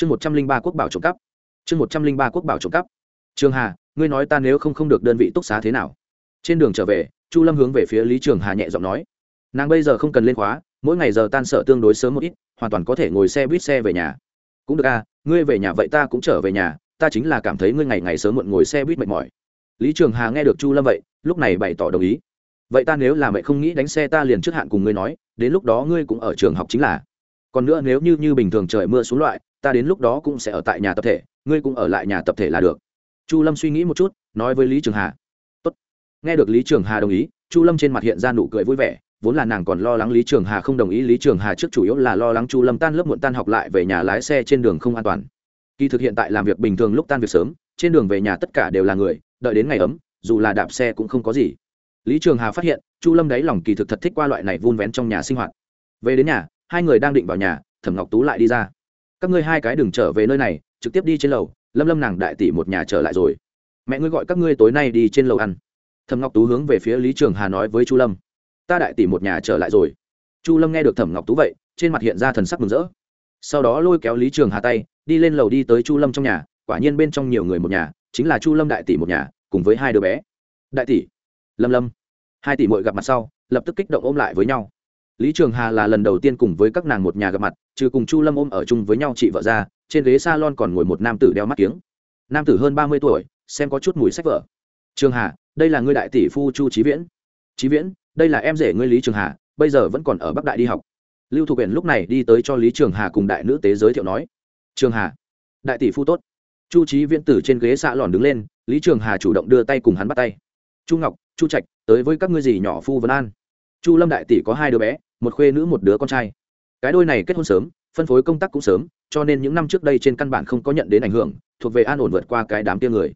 chương một trăm linh ba quốc bảo trộm cắp. Chương một trăm linh ba quốc bảo trộm cắp. Trường hà, ngươi nói ta nếu không không được đơn vị túc xá thế nào? Trên đường trở về, chu lâm hướng về phía lý trường hà nhẹ giọng nói. Nàng bây giờ không cần lên khóa, mỗi ngày giờ tan sở tương đối sớm một ít, hoàn toàn có thể ngồi xe buýt xe về nhà. Cũng được à ngươi về nhà vậy ta cũng trở về nhà, ta chính là cảm thấy ngươi ngày ngày sớm muộn ngồi xe buýt mệt mỏi. Lý trường hà nghe được chu lâm vậy, lúc này bày tỏ đồng ý. Vậy ta nếu là mẹ không nghĩ đánh xe ta liền trước hạn cùng ngươi nói, đến lúc đó ngươi cũng ở trường học chính là. Còn nữa nếu như như bình thường trời mưa xuống loại ta đến lúc đó cũng sẽ ở tại nhà tập thể, ngươi cũng ở lại nhà tập thể là được. Chu lâm suy nghĩ một chút, nói với lý trường hà. Tốt. nghe được lý trường hà đồng ý, chu lâm trên mặt hiện ra nụ cười vui vẻ, vốn là nàng còn lo lắng lý trường hà không đồng ý, lý trường hà trước chủ yếu là lo lắng chu lâm tan lớp muộn tan học lại về nhà lái xe trên đường không an toàn. Kỳ thực hiện tại làm việc bình thường lúc tan việc sớm, trên đường về nhà tất cả đều là người, đợi đến ngày ấm, dù là đạp xe cũng không có gì. Lý trường hà phát hiện, chu lâm đáy lòng kỳ thực thật thích qua loại này vun vén trong nhà sinh hoạt. Về đến nhà, hai người đang định vào nhà, thẩm ngọc tú lại đi ra các ngươi hai cái đừng trở về nơi này, trực tiếp đi trên lầu, lâm lâm nàng đại tỷ một nhà trở lại rồi. Mẹ ngươi gọi các ngươi tối nay đi trên lầu ăn. Thẩm ngọc tú hướng về phía lý trường hà nói với chu lâm. Ta đại tỷ một nhà trở lại rồi. Chu lâm nghe được thẩm ngọc tú vậy, trên mặt hiện ra thần sắc mừng rỡ. Sau đó lôi kéo lý trường hà tay, đi lên lầu đi tới chu lâm trong nhà, quả nhiên bên trong nhiều người một nhà, chính là chu lâm đại tỷ một nhà, cùng với hai đứa bé. Đại tỷ, lâm lâm, hai tỷ mội gặp mặt sau, lập tức kích động ôm lại với nhau lý trường hà là lần đầu tiên cùng với các nàng một nhà gặp mặt, trừ cùng chu lâm ôm ở chung với nhau chị vợ ra, trên ghế s a lon còn ngồi một nam tử đeo mắt kiếng. Nam tử hơn ba mươi tuổi, xem có chút mùi sách vở. Trường hà, đây là ngươi đại tỷ phu chu trí viễn. Trí viễn, đây là em rể ngươi lý trường hà, bây giờ vẫn còn ở bắc đại đi học. Lưu thục huyện lúc này đi tới cho lý trường hà cùng đại nữ tế giới thiệu nói. Trường hà, đại tỷ phu tốt. Chu trí viễn tử trên ghế xạ lòn đứng lên, lý trường hà chủ động đưa tay cùng hắn bắt tay. Chu ngọc, chu trạch, tới với các ngươi dì nhỏ phu vân an. Chu lâm đại tỷ có hai đứa bé một khuê nữ một đứa con trai. Cái đôi này kết hôn sớm, phân phối công tác cũng sớm, cho nên những năm trước đây trên căn bản không có nhận đến ảnh hưởng, thuộc về an ổn vượt qua cái đám tia người.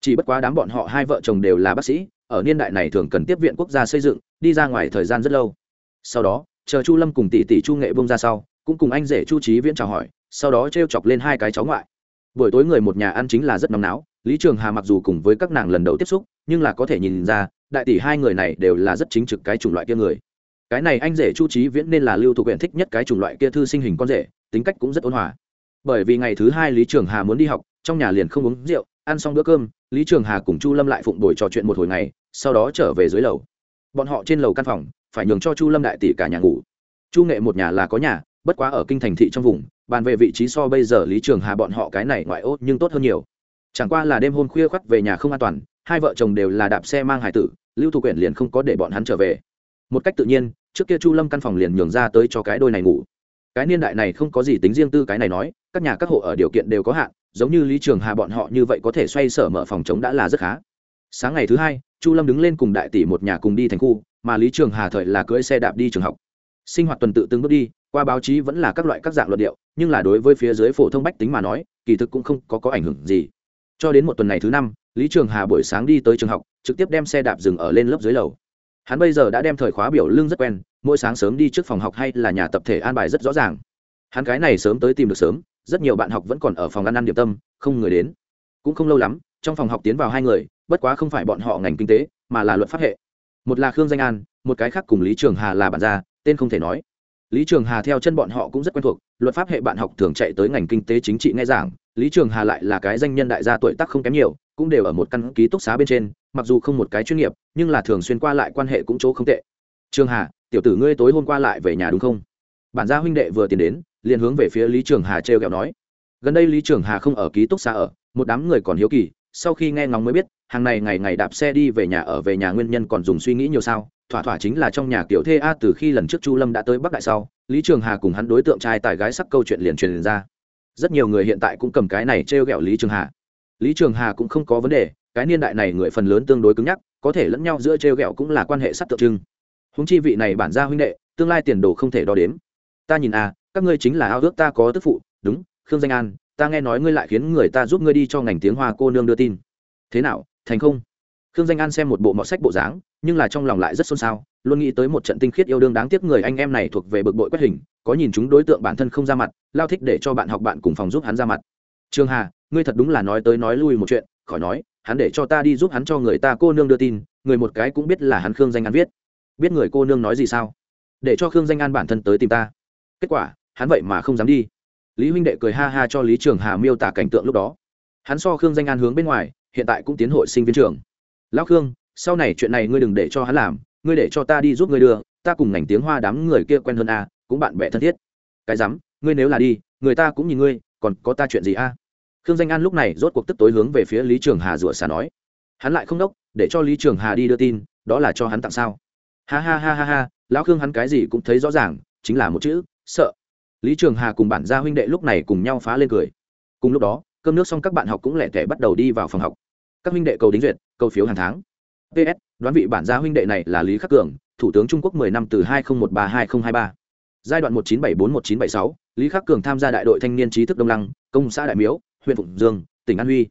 Chỉ bất quá đám bọn họ hai vợ chồng đều là bác sĩ, ở niên đại này thường cần tiếp viện quốc gia xây dựng, đi ra ngoài thời gian rất lâu. Sau đó, chờ chu lâm cùng tỷ tỷ chu nghệ bông ra sau, cũng cùng anh rể chu trí viễn chào hỏi, sau đó t r e o chọc lên hai cái cháu ngoại. Buổi tối người một nhà ăn chính là rất nóng náo, lý trường hà mặc dù cùng với các nàng lần đầu tiếp xúc, nhưng là có thể nhìn ra, đại tỷ hai người này đều là rất chính trực cái chủng loại kia người cái này anh rể chu trí viễn nên là lưu thuộc huyện thích nhất cái chủng loại kia thư sinh hình con rể, tính cách cũng rất ôn hòa. Bởi vì ngày thứ hai lý trường hà muốn đi học, trong nhà liền không uống rượu, ăn xong bữa cơm, lý trường hà cùng chu lâm lại phụng đổi trò chuyện một hồi ngày, sau đó trở về dưới lầu. Bọn họ trên lầu căn phòng, phải nhường cho chu lâm đại tỷ cả nhà ngủ. Chu nghệ một nhà là có nhà, bất quá ở kinh thành thị trong vùng, bàn về vị trí so bây giờ lý trường hà bọn họ cái này ngoại ô nhưng tốt hơn nhiều. Chẳng qua là đêm hôm khuya khoắt về nhà không an toàn, hai vợ chồng đều là đạp xe mang hải tử, lưu thủ quyển liền không có để bọn hắn trở về một cách tự nhiên trước kia chu lâm căn phòng liền nhường ra tới cho cái đôi này ngủ. Cái niên đại này không có gì tính riêng tư cái này nói các nhà các hộ ở điều kiện đều có hạn giống như lý trường hà bọn họ như vậy có thể xoay sở mở phòng chống đã là rất khá. Sáng ngày thứ hai chu lâm đứng lên cùng đại tỷ một nhà cùng đi thành khu mà lý trường hà thời là cưỡi xe đạp đi trường học. Sinh hoạt tuần tự từng bước đi qua báo chí vẫn là các loại các dạng luận điệu nhưng là đối với phía dưới phổ thông bách tính mà nói kỳ thực cũng không có, có ảnh hưởng gì. Cho đến một tuần này thứ năm lý trường hà buổi sáng đi tới trường học trực tiếp đem xe đạp dừng ở lên lớp dưới lầu hắn bây giờ đã đem thời khóa biểu lương rất quen, mỗi sáng sớm đi trước phòng học hay là nhà tập thể an bài rất rõ ràng. Hắn cái này sớm tới tìm được sớm, rất nhiều bạn học vẫn còn ở phòng ăn ăn điểm tâm, không người đến. Cũng không lâu lắm, trong phòng học tiến vào hai người, bất quá không phải bọn họ ngành kinh tế, mà là luật pháp hệ. Một là khương danh an, một cái khác cùng lý trường hà là bạn gia tên không thể nói. Lý trường hà theo chân bọn họ cũng rất quen thuộc, luật pháp hệ bạn học thường chạy tới ngành kinh tế chính trị nghe giảng, lý trường hà lại là cái danh nhân đại gia tuổi tác không kém nhiều, cũng đều ở một căn ký túc xá bên trên mặc dù không một cái chuyên nghiệp, nhưng là thường xuyên qua lại quan hệ cũng chỗ không tệ. Trường hà, tiểu tử ngươi tối hôm qua lại về nhà đúng không? Bản gia huynh đệ vừa tiến đến, liền hướng về phía lý trường hà trêu ghẹo nói. Gần đây lý trường hà không ở ký túc xá ở, một đám người còn hiếu kỳ, sau khi nghe ngóng mới biết, hàng này ngày ngày đạp xe đi về nhà ở về nhà nguyên nhân còn dùng suy nghĩ nhiều sao, thỏa thỏa chính là trong nhà kiểu thê a từ khi lần trước chu lâm đã tới bắc đại sau, lý trường hà cùng hắn đối tượng trai tài gái sắc câu chuyện liền truyền ra. Rất nhiều người hiện tại cũng cầm cái này t r lý trường hà. Lý trường hà cũng không có vấn đề cái niên đại này người phần lớn tương đối cứng nhắc, có thể lẫn nhau giữa trêu ghẹo cũng là quan hệ sắt tượng trưng. Húng chi vị này bản gia huynh đệ, tương lai tiền đồ không thể đo đếm. Ta nhìn à các ngươi chính là ao ước ta có tức phụ, đúng, khương danh an, ta nghe nói ngươi lại khiến người ta giúp ngươi đi cho ngành tiếng hoa cô nương đưa tin. Thế nào, thành không? Khương danh an xem một bộ mọt sách bộ dáng, nhưng là trong lòng lại rất xôn xao, luôn nghĩ tới một trận tinh khiết yêu đương đáng tiếc người anh em này thuộc về bực bội quét hình, có nhìn chúng đối tượng bản thân không ra mặt, lao thích để cho bạn học bạn cùng phòng giúp hắn ra mặt. Trường hà, ngươi thật đúng là nói tới nói lui một chuyện, khỏi nói hắn để cho ta đi giúp hắn cho người ta cô nương đưa tin, người một cái cũng biết là hắn khương danh an viết. Biết người cô nương nói gì sao? Để cho khương danh an bản thân tới tìm ta. Kết quả, hắn vậy mà không dám đi. Lý huynh đệ cười ha ha cho lý trường hà miêu tả cảnh tượng lúc đó. Hắn so khương danh an hướng bên ngoài, hiện tại cũng tiến hội sinh viên trường. Lão khương, sau này chuyện này ngươi đừng để cho hắn làm, ngươi để cho ta đi giúp ngươi đưa, ta cùng ngành tiếng hoa đám người kia quen hơn a cũng bạn bè thân thiết. Cái rắm, ngươi nếu là đi, người ta cũng nhìn ngươi, còn có ta chuyện gì a khương danh an lúc này rốt cuộc tức tối hướng về phía lý trường hà rủa xả nói. Hắn lại không đốc để cho lý trường hà đi đưa tin đó là cho hắn tặng sao? Ha ha ha ha ha lão khương hắn cái gì cũng thấy rõ ràng chính là một chữ sợ. Lý trường hà cùng bản gia huynh đệ lúc này cùng nhau phá lên cười. Cùng lúc đó cơm nước xong các bạn học cũng lẻ tẻ bắt đầu đi vào phòng học. Các huynh đệ cầu đính duyệt cầu phiếu hàng tháng. Ps đoán vị bản gia huynh đệ này là lý khắc cường thủ tướng trung quốc 10 năm từ 2013-2023. giai đoạn 1974-1976, lý khắc cường tham gia đại đội thanh niên trí thức đông lăng công xã đại miếu huyện phụng dương tỉnh an huy.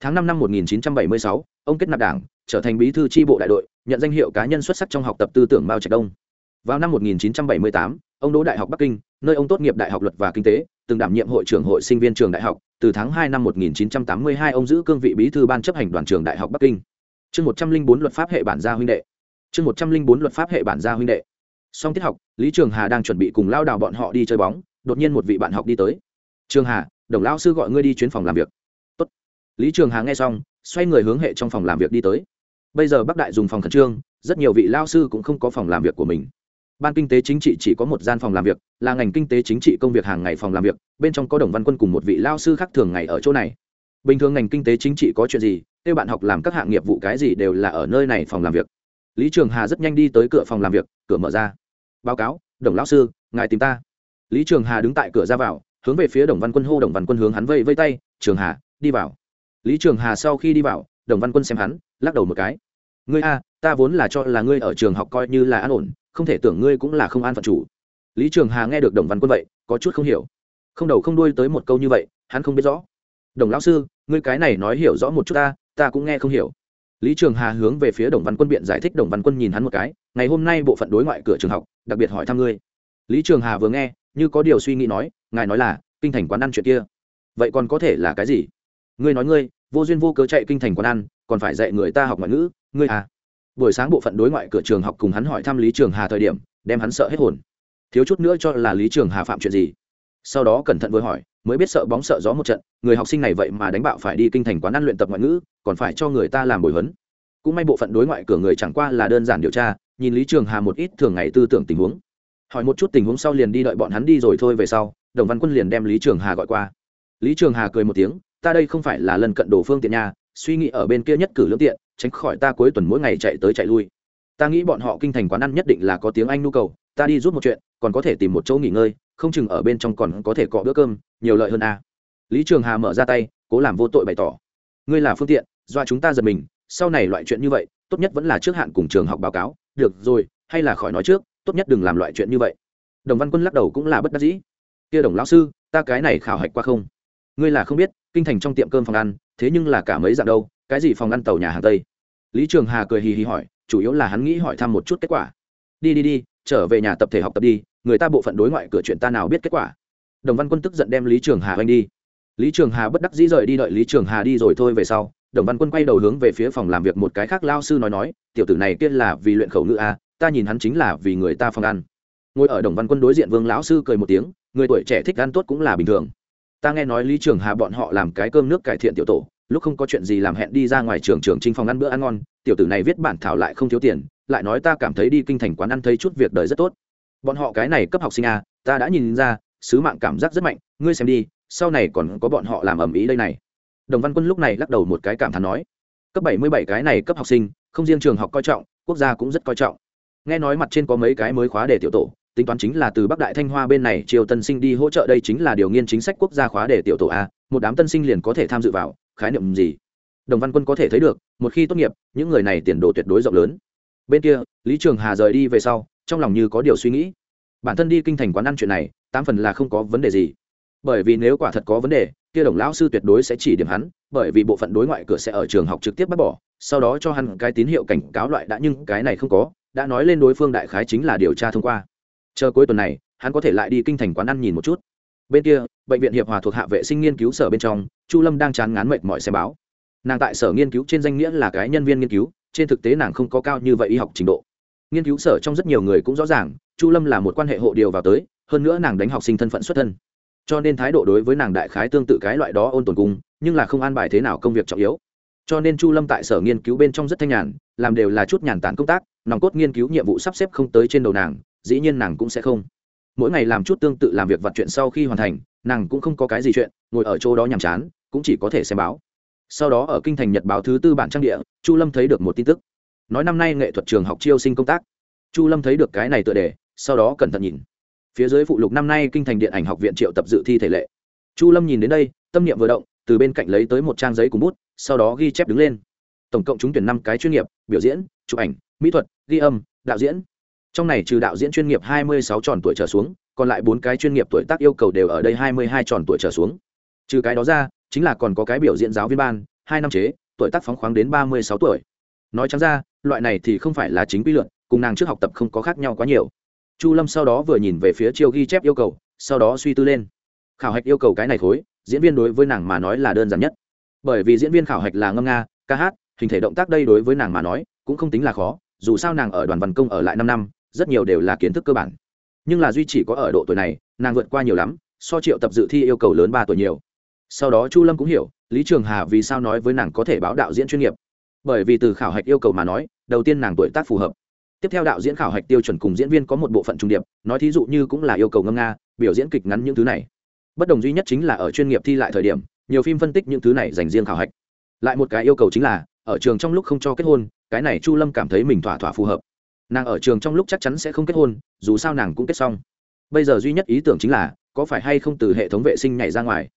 Tháng 5 năm 1976, ông kết nạp đảng trở thành bí thư tri bộ đại đội nhận danh hiệu cá nhân xuất sắc trong học tập tư tưởng mao trạch đông. Vào năm 1978, ông đỗ đại học bắc kinh nơi ông tốt nghiệp đại học luật và kinh tế từng đảm nhiệm hội trưởng hội sinh viên trường đại học. Từ tháng 2 năm 1982 ông giữ cương vị bí thư ban chấp hành đoàn trường đại học bắc kinh. Chương 104 luật pháp hệ bản gia huynh đệ. Chương 104 luật pháp hệ bản gia huynh đệ. Song tiết học lý trường hà đang chuẩn bị cùng lao đào bọn họ đi chơi bóng đột nhiên một vị bạn học đi tới. Trường hà đồng lão sư gọi ngươi đi chuyến phòng làm việc. Tốt. lý trường hà nghe xong, xoay người hướng hệ trong phòng làm việc đi tới. Bây giờ bắc đại dùng phòng khẩn trương, rất nhiều vị lao sư cũng không có phòng làm việc của mình. Ban kinh tế chính trị chỉ có một gian phòng làm việc, là ngành kinh tế chính trị công việc hàng ngày phòng làm việc, bên trong có đồng văn quân cùng một vị lao sư khác thường ngày ở chỗ này. Bình thường ngành kinh tế chính trị có chuyện gì, kêu bạn học làm các hạng nghiệp vụ cái gì đều là ở nơi này phòng làm việc. Lý trường hà rất nhanh đi tới cửa phòng làm việc, cửa mở ra. Báo cáo, đồng lão sư, ngài tìm ta. Lý trường hà đứng tại cửa ra vào hướng về phía đồng văn quân hô đồng văn quân hướng hắn vây vây tay, trường hà, đi vào. Lý trường hà sau khi đi vào, đồng văn quân xem hắn, lắc đầu một cái. Ngươi a, ta vốn là cho là ngươi ở trường học coi như là an ổn, không thể tưởng ngươi cũng là không an phận chủ. Lý trường hà nghe được đồng văn quân vậy, có chút không hiểu. Không đầu không đuôi tới một câu như vậy, hắn không biết rõ. Đồng lão sư, ngươi cái này nói hiểu rõ một chút ta ta cũng nghe không hiểu. Lý trường hà hướng về phía đồng văn quân biện giải thích, đồng văn quân nhìn hắn một cái. Ngày hôm nay bộ phận đối ngoại cửa trường học, đặc biệt hỏi thăm ngươi. Lý trường hà vừa nghe như có điều suy nghĩ nói, ngài nói là, kinh thành quán ăn chuyện kia. Vậy còn có thể là cái gì? Ngươi nói ngươi, vô duyên vô cớ chạy kinh thành quán ăn, còn phải dạy người ta học ngoại ngữ, ngươi à? Buổi sáng bộ phận đối ngoại cửa trường học cùng hắn hỏi thăm lý trường hà thời điểm, đem hắn sợ hết hồn. Thiếu chút nữa cho là lý trường hà phạm chuyện gì? Sau đó cẩn thận vừa hỏi, mới biết sợ bóng sợ gió một trận, người học sinh này vậy mà đánh bạo phải đi kinh thành quán ăn luyện tập ngoại ngữ, còn phải cho người ta làm bồi huấn. Cũng may bộ phận đối ngoại cửa người chẳng qua là đơn giản điều tra, nhìn lý trường hà một ít thường ngày tư tưởng tình huống hỏi một chút tình huống sau liền đi đợi bọn hắn đi rồi thôi về sau, đồng văn quân liền đem lý trường hà gọi qua. Lý trường hà cười một tiếng, ta đây không phải là lần cận đồ phương tiện nhà suy nghĩ ở bên kia nhất cử lương tiện, tránh khỏi ta cuối tuần mỗi ngày chạy tới chạy lui. Ta nghĩ bọn họ kinh thành quán ăn nhất định là có tiếng anh nhu cầu, ta đi rút một chuyện, còn có thể tìm một chỗ nghỉ ngơi, không chừng ở bên trong còn có thể cọ bữa cơm, nhiều lợi hơn a lý trường hà mở ra tay, cố làm vô tội bày tỏ. Ngươi là phương tiện, do chúng ta giật mình, sau này loại chuyện như vậy, tốt nhất vẫn là trước hạn cùng trường học báo cáo, được rồi, hay là khỏi nói trước tốt nhất đừng làm loại chuyện như vậy. Đồng văn quân lắc đầu cũng là bất đắc dĩ. Kia đồng lão sư, ta cái này khảo hạch qua không? Ngươi là không biết, kinh thành trong tiệm cơm phòng ăn, thế nhưng là cả mấy dạng đâu, cái gì phòng ăn tàu nhà hàng tây? Lý trường hà cười hì hì hỏi, chủ yếu là hắn nghĩ hỏi thăm một chút kết quả. Đi đi đi, trở về nhà tập thể học tập đi, người ta bộ phận đối ngoại cửa chuyện ta nào biết kết quả? Đồng văn quân tức giận đem lý trường hà oanh đi. Lý trường hà bất đắc dĩ rời đi đợi lý trường hà đi rồi thôi về sau, đồng văn quân quay đầu hướng về phía phòng làm việc một cái khác lao sư nói nói, tiểu tử này kia là vì luyện khẩu ngữ a ta nhìn hắn chính là vì người ta phòng ăn. Ngồi ở đồng văn quân đối diện vương lão sư cười một tiếng, người tuổi trẻ thích ăn tốt cũng là bình thường. Ta nghe nói lý trường hà bọn họ làm cái cơm nước cải thiện tiểu tổ, lúc không có chuyện gì làm hẹn đi ra ngoài trường trường trinh phòng ăn bữa ăn ngon, tiểu tử này viết bản thảo lại không thiếu tiền, lại nói ta cảm thấy đi kinh thành quán ăn thấy chút việc đời rất tốt. Bọn họ cái này cấp học sinh a ta đã nhìn ra, sứ mạng cảm giác rất mạnh, ngươi xem đi, sau này còn có bọn họ làm ầm ĩ đây này. Đồng văn quân lúc này lắc đầu một cái cảm thán nói, cấp bảy mươi bảy cái này cấp học sinh, không riêng trường học coi trọng, quốc gia cũng rất coi trọng nghe nói mặt trên có mấy cái mới khóa để tiểu tổ, tính toán chính là từ bắc đại thanh hoa bên này triều tân sinh đi hỗ trợ đây chính là điều nghiên chính sách quốc gia khóa để tiểu tổ a, một đám tân sinh liền có thể tham dự vào, khái niệm gì? Đồng văn quân có thể thấy được, một khi tốt nghiệp, những người này tiền đồ tuyệt đối rộng lớn. Bên kia, lý trường hà rời đi về sau, trong lòng như có điều suy nghĩ. Bản thân đi kinh thành quán ăn chuyện này, tám phần là không có vấn đề gì. Bởi vì nếu quả thật có vấn đề, kia đồng lão sư tuyệt đối sẽ chỉ điểm hắn, bởi vì bộ phận đối ngoại cửa sẽ ở trường học trực tiếp bắt bỏ, sau đó cho hắn cái tín hiệu cảnh cáo loại đã nhưng cái này không có đã nói lên đối phương đại khái chính là điều tra thông qua. Chờ cuối tuần này, hắn có thể lại đi kinh thành quán ăn nhìn một chút. Bên kia, bệnh viện hiệp hòa thuộc hạ vệ sinh nghiên cứu sở bên trong, chu lâm đang chán ngán mệt mọi xem báo. Nàng tại sở nghiên cứu trên danh nghĩa là cái nhân viên nghiên cứu, trên thực tế nàng không có cao như vậy y học trình độ. Nghiên cứu sở trong rất nhiều người cũng rõ ràng, chu lâm là một quan hệ hộ điều vào tới, hơn nữa nàng đánh học sinh thân phận xuất thân. Cho nên thái độ đối với nàng đại khái tương tự cái loại đó ôn tồn cung nhưng là không an bài thế nào công việc trọng yếu. Cho nên chu lâm tại sở nghiên cứu bên trong rất thanh nhàn, làm đều là chút nhàn tản công tác nòng cốt nghiên cứu nhiệm vụ sắp xếp không tới trên đầu nàng, dĩ nhiên nàng cũng sẽ không. Mỗi ngày làm chút tương tự làm việc vặt chuyện sau khi hoàn thành, nàng cũng không có cái gì chuyện, ngồi ở chỗ đó nhàm chán, cũng chỉ có thể xem báo. Sau đó ở kinh thành nhật báo thứ tư bản trang địa, chu lâm thấy được một tin tức. Nói năm nay nghệ thuật trường học chiêu sinh công tác. Chu lâm thấy được cái này tựa đề, sau đó cẩn thận nhìn. Phía dưới phụ lục năm nay kinh thành điện ảnh học viện triệu tập dự thi thể lệ. Chu lâm nhìn đến đây, tâm niệm vừa động, từ bên cạnh lấy tới một trang giấy cùng bút, sau đó ghi chép đứng lên. Tổng cộng trúng tuyển năm cái chuyên nghiệp, biểu diễn, chụp ảnh, mỹ thuật ghi âm, đạo diễn. Trong này trừ đạo diễn chuyên nghiệp hai mươi sáu tròn tuổi trở xuống, còn lại bốn cái chuyên nghiệp tuổi tác yêu cầu đều ở đây hai mươi hai tròn tuổi trở xuống. Trừ cái đó ra, chính là còn có cái biểu diễn giáo viên ban, hai năm chế, tuổi tác phóng khoáng đến ba mươi sáu tuổi. Nói trắng ra, loại này thì không phải là chính quy luận cùng nàng trước học tập không có khác nhau quá nhiều. Chu lâm sau đó vừa nhìn về phía chiêu ghi chép yêu cầu, sau đó suy tư lên. Khảo hạch yêu cầu cái này khối, diễn viên đối với nàng mà nói là đơn giản nhất. Bởi vì diễn viên khảo hạch là ngâm nga, ca hát, hình thể động tác đây đối với nàng mà nói, cũng không tính là khó dù sao nàng ở đoàn văn công ở lại năm năm, rất nhiều đều là kiến thức cơ bản. Nhưng là duy chỉ có ở độ tuổi này, nàng vượt qua nhiều lắm, so triệu tập dự thi yêu cầu lớn ba tuổi nhiều. Sau đó chu lâm cũng hiểu, lý trường hà vì sao nói với nàng có thể báo đạo diễn chuyên nghiệp. Bởi vì từ khảo hạch yêu cầu mà nói, đầu tiên nàng tuổi tác phù hợp. Tiếp theo đạo diễn khảo hạch tiêu chuẩn cùng diễn viên có một bộ phận trung điệp, nói thí dụ như cũng là yêu cầu ngâm nga, biểu diễn kịch ngắn những thứ này. Bất đồng duy nhất chính là ở chuyên nghiệp thi lại thời điểm, nhiều phim phân tích những thứ này dành riêng khảo hạch. Lại một cái yêu cầu chính là ở trường trong lúc không cho kết hôn, cái này chu lâm cảm thấy mình thỏa thỏa phù hợp. Nàng ở trường trong lúc chắc chắn sẽ không kết hôn, dù sao nàng cũng kết xong. Bây giờ duy nhất ý tưởng chính là, có phải hay không từ hệ thống vệ sinh nhảy ra ngoài?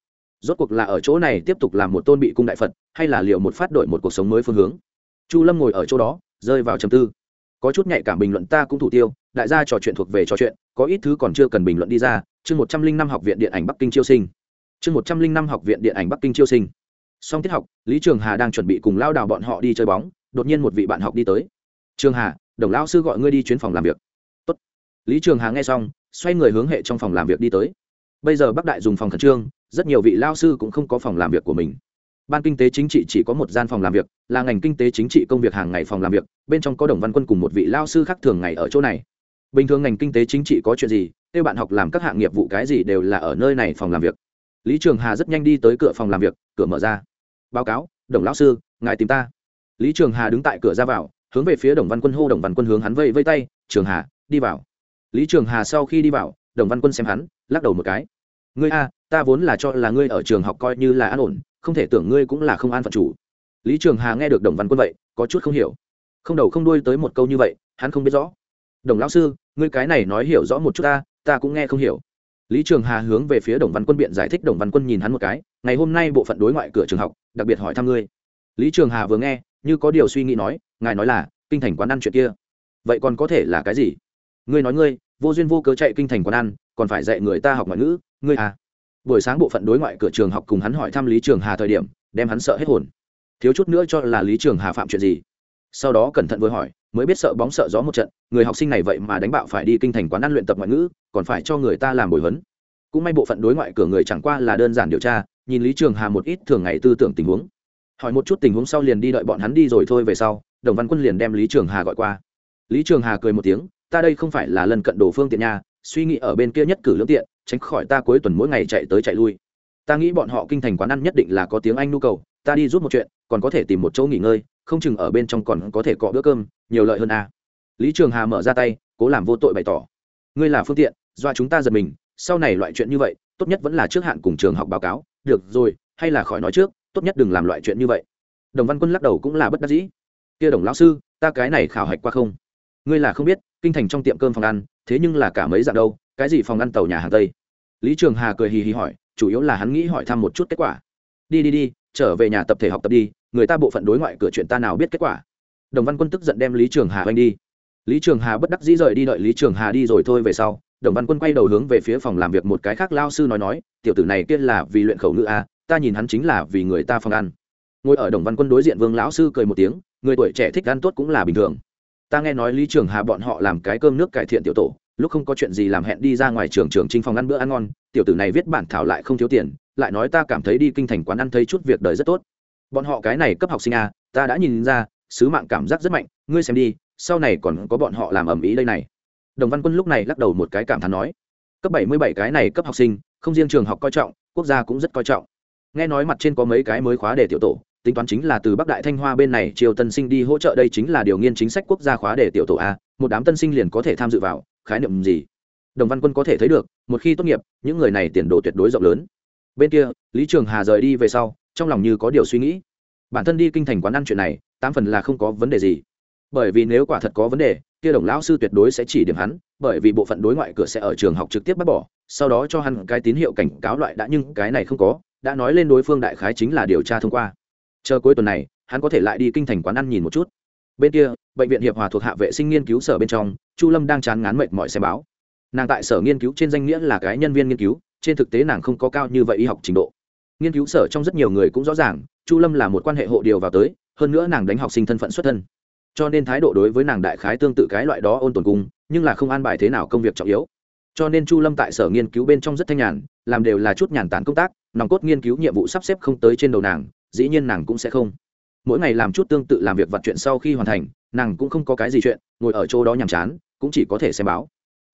Rốt cuộc là ở chỗ này tiếp tục làm một tôn bị cung đại phật, hay là liệu một phát đổi một cuộc sống mới phương hướng? Chu lâm ngồi ở chỗ đó, rơi vào trầm tư. Có chút nhạy cảm bình luận ta cũng thủ tiêu, đại gia trò chuyện thuộc về trò chuyện, có ít thứ còn chưa cần bình luận đi ra. Chương một trăm linh năm học viện điện ảnh bắc kinh chiêu sinh. Chương một trăm linh năm học viện điện ảnh bắc kinh chiêu sinh song tiết học, lý trường hà đang chuẩn bị cùng lao đào bọn họ đi chơi bóng, đột nhiên một vị bạn học đi tới. Trường hà, đồng lao sư gọi ngươi đi chuyến phòng làm việc. Tốt. lý trường hà nghe xong, xoay người hướng hệ trong phòng làm việc đi tới. Bây giờ bắc đại dùng phòng khẩn trương, rất nhiều vị lao sư cũng không có phòng làm việc của mình. Ban kinh tế chính trị chỉ có một gian phòng làm việc, là ngành kinh tế chính trị công việc hàng ngày phòng làm việc, bên trong có đồng văn quân cùng một vị lao sư khác thường ngày ở chỗ này. Bình thường ngành kinh tế chính trị có chuyện gì, kêu bạn học làm các hạng nghiệp vụ cái gì đều là ở nơi này phòng làm việc lý trường hà rất nhanh đi tới cửa phòng làm việc, cửa mở ra. Báo cáo, đồng lão sư, ngài tìm ta. Lý trường hà đứng tại cửa ra vào, hướng về phía đồng văn quân hô đồng văn quân hướng hắn vây vây tay, trường hà, đi vào. Lý trường hà sau khi đi vào, đồng văn quân xem hắn, lắc đầu một cái. Ngươi a, ta vốn là cho là ngươi ở trường học coi như là an ổn, không thể tưởng ngươi cũng là không an phận chủ. Lý trường hà nghe được đồng văn quân vậy, có chút không hiểu. Không đầu không đuôi tới một câu như vậy, hắn không biết rõ. Đồng lão sư, ngươi cái này nói hiểu rõ một chút ta ta cũng nghe không hiểu lý trường hà hướng về phía đồng văn quân biện giải thích đồng văn quân nhìn hắn một cái, ngày hôm nay bộ phận đối ngoại cửa trường học, đặc biệt hỏi thăm ngươi. Lý trường hà vừa nghe, như có điều suy nghĩ nói, ngài nói là, kinh thành quán ăn chuyện kia. Vậy còn có thể là cái gì? Ngươi nói ngươi, vô duyên vô cớ chạy kinh thành quán ăn, còn phải dạy người ta học ngoại ngữ, ngươi à. Buổi sáng bộ phận đối ngoại cửa trường học cùng hắn hỏi thăm lý trường hà thời điểm, đem hắn sợ hết hồn. Thiếu chút nữa cho là lý trường hà phạm chuyện gì? Sau đó cẩn thận vừa hỏi mới biết sợ bóng sợ gió một trận người học sinh này vậy mà đánh bạo phải đi kinh thành quán ăn luyện tập ngoại ngữ còn phải cho người ta làm bồi huấn. Cũng may bộ phận đối ngoại cửa người chẳng qua là đơn giản điều tra nhìn lý trường hà một ít thường ngày tư tưởng tình huống. Hỏi một chút tình huống sau liền đi đợi bọn hắn đi rồi thôi về sau đồng văn quân liền đem lý trường hà gọi qua. Lý trường hà cười một tiếng ta đây không phải là lần cận đồ phương tiện nhà, suy nghĩ ở bên kia nhất cử lương tiện tránh khỏi ta cuối tuần mỗi ngày chạy tới chạy lui. Ta nghĩ bọn họ kinh thành quán ăn nhất định là có tiếng anh nhu cầu ta đi giúp một chuyện còn có thể tìm một chỗ nghỉ ngơi, không chừng ở bên trong còn có thể cọ bữa cơm, nhiều lợi hơn à. lý trường hà mở ra tay, cố làm vô tội bày tỏ. Ngươi là phương tiện do chúng ta giật mình, sau này loại chuyện như vậy, tốt nhất vẫn là trước hạn cùng trường học báo cáo, được rồi, hay là khỏi nói trước, tốt nhất đừng làm loại chuyện như vậy. Đồng văn quân lắc đầu cũng là bất đắc dĩ. Kia đồng lão sư, ta cái này khảo hạch qua không? Ngươi là không biết, kinh thành trong tiệm cơm phòng ăn, thế nhưng là cả mấy dạng đâu, cái gì phòng ăn tàu nhà hàng tây? Lý trường hà cười hì hì hỏi, chủ yếu là hắn nghĩ hỏi thăm một chút kết quả. Đi đi đi trở về nhà tập thể học tập đi, người ta bộ phận đối ngoại cửa chuyện ta nào biết kết quả. Đồng văn quân tức giận đem lý trường hà oanh đi. Lý trường hà bất đắc dĩ rời đi đợi lý trường hà đi rồi thôi về sau, đồng văn quân quay đầu hướng về phía phòng làm việc một cái khác lao sư nói nói, tiểu tử này kia là vì luyện khẩu ngữ a ta nhìn hắn chính là vì người ta phòng ăn. Ngồi ở đồng văn quân đối diện vương lão sư cười một tiếng, người tuổi trẻ thích ăn tốt cũng là bình thường. Ta nghe nói lý trường hà bọn họ làm cái cơm nước cải thiện tiểu tổ, lúc không có chuyện gì làm hẹn đi ra ngoài trường trường trinh phòng ăn bữa ăn ngon, tiểu tử này viết bản thảo lại không thiếu tiền lại nói ta cảm thấy đi kinh thành quán ăn thấy chút việc đời rất tốt. Bọn họ cái này cấp học sinh a ta đã nhìn ra, sứ mạng cảm giác rất mạnh, ngươi xem đi, sau này còn có bọn họ làm ầm ĩ đây này. Đồng văn quân lúc này lắc đầu một cái cảm thán nói, cấp bảy mươi bảy cái này cấp học sinh, không riêng trường học coi trọng, quốc gia cũng rất coi trọng. Nghe nói mặt trên có mấy cái mới khóa để tiểu tổ, tính toán chính là từ bắc đại thanh hoa bên này triều tân sinh đi hỗ trợ đây chính là điều nghiên chính sách quốc gia khóa để tiểu tổ a, một đám tân sinh liền có thể tham dự vào, khái niệm gì? Đồng văn quân có thể thấy được, một khi tốt nghiệp, những người này tiền đồ tuyệt đối rộng lớn bên kia, lý trường hà rời đi về sau, trong lòng như có điều suy nghĩ. Bản thân đi kinh thành quán ăn chuyện này, tám phần là không có vấn đề gì. Bởi vì nếu quả thật có vấn đề, kia đồng lão sư tuyệt đối sẽ chỉ điểm hắn, bởi vì bộ phận đối ngoại cửa sẽ ở trường học trực tiếp bắt bỏ, sau đó cho hắn cái tín hiệu cảnh cáo loại đã nhưng cái này không có, đã nói lên đối phương đại khái chính là điều tra thông qua. Chờ cuối tuần này, hắn có thể lại đi kinh thành quán ăn nhìn một chút. Bên kia, bệnh viện hiệp hòa thuộc hạ vệ sinh nghiên cứu sở bên trong, chu lâm đang chán ngán mệt mỏi xem báo. Nàng tại sở nghiên cứu trên danh nghĩa là cái nhân viên nghiên cứu trên thực tế nàng không có cao như vậy y học trình độ. Nghiên cứu sở trong rất nhiều người cũng rõ ràng, chu lâm là một quan hệ hộ điều vào tới, hơn nữa nàng đánh học sinh thân phận xuất thân. Cho nên thái độ đối với nàng đại khái tương tự cái loại đó ôn tồn cung nhưng là không an bài thế nào công việc trọng yếu. Cho nên chu lâm tại sở nghiên cứu bên trong rất thanh nhàn, làm đều là chút nhàn tản công tác, nòng cốt nghiên cứu nhiệm vụ sắp xếp không tới trên đầu nàng, dĩ nhiên nàng cũng sẽ không. Mỗi ngày làm chút tương tự làm việc vặt chuyện sau khi hoàn thành, nàng cũng không có cái gì chuyện, ngồi ở chỗ đó nhàm chán, cũng chỉ có thể xem báo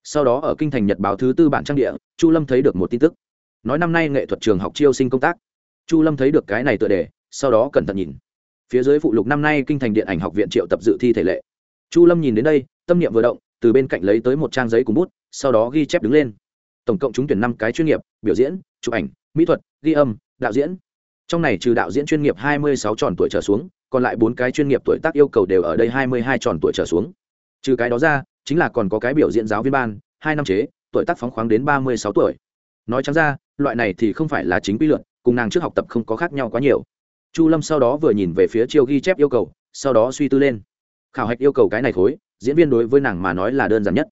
sau đó ở kinh thành nhật báo thứ tư bản trang địa, chu lâm thấy được một tin tức. Nói năm nay nghệ thuật trường học chiêu sinh công tác. Chu lâm thấy được cái này tựa đề, sau đó cẩn thận nhìn. Phía dưới phụ lục năm nay kinh thành điện ảnh học viện triệu tập dự thi thể lệ. Chu lâm nhìn đến đây, tâm niệm vừa động, từ bên cạnh lấy tới một trang giấy cùng bút, sau đó ghi chép đứng lên. Tổng cộng trúng tuyển năm cái chuyên nghiệp, biểu diễn, chụp ảnh, mỹ thuật, ghi âm, đạo diễn. Trong này trừ đạo diễn chuyên nghiệp hai mươi sáu tròn tuổi trở xuống, còn lại bốn cái chuyên nghiệp tuổi tác yêu cầu đều ở đây hai mươi hai tròn tuổi trở xuống trừ cái đó ra, chính là còn có cái biểu diễn giáo viên ban, hai năm chế, tuổi tác phóng khoáng đến ba mươi sáu tuổi. Nói chẳng ra, loại này thì không phải là chính quy luận cùng nàng trước học tập không có khác nhau quá nhiều. Chu lâm sau đó vừa nhìn về phía chiêu ghi chép yêu cầu, sau đó suy tư lên. Khảo hạch yêu cầu cái này thối diễn viên đối với nàng mà nói là đơn giản nhất.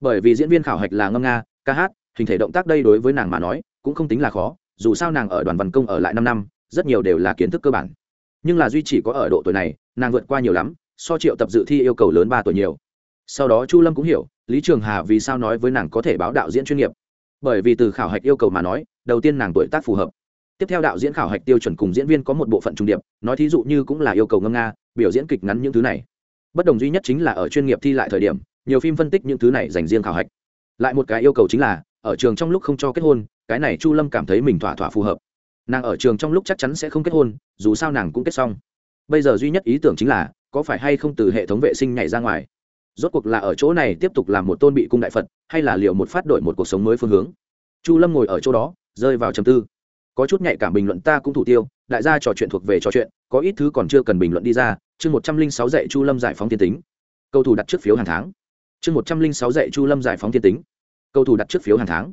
Bởi vì diễn viên khảo hạch là ngâm nga, ca hát, hình thể động tác đây đối với nàng mà nói, cũng không tính là khó, dù sao nàng ở đoàn văn công ở lại năm năm, rất nhiều đều là kiến thức cơ bản. Nhưng là duy chỉ có ở độ tuổi này, nàng vượt qua nhiều lắm, so triệu tập dự thi yêu cầu lớn ba tuổi nhiều sau đó chu lâm cũng hiểu, lý trường hà vì sao nói với nàng có thể báo đạo diễn chuyên nghiệp. Bởi vì từ khảo hạch yêu cầu mà nói, đầu tiên nàng tuổi tác phù hợp. Tiếp theo đạo diễn khảo hạch tiêu chuẩn cùng diễn viên có một bộ phận trung điệp, nói thí dụ như cũng là yêu cầu ngâm nga, biểu diễn kịch ngắn những thứ này. Bất đồng duy nhất chính là ở chuyên nghiệp thi lại thời điểm, nhiều phim phân tích những thứ này dành riêng khảo hạch. Lại một cái yêu cầu chính là, ở trường trong lúc không cho kết hôn, cái này chu lâm cảm thấy mình thỏa thỏa phù hợp. Nàng ở trường trong lúc chắc chắn sẽ không kết hôn, dù sao nàng cũng kết xong. Bây giờ duy nhất ý tưởng chính là, có phải hay không từ hệ thống vệ sinh nhảy ra ngoài? Rốt cuộc là ở chỗ này tiếp tục làm một tôn bị cung đại phật, hay là liệu một phát đổi một cuộc sống mới phương hướng? Chu lâm ngồi ở chỗ đó, rơi vào trầm tư. Có chút nhạy cảm bình luận ta cũng thủ tiêu, đại gia trò chuyện thuộc về trò chuyện, có ít thứ còn chưa cần bình luận đi ra. Chương một trăm linh sáu dạy chu lâm giải phóng thiên tính. Cầu thủ đặt trước phiếu hàng tháng. Chương một trăm linh sáu dạy chu lâm giải phóng thiên tính. Cầu thủ đặt trước phiếu hàng tháng.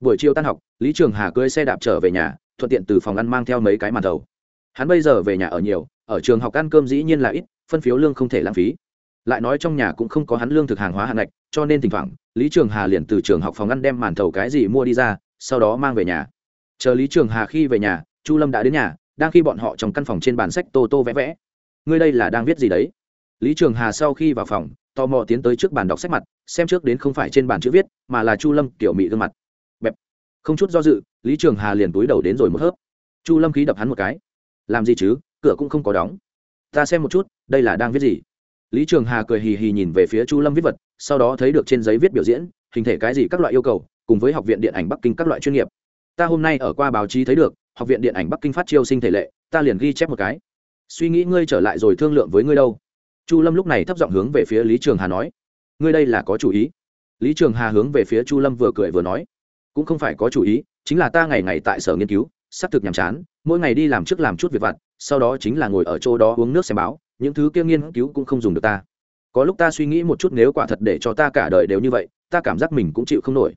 Buổi chiều tan học, lý trường hà cưới xe đạp trở về nhà, thuận tiện từ phòng ăn mang theo mấy cái màn thầu hắn bây giờ về nhà ở nhiều, ở trường học ăn cơm dĩ nhiên là ít, phân phiếu lương không thể lãng phí lại nói trong nhà cũng không có hắn lương thực hàng hóa hạn ngạch, cho nên thỉnh thoảng, lý trường hà liền từ trường học phòng ăn đem màn thầu cái gì mua đi ra, sau đó mang về nhà. Chờ lý trường hà khi về nhà, chu lâm đã đến nhà, đang khi bọn họ trong căn phòng trên bàn sách tô tô vẽ vẽ. Ngươi đây là đang viết gì đấy? Lý trường hà sau khi vào phòng, tò mò tiến tới trước bàn đọc sách mặt, xem trước đến không phải trên bàn chữ viết, mà là chu lâm kiểu mị gương mặt. Bẹp. Không chút do dự, lý trường hà liền túi đầu đến rồi một hớp. Chu lâm khí đập hắn một cái. Làm gì chứ? Cửa cũng không có đóng. Ta xem một chút, đây là đang viết gì? Lý trường hà cười hì hì nhìn về phía chu lâm viết vật, sau đó thấy được trên giấy viết biểu diễn, hình thể cái gì các loại yêu cầu, cùng với học viện điện ảnh bắc kinh các loại chuyên nghiệp. Ta hôm nay ở qua báo chí thấy được, học viện điện ảnh bắc kinh phát chiêu sinh thể lệ, ta liền ghi chép một cái. Suy nghĩ ngươi trở lại rồi thương lượng với ngươi đâu? Chu lâm lúc này thấp giọng hướng về phía lý trường hà nói. Ngươi đây là có chủ ý. Lý trường hà hướng về phía chu lâm vừa cười vừa nói. Cũng không phải có chủ ý, chính là ta ngày ngày tại sở nghiên cứu sắp thực nhàm chán, mỗi ngày đi làm trước làm chút việc vặt, sau đó chính là ngồi ở chỗ đó uống nước xem báo những thứ kia nghiên cứu cũng không dùng được ta. Có lúc ta suy nghĩ một chút nếu quả thật để cho ta cả đời đều như vậy, ta cảm giác mình cũng chịu không nổi.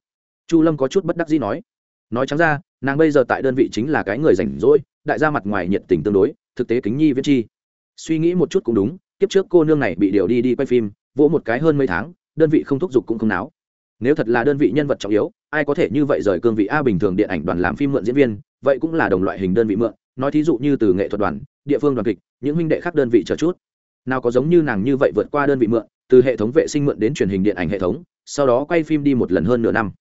Chu lâm có chút bất đắc dĩ nói. Nói trắng ra, nàng bây giờ tại đơn vị chính là cái người rảnh rỗi, đại gia mặt ngoài nhiệt tình tương đối, thực tế kính nhi viễn chi. Suy nghĩ một chút cũng đúng, kiếp trước cô nương này bị điều đi đi quay phim, vỗ một cái hơn mấy tháng, đơn vị không thúc giục cũng không náo. Nếu thật là đơn vị nhân vật trọng yếu, ai có thể như vậy rời cương vị a bình thường điện ảnh đoàn làm phim mượn diễn viên, vậy cũng là đồng loại hình đơn vị mượn. Nói thí dụ như từ nghệ thuật đoàn địa phương đoàn kịch, những huynh đệ khác đơn vị chờ chút. Nào có giống như nàng như vậy vượt qua đơn vị mượn, từ hệ thống vệ sinh mượn đến truyền hình điện ảnh hệ thống, sau đó quay phim đi một lần hơn nửa năm.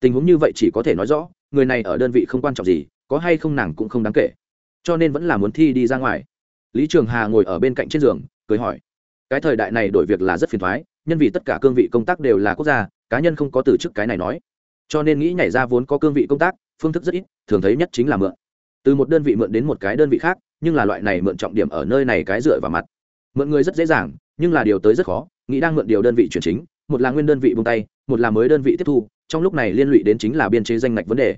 Tình huống như vậy chỉ có thể nói rõ, người này ở đơn vị không quan trọng gì, có hay không nàng cũng không đáng kể. Cho nên vẫn là muốn thi đi ra ngoài. Lý trường hà ngồi ở bên cạnh trên giường, cười hỏi. Cái thời đại này đổi việc là rất phiền thoái, nhân vì tất cả cương vị công tác đều là quốc gia, cá nhân không có từ chức cái này nói. Cho nên nghĩ nhảy ra vốn có cương vị công tác, phương thức rất ít, thường thấy nhất chính là mượn. Từ một đơn vị mượn đến một cái đơn vị khác nhưng là loại này mượn trọng điểm ở nơi này cái dựa vào mặt. Mượn người rất dễ dàng, nhưng là điều tới rất khó, nghĩ đang mượn điều đơn vị chuyển chính, một là nguyên đơn vị bung tay, một là mới đơn vị tiếp thu, trong lúc này liên lụy đến chính là biên chế danh ngạch vấn đề.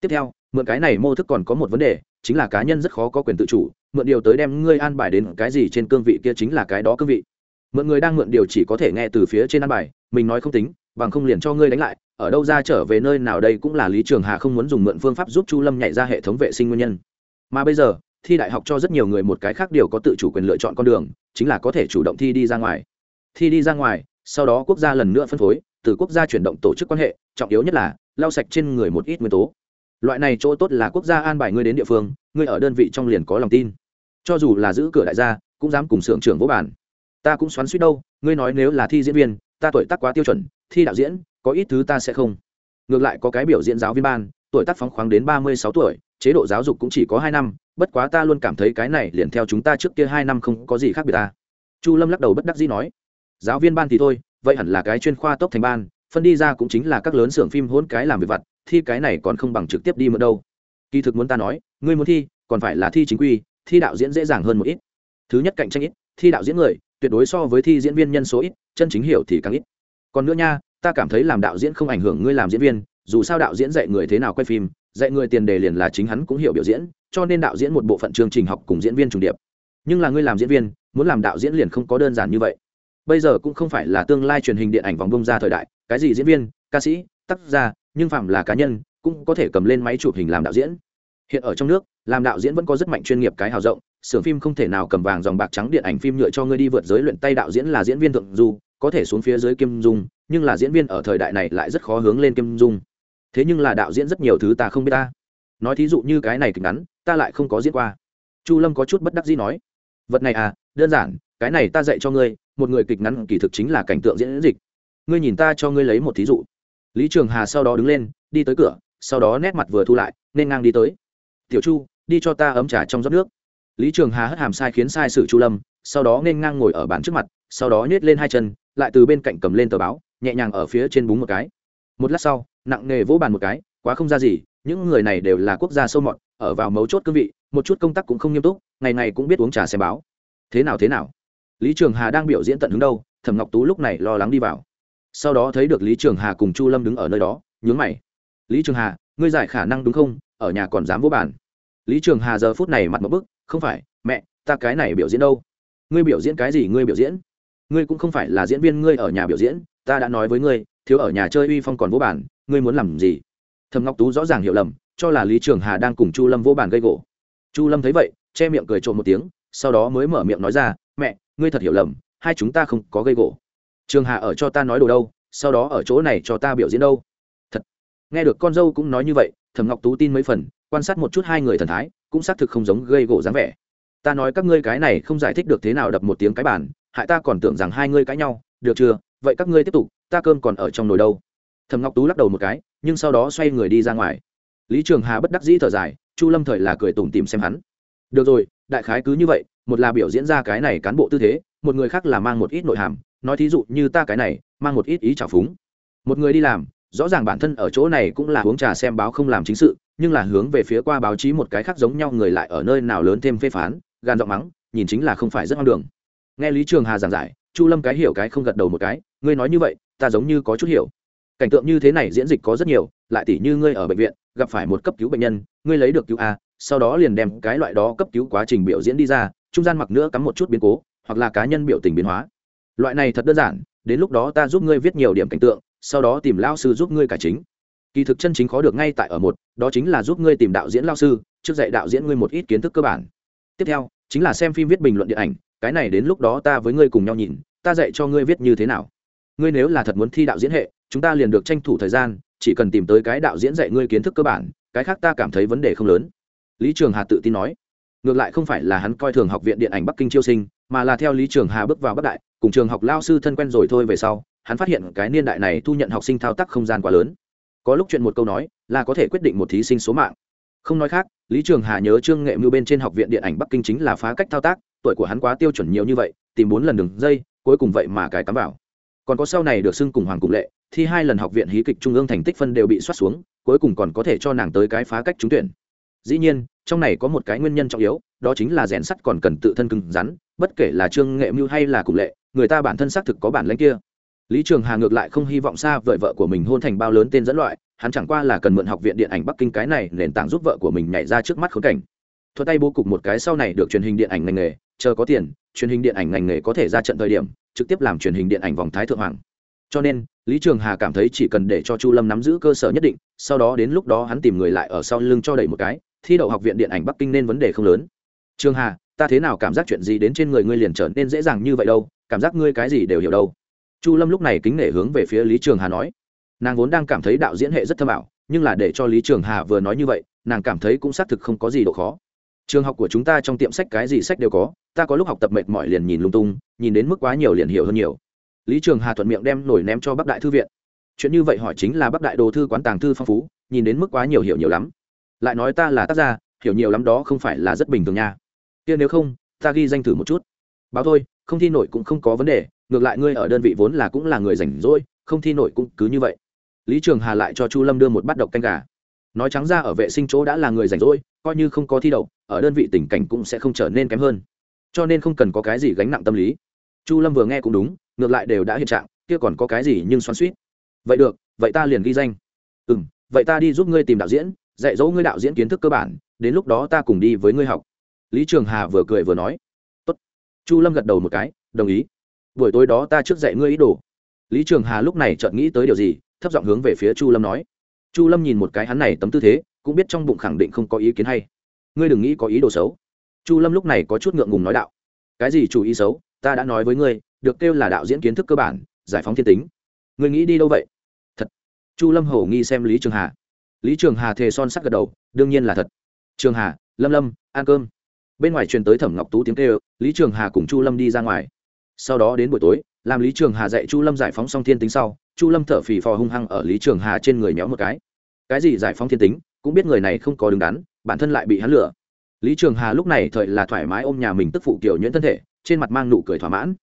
Tiếp theo, mượn cái này mô thức còn có một vấn đề, chính là cá nhân rất khó có quyền tự chủ, mượn điều tới đem ngươi an bài đến cái gì trên cương vị kia chính là cái đó cương vị. Mượn người đang mượn điều chỉ có thể nghe từ phía trên an bài, mình nói không tính, bằng không liền cho ngươi đánh lại, ở đâu ra trở về nơi nào đây cũng là lý trường hà không muốn dùng mượn phương pháp giúp chu lâm nhảy ra hệ thống vệ sinh nguyên nhân. Mà bây giờ thi đại học cho rất nhiều người một cái khác điều có tự chủ quyền lựa chọn con đường, chính là có thể chủ động thi đi ra ngoài. Thi đi ra ngoài, sau đó quốc gia lần nữa phân phối, từ quốc gia chuyển động tổ chức quan hệ, trọng yếu nhất là, lau sạch trên người một ít nguyên tố. Loại này chỗ tốt là quốc gia an bài ngươi đến địa phương, ngươi ở đơn vị trong liền có lòng tin. Cho dù là giữ cửa đại gia, cũng dám cùng sưởng trưởng vô bản ta cũng xoắn suýt đâu, ngươi nói nếu là thi diễn viên, ta tuổi tác quá tiêu chuẩn, thi đạo diễn, có ít thứ ta sẽ không. Ngược lại có cái biểu diễn giáo viên ban tuổi tác phóng khoáng đến ba mươi sáu tuổi, chế độ giáo dục cũng chỉ có hai năm, bất quá ta luôn cảm thấy cái này liền theo chúng ta trước kia hai năm không có gì khác biệt ta. Chu lâm lắc đầu bất đắc dĩ nói, giáo viên ban thì thôi, vậy hẳn là cái chuyên khoa tốc thành ban, phân đi ra cũng chính là các lớn xưởng phim hôn cái làm việc vặt, thi cái này còn không bằng trực tiếp đi mượn đâu. Kỳ thực muốn ta nói, ngươi muốn thi, còn phải là thi chính quy, thi đạo diễn dễ dàng hơn một ít. Thứ nhất cạnh tranh ít, thi đạo diễn người, tuyệt đối so với thi diễn viên nhân số ít, chân chính hiểu thì càng ít. Còn nữa nha, ta cảm thấy làm đạo diễn không ảnh hưởng ngươi làm diễn viên dù sao đạo diễn dạy người thế nào quay phim, dạy người tiền đề liền là chính hắn cũng hiểu biểu diễn, cho nên đạo diễn một bộ phận chương trình học cùng diễn viên trùng điệp. Nhưng là ngươi làm diễn viên, muốn làm đạo diễn liền không có đơn giản như vậy. Bây giờ cũng không phải là tương lai truyền hình điện ảnh vòng bông ra thời đại, cái gì diễn viên, ca sĩ, tác gia nhưng phạm là cá nhân, cũng có thể cầm lên máy chụp hình làm đạo diễn. Hiện ở trong nước, làm đạo diễn vẫn có rất mạnh chuyên nghiệp cái hào rộng, xưởng phim không thể nào cầm vàng dòng bạc trắng điện ảnh phim nhựa cho ngươi đi vượt giới luyện tay đạo diễn là diễn viên thượng du, có thể xuống phía dưới kim dung, nhưng là diễn viên ở thời đại này lại rất khó hướng lên kim dung thế nhưng là đạo diễn rất nhiều thứ ta không biết ta. Nói thí dụ như cái này kịch ngắn, ta lại không có diễn qua. Chu lâm có chút bất đắc dĩ nói, vật này à đơn giản, cái này ta dạy cho ngươi, một người kịch ngắn kỳ thực chính là cảnh tượng diễn dịch. Ngươi nhìn ta cho ngươi lấy một thí dụ. Lý trường hà sau đó đứng lên, đi tới cửa, sau đó nét mặt vừa thu lại, nên ngang đi tới. Tiểu chu, đi cho ta ấm trà trong rót nước. Lý trường hà hất hàm sai khiến sai sự chu lâm, sau đó nên ngang ngồi ở bàn trước mặt, sau đó nhét lên hai chân, lại từ bên cạnh cầm lên tờ báo, nhẹ nhàng ở phía trên búng một cái. Một lát sau nặng nề vỗ bàn một cái, quá không ra gì, những người này đều là quốc gia sâu mọt, ở vào mấu chốt cương vị, một chút công tác cũng không nghiêm túc, ngày ngày cũng biết uống trà xem báo. Thế nào thế nào? Lý trường hà đang biểu diễn tận hứng đâu, thẩm ngọc tú lúc này lo lắng đi vào. Sau đó thấy được lý trường hà cùng chu lâm đứng ở nơi đó, nhướng mày. Lý trường hà, ngươi giải khả năng đúng không? Ở nhà còn dám vô bàn. Lý trường hà giờ phút này mặt một bức, không phải, mẹ, ta cái này biểu diễn đâu? Ngươi biểu diễn cái gì ngươi biểu diễn? Ngươi cũng không phải là diễn viên ngươi ở nhà biểu diễn, ta đã nói với ngươi, thiếu ở nhà chơi uy phong còn vô bản ngươi muốn làm gì? Thầm ngọc tú rõ ràng hiểu lầm cho là lý trường hà đang cùng chu lâm vô bản gây gỗ. Chu lâm thấy vậy che miệng cười trộm một tiếng sau đó mới mở miệng nói ra mẹ ngươi thật hiểu lầm hai chúng ta không có gây gỗ. Trường hà ở cho ta nói đồ đâu sau đó ở chỗ này cho ta biểu diễn đâu. Thật. Nghe được con dâu cũng nói như vậy thầm ngọc tú tin mấy phần quan sát một chút hai người thần thái cũng xác thực không giống gây gỗ dáng vẻ. Ta nói các ngươi cái này không giải thích được thế nào đập một tiếng cái bàn, hại ta còn tưởng rằng hai ngươi cãi nhau được chưa? Vậy các ngươi tiếp tục ta cơm còn ở trong nồi đâu? Thầm ngọc tú lắc đầu một cái, nhưng sau đó xoay người đi ra ngoài. Lý trường hà bất đắc dĩ thở dài, chu lâm thời là cười tủm tìm xem hắn. Được rồi, đại khái cứ như vậy, một là biểu diễn ra cái này cán bộ tư thế, một người khác là mang một ít nội hàm, nói thí dụ như ta cái này, mang một ít ý trào phúng. Một người đi làm, rõ ràng bản thân ở chỗ này cũng là uống trà xem báo không làm chính sự, nhưng là hướng về phía qua báo chí một cái khác giống nhau người lại ở nơi nào lớn thêm phê phán, gan giọng mắng, nhìn chính là không phải rất ngang đường. Nghe lý trường hà giảng giải, chu lâm cái hiểu cái không gật đầu một cái, ngươi nói như vậy, ta giống như có chút hiểu cảnh tượng như thế này diễn dịch có rất nhiều, lại tỉ như ngươi ở bệnh viện, gặp phải một cấp cứu bệnh nhân, ngươi lấy được cứu a, sau đó liền đem cái loại đó cấp cứu quá trình biểu diễn đi ra, trung gian mặc nữa cắm một chút biến cố, hoặc là cá nhân biểu tình biến hóa. Loại này thật đơn giản, đến lúc đó ta giúp ngươi viết nhiều điểm cảnh tượng, sau đó tìm lao sư giúp ngươi cải chính. Kỳ thực chân chính khó được ngay tại ở một, đó chính là giúp ngươi tìm đạo diễn lao sư, trước dạy đạo diễn ngươi một ít kiến thức cơ bản. Tiếp theo, chính là xem phim viết bình luận điện ảnh, cái này đến lúc đó ta với ngươi cùng nhau nhìn, ta dạy cho ngươi viết như thế nào ngươi nếu là thật muốn thi đạo diễn hệ, chúng ta liền được tranh thủ thời gian, chỉ cần tìm tới cái đạo diễn dạy ngươi kiến thức cơ bản, cái khác ta cảm thấy vấn đề không lớn. Lý trường hà tự tin nói. Ngược lại không phải là hắn coi thường học viện điện ảnh bắc kinh chiêu sinh, mà là theo lý trường hà bước vào bắc đại, cùng trường học lao sư thân quen rồi thôi về sau, hắn phát hiện cái niên đại này thu nhận học sinh thao tác không gian quá lớn. Có lúc chuyện một câu nói, là có thể quyết định một thí sinh số mạng. Không nói khác, lý trường hà nhớ trương nghệ mưu bên trên học viện điện ảnh bắc kinh chính là phá cách thao tác, tuổi của hắn quá tiêu chuẩn nhiều như vậy, tìm bốn lần đường dây, cuối cùng vậy mà cài cắm vào còn có sau này được xưng cùng hoàng cùng lệ, thi hai lần học viện hí kịch trung ương thành tích phân đều bị soát xuống, cuối cùng còn có thể cho nàng tới cái phá cách trúng tuyển. Dĩ nhiên, trong này có một cái nguyên nhân trọng yếu, đó chính là rèn sắt còn cần tự thân cứng rắn, bất kể là trương nghệ mưu hay là cùng lệ, người ta bản thân xác thực có bản lãnh kia. Lý trường hà ngược lại không hy vọng xa vợ vợ của mình hôn thành bao lớn tên dẫn loại, hắn chẳng qua là cần mượn học viện điện ảnh bắc kinh cái này nền tảng giúp vợ của mình nhảy ra trước mắt khốn cảnh. Thuật tay bố cục một cái sau này được truyền hình điện ảnh ngành nghề, chờ có tiền, truyền hình điện ảnh ngành nghề có thể ra trận thời điểm trực tiếp làm truyền hình điện ảnh vòng thái thượng hoàng. Cho nên, lý trường hà cảm thấy chỉ cần để cho chu lâm nắm giữ cơ sở nhất định, sau đó đến lúc đó hắn tìm người lại ở sau lưng cho đẩy một cái, thi đậu học viện điện ảnh bắc kinh nên vấn đề không lớn. Trường hà, ta thế nào cảm giác chuyện gì đến trên người ngươi liền trở nên dễ dàng như vậy đâu, cảm giác ngươi cái gì đều hiểu đâu. Chu lâm lúc này kính nể hướng về phía lý trường hà nói. Nàng vốn đang cảm thấy đạo diễn hệ rất thâm ảo, nhưng là để cho lý trường hà vừa nói như vậy, nàng cảm thấy cũng xác thực không có gì độ khó trường học của chúng ta trong tiệm sách cái gì sách đều có, ta có lúc học tập mệt mỏi liền nhìn lung tung, nhìn đến mức quá nhiều liền hiểu hơn nhiều. Lý trường hà thuận miệng đem nổi ném cho bắc đại thư viện. Chuyện như vậy hỏi chính là bắc đại đồ thư quán tàng thư phong phú, nhìn đến mức quá nhiều hiểu nhiều lắm. Lại nói ta là tác gia, hiểu nhiều lắm đó không phải là rất bình thường nha. Kia nếu không, ta ghi danh thử một chút. Báo thôi, không thi nổi cũng không có vấn đề, ngược lại ngươi ở đơn vị vốn là cũng là người rảnh rỗi, không thi nổi cũng cứ như vậy. Lý trường hà lại cho chu lâm đưa một bát độc canh gà nói trắng ra ở vệ sinh chỗ đã là người rảnh rỗi, coi như không có thi đậu, ở đơn vị tình cảnh cũng sẽ không trở nên kém hơn. Cho nên không cần có cái gì gánh nặng tâm lý. Chu lâm vừa nghe cũng đúng, ngược lại đều đã hiện trạng, kia còn có cái gì nhưng xoắn suýt vậy được, vậy ta liền ghi danh. Ừ m vậy ta đi giúp ngươi tìm đạo diễn, dạy dỗ ngươi đạo diễn kiến thức cơ bản, đến lúc đó ta cùng đi với ngươi học. Lý trường hà vừa cười vừa nói. Tốt. chu lâm gật đầu một cái, đồng ý. Buổi tối đó ta trước dạy ngươi ý đồ. Lý trường hà lúc này chợt nghĩ tới điều gì, thấp giọng hướng về phía chu lâm nói chu lâm nhìn một cái hắn này tấm tư thế, cũng biết trong bụng khẳng định không có ý kiến hay. Ngươi đừng nghĩ có ý đồ xấu. Chu lâm lúc này có chút ngượng ngùng nói đạo. Cái gì chủ ý xấu? Ta đã nói với ngươi, được kêu là đạo diễn kiến thức cơ bản, giải phóng thiên tính. Ngươi nghĩ đi đâu vậy? Thật. Chu lâm hầu nghi xem lý trường hà. Lý trường hà thề son sắc gật đầu, đương nhiên là thật. Trường hà, lâm lâm, ăn cơm. Bên ngoài truyền tới thẩm ngọc tú tiếng kêu, lý trường hà cùng chu lâm đi ra ngoài. Sau đó đến buổi tối, làm lý trường hà dạy chu lâm giải phóng xong thiên tính sau chu lâm thở phì phò hung hăng ở lý trường hà trên người méo một cái. Cái gì giải phóng thiên tính, cũng biết người này không có đứng đắn, bản thân lại bị hắn lừa. Lý trường hà lúc này thời là thoải mái ôm nhà mình tức phụ kiểu nhuyễn thân thể, trên mặt mang nụ cười thỏa mãn.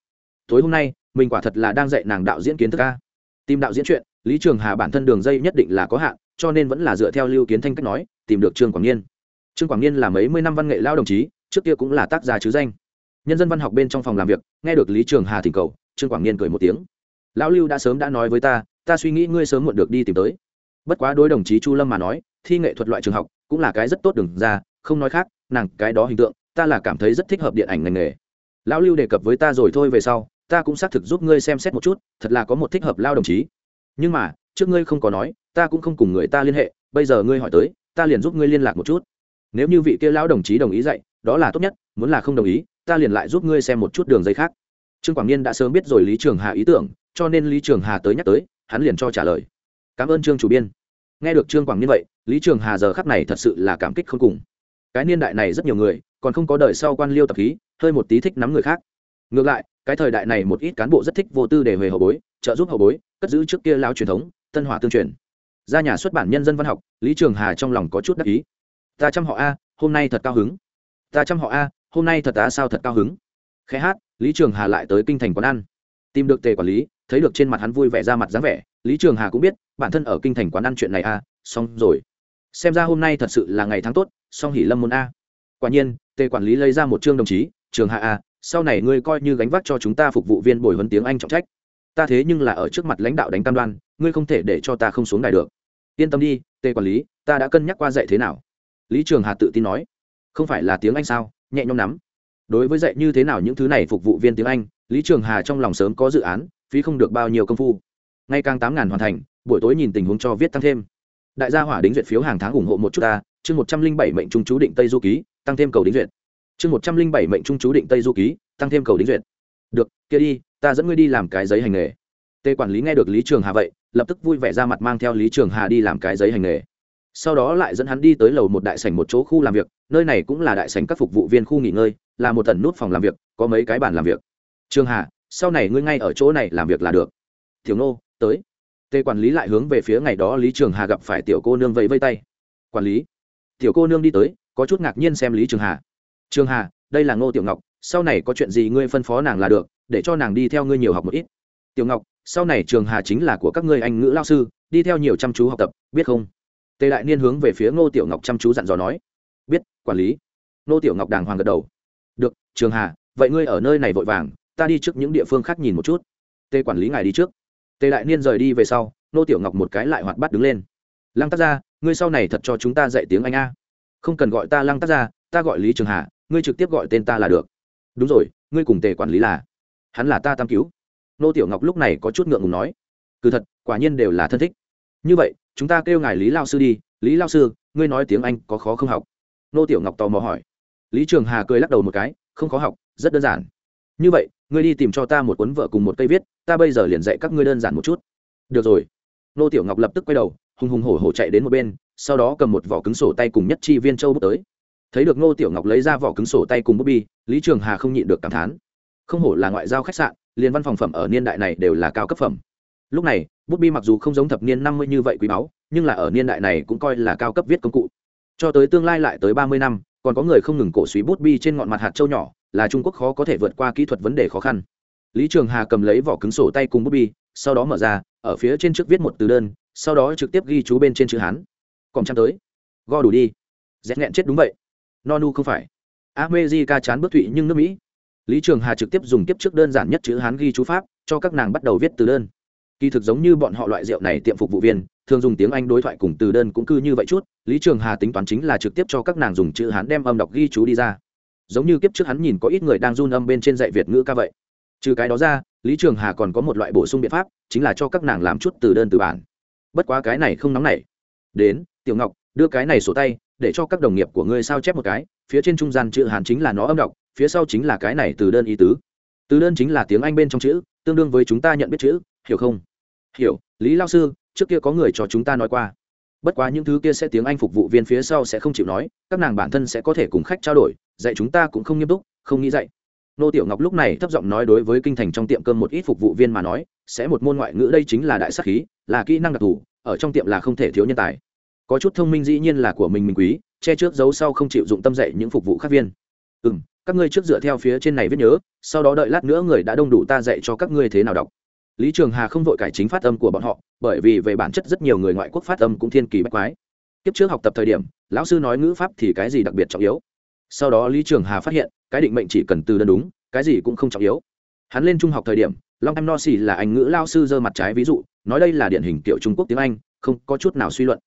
Tối hôm nay, mình quả thật là đang dạy nàng đạo diễn kiến thức ca tìm đạo diễn chuyện, lý trường hà bản thân đường dây nhất định là có hạn, cho nên vẫn là dựa theo lưu kiến thanh cách nói, tìm được trương quảng niên trương quảng niên là mấy mươi năm văn nghệ lao đồng chí, trước kia cũng là tác gia chứ danh. Nhân dân văn học bên trong phòng làm việc, nghe được lý trường hà thỉnh cầu, trương quảng niên cười một tiếng lão lưu đã sớm đã nói với ta ta suy nghĩ ngươi sớm muộn được đi tìm tới. Bất quá đối đồng chí chu lâm mà nói, thi nghệ thuật loại trường học cũng là cái rất tốt đừng ra, không nói khác, nàng cái đó hình tượng, ta là cảm thấy rất thích hợp điện ảnh ngành nghề. Lão lưu đề cập với ta rồi thôi về sau, ta cũng xác thực giúp ngươi xem xét một chút, thật là có một thích hợp lao đồng chí. Nhưng mà, trước ngươi không có nói, ta cũng không cùng người ta liên hệ, bây giờ ngươi hỏi tới, ta liền giúp ngươi liên lạc một chút. Nếu như vị kia lão đồng chí đồng ý dạy, đó là tốt nhất, muốn là không đồng ý, ta liền lại giúp ngươi xem một chút đường dây khác. Trương quảng niên đã sớm biết rồi lý trường hà ý tưởng cho nên lý trường hà tới nhắc tới, hắn liền cho trả lời. Cảm ơn trương chủ biên. Nghe được trương quảng như vậy, lý trường hà giờ khắc này thật sự là cảm kích không cùng. Cái niên đại này rất nhiều người, còn không có đời sau quan liêu tập khí, hơi một tí thích nắm người khác. Ngược lại, cái thời đại này một ít cán bộ rất thích vô tư để về hậu bối, trợ giúp hậu bối, cất giữ trước kia lao truyền thống, tân hỏa tương truyền. Ra nhà xuất bản nhân dân văn học, lý trường hà trong lòng có chút đắc ý. Ta chăm họ a, hôm nay thật cao hứng. Ta chăm họ a, hôm nay thật á sao thật cao hứng. Khẽ hát, lý trường hà lại tới kinh thành quán ăn. Tìm được tề quản lý thấy được trên mặt hắn vui vẻ ra mặt dáng vẻ, lý trường hà cũng biết, bản thân ở kinh thành quán ăn chuyện này a xong rồi. Xem ra hôm nay thật sự là ngày tháng tốt song hỉ lâm môn a. Quả nhiên, tề quản lý lấy ra một chương đồng chí, trường hạ a, sau này ngươi coi như gánh vác cho chúng ta phục vụ viên bồi huấn tiếng anh trọng trách. Ta thế nhưng là ở trước mặt lãnh đạo đánh cam đoan, ngươi không thể để cho ta không xuống đài được. Yên tâm đi, tề quản lý, ta đã cân nhắc qua dạy thế nào. Lý trường hà tự tin nói. Không phải là tiếng anh sao? Nhẹ nhõm lắm. Đối với dạy như thế nào những thứ này phục vụ viên tiếng anh, lý trường hà trong lòng sớm có dự án phí không được bao nhiêu công phu. Ngay càng tám ngàn hoàn thành, buổi tối nhìn tình huống cho viết tăng thêm. Đại gia hỏa đính duyệt phiếu hàng tháng ủng hộ một chút ta, chương một trăm linh bảy mệnh trung chú định tây du ký, tăng thêm cầu đính duyệt. Chương một trăm linh bảy mệnh trung chú định tây du ký, tăng thêm cầu đính duyệt. Được, kia đi, ta dẫn ngươi đi làm cái giấy hành nghề. Tê quản lý nghe được lý trường hà vậy, lập tức vui vẻ ra mặt mang theo lý trường hà đi làm cái giấy hành nghề. Sau đó lại dẫn hắn đi tới lầu một đại sảnh một chỗ khu làm việc, nơi này cũng là đại sảnh các phục vụ viên khu nghỉ ngơi, là một tần nút phòng làm việc, có mấy cái bàn làm việc. Trường hà sau này ngươi ngay ở chỗ này làm việc là được. Tiểu nô tới. Tề quản lý lại hướng về phía ngày đó lý trường hà gặp phải tiểu cô nương vẫy vây tay. Quản lý. Tiểu cô nương đi tới, có chút ngạc nhiên xem lý trường hà. Trường hà, đây là ngô tiểu ngọc, sau này có chuyện gì ngươi phân phó nàng là được, để cho nàng đi theo ngươi nhiều học một ít. Tiểu ngọc, sau này trường hà chính là của các ngươi anh ngữ lao sư, đi theo nhiều chăm chú học tập, biết không? Tề đại niên hướng về phía ngô tiểu ngọc chăm chú dặn dò nói. Biết, quản lý. Ngô tiểu ngọc đàng hoàng gật đầu. Được, trường hà, vậy ngươi ở nơi này vội vàng ta đi trước những địa phương khác nhìn một chút. Tề quản lý ngài đi trước. Tề đại niên rời đi về sau Nô tiểu ngọc một cái lại hoạt bắt đứng lên. Lăng tác Gia, ngươi sau này thật cho chúng ta dạy tiếng anh a. Không cần gọi ta lăng tác Gia, ta gọi lý trường hà ngươi trực tiếp gọi tên ta là được. Đúng rồi ngươi cùng tề quản lý là. Hắn là ta tam cứu. Nô tiểu ngọc lúc này có chút ngượng ngùng nói. Cứ thật quả nhiên đều là thân thích. Như vậy chúng ta kêu ngài lý lao sư đi. Lý lao sư ngươi nói tiếng anh có khó không học? Nô tiểu ngọc tò mò hỏi. Lý trường hà cười lắc đầu một cái không khó học rất đơn giản. Như vậy ngươi đi tìm cho ta một cuốn vợ cùng một cây viết, ta bây giờ liền dạy các ngươi đơn giản một chút. Được rồi. Nô tiểu ngọc lập tức quay đầu, hùng hùng hổ hổ chạy đến một bên, sau đó cầm một vỏ cứng sổ tay cùng nhất chi viên châu bước tới. Thấy được ngô tiểu ngọc lấy ra vỏ cứng sổ tay cùng bút bi, lý trường hà không nhịn được cảm thán. Không hổ là ngoại giao khách sạn, liền văn phòng phẩm ở niên đại này đều là cao cấp phẩm. Lúc này, bút bi mặc dù không giống thập niên năm mươi như vậy quý báu, nhưng là ở niên đại này cũng coi là cao cấp viết công cụ. Cho tới tương lai lại tới ba mươi năm, còn có người không ngừng cổ suý bút bi trên ngọn mặt hạt châu nhỏ là trung quốc khó có thể vượt qua kỹ thuật vấn đề khó khăn. Lý trường hà cầm lấy vỏ cứng sổ tay cùng bút bi, sau đó mở ra, ở phía trên trước viết một từ đơn, sau đó trực tiếp ghi chú bên trên chữ hán. Còn chăm tới. Go đủ đi. Rét nghẹn chết đúng vậy. Nonu không phải. America chán bước thụy nhưng nước mỹ. Lý trường hà trực tiếp dùng tiếp trước đơn giản nhất chữ hán ghi chú pháp, cho các nàng bắt đầu viết từ đơn. Kỳ thực giống như bọn họ loại rượu này tiệm phục vụ viên, thường dùng tiếng anh đối thoại cùng từ đơn cũng cư như vậy chút. Lý trường hà tính toán chính là trực tiếp cho các nàng dùng chữ hán đem âm đọc ghi chú đi ra giống như kiếp trước hắn nhìn có ít người đang run âm bên trên dạy việt ngữ ca vậy. Trừ cái đó ra, lý trường hà còn có một loại bổ sung biện pháp, chính là cho các nàng làm chút từ đơn từ bản. Bất quá cái này không nóng nảy. Đến, tiểu ngọc, đưa cái này sổ tay, để cho các đồng nghiệp của ngươi sao chép một cái, phía trên trung gian chữ hàn chính là nó âm đọc, phía sau chính là cái này từ đơn ý tứ. Từ đơn chính là tiếng anh bên trong chữ, tương đương với chúng ta nhận biết chữ, hiểu không? Hiểu, lý lao sư, trước kia có người cho chúng ta nói qua bất quá những thứ kia sẽ tiếng anh phục vụ viên phía sau sẽ không chịu nói, các nàng bản thân sẽ có thể cùng khách trao đổi, dạy chúng ta cũng không nghiêm túc, không nghĩ dạy. Nô tiểu ngọc lúc này thấp giọng nói đối với kinh thành trong tiệm cơm một ít phục vụ viên mà nói, sẽ một môn ngoại ngữ đây chính là đại sắc khí, là kỹ năng đặc thù, ở trong tiệm là không thể thiếu nhân tài. Có chút thông minh dĩ nhiên là của mình mình quý, che trước giấu sau không chịu dụng tâm dạy những phục vụ khác viên. Ừ m các ngươi trước dựa theo phía trên này viết nhớ, sau đó đợi lát nữa người đã đông đủ ta dạy cho các ngươi thế nào đọc lý trường hà không vội cải chính phát âm của bọn họ, bởi vì về bản chất rất nhiều người ngoại quốc phát âm cũng thiên kỳ bách quái. Kiếp trước học tập thời điểm, lão sư nói ngữ pháp thì cái gì đặc biệt trọng yếu. Sau đó lý trường hà phát hiện, cái định mệnh chỉ cần từ đơn đúng, cái gì cũng không trọng yếu. Hắn lên trung học thời điểm, long em no xì là anh ngữ lao sư dơ mặt trái ví dụ, nói đây là điển hình kiểu trung quốc tiếng anh, không có chút nào suy luận.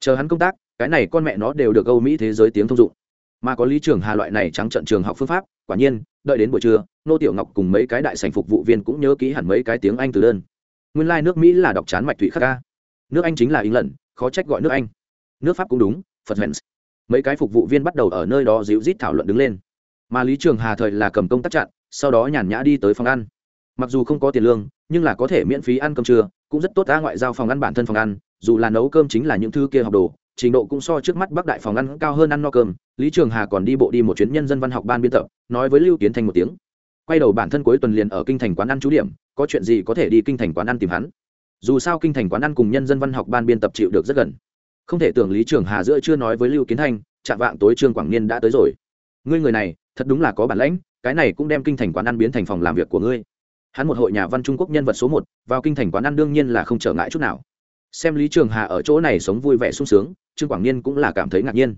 Chờ hắn công tác, cái này con mẹ nó đều được âu mỹ thế giới tiếng thông dụng. Mà có lý trường hà loại này trắng trận trường học phương pháp quả nhiên, đợi đến buổi trưa, nô tiểu ngọc cùng mấy cái đại sành phục vụ viên cũng nhớ kỹ hẳn mấy cái tiếng anh từ đơn. Nguyên lai、like、nước mỹ là đọc chán mạch thủy khắc ca. Nước anh chính là ý lần khó trách gọi nước anh. Nước pháp cũng đúng, phật hẹn mấy cái phục vụ viên bắt đầu ở nơi đó dịu rít thảo luận đứng lên. Mà lý trường hà thời là cầm công tác chặn, sau đó nhàn nhã đi tới phòng ăn. Mặc dù không có tiền lương, nhưng là có thể miễn phí ăn cơm trưa, cũng rất tốt ra ngoại giao phòng ăn bản thân phòng ăn, dù là nấu cơm chính là những thứ kia học đồ trình độ cũng so trước mắt bắc đại phòng ăn cao hơn ăn no cơm, lý trường hà còn đi bộ đi một chuyến nhân dân văn học ban biên tập, nói với lưu kiến thành một tiếng. Quay đầu bản thân cuối tuần liền ở kinh thành quán ăn trú điểm, có chuyện gì có thể đi kinh thành quán ăn tìm hắn. Dù sao kinh thành quán ăn cùng nhân dân văn học ban biên tập chịu được rất gần. Không thể tưởng lý trường hà giữa chưa nói với lưu kiến thanh chạm vạng tối trương quảng niên đã tới rồi. Ngươi người này, thật đúng là có bản lãnh, cái này cũng đem kinh thành quán ăn biến thành phòng làm việc của ngươi. Hắn một hội nhà văn trung quốc nhân vật số một, vào kinh thành quán ăn đương nhiên là không trở ngại chút nào. Xem lý trường hà ở chỗ này sống vui vẻ sung sướng trương quảng niên cũng là cảm thấy ngạc nhiên.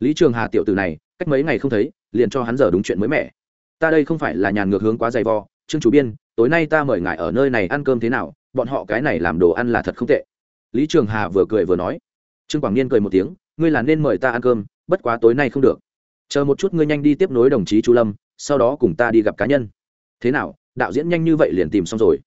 Lý trường hà tiểu tử này, cách mấy ngày không thấy, liền cho hắn giờ đúng chuyện mới mẻ. Ta đây không phải là nhàn ngược hướng quá dày vò, trương chủ biên, tối nay ta mời ngài ở nơi này ăn cơm thế nào, bọn họ cái này làm đồ ăn là thật không tệ. Lý trường hà vừa cười vừa nói. Trương quảng niên cười một tiếng, ngươi là nên mời ta ăn cơm, bất quá tối nay không được. Chờ một chút ngươi nhanh đi tiếp nối đồng chí chu lâm, sau đó cùng ta đi gặp cá nhân. Thế nào, đạo diễn nhanh như vậy liền tìm xong rồi?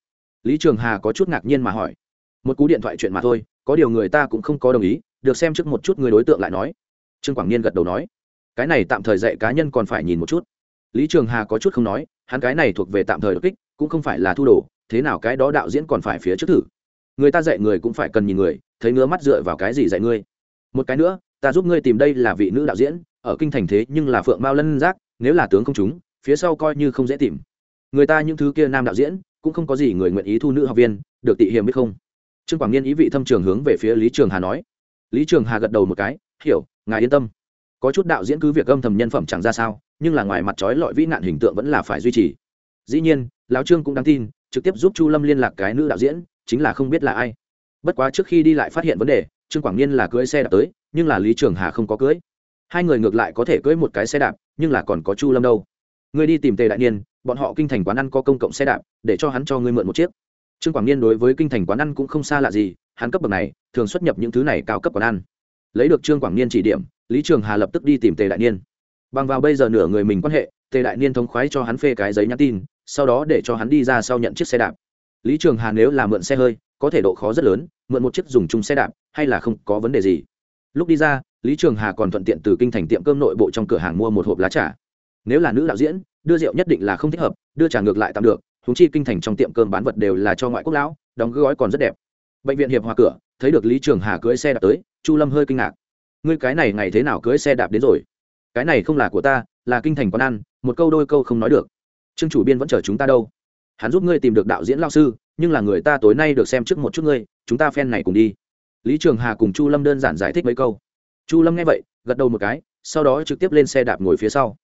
Lý trường hà có chút ngạc nhiên mà hỏi. Một cú điện thoại chuyện mà thôi, có điều người ta cũng không có đồng ý được xem trước một chút người đối tượng lại nói. Trương quảng niên gật đầu nói, cái này tạm thời dạy cá nhân còn phải nhìn một chút. Lý trường hà có chút không nói, hắn cái này thuộc về tạm thời đột kích, cũng không phải là thu đồ, thế nào cái đó đạo diễn còn phải phía trước thử. Người ta dạy người cũng phải cần nhìn người, thấy ngứa mắt dựa vào cái gì dạy ngươi. Một cái nữa, ta giúp ngươi tìm đây là vị nữ đạo diễn, ở kinh thành thế nhưng là phượng mao lân giác, nếu là tướng công chúng, phía sau coi như không dễ tìm. Người ta những thứ kia nam đạo diễn, cũng không có gì người nguyện ý thu nữ học viên, được tị hiểm biết không? Trương quảng niên ý vị thâm trường hướng về phía lý trường hà nói lý trường hà gật đầu một cái, hiểu, ngài yên tâm. Có chút đạo diễn cứ việc âm thầm nhân phẩm chẳng ra sao, nhưng là ngoài mặt trói lọi vĩ nạn hình tượng vẫn là phải duy trì. Dĩ nhiên, lão trương cũng đáng tin, trực tiếp giúp chu lâm liên lạc cái nữ đạo diễn, chính là không biết là ai. Bất quá trước khi đi lại phát hiện vấn đề, trương quảng niên là cưỡi xe đạp tới, nhưng là lý trường hà không có cưỡi hai người ngược lại có thể cưỡi một cái xe đạp, nhưng là còn có chu lâm đâu. Người đi tìm tề đại niên, bọn họ kinh thành quán ăn có công cộng xe đạp, để cho hắn cho ngươi mượn một chiếc. Trương quảng niên đối với kinh thành quán ăn cũng không xa lạ gì hắn cấp bậc này, thường xuất nhập những thứ này cao cấp quán ăn. Lấy được trương quảng niên chỉ điểm, lý trường hà lập tức đi tìm tề đại niên. Bằng vào bây giờ nửa người mình quan hệ, tề đại niên thống khoái cho hắn phê cái giấy nhắn tin, sau đó để cho hắn đi ra sau nhận chiếc xe đạp. Lý trường hà nếu là mượn xe hơi, có thể độ khó rất lớn, mượn một chiếc dùng chung xe đạp, hay là không có vấn đề gì. Lúc đi ra, lý trường hà còn thuận tiện từ kinh thành tiệm cơm nội bộ trong cửa hàng mua một hộp lá trà. Nếu là nữ đạo diễn, đưa rượu nhất định là không thích hợp, đưa trà ngược lại tạm được húng chi kinh thành trong tiệm cơm bán vật đều là cho ngoại quốc lão, đóng gói còn rất đẹp bệnh viện hiệp hòa cửa, thấy được lý trường hà cưỡi xe đạp tới, chu lâm hơi kinh ngạc. Ngươi cái này ngày thế nào cưỡi xe đạp đến rồi? Cái này không là của ta, là kinh thành quán ăn, một câu đôi câu không nói được. Trương chủ biên vẫn chờ chúng ta đâu. Hắn giúp ngươi tìm được đạo diễn lao sư, nhưng là người ta tối nay được xem trước một chút ngươi, chúng ta phen này cùng đi. Lý trường hà cùng chu lâm đơn giản giải thích mấy câu. Chu lâm nghe vậy, gật đầu một cái, sau đó trực tiếp lên xe đạp ngồi phía sau.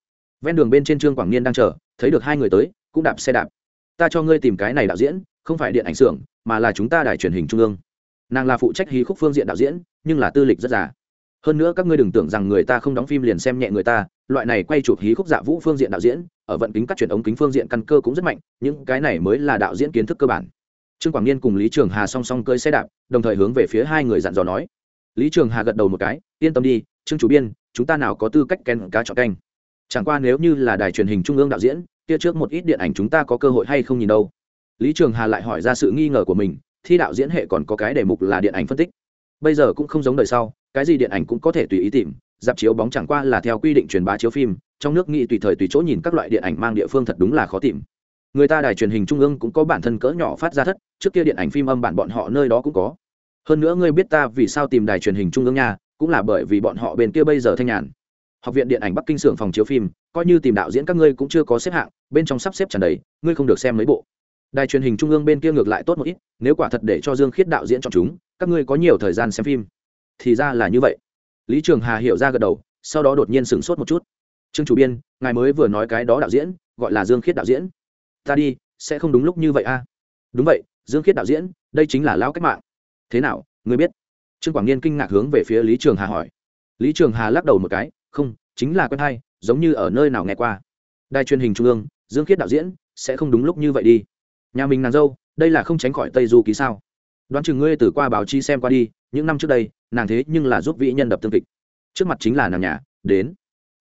Ven đường bên trên trương quảng niên đang chờ, thấy được hai người tới, cũng đạp xe đạp. Ta cho ngươi tìm cái này đạo diễn, không phải điện ảnh xưởng mà là chúng ta đài truyền hình trung ương. Nàng là phụ trách hí khúc phương diện đạo diễn, nhưng là tư lịch rất già. Hơn nữa các ngươi đừng tưởng rằng người ta không đóng phim liền xem nhẹ người ta, loại này quay chụp hí khúc dạ vũ phương diện đạo diễn, ở vận kính cắt truyền ống kính phương diện căn cơ cũng rất mạnh, những cái này mới là đạo diễn kiến thức cơ bản. Trương quảng niên cùng lý trường hà song song cơi xe đạp, đồng thời hướng về phía hai người dặn dò nói. Lý trường hà gật đầu một cái, yên tâm đi, trương chủ biên, chúng ta nào có tư cách ken cá chọn canh. Chẳng qua nếu như là đài truyền hình trung ương đạo diễn, kia trước một ít điện ảnh chúng ta có cơ hội hay không nhìn đâu lý trường hà lại hỏi ra sự nghi ngờ của mình, thi đạo diễn hệ còn có cái đề mục là điện ảnh phân tích. Bây giờ cũng không giống đời sau, cái gì điện ảnh cũng có thể tùy ý tìm, dạp chiếu bóng chẳng qua là theo quy định truyền bá chiếu phim, trong nước nghị tùy thời tùy chỗ nhìn các loại điện ảnh mang địa phương thật đúng là khó tìm. Người ta đài truyền hình trung ương cũng có bản thân cỡ nhỏ phát ra thất, trước kia điện ảnh phim âm bản bọn họ nơi đó cũng có. Hơn nữa ngươi biết ta vì sao tìm đài truyền hình trung ương nha, cũng là bởi vì bọn họ bên kia bây giờ thanh nhàn. Học viện điện ảnh bắc kinh xưởng phòng chiếu phim, coi như tìm đạo diễn các ngươi cũng chưa có xếp hạng, bên trong sắp xếp tràn đầy, ngươi không được xem mấy bộ đài truyền hình trung ương bên kia ngược lại tốt một ít, nếu quả thật để cho dương khiết đạo diễn chọn chúng, các ngươi có nhiều thời gian xem phim. Thì ra là như vậy. Lý trường hà hiểu ra gật đầu, sau đó đột nhiên sửng sốt một chút. Trương chủ biên, ngài mới vừa nói cái đó đạo diễn, gọi là dương khiết đạo diễn. Ta đi, sẽ không đúng lúc như vậy a. Đúng vậy, dương khiết đạo diễn, đây chính là lão cách mạng. Thế nào người biết? Trương quảng niên kinh ngạc hướng về phía lý trường hà hỏi. Lý trường hà lắc đầu một cái, không, chính là quen hay, giống như ở nơi nào nghe qua. Đài truyền hình trung ương, dương khiết đạo diễn, sẽ không đúng lúc như vậy đi nhà mình nàng dâu, đây là không tránh khỏi tây du ký sao? Đoán chừng ngươi từ qua báo chí xem qua đi, những năm trước đây, nàng thế nhưng là giúp vị nhân đập tương kịch. Trước mặt chính là nàng nhà, đến.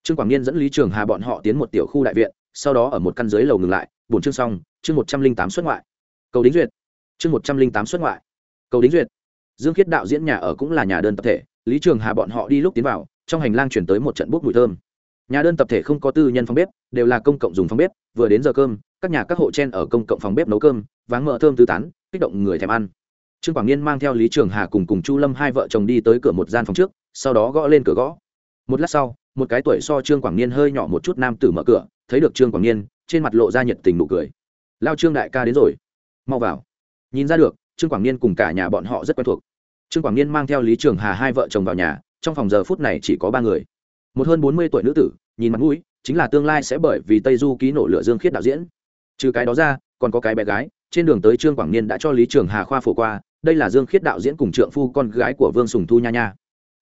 Trương quảng niên dẫn lý trường hà bọn họ tiến một tiểu khu đại viện, sau đó ở một căn dưới lầu ngừng lại bổn chương xong, chương một trăm linh tám xuất ngoại. Cầu đính duyệt. Chương một trăm linh tám xuất ngoại. Cầu đính duyệt. Dương khiết đạo diễn nhà ở cũng là nhà đơn tập thể, lý trường hà bọn họ đi lúc tiến vào, trong hành lang chuyển tới một trận bút mùi thơm. Nhà đơn tập thể không có tư nhân phòng bếp, đều là công cộng dùng phòng bếp, vừa đến giờ cơm các nhà các hộ chen ở công cộng phòng bếp nấu cơm, váng mỡ thơm tứ tán, kích động người thèm ăn. Trương quảng niên mang theo lý trường hà cùng cùng chu lâm hai vợ chồng đi tới cửa một gian phòng trước, sau đó gõ lên cửa gõ. Một lát sau, một cái tuổi so trương quảng niên hơi nhỏ một chút nam tử mở cửa, thấy được trương quảng niên, trên mặt lộ ra nhiệt tình nụ cười. Lao trương đại ca đến rồi, mau vào. Nhìn ra được, trương quảng niên cùng cả nhà bọn họ rất quen thuộc. Trương quảng niên mang theo lý trường hà hai vợ chồng vào nhà, trong phòng giờ phút này chỉ có ba người. Một hơn bốn mươi tuổi nữ tử, nhìn mặt mũi, chính là tương lai sẽ bởi vì tây du ký nổ lửa dương khiết đạo diễn trừ cái đó ra, còn có cái bé gái, trên đường tới trương quảng niên đã cho lý trường hà khoa phổ qua, đây là dương khiết đạo diễn cùng trượng phu con gái của vương sùng thu nha nha.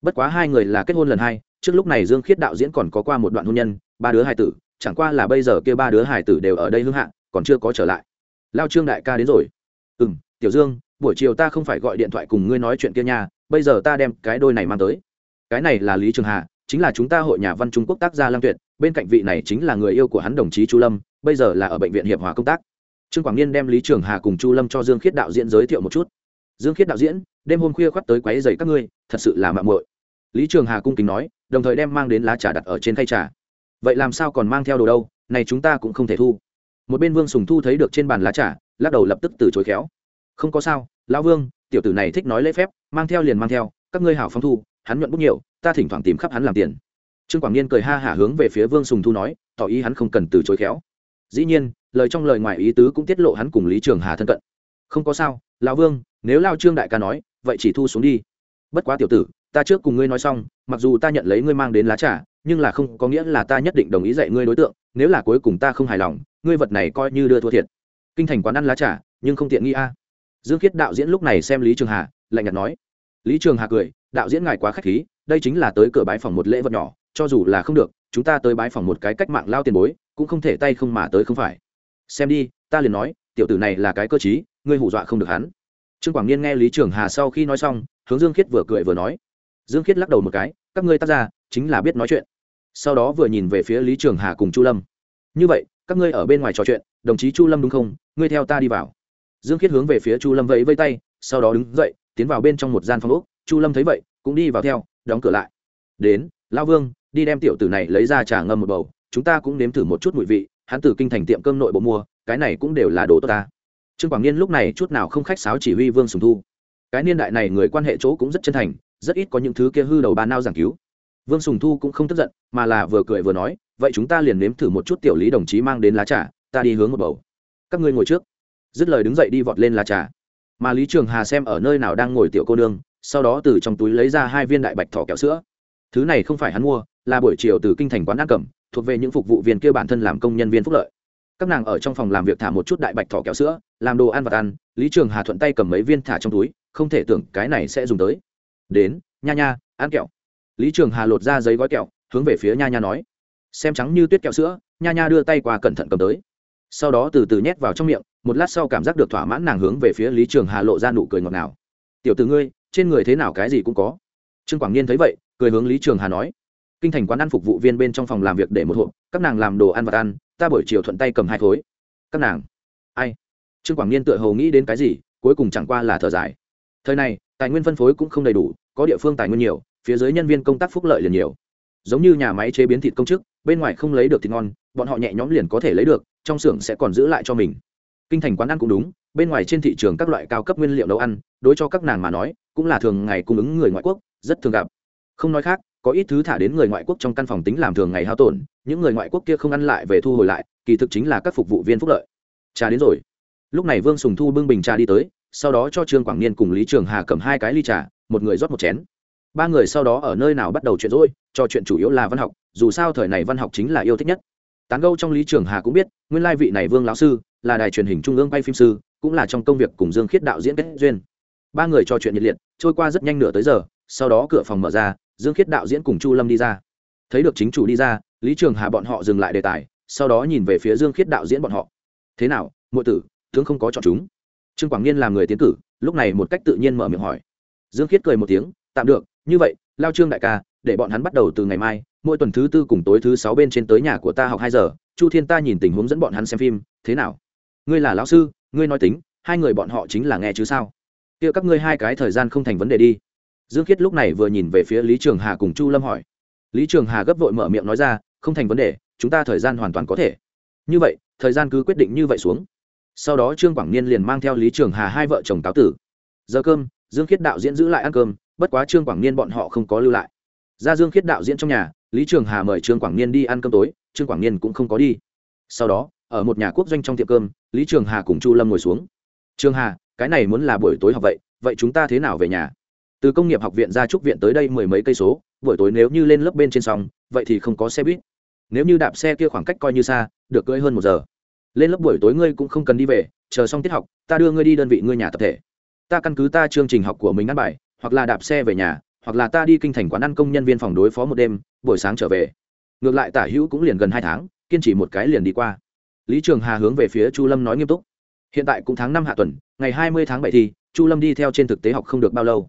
Bất quá hai người là kết hôn lần hai, trước lúc này dương khiết đạo diễn còn có qua một đoạn hôn nhân, ba đứa hài tử, chẳng qua là bây giờ kia ba đứa hài tử đều ở đây hưng hạ còn chưa có trở lại. Lao trương đại ca đến rồi. Ừ m tiểu dương, buổi chiều ta không phải gọi điện thoại cùng ngươi nói chuyện kia nha, bây giờ ta đem cái đôi này mang tới. Cái này là lý trường hà, chính là chúng ta hội nhà văn trung quốc tác gia lăng tuyệt, bên cạnh vị này chính là người yêu của hắn đồng chí chu lâm bây giờ là ở bệnh viện hiệp hòa công tác. Trương quảng niên đem lý trường hà cùng chu lâm cho dương khiết đạo diễn giới thiệu một chút. Dương khiết đạo diễn, đêm hôm khuya khoắt tới quáy dày các ngươi, thật sự là mạng muội. Lý trường hà cung kính nói, đồng thời đem mang đến lá trà đặt ở trên khay trà. Vậy làm sao còn mang theo đồ đâu, này chúng ta cũng không thể thu. Một bên vương sùng thu thấy được trên bàn lá trà, lắc đầu lập tức từ chối khéo. Không có sao, lão vương, tiểu tử này thích nói lễ phép, mang theo liền mang theo, các ngươi hảo phong thu, hắn nhuận bút nhiều, ta thỉnh thoảng tìm khắp hắn làm tiền. Trương quảng niên cười ha hả hướng về phía vương sùng thu nói, tỏ ý hắn không cần từ chối khéo dĩ nhiên, lời trong lời ngoài ý tứ cũng tiết lộ hắn cùng lý trường hà thân cận. Không có sao, lão vương, nếu lao trương đại ca nói, vậy chỉ thu xuống đi. Bất quá tiểu tử, ta trước cùng ngươi nói xong, mặc dù ta nhận lấy ngươi mang đến lá trà, nhưng là không có nghĩa là ta nhất định đồng ý dạy ngươi đối tượng, nếu là cuối cùng ta không hài lòng, ngươi vật này coi như đưa thua thiệt. Kinh thành quán ăn lá trà, nhưng không tiện nghi a. Dương khiết đạo diễn lúc này xem lý trường hà, lạnh nhạt nói. Lý trường hà cười, đạo diễn ngài quá k h á c h khí, đây chính là tới cửa bái phòng một lễ vật nhỏ, cho dù là không được, chúng ta tới bái phòng một cái cách mạng lao tiền bối cũng không thể tay không mà tới không phải. Xem đi, ta liền nói, tiểu tử này là cái cơ t ngươi hù dọa không được hắn. Trương quảng niên nghe lý trường hà sau khi nói xong, hướng dương khiết vừa cười vừa nói. Dương khiết lắc đầu một cái, các ngươi tác ra chính là biết nói chuyện. Sau đó vừa nhìn về phía lý trường hà cùng chu lâm. Như vậy, các ngươi ở bên ngoài trò chuyện, đồng chí chu lâm đúng không? Ngươi theo ta đi vào. Dương khiết hướng về phía chu lâm vẫy vây tay, sau đó đứng dậy, tiến vào bên trong một gian phòng úc chu lâm thấy vậy, cũng đi vào theo, đóng cửa lại. Đến, lao vương, đi đem tiểu tử này lấy ra trà ngâm một bầu chúng ta cũng nếm thử một chút mùi vị, hắn từ kinh thành tiệm cơm nội bộ mua, cái này cũng đều là đồ tốt ta. Trương quảng niên lúc này chút nào không khách sáo chỉ huy vương sùng thu. Cái niên đại này người quan hệ chỗ cũng rất chân thành, rất ít có những thứ kia hư đầu ba nao giảng cứu. Vương sùng thu cũng không tức giận, mà là vừa cười vừa nói, vậy chúng ta liền nếm thử một chút tiểu lý đồng chí mang đến lá trà, ta đi hướng một bầu. Các ngươi ngồi trước. Dứt lời đứng dậy đi vọt lên lá trà. Mà lý trường hà xem ở nơi nào đang ngồi tiểu cô nương, sau đó từ trong túi lấy ra hai viên đại bạch thỏ kẹo sữa. Thứ này không phải hắn mua, là buổi chiều từ kinh thành quán ăn cẩm thuộc về những phục vụ viên kia bản thân làm công nhân viên phúc lợi. Các nàng ở trong phòng làm việc thả một chút đại bạch thỏ kẹo sữa, làm đồ ăn và ăn, lý trường hà thuận tay cầm mấy viên thả trong túi, không thể tưởng cái này sẽ dùng tới. Đến, nha nha, ăn kẹo. Lý trường hà lột ra giấy gói kẹo, hướng về phía nha nha nói. Xem trắng như tuyết kẹo sữa, nha nha đưa tay qua cẩn thận cầm tới. Sau đó từ từ nhét vào trong miệng, một lát sau cảm giác được thỏa mãn nàng hướng về phía lý trường hà lộ ra nụ cười ngọt ngào. Tiểu t ử ngươi, trên người thế nào cái gì cũng có. Trương quảng niên thấy vậy, cười hướng lý trường hà nói kinh thành quán ăn phục vụ viên bên trong phòng làm việc để một hộp, các nàng làm đồ ăn và ăn, ta buổi chiều thuận tay cầm hai khối các nàng, ai? Trương quảng niên tựa hồ nghĩ đến cái gì, cuối cùng chẳng qua là thở dài. Thời này, tài nguyên phân phối cũng không đầy đủ, có địa phương tài nguyên nhiều, phía dưới nhân viên công tác phúc lợi liền nhiều. Giống như nhà máy chế biến thịt công chức, bên ngoài không lấy được thịt ngon, bọn họ nhẹ nhõm liền có thể lấy được, trong xưởng sẽ còn giữ lại cho mình. Kinh thành quán ăn cũng đúng, bên ngoài trên thị trường các loại cao cấp nguyên liệu nấu ăn, đối cho các nàng mà nói, cũng là thường ngày cung ứng người ngoại quốc, rất thường gặp. Không nói khác có ít thứ thả đến người ngoại quốc trong căn phòng tính làm thường ngày hao tổn, những người ngoại quốc kia không ăn lại về thu hồi lại, kỳ thực chính là các phục vụ viên phúc lợi. Trà đến rồi. Lúc này vương sùng thu bưng bình trà đi tới, sau đó cho trương quảng niên cùng lý trường hà cầm hai cái ly trà, một người rót một chén. Ba người sau đó ở nơi nào bắt đầu chuyện rỗi cho chuyện chủ yếu là văn học, dù sao thời này văn học chính là yêu thích nhất. Tán gâu trong lý trường hà cũng biết, nguyên lai vị này vương lão sư là đài truyền hình trung ương bay phim sư, cũng là trong công việc cùng dương khiết đạo diễn kết duyên. Ba người trò chuyện nhiệt liệt, trôi qua rất nhanh nửa tới giờ, sau đó cửa phòng mở ra dương khiết đạo diễn cùng chu lâm đi ra. Thấy được chính chủ đi ra, lý trường hà bọn họ dừng lại đề tài, sau đó nhìn về phía dương khiết đạo diễn bọn họ. Thế nào ngụy tử, tướng không có chọn chúng? Trương quảng niên làm người tiến cử, lúc này một cách tự nhiên mở miệng hỏi. Dương khiết cười một tiếng, tạm được, như vậy, lao trương đại ca, để bọn hắn bắt đầu từ ngày mai, mỗi tuần thứ tư cùng tối thứ sáu bên trên tới nhà của ta học hai giờ, chu thiên ta nhìn tình huống dẫn bọn hắn xem phim, thế nào? Ngươi là lão sư, ngươi nói tính, hai người bọn họ chính là nghe chứ sao? Kia các ngươi hai cái thời gian không thành vấn đề đi dương khiết lúc này vừa nhìn về phía lý trường hà cùng chu lâm hỏi. Lý trường hà gấp vội mở miệng nói ra, không thành vấn đề, chúng ta thời gian hoàn toàn có thể. Như vậy, thời gian cứ quyết định như vậy xuống. Sau đó trương quảng niên liền mang theo lý trường hà hai vợ chồng cáo tử. Giờ cơm, dương khiết đạo diễn giữ lại ăn cơm, bất quá trương quảng niên bọn họ không có lưu lại. Ra dương khiết đạo diễn trong nhà, lý trường hà mời trương quảng niên đi ăn cơm tối, trương quảng niên cũng không có đi. Sau đó, ở một nhà quốc doanh trong tiệm cơm, lý trường hà cùng chu lâm ngồi xuống. Trường hà, cái này muốn là buổi tối học vậy vậy chúng ta thế nào về nhà? Từ công nghiệp học viện ra trúc viện tới đây mười mấy cây số, buổi tối nếu như lên lớp bên trên sông vậy thì không có xe buýt. Nếu như đạp xe kia khoảng cách coi như xa, được cưỡi hơn một giờ. Lên lớp buổi tối ngươi cũng không cần đi về, chờ xong tiết học, ta đưa ngươi đi đơn vị ngươi nhà tập thể. Ta căn cứ ta chương trình học của mình ăn bài, hoặc là đạp xe về nhà, hoặc là ta đi kinh thành quán ăn công nhân viên phòng đối phó một đêm, buổi sáng trở về. Ngược lại tả hữu cũng liền gần hai tháng, kiên trì một cái liền đi qua. Lý trường hà hướng về phía chu lâm nói nghiêm túc. Hiện tại cũng tháng năm hạ tuần, ngày hai mươi tháng bảy thì, chu lâm đi theo trên thực tế học không được bao lâu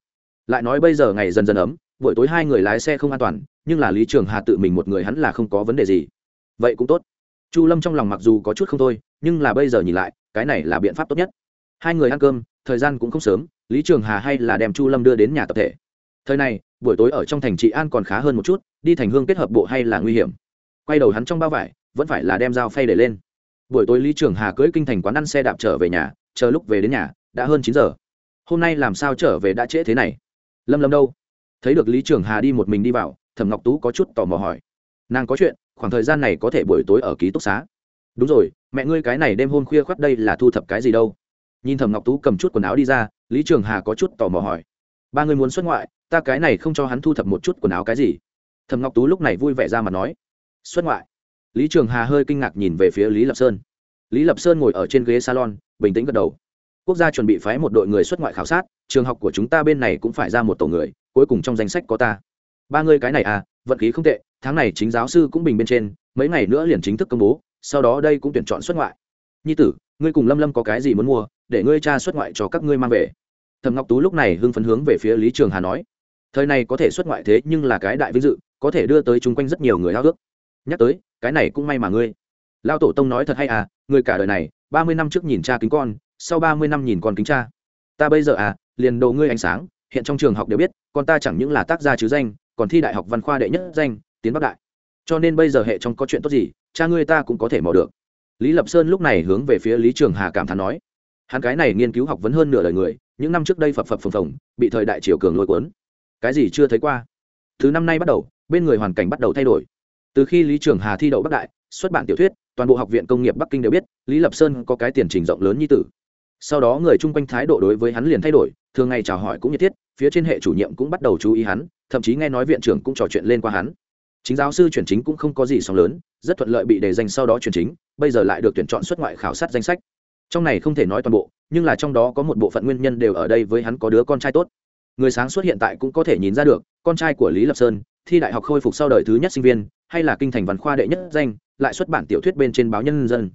lại nói bây giờ ngày dần dần ấm, buổi tối hai người lái xe không an toàn, nhưng là lý trường hà tự mình một người hắn là không có vấn đề gì. Vậy cũng tốt. Chu lâm trong lòng mặc dù có chút không thôi, nhưng là bây giờ nhìn lại, cái này là biện pháp tốt nhất. Hai người ăn cơm, thời gian cũng không sớm, lý trường hà hay là đem chu lâm đưa đến nhà tập thể. Thời này, buổi tối ở trong thành trị an còn khá hơn một chút, đi thành hương kết hợp bộ hay là nguy hiểm? Quay đầu hắn trong bao vải, vẫn phải là đem dao phay để lên. Buổi tối lý trường hà cưỡi kinh thành quán ăn xe đạp trở về nhà, chờ lúc về đến nhà, đã hơn chín giờ. Hôm nay làm sao trở về đã trễ thế này? Lâm lâm đâu? Thấy được lý trường hà đi một mình đi vào, thẩm ngọc tú có chút tò mò hỏi. Nàng có chuyện, khoảng thời gian này có thể buổi tối ở ký túc xá. Đúng rồi, mẹ ngươi cái này đêm hôm khuya khoắt đây là thu thập cái gì đâu? Nhìn thẩm ngọc tú cầm chút quần áo đi ra, lý trường hà có chút tò mò hỏi. Ba người muốn xuất ngoại, ta cái này không cho hắn thu thập một chút quần áo cái gì? Thẩm ngọc tú lúc này vui vẻ ra mà nói. Xuất ngoại. Lý trường hà hơi kinh ngạc nhìn về phía lý lập sơn. Lý lập sơn ngồi ở trên ghế salon, bình tĩnh gật đầu. Quốc gia chuẩn bị phái một đội người xuất ngoại khảo sát trường học của chúng ta bên này cũng phải ra một tổ người, cuối cùng trong danh sách có ta. Ba người cái này à vận khí không tệ, tháng này chính giáo sư cũng bình bên trên, mấy ngày nữa liền chính thức công bố, sau đó đây cũng tuyển chọn xuất ngoại. Nhi tử, ngươi cùng lâm lâm có cái gì muốn mua, để ngươi cha xuất ngoại cho các ngươi mang về. Thầm ngọc tú lúc này hưng phấn hướng về phía lý trường hà nói, thời này có thể xuất ngoại thế nhưng là cái đại vinh dự, có thể đưa tới chung quanh rất nhiều người háo ước. Nhắc tới, cái này cũng may mà ngươi. Lao tổ tông nói thật hay à người cả đời này, ba mươi năm trước nhìn cha kính con, sau ba mươi năm nhìn con kính cha. Ta bây giờ à liền đồ ngươi ánh sáng, hiện trong trường học đều biết, con ta chẳng những là tác gia chứ danh, còn thi đại học văn khoa đệ nhất danh, tiến bắc đại. Cho nên bây giờ hệ trong có chuyện tốt gì, cha ngươi ta cũng có thể mò được. Lý lập sơn lúc này hướng về phía lý trường hà cảm thán nói, hắn cái này nghiên cứu học vấn hơn nửa đời người, những năm trước đây phập phập phồng phồng, bị thời đại triều cường lôi cuốn. Cái gì chưa thấy qua? Thứ năm nay bắt đầu, bên người hoàn cảnh bắt đầu thay đổi. Từ khi lý trường hà thi đậu bắc đại, xuất bản tiểu thuyết, toàn bộ học viện công nghiệp bắc kinh đều biết, lý lập sơn có cái tiền trình rộng lớn như tử sau đó người chung quanh thái độ đối với hắn liền thay đổi, thường ngày chào hỏi cũng nhiệt thiết, phía trên hệ chủ nhiệm cũng bắt đầu chú ý hắn, thậm chí nghe nói viện trưởng cũng trò chuyện lên qua hắn. Chính giáo sư chuyển chính cũng không có gì sóng lớn, rất thuận lợi bị đề danh sau đó chuyển chính, bây giờ lại được tuyển chọn xuất ngoại khảo sát danh sách. Trong này không thể nói toàn bộ, nhưng là trong đó có một bộ phận nguyên nhân đều ở đây với hắn có đứa con trai tốt. Người sáng suốt hiện tại cũng có thể nhìn ra được, con trai của lý lập sơn, thi đại học khôi phục sau đời thứ nhất sinh viên, hay là kinh thành văn khoa đệ nhất danh, lại xuất bản tiểu thuyết bên trên báo nhân dân.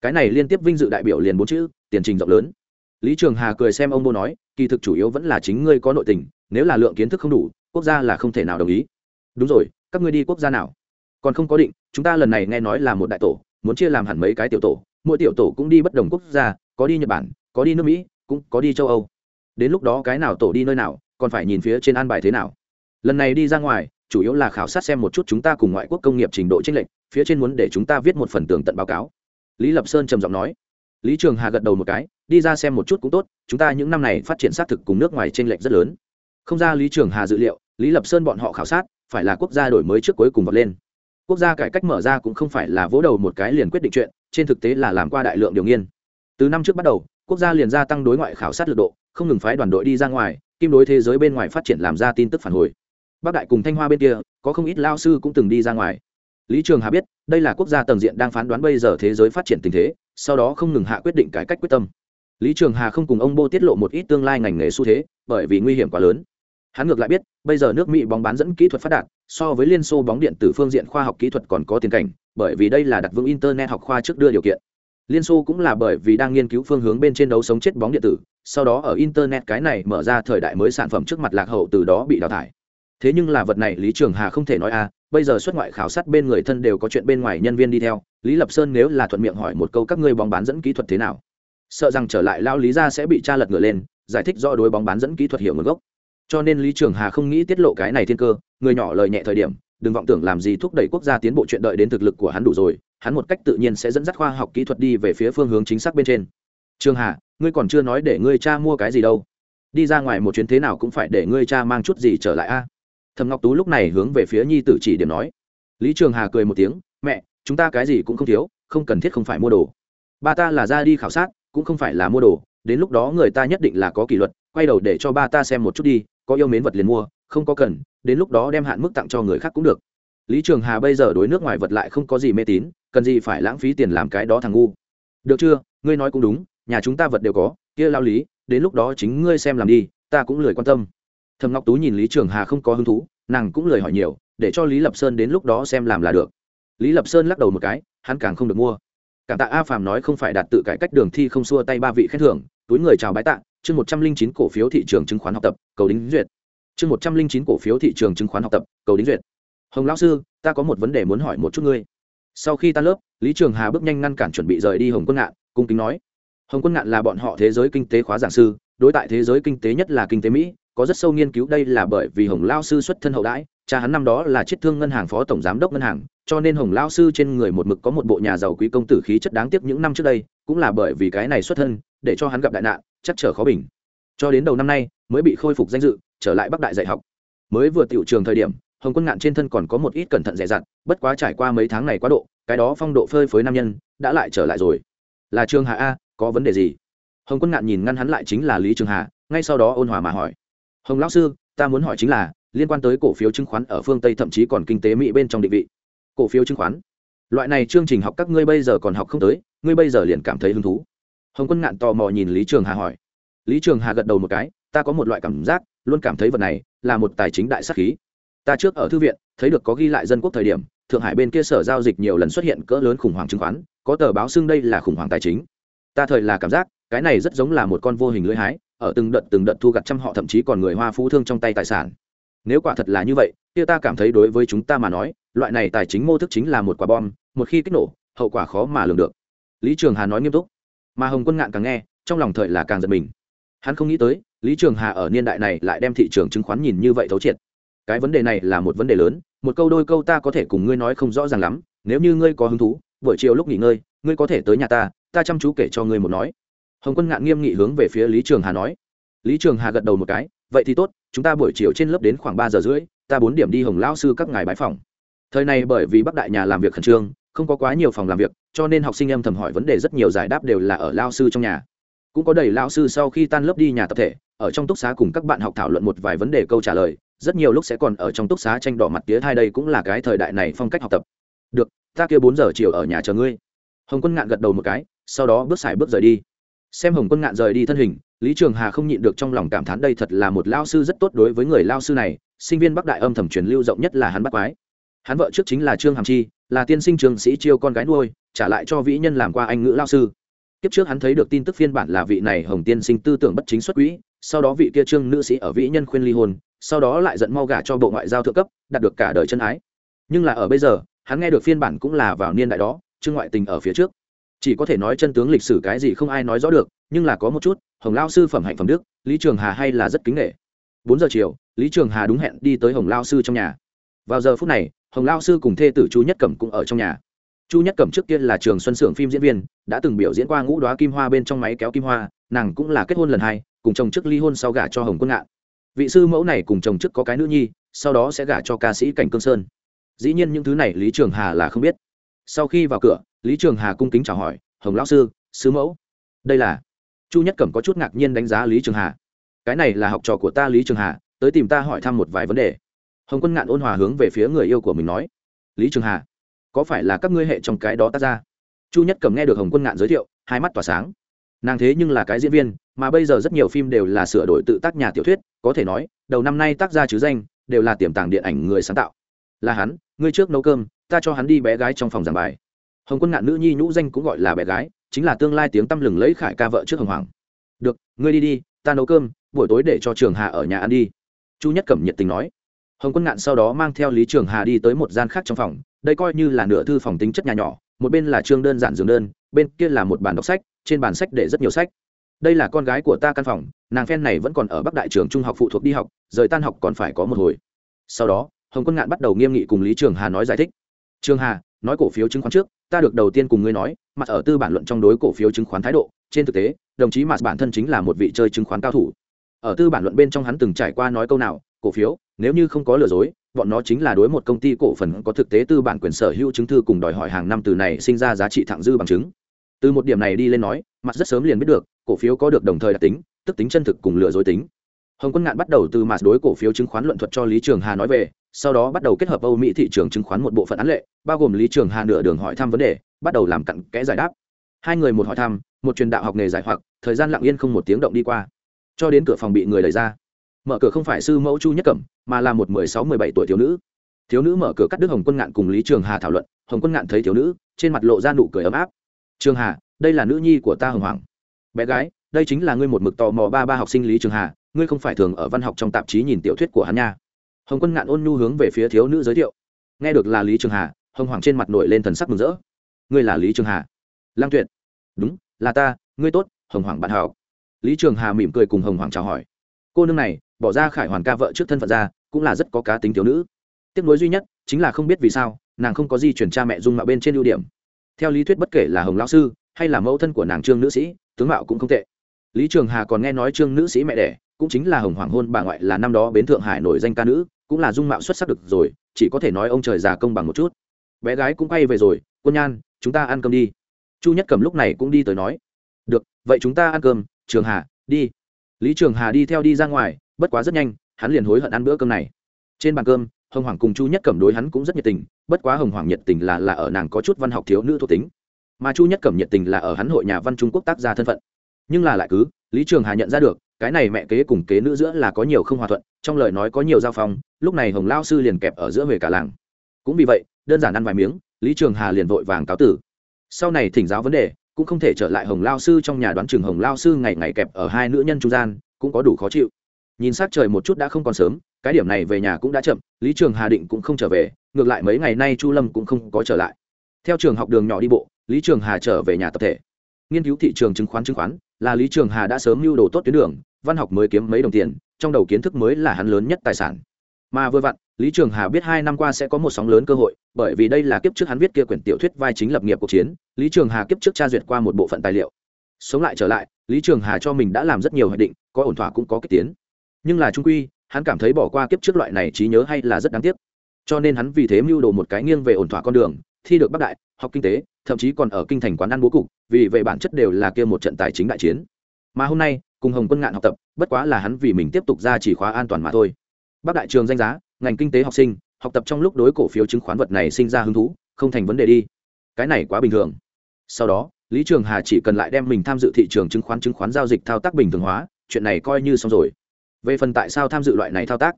Cái này liên tiếp vinh dự đại biểu liền bốn chữ tiền trình rộng lớn. Lý trường hà cười xem ông bô nói, kỳ thực chủ yếu vẫn là chính ngươi có nội tình, nếu là lượng kiến thức không đủ, quốc gia là không thể nào đồng ý. Đúng rồi, các ngươi đi quốc gia nào? Còn không có định, chúng ta lần này nghe nói là một đại tổ, muốn chia làm hẳn mấy cái tiểu tổ, mỗi tiểu tổ cũng đi bất đồng quốc gia, có đi nhật bản, có đi nước mỹ, cũng có đi châu âu. Đến lúc đó cái nào tổ đi nơi nào, còn phải nhìn phía trên an bài thế nào. Lần này đi ra ngoài, chủ yếu là khảo sát xem một chút chúng ta cùng ngoại quốc công nghiệp trình độ tranh lệch, phía trên muốn để chúng ta viết một phần tường tận báo cáo. Lý lập sơn trầm giọng nói lý trường hà gật đầu một cái, đi ra xem một chút cũng tốt, chúng ta những năm này phát triển xác thực cùng nước ngoài chênh lệch rất lớn. Không ra lý trường hà dự liệu, lý lập sơn bọn họ khảo sát, phải là quốc gia đổi mới trước cuối cùng vọt lên. Quốc gia cải cách mở ra cũng không phải là vỗ đầu một cái liền quyết định chuyện, trên thực tế là làm qua đại lượng điều nghiên. Từ năm trước bắt đầu, quốc gia liền gia tăng đối ngoại khảo sát lực độ, không ngừng phái đoàn đội đi ra ngoài, kim đối thế giới bên ngoài phát triển làm ra tin tức phản hồi. Bắc đại cùng thanh hoa bên kia, có không ít lao sư cũng từng đi ra ngoài. Lý trường hà biết, đây là quốc gia tầng diện đang phán đoán bây giờ thế giới phát triển tình thế sau đó không ngừng hạ quyết định cải cách quyết tâm. Lý trường hà không cùng ông bô tiết lộ một ít tương lai ngành nghề xu thế, bởi vì nguy hiểm quá lớn. Hắn ngược lại biết, bây giờ nước mỹ bóng bán dẫn kỹ thuật phát đạt, so với liên xô bóng điện tử phương diện khoa học kỹ thuật còn có tiền cảnh, bởi vì đây là đặt vững internet học khoa trước đưa điều kiện. Liên xô cũng là bởi vì đang nghiên cứu phương hướng bên trên đấu sống chết bóng điện tử, sau đó ở internet cái này mở ra thời đại mới sản phẩm trước mặt lạc hậu từ đó bị đào thải. Thế nhưng là vật này lý trường hà không thể nói a bây giờ xuất ngoại khảo sát bên người thân đều có chuyện bên ngoài nhân viên đi theo, lý lập sơn nếu là thuận miệng hỏi một câu các ngươi bóng bán dẫn kỹ thuật thế nào? Sợ rằng trở lại lao lý ra sẽ bị cha lật ngựa lên, giải thích rõ đối bóng bán dẫn kỹ thuật hiểu nguồn gốc. Cho nên lý trường hà không nghĩ tiết lộ cái này thiên cơ, người nhỏ lời nhẹ thời điểm, đừng vọng tưởng làm gì thúc đẩy quốc gia tiến bộ chuyện đợi đến thực lực của hắn đủ rồi, hắn một cách tự nhiên sẽ dẫn dắt khoa học kỹ thuật đi về phía phương hướng chính xác bên trên. Trường hà, ngươi còn chưa nói để ngươi cha mua cái gì đâu. Đi ra ngoài một chuyến thế nào cũng phải để ngươi cha mang chút gì trở lại a thầm ngọc tú lúc này hướng về phía nhi tử chỉ điểm nói. Lý trường hà cười một tiếng, mẹ, chúng ta cái gì cũng không thiếu, không cần thiết không phải mua đồ. Ba ta là ra đi khảo sát, cũng không phải là mua đồ, đến lúc đó người ta nhất định là có kỷ luật, quay đầu để cho ba ta xem một chút đi, có yêu mến vật liền mua, không có cần, đến lúc đó đem hạn mức tặng cho người khác cũng được. Lý trường hà bây giờ đối nước ngoài vật lại không có gì mê tín, cần gì phải lãng phí tiền làm cái đó thằng ngu. Được chưa, ngươi nói cũng đúng, nhà chúng ta vật đều có, kia lao lý, đến lúc đó chính ngươi xem làm đi, ta cũng lười quan tâm thầm ngọc tú nhìn lý trường hà không có hứng thú, nàng cũng lời hỏi nhiều, để cho lý lập sơn đến lúc đó xem làm là được. Lý lập sơn lắc đầu một cái, hắn càng không được mua. Cảm tạ a phàm nói không phải đạt tự cải cách đường thi không xua tay ba vị khen thưởng, túi người chào bái tạ, chương một trăm linh chín cổ phiếu thị trường chứng khoán học tập, cầu đính duyệt. Chương một trăm linh chín cổ phiếu thị trường chứng khoán học tập, cầu đính duyệt. Hồng lão sư, ta có một vấn đề muốn hỏi một chút ngươi. Sau khi tan lớp, lý trường hà bước nhanh ngăn cản chuẩn bị rời đi hồng quân ngạn, cung kính nói. Hồng quân ngạn là bọn họ thế giới kinh tế khóa giảng sư, đối tại thế giới kinh tế nhất là kinh tế mỹ có rất sâu nghiên cứu, đây là bởi vì hồng lao sư xuất thân hậu đãi, cha hắn năm đó là chiết thương ngân hàng phó tổng giám đốc ngân hàng, cho nên hồng lao sư trên người một mực có một bộ nhà giàu quý công tử khí chất đáng tiếc những năm trước đây, cũng là bởi vì cái này xuất thân, để cho hắn gặp đại nạn, chắc trở khó bình. Cho đến đầu năm nay, mới bị khôi phục danh dự, trở lại bắc đại dạy học. Mới vừa tiểu trường thời điểm, hồng quân ngạn trên thân còn có một ít cẩn thận dè dặt bất quá trải qua mấy tháng này quá độ, cái đó phong độ phơi phới nam nhân, đã lại trở lại rồi. Là trường hà a, có vấn đề gì? Hồng quân ngạn nhìn ngăn hắn lại chính là lý trường hà, ngay sau đó ôn hòa mà hỏi hồng lão sư, ta muốn hỏi chính là, liên quan tới cổ phiếu chứng khoán ở phương tây thậm chí còn kinh tế mỹ bên trong định vị. Cổ phiếu chứng khoán? Loại này chương trình học các ngươi bây giờ còn học không tới, ngươi bây giờ liền cảm thấy hứng thú. Hồng quân ngạn tò mò nhìn lý trường hà hỏi. Lý trường hà gật đầu một cái, ta có một loại cảm giác, luôn cảm thấy vật này là một tài chính đại sắc khí. Ta trước ở thư viện, thấy được có ghi lại dân quốc thời điểm, thượng hải bên kia sở giao dịch nhiều lần xuất hiện cỡ lớn khủng hoảng chứng khoán, có tờ báo xưng đây là khủng hoảng tài chính. Ta thời là cảm giác, cái này rất giống là một con vô hình lưỡi hái ở từng đợt từng đợt thu gặt trăm họ thậm chí còn người hoa phú thương trong tay tài sản. Nếu quả thật là như vậy, kia ta cảm thấy đối với chúng ta mà nói, loại này tài chính mô thức chính là một quả bom, một khi kích nổ, hậu quả khó mà lường được. Lý trường hà nói nghiêm túc. Mà hồng quân ngạn càng nghe, trong lòng thời là càng giật mình. Hắn không nghĩ tới, lý trường hà ở niên đại này lại đem thị trường chứng khoán nhìn như vậy thấu triệt. Cái vấn đề này là một vấn đề lớn, một câu đôi câu ta có thể cùng ngươi nói không rõ ràng lắm, nếu như ngươi có hứng thú, buổi chiều lúc nghỉ ngơi, ngươi có thể tới nhà ta ta chăm chú kể cho ngươi một nói hồng quân ngạn nghiêm nghị hướng về phía lý trường hà nói. Lý trường hà gật đầu một cái, vậy thì tốt, chúng ta buổi chiều trên lớp đến khoảng ba giờ rưỡi, ta bốn điểm đi hồng lao sư các ngài bãi phòng. Thời này bởi vì bắc đại nhà làm việc khẩn trương, không có quá nhiều phòng làm việc, cho nên học sinh âm thầm hỏi vấn đề rất nhiều giải đáp đều là ở lao sư trong nhà. Cũng có đầy lao sư sau khi tan lớp đi nhà tập thể, ở trong túc xá cùng các bạn học thảo luận một vài vấn đề câu trả lời, rất nhiều lúc sẽ còn ở trong túc xá tranh đỏ mặt tía thai đây cũng là cái thời đại này phong cách học tập. Được, ta kia bốn giờ chiều ở nhà chờ ngươi. Hồng quân ngạn gật đầu một cái, sau đó bước xài bước rời đi xem hồng quân ngạn rời đi thân hình, lý trường hà không nhịn được trong lòng cảm thán đây thật là một lao sư rất tốt đối với người lao sư này, sinh viên bắc đại âm thầm truyền lưu rộng nhất là hắn bắt quái. Hắn vợ trước chính là trương hàm chi, là tiên sinh trường sĩ chiêu con gái nuôi, trả lại cho vĩ nhân làm qua anh ngữ lao sư. Kiếp trước hắn thấy được tin tức phiên bản là vị này hồng tiên sinh tư tưởng bất chính xuất quỹ, sau đó vị kia trương nữ sĩ ở vĩ nhân khuyên ly hôn, sau đó lại giận mau gả cho bộ ngoại giao thượng cấp, đạt được cả đời chân ái. Nhưng là ở bây giờ, hắn nghe được phiên bản cũng là vào niên đại đó, trương ngoại tình ở phía trước chỉ có thể nói chân tướng lịch sử cái gì không ai nói rõ được, nhưng là có một chút, hồng lao sư phẩm hạnh phẩm đức, lý trường hà hay là rất kính nghệ bốn giờ chiều, lý trường hà đúng hẹn đi tới hồng lao sư trong nhà. Vào giờ phút này, hồng lao sư cùng thê tử chu nhất cẩm cũng ở trong nhà. Chu nhất cẩm trước kia là trường xuân xưởng phim diễn viên, đã từng biểu diễn qua ngũ đoá kim hoa bên trong máy kéo kim hoa, nàng cũng là kết hôn lần hai, cùng chồng trước ly hôn sau gả cho hồng quân ngạn. Vị sư mẫu này cùng chồng trước có cái nữ nhi, sau đó sẽ gả cho ca sĩ cảnh cương sơn. Dĩ nhiên những thứ này lý trường hà là không biết. Sau khi vào cửa lý trường hà cung kính chào hỏi, hồng lão sư sứ mẫu. Đây là, chu nhất cẩm có chút ngạc nhiên đánh giá lý trường hà. Cái này là học trò của ta lý trường hà, tới tìm ta hỏi thăm một vài vấn đề. Hồng quân ngạn ôn hòa hướng về phía người yêu của mình nói. Lý trường hà, có phải là các ngươi hệ trong cái đó tác ra? Chu nhất cẩm nghe được hồng quân ngạn giới thiệu, hai mắt tỏa sáng. Nàng thế nhưng là cái diễn viên, mà bây giờ rất nhiều phim đều là sửa đổi tự tác nhà tiểu thuyết, có thể nói, đầu năm nay tác gia chứ danh, đều là tiềm tàng điện ảnh người sáng tạo. Là hắn, ngươi trước nấu cơm, ta cho hắn đi bé gái trong phòng giảng bài hồng quân ngạn nữ nhi nhũ danh cũng gọi là bé gái, chính là tương lai tiếng tăm lừng lấy khải ca vợ trước hồng hoàng. Được, ngươi đi đi, ta nấu cơm, buổi tối để cho trường hà ở nhà ăn đi. Chu nhất cẩm nhiệt tình nói. Hồng quân ngạn sau đó mang theo lý trường hà đi tới một gian khác trong phòng, đây coi như là nửa thư phòng tính chất nhà nhỏ, một bên là chương đơn giản giường đơn, bên kia là một bàn đọc sách, trên bàn sách để rất nhiều sách. Đây là con gái của ta căn phòng, nàng phen này vẫn còn ở bắc đại trường trung học phụ thuộc đi học, rời tan học còn phải có một hồi. Sau đó, hồng quân ngạn bắt đầu nghiêm nghị cùng lý trường hà nói giải thích. Trường hà nói cổ phiếu chứng khoán trước, ta được đầu tiên cùng ngươi nói mặt ở tư bản luận trong đối cổ phiếu chứng khoán thái độ, trên thực tế, đồng chí mặt bản thân chính là một vị chơi chứng khoán cao thủ. Ở tư bản luận bên trong hắn từng trải qua nói câu nào, cổ phiếu, nếu như không có lừa dối, bọn nó chính là đối một công ty cổ phần có thực tế tư bản quyền sở hữu chứng thư cùng đòi hỏi hàng năm từ này sinh ra giá trị thẳng dư bằng chứng. Từ một điểm này đi lên nói mặt rất sớm liền biết được, cổ phiếu có được đồng thời đặc tính, tức tính chân thực cùng lừa dối tính hồng quân ngạn bắt đầu từ mặt đối cổ phiếu chứng khoán luận thuật cho lý trường hà nói về, sau đó bắt đầu kết hợp âu mỹ thị trường chứng khoán một bộ phận án lệ, bao gồm lý trường hà nửa đường hỏi thăm vấn đề, bắt đầu làm cặn kẽ giải đáp. Hai người một hỏi thăm, một truyền đạo học nghề giải hoặc, thời gian lặng yên không một tiếng động đi qua. Cho đến cửa phòng bị người đẩy ra. Mở cửa không phải sư mẫu chu nhất cẩm, mà là một mười sáu, mười bảy tuổi thiếu nữ. Thiếu nữ mở cửa cắt đứt hồng quân ngạn cùng lý trường hà thảo luận, hồng quân ngạn thấy thiếu nữ, trên mặt lộ ra nụ cười ấm áp. Trường hà, đây là nữ nhi của ta hồng hoàng. Bé gái, đây chính là ngươi một mực tò mò ba ba học sinh lý trường hà ngươi không phải thường ở văn học trong tạp chí nhìn tiểu thuyết của hắn nha. Hồng quân ngạn ôn nhu hướng về phía thiếu nữ giới thiệu. Nghe được là lý trường hà, hồng hoàng trên mặt nổi lên thần sắc mừng rỡ. Ngươi là lý trường hà? Lang tuyệt. Đúng, là ta, ngươi tốt, hồng hoàng bạn hảo lý trường hà mỉm cười cùng hồng hoàng chào hỏi. Cô nương này, bỏ ra khải hoàn ca vợ trước thân phận ra, cũng là rất có cá tính thiếu nữ. Tiếc nuối duy nhất, chính là không biết vì sao, nàng không có di chuyển cha mẹ dung mạo bên trên ưu điểm. Theo lý thuyết bất kể là hồng lão sư, hay là mẫu thân của nàng trương nữ sĩ, tướng mạo cũng không tệ. Lý trường hà còn nghe nói trương nữ sĩ mẹ đẻ cũng chính là hồng hoàng hôn bà ngoại là năm đó bến thượng hải nổi danh ca nữ, cũng là dung mạo xuất sắc được rồi, chỉ có thể nói ông trời già công bằng một chút. Bé gái cũng quay về rồi, quân nhan, chúng ta ăn cơm đi. Chu nhất cầm lúc này cũng đi tới nói, được, vậy chúng ta ăn cơm, trường hà, đi. Lý trường hà đi theo đi ra ngoài, bất quá rất nhanh, hắn liền hối hận ăn bữa cơm này. Trên bàn cơm, hồng hoàng cùng chu nhất cẩm đối hắn cũng rất nhiệt tình, bất quá hồng hoàng nhiệt tình là là ở nàng có chút văn học thiếu nữ thuộc tính. Mà chu nhất cẩm nhiệt tình là ở hắn hội nhà văn trung quốc tác gia thân phận. Nhưng là lại cứ, lý trường hà nhận ra được cái này mẹ kế cùng kế nữ giữa là có nhiều không hòa thuận, trong lời nói có nhiều giao phong, lúc này hồng lao sư liền kẹp ở giữa về cả làng. Cũng vì vậy, đơn giản ăn vài miếng, lý trường hà liền vội vàng cáo tử. Sau này thỉnh giáo vấn đề, cũng không thể trở lại hồng lao sư trong nhà đoán trường hồng lao sư ngày ngày kẹp ở hai nữ nhân trung gian, cũng có đủ khó chịu. Nhìn s trời một chút đã không còn sớm, cái điểm này về nhà cũng đã chậm, lý trường hà định cũng không trở về, ngược lại mấy ngày nay chu lâm cũng không có trở lại. Theo trường học đường nhỏ đi bộ, lý trường hà trở về nhà tập thể. Nghiên cứu thị trường chứng khoán chứng khoán là lý trường hà đã sớm mưu đồ tốt tuyến đường, văn học mới kiếm mấy đồng tiền, trong đầu kiến thức mới là hắn lớn nhất tài sản. Mà vừa vặn, lý trường hà biết hai năm qua sẽ có một sóng lớn cơ hội, bởi vì đây là kiếp trước hắn viết kia quyển tiểu thuyết vai chính lập nghiệp cuộc chiến, lý trường hà kiếp trước tra duyệt qua một bộ phận tài liệu. Sống lại trở lại, lý trường hà cho mình đã làm rất nhiều hoạch định, có ổn thỏa cũng có kích tiến. Nhưng là trung quy, hắn cảm thấy bỏ qua kiếp trước loại này trí nhớ hay là rất đáng tiếc. Cho nên hắn vì thế mưu đồ một cái nghiêng về ổn thỏa con đường, thi được bắc đại học kinh tế, thậm chí còn ở kinh thành quán ăn bố cục, vì về bản chất đều là kia một trận tài chính đại chiến. Mà hôm nay, cùng hồng quân ngạn học tập, bất quá là hắn vì mình tiếp tục ra chỉ khóa an toàn mà thôi. Bắc đại trường danh giá, ngành kinh tế học sinh, học tập trong lúc đối cổ phiếu chứng khoán vật này sinh ra hứng thú, không thành vấn đề đi. Cái này quá bình thường. Sau đó, lý trường hà chỉ cần lại đem mình tham dự thị trường chứng khoán chứng khoán giao dịch thao tác bình thường hóa, chuyện này coi như xong rồi. Về phần tại sao tham dự loại này thao tác,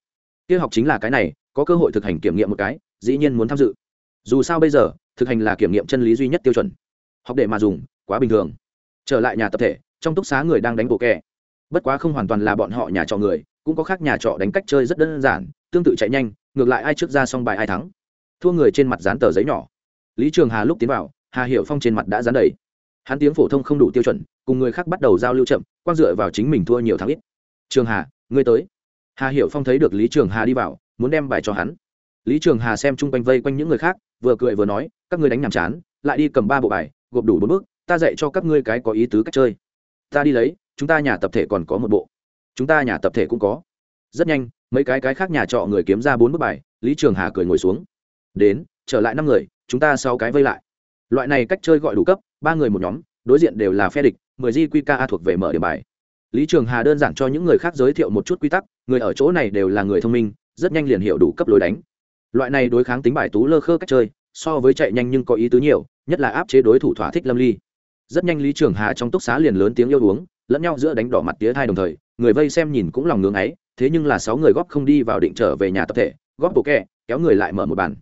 kia học chính là cái này, có cơ hội thực hành kiểm nghiệm một cái, dĩ nhiên muốn tham dự. Dù sao bây giờ thực hành là kiểm nghiệm chân lý duy nhất tiêu chuẩn. Học để mà dùng, quá bình thường. Trở lại nhà tập thể, trong túc xá người đang đánh bộ kẹ bất quá không hoàn toàn là bọn họ nhà trọ người, cũng có khác nhà trọ đánh cách chơi rất đơn giản, tương tự chạy nhanh, ngược lại ai trước ra xong bài ai thắng. Thua người trên mặt dán tờ giấy nhỏ. Lý trường hà lúc tiến vào, hà hiệu phong trên mặt đã dán đầy. Hắn tiếng phổ thông không đủ tiêu chuẩn, cùng người khác bắt đầu giao lưu chậm quan dựa vào chính mình thua nhiều tháng ít. Trường hà, ngươi tới. Hà hiệu phong thấy được lý trường hà đi vào, muốn đem bài cho hắn. Lý trường hà xem chung quanh vây quanh những người khác, vừa cười vừa nói các ngươi đánh nhàm chán, lại đi cầm ba bộ bài, gộp đủ bốn bước, ta dạy cho các ngươi cái có ý tứ cách chơi. Ta đi lấy, chúng ta nhà tập thể còn có một bộ. Chúng ta nhà tập thể cũng có. Rất nhanh, mấy cái cái khác nhà trọ người kiếm ra bốn bức bài, lý trường hà cười ngồi xuống. Đến, trở lại năm người, chúng ta sau cái vây lại. Loại này cách chơi gọi đủ cấp, ba người một nhóm, đối diện đều là phe địch, mười di quy ca thuộc về mở điểm bài. Lý trường hà đơn giản cho những người khác giới thiệu một chút quy tắc, người ở chỗ này đều là người thông minh, rất nhanh liền hiểu đủ cấp lối đánh. Loại này đối kháng tính bài tú lơ khơ cách chơi so với chạy nhanh nhưng có ý tứ nhiều, nhất là áp chế đối thủ thỏa thích lâm ly. Rất nhanh lý trường hà trong túc xá liền lớn tiếng yêu uống, lẫn nhau giữa đánh đỏ mặt tía thai đồng thời, người vây xem nhìn cũng lòng ngưng ấy, thế nhưng là sáu người góp không đi vào định trở về nhà tập thể, góp bộ kẹ, kéo người lại mở một bàn.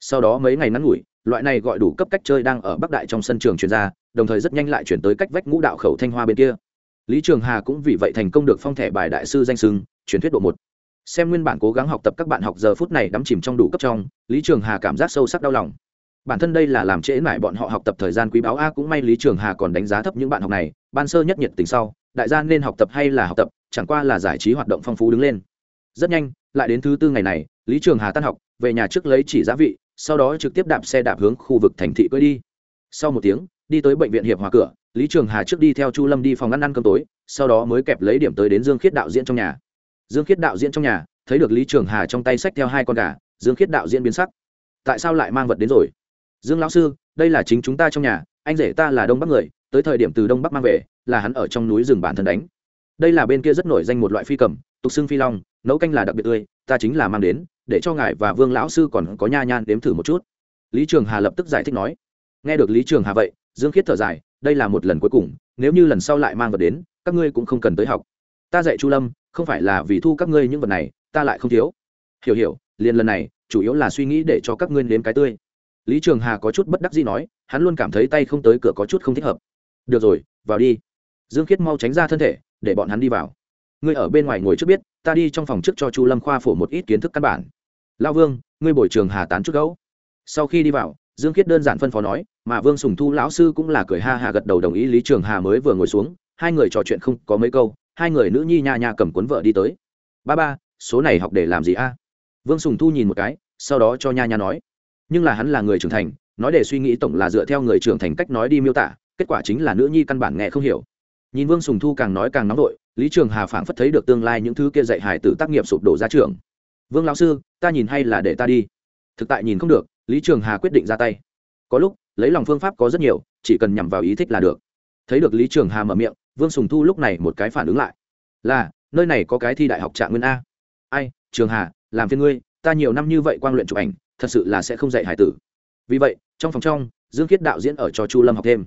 Sau đó mấy ngày ngắn ngủi, loại này gọi đủ cấp cách chơi đang ở bắc đại trong sân trường chuyên gia đồng thời rất nhanh lại chuyển tới cách vách ngũ đạo khẩu thanh hoa bên kia. Lý trường hà cũng vì vậy thành công được phong thẻ bài đại sư danh sưng truyền thuyết độ một xem nguyên bản cố gắng học tập các bạn học giờ phút này đắm chìm trong đủ cấp trong, lý trường hà cảm giác sâu sắc đau lòng. Bản thân đây là làm trễ mãi bọn họ học tập thời gian quý báo a cũng may lý trường hà còn đánh giá thấp những bạn học này, ban sơ nhất nhiệt tình sau, đại gia nên học tập hay là học tập, chẳng qua là giải trí hoạt động phong phú đứng lên. Rất nhanh, lại đến thứ tư ngày này, lý trường hà tan học, về nhà trước lấy chỉ giá vị, sau đó trực tiếp đạp xe đạp hướng khu vực thành thị cưỡi đi. Sau một tiếng, đi tới bệnh viện hiệp hòa cửa, lý trường hà trước đi theo chu lâm đi phòng ăn ăn cơm tối, sau đó mới kẹp lấy điểm tới đến dương khiết đạo diễn trong nhà dương khiết đạo diễn trong nhà, thấy được lý trường hà trong tay sách theo hai con gà, dương khiết đạo diễn biến sắc. Tại sao lại mang vật đến rồi? Dương lão sư, đây là chính chúng ta trong nhà, anh rể ta là đông bắc người, tới thời điểm từ đông bắc mang về, là hắn ở trong núi rừng bản thân đánh. Đây là bên kia rất nổi danh một loại phi cầm, tục xưng phi long, nấu canh là đặc biệt tươi, ta chính là mang đến, để cho ngài và vương lão sư còn có nha nhan đếm thử một chút. Lý trường hà lập tức giải thích nói. Nghe được lý trường hà vậy, dương khiết thở dài, đây là một lần cuối cùng, nếu như lần sau lại mang vật đến, các ngươi cũng không cần tới học. Ta dạy chu lâm không phải là vì thu các ngươi những vật này, ta lại không thiếu. Hiểu hiểu, liền lần này, chủ yếu là suy nghĩ để cho các ngươi nếm cái tươi. Lý trường hà có chút bất đắc gì nói, hắn luôn cảm thấy tay không tới cửa có chút không thích hợp. Được rồi, vào đi. Dương khiết mau tránh ra thân thể, để bọn hắn đi vào. Ngươi ở bên ngoài ngồi trước biết, ta đi trong phòng trước cho chu lâm khoa phổ một ít kiến thức căn bản. Lao vương, ngươi bồi trường hà tán chút gấu. Sau khi đi vào, dương khiết đơn giản phân phó nói, mà vương sùng thu lão sư cũng là cười ha hà gật đầu đồng ý lý trường hà mới vừa ngồi xuống, hai người trò chuyện không có mấy câu hai người nữ nhi nha nha cầm cuốn vợ đi tới. Ba ba, số này học để làm gì a? Vương sùng thu nhìn một cái, sau đó cho nha nha nói. Nhưng là hắn là người trưởng thành, nói để suy nghĩ tổng là dựa theo người trưởng thành cách nói đi miêu tả, kết quả chính là nữ nhi căn bản nghe không hiểu. Nhìn vương sùng thu càng nói càng nóng vội, lý trường hà phảng phất thấy được tương lai những thứ kia dạy hải tử tác nghiệp sụp đổ ra trường. Vương lão sư, ta nhìn hay là để ta đi. Thực tại nhìn không được, lý trường hà quyết định ra tay. Có lúc, lấy lòng phương pháp có rất nhiều, chỉ cần nhằm vào ý thích là được. Thấy được lý trường hà mở miệng vương sùng thu lúc này một cái phản ứng lại. Là, nơi này có cái thi đại học trạng nguyên a. Ai, trường hà, làm phiên ngươi, ta nhiều năm như vậy quang luyện chụp ảnh, thật sự là sẽ không dạy hải tử. Vì vậy, trong phòng trong, dương khiết đạo diễn ở cho chu lâm học thêm.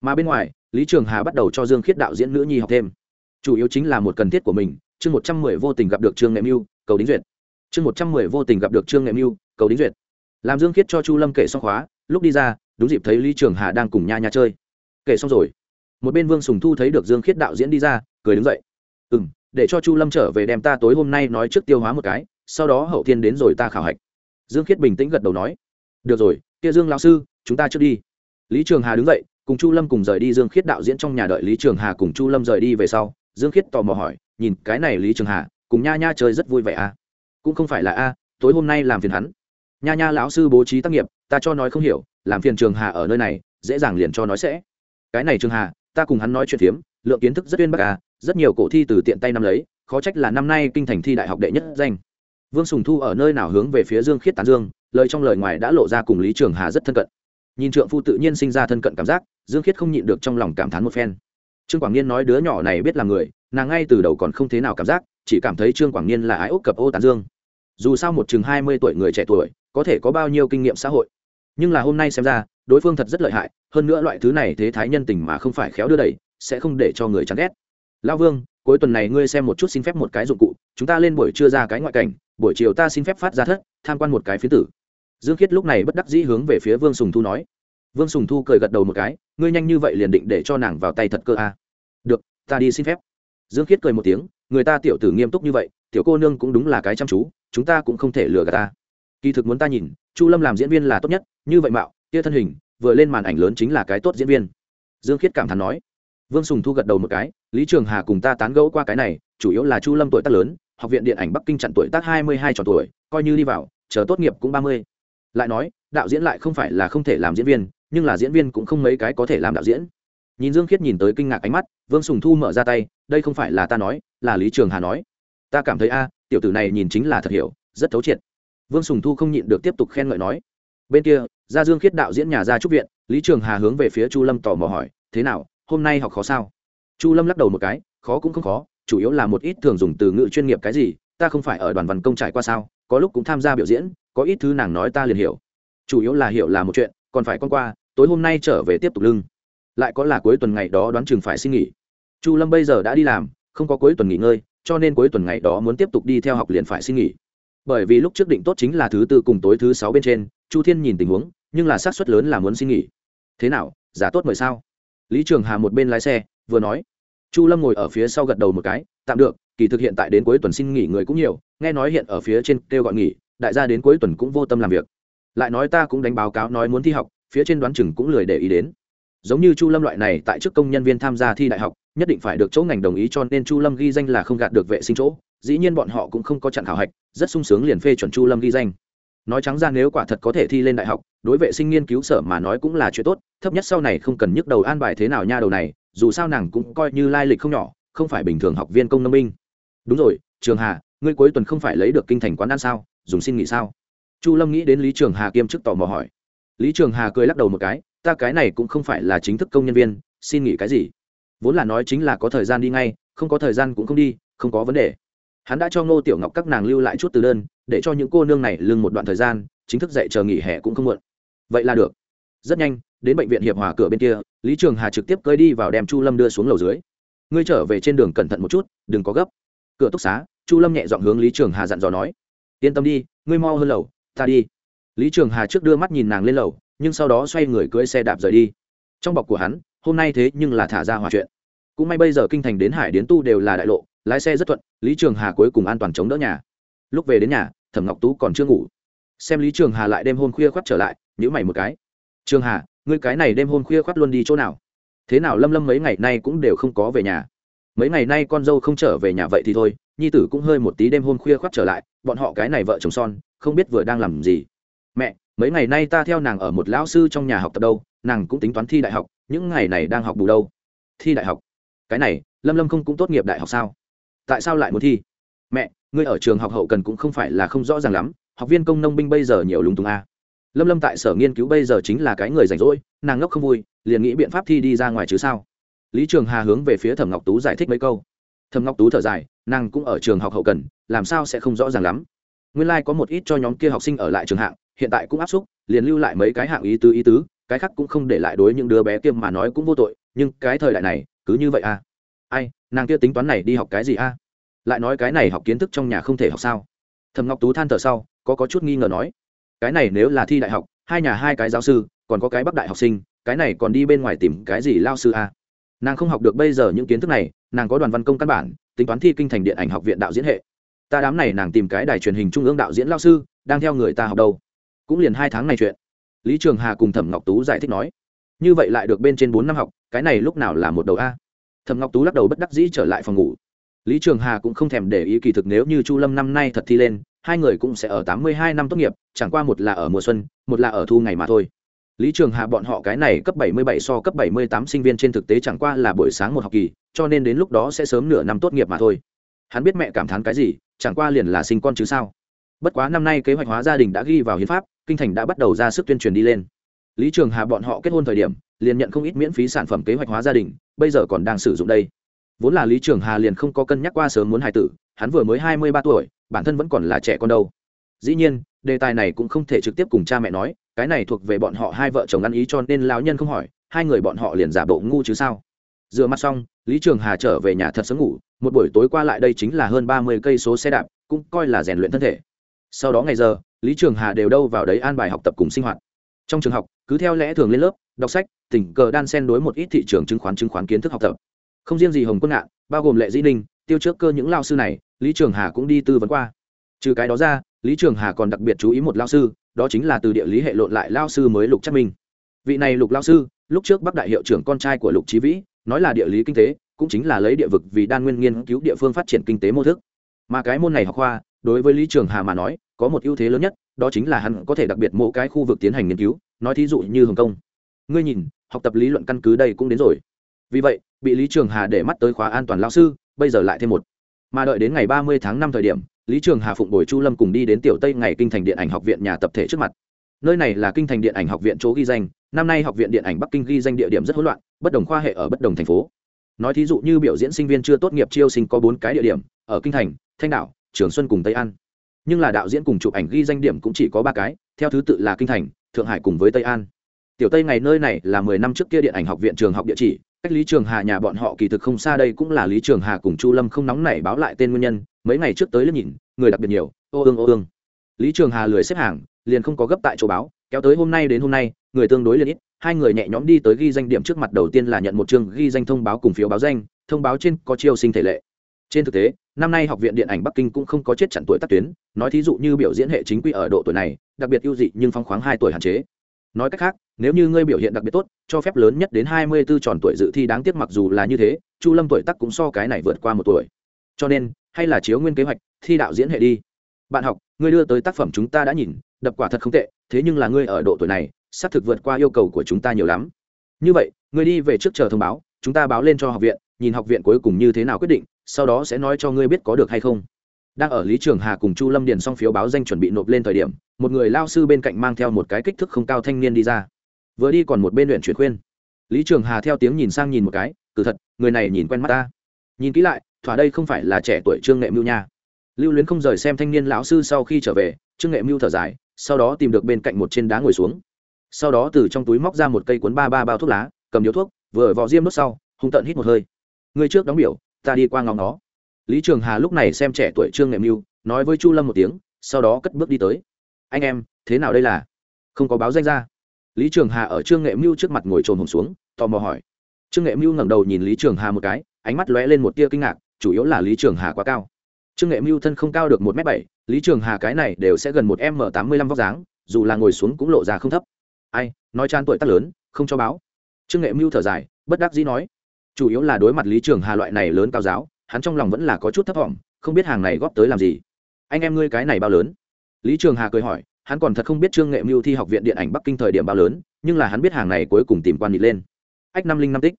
Mà bên ngoài, lý trường hà bắt đầu cho dương khiết đạo diễn nữ nhi học thêm. Chủ yếu chính là một cần thiết của mình, chương một trăm mười vô tình gặp được trương nghệ mưu, cầu đính duyệt. Chương một trăm mười vô tình gặp được trương nghệ mưu, cầu đính duyệt. Làm dương khiết cho chu lâm kể xong khóa, lúc đi ra, đúng dịp thấy lý trường hà đang cùng nha nha chơi. Kể xong rồi một bên vương sùng thu thấy được dương khiết đạo diễn đi ra cười đứng dậy ừ m để cho chu lâm trở về đem ta tối hôm nay nói trước tiêu hóa một cái sau đó hậu thiên đến rồi ta khảo hạch dương khiết bình tĩnh gật đầu nói được rồi kia dương lão sư chúng ta trước đi lý trường hà đứng dậy cùng chu lâm cùng rời đi dương khiết đạo diễn trong nhà đợi lý trường hà cùng chu lâm rời đi về sau dương khiết tò mò hỏi nhìn cái này lý trường hà cùng nha nha chơi rất vui vẻ à? cũng không phải là a, tối hôm nay làm phiền hắn. Nha nha lão sư bố trí tác nghiệp, ta cho nói không hiểu, làm phiền trường hà ở nơi này, dễ dàng liền cho nói sẽ. Cái này trường hà ta cùng hắn nói chuyện phiếm, lượng kiến thức rất uyên bác à rất nhiều cổ thi từ tiện tay năm lấy, khó trách là năm nay kinh thành thi đại học đệ nhất danh. Vương sùng thu ở nơi nào hướng về phía dương khiết tán dương, lời trong lời ngoài đã lộ ra cùng lý trường hà rất thân cận. Nhìn trượng phu tự nhiên sinh ra thân cận cảm giác, dương khiết không nhịn được trong lòng cảm thán một phen. Trương quảng niên nói đứa nhỏ này biết là người, nàng ngay từ đầu còn không thế nào cảm giác, chỉ cảm thấy trương quảng niên là ái úc cập ô tán dương. Dù sao một chừng hai mươi tuổi người trẻ tuổi, có thể có bao nhiêu kinh nghiệm xã hội nhưng là hôm nay xem ra, đối phương thật rất lợi hại, hơn nữa loại thứ này thế thái nhân tình mà không phải khéo đưa đẩy, sẽ không để cho người chán ghét. Lao vương, cuối tuần này ngươi xem một chút xin phép một cái dụng cụ, chúng ta lên buổi trưa ra cái ngoại cảnh, buổi chiều ta xin phép phát ra thất, tham quan một cái phía tử. Dương khiết lúc này bất đắc dĩ hướng về phía vương sùng thu nói. Vương sùng thu cười gật đầu một cái, ngươi nhanh như vậy liền định để cho nàng vào tay thật cơ a à. được, ta đi xin phép. Dương khiết cười một tiếng, người ta tiểu tử nghiêm túc như vậy, tiểu cô nương cũng đúng là cái chăm chú, chúng ta cũng không thể lừa gạt ta kỳ thực muốn ta nhìn, chu lâm làm diễn viên là tốt nhất, như vậy mạo tia thân hình, vừa lên màn ảnh lớn chính là cái tốt diễn viên. Dương khiết cảm thán nói. Vương sùng thu gật đầu một cái, lý trường hà cùng ta tán gẫu qua cái này, chủ yếu là chu lâm tuổi tác lớn, học viện điện ảnh bắc kinh chặn tuổi tác hai mươi hai trò tuổi, coi như đi vào, chờ tốt nghiệp cũng ba mươi. Lại nói, đạo diễn lại không phải là không thể làm diễn viên, nhưng là diễn viên cũng không mấy cái có thể làm đạo diễn. Nhìn dương khiết nhìn tới kinh ngạc ánh mắt, vương sùng thu mở ra tay, đây không phải là ta nói, là lý trường hà nói. Ta cảm thấy a, tiểu tử này nhìn chính là thật hiểu, rất thấu triệt vương sùng thu không nhịn được tiếp tục khen ngợi nói, bên kia, Gia dương khiết đạo diễn nhà Gia trúc viện. Lý trường hà hướng về phía chu lâm tò mò hỏi, thế nào, hôm nay học khó sao? Chu lâm lắc đầu một cái, khó cũng không khó, chủ yếu là một ít thường dùng từ ngữ chuyên nghiệp cái gì, ta không phải ở đoàn văn công trải qua sao, có lúc cũng tham gia biểu diễn, có ít thứ nàng nói ta liền hiểu. Chủ yếu là hiểu là một chuyện, còn phải con qua, tối hôm nay trở về tiếp tục lưng. Lại có là cuối tuần ngày đó đoán chừng phải xin nghỉ. Chu lâm bây giờ đã đi làm, không có cuối tuần nghỉ ngơi, cho nên cuối tuần ngày đó muốn tiếp tục đi theo học liền phải xin nghỉ bởi vì lúc trước định tốt chính là thứ tư cùng tối thứ sáu bên trên, chu thiên nhìn tình huống, nhưng là xác suất lớn là muốn xin nghỉ. Thế nào, giả tốt mời sao? Lý trường hà một bên lái xe, vừa nói. Chu lâm ngồi ở phía sau gật đầu một cái, tạm được, kỳ thực hiện tại đến cuối tuần xin nghỉ người cũng nhiều, nghe nói hiện ở phía trên kêu gọi nghỉ, đại gia đến cuối tuần cũng vô tâm làm việc. Lại nói ta cũng đánh báo cáo nói muốn thi học, phía trên đoán chừng cũng lười để ý đến. Giống như chu lâm loại này tại chức công nhân viên tham gia thi đại học, nhất định phải được chỗ ngành đồng ý cho nên chu lâm ghi danh là không gạt được vệ sinh chỗ, dĩ nhiên bọn họ cũng không có chặn khảo hạch rất sung sướng liền phê chuẩn chu lâm ghi danh. Nói trắng ra nếu quả thật có thể thi lên đại học, đối vệ sinh nghiên cứu sở mà nói cũng là chuyện tốt, thấp nhất sau này không cần nhức đầu an bài thế nào nha đầu này, dù sao nàng cũng coi như lai lịch không nhỏ, không phải bình thường học viên công nông binh. Đúng rồi, trường hà, ngươi cuối tuần không phải lấy được kinh thành quán ăn sao, dùng xin nghỉ sao? Chu lâm nghĩ đến lý trường hà kiêm chức tò mò hỏi. Lý trường hà cười lắc đầu một cái, ta cái này cũng không phải là chính thức công nhân viên, xin nghỉ cái gì? Vốn là nói chính là có thời gian đi ngay, không có thời gian cũng không đi, không có vấn đề hắn đã cho ngô tiểu ngọc các nàng lưu lại chút từ đơn, để cho những cô nương này lưng một đoạn thời gian, chính thức dậy chờ nghỉ hè cũng không muộn. Vậy là được. Rất nhanh, đến bệnh viện hiệp hòa cửa bên kia, lý trường hà trực tiếp cơi đi vào đem chu lâm đưa xuống lầu dưới. Ngươi trở về trên đường cẩn thận một chút, đừng có gấp. Cửa túc xá, chu lâm nhẹ dọn hướng lý trường hà dặn dò nói. Yên tâm đi, ngươi mau hơn lầu, ta đi. Lý trường hà trước đưa mắt nhìn nàng lên lầu, nhưng sau đó xoay người cưỡi xe đạp rời đi. Trong bọc của hắn, hôm nay thế nhưng là thả ra hòa chuyện. Cũng may bây giờ kinh thành đến hải đến tu đều là đại lộ lái xe rất thuận, lý trường hà cuối cùng an toàn chống đỡ nhà. Lúc về đến nhà, thẩm ngọc tú còn chưa ngủ. Xem lý trường hà lại đêm hôn khuya khoắt trở lại nhữ mày một cái. Trường hà, ngươi cái này đêm hôn khuya khoắt luôn đi chỗ nào? Thế nào lâm lâm mấy ngày nay cũng đều không có về nhà? Mấy ngày nay con dâu không trở về nhà vậy thì thôi, nhi tử cũng hơi một tí đêm hôn khuya khoắt trở lại, bọn họ cái này vợ chồng son, không biết vừa đang làm gì. Mẹ, mấy ngày nay ta theo nàng ở một lão sư trong nhà học tập đâu, nàng cũng tính toán thi đại học, những ngày này đang học bù đâu. Thi đại học? Cái này, lâm lâm không cũng tốt nghiệp đại học sao? Tại sao lại muốn thi? Mẹ, ngươi ở trường học hậu cần cũng không phải là không rõ ràng lắm, học viên công nông binh bây giờ nhiều lúng túng a. Lâm lâm tại sở nghiên cứu bây giờ chính là cái người rảnh rỗi, nàng ngốc không vui, liền nghĩ biện pháp thi đi ra ngoài chứ sao? Lý trường hà hướng về phía thẩm ngọc tú giải thích mấy câu. Thẩm ngọc tú thở dài, nàng cũng ở trường học hậu cần, làm sao sẽ không rõ ràng lắm? Nguyên lai、like、có một ít cho nhóm kia học sinh ở lại trường hạng, hiện tại cũng áp xúc, liền lưu lại mấy cái hạng ý tứ ý tứ, cái khác cũng không để lại đối những đứa bé kia mà nói cũng vô tội, nhưng cái thời đại này, cứ như vậy à ai, nàng kia tính toán này đi học cái gì à lại nói cái này học kiến thức trong nhà không thể học sao? Thầm ngọc tú than thở sau, có có chút nghi ngờ nói, cái này nếu là thi đại học, hai nhà hai cái giáo sư, còn có cái bắc đại học sinh, cái này còn đi bên ngoài tìm cái gì lao sư à? nàng không học được bây giờ những kiến thức này, nàng có đoàn văn công căn bản, tính toán thi kinh thành điện ảnh học viện đạo diễn hệ. Ta đám này nàng tìm cái đài truyền hình trung ương đạo diễn lao sư, đang theo người ta học đâu. Cũng liền hai tháng này chuyện. Lý trường hà cùng thẩm ngọc tú giải thích nói, như vậy lại được bên trên bốn năm học, cái này lúc nào là một đầu a? Thẩm ngọc tú lắc đầu bất đắc dĩ trở lại phòng ngủ lý trường hà cũng không thèm để ý kỳ thực nếu như chu lâm năm nay thật thi lên, hai người cũng sẽ ở tám mươi hai năm tốt nghiệp, chẳng qua một là ở mùa xuân, một là ở thu ngày mà thôi. Lý trường hà bọn họ cái này cấp bảy mươi bảy so cấp bảy mươi tám sinh viên trên thực tế chẳng qua là buổi sáng một học kỳ, cho nên đến lúc đó sẽ sớm nửa năm tốt nghiệp mà thôi. Hắn biết mẹ cảm thán cái gì, chẳng qua liền là sinh con chứ sao. Bất quá năm nay kế hoạch hóa gia đình đã ghi vào hiến pháp, kinh thành đã bắt đầu ra sức tuyên truyền đi lên. Lý trường hà bọn họ kết hôn thời điểm, liền nhận không ít miễn phí sản phẩm kế hoạch hóa gia đình, bây giờ còn đang sử dụng đây vốn là lý trường hà liền không có cân nhắc qua sớm muốn hài tử, hắn vừa mới hai mươi ba tuổi, bản thân vẫn còn là trẻ con đâu. Dĩ nhiên, đề tài này cũng không thể trực tiếp cùng cha mẹ nói, cái này thuộc về bọn họ hai vợ chồng ăn ý cho nên lão nhân không hỏi, hai người bọn họ liền giả bộ ngu chứ sao. Rửa mặt xong, lý trường hà trở về nhà thật sớm ngủ, một buổi tối qua lại đây chính là hơn ba mươi cây số xe đạp, cũng coi là rèn luyện thân thể. Sau đó ngày giờ, lý trường hà đều đâu vào đấy an bài học tập cùng sinh hoạt. Trong trường học, cứ theo lẽ thường lên lớp, đọc sách, tình cờ đan sen đối một ít thị trường chứng khoán chứng khoán kiến thức học tập không riêng gì hồng quân ngạn, bao gồm lệ dĩ ninh, tiêu trước cơ những lao sư này, lý trường hà cũng đi tư vấn qua. Trừ cái đó ra, lý trường hà còn đặc biệt chú ý một lao sư, đó chính là từ địa lý hệ lộn lại lao sư mới lục chắc minh. Vị này lục lao sư, lúc trước bắc đại hiệu trưởng con trai của lục trí vĩ, nói là địa lý kinh tế, cũng chính là lấy địa vực vì đan nguyên nghiên cứu địa phương phát triển kinh tế mô thức. Mà cái môn này học khoa, đối với lý trường hà mà nói, có một ưu thế lớn nhất, đó chính là hắn có thể đặc biệt mỗi cái khu vực tiến hành nghiên cứu, nói thí dụ như hồng kông. Ngươi nhìn, học tập lý luận căn cứ đây cũng đến rồi vì vậy bị lý trường hà để mắt tới khóa an toàn lao sư bây giờ lại thêm một. Mà đợi đến ngày ba mươi tháng năm thời điểm lý trường hà phụng bồi chu lâm cùng đi đến tiểu tây ngày kinh thành điện ảnh học viện nhà tập thể trước mặt. Nơi này là kinh thành điện ảnh học viện chỗ ghi danh năm nay học viện điện ảnh bắc kinh ghi danh địa điểm rất hỗn loạn bất đồng khoa hệ ở bất đồng thành phố. Nói thí dụ như biểu diễn sinh viên chưa tốt nghiệp chiêu sinh có bốn cái địa điểm ở kinh thành thanh Đảo, trường xuân cùng tây an. Nhưng là đạo diễn cùng chụp ảnh ghi danh điểm cũng chỉ có ba cái theo thứ tự là kinh thành thượng hải cùng với tây an. Tiểu tây ngày nơi này là mười năm trước kia điện ảnh học viện trường học địa chỉ cách lý trường hà nhà bọn họ kỳ thực không xa đây cũng là lý trường hà cùng chu lâm không nóng nảy báo lại tên nguyên nhân, mấy ngày trước tới lớp nhìn, người đặc biệt nhiều, ô ương ô ương. Lý trường hà lười xếp hàng, liền không có gấp tại chỗ báo, kéo tới hôm nay đến hôm nay, người tương đối liền ít, hai người nhẹ nhõm đi tới ghi danh điểm trước mặt đầu tiên là nhận một chương ghi danh thông báo cùng phiếu báo danh, thông báo trên có chiêu sinh thể lệ. Trên thực tế, năm nay học viện điện ảnh bắc kinh cũng không có chết chặn tuổi tác tuyến, nói thí dụ như biểu diễn hệ chính quy ở độ tuổi này, đặc biệt ưu dị nhưng phong khoáng hai tuổi hạn chế nói cách khác, nếu như ngươi biểu hiện đặc biệt tốt, cho phép lớn nhất đến hai mươi 24 tròn tuổi dự thi đáng tiếc mặc dù là như thế, chu lâm tuổi tác cũng so cái này vượt qua một tuổi. Cho nên, hay là chiếu nguyên kế hoạch, thi đạo diễn hệ đi. Bạn học, ngươi đưa tới tác phẩm chúng ta đã nhìn, đập quả thật không tệ, thế nhưng là ngươi ở độ tuổi này, xác thực vượt qua yêu cầu của chúng ta nhiều lắm. Như vậy, ngươi đi về trước chờ thông báo, chúng ta báo lên cho học viện, nhìn học viện cuối cùng như thế nào quyết định, sau đó sẽ nói cho ngươi biết có được hay không đang ở lý trường hà cùng chu lâm điền xong phiếu báo danh chuẩn bị nộp lên thời điểm, một người lao sư bên cạnh mang theo một cái kích thước không cao thanh niên đi ra. Vừa đi còn một bên luyện chuyển khuyên. Lý trường hà theo tiếng nhìn sang nhìn một cái, từ thật, người này nhìn quen mắt ta. Nhìn kỹ lại, thỏa đây không phải là trẻ tuổi trương nghệ mưu nha. Lưu luyến không rời xem thanh niên lão sư sau khi trở về, trương nghệ mưu thở dài, sau đó tìm được bên cạnh một trên đá ngồi xuống. Sau đó từ trong túi móc ra một cây cuốn ba ba bao thuốc lá, cầm điếu thuốc, vừa vò diêm đốt sau, hung tận hít một hơi. Người trước đóng biểu, ta đi qua ngóng nó lý trường hà lúc này xem trẻ tuổi trương nghệ mưu, nói với chu lâm một tiếng, sau đó cất bước đi tới. Anh em, thế nào đây là? Không có báo danh ra. Lý trường hà ở trương nghệ mưu trước mặt ngồi trồn hồng xuống, tò mò hỏi. Trương nghệ mưu ngẩng đầu nhìn lý trường hà một cái, ánh mắt lóe lên một tia kinh ngạc, chủ yếu là lý trường hà quá cao. Trương nghệ mưu thân không cao được một m bảy, lý trường hà cái này đều sẽ gần một m tám mươi lăm vóc dáng, dù là ngồi xuống cũng lộ ra không thấp. Ai, nói chan tuổi tác lớn, không cho báo. Trương nghệ mưu thở dài, bất đắc dĩ nói. Chủ yếu là đối mặt lý trường hà loại này lớn cao giáo hắn trong lòng vẫn là có chút thấp thỏm, không biết hàng này góp tới làm gì. Anh em ngươi cái này bao lớn? Lý trường hà cười hỏi, hắn còn thật không biết trương nghệ mưu thi học viện điện ảnh bắc kinh thời điểm bao lớn, nhưng là hắn biết hàng này cuối cùng tìm quan nhị lên. Ách năm linh năm tích.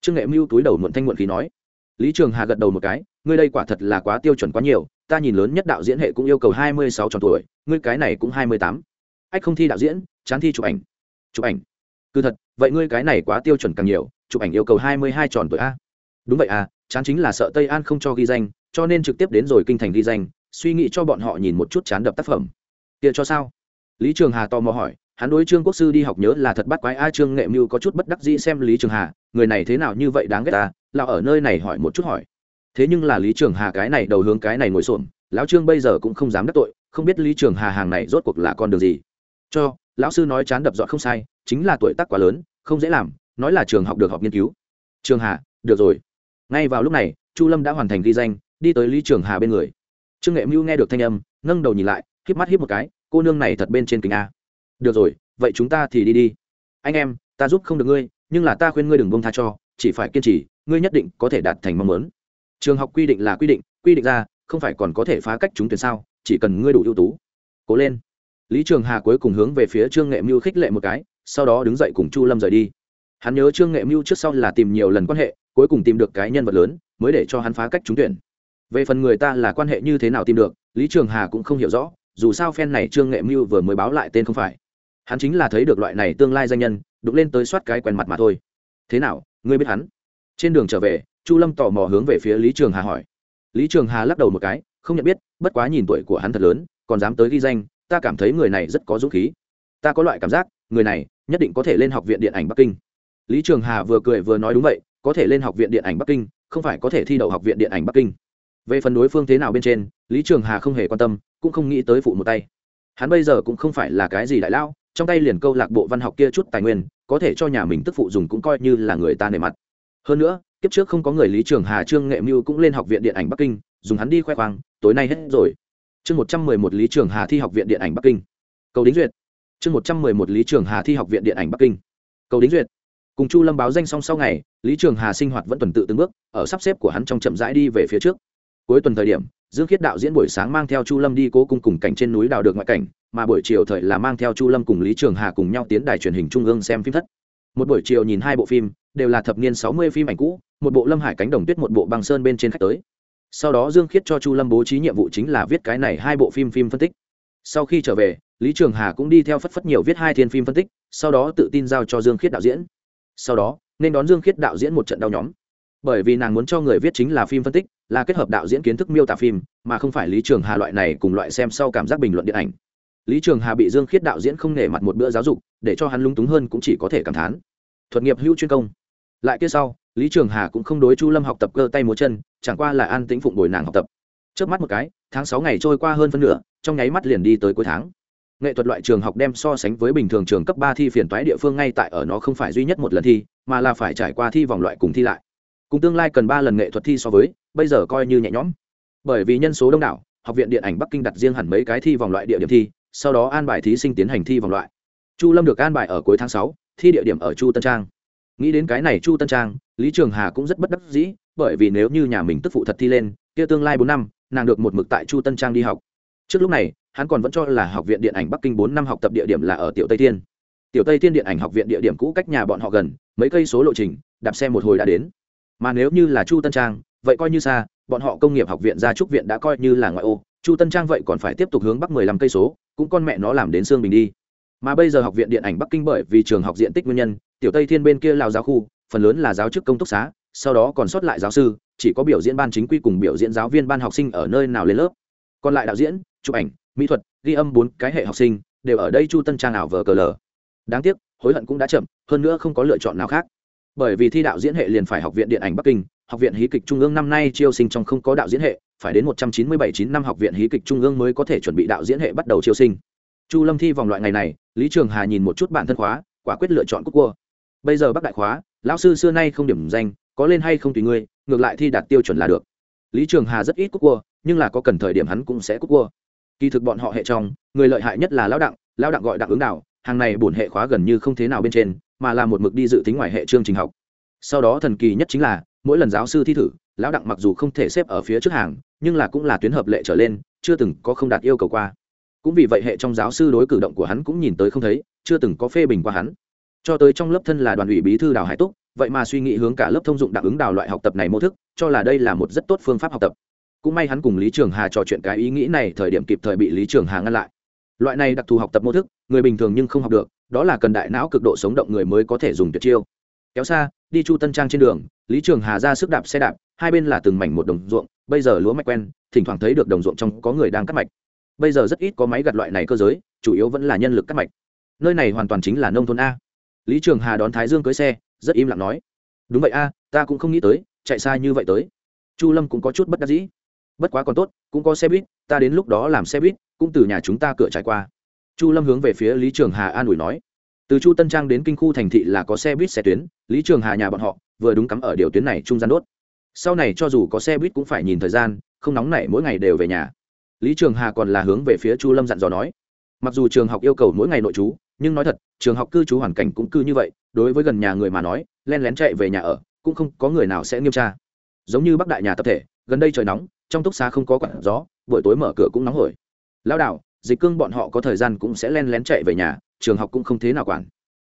Trương nghệ mưu túi đầu muộn thanh muộn khí nói. Lý trường hà gật đầu một cái, ngươi đây quả thật là quá tiêu chuẩn quá nhiều, ta nhìn lớn nhất đạo diễn hệ cũng yêu cầu hai mươi sáu tròn tuổi, ngươi cái này cũng hai mươi tám. Ách không thi đạo diễn, chán thi chụp ảnh. Chụp ảnh. Cứ thật, vậy ngươi cái này quá tiêu chuẩn càng nhiều, chụp ảnh yêu cầu hai mươi hai tròn tuổi a đúng vậy à chán chính là sợ tây an không cho ghi danh, cho nên trực tiếp đến rồi kinh thành ghi danh, suy nghĩ cho bọn họ nhìn một chút chán đập tác phẩm. Kia cho sao? Lý trường hà tò mò hỏi, hắn đối trương quốc sư đi học nhớ là thật bắt quái, a trương nghệ mưu có chút bất đắc dĩ xem lý trường hà, người này thế nào như vậy đáng ghét ta, lão ở nơi này hỏi một chút hỏi. Thế nhưng là lý trường hà cái này đầu hướng cái này ngồi xổm, lão trương bây giờ cũng không dám đắc tội, không biết lý trường hà hàng này rốt cuộc là con đường gì. Cho, lão sư nói chán đập dọn không sai, chính là tuổi tác quá lớn, không dễ làm, nói là trường học được học nghiên cứu. Trường hà, được rồi ngay vào lúc này, chu lâm đã hoàn thành ghi danh, đi tới lý trường hà bên người. Trương nghệ mưu nghe được thanh âm, nâng đầu nhìn lại, híp mắt híp một cái, cô nương này thật bên trên kính a. Được rồi, vậy chúng ta thì đi đi. Anh em, ta giúp không được ngươi, nhưng là ta khuyên ngươi đừng bông tha cho, chỉ phải kiên trì, ngươi nhất định có thể đạt thành mong muốn. Trường học quy định là quy định quy định ra, không phải còn có thể phá cách chúng tuyển sao, chỉ cần ngươi đủ ưu tú. Cố lên. Lý trường hà cuối cùng hướng về phía trương nghệ mưu khích lệ một cái, sau đó đứng dậy cùng chu lâm rời đi. Hắn nhớ trương nghệ mưu trước sau là tìm nhiều lần quan hệ cuối cùng tìm được cái nhân vật lớn, mới để cho hắn phá cách trúng tuyển. Về phần người ta là quan hệ như thế nào tìm được, lý trường hà cũng không hiểu rõ, dù sao phen này trương nghệ mưu vừa mới báo lại tên không phải. Hắn chính là thấy được loại này tương lai danh nhân đục lên tới soát cái quen mặt mà thôi. Thế nào, ngươi biết hắn? Trên đường trở về, chu lâm tò mò hướng về phía lý trường hà hỏi. Lý trường hà lắc đầu một cái, không nhận biết, bất quá nhìn tuổi của hắn thật lớn, còn dám tới ghi danh, ta cảm thấy người này rất có dũng khí. Ta có loại cảm giác, người này nhất định có thể lên học viện điện ảnh bắc kinh. Lý trường hà vừa cười vừa nói đúng vậy có thể lên học viện điện ảnh bắc kinh, không phải có thể thi đậu học viện điện ảnh bắc kinh. Về phần đối phương thế nào bên trên, lý trường hà không hề quan tâm, cũng không nghĩ tới phụ một tay. Hắn bây giờ cũng không phải là cái gì đại lao trong tay liền câu lạc bộ văn học kia chút tài nguyên, có thể cho nhà mình tức phụ dùng cũng coi như là người ta nề mặt. Hơn nữa, kiếp trước không có người lý trường hà, trương nghệ mưu cũng lên học viện điện ảnh bắc kinh, dùng hắn đi khoe khoang, tối nay hết rồi. Chương một trăm mười một lý trường hà thi học viện điện ảnh bắc kinh. Cầu đính duyệt. Chương một trăm mười một lý trường hà thi học viện điện ảnh bắc kinh. Cầu đính duyệt. Cùng chu lâm báo danh xong sau ngày lý trường hà sinh hoạt vẫn tuần tự từng bước, ở sắp xếp của hắn trong chậm rãi đi về phía trước. Cuối tuần thời điểm, dương khiết đạo diễn buổi sáng mang theo chu lâm đi cố cung cùng cảnh trên núi đào được ngoại cảnh, mà buổi chiều thời là mang theo chu lâm cùng lý trường hà cùng nhau tiến đài truyền hình trung ương xem phim thất. Một buổi chiều nhìn hai bộ phim, đều là thập niên sáu mươi phim ảnh cũ, một bộ lâm hải cánh đồng tuyết, một bộ băng sơn bên trên khách tới. Sau đó dương khiết cho chu lâm bố trí nhiệm vụ chính là viết cái này hai bộ phim phim phân tích. Sau khi trở về, lý trường hà cũng đi theo phất phất nhiều viết hai thiên phim phân tích, sau đó tự tin giao cho dương khiết đạo diễn. Sau đó nên đón dương khiết đạo diễn một trận đau nhóm. Bởi vì nàng muốn cho người viết chính là phim phân tích, là kết hợp đạo diễn kiến thức miêu tả phim, mà không phải lý trường hà loại này cùng loại xem sau cảm giác bình luận điện ảnh. Lý trường hà bị dương khiết đạo diễn không nể mặt một bữa giáo dục, để cho hắn lung túng hơn cũng chỉ có thể cảm thán. Thuật nghiệp hữu chuyên công. Lại kia sau, lý trường hà cũng không đối chu lâm học tập cơ tay múa chân, chẳng qua là an tĩnh phụng bồi nàng học tập. Trước mắt một cái, tháng sáu ngày trôi qua hơn phân nửa, trong nháy mắt liền đi tới cuối tháng nghệ thuật loại trường học đem so sánh với bình thường trường cấp ba thi phiền toái địa phương ngay tại ở nó không phải duy nhất một lần thi, mà là phải trải qua thi vòng loại cùng thi lại. Cùng tương lai cần ba lần nghệ thuật thi so với, bây giờ coi như nhẹ nhõm. Bởi vì nhân số đông đảo, học viện điện ảnh bắc kinh đặt riêng hẳn mấy cái thi vòng loại địa điểm thi, sau đó an bài thí sinh tiến hành thi vòng loại. Chu lâm được an bài ở cuối tháng sáu, thi địa điểm ở chu tân trang. Nghĩ đến cái này chu tân trang, lý trường hà cũng rất bất đắc dĩ, bởi vì nếu như nhà mình tức phụ thật thi lên, kia tương lai bốn năm, nàng được một mực tại chu tân trang đi học. Trước lúc này hắn còn vẫn cho là học viện điện ảnh bắc kinh bốn năm học tập địa điểm là ở tiểu tây thiên. Tiểu tây thiên điện ảnh học viện địa điểm cũ cách nhà bọn họ gần, mấy cây số lộ trình, đạp xe một hồi đã đến. Mà nếu như là chu tân trang, vậy coi như xa, bọn họ công nghiệp học viện gia trúc viện đã coi như là ngoại ô. Chu tân trang vậy còn phải tiếp tục hướng bắc mười lăm cây số, cũng con mẹ nó làm đến xương bình đi. Mà bây giờ học viện điện ảnh bắc kinh bởi vì trường học diện tích nguyên nhân, tiểu tây thiên bên kia lao giáo khu, phần lớn là giáo chức công túc xá, sau đó còn sót lại giáo sư, chỉ có biểu diễn ban chính quy cùng biểu diễn giáo viên ban học sinh ở nơi nào lên lớp. Còn lại đạo diễn, chụp ảnh mỹ thuật, ghi âm bốn cái hệ học sinh, đều ở đây chu tân trang ảo vờ cờ lờ. Đáng tiếc, hối hận cũng đã chậm, hơn nữa không có lựa chọn nào khác. Bởi vì thi đạo diễn hệ liền phải học viện điện ảnh bắc kinh, học viện hí kịch trung ương năm nay chiêu sinh trong không có đạo diễn hệ, phải đến một trăm chín mươi bảy chín năm học viện hí kịch trung ương mới có thể chuẩn bị đạo diễn hệ bắt đầu chiêu sinh. Chu lâm thi vòng loại ngày này, lý trường hà nhìn một chút bản thân khóa, quả quyết lựa chọn cúc cua. Bây giờ bắc đại khóa, lão sư xưa nay không điểm danh, có lên hay không tùy ngươi, ngược lại thi đạt tiêu chuẩn là được. Lý trường hà rất ít cúc cua, nhưng là có cần thời điểm hắn cũng sẽ cúc cua kỳ thực bọn họ hệ trong, người lợi hại nhất là lão đặng lão đặng gọi đặng ứng đạo hàng này bổn hệ khóa gần như không thế nào bên trên, mà là một mực đi dự tính ngoài hệ chương trình học. Sau đó thần kỳ nhất chính là, mỗi lần giáo sư thi thử, lão đặng mặc dù không thể xếp ở phía trước hàng, nhưng là cũng là tuyến hợp lệ trở lên, chưa từng có không đạt yêu cầu qua. Cũng vì vậy hệ trong giáo sư đối cử động của hắn cũng nhìn tới không thấy, chưa từng có phê bình qua hắn. Cho tới trong lớp thân là đoàn ủy bí thư đào hải túc, vậy mà suy nghĩ hướng cả lớp thông dụng đặng ứng đào loại học tập này mô thức, cho là đây là một rất tốt phương pháp học tập cũng may hắn cùng lý trường hà trò chuyện cái ý nghĩ này thời điểm kịp thời bị lý trường hà ngăn lại. Loại này đặc thù học tập mô thức, người bình thường nhưng không học được, đó là cần đại não cực độ sống động người mới có thể dùng tuyệt chiêu. Kéo xa, đi chu tân trang trên đường, lý trường hà ra sức đạp xe đạp, hai bên là từng mảnh một đồng ruộng, bây giờ lúa mạch quen, thỉnh thoảng thấy được đồng ruộng trong có người đang cắt mạch. Bây giờ rất ít có máy gặt loại này cơ giới, chủ yếu vẫn là nhân lực cắt mạch. Nơi này hoàn toàn chính là nông thôn a. Lý trường hà đón thái dương cưới xe, rất im lặng nói, đúng vậy a, ta cũng không nghĩ tới, chạy xa như vậy tới. Chu lâm cũng có chút bất đắc dĩ bất quá còn tốt, cũng có xe buýt, ta đến lúc đó làm xe buýt, cũng từ nhà chúng ta cửa trải qua. Chu lâm hướng về phía lý trường hà an ủi nói. Từ chu tân trang đến kinh khu thành thị là có xe buýt, xe tuyến. Lý trường hà nhà bọn họ, vừa đúng cắm ở điều tuyến này trung gian đốt. Sau này cho dù có xe buýt cũng phải nhìn thời gian, không nóng nảy, mỗi ngày đều về nhà. Lý trường hà còn là hướng về phía chu lâm dặn dò nói. Mặc dù trường học yêu cầu mỗi ngày nội trú, nhưng nói thật, trường học cư trú hoàn cảnh cũng cư như vậy, đối với gần nhà người mà nói len lén chạy về nhà ở, cũng không có người nào sẽ nghiêm tra. Giống như bắc đại nhà tập thể, gần đây trời nóng trong túc xá không có quạt gió, buổi tối mở cửa cũng nóng hổi. Lao đảo, dịch cương bọn họ có thời gian cũng sẽ len lén chạy về nhà, trường học cũng không thế nào quản.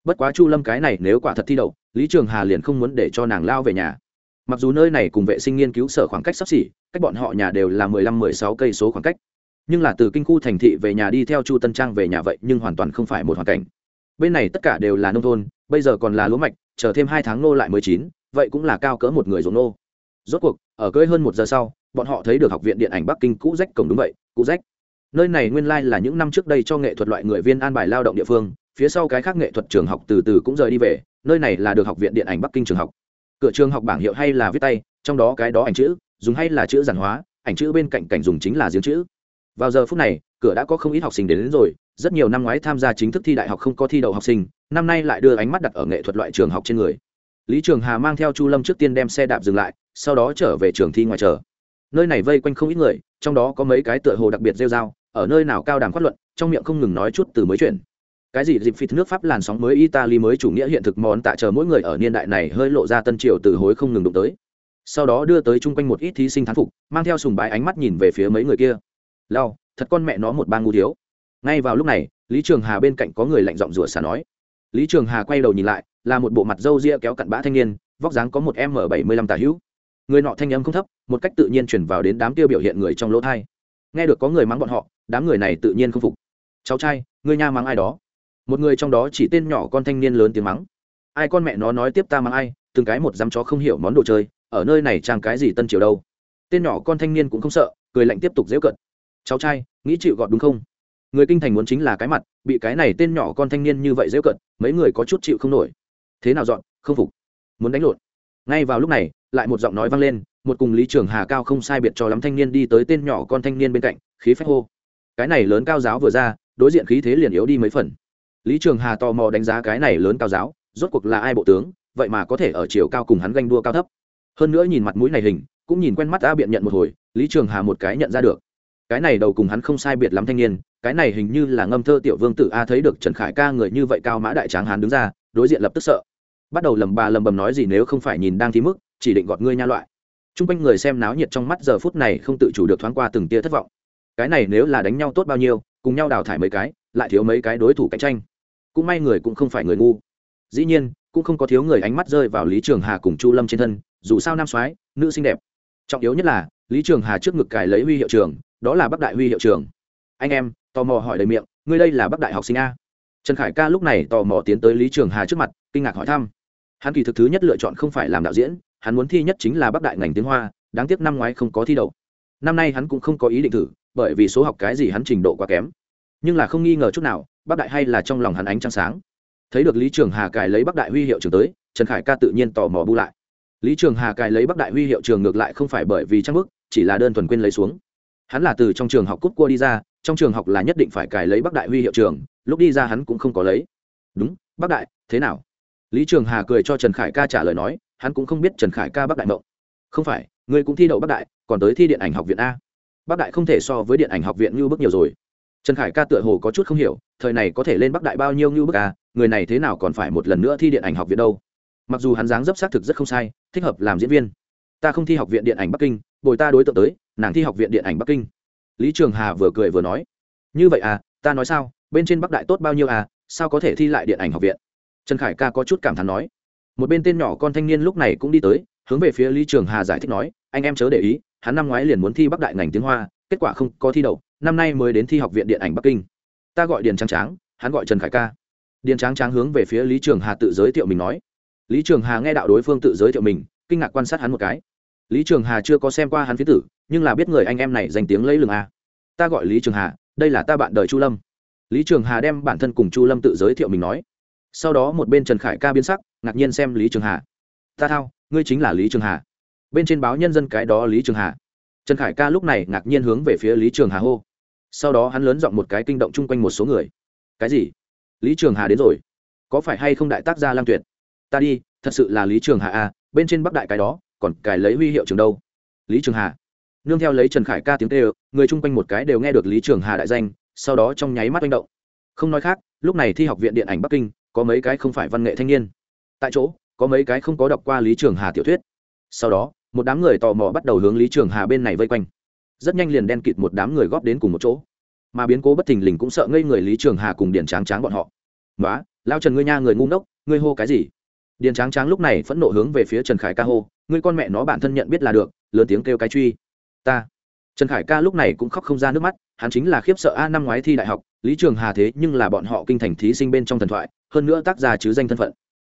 Bất quá chu lâm cái này nếu quả thật thi đậu, lý trường hà liền không muốn để cho nàng lao về nhà. Mặc dù nơi này cùng vệ sinh nghiên cứu sở khoảng cách sắp xỉ, cách bọn họ nhà đều là mười lăm, mười sáu cây số khoảng cách. Nhưng là từ kinh khu thành thị về nhà đi theo chu tân trang về nhà vậy nhưng hoàn toàn không phải một hoàn cảnh. Bên này tất cả đều là nông thôn, bây giờ còn là lúa mạch, chờ thêm hai tháng nô lại mới chín, vậy cũng là cao cỡ một người ruộng nô. Rốt cuộc, ở cưới hơn một giờ sau bọn họ thấy được học viện điện ảnh bắc kinh cũ rách cổng đúng vậy cũ rách. Nơi này nguyên lai là những năm trước đây cho nghệ thuật loại người viên an bài lao động địa phương phía sau cái khác nghệ thuật trường học từ từ cũng rời đi về nơi này là được học viện điện ảnh bắc kinh trường học. Cửa trường học bảng hiệu hay là viết tay trong đó cái đó ảnh chữ dùng hay là chữ giản hóa ảnh chữ bên cạnh cảnh dùng chính là giếng chữ. Vào giờ phút này cửa đã có không ít học sinh đến, đến rồi rất nhiều năm ngoái tham gia chính thức thi đại học không có thi đậu học sinh năm nay lại đưa ánh mắt đặt ở nghệ thuật loại trường học trên người. Lý trường hà mang theo chu lâm trước tiên đem xe đạp dừng lại sau đó trở về trường thi ngoài chờ nơi này vây quanh không ít người, trong đó có mấy cái tựa hồ đặc biệt rêu dao ở nơi nào cao đàm phát luận, trong miệng không ngừng nói chút từ mới chuyển. Cái gì dịp phịt nước pháp làn sóng mới italy mới chủ nghĩa hiện thực món tạ chờ mỗi người ở niên đại này hơi lộ ra tân triều từ hối không ngừng đụng tới. Sau đó đưa tới chung quanh một ít thí sinh thán phục, mang theo sùng bái ánh mắt nhìn về phía mấy người kia. Lao, thật con mẹ nó một ba ngu thiếu. Ngay vào lúc này, lý trường hà bên cạnh có người lạnh giọng rủa xả nói. Lý trường hà quay đầu nhìn lại, là một bộ mặt râu ria kéo cặn bã thanh niên, vóc dáng có một m bảy mươi lăm tà hữu người nọ thanh âm không thấp, một cách tự nhiên chuyển vào đến đám tiêu biểu hiện người trong lỗ thai. Nghe được có người mắng bọn họ, đám người này tự nhiên không phục. Cháu trai người nha mắng ai đó? Một người trong đó chỉ tên nhỏ con thanh niên lớn tiếng mắng. Ai con mẹ nó nói tiếp ta mắng ai, từng cái một dám chó không hiểu món đồ chơi, ở nơi này trang cái gì tân triều đâu? Tên nhỏ con thanh niên cũng không sợ, cười lạnh tiếp tục dễ cận. Cháu trai, nghĩ chịu gọt đúng không? Người kinh thành muốn chính là cái mặt, bị cái này tên nhỏ con thanh niên như vậy dễ cận, mấy người có chút chịu không nổi. Thế nào dọn, không phục, muốn đánh lộn. Ngay vào lúc này lại một giọng nói vang lên, một cùng lý trường hà cao không sai biệt cho lắm thanh niên đi tới tên nhỏ con thanh niên bên cạnh, khí phách hô. Cái này lớn cao giáo vừa ra, đối diện khí thế liền yếu đi mấy phần. Lý trường hà tò mò đánh giá cái này lớn cao giáo, rốt cuộc là ai bộ tướng, vậy mà có thể ở chiều cao cùng hắn ganh đua cao thấp. Hơn nữa nhìn mặt mũi này hình, cũng nhìn quen mắt a biện nhận một hồi, lý trường hà một cái nhận ra được. Cái này đầu cùng hắn không sai biệt lắm thanh niên, cái này hình như là ngâm thơ tiểu vương tử a thấy được trần khải ca người như vậy cao mã đại tráng hán đứng ra, đối diện lập tức sợ. Bắt đầu lầm bà lầm bầm nói gì nếu không phải nhìn đang thi mức chỉ định gọt ngươi nha loại. T r u n g quanh người xem náo nhiệt trong mắt giờ phút này không tự chủ được thoáng qua từng tia thất vọng. Cái này nếu là đánh nhau tốt bao nhiêu, cùng nhau đào thải mấy cái, lại thiếu mấy cái đối thủ cạnh tranh. Cũng may người cũng không phải người ngu. Dĩ nhiên, cũng không có thiếu người ánh mắt rơi vào lý trường hà cùng chu lâm trên thân, dù sao nam soái, nữ xinh đẹp. Trọng yếu nhất là, lý trường hà trước ngực cài lấy huy hiệu trường, đó là bắc đại huy hiệu trường. Anh em, tò mò hỏi đầy miệng, ngươi đây là bắc đại học sinh a. Trần khải ca lúc này tò mò tiến tới lý trường hà trước mặt, kinh ngạc hỏi thăm. Hắn kỳ thực thứ nhất lựa chọn không phải làm đạo diễn hắn muốn thi nhất chính là bắc đại ngành tiếng hoa, đáng tiếc năm ngoái không có thi đậu. Năm nay hắn cũng không có ý định thử, bởi vì số học cái gì hắn trình độ quá kém. Nhưng là không nghi ngờ chút nào, bắc đại hay là trong lòng hắn ánh trăng sáng. Thấy được lý trường hà cài lấy bắc đại huy hiệu trường tới, trần khải ca tự nhiên tò mò bu lại. Lý trường hà cài lấy bắc đại huy hiệu trường ngược lại không phải bởi vì trang bức, chỉ là đơn thuần quên lấy xuống. Hắn là từ trong trường học cút cua đi ra, trong trường học là nhất định phải cài lấy bắc đại huy hiệu trường lúc đi ra hắn cũng không có lấy. Đúng, bắc đại, thế nào? Lý trường hà cười cho trần khải ca trả lời nói hắn cũng không biết trần khải ca bắc đại mộng. Không phải, ngươi cũng thi đậu bắc đại, còn tới thi điện ảnh học viện a. Bắc đại không thể so với điện ảnh học viện như bức nhiều rồi. Trần khải ca tựa hồ có chút không hiểu, thời này có thể lên bắc đại bao nhiêu như bức a, người này thế nào còn phải một lần nữa thi điện ảnh học viện đâu? Mặc dù hắn dáng dấp xác thực rất không sai, thích hợp làm diễn viên. Ta không thi học viện điện ảnh bắc kinh, bồi ta đối tượng tới, nàng thi học viện điện ảnh bắc kinh. Lý trường hà vừa cười vừa nói. Như vậy à ta nói sao, bên trên bắc đại tốt bao nhiêu à sao có thể thi lại điện ảnh học viện? Trần khải ca có chút cảm thán nói một bên tên nhỏ con thanh niên lúc này cũng đi tới, hướng về phía lý trường hà giải thích nói, anh em chớ để ý, hắn năm ngoái liền muốn thi bắc đại ngành tiếng hoa, kết quả không có thi đậu, năm nay mới đến thi học viện điện ảnh bắc kinh. Ta gọi điền Trang tráng, hắn gọi trần khải ca. Điền tráng tráng hướng về phía lý trường hà tự giới thiệu mình nói. Lý trường hà nghe đạo đối phương tự giới thiệu mình, kinh ngạc quan sát hắn một cái. Lý trường hà chưa có xem qua hắn phía tử, nhưng là biết người anh em này danh tiếng lấy lừng a. Ta gọi lý trường hà, đây là ta bạn đời chu lâm. Lý trường hà đem bản thân cùng chu lâm tự giới thiệu mình nói. Sau đó một bên trần khải ca biến sắc ngạc nhiên xem lý trường hà ta thao ngươi chính là lý trường hà bên trên báo nhân dân cái đó lý trường hà trần khải ca lúc này ngạc nhiên hướng về phía lý trường hà hô sau đó hắn lớn giọng một cái kinh động chung quanh một số người cái gì lý trường hà đến rồi có phải hay không đại tác gia Lang tuyệt ta đi thật sự là lý trường hà a bên trên bắc đại cái đó còn cài lấy huy hiệu trường đâu lý trường hà nương theo lấy trần khải ca tiếng tê ơ người chung quanh một cái đều nghe được lý trường hà đại danh sau đó trong nháy mắt manh động không nói khác lúc này thi học viện điện ảnh bắc kinh có mấy cái không phải văn nghệ thanh niên tại chỗ, có mấy cái không có đọc qua lý trường hà tiểu thuyết. Sau đó, một đám người tò mò bắt đầu hướng lý trường hà bên này vây quanh. Rất nhanh liền đen kịt một đám người góp đến cùng một chỗ. Mà biến cố bất thình lình cũng sợ ngây người lý trường hà cùng điền tráng tráng bọn họ. Nói lao trần ngươi nha, người ngu ngốc, ngươi hô cái gì? Điền tráng tráng lúc này phẫn nộ hướng về phía trần khải ca hô, ngươi con mẹ nó bản thân nhận biết là được, lớn tiếng kêu cái truy. Ta. Trần khải ca lúc này cũng khóc không ra nước mắt, hắn chính là khiếp sợ, a, năm ngoái thi đại học, lý trường hà thế nhưng là bọn họ kinh thành thí sinh bên trong thần thoại, hơn nữa tác giả chứ danh thân phận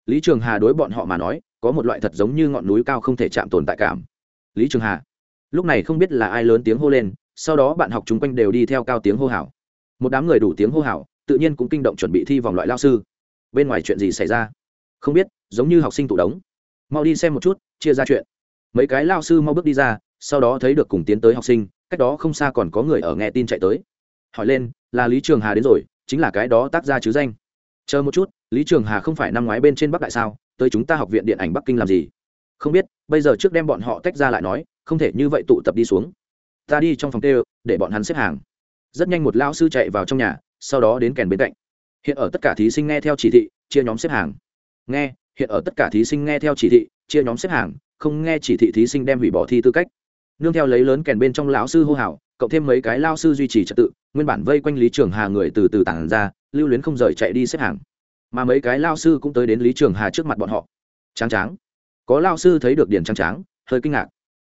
lý trường hà đối bọn họ mà nói, có một loại thật giống như ngọn núi cao không thể chạm tồn tại cảm. Lý trường hà. Lúc này không biết là ai lớn tiếng hô lên, sau đó bạn học chung quanh đều đi theo cao tiếng hô hào. Một đám người đủ tiếng hô hào, tự nhiên cũng kinh động chuẩn bị thi vòng loại lao sư. Bên ngoài chuyện gì xảy ra? Không biết, giống như học sinh tụ đống. Mau đi xem một chút, chia ra chuyện. Mấy cái lao sư mau bước đi ra, sau đó thấy được cùng tiến tới học sinh, cách đó không xa còn có người ở nghe tin chạy tới. Hỏi lên, là lý trường hà đến rồi, chính là cái đó tác ra chứ danh. Chờ một chút lý trường hà không phải năm ngoái bên trên bắc đại sao tới chúng ta học viện điện ảnh bắc kinh làm gì không biết bây giờ trước đem bọn họ tách ra lại nói không thể như vậy tụ tập đi xuống ta đi trong phòng tê để bọn hắn xếp hàng rất nhanh một lao sư chạy vào trong nhà sau đó đến kèn bên cạnh hiện ở tất cả thí sinh nghe theo chỉ thị chia nhóm xếp hàng nghe hiện ở tất cả thí sinh nghe theo chỉ thị chia nhóm xếp hàng không nghe chỉ thị thí sinh đem hủy bỏ thi tư cách nương theo lấy lớn kèn bên trong lão sư hô hào cộng thêm mấy cái lao sư duy trì trật tự nguyên bản vây quanh lý trường hà người từ từ tản ra lưu luyến không rời chạy đi xếp hàng mà mấy cái lao sư cũng tới đến lý trường hà trước mặt bọn họ. Tráng tráng. Có lao sư thấy được điền tráng tráng, hơi kinh ngạc.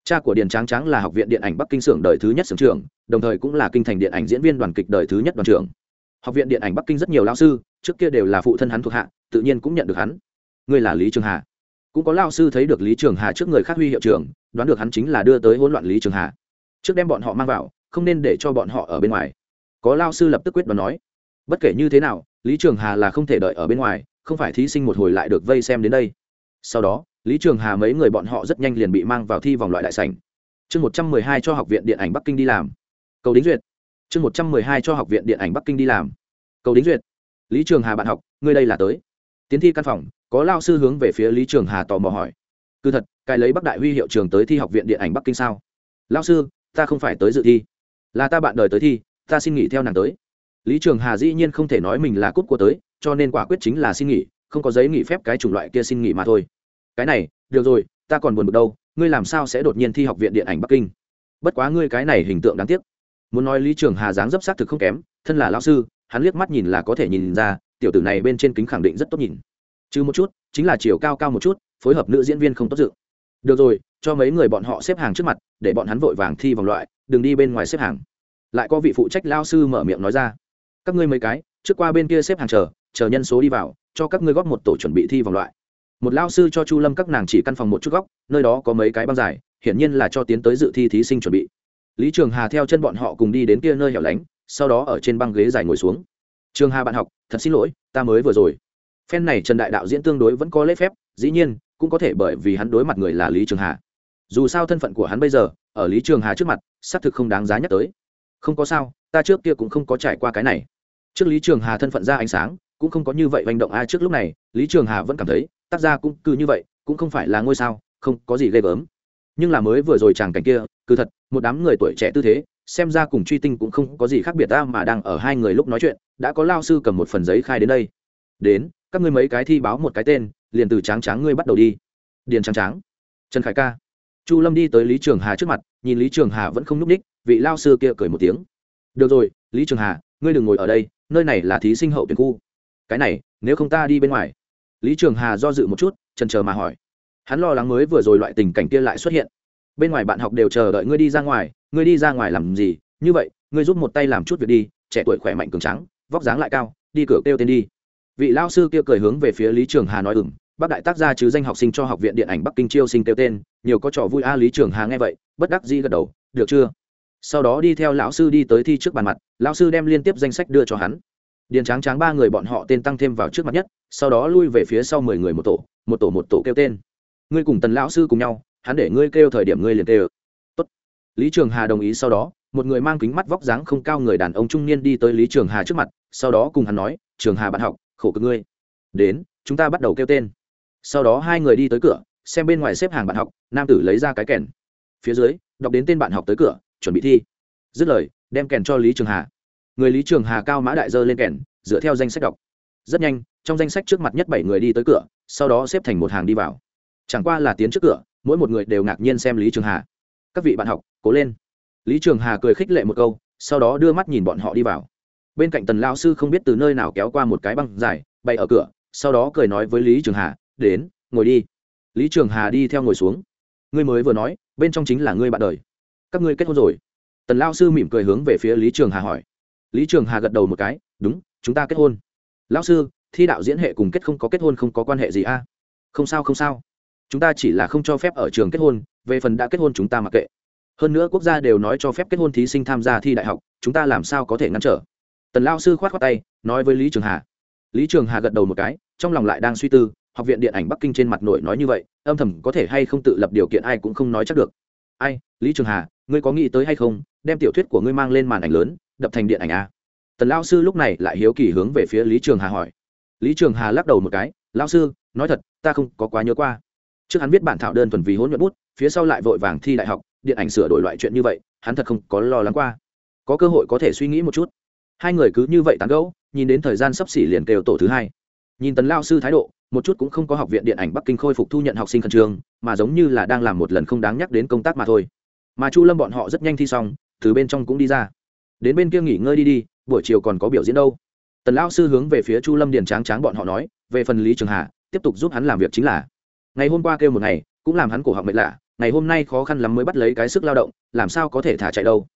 Cha của điền tráng tráng là học viện điện ảnh bắc kinh xưởng đời thứ nhất xưởng trưởng, đồng thời cũng là kinh thành điện ảnh diễn viên đoàn kịch đời thứ nhất đoàn trưởng. Học viện điện ảnh bắc kinh rất nhiều lao sư, trước kia đều là phụ thân hắn thuộc hạ, tự nhiên cũng nhận được hắn. Ngươi là lý trường hà. Cũng có lao sư thấy được lý trường hà trước người khác huy hiệu trưởng, đoán được hắn chính là đưa tới hỗn loạn lý trường hà. Trước đem bọn họ mang vào, không nên để cho bọn họ ở bên ngoài. Có lao sư lập tức quyết đoán nói, bất kể như thế nào lý trường hà là không thể đợi ở bên ngoài, không phải thí sinh một hồi lại được vây xem đến đây. Sau đó, lý trường hà mấy người bọn họ rất nhanh liền bị mang vào thi vòng loại đại sảnh. Chương một trăm mười hai cho học viện điện ảnh bắc kinh đi làm. Cầu đính duyệt. Chương một trăm mười hai cho học viện điện ảnh bắc kinh đi làm. Cầu đính duyệt. Lý trường hà bạn học, ngươi đây là tới. Tiến thi căn phòng, có lao sư hướng về phía lý trường hà tò mò hỏi. Cứ thật cài lấy bắc đại huy hiệu trường tới thi học viện điện ảnh bắc kinh sao? Lao sư, ta không phải tới dự thi. Là ta bạn đời tới thi, ta xin nghỉ theo nàng tới lý trường hà dĩ nhiên không thể nói mình là cút của tới, cho nên quả quyết chính là xin nghỉ, không có giấy nghỉ phép cái chủng loại kia xin nghỉ mà thôi. Cái này, được rồi, ta còn buồn bực đâu, ngươi làm sao sẽ đột nhiên thi học viện điện ảnh bắc kinh? Bất quá ngươi cái này hình tượng đáng tiếc. Muốn nói lý trường hà dáng dấp xác thực không kém, thân là lao sư, hắn liếc mắt nhìn là có thể nhìn ra, tiểu tử này bên trên kính khẳng định rất tốt nhìn. Chứ một chút, chính là chiều cao cao một chút, phối hợp nữ diễn viên không tốt dự. Được rồi, cho mấy người bọn họ xếp hàng trước mặt, để bọn hắn vội vàng thi vòng loại, đừng đi bên ngoài xếp hàng. Lại có vị phụ trách lao sư mở miệng nói ra các ngươi mấy cái, trước qua bên kia xếp hàng chờ chờ nhân số đi vào, cho các ngươi góp một tổ chuẩn bị thi vòng loại. Một lao sư cho chu lâm các nàng chỉ căn phòng một chút góc, nơi đó có mấy cái băng dài, hiển nhiên là cho tiến tới dự thi thí sinh chuẩn bị. Lý trường hà theo chân bọn họ cùng đi đến kia nơi hẻo lánh, sau đó ở trên băng ghế dài ngồi xuống. Trường hà bạn học, thật xin lỗi, ta mới vừa rồi. Phen này trần đại đạo diễn tương đối vẫn có lễ phép, dĩ nhiên, cũng có thể bởi vì hắn đối mặt người là lý trường hà. Dù sao thân phận của hắn bây giờ, ở lý trường hà trước mặt, xác thực không đáng giá nhắc tới. Không có sao, ta trước kia cũng không có trải qua cái này trước lý trường hà thân phận ra ánh sáng, cũng không có như vậy hành động ai trước lúc này, lý trường hà vẫn cảm thấy, tác gia cũng cứ như vậy, cũng không phải là ngôi sao, không có gì ghê gớm. Nhưng là mới vừa rồi chàng cảnh kia, cứ thật, một đám người tuổi trẻ tư thế, xem ra cùng truy tinh cũng không có gì khác biệt ta mà đang ở hai người lúc nói chuyện, đã có lao sư cầm một phần giấy khai đến đây. Đến, các ngươi mấy cái thi báo một cái tên, liền từ tráng tráng ngươi bắt đầu đi. Điền tráng tráng. Trần khải ca. Chu lâm đi tới lý trường hà trước mặt, nhìn lý trường hà vẫn không nhúc ních vị lao sư kia cười một tiếng. Được rồi, lý trường hà ngươi đừng ngồi ở đây, nơi này là thí sinh hậu tuyển khu. Cái này, nếu không ta đi bên ngoài. Lý trường hà do dự một chút trần chờ mà hỏi. Hắn lo lắng mới vừa rồi loại tình cảnh kia lại xuất hiện. Bên ngoài bạn học đều chờ đợi ngươi đi ra ngoài, ngươi đi ra ngoài làm gì? Như vậy, ngươi giúp một tay làm chút việc đi, trẻ tuổi khỏe mạnh cường trắng vóc dáng lại cao, đi cửa kêu tên đi. Vị lao sư kia cười hướng về phía lý trường hà nói ừng bác đại tác gia chứ danh học sinh cho học viện điện ảnh bắc kinh chiêu sinh kêu tên, nhiều có trò vui a, lý trường hà nghe vậy, bất đắc dĩ gật đầu, được chưa? Sau đó đi theo lão sư đi tới thi trước bàn mặt, lão sư đem liên tiếp danh sách đưa cho hắn. Điền tráng tráng ba người bọn họ tên tăng thêm vào trước mặt nhất, sau đó lui về phía sau mười người một tổ một tổ một tổ kêu tên. Ngươi cùng tần lão sư cùng nhau, hắn để ngươi kêu thời điểm ngươi liền kêu. Tốt. lý trường hà đồng ý sau đó, một người mang kính mắt vóc dáng không cao người đàn ông trung niên đi tới lý trường hà trước mặt, sau đó cùng hắn nói, trường hà bạn học, khổ cực ngươi. Đến, chúng ta bắt đầu kêu tên. Sau đó hai người đi tới cửa, xem bên ngoài xếp hàng bạn học, nam tử lấy ra cái kèn. Phía dưới, đọc đến tên bạn học tới cửa chuẩn bị thi. Dứt lời, đem kèn cho lý trường hà. Người lý trường hà cao mã đại dơ lên kèn, dựa theo danh sách đọc. Rất nhanh, trong danh sách trước mặt nhất bảy người đi tới cửa, sau đó xếp thành một hàng đi vào. Chẳng qua là tiến trước cửa, mỗi một người đều ngạc nhiên xem lý trường hà. Các vị bạn học, cố lên. Lý trường hà cười khích lệ một câu, sau đó đưa mắt nhìn bọn họ đi vào. Bên cạnh tần lao sư không biết từ nơi nào kéo qua một cái băng dài, bay ở cửa, sau đó cười nói với lý trường hà, đến, ngồi đi. Lý trường hà đi theo ngồi xuống. Ngươi mới vừa nói, bên trong chính là ngươi bạn đời các ngươi kết hôn rồi. Tần lao sư mỉm cười hướng về phía lý trường hà hỏi. Lý trường hà gật đầu một cái, đúng, chúng ta kết hôn. Lão sư, thi đạo diễn hệ cùng kết không có kết hôn không có quan hệ gì a? Không sao không sao. Chúng ta chỉ là không cho phép ở trường kết hôn, về phần đã kết hôn chúng ta mặc kệ. Hơn nữa quốc gia đều nói cho phép kết hôn thí sinh tham gia thi đại học, chúng ta làm sao có thể ngăn trở? Tần lao sư khoát khoát tay, nói với lý trường hà. Lý trường hà gật đầu một cái, trong lòng lại đang suy tư, học viện điện ảnh bắc kinh trên mặt nội nói như vậy, âm thầm có thể hay không tự lập điều kiện ai cũng không nói chắc được. Ai, lý trường hà ngươi có nghĩ tới hay không, đem tiểu thuyết của ngươi mang lên màn ảnh lớn, đập thành điện ảnh a tần lao sư lúc này lại hiếu kỳ hướng về phía lý trường hà hỏi. Lý trường hà lắc đầu một cái lao sư, nói thật, ta không có quá nhớ qua. Trước hắn viết bản thảo đơn thuần vì hỗn nhuận bút, phía sau lại vội vàng thi đại học, điện ảnh sửa đổi loại chuyện như vậy, hắn thật không có lo lắng qua. Có cơ hội có thể suy nghĩ một chút. Hai người cứ như vậy tán gẫu, nhìn đến thời gian sắp xỉ liền kêu tổ thứ hai. Nhìn tần lao sư thái độ, một chút cũng không có học viện điện ảnh bắc kinh khôi phục thu nhận học sinh khẩn trương, mà giống như là đang làm một lần không đáng nhắc đến công tác mà thôi mà chu lâm bọn họ rất nhanh thi xong, từ bên trong cũng đi ra. Đến bên kia nghỉ ngơi đi đi, buổi chiều còn có biểu diễn đâu. Tần Lão sư hướng về phía chu lâm điền tráng tráng bọn họ nói, về phần lý trường hà, tiếp tục giúp hắn làm việc chính là. Ngày hôm qua kêu một ngày, cũng làm hắn cổ họng mệt lạ, ngày hôm nay khó khăn lắm mới bắt lấy cái sức lao động, làm sao có thể thả chạy đâu.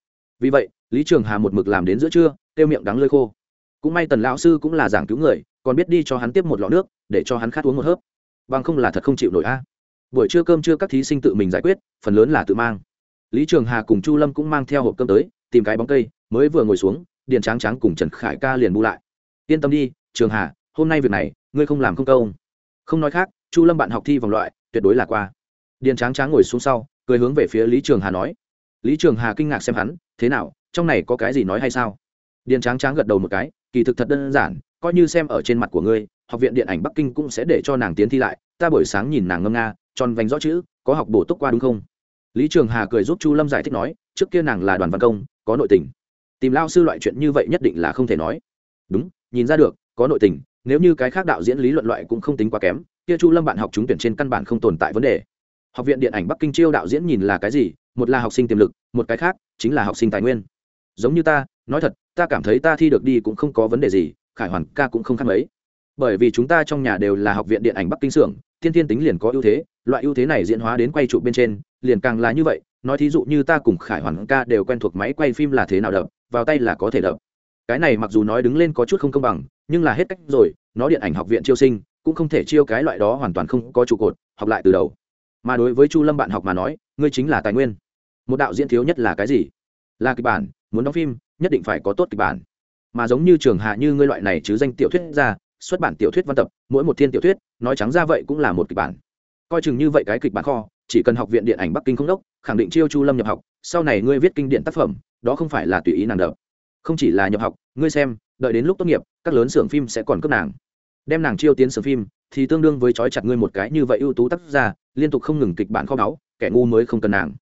Vì vậy, lý trường hà một mực làm đến giữa trưa, kêu miệng đắng lơi khô. Cũng may tần lão sư cũng là giảng cứu người, còn biết đi cho hắn tiếp một lọ nước, để cho hắn khát uống một hớp. Bằng không là thật không chịu nổi a. Buổi trưa cơm trưa các thí sinh tự mình giải quyết, phần lớn là tự mang lý trường hà cùng chu lâm cũng mang theo hộp cơm tới, tìm cái bóng cây, mới vừa ngồi xuống điền tráng tráng cùng trần khải ca liền bu lại. Yên tâm đi, trường hà, hôm nay việc này, ngươi không làm không công không nói khác, chu lâm bạn học thi vòng loại, tuyệt đối là qua. Điền tráng tráng ngồi xuống sau, cười hướng về phía lý trường hà nói. Lý trường hà kinh ngạc xem hắn, thế nào, trong này có cái gì nói hay sao? Điền tráng tráng gật đầu một cái, kỳ thực thật đơn giản, coi như xem ở trên mặt của ngươi, học viện điện ảnh bắc kinh cũng sẽ để cho nàng tiến thi lại, ta buổi sáng nhìn nàng ngâm nga, tròn vành rõ chữ, có học bổ túc qua đúng không? Lý trường hà cười giúp chu lâm giải thích nói, trước kia nàng là đoàn văn công, có nội tình. Tìm lao sư loại chuyện như vậy nhất định là không thể nói. Đúng, nhìn ra được, có nội tình, nếu như cái khác đạo diễn lý luận loại cũng không tính quá kém, kia chu lâm bạn học trúng tuyển trên căn bản không tồn tại vấn đề. Học viện điện ảnh bắc kinh chiêu đạo diễn nhìn là cái gì? Một là học sinh tiềm lực, một cái khác chính là học sinh tài nguyên. Giống như ta, nói thật, ta cảm thấy ta thi được đi cũng không có vấn đề gì, khải hoàn ca cũng không khác mấy. Bởi vì chúng ta trong nhà đều là học viện điện ảnh bắc kinh xưởng, thiên thiên tính liền có ưu thế, loại ưu thế này diễn hóa đến quay trụ bên trên liền càng là như vậy, nói thí dụ như ta cùng khải hoàn ca đều quen thuộc máy quay phim là thế nào đập, vào tay là có thể đập. Cái này mặc dù nói đứng lên có chút không công bằng, nhưng là hết cách rồi, nó điện ảnh học viện chiêu sinh, cũng không thể chiêu cái loại đó hoàn toàn không có trụ cột, học lại từ đầu. Mà đối với chu lâm bạn học mà nói, ngươi chính là tài nguyên. Một đạo diễn thiếu nhất là cái gì? Là kịch bản, muốn đóng phim, nhất định phải có tốt kịch bản. Mà giống như trường hạ như ngươi loại này chứ danh tiểu thuyết ra, xuất bản tiểu thuyết văn tập, mỗi một thiên tiểu thuyết, nói trắng ra vậy cũng là một kịch bản. Coi chừng như vậy cái kịch bản kho chỉ cần học viện điện ảnh bắc kinh không đốc, khẳng định chiêu chu lâm nhập học, sau này ngươi viết kinh điện tác phẩm, đó không phải là tùy ý nàng đợi không chỉ là nhập học, ngươi xem, đợi đến lúc tốt nghiệp, các lớn xưởng phim sẽ còn cướp nàng. Đem nàng chiêu tiến xưởng phim, thì tương đương với trói chặt ngươi một cái như vậy ưu tú tác giả, liên tục không ngừng kịch bản kho báu, kẻ ngu mới không cần nàng.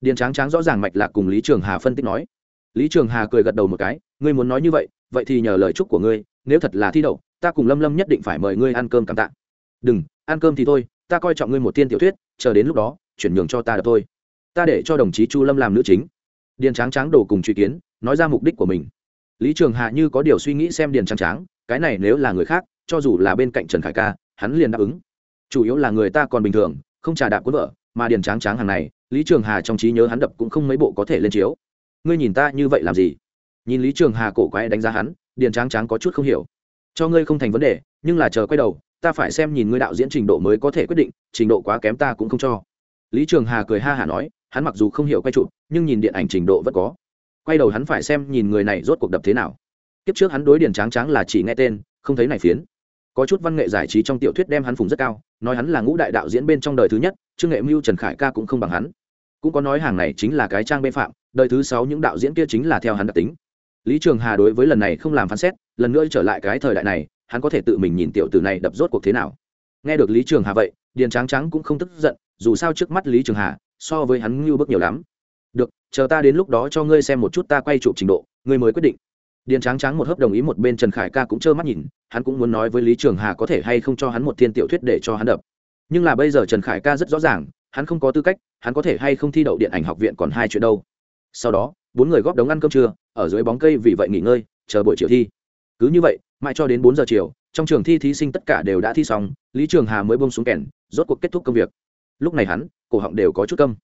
Điền tráng tráng rõ ràng mạch lạc cùng lý trường hà phân tích nói. Lý trường hà cười gật đầu một cái, ngươi muốn nói như vậy vậy thì nhờ lời chúc của ngươi, nếu thật là thi đậu, ta cùng lâm lâm nhất định phải mời ngươi ăn cơm cảm tạ. Đừng, ăn cơm thì thôi ta coi trọng ngươi một tiên tiểu thuyết, chờ đến lúc đó, chuyển nhường cho ta được thôi. Ta để cho đồng chí chu lâm làm nữ chính. Điền tráng tráng đồ cùng truy kiến, nói ra mục đích của mình. Lý trường hà như có điều suy nghĩ xem điền tráng tráng, cái này nếu là người khác, cho dù là bên cạnh trần khải ca, hắn liền đáp ứng. Chủ yếu là người ta còn bình thường, không trà đạp cuốn vợ, mà điền tráng tráng hàng này, lý trường hà trong trí nhớ hắn đập cũng không mấy bộ có thể lên chiếu. Ngươi nhìn ta như vậy làm gì? Nhìn lý trường hà cổ quái đánh giá hắn, điền tráng tráng có chút không hiểu. Cho ngươi không thành vấn đề, nhưng là chờ quay đầu ta phải xem nhìn ngươi đạo diễn trình độ mới có thể quyết định, trình độ quá kém ta cũng không cho. Lý trường hà cười ha hả nói, hắn mặc dù không hiểu quay trụ nhưng nhìn điện ảnh trình độ vẫn có. Quay đầu hắn phải xem nhìn người này rốt cuộc đập thế nào. Kiếp trước hắn đối điền tráng tráng là chỉ nghe tên, không thấy này phiến. Có chút văn nghệ giải trí trong tiểu thuyết đem hắn phùng rất cao, nói hắn là ngũ đại đạo diễn bên trong đời thứ nhất, trương nghệ mưu, trần khải ca cũng không bằng hắn. Cũng có nói hàng này chính là cái trang bê phạm, đời thứ sáu những đạo diễn kia chính là theo hắn đặc tính. Lý trường hà đối với lần này không làm phán xét, lần nữa trở lại cái thời đại này hắn có thể tự mình nhìn tiểu tử này đập rốt cuộc thế nào. Nghe được lý trường hà vậy, điền tráng trắng cũng không tức giận, dù sao trước mắt lý trường hà, so với hắn ngưu bức nhiều lắm. Được, chờ ta đến lúc đó cho ngươi xem một chút ta quay chụp trình độ, ngươi mới quyết định. Điền tráng trắng một hớp đồng ý một bên trần khải ca cũng trơ mắt nhìn, hắn cũng muốn nói với lý trường hà có thể hay không cho hắn một thiên tiểu thuyết để cho hắn đập. Nhưng là bây giờ trần khải ca rất rõ ràng, hắn không có tư cách, hắn có thể hay không thi đậu điện ảnh học viện còn hai chuyện đâu. Sau đó, bốn người góp đống ăn cơm trưa, ở dưới bóng cây vì vậy nghỉ ngơi, chờ buổi chiều thi cứ như vậy, mãi cho đến bốn giờ chiều, trong trường thi thí sinh tất cả đều đã thi xong, lý trường hà mới bông xuống kèn, rốt cuộc kết thúc công việc. Lúc này hắn, cổ họng đều có chút câm.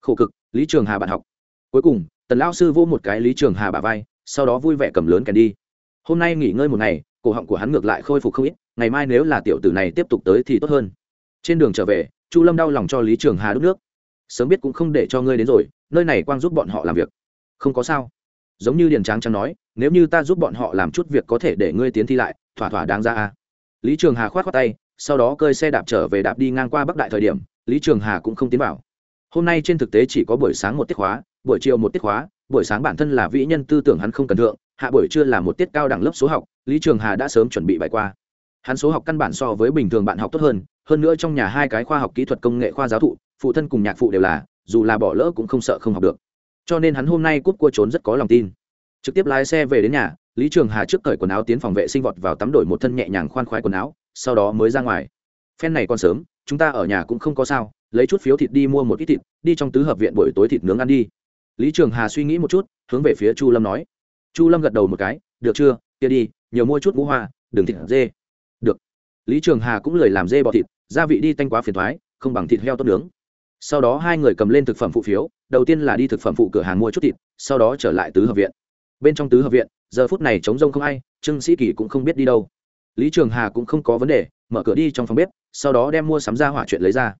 Khổ cực, lý trường hà bạn học. Cuối cùng, tần lao sư vô một cái lý trường hà bà vai, sau đó vui vẻ cầm lớn kèn đi. Hôm nay nghỉ ngơi một ngày, cổ họng của hắn ngược lại khôi phục không ít, ngày mai nếu là tiểu tử này tiếp tục tới thì tốt hơn. Trên đường trở về, chu lâm đau lòng cho lý trường hà đúc nước. Sớm biết cũng không để cho ngươi đến rồi, nơi này quang giúp bọn họ làm việc. Không có sao giống như điền tráng trắng nói, nếu như ta giúp bọn họ làm chút việc có thể để ngươi tiến thi lại, thỏa thỏa đáng ra à. lý trường hà k h o á t tay, sau đó cơi xe đạp trở về đạp đi ngang qua bắc đại thời điểm, lý trường hà cũng không tiến vào. Hôm nay trên thực tế chỉ có buổi sáng một tiết khóa, buổi chiều một tiết khóa, buổi sáng bản thân là vĩ nhân tư tưởng hắn không cần thượng, hạ buổi trưa là một tiết cao đẳng lớp số học, lý trường hà đã sớm chuẩn bị bài qua. Hắn số học căn bản so với bình thường bạn học tốt hơn hơn nữa trong nhà hai cái khoa học kỹ thuật công nghệ khoa giáo thụ, phụ thân cùng nhạc phụ đều là, dù là bỏ lỡ cũng không sợ không học được cho nên hắn hôm nay cút cua trốn rất có lòng tin. Trực tiếp lái xe về đến nhà, lý trường hà trước cởi quần áo tiến phòng vệ sinh vọt vào tắm đổi một thân nhẹ nhàng khoan khoái quần áo, sau đó mới ra ngoài. Phen này còn sớm, chúng ta ở nhà cũng không có sao, lấy chút phiếu thịt đi mua một ít thịt, đi trong tứ hợp viện buổi tối thịt nướng ăn đi. Lý trường hà suy nghĩ một chút, hướng về phía chu lâm nói. Chu lâm gật đầu một cái, được chưa? Kia đi, nhiều mua chút ngũ hoa, đừng thịt dê. Được. Lý trường hà cũng lời làm dê bọ thịt, gia vị đi tanh quá phiền thoái, không bằng thịt heo tốt nướng sau đó hai người cầm lên thực phẩm phụ phiếu, đầu tiên là đi thực phẩm phụ cửa hàng mua chút thịt, sau đó trở lại tứ hợp viện. Bên trong tứ hợp viện, giờ phút này chống rông không ai, trương sĩ kỳ cũng không biết đi đâu. Lý trường hà cũng không có vấn đề, mở cửa đi trong phòng bếp, sau đó đem mua sắm ra hỏa chuyện lấy ra.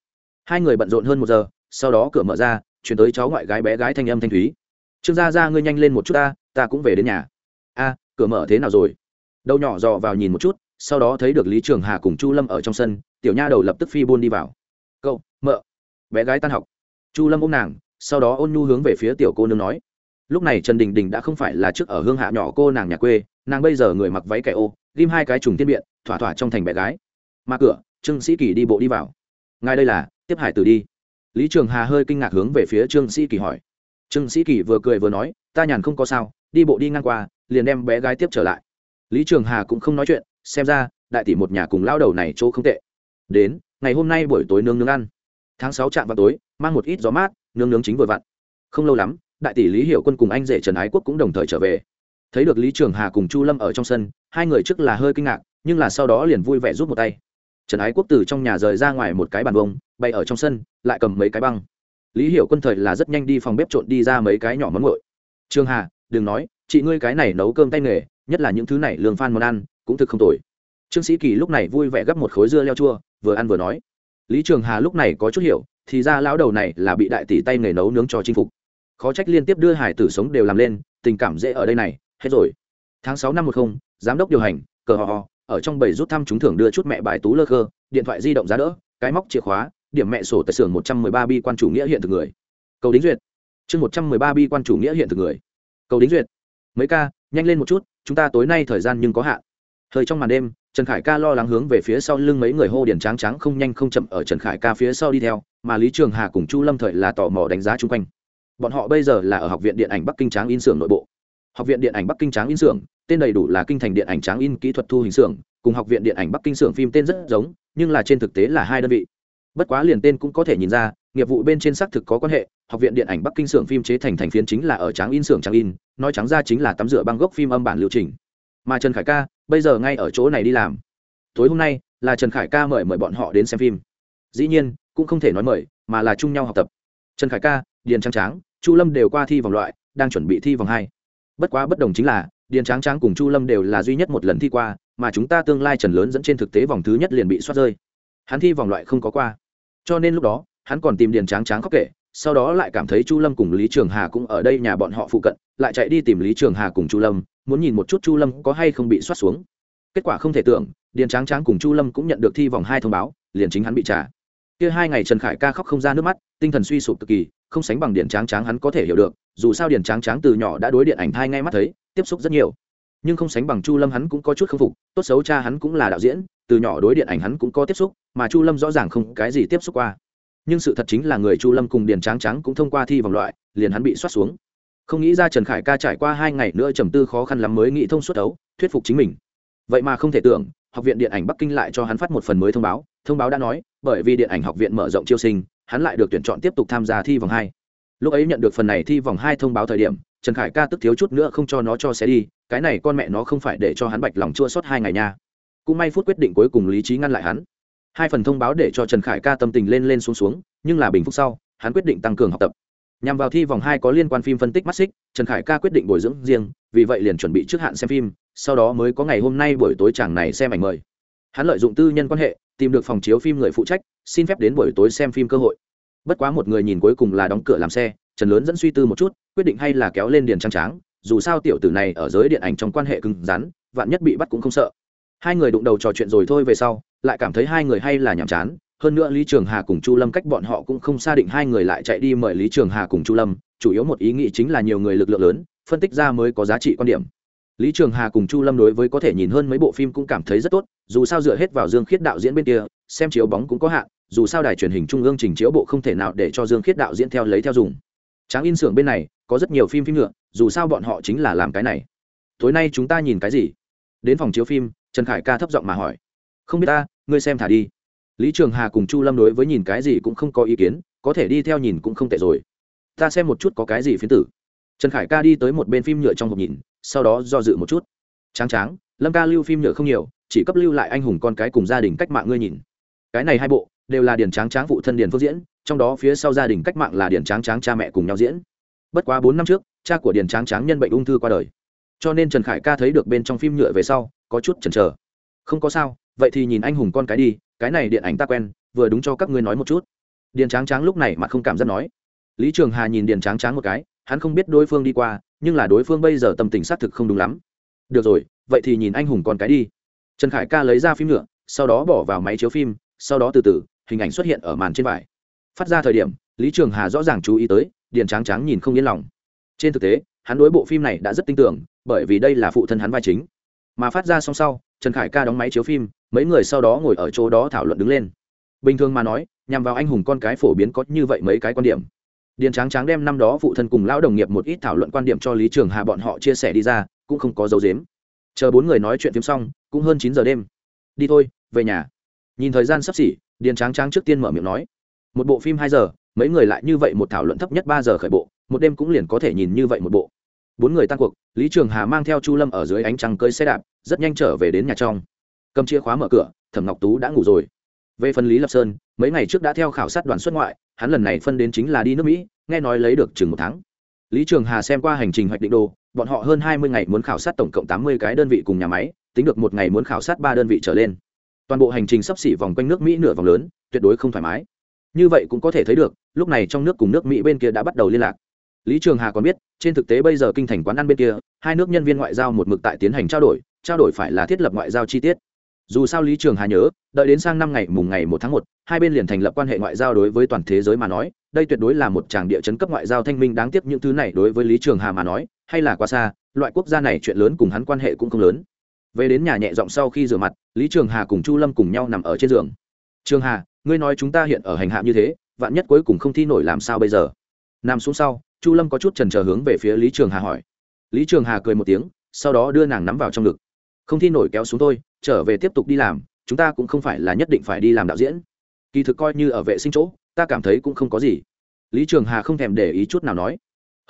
Hai người bận rộn hơn một giờ, sau đó cửa mở ra, chuyển tới cháu ngoại gái bé gái thanh âm thanh thúy. Trương gia ra ngươi nhanh lên một chút ta ta cũng về đến nhà. A, cửa mở thế nào rồi? Đầu nhỏ dò vào nhìn một chút, sau đó thấy được lý trường hà cùng chu lâm ở trong sân, tiểu nha đầu lập tức phi buôn đi vào. Cậu mợ bé gái tan học. Chu lâm ôm nàng, sau đó ôn nhu hướng về phía tiểu cô nương nói. Lúc này trần đình đình đã không phải là trước ở hương hạ nhỏ cô nàng nhà quê, nàng bây giờ người mặc váy kẻ ô ghim hai cái trùng tiên biện, thỏa thỏa trong thành bé gái. Mà cửa, trương sĩ kỳ đi bộ đi vào. Ngài đây là, tiếp hải tử đi. Lý trường hà hơi kinh ngạc hướng về phía trương sĩ kỳ hỏi. Trương sĩ kỳ vừa cười vừa nói, ta nhàn không có sao, đi bộ đi ngang qua, liền đem bé gái tiếp trở lại. Lý trường hà cũng không nói chuyện, xem ra, đại tỷ một nhà cùng lao đầu này chỗ không tệ. Đến, ngày hôm nay buổi tối nướng nướng ăn tháng sáu chạm vào tối, mang một ít gió mát, nướng nướng chính vừa vặn. Không lâu lắm, đại tỷ lý hiểu quân cùng anh rể trần ái quốc cũng đồng thời trở về. Thấy được lý trường hà cùng chu lâm ở trong sân, hai người trước là hơi kinh ngạc, nhưng là sau đó liền vui vẻ rút một tay. Trần ái quốc từ trong nhà rời ra ngoài một cái bàn bông bay ở trong sân, lại cầm mấy cái băng. Lý hiểu quân thời là rất nhanh đi phòng bếp trộn đi ra mấy cái nhỏ món nguội. Trường hà, đừng nói, chị ngươi cái này nấu cơm tay nghề, nhất là những thứ này lường phan món ăn, cũng thực không tồi. Trương sĩ kỳ lúc này vui vẻ gấp một khối dưa leo chua, vừa ăn vừa nói lý trường hà lúc này có chút hiểu, thì ra lão đầu này là bị đại tỷ tay nghề nấu nướng cho chinh phục. Khó trách liên tiếp đưa hải tử sống đều làm lên, tình cảm dễ ở đây này, hết rồi. Tháng sáu năm một không, giám đốc điều hành, cờ họ ở trong bầy rút thăm trúng thưởng đưa chút mẹ bài tú lơ khơ, điện thoại di động giá đỡ, cái móc chìa khóa, điểm mẹ sổ tại xưởng một trăm mười ba bi quan chủ nghĩa hiện thực người. Cầu đính duyệt. Chương một trăm mười ba bi quan chủ nghĩa hiện thực người. Cầu đính duyệt. Mấy ca, nhanh lên một chút, chúng ta tối nay thời gian nhưng có hạn. Thời trong màn đêm trần khải ca lo lắng hướng về phía sau lưng mấy người hô điền tráng trắng không nhanh không chậm ở trần khải ca phía sau đi theo, mà lý trường hà cùng chu lâm thời là tò mò đánh giá chung quanh. Bọn họ bây giờ là ở học viện điện ảnh bắc kinh tráng in xưởng nội bộ. Học viện điện ảnh bắc kinh tráng in xưởng, tên đầy đủ là kinh thành điện ảnh tráng in kỹ thuật thu hình xưởng, cùng học viện điện ảnh bắc kinh xưởng phim tên rất giống, nhưng là trên thực tế là hai đơn vị. Bất quá liền tên cũng có thể nhìn ra, nghiệp vụ bên trên xác thực có quan hệ, học viện điện ảnh bắc kinh xưởng phim chế thành thành phiến chính là ở tráng in xưởng tráng in, nói trắng ra chính là tắm rửa băng gốc phim âm bản liệu trình. Mà trần khải ca bây giờ ngay ở chỗ này đi làm. Tối hôm nay, là trần khải ca mời mời bọn họ đến xem phim. Dĩ nhiên, cũng không thể nói mời, mà là chung nhau học tập. Trần khải ca, điền trang tráng, chu lâm đều qua thi vòng loại, đang chuẩn bị thi vòng hai. Bất quá bất đồng chính là, điền tráng tráng cùng chu lâm đều là duy nhất một lần thi qua, mà chúng ta tương lai trần lớn dẫn trên thực tế vòng thứ nhất liền bị soát rơi. Hắn thi vòng loại không có qua. Cho nên lúc đó, hắn còn tìm điền tráng tráng khóc kể sau đó lại cảm thấy chu lâm cùng lý trường hà cũng ở đây nhà bọn họ phụ cận, lại chạy đi tìm lý trường hà cùng chu lâm, muốn nhìn một chút chu lâm có hay không bị soát xuống. Kết quả không thể tưởng, điền tráng tráng cùng chu lâm cũng nhận được thi vòng hai thông báo, liền chính hắn bị trả. Kia hai ngày trần khải ca khóc không ra nước mắt, tinh thần suy sụp cực kỳ, không sánh bằng điền tráng tráng hắn có thể hiểu được, dù sao điền tráng tráng từ nhỏ đã đối điện ảnh thai ngay mắt thấy, tiếp xúc rất nhiều. Nhưng không sánh bằng chu lâm hắn cũng có chút k phục, tốt xấu cha hắn cũng là đạo diễn, từ nhỏ đối điện ảnh hắn cũng có tiếp xúc, mà chu lâm rõ ràng không cái gì tiếp xúc qua nhưng sự thật chính là người chu lâm cùng điền tráng tráng cũng thông qua thi vòng loại liền hắn bị soát xuống. Không nghĩ ra trần khải ca trải qua hai ngày nữa trầm tư khó khăn lắm mới nghĩ thông suốt đấu, thuyết phục chính mình. Vậy mà không thể tưởng học viện điện ảnh bắc kinh lại cho hắn phát một phần mới thông báo thông báo đã nói bởi vì điện ảnh học viện mở rộng chiêu sinh hắn lại được tuyển chọn tiếp tục tham gia thi vòng hai. Lúc ấy nhận được phần này thi vòng hai thông báo thời điểm trần khải ca tức thiếu chút nữa không cho nó cho xe đi cái này con mẹ nó không phải để cho hắn bạch lòng chua sót hai ngày nha. Cũng may phút quyết định cuối cùng lý trí ngăn lại hắn hai phần thông báo để cho trần khải ca tâm tình lên lên xuống xuống, nhưng là bình phục sau, hắn quyết định tăng cường học tập. Nhằm vào thi vòng hai có liên quan phim phân tích mắt xích, trần khải ca quyết định bồi dưỡng riêng, vì vậy liền chuẩn bị trước hạn xem phim, sau đó mới có ngày hôm nay buổi tối chàng này xem ảnh mời. Hắn lợi dụng tư nhân quan hệ, tìm được phòng chiếu phim người phụ trách, xin phép đến buổi tối xem phim cơ hội. Bất quá một người nhìn cuối cùng là đóng cửa làm xe, trần lớn dẫn suy tư một chút, quyết định hay là kéo lên điền trang tráng, dù sao tiểu tử này ở giới điện ảnh trong quan hệ cứng rắn, vạn nhất bị bắt cũng không sợ. Hai người đụng đầu trò chuyện rồi thôi về sau lại cảm thấy hai người hay là nhàm chán. Hơn nữa lý trường hà cùng chu lâm cách bọn họ cũng không xác định hai người lại chạy đi mời lý trường hà cùng chu lâm. Chủ yếu một ý nghĩ chính là nhiều người lực lượng lớn, phân tích ra mới có giá trị quan điểm. Lý trường hà cùng chu lâm đối với có thể nhìn hơn mấy bộ phim cũng cảm thấy rất tốt, dù sao dựa hết vào dương khiết đạo diễn bên kia, xem chiếu bóng cũng có hạn, dù sao đài truyền hình trung ương trình chiếu bộ không thể nào để cho dương khiết đạo diễn theo lấy theo dùng. Tráng in xưởng bên này, có rất nhiều phim phim ngựa dù sao bọn họ chính là làm cái này. Tối nay chúng ta nhìn cái gì? Đến phòng chiếu phim, trần khải ca thấp giọng mà hỏi. Không biết ta ngươi xem thả đi. Lý trường hà cùng chu lâm đối với nhìn cái gì cũng không có ý kiến, có thể đi theo nhìn cũng không tệ rồi. Ta xem một chút có cái gì phiến tử. Trần khải ca đi tới một bên phim nhựa trong hộp nhìn, sau đó do dự một chút. Tráng tráng, lâm ca lưu phim nhựa không nhiều, chỉ cấp lưu lại anh hùng con cái cùng gia đình cách mạng ngươi nhìn. Cái này hai bộ, đều là điển tráng tráng phụ thân điển phương diễn, trong đó phía sau gia đình cách mạng là điển tráng tráng cha mẹ cùng nhau diễn. Bất quá bốn năm trước, cha của điển tráng tráng nhân bệnh ung thư qua đời. Cho nên trần khải ca thấy được bên trong phim nhựa về sau, có chút chần chờ. Không có sao vậy thì nhìn anh hùng con cái đi, cái này điện ảnh ta quen, vừa đúng cho các ngươi nói một chút. Điền tráng tráng lúc này mà không cảm giác nói. Lý trường hà nhìn điền tráng tráng một cái, hắn không biết đối phương đi qua, nhưng là đối phương bây giờ tâm tình xác thực không đúng lắm. Được rồi, vậy thì nhìn anh hùng con cái đi. Trần khải ca lấy ra phim nhựa sau đó bỏ vào máy chiếu phim, sau đó từ từ, hình ảnh xuất hiện ở màn trên vải. Phát ra thời điểm, lý trường hà rõ ràng chú ý tới, điền tráng tráng nhìn không yên lòng. Trên thực tế, hắn đối bộ phim này đã rất tin tưởng, bởi vì đây là phụ thân hắn vai chính. Mà phát ra xong sau, trần khải ca đóng máy chiếu phim mấy người sau đó ngồi ở chỗ đó thảo luận đứng lên. Bình thường mà nói, nhằm vào anh hùng con cái phổ biến có như vậy mấy cái quan điểm. Điền tráng tráng đem năm đó phụ thân cùng lão đồng nghiệp một ít thảo luận quan điểm cho lý trường hà bọn họ chia sẻ đi ra, cũng không có dấu dếm chờ bốn người nói chuyện phim xong, cũng hơn chín giờ đêm. Đi thôi, về nhà. Nhìn thời gian sắp xỉ, điền tráng tráng trước tiên mở miệng nói. Một bộ phim hai giờ, mấy người lại như vậy một thảo luận thấp nhất ba giờ khởi bộ, một đêm cũng liền có thể nhìn như vậy một bộ. Bốn người tan cuộc, lý trường hà mang theo chu lâm ở dưới ánh trăng cơi xe đạp, rất nhanh trở về đến nhà trong cầm chìa khóa mở cửa, thẩm ngọc tú đã ngủ rồi. Về phần lý lập sơn, mấy ngày trước đã theo khảo sát đoàn xuất ngoại, hắn lần này phân đến chính là đi nước mỹ, nghe nói lấy được chừng một tháng. Lý trường hà xem qua hành trình hoạch định đồ, bọn họ hơn hai mươi ngày muốn khảo sát tổng cộng tám mươi cái đơn vị cùng nhà máy, tính được một ngày muốn khảo sát ba đơn vị trở lên. Toàn bộ hành trình sắp xỉ vòng quanh nước mỹ nửa vòng lớn, tuyệt đối không thoải mái. Như vậy cũng có thể thấy được, lúc này trong nước cùng nước mỹ bên kia đã bắt đầu liên lạc. Lý trường hà còn biết, trên thực tế bây giờ kinh thành quán ăn bên kia, hai nước nhân viên ngoại giao một mực tại tiến hành trao đổi trao đổi phải là thiết lập ngoại giao chi tiết dù sao lý trường hà nhớ, đợi đến sang năm ngày, mùng ngày một tháng một, hai bên liền thành lập quan hệ ngoại giao đối với toàn thế giới mà nói. Đây tuyệt đối là một tràng địa chấn cấp ngoại giao thanh minh đáng tiếc những thứ này đối với lý trường hà mà nói, hay là quá xa, loại quốc gia này chuyện lớn cùng hắn quan hệ cũng không lớn. Về đến nhà nhẹ giọng sau khi rửa mặt, lý trường hà cùng chu lâm cùng nhau nằm ở trên giường. Trường hà, ngươi nói chúng ta hiện ở hành hạ như thế, vạn nhất cuối cùng không thi nổi làm sao bây giờ? Nằm xuống sau, chu lâm có chút trần trờ hướng về phía lý trường hà hỏi. Lý trường hà cười một tiếng, sau đó đưa nàng nắm vào trong ngực không thi nổi kéo xuống tôi, trở về tiếp tục đi làm, chúng ta cũng không phải là nhất định phải đi làm đạo diễn. Kỳ thực coi như ở vệ sinh chỗ, ta cảm thấy cũng không có gì. Lý trường hà không thèm để ý chút nào nói.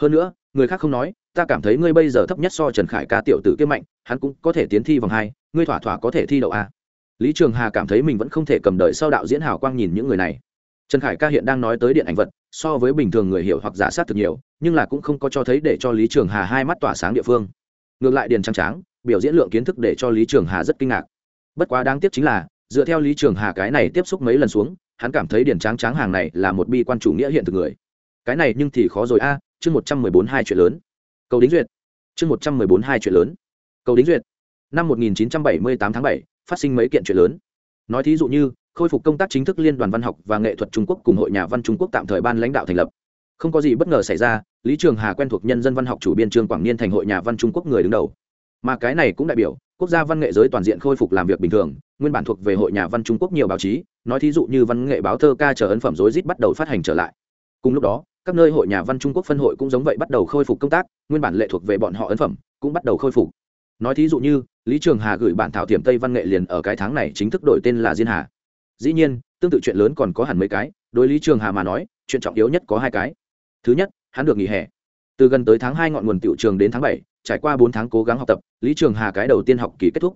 Hơn nữa, người khác không nói, ta cảm thấy ngươi bây giờ thấp nhất so trần khải ca tiểu tử kia mạnh, hắn cũng có thể tiến thi vòng hai, ngươi thỏa thỏa có thể thi đậu a. Lý trường hà cảm thấy mình vẫn không thể cầm đợi sau đạo diễn hào quang nhìn những người này. Trần khải ca hiện đang nói tới điện ảnh vật, so với bình thường người hiểu hoặc giả sát thực nhiều, nhưng là cũng không có cho thấy để cho lý trường hà hai mắt tỏa sáng địa phương. Ngược lại điền Trang tráng biểu diễn lượng kiến thức để cho lý trường hà rất kinh ngạc. Bất quá đáng tiếc chính là, dựa theo lý trường hà cái này tiếp xúc mấy lần xuống, hắn cảm thấy điền tráng tráng hàng này là một bi quan chủ nghĩa hiện thực người. Cái này nhưng thì khó rồi a, chương một trăm mười bốn hai chuyện lớn. Cầu đính duyệt. Chương một trăm mười bốn hai chuyện lớn. Cầu đính duyệt. Năm một nghìn chín trăm bảy mươi tám tháng bảy, phát sinh mấy kiện chuyện lớn. Nói thí dụ như, khôi phục công tác chính thức liên đoàn văn học và nghệ thuật trung quốc cùng hội nhà văn trung quốc tạm thời ban lãnh đạo thành lập. Không có gì bất ngờ xảy ra, lý trường hà quen thuộc nhân dân văn học chủ biên trương quảng niên thành hội nhà văn trung quốc người đứng đầu mà cái này cũng đại biểu, quốc gia văn nghệ giới toàn diện khôi phục làm việc bình thường, nguyên bản thuộc về hội nhà văn trung quốc nhiều báo chí, nói thí dụ như văn nghệ báo thơ ca chờ ấn phẩm rối rít bắt đầu phát hành trở lại. Cùng lúc đó, các nơi hội nhà văn trung quốc phân hội cũng giống vậy bắt đầu khôi phục công tác, nguyên bản lệ thuộc về bọn họ ấn phẩm, cũng bắt đầu khôi phục. Nói thí dụ như, lý trường hà gửi bản thảo tiềm tây văn nghệ liền ở cái tháng này chính thức đổi tên là diên hà. Dĩ nhiên, tương tự chuyện lớn còn có hẳn mấy cái, đối lý trường hà mà nói, chuyện trọng yếu nhất có hai cái. Thứ nhất, hắn được nghỉ hè từ gần tới tháng hai ngọn nguồn tiểu trường đến tháng bảy, trải qua bốn tháng cố gắng học tập, lý trường hà cái đầu tiên học kỳ kết thúc.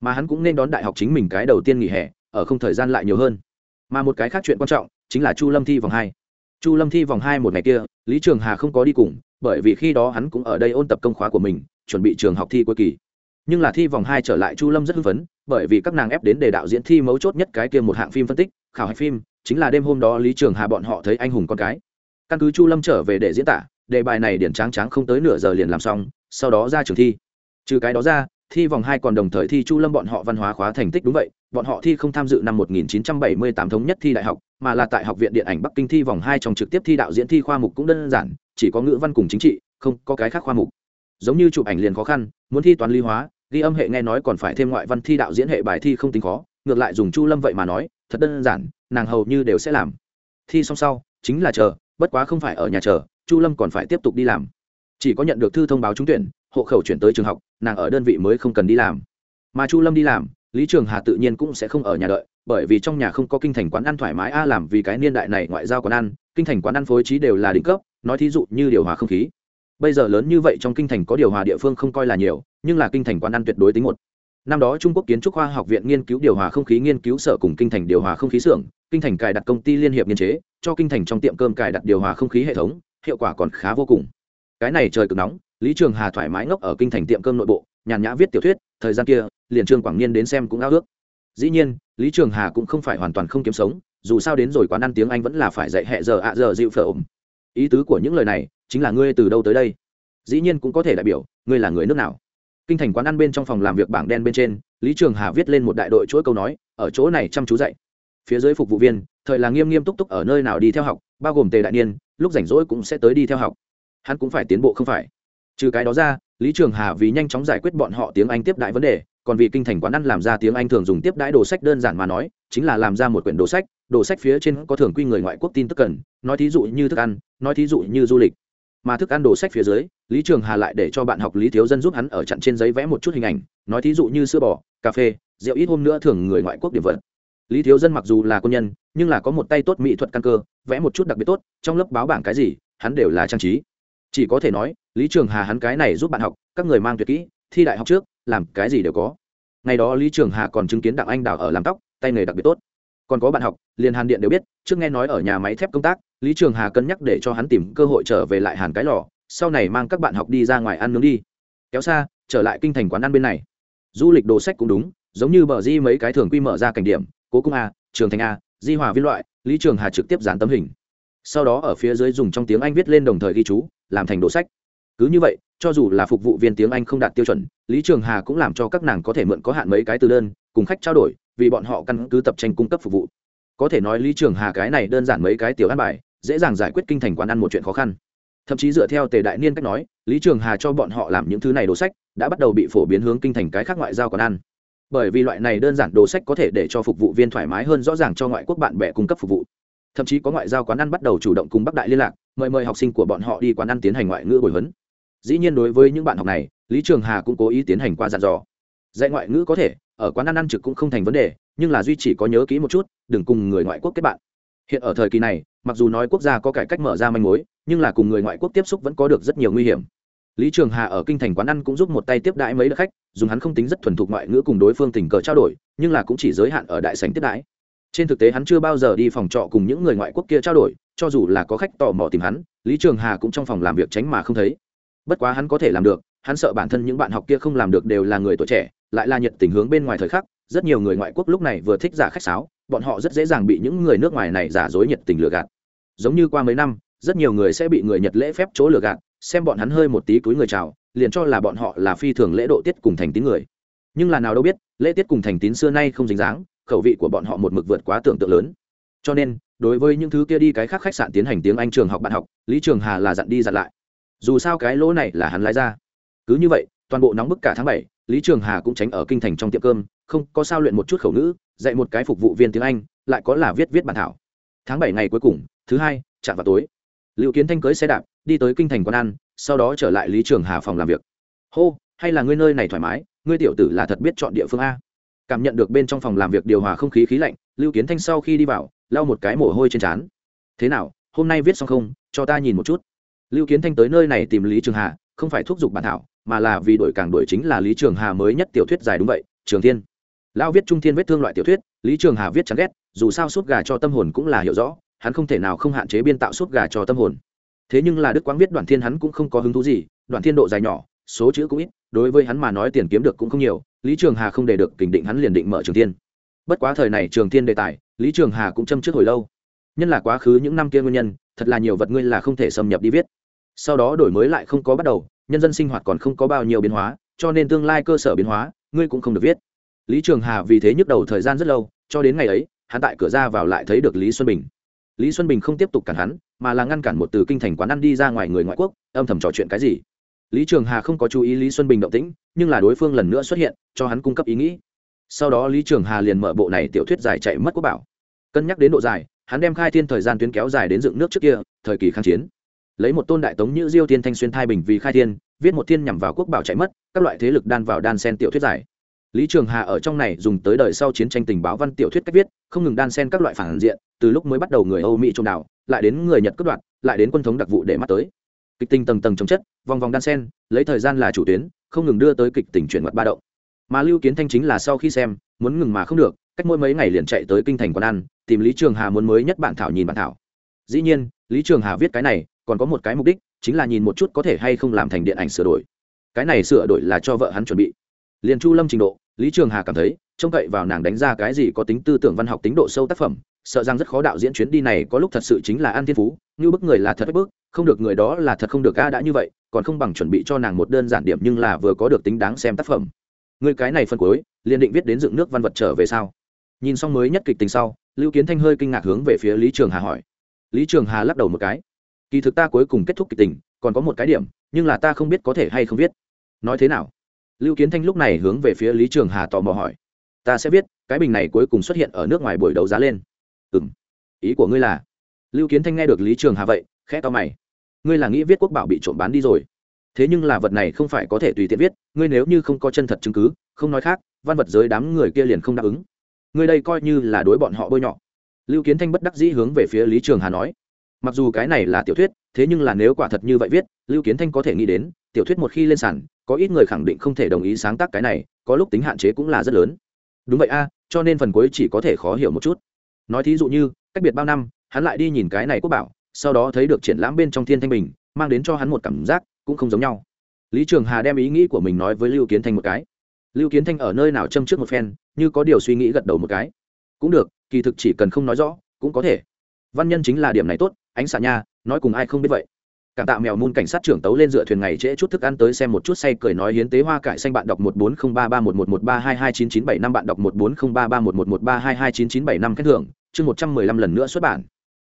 Mà hắn cũng nên đón đại học chính mình cái đầu tiên nghỉ hè, ở không thời gian lại nhiều hơn. Mà một cái khác chuyện quan trọng, chính là chu lâm thi vòng hai. Chu lâm thi vòng hai một ngày kia, lý trường hà không có đi cùng, bởi vì khi đó hắn cũng ở đây ôn tập công khóa của mình, chuẩn bị trường học thi cuối kỳ. Nhưng là thi vòng hai trở lại chu lâm rất hưng phấn, bởi vì các nàng ép đến để đạo diễn thi mấu chốt nhất cái kia một hạng phim phân tích, khảo hạch phim, chính là đêm hôm đó lý trường hà bọn họ thấy anh hùng con cái. Căn cứ chu lâm trở về để diễn tả đề bài này điển tráng tráng không tới nửa giờ liền làm xong, sau đó ra trường thi. Trừ cái đó ra, thi vòng hai còn đồng thời thi chu lâm bọn họ văn hóa khóa thành tích đúng vậy, bọn họ thi không tham dự năm 1978 thống nhất thi đại học, mà là tại học viện điện ảnh bắc kinh thi vòng hai trong trực tiếp thi đạo diễn thi khoa mục cũng đơn giản, chỉ có ngữ văn cùng chính trị, không có cái khác khoa mục. Giống như chụp ảnh liền khó khăn, muốn thi toán lý hóa, ghi âm hệ nghe nói còn phải thêm ngoại văn thi đạo diễn hệ bài thi không tính khó, ngược lại dùng chu lâm vậy mà nói, thật đơn giản, nàng hầu như đều sẽ làm. Thi xong sau, chính là chờ, bất quá không phải ở nhà chờ chu lâm còn phải tiếp tục đi làm. Chỉ có nhận được thư thông báo trúng tuyển, hộ khẩu chuyển tới trường học, nàng ở đơn vị mới không cần đi làm. Mà chu lâm đi làm, lý trường hà tự nhiên cũng sẽ không ở nhà đợi, bởi vì trong nhà không có kinh thành quán ăn thoải mái a, làm vì cái niên đại này ngoại giao quán ăn, kinh thành quán ăn phối trí đều là đỉnh cấp, nói thí dụ như điều hòa không khí. Bây giờ lớn như vậy trong kinh thành có điều hòa địa phương không coi là nhiều, nhưng là kinh thành quán ăn tuyệt đối tính một. Năm đó trung quốc kiến trúc khoa học viện nghiên cứu điều hòa không khí nghiên cứu sở cùng kinh thành điều hòa không khí xưởng, kinh thành cài đặt công ty liên hiệp nghiên chế, cho kinh thành trong tiệm cơm cài đặt điều hòa không khí hệ thống hiệu quả còn khá vô cùng. Cái này trời cực nóng, lý trường hà thoải mái ngốc ở kinh thành tiệm cơm nội bộ, nhàn nhã viết tiểu thuyết, thời gian kia, liền trương quảng niên đến xem cũng ao ước. Dĩ nhiên, lý trường hà cũng không phải hoàn toàn không kiếm sống, dù sao đến rồi quán ăn tiếng anh vẫn là phải dạy hẹ giờ ạ giờ dịu phở ổm ý tứ của những lời này, chính là ngươi từ đâu tới đây? Dĩ nhiên cũng có thể đại biểu, ngươi là người nước nào? Kinh thành quán ăn bên trong phòng làm việc bảng đen bên trên, lý trường hà viết lên một đại đội chuỗi câu nói, ở chỗ này chăm chú dạy. Phía dưới phục vụ viên, thời là nghiêm nghiêm túc túc ở nơi nào đi theo học bao gồm tề đại niên, lúc rảnh rỗi cũng sẽ tới đi theo học. Hắn cũng phải tiến bộ không phải? Trừ cái đó ra, lý trường hà vì nhanh chóng giải quyết bọn họ tiếng anh tiếp đại vấn đề, còn vì kinh thành quán ăn làm ra tiếng anh thường dùng tiếp đãi đồ sách đơn giản mà nói, chính là làm ra một quyển đồ sách đồ sách phía trên có thường quy người ngoại quốc tin tức cần, nói thí dụ như thức ăn, nói thí dụ như du lịch. Mà thức ăn đồ sách phía dưới, lý trường hà lại để cho bạn học lý thiếu dân giúp hắn ở chặn trên giấy vẽ một chút hình ảnh, nói thí dụ như sữa bò, cà phê, rượu ít hôm nữa thường người ngoại quốc điểm vật. Lý thiếu dân mặc dù là quân nhân nhưng là có một tay tốt mỹ thuật căn cơ, vẽ một chút đặc biệt tốt, trong lớp báo bảng cái gì, hắn đều là trang trí. Chỉ có thể nói, lý trường hà hắn cái này giúp bạn học, các người mang tuyệt kỹ, thi đại học trước, làm cái gì đều có. Ngày đó lý trường hà còn chứng kiến đặng anh đào ở làm tóc, tay nghề đặc biệt tốt. Còn có bạn học, liền hàn điện đều biết, trước nghe nói ở nhà máy thép công tác, lý trường hà cân nhắc để cho hắn tìm cơ hội trở về lại hàn cái lò, sau này mang các bạn học đi ra ngoài ăn nướng đi. Kéo xa, trở lại kinh thành quán ăn bên này. Du lịch đồ sách cũng đúng, giống như bờ di mấy cái thường quy mở ra cảnh điểm, cố cung a, trường thành a di hòa viên loại, lý trường hà trực tiếp dán tấm hình. Sau đó ở phía dưới dùng trong tiếng anh viết lên đồng thời ghi chú, làm thành đồ sách. Cứ như vậy, cho dù là phục vụ viên tiếng anh không đạt tiêu chuẩn, lý trường hà cũng làm cho các nàng có thể mượn có hạn mấy cái từ đơn, cùng khách trao đổi, vì bọn họ căn cứ tập tranh cung cấp phục vụ. Có thể nói lý trường hà cái này đơn giản mấy cái tiểu ăn bài, dễ dàng giải quyết kinh thành quán ăn một chuyện khó khăn. Thậm chí dựa theo tề đại niên cách nói, lý trường hà cho bọn họ làm những thứ này đồ sách, đã bắt đầu bị phổ biến hướng kinh thành cái khác ngoại giao quán ăn bởi vì loại này đơn giản đồ sách có thể để cho phục vụ viên thoải mái hơn rõ ràng cho ngoại quốc bạn bè cung cấp phục vụ. Thậm chí có ngoại giao quán ăn bắt đầu chủ động cùng bắc đại liên lạc, mời mời học sinh của bọn họ đi quán ăn tiến hành ngoại ngữ bồi huấn. Dĩ nhiên đối với những bạn học này, lý trường hà cũng cố ý tiến hành qua dặn dò. Dạy ngoại ngữ có thể, ở quán ăn ăn trực cũng không thành vấn đề, nhưng là duy chỉ có nhớ kỹ một chút, đừng cùng người ngoại quốc kết bạn. Hiện ở thời kỳ này, mặc dù nói quốc gia có cải cách mở ra manh mối, nhưng là cùng người ngoại quốc tiếp xúc vẫn có được rất nhiều nguy hiểm lý trường hà ở kinh thành quán ăn cũng giúp một tay tiếp đãi mấy đợt khách, dùng hắn không tính rất thuần thục ngoại ngữ cùng đối phương tình cờ trao đổi, nhưng là cũng chỉ giới hạn ở đại sành tiếp đãi. Trên thực tế hắn chưa bao giờ đi phòng trọ cùng những người ngoại quốc kia trao đổi, cho dù là có khách tò mò tìm hắn, lý trường hà cũng trong phòng làm việc tránh mà không thấy. Bất quá hắn có thể làm được, hắn sợ bản thân những bạn học kia không làm được đều là người tuổi trẻ, lại là nhiệt tình hướng bên ngoài thời khắc, rất nhiều người ngoại quốc lúc này vừa thích giả khách sáo, bọn họ rất dễ dàng bị những người nước ngoài này giả dối nhiệt tình lừa gạt. Giống như qua mấy năm, rất nhiều người sẽ bị người nhật lễ phép chỗ lừa gạt xem bọn hắn hơi một tí túi người chào, liền cho là bọn họ là phi thường lễ độ tiết cùng thành tín người. Nhưng là nào đâu biết, lễ tiết cùng thành tín xưa nay không dính dáng, khẩu vị của bọn họ một mực vượt quá tưởng tượng lớn. Cho nên, đối với những thứ kia đi cái khác khách sạn tiến hành tiếng anh trường học bạn học, lý trường hà là dặn đi dặn lại. Dù sao cái lỗ này là hắn lái ra. Cứ như vậy, toàn bộ nóng bức cả tháng bảy, lý trường hà cũng tránh ở kinh thành trong tiệm cơm, không có sao luyện một chút khẩu ngữ, dạy một cái phục vụ viên tiếng anh, lại có là viết viết bản thảo. Tháng bảy ngày cuối cùng, thứ hai, chạm vào tối. Liệu kiến thanh cưới xe đạp đi tới kinh thành quán ăn, sau đó trở lại lý trường hà phòng làm việc. Hô, hay là ngươi nơi này thoải mái, ngươi tiểu tử là thật biết chọn địa phương a. Cảm nhận được bên trong phòng làm việc điều hòa không khí khí lạnh, lưu kiến thanh sau khi đi vào, lau một cái mồ hôi trên trán. Thế nào, hôm nay viết xong không, cho ta nhìn một chút. Lưu kiến thanh tới nơi này tìm lý trường hà, không phải thúc giục bản thảo, mà là vì đổi càng đổi chính là lý trường hà mới nhất tiểu thuyết dài đúng vậy, trường thiên. Lão viết trung thiên vết thương loại tiểu thuyết, lý trường hà viết chán ghét, dù sao suốt gà cho tâm hồn cũng là hiểu rõ, hắn không thể nào không hạn chế biên tạo suốt gà cho tâm hồn thế nhưng là đức quang viết đoạn thiên hắn cũng không có hứng thú gì, đoạn thiên độ dài nhỏ, số chữ cũng ít, đối với hắn mà nói tiền kiếm được cũng không nhiều, lý trường hà không để được, kình định hắn liền định mở trường thiên. Bất quá thời này trường thiên đề tài, lý trường hà cũng châm trước hồi lâu. Nhân là quá khứ những năm kia nguyên nhân, thật là nhiều vật ngươi là không thể xâm nhập đi viết. Sau đó đổi mới lại không có bắt đầu, nhân dân sinh hoạt còn không có bao nhiêu biến hóa, cho nên tương lai cơ sở biến hóa, ngươi cũng không được viết. Lý trường hà vì thế nhức đầu thời gian rất lâu, cho đến ngày ấy, hắn tại cửa ra vào lại thấy được lý xuân bình. Lý xuân bình không tiếp tục cản hắn mà là ngăn cản một từ kinh thành quán ăn đi ra ngoài người ngoại quốc, âm thầm trò chuyện cái gì? Lý trường hà không có chú ý lý xuân bình động tĩnh, nhưng là đối phương lần nữa xuất hiện, cho hắn cung cấp ý nghĩ. Sau đó lý trường hà liền mở bộ này tiểu thuyết dài chạy mất quốc bảo. Cân nhắc đến độ dài, hắn đem khai thiên thời gian tuyến kéo dài đến dựng nước trước kia, thời kỳ kháng chiến. Lấy một tôn đại tống như diêu thiên thanh xuyên thai bình vì khai thiên, viết một thiên nhằm vào quốc bảo chạy mất, các loại thế lực đan vào đan sen tiểu thuyết giải lý trường hà ở trong này dùng tới đời sau chiến tranh tình báo văn tiểu thuyết cách viết, không ngừng đan sen các loại phản diện, từ lúc mới bắt đầu người âu mỹ trộm đảo lại đến người nhật cướp đoạt, lại đến quân thống đặc vụ để mắt tới. Kịch tình tầng tầng chống chất, vòng vòng đan sen, lấy thời gian là chủ tuyến, không ngừng đưa tới kịch tình chuyển mặt ba động. Mà lưu kiến thanh chính là sau khi xem, muốn ngừng mà không được, cách mỗi mấy ngày liền chạy tới kinh thành quán ăn, tìm lý trường hà muốn mới nhất bản thảo nhìn bản thảo. Dĩ nhiên, lý trường hà viết cái này, còn có một cái mục đích, chính là nhìn một chút có thể hay không làm thành điện ảnh sửa đổi. Cái này sửa đổi là cho vợ hắn chuẩn bị. Liền chu lâm trình độ, lý trường hà cảm thấy, trông cậy vào nàng đánh ra cái gì có tính tư tưởng văn học, tính độ sâu tác phẩm sợ rằng rất khó đạo diễn chuyến đi này có lúc thật sự chính là an thiên phú, như bức người là thật bức, không được người đó là thật không được a đã như vậy, còn không bằng chuẩn bị cho nàng một đơn giản điểm nhưng là vừa có được tính đáng xem tác phẩm. Người cái này phân cuối, liền định viết đến dựng nước văn vật trở về sau nhìn xong mới nhất kịch tình sau, lưu kiến thanh hơi kinh ngạc hướng về phía lý trường hà hỏi. Lý trường hà lắc đầu một cái. Kỳ thực ta cuối cùng kết thúc kịch tình, còn có một cái điểm, nhưng là ta không biết có thể hay không viết. Nói thế nào? Lưu kiến thanh lúc này hướng về phía lý trường hà tò mò hỏi. Ta sẽ viết, cái bình này cuối cùng xuất hiện ở nước ngoài buổi đấu giá lên ừ ý của ngươi là? Lưu kiến thanh nghe được lý trường hà vậy, khẽ to mày. Ngươi là nghĩ viết quốc bảo bị trộm bán đi rồi. Thế nhưng là vật này không phải có thể tùy tiện viết, ngươi nếu như không có chân thật chứng cứ, không nói khác, văn vật giới đám người kia liền không đáp ứng. Ngươi đây coi như là đối bọn họ bôi nhọ. Lưu kiến thanh bất đắc dĩ hướng về phía lý trường hà nói. Mặc dù cái này là tiểu thuyết, thế nhưng là nếu quả thật như vậy viết, lưu kiến thanh có thể nghĩ đến, tiểu thuyết một khi lên sàn, có ít người khẳng định không thể đồng ý sáng tác cái này, có lúc tính hạn chế cũng là rất lớn. Đúng vậy a, cho nên phần cuối chỉ có thể khó hiểu một chút nói thí dụ như, cách biệt bao năm, hắn lại đi nhìn cái này quốc bảo, sau đó thấy được triển lãm bên trong thiên thanh bình, mang đến cho hắn một cảm giác cũng không giống nhau. Lý trường hà đem ý nghĩ của mình nói với lưu kiến thanh một cái. Lưu kiến thanh ở nơi nào châm trước một phen, như có điều suy nghĩ gật đầu một cái. Cũng được, kỳ thực chỉ cần không nói rõ, cũng có thể. Văn nhân chính là điểm này tốt, ánh xạ nha, nói cùng ai không biết vậy cảm tạ mèo môn cảnh sát trưởng tấu lên dựa thuyền ngày trễ chút thức ăn tới xem một chút say cười nói hiến tế hoa cải xanh bạn đọc một bốn không ba ba một một một ba hai hai chín chín bảy năm, bạn đọc một bốn không ba ba một một một ba hai hai chín chín bảy năm khen thưởng, chương một trăm mười lăm lần nữa xuất bản.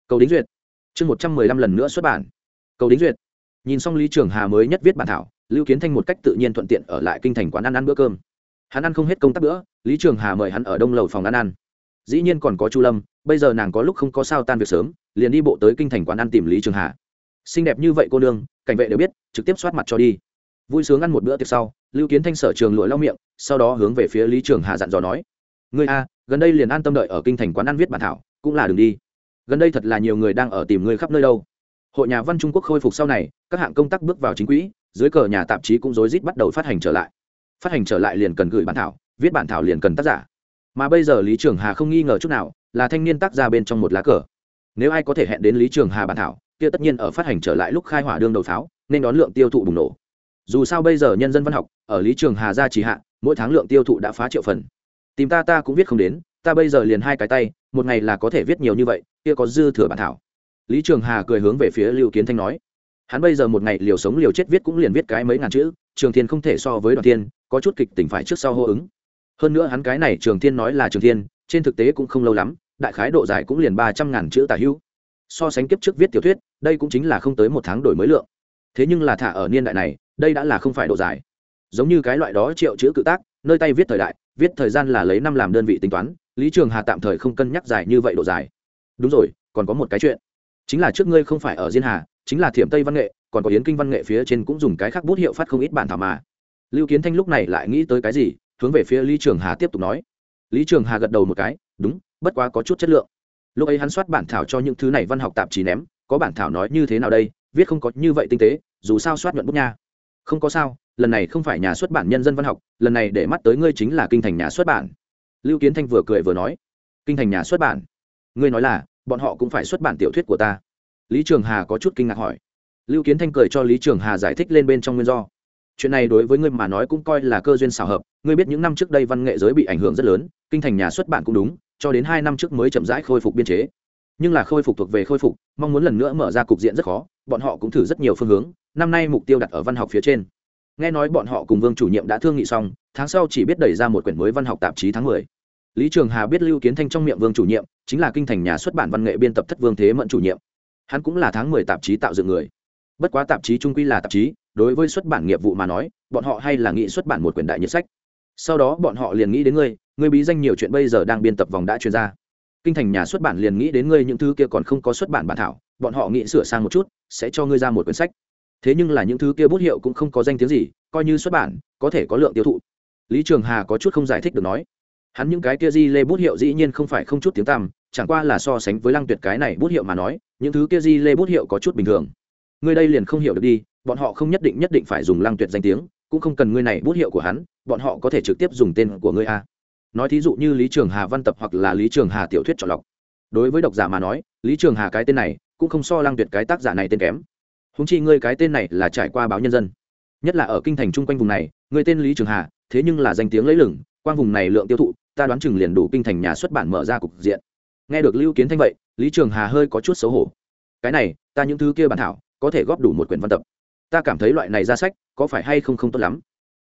Cầu đính duyệt. Chương một trăm mười lăm lần nữa xuất bản. Cầu đính duyệt. Nhìn xong lý trường hà mới nhất viết bản thảo, lưu kiến thanh một cách tự nhiên thuận tiện ở lại kinh thành quán ăn ăn bữa cơm. Hắn ăn không hết công tác bữa, lý trường hà mời hắn ở đông lầu phòng ăn ăn. Dĩ nhiên còn có chu lâm, bây giờ nàng có lúc không có sao tan việc sớm, liền đi bộ tới kinh thành quán ăn tìm lý trường hà xinh đẹp như vậy cô nương, cảnh vệ đều biết, trực tiếp soát mặt cho đi. Vui sướng ăn một bữa tiệc sau, lưu kiến thanh sở trường lụa lau miệng, sau đó hướng về phía lý trường hà dặn dò nói người a, gần đây liền an tâm đợi ở kinh thành quán ăn viết bản thảo, cũng là đường đi. Gần đây thật là nhiều người đang ở tìm người khắp nơi đâu. Hội nhà văn trung quốc khôi phục sau này, các hạng công tác bước vào chính quỹ, dưới cờ nhà tạp chí cũng rối rít bắt đầu phát hành trở lại. Phát hành trở lại liền cần gửi bản thảo, viết bản thảo liền cần tác giả. Mà bây giờ lý trường hà không nghi ngờ chút nào, là thanh niên tác gia bên trong một lá cờ. Nếu ai có thể hẹn đến lý trường hà bản thảo kia tất nhiên ở phát hành trở lại lúc khai hỏa đương đầu pháo, nên đón lượng tiêu thụ bùng nổ. Dù sao bây giờ nhân dân văn học, ở lý trường hà gia chỉ hạ, mỗi tháng lượng tiêu thụ đã phá triệu phần. Tìm ta ta cũng viết không đến, ta bây giờ liền hai cái tay, một ngày là có thể viết nhiều như vậy, kia có dư thừa bản thảo. Lý trường hà cười hướng về phía lưu kiến thanh nói, hắn bây giờ một ngày liều sống liều chết viết cũng liền viết cái mấy ngàn chữ, trường thiên không thể so với đoàn thiên, có chút kịch tỉnh phải trước sau hô ứng. Hơn nữa hắn cái này trường thiên nói là trường thiên, trên thực tế cũng không lâu lắm, đại khái độ dài cũng liền ba trăm ngàn chữ tả hữu so sánh kiếp trước viết tiểu thuyết, đây cũng chính là không tới một tháng đổi mới lượng. Thế nhưng là thả ở niên đại này, đây đã là không phải độ dài. Giống như cái loại đó triệu chữ cự tác, nơi tay viết thời đại, viết thời gian là lấy năm làm đơn vị tính toán, lý trường hà tạm thời không cân nhắc dài như vậy độ dài. Đúng rồi, còn có một cái chuyện. Chính là trước ngươi không phải ở diên hà, chính là thiểm tây văn nghệ, còn có yến kinh văn nghệ phía trên cũng dùng cái khác bút hiệu phát không ít bản thảo mà. Lưu kiến thanh lúc này lại nghĩ tới cái gì, hướng về phía lý trường hà tiếp tục nói. Lý trường hà gật đầu một cái, đúng, bất quá có chút chất lượng lúc ấy hắn soát bản thảo cho những thứ này văn học tạp chí ném, có bản thảo nói như thế nào đây, viết không có như vậy tinh tế, dù sao soát nhuận bút nha. Không có sao, lần này không phải nhà xuất bản nhân dân văn học, lần này để mắt tới ngươi chính là kinh thành nhà xuất bản. Lưu kiến thanh vừa cười vừa nói, kinh thành nhà xuất bản? Ngươi nói là, bọn họ cũng phải xuất bản tiểu thuyết của ta. Lý trường hà có chút kinh ngạc hỏi. Lưu kiến thanh cười cho lý trường hà giải thích lên bên trong nguyên do. Chuyện này đối với ngươi mà nói cũng coi là cơ duyên xảo hợp, ngươi biết những năm trước đây văn nghệ giới bị ảnh hưởng rất lớn, kinh thành nhà xuất bản cũng đúng cho đến hai năm trước mới chậm rãi khôi phục biên chế. Nhưng là khôi phục thuộc về khôi phục, mong muốn lần nữa mở ra cục diện rất khó, bọn họ cũng thử rất nhiều phương hướng, năm nay mục tiêu đặt ở văn học phía trên. Nghe nói bọn họ cùng vương chủ nhiệm đã thương nghị xong, tháng sau chỉ biết đẩy ra một quyển mới văn học tạp chí tháng mười. Lý trường hà biết lưu kiến thanh trong miệng vương chủ nhiệm, chính là kinh thành nhà xuất bản văn nghệ biên tập thất vương thế mẫn chủ nhiệm. Hắn cũng là tháng mười tạp chí tạo dựng người. Bất quá tạp chí trung quy là tạp chí, đối với xuất bản nghiệp vụ mà nói, bọn họ hay là nghĩ xuất bản một quyển đại nhiệt sách. Sau đó bọn họ liền nghĩ đến ngươi ngươi bí danh nhiều chuyện bây giờ đang biên tập vòng đã truyền ra. Kinh thành nhà xuất bản liền nghĩ đến ngươi những thứ kia còn không có xuất bản bản thảo, bọn họ nghĩ sửa sang một chút, sẽ cho ngươi ra một quyển sách. Thế nhưng là những thứ kia bút hiệu cũng không có danh tiếng gì, coi như xuất bản, có thể có lượng tiêu thụ. Lý trường hà có chút không giải thích được nói. Hắn những cái kia di lê bút hiệu dĩ nhiên không phải không chút tiếng tăm, chẳng qua là so sánh với lăng tuyệt cái này bút hiệu mà nói, những thứ kia di lê bút hiệu có chút bình thường. Ngươi đây liền không hiểu được đi, bọn họ không nhất định nhất định phải dùng lăng tuyệt danh tiếng, cũng không cần ngươi này bút hiệu của hắn, bọn họ có thể trực tiếp dùng tên của ngươi a nói thí dụ như lý trường hà văn tập hoặc là lý trường hà tiểu thuyết chọn lọc. Đối với độc giả mà nói, lý trường hà cái tên này cũng không so lăng tuyệt cái tác giả này tên kém. Húng chi ngươi cái tên này là trải qua báo nhân dân. Nhất là ở kinh thành chung quanh vùng này người tên lý trường hà, thế nhưng là danh tiếng lấy lửng quang vùng này lượng tiêu thụ, ta đoán chừng liền đủ kinh thành nhà xuất bản mở ra cục diện. Nghe được lưu kiến thanh vậy, lý trường hà hơi có chút xấu hổ. Cái này, ta những thứ kia bản thảo, có thể góp đủ một quyển văn tập. Ta cảm thấy loại này ra sách, có phải hay không không tốt lắm?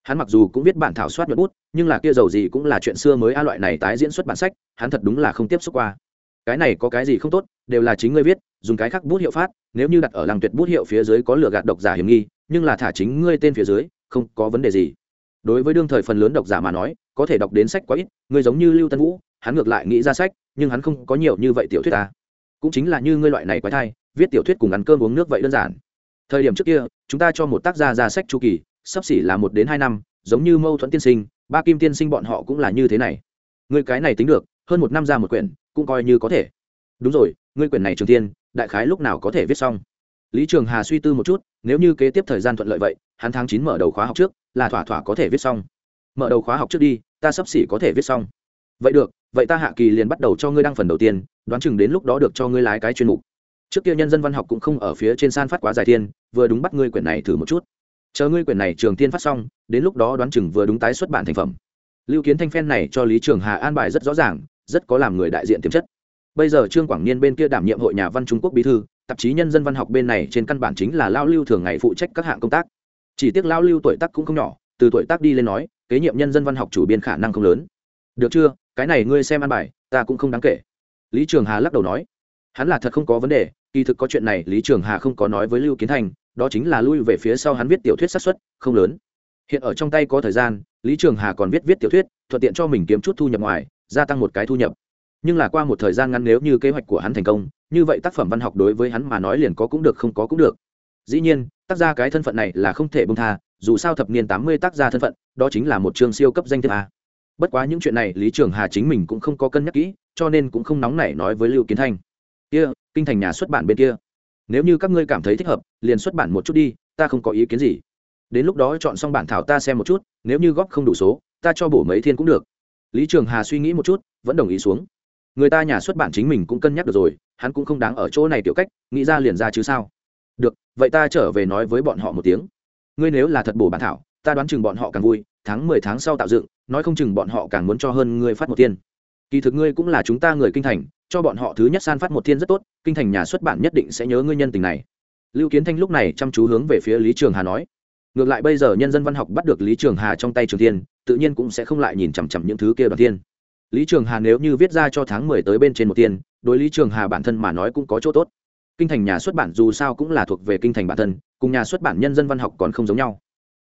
Hắn mặc dù cũng biết bản thảo soát nhuận bút, nhưng là kia dầu gì cũng là chuyện xưa mới a loại này tái diễn xuất bản sách, hắn thật đúng là không tiếp xúc qua. Cái này có cái gì không tốt, đều là chính ngươi viết, dùng cái khác bút hiệu phát, nếu như đặt ở làng tuyệt bút hiệu phía dưới có lửa gạt độc giả hiểm nghi, nhưng là thả chính ngươi tên phía dưới, không có vấn đề gì. Đối với đương thời phần lớn độc giả mà nói, có thể đọc đến sách quá ít người giống như lưu tân vũ, hắn ngược lại nghĩ ra sách, nhưng hắn không có nhiều như vậy tiểu thuyết ta. Cũng chính là như ngươi loại này quái thai, viết tiểu thuyết cùng ăn cơm uống nước vậy đơn giản. Thời điểm trước kia, chúng ta cho một tác gia ra sách chu kỳ sắp xỉ là một đến hai năm, giống như mâu thuẫn tiên sinh, ba kim tiên sinh bọn họ cũng là như thế này. Người cái này tính được, hơn một năm ra một quyển, cũng coi như có thể. Đúng rồi ngươi quyển này trường tiên đại khái lúc nào có thể viết xong? Lý trường hà suy tư một chút, nếu như kế tiếp thời gian thuận lợi vậy, hắn tháng chín mở đầu khóa học trước, là thỏa thỏa có thể viết xong. Mở đầu khóa học trước đi, ta sắp xỉ có thể viết xong. Vậy được, vậy ta hạ kỳ liền bắt đầu cho ngươi đăng phần đầu tiên, đoán chừng đến lúc đó được cho ngươi lái cái chuyên mục. Trước kia nhân dân văn học cũng không ở phía trên san phát quá dài thiên, vừa đúng bắt ngươi quyển này thử một chút chờ ngươi quyển này trường tiên phát xong, đến lúc đó đoán chừng vừa đúng tái xuất bản thành phẩm. Lưu kiến thanh phen này cho lý trường hà an bài rất rõ ràng, rất có làm người đại diện tiềm chất. Bây giờ trương quảng niên bên kia đảm nhiệm hội nhà văn trung quốc bí thư, tạp chí nhân dân văn học bên này trên căn bản chính là lao lưu thường ngày phụ trách các hạng công tác. Chỉ tiếc lao lưu tuổi tác cũng không nhỏ, từ tuổi tác đi lên nói, kế nhiệm nhân dân văn học chủ biên khả năng không lớn. Được chưa? Cái này ngươi xem an bài, ta cũng không đáng kể. Lý trường hà lắc đầu nói. Hắn là thật không có vấn đề, kỳ thực có chuyện này lý trường hà không có nói với lưu kiến thành đó chính là lui về phía sau hắn viết tiểu thuyết sát xuất không lớn. Hiện ở trong tay có thời gian, lý trường hà còn viết viết tiểu thuyết, thuận tiện cho mình kiếm chút thu nhập ngoài, gia tăng một cái thu nhập. Nhưng là qua một thời gian ngắn nếu như kế hoạch của hắn thành công, như vậy tác phẩm văn học đối với hắn mà nói liền có cũng được không có cũng được. Dĩ nhiên, tác gia cái thân phận này là không thể bông tha, dù sao thập niên tám mươi tác gia thân phận, đó chính là một trường siêu cấp danh thiếp a. Bất quá những chuyện này lý trường hà chính mình cũng không có cân nhắc kỹ, cho nên cũng không nóng nảy nói với lưu kiến thanh. Kia, kinh thành nhà xuất bản bên kia nếu như các ngươi cảm thấy thích hợp, liền xuất bản một chút đi, ta không có ý kiến gì. Đến lúc đó chọn xong bản thảo ta xem một chút, nếu như góp không đủ số, ta cho bổ mấy thiên cũng được. Lý trường hà suy nghĩ một chút, vẫn đồng ý xuống. Người ta nhà xuất bản chính mình cũng cân nhắc được rồi, hắn cũng không đáng ở chỗ này tiểu cách, nghĩ ra liền ra chứ sao. Được, vậy ta trở về nói với bọn họ một tiếng. Ngươi nếu là thật bổ bản thảo, ta đoán chừng bọn họ càng vui, tháng mười tháng sau tạo dựng, nói không chừng bọn họ càng muốn cho hơn ngươi phát một tiên kỳ thực ngươi cũng là chúng ta người kinh thành cho bọn họ thứ nhất san phát một thiên rất tốt kinh thành nhà xuất bản nhất định sẽ nhớ ngươi nhân tình này. Lưu kiến thanh lúc này chăm chú hướng về phía lý trường hà nói. Ngược lại bây giờ nhân dân văn học bắt được lý trường hà trong tay trường thiên tự nhiên cũng sẽ không lại nhìn chằm chằm những thứ kia đoàn thiên. Lý trường hà nếu như viết ra cho tháng mười tới bên trên một tiên, đối lý trường hà bản thân mà nói cũng có chỗ tốt. Kinh thành nhà xuất bản dù sao cũng là thuộc về kinh thành bản thân cùng nhà xuất bản nhân dân văn học còn không giống nhau.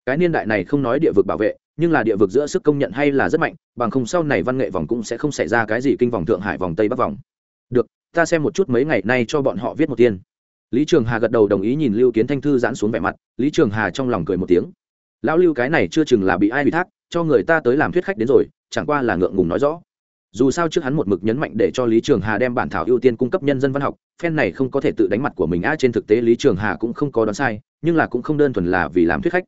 Cái niên đại này không nói địa vực bảo vệ nhưng là địa vực giữa sức công nhận hay là rất mạnh bằng không sau này văn nghệ vòng cũng sẽ không xảy ra cái gì kinh vòng thượng hải vòng tây bắc vòng ta xem một chút mấy ngày nay cho bọn họ viết một tiên. Lý trường hà gật đầu đồng ý nhìn lưu kiến thanh thư giãn xuống vẻ mặt, lý trường hà trong lòng cười một tiếng. Lão lưu cái này chưa chừng là bị ai bị thác, cho người ta tới làm thuyết khách đến rồi, chẳng qua là ngượng ngùng nói rõ. Dù sao trước hắn một mực nhấn mạnh để cho lý trường hà đem bản thảo ưu tiên cung cấp nhân dân văn học, phen này không có thể tự đánh mặt của mình a trên thực tế lý trường hà cũng không có đoán sai, nhưng là cũng không đơn thuần là vì làm thuyết khách.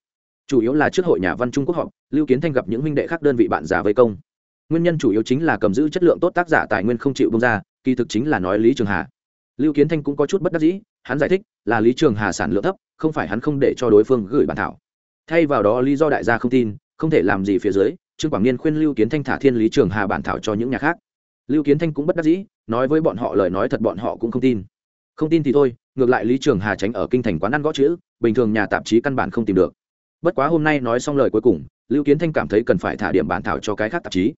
Chủ yếu là trước hội nhà văn trung quốc họp, lưu kiến thanh gặp những huynh đệ khác đơn vị bạn già vây công. Nguyên nhân chủ yếu chính là cầm giữ chất lượng tốt tác giả tài nguyên không chịu bông ra kỳ thực chính là nói lý trường hà. Lưu kiến thanh cũng có chút bất đắc dĩ, hắn giải thích là lý trường hà sản lượng thấp, không phải hắn không để cho đối phương gửi bản thảo. Thay vào đó lý do đại gia không tin, không thể làm gì phía dưới, trương quảng niên khuyên lưu kiến thanh thả thiên lý trường hà bản thảo cho những nhà khác. Lưu kiến thanh cũng bất đắc dĩ, nói với bọn họ lời nói thật bọn họ cũng không tin. Không tin thì thôi, ngược lại lý trường hà tránh ở kinh thành quán ăn gõ chữ, bình thường nhà tạp chí căn bản không tìm được. Bất quá hôm nay nói xong lời cuối cùng, lưu kiến thanh cảm thấy cần phải thả điểm bản thảo cho cái khác tạp chí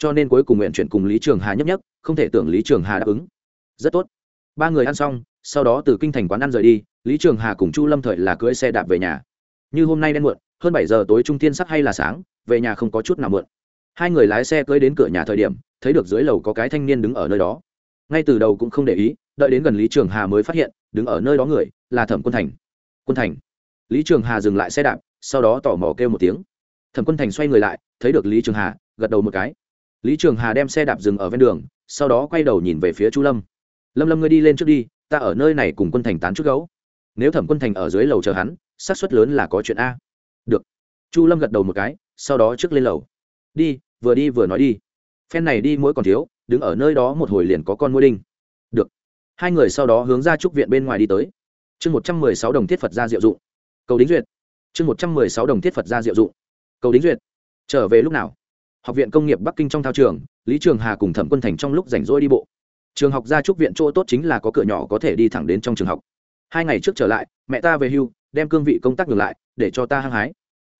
cho nên cuối cùng nguyện chuyển cùng lý trường hà nhấp nhấp, không thể tưởng lý trường hà đáp ứng. Rất tốt. Ba người ăn xong, sau đó từ kinh thành quán ăn rời đi, lý trường hà cùng chu lâm thời là cưỡi xe đạp về nhà. Như hôm nay đen muộn, hơn bảy giờ tối trung tiên sắc hay là sáng, về nhà không có chút nào muộn. hai người lái xe cưỡi đến cửa nhà thời điểm, thấy được dưới lầu có cái thanh niên đứng ở nơi đó. Ngay từ đầu cũng không để ý, đợi đến gần lý trường hà mới phát hiện, đứng ở nơi đó người, là thẩm quân thành. Quân thành. Lý trường hà dừng lại xe đạp, sau đó tỏ mò kêu một tiếng. Thẩm quân thành xoay người lại, thấy được lý trường hà, gật đầu một cái lý trường hà đem xe đạp dừng ở ven đường, sau đó quay đầu nhìn về phía chu lâm. Lâm lâm ngươi đi lên trước đi, ta ở nơi này cùng quân thành tán chút gấu. Nếu thẩm quân thành ở dưới lầu chờ hắn, xác suất lớn là có chuyện a. Được. Chu lâm gật đầu một cái, sau đó trước lên lầu. Đi, vừa đi vừa nói đi. Phen này đi mỗi còn thiếu, đứng ở nơi đó một hồi liền có con mũi đinh. Được. Hai người sau đó hướng ra trúc viện bên ngoài đi tới. Chương một trăm mười sáu đồng thiết phật ra diệu dụng. Cầu đính duyệt. Chương một trăm mười sáu đồng thiết phật ra diệu dụng. Cầu đính duyệt. Trở về lúc nào? Học viện công nghiệp bắc kinh trong thao trường, lý trường hà cùng thẩm quân thành trong lúc rảnh rỗi đi bộ. Trường học gia trúc viện chỗ tốt chính là có cửa nhỏ có thể đi thẳng đến trong trường học. Hai ngày trước trở lại, mẹ ta về hưu, đem cương vị công tác ngược lại, để cho ta hăng hái.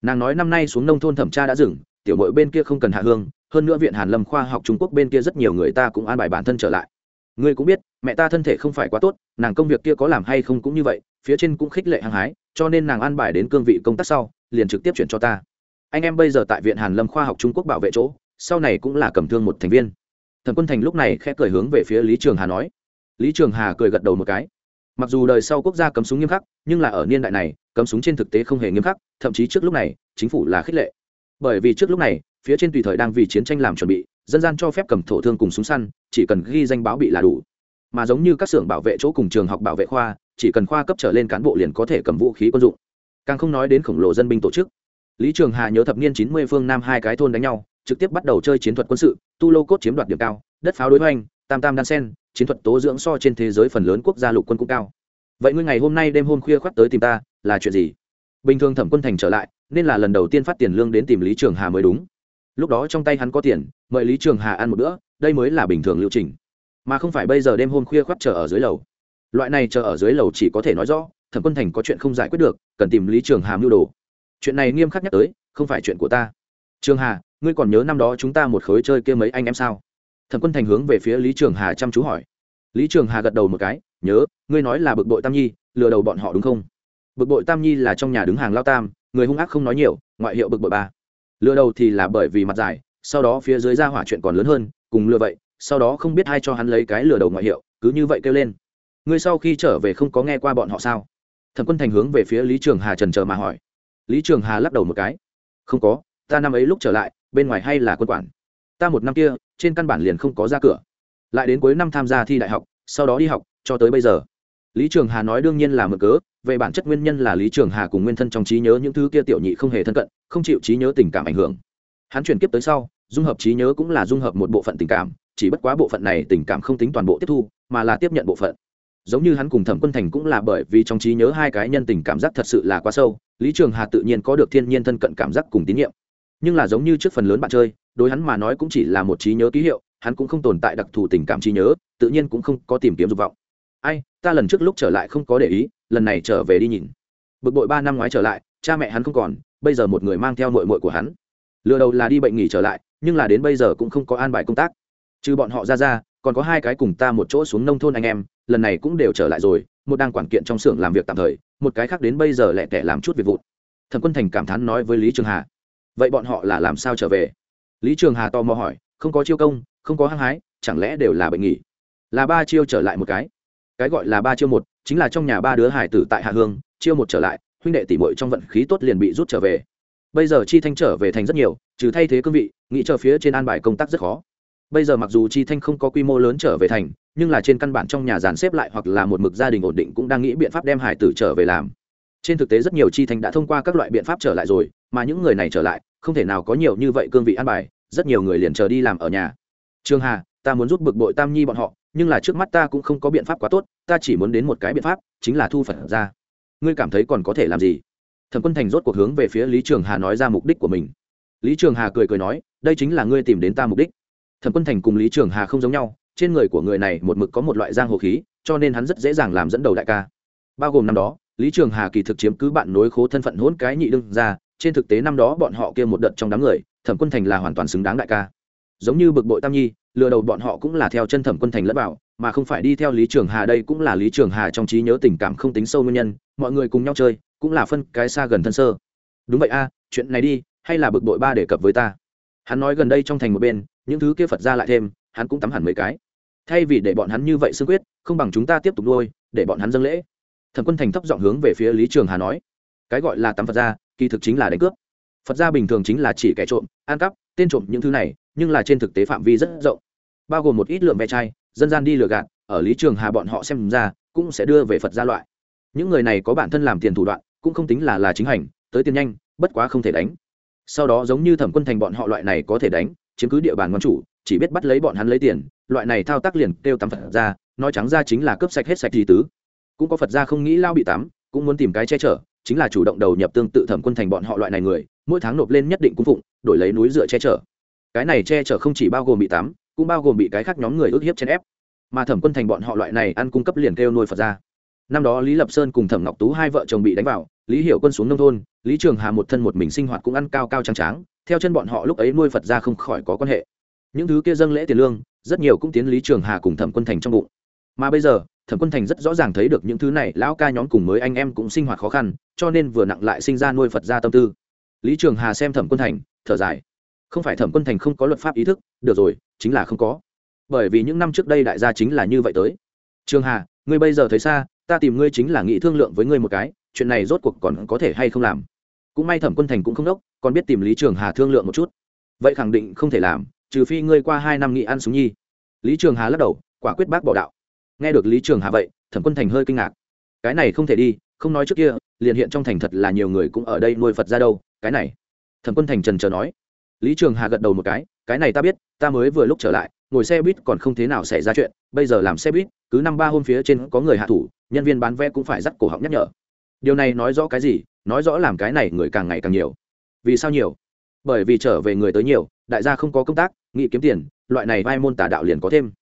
Nàng nói năm nay xuống nông thôn thẩm tra đã dừng, tiểu mội bên kia không cần hạ hương, hơn nữa viện hàn lâm khoa học trung quốc bên kia rất nhiều người ta cũng an bài bản thân trở lại. Ngươi cũng biết, mẹ ta thân thể không phải quá tốt, nàng công việc kia có làm hay không cũng như vậy, phía trên cũng khích lệ hăng hái, cho nên nàng an bài đến cương vị công tác sau, liền trực tiếp chuyển cho ta anh em bây giờ tại viện hàn lâm khoa học trung quốc bảo vệ chỗ, sau này cũng là cầm thương một thành viên. Thần quân thành lúc này khẽ cười hướng về phía lý trường hà nói. Lý trường hà cười gật đầu một cái. Mặc dù đời sau quốc gia cấm súng nghiêm khắc, nhưng là ở niên đại này, cấm súng trên thực tế không hề nghiêm khắc, thậm chí trước lúc này, chính phủ là khích lệ. Bởi vì trước lúc này, phía trên tùy thời đang vì chiến tranh làm chuẩn bị, dân gian cho phép cầm thổ thương cùng súng săn, chỉ cần ghi danh báo bị là đủ. Mà giống như các xưởng bảo vệ chỗ cùng trường học bảo vệ khoa, chỉ cần khoa cấp trở lên cán bộ liền có thể cầm vũ khí quân dụng. Càng không nói đến khổng lồ dân binh tổ chức lý trường hà nhớ thập niên chín mươi phương nam hai cái thôn đánh nhau, trực tiếp bắt đầu chơi chiến thuật quân sự, tu lô cốt chiếm đoạt điểm cao, đất pháo đối hoành, tam tam đan sen, chiến thuật tố dưỡng so trên thế giới phần lớn quốc gia lục quân cũng cao. Vậy ngươi ngày hôm nay đêm hôm khuya khoắt tới tìm ta, là chuyện gì? Bình thường thẩm quân thành trở lại, nên là lần đầu tiên phát tiền lương đến tìm lý trường hà mới đúng. Lúc đó trong tay hắn có tiền, mời lý trường hà ăn một bữa, đây mới là bình thường lưu trình. Mà không phải bây giờ đêm hôm khuya khoắt chờ ở dưới lầu. Loại này chờ ở dưới lầu chỉ có thể nói rõ, thẩm quân thành có chuyện không giải quyết được, cần tìm lý trường hà mưu đồ chuyện này nghiêm khắc nhắc tới, không phải chuyện của ta. Trường hà, ngươi còn nhớ năm đó chúng ta một khối chơi kia mấy anh em sao? Thẩm quân thành hướng về phía lý trường hà chăm chú hỏi. Lý trường hà gật đầu một cái, nhớ, ngươi nói là bực bội tam nhi, lừa đầu bọn họ đúng không? Bực bội tam nhi là trong nhà đứng hàng lao tam, người hung ác không nói nhiều, ngoại hiệu bực bội ba. Lừa đầu thì là bởi vì mặt dài, sau đó phía dưới ra hỏa chuyện còn lớn hơn, cùng lừa vậy, sau đó không biết ai cho hắn lấy cái lừa đầu ngoại hiệu, cứ như vậy kêu lên. Ngươi sau khi trở về không có nghe qua bọn họ sao? Thẩm quân thành hướng về phía lý trường hà trần chờ mà hỏi lý trường hà lắc đầu một cái. Không có, ta năm ấy lúc trở lại, bên ngoài hay là quân quản. Ta một năm kia, trên căn bản liền không có ra cửa. Lại đến cuối năm tham gia thi đại học, sau đó đi học, cho tới bây giờ. Lý trường hà nói đương nhiên là mở cớ, về bản chất nguyên nhân là lý trường hà cùng nguyên thân trong trí nhớ những thứ kia tiểu nhị không hề thân cận, không chịu trí nhớ tình cảm ảnh hưởng. Hắn chuyển kiếp tới sau, dung hợp trí nhớ cũng là dung hợp một bộ phận tình cảm, chỉ bất quá bộ phận này tình cảm không tính toàn bộ tiếp thu, mà là tiếp nhận bộ phận giống như hắn cùng thẩm quân thành cũng là bởi vì trong trí nhớ hai cái nhân tình cảm giác thật sự là quá sâu, lý trường hà tự nhiên có được thiên nhiên thân cận cảm giác cùng tín nhiệm. Nhưng là giống như trước phần lớn bạn chơi, đối hắn mà nói cũng chỉ là một trí nhớ ký hiệu, hắn cũng không tồn tại đặc thù tình cảm trí nhớ, tự nhiên cũng không có tìm kiếm dục vọng. Ai, ta lần trước lúc trở lại không có để ý, lần này trở về đi nhìn. Bực bội ba năm ngoái trở lại, cha mẹ hắn không còn, bây giờ một người mang theo mội mội của hắn. Lừa đầu là đi bệnh nghỉ trở lại, nhưng là đến bây giờ cũng không có an bài công tác. Trừ bọn họ ra ra, còn có hai cái cùng ta một chỗ xuống nông thôn anh em lần này cũng đều trở lại rồi, một đang quản kiện trong xưởng làm việc tạm thời, một cái khác đến bây giờ lẹ tẻ làm chút việc vụn. Thẩm quân thành cảm thán nói với lý trường hà, vậy bọn họ là làm sao trở về? Lý trường hà tò mò hỏi, không có chiêu công, không có hăng hái, chẳng lẽ đều là bệnh nghỉ? Là ba chiêu trở lại một cái. Cái gọi là ba chiêu một, chính là trong nhà ba đứa hải tử tại hạ hương, chiêu một trở lại, huynh đệ tỷ muội trong vận khí tốt liền bị rút trở về. Bây giờ chi thanh trở về thành rất nhiều, trừ thay thế cương vị, nghĩ chờ phía trên an bài công tác rất khó bây giờ mặc dù chi thanh không có quy mô lớn trở về thành, nhưng là trên căn bản trong nhà dàn xếp lại hoặc là một mực gia đình ổn định cũng đang nghĩ biện pháp đem hải tử trở về làm. Trên thực tế rất nhiều chi thanh đã thông qua các loại biện pháp trở lại rồi, mà những người này trở lại, không thể nào có nhiều như vậy cương vị ăn bài, rất nhiều người liền chờ đi làm ở nhà. Trương hà, ta muốn giúp bực bội tam nhi bọn họ, nhưng là trước mắt ta cũng không có biện pháp quá tốt, ta chỉ muốn đến một cái biện pháp, chính là thu phật ra. Ngươi cảm thấy còn có thể làm gì? Thẩm quân thành rốt cuộc hướng về phía lý trường hà nói ra mục đích của mình. Lý trường hà cười cười nói, đây chính là ngươi tìm đến ta mục đích thẩm quân thành cùng lý trường hà không giống nhau trên người của người này một mực có một loại giang hồ khí cho nên hắn rất dễ dàng làm dẫn đầu đại ca. Bao gồm năm đó lý trường hà kỳ thực chiếm cứ bạn nối khố thân phận hỗn cái nhị đương ra trên thực tế năm đó bọn họ kia một đợt trong đám người thẩm quân thành là hoàn toàn xứng đáng đại ca. Giống như bực bội tam nhi lừa đầu bọn họ cũng là theo chân thẩm quân thành lẫn bảo, mà không phải đi theo lý trường hà đây cũng là lý trường hà trong trí nhớ tình cảm không tính sâu nguyên nhân mọi người cùng nhau chơi cũng là phân cái xa gần thân sơ. Đúng vậy a chuyện này đi hay là bực bội ba đề cập với ta? Hắn nói gần đây trong thành một bên, những thứ kia phật ra lại thêm, hắn cũng tắm hẳn mấy cái. Thay vì để bọn hắn như vậy xương quyết, không bằng chúng ta tiếp tục nuôi, để bọn hắn dâng lễ. Thần quân thành thấp giọng hướng về phía lý trường hà nói. Cái gọi là tắm phật gia kỳ thực chính là đánh cướp. Phật gia bình thường chính là chỉ kẻ trộm, ăn cắp, tên trộm những thứ này, nhưng là trên thực tế phạm vi rất rộng. Bao gồm một ít lượng ve chai, dân gian đi lừa gạt, ở lý trường hà bọn họ xem ra, cũng sẽ đưa về phật gia loại. Những người này có bản thân làm tiền thủ đoạn, cũng không tính là là chính hành, tới tiền nhanh, bất quá không thể đánh sau đó giống như thẩm quân thành bọn họ loại này có thể đánh, chiếm cứ địa bàn ngon chủ, chỉ biết bắt lấy bọn hắn lấy tiền, loại này thao tác liền kêu tắm phật ra, nói trắng ra chính là cướp sạch hết sạch gì tứ. Cũng có phật ra không nghĩ lao bị tắm, cũng muốn tìm cái che chở, chính là chủ động đầu nhập tương tự thẩm quân thành bọn họ loại này người, mỗi tháng nộp lên nhất định cung phụng, đổi lấy núi dựa che chở. Cái này che chở không chỉ bao gồm bị tắm, cũng bao gồm bị cái khác nhóm người ức hiếp chèn ép. Mà thẩm quân thành bọn họ loại này ăn cung cấp liền kêu nuôi phật ra năm đó lý lập sơn cùng thẩm ngọc tú hai vợ chồng bị đánh vào lý hiểu quân xuống nông thôn, lý trường hà một thân một mình sinh hoạt cũng ăn cao cao trang tráng, theo chân bọn họ lúc ấy nuôi phật ra không khỏi có quan hệ. Những thứ kia dâng lễ tiền lương, rất nhiều cũng tiến lý trường hà cùng thẩm quân thành trong bụng. Mà bây giờ, thẩm quân thành rất rõ ràng thấy được những thứ này, lão ca nhóm cùng mới anh em cũng sinh hoạt khó khăn, cho nên vừa nặng lại sinh ra nuôi phật ra tâm tư. Lý trường hà xem thẩm quân thành, thở dài. Không phải thẩm quân thành không có luật pháp ý thức, được rồi, chính là không có. Bởi vì những năm trước đây đại gia chính là như vậy tới. Trường hà, ngươi bây giờ thấy xa ta tìm ngươi chính là nghĩ thương lượng với ngươi một cái, chuyện này rốt cuộc còn có thể hay không làm? Cũng may thẩm quân thành cũng không đốc, còn biết tìm lý trường hà thương lượng một chút. Vậy khẳng định không thể làm, trừ phi ngươi qua hai năm nghị ăn súng nhi. Lý trường hà lắc đầu, quả quyết bác bỏ đạo. Nghe được lý trường hà vậy, thẩm quân thành hơi kinh ngạc. Cái này không thể đi, không nói trước kia, liền hiện trong thành thật là nhiều người cũng ở đây nuôi phật ra đâu, cái này. Thẩm quân thành trần trờ nói. Lý trường hà gật đầu một cái cái này ta biết, ta mới vừa lúc trở lại, ngồi xe buýt còn không thế nào xảy ra chuyện, bây giờ làm xe buýt, cứ năm ba hôm phía trên có người hạ thủ nhân viên bán vé cũng phải dắt cổ họng nhắc nhở. Điều này nói rõ cái gì? Nói rõ làm cái này người càng ngày càng nhiều. Vì sao nhiều? Bởi vì trở về người tới nhiều, đại gia không có công tác, nghĩ kiếm tiền, loại này vai môn tả đạo liền có thêm.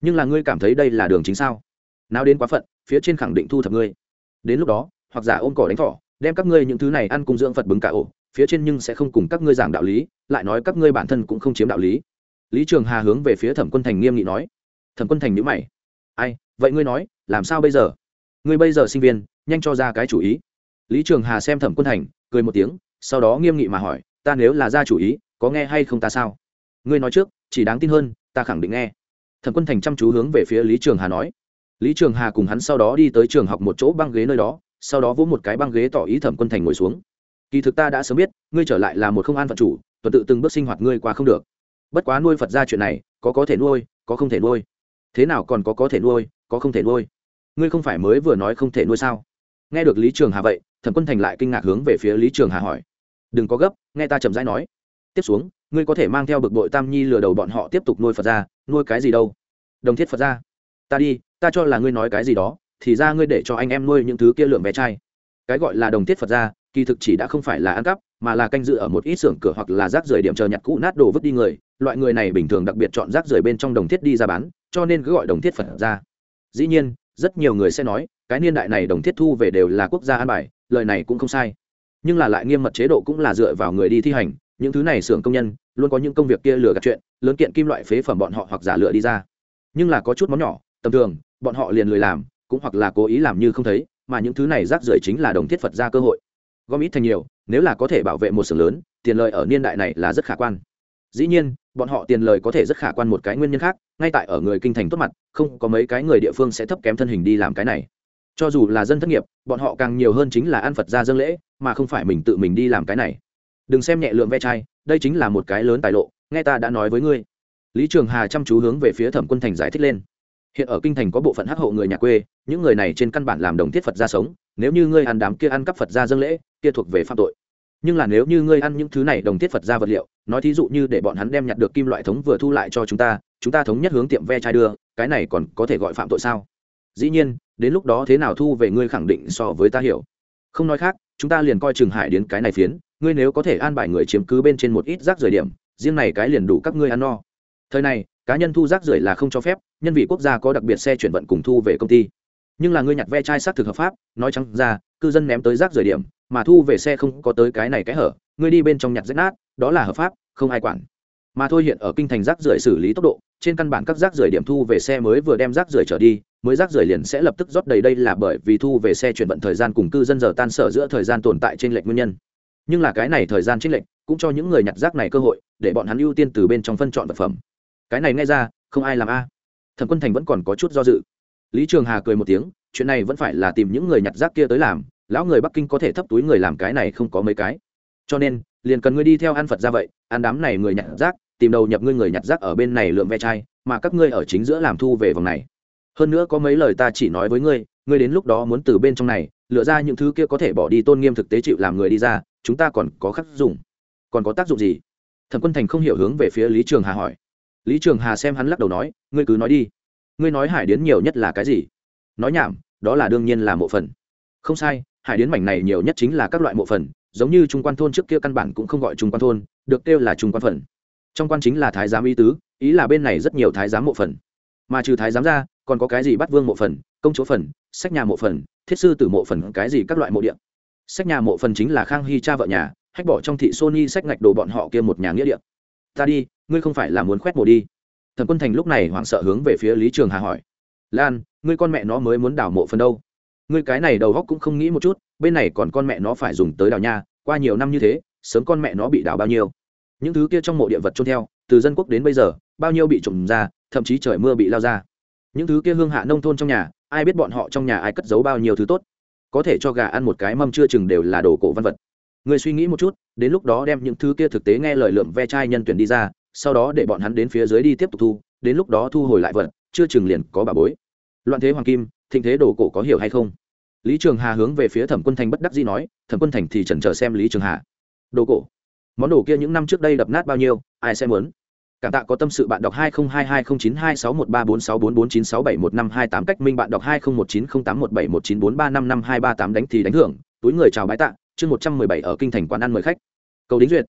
Nhưng là ngươi cảm thấy đây là đường chính sao? Nào đến quá phận, phía trên khẳng định thu thập ngươi. Đến lúc đó, hoặc giả ôm cỏ đánh thỏ, đem các ngươi những thứ này ăn cùng dưỡng phật bứng cả ổ, phía trên nhưng sẽ không cùng các ngươi giảng đạo lý, lại nói các ngươi bản thân cũng không chiếm đạo lý. Lý trường hà hướng về phía thẩm quân thành nghiêm nghị nói. Thẩm quân thành nhữ mày. Ai, vậy ngươi nói, làm sao bây giờ? Ngươi bây giờ sinh viên, nhanh cho ra cái chủ ý. Lý trường hà xem thẩm quân thành, cười một tiếng, sau đó nghiêm nghị mà hỏi, ta nếu là ra chủ ý, có nghe hay không ta sao? Ngươi nói trước, chỉ đáng tin hơn, ta khẳng định nghe. Thẩm quân thành chăm chú hướng về phía lý trường hà nói. Lý trường hà cùng hắn sau đó đi tới trường học một chỗ băng ghế nơi đó, sau đó vỗ một cái băng ghế tỏ ý thẩm quân thành ngồi xuống. Kỳ thực ta đã sớm biết, ngươi trở lại là một không an phận chủ, tuần tự từng bước sinh hoạt ngươi qua không được. Bất quá nuôi phật ra chuyện này, có có thể nuôi, có không thể nuôi. Thế nào còn có có thể nuôi, có không thể nuôi ngươi không phải mới vừa nói không thể nuôi sao? Nghe được lý trường hà vậy, thẩm quân thành lại kinh ngạc hướng về phía lý trường hà hỏi. Đừng có gấp, nghe ta chậm rãi nói. Tiếp xuống, ngươi có thể mang theo bực bội tam nhi lừa đầu bọn họ tiếp tục nuôi phật ra, nuôi cái gì đâu? Đồng thiết phật ra. Ta đi, ta cho là ngươi nói cái gì đó, thì ra ngươi để cho anh em nuôi những thứ kia lượng bé trai cái gọi là đồng thiết phật ra, kỳ thực chỉ đã không phải là ăn cắp, mà là canh dự ở một ít xưởng cửa hoặc là rác rưởi điểm chờ nhặt cũ nát đồ vứt đi người. Loại người này bình thường đặc biệt chọn rác rưởi bên trong đồng thiết đi ra bán, cho nên cứ gọi đồng thiết phật ra. Dĩ nhiên rất nhiều người sẽ nói, cái niên đại này đồng thiết thu về đều là quốc gia an bài, lời này cũng không sai. Nhưng là lại nghiêm mật chế độ cũng là dựa vào người đi thi hành, những thứ này xưởng công nhân, luôn có những công việc kia lừa gạt chuyện, lớn kiện kim loại phế phẩm bọn họ hoặc giả lựa đi ra. Nhưng là có chút món nhỏ, tầm thường, bọn họ liền lười làm, cũng hoặc là cố ý làm như không thấy, mà những thứ này rác rưởi chính là đồng thiết phật ra cơ hội. Gom ít thành nhiều, nếu là có thể bảo vệ một xưởng lớn, tiền lợi ở niên đại này là rất khả quan. Dĩ nhiên bọn họ tiền lời có thể rất khả quan một cái nguyên nhân khác, ngay tại ở người kinh thành tốt mặt, không có mấy cái người địa phương sẽ thấp kém thân hình đi làm cái này. Cho dù là dân thất nghiệp, bọn họ càng nhiều hơn chính là ăn phật ra dân lễ, mà không phải mình tự mình đi làm cái này. Đừng xem nhẹ lượng ve chai, đây chính là một cái lớn tài lộ, nghe ta đã nói với ngươi. Lý trường hà chăm chú hướng về phía thẩm quân thành giải thích lên. Hiện ở kinh thành có bộ phận hắc hộ người nhà quê, những người này trên căn bản làm đồng thiết phật gia sống, nếu như ngươi ăn đám kia ăn cắp phật gia dân lễ, kia thuộc về phạm tội. Nhưng là nếu như ngươi ăn những thứ này đồng thiết phật gia vật liệu nói thí dụ như để bọn hắn đem nhặt được kim loại thống vừa thu lại cho chúng ta chúng ta thống nhất hướng tiệm ve chai đưa, cái này còn có thể gọi phạm tội sao? Dĩ nhiên, đến lúc đó thế nào thu về ngươi khẳng định so với ta hiểu. Không nói khác, chúng ta liền coi trường hải đến cái này phiến, ngươi nếu có thể an bài người chiếm cứ bên trên một ít rác rời điểm, riêng này cái liền đủ các ngươi ăn no. Thời này, cá nhân thu rác rưởi là không cho phép, nhân vị quốc gia có đặc biệt xe chuyển vận cùng thu về công ty nhưng là ngươi nhặt ve chai xác thực hợp pháp, nói chăng ra, cư dân ném tới rác rưởi điểm, mà thu về xe không có tới cái này cái hở, ngươi đi bên trong nhặt rách nát, đó là hợp pháp, không ai quản. Mà thôi hiện ở kinh thành rác rưởi xử lý tốc độ, trên căn bản các rác rưởi điểm thu về xe mới vừa đem rác rưởi trở đi, mới rác rưởi liền sẽ lập tức rót đầy đây là bởi vì thu về xe chuyển vận thời gian cùng cư dân giờ tan sở giữa thời gian tồn tại trên lệnh nguyên nhân. Nhưng là cái này thời gian trên lệnh cũng cho những người nhặt rác này cơ hội, để bọn hắn ưu tiên từ bên trong phân chọn vật phẩm. Cái này nghe ra, không ai làm a. À. thẩm quân thành vẫn còn có chút do dự lý trường hà cười một tiếng, chuyện này vẫn phải là tìm những người nhặt rác kia tới làm, lão người bắc kinh có thể thấp túi người làm cái này không có mấy cái. Cho nên, liền cần ngươi đi theo ăn phật ra vậy, ăn đám này người nhặt rác, tìm đầu nhập ngươi người nhặt rác ở bên này lượm ve chai, mà các ngươi ở chính giữa làm thu về vòng này. Hơn nữa có mấy lời ta chỉ nói với ngươi ngươi đến lúc đó muốn từ bên trong này, lựa ra những thứ kia có thể bỏ đi tôn nghiêm thực tế chịu làm người đi ra, chúng ta còn có khắc dụng. Còn có tác dụng gì? Thẩm quân thành không hiểu hướng về phía lý trường hà hỏi. Lý trường hà xem hắn lắc đầu nói, ngươi cứ nói đi ngươi nói hải điến nhiều nhất là cái gì? Nói nhảm, đó là đương nhiên là mộ phần. Không sai, hải điến mảnh này nhiều nhất chính là các loại mộ phần, giống như trung quan thôn trước kia căn bản cũng không gọi trung quan thôn, được kêu là trung quan phần. Trong quan chính là thái giám ý tứ, ý là bên này rất nhiều thái giám mộ phần. Mà trừ thái giám ra, còn có cái gì bắt vương mộ phần, công chúa phần, sách nhà mộ phần, thiết sư tử mộ phần, cái gì các loại mộ điện sách nhà mộ phần chính là khang hy cha vợ nhà, hách bỏ trong thị sony sách ngạch đồ bọn họ kia một nhà nghĩa điện ta đi, ngươi không phải là muốn khoét mộ đi thần quân thành lúc này hoảng sợ hướng về phía lý trường hà hỏi. Lan, ngươi con mẹ nó mới muốn đào mộ phần đâu? Ngươi cái này đầu góc cũng không nghĩ một chút, bên này còn con mẹ nó phải dùng tới đào nha, qua nhiều năm như thế, sớm con mẹ nó bị đào bao nhiêu? Những thứ kia trong mộ địa vật trôn theo, từ dân quốc đến bây giờ, bao nhiêu bị trộm ra, thậm chí trời mưa bị lao ra. Những thứ kia hương hạ nông thôn trong nhà, ai biết bọn họ trong nhà ai cất giấu bao nhiêu thứ tốt? Có thể cho gà ăn một cái mâm chưa chừng đều là đồ cổ văn vật. Người suy nghĩ một chút, đến lúc đó đem những thứ kia thực tế nghe lời lượm ve chai nhân tuyển đi ra sau đó để bọn hắn đến phía dưới đi tiếp tục thu, đến lúc đó thu hồi lại vật, chưa chừng liền có bà bối. Loạn thế hoàng kim, thịnh thế đồ cổ có hiểu hay không? Lý trường hà hướng về phía thẩm quân thành bất đắc dĩ nói, thẩm quân thành thì chần chờ xem lý trường hà. Đồ cổ? Món đồ kia những năm trước đây đập nát bao nhiêu, ai sẽ muốn? Cảm tạ có tâm sự bạn đọc hai không hai hai không chín hai sáu một ba bốn sáu bốn bốn chín sáu bảy một năm hai tám cách minh bạn đọc hai không một chín không tám một bảy một chín bốn ba năm năm hai ba tám đánh thì đánh hưởng túi người chào bái tạ, chương một trăm mười bảy ở kinh thành quán ăn mời khách. Cầu đính duyệt.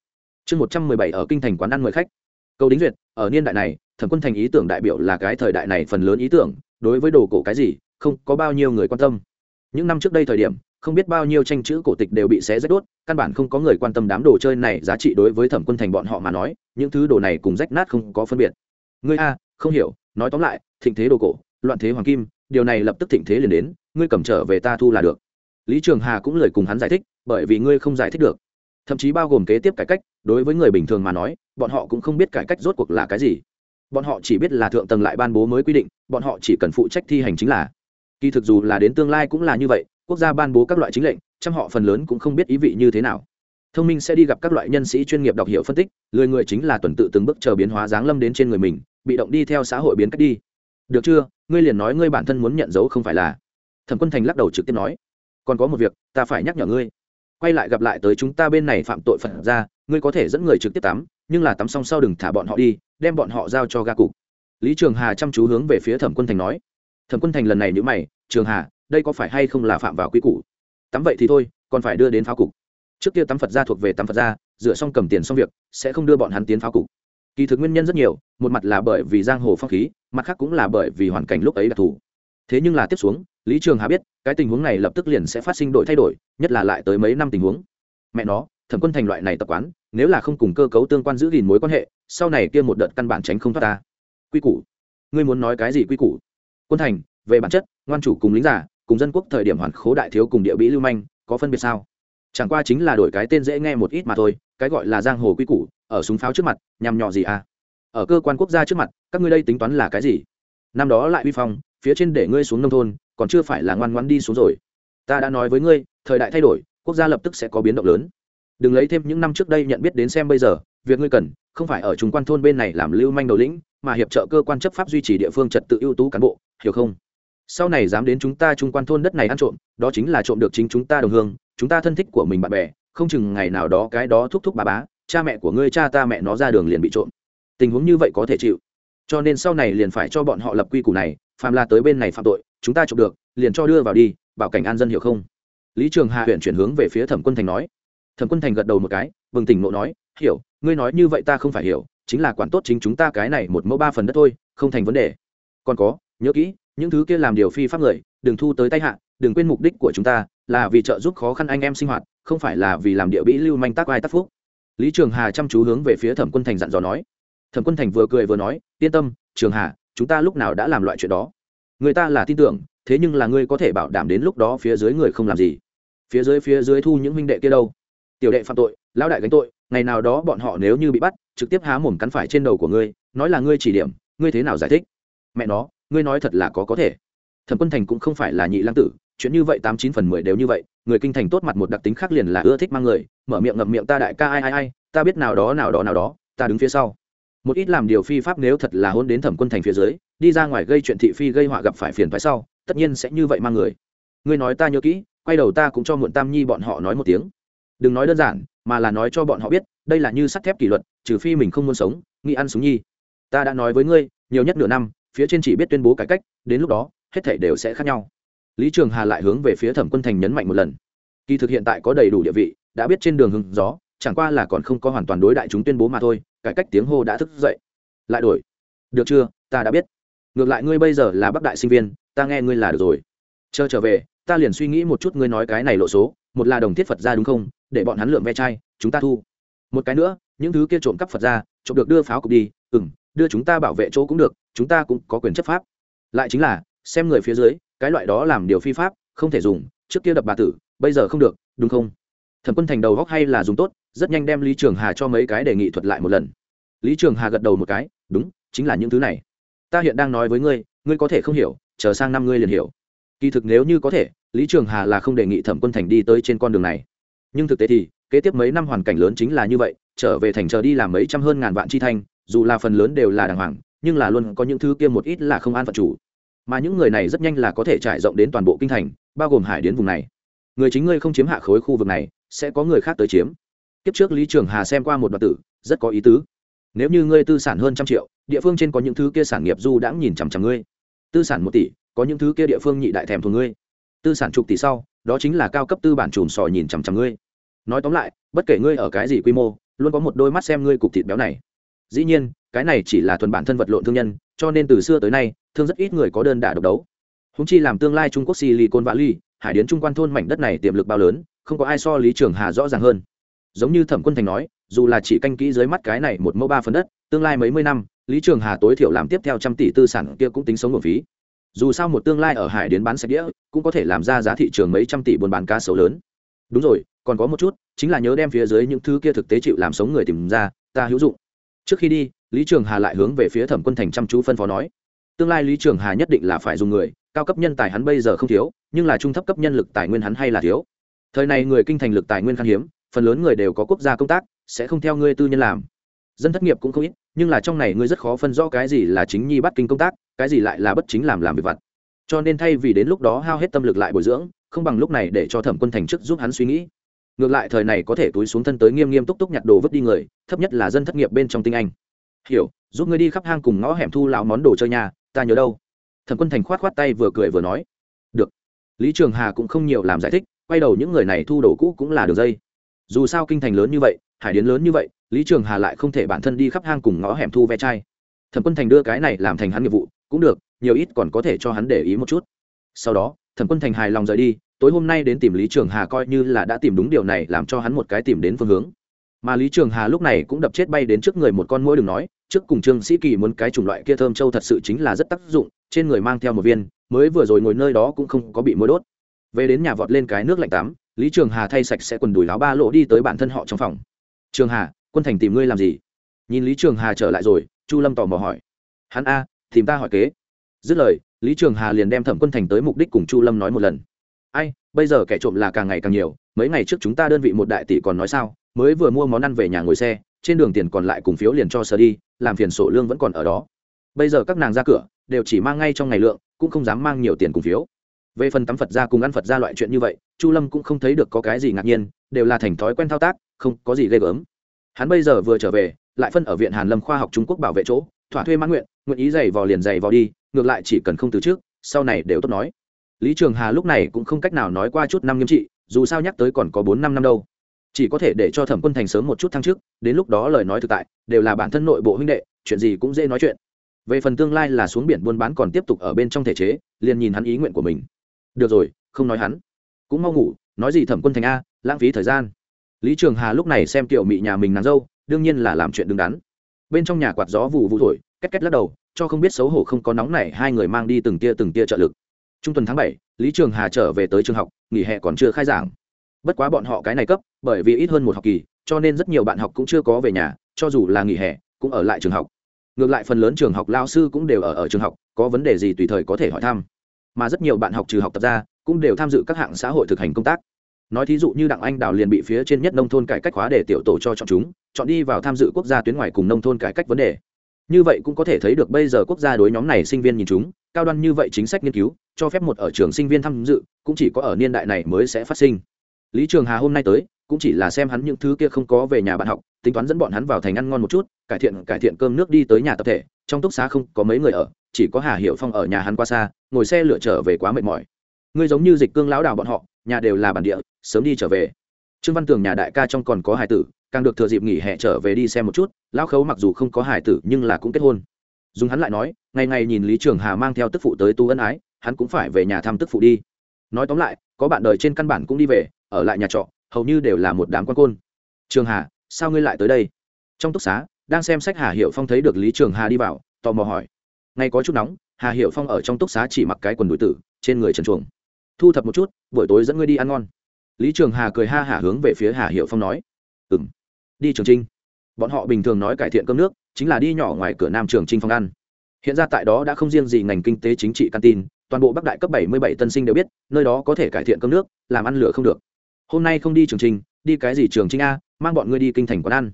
Chương một trăm mười bảy ở kinh thành quán ăn mời khách cầu đính duyệt, ở niên đại này, thẩm quân thành ý tưởng đại biểu là cái thời đại này phần lớn ý tưởng, đối với đồ cổ cái gì, không có bao nhiêu người quan tâm. Những năm trước đây thời điểm, không biết bao nhiêu tranh chữ cổ tịch đều bị xé rách đốt, căn bản không có người quan tâm đám đồ chơi này giá trị đối với thẩm quân thành bọn họ mà nói, những thứ đồ này cùng rách nát không có phân biệt. Ngươi a, không hiểu, nói tóm lại, thịnh thế đồ cổ, loạn thế hoàng kim, điều này lập tức thịnh thế liền đến, ngươi cầm trở về ta thu là được. Lý trường hà cũng lời cùng hắn giải thích, bởi vì ngươi không giải thích được thậm chí bao gồm kế tiếp cải cách, đối với người bình thường mà nói, bọn họ cũng không biết cải cách rốt cuộc là cái gì. Bọn họ chỉ biết là thượng tầng lại ban bố mới quy định, bọn họ chỉ cần phụ trách thi hành chính là. Kỳ thực dù là đến tương lai cũng là như vậy, quốc gia ban bố các loại chính lệnh, trăm họ phần lớn cũng không biết ý vị như thế nào. Thông minh sẽ đi gặp các loại nhân sĩ chuyên nghiệp đọc hiểu phân tích, lười người chính là tuần tự từng bước chờ biến hóa giáng lâm đến trên người mình, bị động đi theo xã hội biến cách đi. Được chưa? Ngươi liền nói ngươi bản thân muốn nhận dấu không phải là. Thẩm quân thành lắc đầu trực tiếp nói. Còn có một việc, ta phải nhắc nhở ngươi quay lại gặp lại tới chúng ta bên này phạm tội phật ra, ngươi có thể dẫn người trực tiếp tắm, nhưng là tắm xong sau đừng thả bọn họ đi, đem bọn họ giao cho ga cục. Lý trường hà chăm chú hướng về phía thẩm quân thành nói. Thẩm quân thành lần này nhữ mày, trường hà, đây có phải hay không là phạm vào quy củ? Tắm vậy thì thôi, còn phải đưa đến pháo cục. Trước kia tắm phật gia thuộc về tắm phật gia dựa xong cầm tiền xong việc, sẽ không đưa bọn hắn tiến pháo cục. Kỳ thực nguyên nhân rất nhiều, một mặt là bởi vì giang hồ phong khí, mặt khác cũng là bởi vì hoàn cảnh lúc ấy đặc thù. Thế nhưng là tiếp xuống lý trường hà biết, cái tình huống này lập tức liền sẽ phát sinh đổi thay đổi, nhất là lại tới mấy năm tình huống. Mẹ nó, thẩm quân thành loại này tập quán, nếu là không cùng cơ cấu tương quan giữ gìn mối quan hệ, sau này kia một đợt căn bản tránh không thoát ta. Quy củ. Ngươi muốn nói cái gì quy củ? Quân thành, về bản chất, ngoan chủ cùng lính giả, cùng dân quốc thời điểm hoàn khố đại thiếu cùng địa bị lưu manh, có phân biệt sao? Chẳng qua chính là đổi cái tên dễ nghe một ít mà thôi, cái gọi là giang hồ quy củ, ở súng pháo trước mặt, nhằm nhọ gì à? Ở cơ quan quốc gia trước mặt, các ngươi đây tính toán là cái gì? Năm đó lại uy phong, phía trên để ngươi xuống nông thôn còn chưa phải là ngoan ngoan đi xuống rồi. Ta đã nói với ngươi, thời đại thay đổi, quốc gia lập tức sẽ có biến động lớn. Đừng lấy thêm những năm trước đây nhận biết đến xem bây giờ, việc ngươi cần, không phải ở trung quan thôn bên này làm lưu manh đầu lĩnh, mà hiệp trợ cơ quan chấp pháp duy trì địa phương trật tự ưu tú cán bộ, hiểu không? Sau này dám đến chúng ta trung quan thôn đất này ăn trộm, đó chính là trộm được chính chúng ta đồng hương, chúng ta thân thích của mình bạn bè, không chừng ngày nào đó cái đó thúc thúc bà bá, cha mẹ của ngươi, cha ta mẹ nó ra đường liền bị trộm. Tình huống như vậy có thể chịu. Cho nên sau này liền phải cho bọn họ lập quy củ này, phàm là tới bên này phạm tội chúng ta chụp được, liền cho đưa vào đi, bảo cảnh an dân hiểu không? Lý trường hà huyện chuyển hướng về phía thẩm quân thành nói. Thẩm quân thành gật đầu một cái, bừng tỉnh nộ nói, hiểu, ngươi nói như vậy ta không phải hiểu, chính là quản tốt chính chúng ta cái này một mẫu ba phần đất thôi, không thành vấn đề. Còn có, nhớ kỹ, những thứ kia làm điều phi pháp người, đừng thu tới tay hạ, đừng quên mục đích của chúng ta, là vì trợ giúp khó khăn anh em sinh hoạt, không phải là vì làm địa bĩ lưu manh tác vai tác phúc. Lý trường hà chăm chú hướng về phía thẩm quân thành dặn dò nói. Thẩm quân thành vừa cười vừa nói, yên tâm, trường hà, chúng ta lúc nào đã làm loại chuyện đó? Người ta là tin tưởng, thế nhưng là ngươi có thể bảo đảm đến lúc đó phía dưới người không làm gì. Phía dưới phía dưới thu những minh đệ kia đâu? Tiểu đệ phạm tội, lão đại gánh tội, ngày nào đó bọn họ nếu như bị bắt, trực tiếp há mồm cắn phải trên đầu của ngươi, nói là ngươi chỉ điểm, ngươi thế nào giải thích? Mẹ nó, ngươi nói thật là có có thể. Thẩm quân thành cũng không phải là nhị lang tử, chuyện như vậy tám chín phần mười đều như vậy, người kinh thành tốt mặt một đặc tính khác liền là ưa thích mang người, mở miệng ngậm miệng ta đại ca ai ai ai, ta biết nào đó nào đó nào đó, ta đứng phía sau. Một ít làm điều phi pháp nếu thật là hôn đến thẩm quân thành phía dưới đi ra ngoài gây chuyện thị phi gây họa gặp phải phiền phải sau, tất nhiên sẽ như vậy mang người. Ngươi nói ta nhớ kỹ, quay đầu ta cũng cho muộn tam nhi bọn họ nói một tiếng. Đừng nói đơn giản, mà là nói cho bọn họ biết, đây là như sắt thép kỷ luật, trừ phi mình không muốn sống, nghĩ ăn súng nhi. Ta đã nói với ngươi, nhiều nhất nửa năm, phía trên chỉ biết tuyên bố cải cách, đến lúc đó, hết thảy đều sẽ khác nhau. Lý trường hà lại hướng về phía thẩm quân thành nhấn mạnh một lần. Kỳ thực hiện tại có đầy đủ địa vị, đã biết trên đường hứng gió, chẳng qua là còn không có hoàn toàn đối đại chúng tuyên bố mà thôi, cải cách tiếng hô đã thức dậy. Lại đổi. Được chưa? Ta đã biết ngược lại ngươi bây giờ là bắc đại sinh viên, ta nghe ngươi là được rồi. Chờ trở về, ta liền suy nghĩ một chút ngươi nói cái này lộ số, một là đồng thiết phật ra đúng không? Để bọn hắn lượm ve chai, chúng ta thu. Một cái nữa, những thứ kia trộm cắp phật ra, trộm được đưa pháo cục đi ừ m đưa chúng ta bảo vệ chỗ cũng được, chúng ta cũng có quyền chấp pháp. Lại chính là, xem người phía dưới, cái loại đó làm điều phi pháp, không thể dùng, trước kia đập bà tử, bây giờ không được, đúng không? Thẩm quân thành đầu góc hay là dùng tốt, rất nhanh đem lý trường hà cho mấy cái đề nghị thuật lại một lần. Lý trường hà gật đầu một cái, đúng, chính là những thứ này ta hiện đang nói với ngươi ngươi có thể không hiểu, chờ sang năm ngươi liền hiểu. Kỳ thực nếu như có thể, lý trường hà là không đề nghị thẩm quân thành đi tới trên con đường này. Nhưng thực tế thì, kế tiếp mấy năm hoàn cảnh lớn chính là như vậy, trở về thành chờ đi làm mấy trăm hơn ngàn vạn chi thanh, dù là phần lớn đều là đàng hoàng, nhưng là luôn có những thứ kia một ít là không an phận chủ. Mà những người này rất nhanh là có thể trải rộng đến toàn bộ kinh thành, bao gồm hải đến vùng này. Người chính ngươi không chiếm hạ khối khu vực này, sẽ có người khác tới chiếm. Kiếp trước lý trường hà xem qua một đoạn tử, rất có ý tứ. Nếu như ngươi tư sản hơn trăm triệu địa phương trên có những thứ kia sản nghiệp du đãng nhìn chằm chằm ngươi. Tư sản một tỷ, có những thứ kia địa phương nhị đại thèm thuồng ngươi. Tư sản chục tỷ sau, đó chính là cao cấp tư bản chùm sò nhìn chằm chằm ngươi. Nói tóm lại, bất kể ngươi ở cái gì quy mô, luôn có một đôi mắt xem ngươi cục thịt béo này. Dĩ nhiên, cái này chỉ là thuần bản thân vật lộn thương nhân, cho nên từ xưa tới nay, thương rất ít người có đơn đả độc đấu. Húng chi làm tương lai trung quốc silicon valley, hải điến trung quan thôn mảnh đất này tiềm lực bao lớn, không có ai so lý trường hà rõ ràng hơn. Giống như thẩm quân thành nói, dù là chỉ canh kỹ dưới mắt cái này một mẫu ba phần đất, tương lai mấy mươi năm lý trường hà tối thiểu làm tiếp theo trăm tỷ tư sản kia cũng tính sống nguồn phí. Dù sao một tương lai ở hải đến bán sạch đĩa, cũng có thể làm ra giá thị trường mấy trăm tỷ buôn bán cá sấu lớn. Đúng rồi, còn có một chút, chính là nhớ đem phía dưới những thứ kia thực tế chịu làm sống người tìm ra, ta hữu dụng. Trước khi đi, lý trường hà lại hướng về phía thẩm quân thành chăm chú phân phó nói. Tương lai lý trường hà nhất định là phải dùng người, cao cấp nhân tài hắn bây giờ không thiếu, nhưng là trung thấp cấp nhân lực tài nguyên hắn hay là thiếu. Thời này người kinh thành lực tài nguyên khan hiếm, phần lớn người đều có quốc gia công tác, sẽ không theo ngươi tư nhân làm dân thất nghiệp cũng không ít, nhưng là trong này ngươi rất khó phân rõ cái gì là chính nhi bắt kinh công tác, cái gì lại là bất chính làm làm việc vặt. Cho nên thay vì đến lúc đó hao hết tâm lực lại bồi dưỡng, không bằng lúc này để cho thẩm quân thành chức giúp hắn suy nghĩ. Ngược lại thời này có thể túi xuống thân tới nghiêm nghiêm túc túc nhặt đồ vứt đi người, thấp nhất là dân thất nghiệp bên trong tinh anh. Hiểu, giúp ngươi đi khắp hang cùng ngõ hẻm thu lão món đồ chơi nhà, ta nhớ đâu? Thẩm quân thành khoát khoát tay vừa cười vừa nói. Được. Lý trường hà cũng không nhiều làm giải thích, quay đầu những người này thu đồ cũ cũng là đường dây. Dù sao kinh thành lớn như vậy, hải điến lớn như vậy lý trường hà lại không thể bản thân đi khắp hang cùng ngõ hẻm thu ve chai. Thẩm quân thành đưa cái này làm thành hắn nghiệp vụ, cũng được, nhiều ít còn có thể cho hắn để ý một chút. Sau đó, thẩm quân thành hài lòng rời đi, tối hôm nay đến tìm lý trường hà coi như là đã tìm đúng điều này làm cho hắn một cái tìm đến phương hướng. Mà lý trường hà lúc này cũng đập chết bay đến trước người một con mũi đừng nói, trước cùng trương sĩ kỳ muốn cái chủng loại kia thơm châu thật sự chính là rất tác dụng, trên người mang theo một viên, mới vừa rồi ngồi nơi đó cũng không có bị mũi đốt. Về đến nhà vọt lên cái nước lạnh tắm, lý trường hà thay sạch sẽ quần đùi láo ba lỗ đi tới bản thân họ trong phòng. Trường hà quân thành tìm ngươi làm gì? Nhìn lý trường hà trở lại rồi, chu lâm tò mò hỏi. Hắn a, tìm ta hỏi kế. Dứt lời, lý trường hà liền đem thẩm quân thành tới mục đích cùng chu lâm nói một lần. Ai, bây giờ kẻ trộm là càng ngày càng nhiều, mấy ngày trước chúng ta đơn vị một đại tỷ còn nói sao, mới vừa mua món ăn về nhà ngồi xe, trên đường tiền còn lại cùng phiếu liền cho sờ đi, làm phiền sổ lương vẫn còn ở đó. Bây giờ các nàng ra cửa, đều chỉ mang ngay trong ngày lượng, cũng không dám mang nhiều tiền cùng phiếu. Về phần tắm phật ra cùng ăn phật ra loại chuyện như vậy, chu lâm cũng không thấy được có cái gì ngạc nhiên, đều là thành thói quen thao tác, không có gì ghê gớm hắn bây giờ vừa trở về, lại phân ở viện hàn lâm khoa học trung quốc bảo vệ chỗ, thỏa thuê mãn nguyện nguyện ý giày vò liền giày vò đi, ngược lại chỉ cần không từ trước, sau này đều tốt nói. Lý trường hà lúc này cũng không cách nào nói qua chút năm nghiêm trị, dù sao nhắc tới còn có bốn năm năm đâu. Chỉ có thể để cho thẩm quân thành sớm một chút thăng chức, đến lúc đó lời nói thực tại, đều là bản thân nội bộ huynh đệ, chuyện gì cũng dễ nói chuyện. Về phần tương lai là xuống biển buôn bán còn tiếp tục ở bên trong thể chế, liền nhìn hắn ý nguyện của mình. Được rồi, không nói hắn. Cũng mau ngủ, nói gì thẩm quân thành a, lãng phí thời gian lý trường hà lúc này xem Tiểu mị nhà mình nàng dâu, đương nhiên là làm chuyện đứng đắn. Bên trong nhà quạt gió vụ vụ thổi, két két lắc đầu, cho không biết xấu hổ không có nóng này hai người mang đi từng tia từng tia trợ lực. Trung tuần tháng bảy, lý trường hà trở về tới trường học, nghỉ hè còn chưa khai giảng. Bất quá bọn họ cái này cấp, bởi vì ít hơn một học kỳ, cho nên rất nhiều bạn học cũng chưa có về nhà, cho dù là nghỉ hè, cũng ở lại trường học. Ngược lại phần lớn trường học lao sư cũng đều ở ở trường học, có vấn đề gì tùy thời có thể hỏi thăm. Mà rất nhiều bạn học trừ học tập ra, cũng đều tham dự các hạng xã hội thực hành công tác nói thí dụ như đặng anh đào liền bị phía trên nhất nông thôn cải cách hóa để tiểu tổ cho chọn chúng, chọn đi vào tham dự quốc gia tuyến ngoài cùng nông thôn cải cách vấn đề. Như vậy cũng có thể thấy được bây giờ quốc gia đối nhóm này sinh viên nhìn chúng, cao đoan như vậy chính sách nghiên cứu, cho phép một ở trường sinh viên tham dự, cũng chỉ có ở niên đại này mới sẽ phát sinh. Lý trường hà hôm nay tới, cũng chỉ là xem hắn những thứ kia không có về nhà bạn học, tính toán dẫn bọn hắn vào thành ăn ngon một chút, cải thiện cải thiện cơm nước đi tới nhà tập thể, trong túc xá không có mấy người ở, chỉ có hà hiệu phong ở nhà hắn qua xa, ngồi xe lựa trở về quá mệt mỏi. Ngươi giống như dịch cương lão đào bọn họ nhà đều là bản địa, sớm đi trở về. Trương văn tường nhà đại ca trong còn có hải tử, càng được thừa dịp nghỉ hè trở về đi xem một chút, lão khấu mặc dù không có hải tử nhưng là cũng kết hôn. Dùng hắn lại nói, ngày ngày nhìn lý trường hà mang theo tức phụ tới tu ân ái, hắn cũng phải về nhà thăm tức phụ đi. Nói tóm lại, có bạn đời trên căn bản cũng đi về, ở lại nhà trọ, hầu như đều là một đám quan côn. Trường hà, sao ngươi lại tới đây? Trong túc xá, đang xem sách hà hiệu phong thấy được lý trường hà đi vào, tò mò hỏi. Ngay có chút nóng, hà hiệu phong ở trong túc xá chỉ mặc cái quần đùi tử, trên người trần chuồng thu thập một chút, buổi tối dẫn ngươi đi ăn ngon. Lý trường hà cười ha hả hướng về phía hà hiệu phong nói. Ừ m đi trường trinh. Bọn họ bình thường nói cải thiện cơm nước, chính là đi nhỏ ngoài cửa nam trường trinh phong ăn. Hiện ra tại đó đã không riêng gì ngành kinh tế chính trị căn tin, toàn bộ bắc đại cấp bảy mươi bảy tân sinh đều biết, nơi đó có thể cải thiện cơm nước, làm ăn lửa không được. Hôm nay không đi trường trinh, đi cái gì trường trinh a, mang bọn ngươi đi kinh thành quán ăn.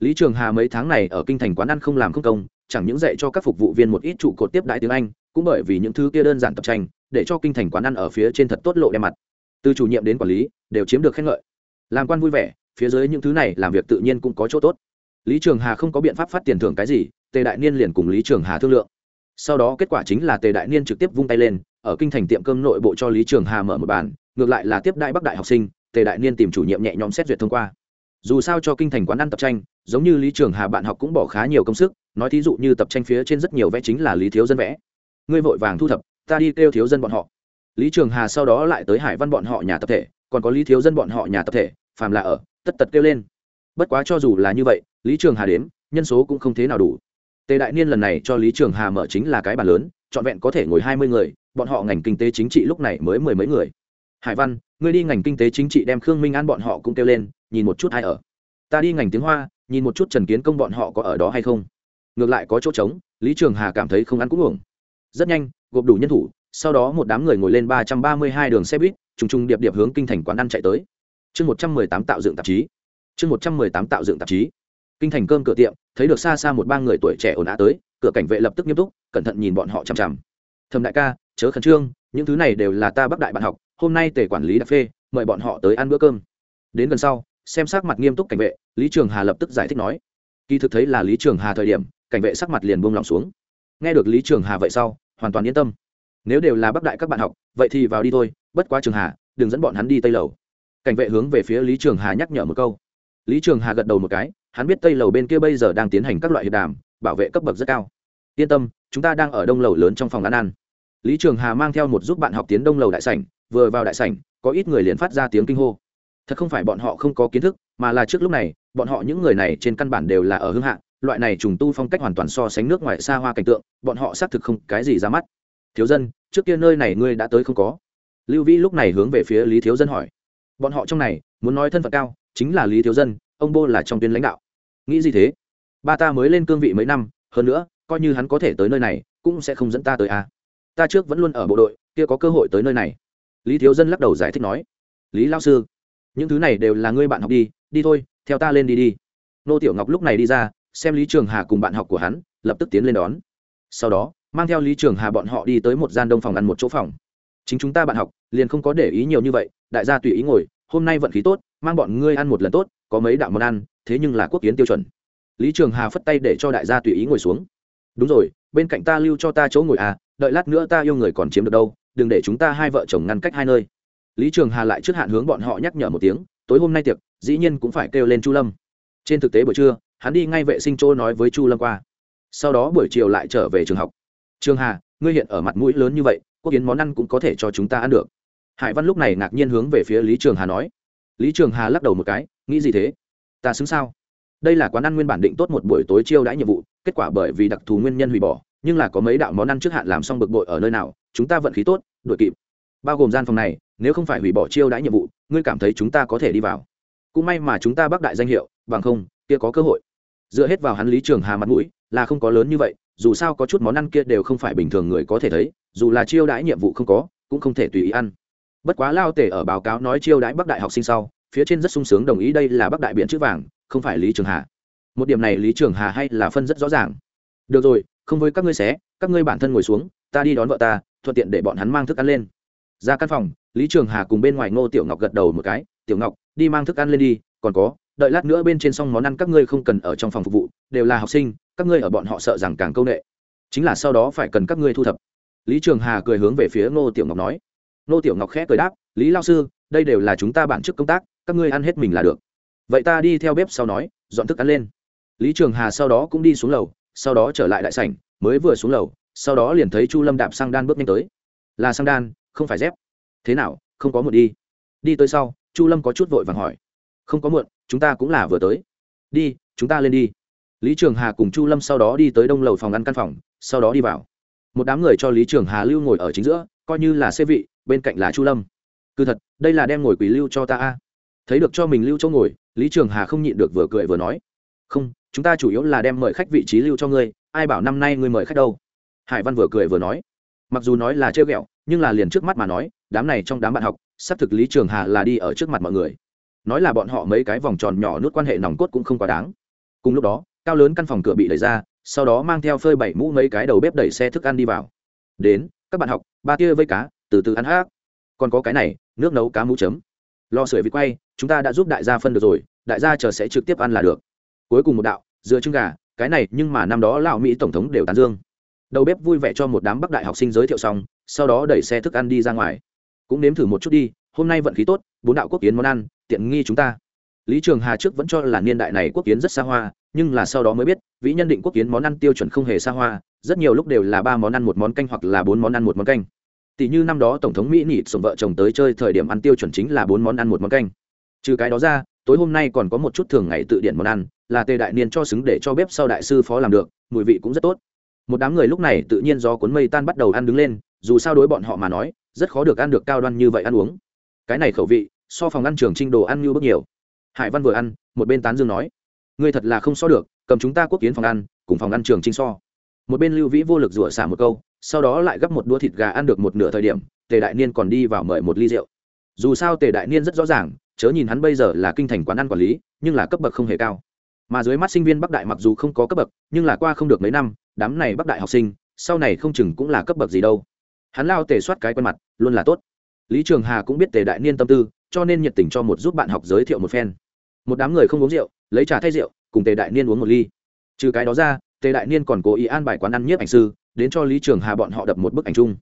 Lý trường hà mấy tháng này ở kinh thành quán ăn không làm không công, chẳng những dạy cho các phục vụ viên một ít trụ cột tiếp đại tiếng anh, cũng bởi vì những thứ kia đơn giản tập tranh để cho kinh thành quán ăn ở phía trên thật tốt lộ đem mặt. Từ chủ nhiệm đến quản lý, đều chiếm được khen ngợi. Làm quan vui vẻ, phía dưới những thứ này làm việc tự nhiên cũng có chỗ tốt. Lý trường hà không có biện pháp phát tiền thưởng cái gì, tề đại niên liền cùng lý trường hà thương lượng. Sau đó kết quả chính là tề đại niên trực tiếp vung tay lên, ở kinh thành tiệm cơm nội bộ cho lý trường hà mở một bàn, ngược lại là tiếp đại bắc đại học sinh, tề đại niên tìm chủ nhiệm nhẹ nhõm xét duyệt thông qua. Dù sao cho kinh thành quán ăn tập tranh, giống như lý trường hà bạn học cũng bỏ khá nhiều công sức, nói thí dụ như tập tranh phía trên rất nhiều vẽ chính là lý thiếu dân vẽ. Ngươi vội vàng thu thập ta đi kêu thiếu dân bọn họ. Lý trường hà sau đó lại tới hải văn bọn họ nhà tập thể, còn có lý thiếu dân bọn họ nhà tập thể, phàm là ở, tất tật kêu lên. Bất quá cho dù là như vậy, lý trường hà đến, nhân số cũng không thế nào đủ. Tề đại niên lần này cho lý trường hà mở chính là cái bàn lớn, trọn vẹn có thể ngồi hai mươi người, bọn họ ngành kinh tế chính trị lúc này mới mười mấy người. Hải văn, ngươi đi ngành kinh tế chính trị đem khương minh an bọn họ cũng kêu lên, nhìn một chút ai ở. Ta đi ngành tiếng hoa, nhìn một chút trần kiến công bọn họ có ở đó hay không. Ngược lại có chỗ trống, lý trường hà cảm thấy không ăn cũng uổng rất nhanh, gộp đủ nhân thủ, sau đó một đám người ngồi lên ba trăm ba mươi hai đường xe buýt, trùng trùng điệp điệp hướng kinh thành quán ăn chạy tới. Chương một trăm mười tám tạo dựng tạp chí. Chương một trăm mười tám tạo dựng tạp chí. Kinh thành cơm cửa tiệm, thấy được xa xa một ba người tuổi trẻ ồn ào tới, cửa cảnh vệ lập tức nghiêm túc, cẩn thận nhìn bọn họ chằm chằm. Thầm đại ca, chớ khẩn trương, những thứ này đều là ta bắc đại bạn học, hôm nay tề quản lý đặc phê, mời bọn họ tới ăn bữa cơm. Đến gần sau, xem sắc mặt nghiêm túc cảnh vệ, lý trường hà lập tức giải thích nói, kỳ thực thấy là lý trường hà thời điểm, cảnh vệ sắc mặt liền buông lỏng xuống. Nghe được lý trường hà vậy sau hoàn toàn yên tâm. Nếu đều là bắc đại các bạn học, vậy thì vào đi thôi, bất quá trường hà, đừng dẫn bọn hắn đi tây lầu. Cảnh vệ hướng về phía lý trường hà nhắc nhở một câu. Lý trường hà gật đầu một cái, hắn biết tây lầu bên kia bây giờ đang tiến hành các loại hiệp đàm, bảo vệ cấp bậc rất cao. Yên tâm, chúng ta đang ở đông lầu lớn trong phòng ăn ăn. Lý trường hà mang theo một giúp bạn học tiến đông lầu đại sảnh, vừa vào đại sảnh, có ít người liền phát ra tiếng kinh hô. Thật không phải bọn họ không có kiến thức, mà là trước lúc này, bọn họ những người này trên căn bản đều là ở hương hạ loại này trùng tu phong cách hoàn toàn so sánh nước ngoài xa hoa cảnh tượng, bọn họ xác thực không cái gì ra mắt. Thiếu dân, trước kia nơi này ngươi đã tới không có? Lưu vĩ lúc này hướng về phía lý thiếu dân hỏi. Bọn họ trong này, muốn nói thân phận cao, chính là lý thiếu dân, ông bô là trong tuyến lãnh đạo. Nghĩ gì thế? Ba ta mới lên cương vị mấy năm, hơn nữa, coi như hắn có thể tới nơi này, cũng sẽ không dẫn ta tới à. ta trước vẫn luôn ở bộ đội, kia có cơ hội tới nơi này. Lý thiếu dân lắc đầu giải thích nói. Lý lao sư, những thứ này đều là ngươi bạn học đi đi thôi, theo ta lên đi đi. Nô tiểu ngọc lúc này đi ra xem lý trường hà cùng bạn học của hắn, lập tức tiến lên đón. Sau đó, mang theo lý trường hà bọn họ đi tới một gian đông phòng ăn một chỗ phòng. Chính chúng ta bạn học, liền không có để ý nhiều như vậy, đại gia tùy ý ngồi, hôm nay vận khí tốt, mang bọn ngươi ăn một lần tốt, có mấy đạo món ăn, thế nhưng là quốc kiến tiêu chuẩn. Lý trường hà phất tay để cho đại gia tùy ý ngồi xuống. Đúng rồi, bên cạnh ta lưu cho ta chỗ ngồi à đợi lát nữa ta yêu người còn chiếm được đâu, đừng để chúng ta hai vợ chồng ngăn cách hai nơi. Lý trường hà lại trước hạn hướng bọn họ nhắc nhở một tiếng, tối hôm nay tiệc, dĩ nhiên cũng phải kêu lên chu lâm. Trên thực tế buổi trưa hắn đi ngay vệ sinh chỗ nói với chu lâm qua. Sau đó buổi chiều lại trở về trường học. Trường hà, ngươi hiện ở mặt mũi lớn như vậy, quốc kiến món ăn cũng có thể cho chúng ta ăn được. Hải văn lúc này ngạc nhiên hướng về phía lý trường hà nói. Lý trường hà lắc đầu một cái, nghĩ gì thế? Ta xứng sao? Đây là quán ăn nguyên bản định tốt một buổi tối chiêu đãi nhiệm vụ, kết quả bởi vì đặc thù nguyên nhân hủy bỏ, nhưng là có mấy đạo món ăn trước hạn làm xong bực bội ở nơi nào, chúng ta vận khí tốt, đuổi kịp. Bao gồm gian phòng này, nếu không phải hủy bỏ chiêu đãi nhiệm vụ, ngươi cảm thấy chúng ta có thể đi vào. Cũng may mà chúng ta bắc đại danh hiệu, bằng không kia có cơ hội. Dựa hết vào hắn lý trường hà mặt mũi, là không có lớn như vậy, dù sao có chút món ăn kia đều không phải bình thường người có thể thấy, dù là chiêu đãi nhiệm vụ không có, cũng không thể tùy ý ăn. Bất quá lao tể ở báo cáo nói chiêu đãi bắc đại học sinh sau, phía trên rất sung sướng đồng ý đây là bắc đại biện chữ vàng, không phải lý trường hà. Một điểm này lý trường hà hay là phân rất rõ ràng. Được rồi, không với các ngươi xé, các ngươi bản thân ngồi xuống, ta đi đón vợ ta, thuận tiện để bọn hắn mang thức ăn lên. Ra căn phòng, lý trường hà cùng bên ngoài ngô tiểu ngọc gật đầu một cái, tiểu ngọc, đi mang thức ăn lên đi, còn có đợi lát nữa bên trên xong món ăn các ngươi không cần ở trong phòng phục vụ, đều là học sinh, các ngươi ở bọn họ sợ rằng càng câu ệ chính là sau đó phải cần các ngươi thu thập. Lý trường hà cười hướng về phía ngô tiểu ngọc nói. Ngô tiểu ngọc khẽ cười đáp, lý lao sư, đây đều là chúng ta bản chức công tác, các ngươi ăn hết mình là được. Vậy ta đi theo bếp sau nói, dọn thức ăn lên. Lý trường hà sau đó cũng đi xuống lầu, sau đó trở lại đại sảnh, mới vừa xuống lầu, sau đó liền thấy chu lâm đạp sang đan bước nhanh tới. Là sang đan, không phải dép. Thế nào, không có một đi. Đi tới sau, chu lâm có chút vội vàng hỏi. Không có muộn chúng ta cũng là vừa tới. Đi, chúng ta lên đi. Lý trường hà cùng chu lâm sau đó đi tới đông lầu phòng ăn căn phòng, sau đó đi vào. Một đám người cho lý trường hà lưu ngồi ở chính giữa, coi như là xê vị, bên cạnh là chu lâm. Cứ thật, đây là đem ngồi quỷ lưu cho ta a. Thấy được cho mình lưu chỗ ngồi, lý trường hà không nhịn được vừa cười vừa nói. Không, chúng ta chủ yếu là đem mời khách vị trí lưu cho ngươi, ai bảo năm nay ngươi mời khách đâu? Hải văn vừa cười vừa nói. Mặc dù nói là chơi ghẹo, nhưng là liền trước mắt mà nói, đám này trong đám bạn học sắp thực lý trường hà là đi ở trước mặt mọi người nói là bọn họ mấy cái vòng tròn nhỏ nút quan hệ nòng cốt cũng không quá đáng. Cùng lúc đó, cao lớn căn phòng cửa bị đẩy ra, sau đó mang theo phơi bảy mũ mấy cái đầu bếp đẩy xe thức ăn đi vào. Đến, các bạn học, ba tia vây cá, từ từ ăn hát. Còn có cái này, nước nấu cá mũ chấm. Lo sưởi vịt quay, chúng ta đã giúp đại gia phân được rồi, đại gia chờ sẽ trực tiếp ăn là được. Cuối cùng một đạo dựa trứng gà, cái này nhưng mà năm đó lão mỹ tổng thống đều tán dương. Đầu bếp vui vẻ cho một đám bắc đại học sinh giới thiệu xong, sau đó đẩy xe thức ăn đi ra ngoài. Cũng nếm thử một chút đi, hôm nay vận khí tốt, bốn đạo quốc kiến món ăn tiện nghi chúng ta. Lý trường hà trước vẫn cho là niên đại này quốc kiến rất xa hoa, nhưng là sau đó mới biết, vĩ nhân định quốc kiến món ăn tiêu chuẩn không hề xa hoa, rất nhiều lúc đều là ba món ăn một món canh hoặc là bốn món ăn một món canh. Tỷ như năm đó tổng thống mỹ nị sùng vợ chồng tới chơi thời điểm ăn tiêu chuẩn chính là bốn món ăn một món canh. Trừ cái đó ra, tối hôm nay còn có một chút thường ngày tự điện món ăn, là tề đại niên cho xứng để cho bếp sau đại sư phó làm được, mùi vị cũng rất tốt. Một đám người lúc này tự nhiên do cuốn mây tan bắt đầu ăn đứng lên, dù sao đối bọn họ mà nói, rất khó được ăn được cao đoan như vậy ăn uống. Cái này khẩu vị so phòng ăn trường trinh đồ ăn như bước nhiều. Hải văn vừa ăn, một bên tán dương nói, ngươi thật là không so được, cầm chúng ta quốc kiến phòng ăn, cùng phòng ăn trường trinh so. Một bên lưu vĩ vô lực rủa xả một câu, sau đó lại gấp một đũa thịt gà ăn được một nửa thời điểm, tề đại niên còn đi vào mời một ly rượu. Dù sao tề đại niên rất rõ ràng, chớ nhìn hắn bây giờ là kinh thành quán ăn quản lý, nhưng là cấp bậc không hề cao. Mà dưới mắt sinh viên bắc đại mặc dù không có cấp bậc, nhưng là qua không được mấy năm, đám này bắc đại học sinh, sau này không chừng cũng là cấp bậc gì đâu. Hắn lao tề soát cái quen mặt, luôn là tốt. Lý trường hà cũng biết tề đại niên tâm tư cho nên nhiệt tình cho một giúp bạn học giới thiệu một phen. Một đám người không uống rượu, lấy trà thay rượu, cùng tề đại niên uống một ly. Trừ cái đó ra, tề đại niên còn cố ý an bài quán ăn nhiếp ảnh sư, đến cho lý trường hà bọn họ đập một bức ảnh chung.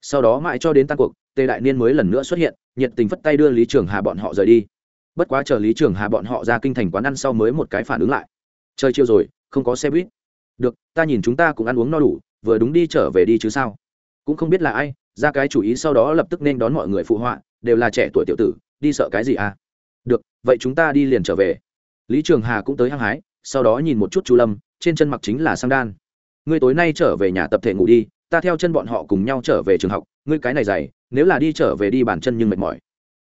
Sau đó mãi cho đến tan cuộc, tề đại niên mới lần nữa xuất hiện, nhiệt tình phất tay đưa lý trường hà bọn họ rời đi. Bất quá chờ lý trường hà bọn họ ra kinh thành quán ăn sau mới một cái phản ứng lại. Chơi chiêu rồi, không có xe buýt. Được, ta nhìn chúng ta cũng ăn uống no đủ, vừa đúng đi trở về đi chứ sao? Cũng không biết là ai, ra cái chủ ý sau đó lập tức nên đón mọi người phụ họa, đều là trẻ tuổi tiểu tử đi sợ cái gì à? Được, vậy chúng ta đi liền trở về. Lý trường hà cũng tới hăng hái, sau đó nhìn một chút chu lâm, trên chân mặc chính là sang đan. Ngươi tối nay trở về nhà tập thể ngủ đi, ta theo chân bọn họ cùng nhau trở về trường học, ngươi cái này dày, nếu là đi trở về đi bản chân nhưng mệt mỏi.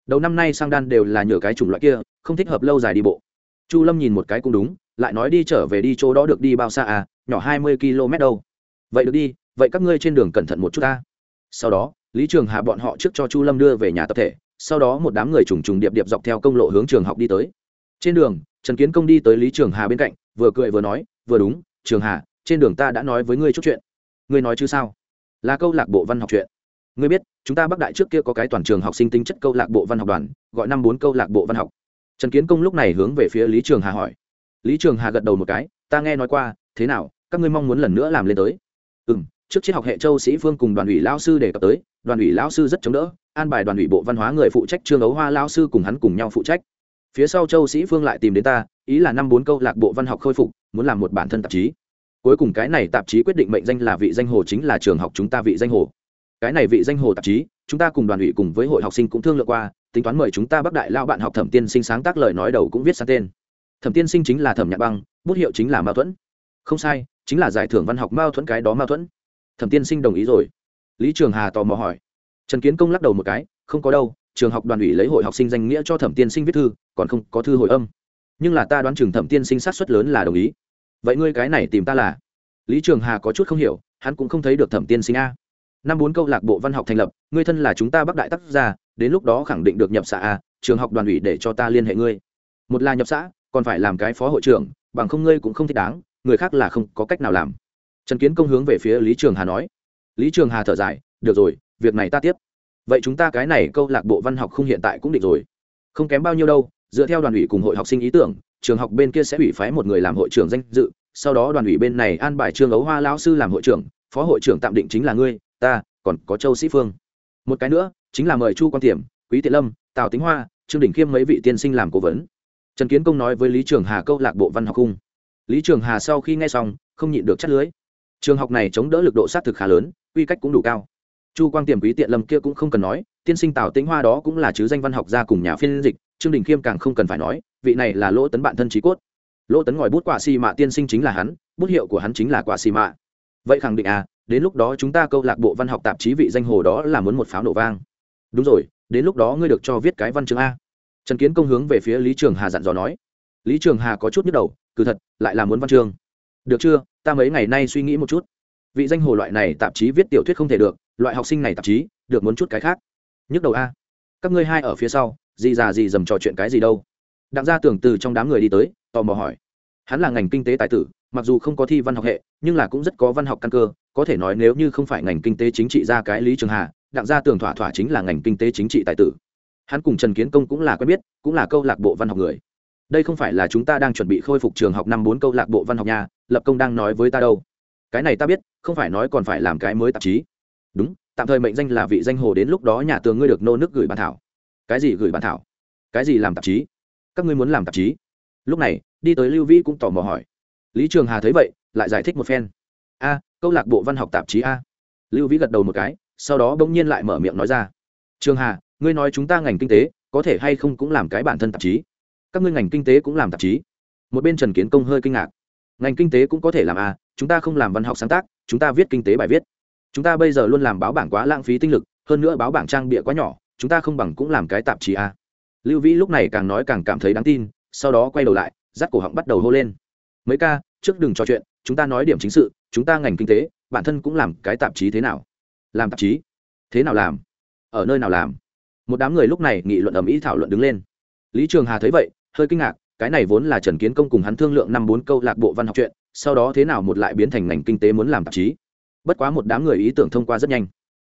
Đầu năm nay sang đan đều là nhờ cái chủng loại kia, không thích hợp lâu dài đi bộ. Chu lâm nhìn một cái cũng đúng, lại nói đi trở về đi chỗ đó được đi bao xa à nhỏ hai mươi km đâu. Vậy được đi, vậy các ngươi trên đường cẩn thận một chút ta. Sau đó, lý trường hà bọn họ trước cho chu lâm đưa về nhà tập thể sau đó một đám người trùng trùng điệp điệp dọc theo công lộ hướng trường học đi tới. Trên đường, trần kiến công đi tới lý trường hà bên cạnh, vừa cười vừa nói, vừa đúng, trường hà, trên đường ta đã nói với ngươi chút chuyện. Ngươi nói chứ sao? Là câu lạc bộ văn học chuyện. Ngươi biết, chúng ta bắc đại trước kia có cái toàn trường học sinh tính chất câu lạc bộ văn học đoàn, gọi năm bốn câu lạc bộ văn học. Trần kiến công lúc này hướng về phía lý trường hà hỏi. Lý trường hà gật đầu một cái, ta nghe nói qua, thế nào, các ngươi mong muốn lần nữa làm lên tới? Ừ m trước triết học hệ châu sĩ phương cùng đoàn ủy lao sư đề cập tới, đoàn ủy lao sư rất chống đỡ, an bài đoàn ủy bộ văn hóa người phụ trách trương ấu hoa lao sư cùng hắn cùng nhau phụ trách. Phía sau châu sĩ phương lại tìm đến ta, ý là năm bốn câu lạc bộ văn học khôi phục, muốn làm một bản thân tạp chí. Cuối cùng cái này tạp chí quyết định mệnh danh là vị danh hồ chính là trường học chúng ta vị danh hồ. Cái này vị danh hồ tạp chí, chúng ta cùng đoàn ủy cùng với hội học sinh cũng thương lượng qua, tính toán mời chúng ta bắc đại lao bạn học thẩm tiên sinh sáng tác lời nói đầu cũng viết sang tên. Thẩm tiên sinh chính là thẩm nhạc băng, bút hiệu chính là mao thuẫn. Không sai, chính là giải thưởng văn học mao thuẫn cái đó mao thuẫn thẩm tiên sinh đồng ý rồi. Lý trường hà tò mò hỏi. Trần kiến công lắc đầu một cái, không có đâu, trường học đoàn ủy lấy hội học sinh danh nghĩa cho thẩm tiên sinh viết thư, còn không có thư hồi âm. Nhưng là ta đoán trường thẩm tiên sinh sát xuất lớn là đồng ý. Vậy ngươi cái này tìm ta là? Lý trường hà có chút không hiểu, hắn cũng không thấy được thẩm tiên sinh a. Năm bốn câu lạc bộ văn học thành lập, ngươi thân là chúng ta bắc đại tác gia, đến lúc đó khẳng định được nhập xã a, trường học đoàn ủy để cho ta liên hệ ngươi. Một là nhập xã, còn phải làm cái phó hội trưởng, bằng không ngươi cũng không thích đáng, người khác là không có cách nào làm trần kiến công hướng về phía lý trường hà nói. Lý trường hà thở dài, được rồi, việc này ta tiếp. Vậy chúng ta cái này câu lạc bộ văn học không hiện tại cũng định rồi. Không kém bao nhiêu đâu, dựa theo đoàn ủy cùng hội học sinh ý tưởng, trường học bên kia sẽ ủy phái một người làm hội trưởng danh dự, sau đó đoàn ủy bên này an bài trương ấu hoa lão sư làm hội trưởng, phó hội trưởng tạm định chính là ngươi, ta, còn có châu sĩ phương. Một cái nữa, chính là mời chu quan tiềm, quý tiện lâm, tào tính hoa, trương đình khiêm mấy vị tiên sinh làm cố vấn. Trần kiến công nói với lý trường hà câu lạc bộ văn học cung lý trường hà sau khi nghe xong, không nhịn được chắt lưới trường học này chống đỡ lực độ sát thực khá lớn, quy cách cũng đủ cao. Chu quang tiềm quý tiện lâm kia cũng không cần nói, tiên sinh tào tĩnh hoa đó cũng là chứ danh văn học gia cùng nhà phiên dịch, trương đình khiêm càng không cần phải nói, vị này là lỗ tấn bạn thân trí cốt. Lỗ tấn ngòi bút quả xì mạ tiên sinh chính là hắn, bút hiệu của hắn chính là quả xì mạ. Vậy khẳng định à đến lúc đó chúng ta câu lạc bộ văn học tạp chí vị danh hồ đó là muốn một pháo nổ vang. Đúng rồi, đến lúc đó ngươi được cho viết cái văn chương a. Trần kiến công hướng về phía lý trường hà dặn dò nói. Lý trường hà có chút nhức đầu, cứ thật, lại là muốn văn chương được chưa? Ta mấy ngày nay suy nghĩ một chút. Vị danh hồ loại này tạp chí viết tiểu thuyết không thể được, loại học sinh này tạp chí, được muốn chút cái khác. Nhức đầu a. Các ngươi hai ở phía sau gì già gì dầm trò chuyện cái gì đâu? Đặng gia tưởng từ trong đám người đi tới, tò mò hỏi. Hắn là ngành kinh tế tài tử, mặc dù không có thi văn học hệ, nhưng là cũng rất có văn học căn cơ, có thể nói nếu như không phải ngành kinh tế chính trị ra cái lý trường hà đặng gia tường thỏa thỏa chính là ngành kinh tế chính trị tài tử. Hắn cùng trần kiến công cũng là quen biết, cũng là câu lạc bộ văn học người. Đây không phải là chúng ta đang chuẩn bị khôi phục trường học năm bốn câu lạc bộ văn học nhà lập công đang nói với ta đâu. Cái này ta biết, không phải nói còn phải làm cái mới tạp chí. Đúng, tạm thời mệnh danh là vị danh hồ đến lúc đó nhà tường ngươi được nô nước gửi bản thảo. Cái gì gửi bản thảo? Cái gì làm tạp chí? Các ngươi muốn làm tạp chí? Lúc này, đi tới lưu vĩ cũng tò mò hỏi. Lý trường hà thấy vậy, lại giải thích một phen. A, câu lạc bộ văn học tạp chí a. Lưu vĩ gật đầu một cái, sau đó bỗng nhiên lại mở miệng nói ra. Trường hà, ngươi nói chúng ta ngành kinh tế, có thể hay không cũng làm cái bản thân tạp chí? Các ngươi ngành kinh tế cũng làm tạp chí? Một bên trần kiến công hơi kinh ngạc ngành kinh tế cũng có thể làm a chúng ta không làm văn học sáng tác, chúng ta viết kinh tế bài viết. Chúng ta bây giờ luôn làm báo bảng quá lãng phí tinh lực, hơn nữa báo bảng trang bịa quá nhỏ, chúng ta không bằng cũng làm cái tạp chí a lưu vĩ lúc này càng nói càng cảm thấy đáng tin, sau đó quay đầu lại, dắt cổ họng bắt đầu hô lên. Mấy ca, trước đừng trò chuyện, chúng ta nói điểm chính sự, chúng ta ngành kinh tế, bản thân cũng làm cái tạp chí thế nào? Làm tạp chí? Thế nào làm? Ở nơi nào làm? Một đám người lúc này nghị luận ầm ĩ thảo luận đứng lên. Lý trường hà thấy vậy, hơi kinh ngạc cái này vốn là trần kiến công cùng hắn thương lượng năm bốn câu lạc bộ văn học chuyện, sau đó thế nào một lại biến thành ngành kinh tế muốn làm tạp chí. Bất quá một đám người ý tưởng thông qua rất nhanh.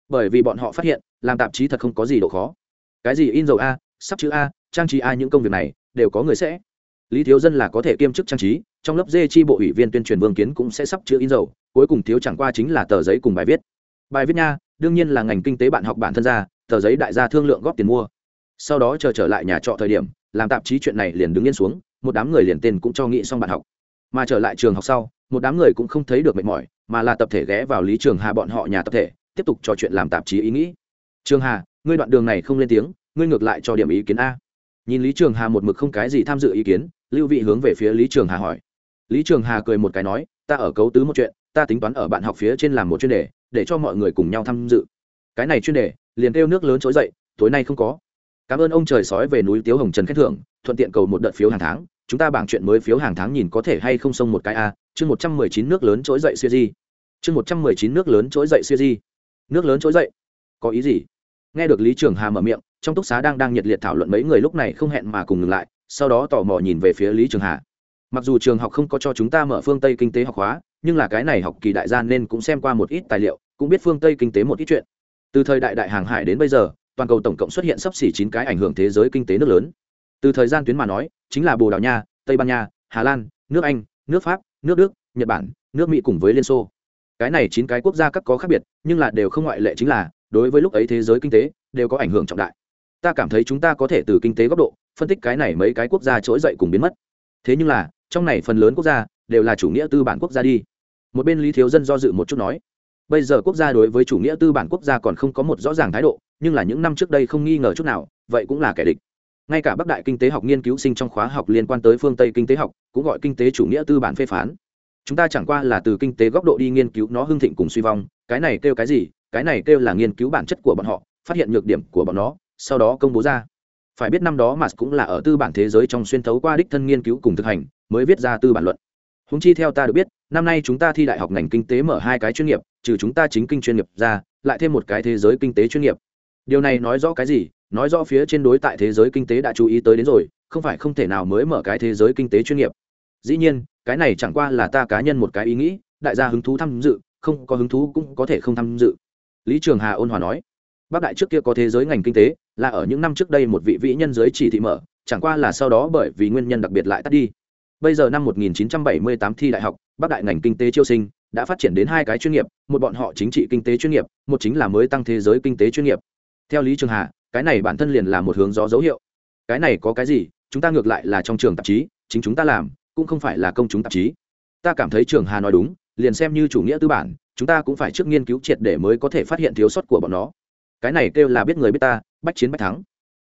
Bởi vì bọn họ phát hiện, làm tạp chí thật không có gì độ khó. Cái gì in dầu a, sắp chữ a, trang trí a, những công việc này, đều có người sẽ. Lý thiếu dân là có thể kiêm chức trang trí, trong lớp dê chi bộ ủy viên tuyên truyền vương kiến cũng sẽ sắp chữ in dầu, cuối cùng thiếu chẳng qua chính là tờ giấy cùng bài viết. Bài viết nha, đương nhiên là ngành kinh tế bạn học bản thân ra, tờ giấy đại gia thương lượng góp tiền mua. Sau đó chờ trở lại nhà trọ thời điểm làm tạp chí chuyện này liền đứng yên xuống, một đám người liền tên cũng cho nghĩ xong bạn học. Mà trở lại trường học sau, một đám người cũng không thấy được mệt mỏi, mà là tập thể ghé vào lý trường hà bọn họ nhà tập thể, tiếp tục trò chuyện làm tạp chí ý nghĩ. Trường hà, ngươi đoạn đường này không lên tiếng, ngươi ngược lại cho điểm ý kiến a. Nhìn lý trường hà một mực không cái gì tham dự ý kiến, lưu vị hướng về phía lý trường hà hỏi. Lý trường hà cười một cái nói, ta ở cấu tứ một chuyện, ta tính toán ở bạn học phía trên làm một chuyên đề, để cho mọi người cùng nhau tham dự. Cái này chuyên đề, liền kêu nước lớn trỗi dậy, tối nay không có cảm ơn ông trời sói về núi tiếu hồng trần khen thưởng, thuận tiện cầu một đợt phiếu hàng tháng. Chúng ta bảng chuyện mới phiếu hàng tháng nhìn có thể hay không xông một cái a, chương một trăm mười chín nước lớn trỗi dậy siêu di. Chương một trăm mười chín nước lớn trỗi dậy siêu di. Nước lớn trỗi dậy. Có ý gì? Nghe được lý trường hà mở miệng, trong túc xá đang đang nhiệt liệt thảo luận mấy người lúc này không hẹn mà cùng ngừng lại, sau đó tò mò nhìn về phía lý trường hà. Mặc dù trường học không có cho chúng ta mở phương tây kinh tế học hóa nhưng là cái này học kỳ đại gia nên cũng xem qua một ít tài liệu, cũng biết phương tây kinh tế một ít chuyện. Từ thời đại đại hàng hải đến bây giờ toàn cầu tổng cộng xuất hiện sấp xỉ chín cái ảnh hưởng thế giới kinh tế nước lớn. Từ thời gian tuyến mà nói, chính là bồ đào nha, tây ban nha, hà lan, nước anh, nước pháp, nước đức, nhật bản, nước mỹ cùng với liên xô. Cái này chín cái quốc gia các có khác biệt, nhưng là đều không ngoại lệ chính là, đối với lúc ấy thế giới kinh tế, đều có ảnh hưởng trọng đại. Ta cảm thấy chúng ta có thể từ kinh tế góc độ, phân tích cái này mấy cái quốc gia trỗi dậy cùng biến mất. Thế nhưng là, trong này phần lớn quốc gia, đều là chủ nghĩa tư bản quốc gia đi. Một bên lý thiếu dân do dự một chút nói bây giờ quốc gia đối với chủ nghĩa tư bản quốc gia còn không có một rõ ràng thái độ, nhưng là những năm trước đây không nghi ngờ chút nào, vậy cũng là kẻ địch. Ngay cả bắc đại kinh tế học nghiên cứu sinh trong khóa học liên quan tới phương tây kinh tế học, cũng gọi kinh tế chủ nghĩa tư bản phê phán. Chúng ta chẳng qua là từ kinh tế góc độ đi nghiên cứu nó hưng thịnh cùng suy vong, cái này kêu cái gì, cái này kêu là nghiên cứu bản chất của bọn họ, phát hiện nhược điểm của bọn nó, sau đó công bố ra. Phải biết năm đó mà cũng là ở tư bản thế giới trong xuyên thấu qua đích thân nghiên cứu cùng thực hành, mới viết ra tư bản luận. Húng chi theo ta được biết, năm nay chúng ta thi đại học ngành kinh tế mở hai cái chuyên nghiệp trừ chúng ta chính kinh chuyên nghiệp ra, lại thêm một cái thế giới kinh tế chuyên nghiệp. Điều này nói rõ cái gì? Nói rõ phía trên đối tại thế giới kinh tế đã chú ý tới đến rồi, không phải không thể nào mới mở cái thế giới kinh tế chuyên nghiệp. Dĩ nhiên, cái này chẳng qua là ta cá nhân một cái ý nghĩ, đại gia hứng thú tham dự, không có hứng thú cũng có thể không tham dự. Lý trường hà ôn hòa nói, bác đại trước kia có thế giới ngành kinh tế, là ở những năm trước đây một vị vĩ nhân giới chỉ thị mở, chẳng qua là sau đó bởi vì nguyên nhân đặc biệt lại tắt đi. Bây giờ năm 1978 thi đại học, bác đại ngành kinh tế chiêu sinh đã phát triển đến hai cái chuyên nghiệp, một bọn họ chính trị kinh tế chuyên nghiệp, một chính là mới tăng thế giới kinh tế chuyên nghiệp. Theo lý trường hà, cái này bản thân liền là một hướng gió dấu hiệu. Cái này có cái gì, chúng ta ngược lại là trong trường tạp chí, chính chúng ta làm, cũng không phải là công chúng tạp chí. Ta cảm thấy trường hà nói đúng, liền xem như chủ nghĩa tư bản, chúng ta cũng phải trước nghiên cứu triệt để mới có thể phát hiện thiếu sót của bọn nó. Cái này kêu là biết người biết ta, bách chiến bách thắng.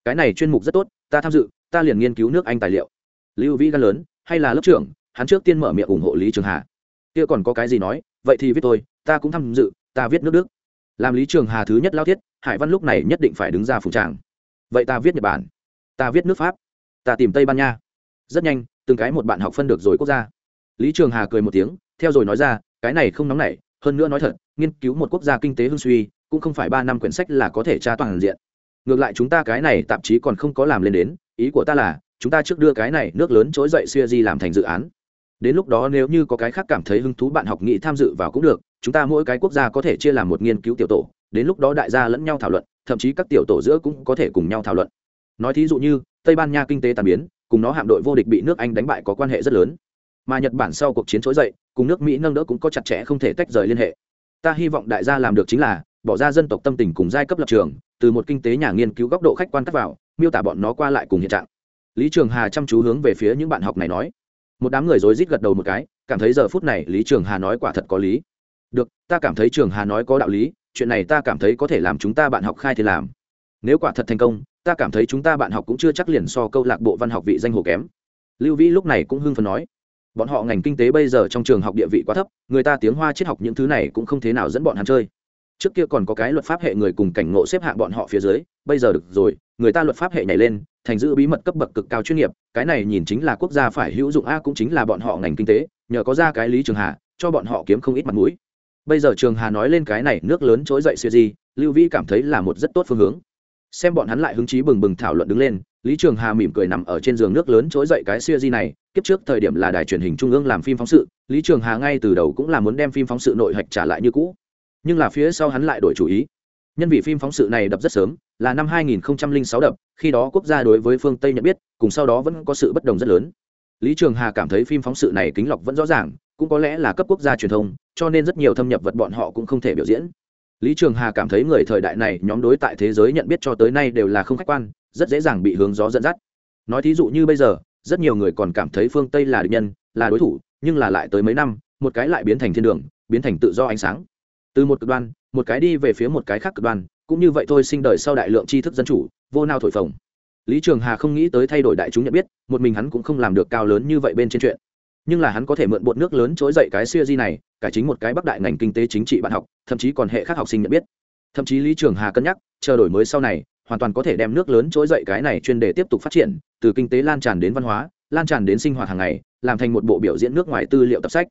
Cái này chuyên mục rất tốt, ta tham dự, ta liền nghiên cứu nước anh tài liệu. Lưu vĩ gan lớn, hay là lớp trưởng, hắn trước tiên mở miệng ủng hộ lý trường hà kia còn có cái gì nói, vậy thì viết tôi ta cũng tham dự, ta viết nước đức. Làm lý trường hà thứ nhất lao thiết, hải văn lúc này nhất định phải đứng ra phụ tràng vậy ta viết nhật bản, ta viết nước pháp, ta tìm tây ban nha. Rất nhanh, từng cái một bạn học phân được rồi quốc gia. Lý trường hà cười một tiếng, theo rồi nói ra, cái này không nóng nảy, hơn nữa nói thật, nghiên cứu một quốc gia kinh tế hưng suy, cũng không phải ba năm quyển sách là có thể tra toàn diện. Ngược lại chúng ta cái này tạp chí còn không có làm lên đến, ý của ta là, chúng ta trước đưa cái này nước lớn trỗi dậy xuya di làm thành dự án đến lúc đó nếu như có cái khác cảm thấy hứng thú bạn học nghị tham dự vào cũng được, chúng ta mỗi cái quốc gia có thể chia làm một nghiên cứu tiểu tổ, đến lúc đó đại gia lẫn nhau thảo luận, thậm chí các tiểu tổ giữa cũng có thể cùng nhau thảo luận. Nói thí dụ như, tây ban nha kinh tế tàn biến, cùng nó hạm đội vô địch bị nước anh đánh bại có quan hệ rất lớn. Mà nhật bản sau cuộc chiến trỗi dậy, cùng nước mỹ nâng đỡ cũng có chặt chẽ không thể tách rời liên hệ. Ta hy vọng đại gia làm được chính là, bỏ ra dân tộc tâm tình cùng giai cấp lập trường, từ một kinh tế nhà nghiên cứu góc độ khách quan cắt vào, miêu tả bọn nó qua lại cùng hiện trạng. Lý trường hà chăm chú hướng về phía những bạn học này nói một đám người rối rít gật đầu một cái, cảm thấy giờ phút này lý trường hà nói quả thật có lý. Được, ta cảm thấy trường hà nói có đạo lý, chuyện này ta cảm thấy có thể làm chúng ta bạn học khai thì làm. Nếu quả thật thành công, ta cảm thấy chúng ta bạn học cũng chưa chắc liền so câu lạc bộ văn học vị danh hồ kém. Lưu vĩ lúc này cũng hưng phấn nói, bọn họ ngành kinh tế bây giờ trong trường học địa vị quá thấp, người ta tiếng hoa triết học những thứ này cũng không thế nào dẫn bọn hắn chơi. Trước kia còn có cái luật pháp hệ người cùng cảnh ngộ xếp hạng bọn họ phía dưới, bây giờ được rồi người ta luật pháp hệ nhảy lên, thành giữ bí mật cấp bậc cực cao chuyên nghiệp, cái này nhìn chính là quốc gia phải hữu dụng a cũng chính là bọn họ ngành kinh tế, nhờ có ra cái lý trường hà, cho bọn họ kiếm không ít mặt mũi. Bây giờ trường hà nói lên cái này, nước lớn trỗi dậy siêu di, lưu vĩ cảm thấy là một rất tốt phương hướng. Xem bọn hắn lại hứng chí bừng bừng thảo luận đứng lên, lý trường hà mỉm cười nằm ở trên giường nước lớn trỗi dậy cái siêu di này, kiếp trước thời điểm là đài truyền hình trung ương làm phim phóng sự, lý trường hà ngay từ đầu cũng là muốn đem phim phóng sự nội hạch trả lại như cũ. Nhưng là phía sau hắn lại đổi chủ ý nhân vị phim phóng sự này đập rất sớm, là năm 2006 đập, khi đó quốc gia đối với phương tây nhận biết, cùng sau đó vẫn có sự bất đồng rất lớn. Lý trường hà cảm thấy phim phóng sự này kính lọc vẫn rõ ràng, cũng có lẽ là cấp quốc gia truyền thông, cho nên rất nhiều thâm nhập vật bọn họ cũng không thể biểu diễn. Lý trường hà cảm thấy người thời đại này, nhóm đối tại thế giới nhận biết cho tới nay đều là không khách quan, rất dễ dàng bị hướng gió dẫn dắt. Nói thí dụ như bây giờ, rất nhiều người còn cảm thấy phương tây là địch nhân, là đối thủ, nhưng là lại tới mấy năm, một cái lại biến thành thiên đường, biến thành tự do ánh sáng. Từ một cực đoan một cái đi về phía một cái khác cực đoan, cũng như vậy thôi sinh đời sau đại lượng tri thức dân chủ, vô nao thổi phồng. Lý trường hà không nghĩ tới thay đổi đại chúng nhận biết, một mình hắn cũng không làm được cao lớn như vậy bên trên chuyện. Nhưng là hắn có thể mượn bột nước lớn trỗi dậy cái siêu di này, cải chính một cái bắc đại ngành kinh tế chính trị bạn học, thậm chí còn hệ khác học sinh nhận biết. Thậm chí lý trường hà cân nhắc, chờ đổi mới sau này, hoàn toàn có thể đem nước lớn trỗi dậy cái này chuyên đề tiếp tục phát triển, từ kinh tế lan tràn đến văn hóa, lan tràn đến sinh hoạt hàng ngày, làm thành một bộ biểu diễn nước ngoài tư liệu tập sách.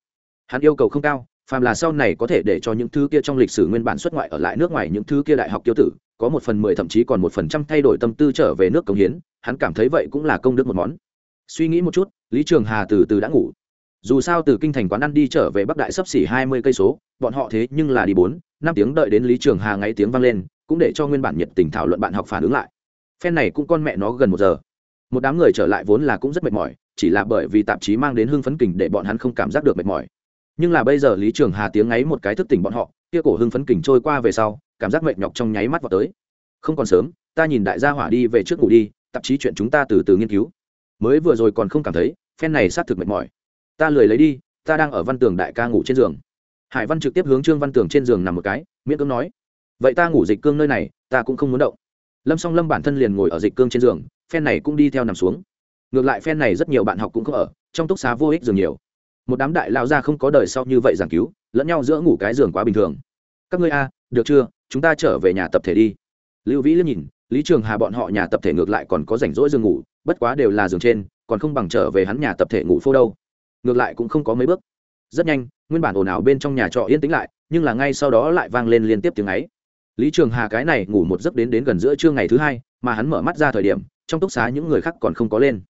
Hắn yêu cầu không cao phàm là sau này có thể để cho những thứ kia trong lịch sử nguyên bản xuất ngoại ở lại nước ngoài những thứ kia đại học tiêu tử, có một phần mười thậm chí còn một phần trăm thay đổi tâm tư trở về nước công hiến, hắn cảm thấy vậy cũng là công đức một món. Suy nghĩ một chút, lý trường hà từ từ đã ngủ. Dù sao từ kinh thành quán ăn đi trở về bắc đại sấp xỉ hai mươi cây số, bọn họ thế nhưng là đi bốn, năm tiếng đợi đến lý trường hà ngay tiếng vang lên, cũng để cho nguyên bản nhiệt tình thảo luận bạn học phản ứng lại. Phen này cũng con mẹ nó gần một giờ. Một đám người trở lại vốn là cũng rất mệt mỏi, chỉ là bởi vì tạp chí mang đến hưng phấn kình để bọn hắn không cảm giác được mệt mỏi nhưng là bây giờ lý trường hà tiếng ấy một cái thức tỉnh bọn họ, kia cổ hưng phấn kình trôi qua về sau, cảm giác mệt nhọc trong nháy mắt vào tới. Không còn sớm, ta nhìn đại gia hỏa đi về trước ngủ đi, tạp chí chuyện chúng ta từ từ nghiên cứu. Mới vừa rồi còn không cảm thấy, phen này xác thực mệt mỏi. Ta lười lấy đi, ta đang ở văn tường đại ca ngủ trên giường. Hải văn trực tiếp hướng trương văn tường trên giường nằm một cái, miễn cưỡng nói, vậy ta ngủ dịch cương nơi này, ta cũng không muốn động. Lâm song lâm bản thân liền ngồi ở dịch cương trên giường, phen này cũng đi theo nằm xuống. Ngược lại phen này rất nhiều bạn học cũng có ở, trong túc xá vô ích giường nhiều một đám đại lao ra không có đời sau như vậy giảng cứu, lẫn nhau giữa ngủ cái giường quá bình thường. Các ngươi a, được chưa? Chúng ta trở về nhà tập thể đi. Lưu vĩ liếc nhìn, lý trường hà bọn họ nhà tập thể ngược lại còn có rảnh rỗi giường ngủ, bất quá đều là giường trên, còn không bằng trở về hắn nhà tập thể ngủ phô đâu. Ngược lại cũng không có mấy bước. Rất nhanh, nguyên bản ồn ào bên trong nhà trọ yên tĩnh lại, nhưng là ngay sau đó lại vang lên liên tiếp tiếng ấy. Lý trường hà cái này ngủ một giấc đến đến gần giữa trưa ngày thứ hai, mà hắn mở mắt ra thời điểm, trong túc xá những người khác còn không có lên.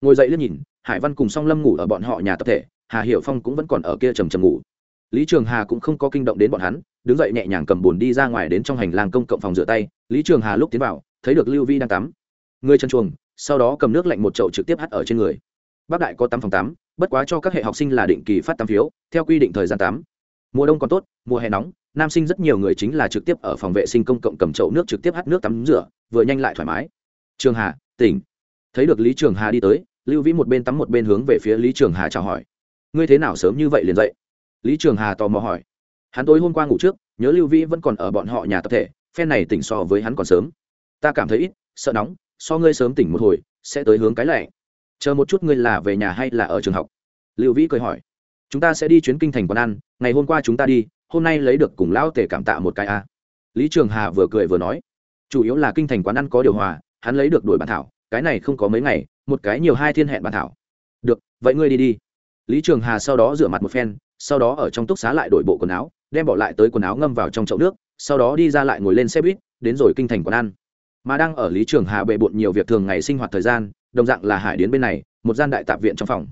Ngồi dậy liếc nhìn, hải văn cùng song lâm ngủ ở bọn họ nhà tập thể hà hiệu phong cũng vẫn còn ở kia trầm trầm ngủ. Lý trường hà cũng không có kinh động đến bọn hắn, đứng dậy nhẹ nhàng cầm bồn đi ra ngoài đến trong hành lang công cộng phòng rửa tay. Lý trường hà lúc tiến vào, thấy được lưu vi đang tắm. Người chân chuồng, sau đó cầm nước lạnh một chậu trực tiếp hắt ở trên người. Bác đại có tắm phòng tắm, bất quá cho các hệ học sinh là định kỳ phát tắm phiếu, theo quy định thời gian tắm. Mùa đông còn tốt, mùa hè nóng, nam sinh rất nhiều người chính là trực tiếp ở phòng vệ sinh công cộng cầm chậu nước trực tiếp hắt nước tắm rửa, vừa nhanh lại thoải mái. Trường hà, tỉnh. Thấy được lý trường hà đi tới, lưu vĩ một bên tắm một bên hướng về phía lý trường hà chào hỏi ngươi thế nào sớm như vậy liền dậy? Lý trường hà tò mò hỏi. Hắn tối hôm qua ngủ trước, nhớ lưu vĩ vẫn còn ở bọn họ nhà tập thể, phen này tỉnh so với hắn còn sớm. Ta cảm thấy ít, sợ nóng, so ngươi sớm tỉnh một hồi, sẽ tới hướng cái lệ chờ một chút ngươi là về nhà hay là ở trường học? Lưu vĩ cười hỏi. Chúng ta sẽ đi chuyến kinh thành quán ăn, ngày hôm qua chúng ta đi, hôm nay lấy được cùng lão tể cảm tạ một cái a. Lý trường hà vừa cười vừa nói. Chủ yếu là kinh thành quán ăn có điều hòa, hắn lấy được đuổi bản thảo, cái này không có mấy ngày, một cái nhiều hai thiên hẹn bản thảo. Được, vậy ngươi đi đi lý trường hà sau đó rửa mặt một phen, sau đó ở trong túc xá lại đổi bộ quần áo, đem bỏ lại tới quần áo ngâm vào trong chậu nước, sau đó đi ra lại ngồi lên xe buýt, đến rồi kinh thành quán ăn. Mà đang ở lý trường hà bệ bộn nhiều việc thường ngày sinh hoạt thời gian, đồng dạng là hải đến bên này, một gian đại tạp viện trong phòng.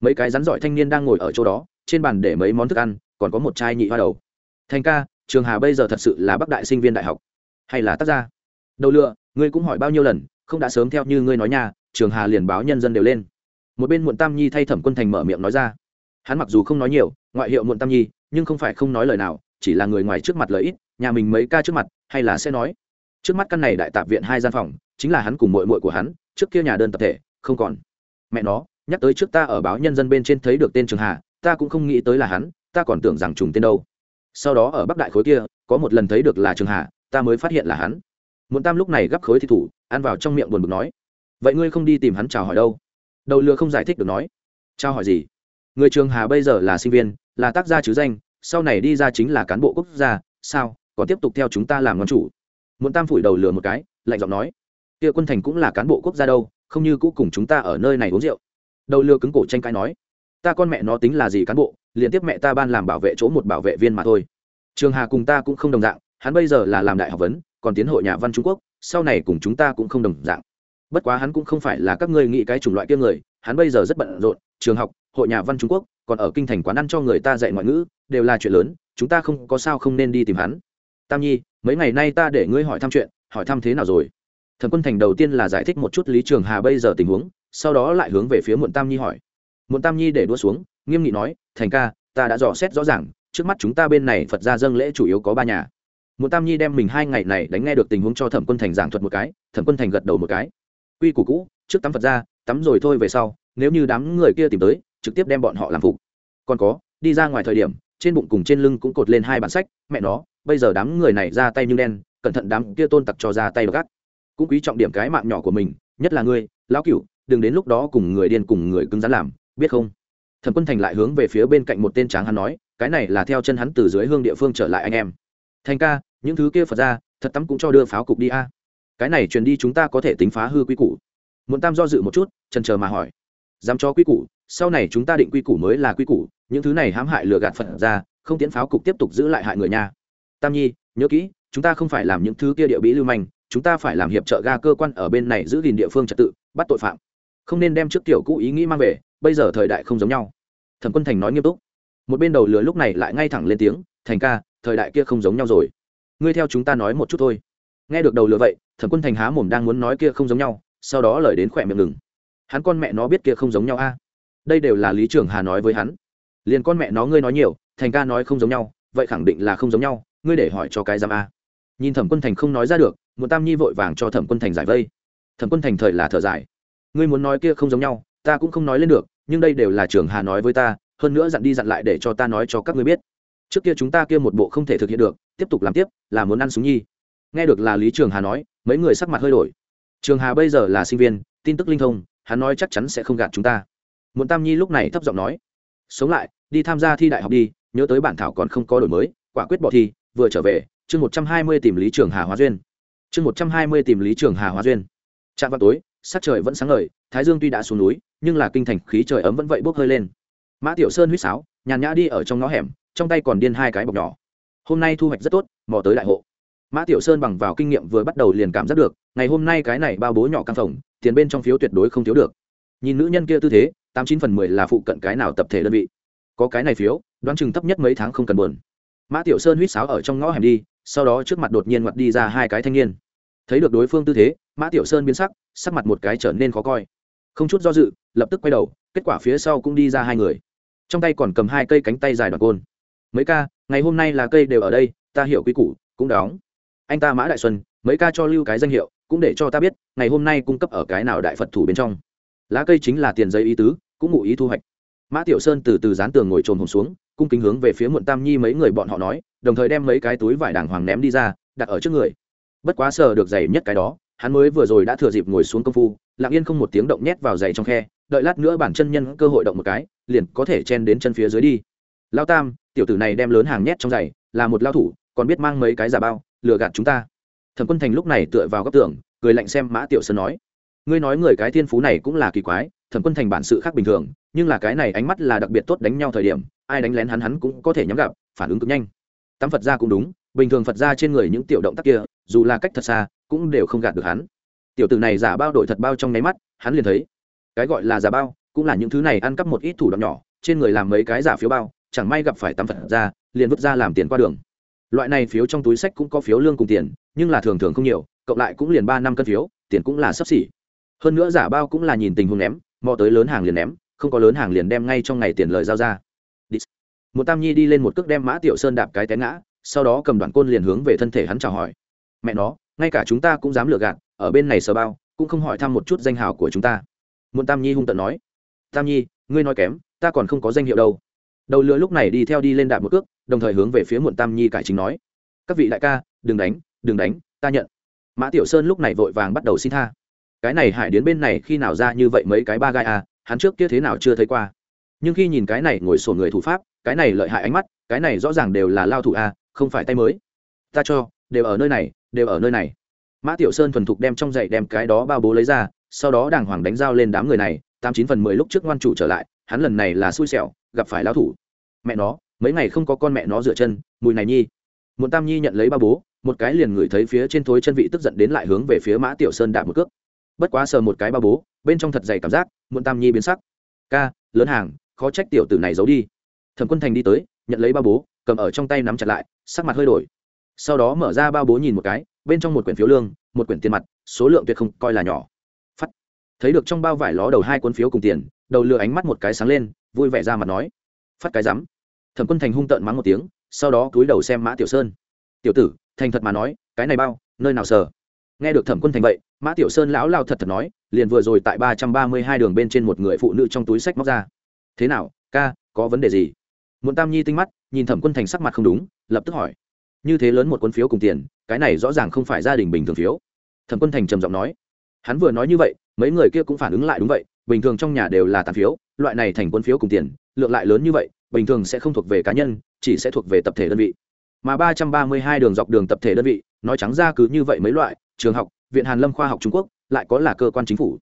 Mấy cái rắn giỏi thanh niên đang ngồi ở chỗ đó, trên bàn để mấy món thức ăn, còn có một chai nhị hoa đầu. Thành ca, trường hà bây giờ thật sự là bắc đại sinh viên đại học. Hay là tác gia? Đầu lựa, ngươi cũng hỏi bao nhiêu lần, không đã sớm theo như ngươi nói nha, trường hà liền báo nhân dân đều lên một bên muộn tam nhi thay thẩm quân thành mở miệng nói ra. Hắn mặc dù không nói nhiều, ngoại hiệu muộn tam nhi, nhưng không phải không nói lời nào, chỉ là người ngoài trước mặt lời ít, nhà mình mấy ca trước mặt, hay là sẽ nói. Trước mắt căn này đại tạp viện hai gian phòng, chính là hắn cùng mội mội của hắn, trước kia nhà đơn tập thể, không còn. Mẹ nó, nhắc tới trước ta ở báo nhân dân bên trên thấy được tên trường hà, ta cũng không nghĩ tới là hắn, ta còn tưởng rằng trùng tên đâu. Sau đó ở bắc đại khối kia, có một lần thấy được là trường hà, ta mới phát hiện là hắn. Muốn tam lúc này gắp khối thì thủ, ăn vào trong miệng buồn bực nói. Vậy ngươi không đi tìm hắn chào hỏi đâu đầu lừa không giải thích được nói. Trao hỏi gì? Người trường hà bây giờ là sinh viên, là tác gia chứ danh, sau này đi ra chính là cán bộ quốc gia, sao, còn tiếp tục theo chúng ta làm ngon chủ? Muốn tam phủi đầu lừa một cái, lạnh giọng nói. Kia quân thành cũng là cán bộ quốc gia đâu, không như cũ cùng chúng ta ở nơi này uống rượu. Đầu lừa cứng cổ tranh cãi nói. Ta con mẹ nó tính là gì cán bộ, liền tiếp mẹ ta ban làm bảo vệ chỗ một bảo vệ viên mà thôi. Trường hà cùng ta cũng không đồng dạng, hắn bây giờ là làm đại học vấn, còn tiến hội nhà văn trung quốc, sau này cùng chúng ta cũng không đồng dạng bất quá hắn cũng không phải là các ngươi nghĩ cái chủng loại kia người, hắn bây giờ rất bận rộn, trường học, hội nhà văn trung quốc, còn ở kinh thành quán ăn cho người ta dạy ngoại ngữ, đều là chuyện lớn, chúng ta không có sao không nên đi tìm hắn. Tam nhi, mấy ngày nay ta để ngươi hỏi thăm chuyện, hỏi thăm thế nào rồi? Thần quân thành đầu tiên là giải thích một chút lý trường hà bây giờ tình huống, sau đó lại hướng về phía muộn tam nhi hỏi. Muộn tam nhi để đua xuống, nghiêm nghị nói, thành ca, ta đã dò xét rõ ràng, trước mắt chúng ta bên này phật gia dâng lễ chủ yếu có ba nhà. Muộn tam nhi đem mình hai ngày này đánh nghe được tình huống cho thẩm quân thành giảng thuật một cái, thẩm quân thành gật đầu một cái quy củ cũ, trước tắm phật ra, tắm rồi thôi về sau, nếu như đám người kia tìm tới, trực tiếp đem bọn họ làm phục. Còn có, đi ra ngoài thời điểm, trên bụng cùng trên lưng cũng cột lên hai bản sách, mẹ nó, bây giờ đám người này ra tay như đen, cẩn thận đám kia tôn tặc cho ra tay gắt. Cũng quý trọng điểm cái mạng nhỏ của mình, nhất là ngươi, lão cửu, đừng đến lúc đó cùng người điên cùng người cứng rắn làm, biết không? Thẩm quân thành lại hướng về phía bên cạnh một tên tráng hắn nói, cái này là theo chân hắn từ dưới hương địa phương trở lại anh em. Thành ca, những thứ kia phật ra, thật tắm cũng cho đưa pháo cục đi a cái này truyền đi chúng ta có thể tính phá hư quy củ. Muộn tam do dự một chút trần chờ mà hỏi. Dám cho quy củ, sau này chúng ta định quy củ mới là quy củ, những thứ này hãm hại lừa gạt phật ra, không tiến pháo cục tiếp tục giữ lại hại người nha. Tam nhi, nhớ kỹ, chúng ta không phải làm những thứ kia địa bí lưu manh, chúng ta phải làm hiệp trợ ga cơ quan ở bên này giữ gìn địa phương trật tự, bắt tội phạm. Không nên đem trước tiểu cũ ý nghĩ mang về, bây giờ thời đại không giống nhau. Thẩm quân thành nói nghiêm túc. Một bên đầu lửa lúc này lại ngay thẳng lên tiếng, thành ca, thời đại kia không giống nhau rồi. Ngươi theo chúng ta nói một chút thôi. Nghe được đầu lửa vậy thẩm quân thành há mồm đang muốn nói kia không giống nhau, sau đó lời đến khỏe miệng ngừng. Hắn con mẹ nó biết kia không giống nhau a. Đây đều là lý Trường hà nói với hắn. Liền con mẹ nó ngươi nói nhiều, thành ca nói không giống nhau, vậy khẳng định là không giống nhau, ngươi để hỏi cho cái giam a. Nhìn thẩm quân thành không nói ra được, một tam nhi vội vàng cho thẩm quân thành giải vây. Thẩm quân thành thời là thở dài. Ngươi muốn nói kia không giống nhau, ta cũng không nói lên được, nhưng đây đều là Trường hà nói với ta, hơn nữa dặn đi dặn lại để cho ta nói cho các ngươi biết. Trước kia chúng ta kia một bộ không thể thực hiện được, tiếp tục làm tiếp, là muốn ăn súng nhi nghe được là lý trường hà nói, mấy người sắc mặt hơi đổi. Trường hà bây giờ là sinh viên, tin tức linh thông, hắn nói chắc chắn sẽ không gạt chúng ta. Muộn tam nhi lúc này thấp giọng nói, sống lại, đi tham gia thi đại học đi, nhớ tới bản thảo còn không có đổi mới, quả quyết bỏ thi, vừa trở về, chương một trăm hai mươi tìm lý trường hà hóa duyên. Chương một trăm hai mươi tìm lý trường hà hóa duyên. Trạm vào tối, sắc trời vẫn sáng ngời, thái dương tuy đã xuống núi, nhưng là kinh thành khí trời ấm vẫn vậy bốc hơi lên. Mã tiểu sơn huýt sáo, nhàn nhã đi ở trong ngõ hẻm, trong tay còn điên hai cái bọc nhỏ. Hôm nay thu hoạch rất tốt, mò tới đại hộ mã tiểu sơn bằng vào kinh nghiệm vừa bắt đầu liền cảm giác được, ngày hôm nay cái này bao bố nhỏ căng phòng, tiền bên trong phiếu tuyệt đối không thiếu được. Nhìn nữ nhân kia tư thế, tám chín phần mười là phụ cận cái nào tập thể đơn vị. Có cái này phiếu, đoán chừng thấp nhất mấy tháng không cần buồn. Mã tiểu sơn huýt sáo ở trong ngõ hẻm đi, sau đó trước mặt đột nhiên ngoặt đi ra hai cái thanh niên. Thấy được đối phương tư thế, mã tiểu sơn biến sắc sắc mặt một cái trở nên khó coi. Không chút do dự, lập tức quay đầu, kết quả phía sau cũng đi ra hai người. Trong tay còn cầm hai cây cánh tay dài đoạn côn. Mấy ca, ngày hôm nay là cây đều ở đây, ta hiểu quy củ, cũng đóng anh ta mã đại xuân, mấy ca cho lưu cái danh hiệu, cũng để cho ta biết, ngày hôm nay cung cấp ở cái nào đại phật thủ bên trong. Lá cây chính là tiền giấy ý tứ, cũng ngụ ý thu hoạch. Mã tiểu sơn từ từ dán tường ngồi trồn hồn xuống, cung kính hướng về phía muộn tam nhi mấy người bọn họ nói, đồng thời đem mấy cái túi vải đàng hoàng ném đi ra, đặt ở trước người. Bất quá sờ được giày nhất cái đó, hắn mới vừa rồi đã thừa dịp ngồi xuống công phu, lặng yên không một tiếng động nhét vào giày trong khe, đợi lát nữa bản chân nhân cơ hội động một cái, liền có thể chen đến chân phía dưới đi. Lao tam, tiểu tử này đem lớn hàng nhét trong giày, là một lao thủ, còn biết mang mấy cái giả bao lừa gạt chúng ta. Thẩm quân thành lúc này tựa vào góc tường, cười lạnh xem mã tiểu sơn nói, ngươi nói người cái thiên phú này cũng là kỳ quái, thẩm quân thành bản sự khác bình thường, nhưng là cái này ánh mắt là đặc biệt tốt đánh nhau thời điểm, ai đánh lén hắn hắn cũng có thể nhắm gặp, phản ứng cực nhanh. Tắm phật ra cũng đúng, bình thường phật ra trên người những tiểu động tác kia, dù là cách thật xa, cũng đều không gạt được hắn. Tiểu tử này giả bao đổi thật bao trong nháy mắt, hắn liền thấy, cái gọi là giả bao, cũng là những thứ này ăn cắp một ít thủ đoạn nhỏ, trên người làm mấy cái giả phiếu bao, chẳng may gặp phải tắm phật ra liền vứt ra làm tiền qua đường loại này phiếu trong túi sách cũng có phiếu lương cùng tiền, nhưng là thường thường không nhiều, cộng lại cũng liền ba năm cân phiếu, tiền cũng là sấp xỉ. Hơn nữa giả bao cũng là nhìn tình huống ném, mò tới lớn hàng liền ném, không có lớn hàng liền đem ngay trong ngày tiền lời giao ra. Một tam nhi đi lên một cước đem mã tiểu sơn đạp cái té ngã, sau đó cầm đoạn côn liền hướng về thân thể hắn chào hỏi. Mẹ nó, ngay cả chúng ta cũng dám lừa gạt, ở bên này sờ bao, cũng không hỏi thăm một chút danh hào của chúng ta. Một tam nhi hung tận nói. Tam nhi, ngươi nói kém, ta còn không có danh hiệu đâu đầu lửa lúc này đi theo đi lên đạp một cước đồng thời hướng về phía muộn tam nhi cải chính nói các vị đại ca đừng đánh đừng đánh ta nhận. Mã tiểu sơn lúc này vội vàng bắt đầu xin tha. Cái này hải đến bên này khi nào ra như vậy mấy cái ba gai à hắn trước kia thế nào chưa thấy qua. Nhưng khi nhìn cái này ngồi sổ người thủ pháp cái này lợi hại ánh mắt cái này rõ ràng đều là lao thủ à, không phải tay mới. Ta cho đều ở nơi này đều ở nơi này. Mã tiểu sơn thuần thục đem trong dậy đem cái đó bao bố lấy ra sau đó đàng hoàng đánh dao lên đám người này tám chín phần mười lúc trước ngoan chủ trở lại hắn lần này là xui xẻo gặp phải lao thủ. Mẹ nó, mấy ngày không có con mẹ nó dựa chân, mùi này nhi. Một tam nhi nhận lấy ba bố, một cái liền ngửi thấy phía trên thối chân vị tức giận đến lại hướng về phía mã tiểu sơn đạp một cước. Bất quá sờ một cái ba bố, bên trong thật dày cảm giác, muộn tam nhi biến sắc. Ca, lớn hàng, khó trách tiểu tử này giấu đi. Thẩm quân thành đi tới, nhận lấy ba bố, cầm ở trong tay nắm chặt lại, sắc mặt hơi đổi. Sau đó mở ra ba bố nhìn một cái, bên trong một quyển phiếu lương, một quyển tiền mặt, số lượng tuyệt không, coi là nhỏ. Phắt thấy được trong bao vải ló đầu hai cuốn phiếu cùng tiền, đầu lừa ánh mắt một cái sáng lên vui vẻ ra mặt nói, phát cái rắm. Thẩm quân thành hung tợn mắng một tiếng, sau đó cúi đầu xem mã tiểu sơn. Tiểu tử, thành thật mà nói, cái này bao, nơi nào sờ? Nghe được thẩm quân thành vậy, mã tiểu sơn lão lao thật thật nói, liền vừa rồi tại ba trăm ba mươi hai đường bên trên một người phụ nữ trong túi sách móc ra. Thế nào, ca, có vấn đề gì? Muộn tam nhi tinh mắt, nhìn thẩm quân thành sắc mặt không đúng, lập tức hỏi, như thế lớn một quân phiếu cùng tiền, cái này rõ ràng không phải gia đình bình thường phiếu. Thẩm quân thành trầm giọng nói, hắn vừa nói như vậy, mấy người kia cũng phản ứng lại đúng vậy bình thường trong nhà đều là tàn phiếu, loại này thành quân phiếu cùng tiền, lượng lại lớn như vậy, bình thường sẽ không thuộc về cá nhân, chỉ sẽ thuộc về tập thể đơn vị. Mà ba trăm ba mươi hai đường dọc đường tập thể đơn vị, nói trắng ra cứ như vậy mấy loại, trường học, viện hàn lâm khoa học trung quốc, lại có là cơ quan chính phủ.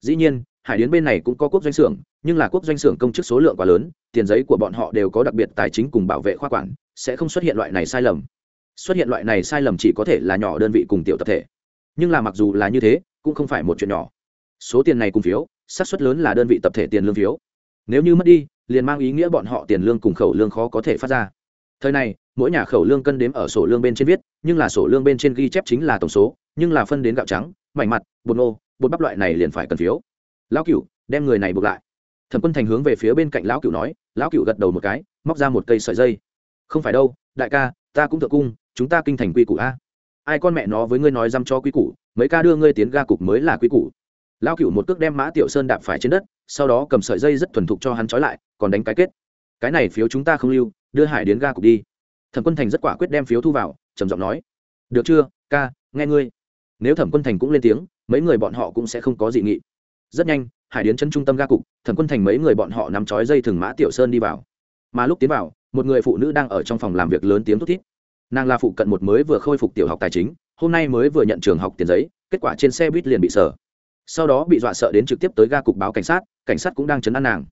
Dĩ nhiên, hải điến bên này cũng có quốc doanh xưởng, nhưng là quốc doanh xưởng công chức số lượng quá lớn, tiền giấy của bọn họ đều có đặc biệt tài chính cùng bảo vệ khoa quản, sẽ không xuất hiện loại này sai lầm. Xuất hiện loại này sai lầm chỉ có thể là nhỏ đơn vị cùng tiểu tập thể. Nhưng là mặc dù là như thế, cũng không phải một chuyện nhỏ. Số tiền này cùng phiếu xác suất lớn là đơn vị tập thể tiền lương phiếu. Nếu như mất đi, liền mang ý nghĩa bọn họ tiền lương cùng khẩu lương khó có thể phát ra. Thời này, mỗi nhà khẩu lương cân đếm ở sổ lương bên trên viết, nhưng là sổ lương bên trên ghi chép chính là tổng số, nhưng là phân đến gạo trắng, mảnh mặt, bột nô, bột bắp loại này liền phải cần phiếu. Lão cựu đem người này buộc lại. Thẩm quân thành hướng về phía bên cạnh lão cựu nói, lão cựu gật đầu một cái, móc ra một cây sợi dây. Không phải đâu, đại ca, ta cũng thượng cung, chúng ta kinh thành quy củ a. Ai con mẹ nó với ngươi nói dăm cho quy củ, mấy ca đưa ngươi tiến ga cục mới là quy củ lão cựu một cước đem mã tiểu sơn đạp phải trên đất, sau đó cầm sợi dây rất thuần thục cho hắn trói lại, còn đánh cái kết. Cái này phiếu chúng ta không lưu, đưa hải đến ga cục đi. Thẩm quân thành rất quả quyết đem phiếu thu vào, trầm giọng nói, được chưa, ca, nghe ngươi. Nếu thẩm quân thành cũng lên tiếng, mấy người bọn họ cũng sẽ không có dị nghị. Rất nhanh, hải điến chân trung tâm ga cục, thẩm quân thành mấy người bọn họ nắm trói dây thừng mã tiểu sơn đi vào. Mà lúc tiến vào, một người phụ nữ đang ở trong phòng làm việc lớn tiếng thút thít. Nàng là phụ cận một mới vừa khôi phục tiểu học tài chính, hôm nay mới vừa nhận trường học tiền giấy, kết quả trên xe buýt liền bị sở sau đó bị dọa sợ đến trực tiếp tới ga cục báo cảnh sát cảnh sát cũng đang chấn an nàng.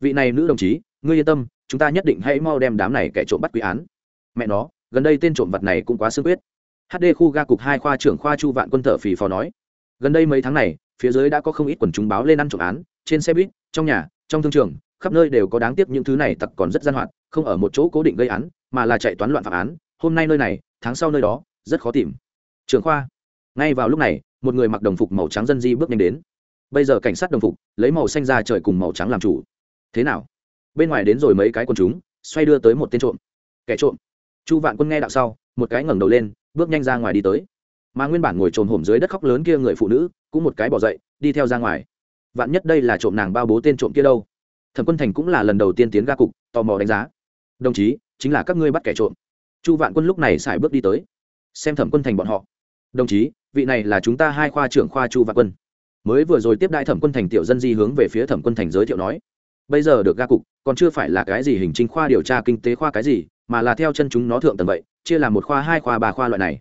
Vị này nữ đồng chí, ngươi yên tâm, chúng ta nhất định hãy mau đem đám này kẻ trộm bắt quy án. Mẹ nó, gần đây tên trộm vật này cũng quá xương quyết hd khu ga cục hai khoa trưởng khoa chu vạn quân thợ phì phò nói. Gần đây mấy tháng này, phía dưới đã có không ít quần chúng báo lên ăn trộm án, trên xe buýt, trong nhà, trong thương trường, khắp nơi đều có đáng tiếc những thứ này tặc còn rất gian hoạt, không ở một chỗ cố định gây án, mà là chạy toán loạn phạm án. Hôm nay nơi này, tháng sau nơi đó, rất khó tìm. Trường khoa, ngay vào lúc này một người mặc đồng phục màu trắng dân di bước nhanh đến. Bây giờ cảnh sát đồng phục, lấy màu xanh ra trời cùng màu trắng làm chủ. Thế nào? Bên ngoài đến rồi mấy cái quần chúng, xoay đưa tới một tên trộm. Kẻ trộm. Chu vạn quân nghe đạo sau, một cái ngẩng đầu lên, bước nhanh ra ngoài đi tới. Mà nguyên bản ngồi trồn hổm dưới đất khóc lớn kia người phụ nữ, cũng một cái bỏ dậy, đi theo ra ngoài. Vạn nhất đây là trộm nàng bao bố tên trộm kia đâu? Thẩm quân thành cũng là lần đầu tiên tiến ga cục, tò mò đánh giá. Đồng chí, chính là các ngươi bắt kẻ trộm. Chu vạn quân lúc này xài bước đi tới. Xem thẩm quân thành bọn họ. Đồng chí vị này là chúng ta hai khoa trưởng khoa chu vạn quân. Mới vừa rồi tiếp đại thẩm quân thành tiểu dân di hướng về phía thẩm quân thành giới thiệu nói, bây giờ được ga cục, còn chưa phải là cái gì hình chính khoa điều tra kinh tế khoa cái gì, mà là theo chân chúng nó thượng tầng vậy, chia làm một khoa, hai khoa, ba khoa loại này.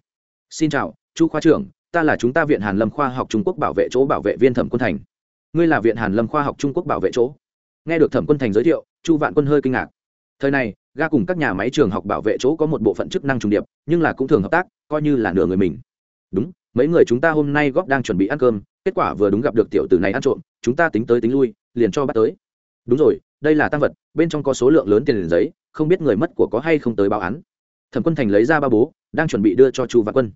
Xin chào, chu khoa trưởng, ta là chúng ta viện hàn lâm khoa học trung quốc bảo vệ chỗ bảo vệ viên thẩm quân thành. Ngươi là viện hàn lâm khoa học trung quốc bảo vệ chỗ? Nghe được thẩm quân thành giới thiệu, chu vạn quân hơi kinh ngạc. Thời này, ga cùng các nhà máy trường học bảo vệ chỗ có một bộ phận chức năng trùng điệp, nhưng là cũng thường hợp tác, coi như là nửa người mình. Đúng mấy người chúng ta hôm nay góp đang chuẩn bị ăn cơm, kết quả vừa đúng gặp được tiểu tử này ăn trộm, chúng ta tính tới tính lui, liền cho bắt tới. Đúng rồi, đây là tăng vật, bên trong có số lượng lớn tiền liền giấy, không biết người mất của có hay không tới báo án. Thẩm quân thành lấy ra ba bố, đang chuẩn bị đưa cho chu vạn quân.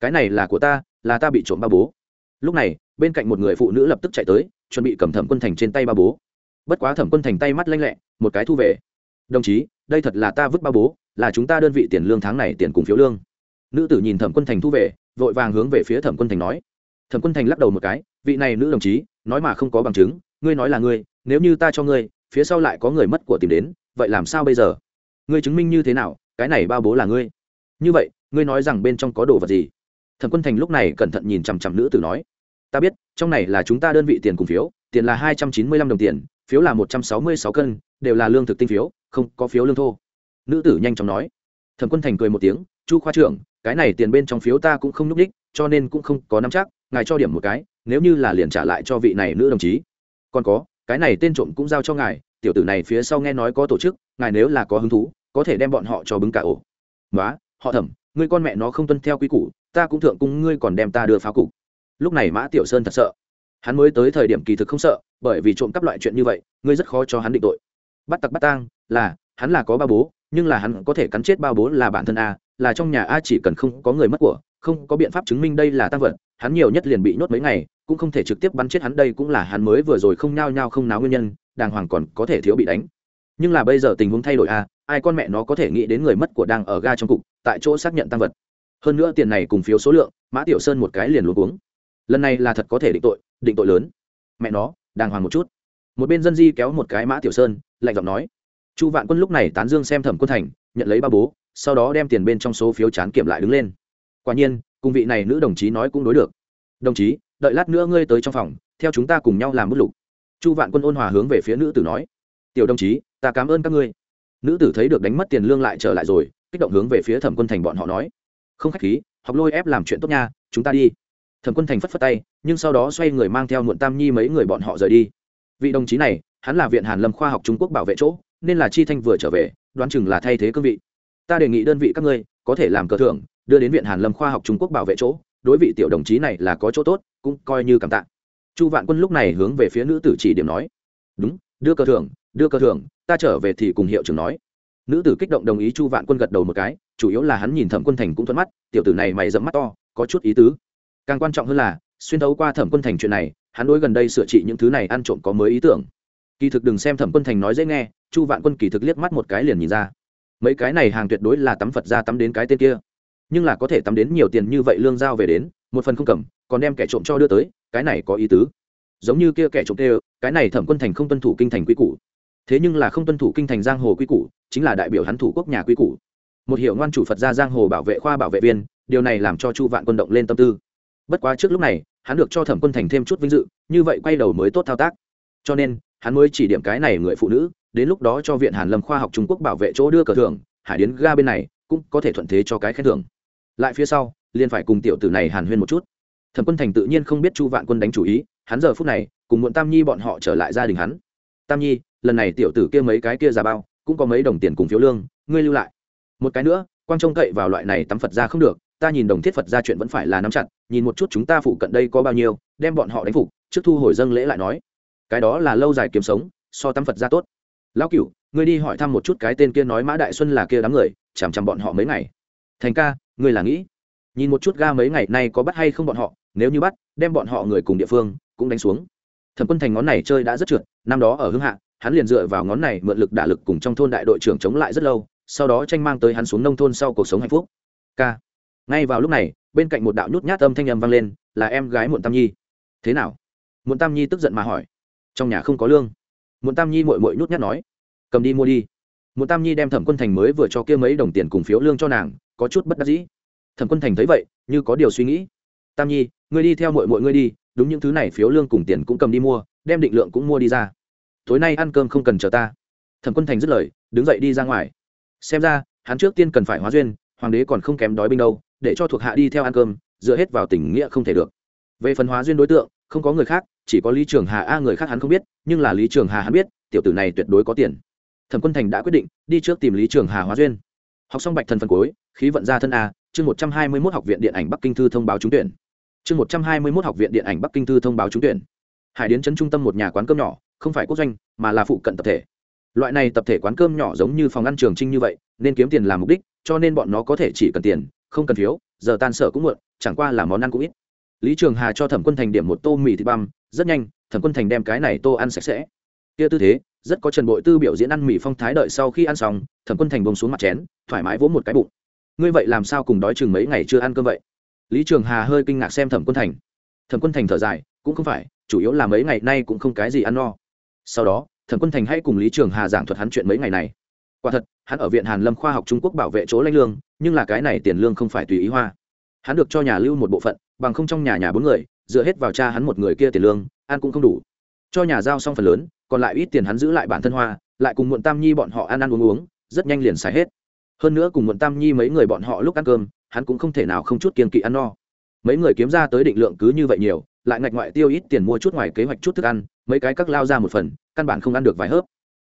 Cái này là của ta, là ta bị trộm ba bố. Lúc này, bên cạnh một người phụ nữ lập tức chạy tới, chuẩn bị cầm thẩm quân thành trên tay ba bố. Bất quá thẩm quân thành tay mắt lanh lẹ, một cái thu về. Đồng chí, đây thật là ta vứt ba bố, là chúng ta đơn vị tiền lương tháng này tiền cùng phiếu lương. Nữ tử nhìn thẩm quân thành thu về vội vàng hướng về phía thẩm quân thành nói. Thẩm quân thành lắc đầu một cái, vị này nữ đồng chí, nói mà không có bằng chứng, ngươi nói là ngươi, nếu như ta cho ngươi, phía sau lại có người mất của tìm đến, vậy làm sao bây giờ? Ngươi chứng minh như thế nào, cái này ba bố là ngươi? Như vậy, ngươi nói rằng bên trong có đồ vật gì? Thẩm quân thành lúc này cẩn thận nhìn chằm chằm nữ tử nói. Ta biết, trong này là chúng ta đơn vị tiền cùng phiếu, tiền là hai trăm chín mươi lăm đồng tiền, phiếu là một trăm sáu mươi sáu cân, đều là lương thực tinh phiếu, không có phiếu lương thô. Nữ tử nhanh chóng nói. Thẩm quân thành cười một tiếng, chu khoa trưởng cái này tiền bên trong phiếu ta cũng không n ú c đích, cho nên cũng không có nắm chắc, ngài cho điểm một cái, nếu như là liền trả lại cho vị này nữ đồng chí. Còn có, cái này tên trộm cũng giao cho ngài, tiểu tử này phía sau nghe nói có tổ chức, ngài nếu là có hứng thú, có thể đem bọn họ cho bứng cả ổ. Nói họ thẩm, ngươi con mẹ nó không tuân theo quy củ, ta cũng thượng cung ngươi còn đem ta đưa phá cục. Lúc này mã tiểu sơn thật sợ. Hắn mới tới thời điểm kỳ thực không sợ, bởi vì trộm cắp loại chuyện như vậy, ngươi rất khó cho hắn định tội. Bắt tặc bắt tang, là, hắn là có ba bố, nhưng là hắn có thể cắn chết ba bố là bản thân a là trong nhà a chỉ cần không có người mất của, không có biện pháp chứng minh đây là tăng vật, hắn nhiều nhất liền bị nhốt mấy ngày, cũng không thể trực tiếp bắn chết hắn, đây cũng là hắn mới vừa rồi không nhao nhao không náo nguyên nhân, đàng hoàng còn có thể thiếu bị đánh. Nhưng là bây giờ tình huống thay đổi a, ai con mẹ nó có thể nghĩ đến người mất của đang ở ga trong cục, tại chỗ xác nhận tăng vật. Hơn nữa tiền này cùng phiếu số lượng, mã tiểu sơn một cái liền luôn uống lần này là thật có thể định tội định tội lớn. Mẹ nó, đàng hoàng một chút. Một bên dân di kéo một cái mã tiểu sơn, lạnh giọng nói. Chu vạn quân lúc này tán dương xem thẩm quân thành, nhận lấy ba bố sau đó đem tiền bên trong số phiếu chán kiểm lại đứng lên. Quả nhiên, cùng vị này nữ đồng chí nói cũng đối được. Đồng chí, đợi lát nữa ngươi tới trong phòng, theo chúng ta cùng nhau làm bút lục. Chu vạn quân ôn hòa hướng về phía nữ tử nói. Tiểu đồng chí, ta cảm ơn các ngươi. Nữ tử thấy được đánh mất tiền lương lại trở lại rồi, kích động hướng về phía thẩm quân thành bọn họ nói. Không khách khí, học lôi ép làm chuyện tốt nha, chúng ta đi. Thẩm quân thành phất phất tay, nhưng sau đó xoay người mang theo muộn tam nhi mấy người bọn họ rời đi. Vị đồng chí này, hắn là viện hàn lâm khoa học trung quốc bảo vệ chỗ, nên là chi thanh vừa trở về, đoán chừng là thay thế cương vị ta đề nghị đơn vị các ngươi, có thể làm cờ thưởng, đưa đến viện hàn lâm khoa học trung quốc bảo vệ chỗ. Đối vị tiểu đồng chí này là có chỗ tốt, cũng coi như cảm tạ. Chu vạn quân lúc này hướng về phía nữ tử chỉ điểm nói. Đúng, đưa cờ thưởng, đưa cờ thưởng, ta trở về thì cùng hiệu trưởng nói. Nữ tử kích động đồng ý chu vạn quân gật đầu một cái, chủ yếu là hắn nhìn thẩm quân thành cũng thuận mắt, tiểu tử này mày dẫm mắt to, có chút ý tứ. Càng quan trọng hơn là, xuyên thấu qua thẩm quân thành chuyện này, hắn đối gần đây sửa trị những thứ này ăn trộm có mới ý tưởng. Kỳ thực đừng xem thẩm quân thành nói dễ nghe, chu vạn quân kỳ thực liếc mắt một cái liền nhìn ra mấy cái này hàng tuyệt đối là tắm phật ra tắm đến cái tên kia. Nhưng là có thể tắm đến nhiều tiền như vậy lương giao về đến, một phần không cầm, còn đem kẻ trộm cho đưa tới, cái này có ý tứ. Giống như kia kẻ trộm kia cái này thẩm quân thành không tuân thủ kinh thành quy củ. Thế nhưng là không tuân thủ kinh thành giang hồ quy củ, chính là đại biểu hắn thủ quốc nhà quy củ. Một hiệu ngoan chủ phật gia giang hồ bảo vệ khoa bảo vệ viên, điều này làm cho chu vạn quân động lên tâm tư. Bất quá trước lúc này, hắn được cho thẩm quân thành thêm chút vinh dự, như vậy quay đầu mới tốt thao tác. Cho nên hắn mới chỉ điểm cái này người phụ nữ, đến lúc đó cho viện hàn lâm khoa học trung quốc bảo vệ chỗ đưa cờ thưởng, hải đến ga bên này cũng có thể thuận thế cho cái khen thưởng. Lại phía sau, liền phải cùng tiểu tử này hàn huyên một chút. Thẩm quân thành tự nhiên không biết chu vạn quân đánh chủ ý, hắn giờ phút này, cùng muộn tam nhi bọn họ trở lại gia đình hắn. Tam nhi, lần này tiểu tử kia mấy cái kia ra bao, cũng có mấy đồng tiền cùng phiếu lương, ngươi lưu lại. Một cái nữa, quang trông cậy vào loại này tắm phật ra không được, ta nhìn đồng thiết phật ra chuyện vẫn phải là nắm chặt, nhìn một chút chúng ta phụ cận đây có bao nhiêu, đem bọn họ đánh phục, trước thu hồi dâng lễ lại nói cái đó là lâu dài kiếm sống, so tắm phật ra tốt. Lão cửu, ngươi đi hỏi thăm một chút cái tên kia nói mã đại xuân là kia đám người, chằm chằm bọn họ mấy ngày. Thành ca, ngươi là nghĩ? Nhìn một chút ga mấy ngày nay có bắt hay không bọn họ, nếu như bắt, đem bọn họ người cùng địa phương cũng đánh xuống. Thẩm quân thành ngón này chơi đã rất trượt, năm đó ở hưng hạ, hắn liền dựa vào ngón này mượn lực đả lực cùng trong thôn đại đội trưởng chống lại rất lâu, sau đó tranh mang tới hắn xuống nông thôn sau cuộc sống hạnh phúc. K ngay vào lúc này, bên cạnh một đạo nhút nhát âm thanh âm vang lên, là em gái muộn tam nhi. Thế nào? Muộn tam nhi tức giận mà hỏi trong nhà không có lương. Muộn tam nhi mội mội nhút nhát nói, cầm đi mua đi. Muộn tam nhi đem thẩm quân thành mới vừa cho kia mấy đồng tiền cùng phiếu lương cho nàng, có chút bất đắc dĩ. Thẩm quân thành thấy vậy, như có điều suy nghĩ. Tam nhi, ngươi đi theo mội mội ngươi đi, đúng những thứ này phiếu lương cùng tiền cũng cầm đi mua, đem định lượng cũng mua đi ra. Tối nay ăn cơm không cần chờ ta. Thẩm quân thành dứt lời, đứng dậy đi ra ngoài. Xem ra, hắn trước tiên cần phải hóa duyên, hoàng đế còn không kém đói binh đâu, để cho thuộc hạ đi theo ăn cơm, dựa hết vào tình nghĩa không thể được. Về phần hóa duyên đối tượng, không có người khác chỉ có lý trường hà a người khác hắn không biết, nhưng là lý trường hà hắn biết, tiểu tử này tuyệt đối có tiền. Thẩm quân thành đã quyết định, đi trước tìm lý trường hà hóa duyên. Học xong bạch thần phần cuối, khí vận ra thân a, chương một trăm hai mươi mốt học viện điện ảnh bắc kinh thư thông báo trúng tuyển. Chương một trăm hai mươi mốt học viện điện ảnh bắc kinh thư thông báo trúng tuyển. Hải điến chấn trung tâm một nhà quán cơm nhỏ, không phải quốc doanh, mà là phụ cận tập thể. Loại này tập thể quán cơm nhỏ giống như phòng ăn trường trinh như vậy, nên kiếm tiền làm mục đích, cho nên bọn nó có thể chỉ cần tiền, không cần phiếu, giờ tan sở cũng muộn, chẳng qua là món ăn cũng ít. Lý trường hà cho thẩm quân thành điểm một tô mì thịt băm rất nhanh, thẩm quân thành đem cái này tô ăn sạch sẽ. Kia tư thế, rất có trần bội tư biểu diễn ăn mì phong thái đợi sau khi ăn xong, thẩm quân thành bông xuống mặt chén, thoải mái vỗ một cái bụng. Ngươi vậy làm sao cùng đói chừng mấy ngày chưa ăn cơm vậy? Lý trường hà hơi kinh ngạc xem thẩm quân thành. Thẩm quân thành thở dài, cũng không phải, chủ yếu là mấy ngày nay cũng không cái gì ăn no. Sau đó, thẩm quân thành hãy cùng lý trường hà giảng thuật hắn chuyện mấy ngày này. Quả thật, hắn ở viện hàn lâm khoa học trung quốc bảo vệ chỗ lãnh lương, nhưng là cái này tiền lương không phải tùy ý hoa. Hắn được cho nhà lưu một bộ phận, bằng không trong nhà nhà bốn người dựa hết vào cha hắn một người kia tiền lương, ăn cũng không đủ. Cho nhà giao xong phần lớn, còn lại ít tiền hắn giữ lại bản thân hoa, lại cùng muộn tam nhi bọn họ ăn ăn uống uống, rất nhanh liền xài hết. Hơn nữa cùng muộn tam nhi mấy người bọn họ lúc ăn cơm, hắn cũng không thể nào không chút kiên kỵ ăn no. Mấy người kiếm ra tới định lượng cứ như vậy nhiều, lại ngạch ngoại tiêu ít tiền mua chút ngoài kế hoạch chút thức ăn, mấy cái cắt lao ra một phần, căn bản không ăn được vài hớp.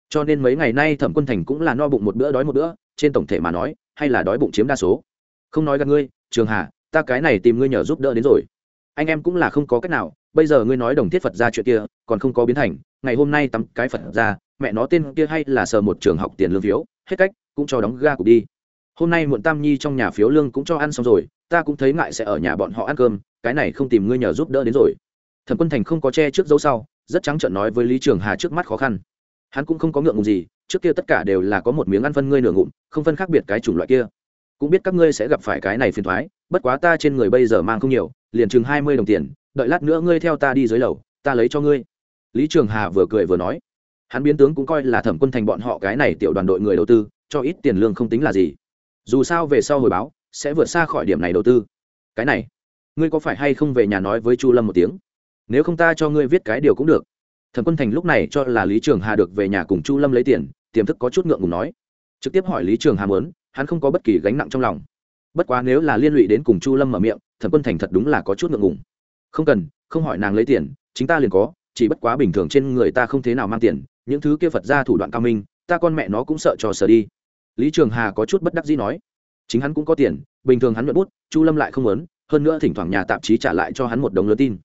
Cho nên mấy ngày nay thẩm quân thành cũng là no bụng một bữa đói một bữa, trên tổng thể mà nói, hay là đói bụng chiếm đa số. Không nói gặp ngươi, trường hà, ta cái này tìm ngươi nhờ giúp đỡ đến rồi anh em cũng là không có cách nào, bây giờ ngươi nói đồng thiết phật ra chuyện kia, còn không có biến thành, ngày hôm nay tắm cái phật ra, mẹ nó tên kia hay là sờ một trường học tiền lương phiếu, hết cách, cũng cho đóng ga cục đi. Hôm nay muộn tam nhi trong nhà phiếu lương cũng cho ăn xong rồi, ta cũng thấy ngại sẽ ở nhà bọn họ ăn cơm, cái này không tìm ngươi nhờ giúp đỡ đến rồi. Thẩm quân thành không có che trước dấu sau, rất trắng trợn nói với lý trường hà trước mắt khó khăn. Hắn cũng không có ngượng ngùng gì, trước kia tất cả đều là có một miếng ăn phân ngươi nửa ngụm, không phân khác biệt cái chủng loại kia cũng biết các ngươi sẽ gặp phải cái này phiền thoái, bất quá ta trên người bây giờ mang không nhiều, liền chừng hai mươi đồng tiền, đợi lát nữa ngươi theo ta đi dưới lầu, ta lấy cho ngươi. Lý trường hà vừa cười vừa nói. Hắn biến tướng cũng coi là thẩm quân thành bọn họ cái này tiểu đoàn đội người đầu tư, cho ít tiền lương không tính là gì. Dù sao về sau hồi báo, sẽ vượt xa khỏi điểm này đầu tư. Cái này, ngươi có phải hay không về nhà nói với chu lâm một tiếng? Nếu không ta cho ngươi viết cái điều cũng được. Thẩm quân thành lúc này cho là lý trường hà được về nhà cùng chu lâm lấy tiền, tiềm thức có chút ngượng ngùng nói. Trực tiếp hỏi lý trường hà mớn hắn không có bất kỳ gánh nặng trong lòng. Bất quá nếu là liên lụy đến cùng chu lâm mở miệng, thẩm quân thành thật đúng là có chút ngượng ngùng. Không cần, không hỏi nàng lấy tiền, chính ta liền có, chỉ bất quá bình thường trên người ta không thế nào mang tiền, những thứ kia phật ra thủ đoạn cao minh, ta con mẹ nó cũng sợ trò sợ đi. Lý trường hà có chút bất đắc dĩ nói, chính hắn cũng có tiền, bình thường hắn nhuận bút, chu lâm lại không muốn, hơn nữa thỉnh thoảng nhà tạp chí trả lại cho hắn một đồng lớn tin.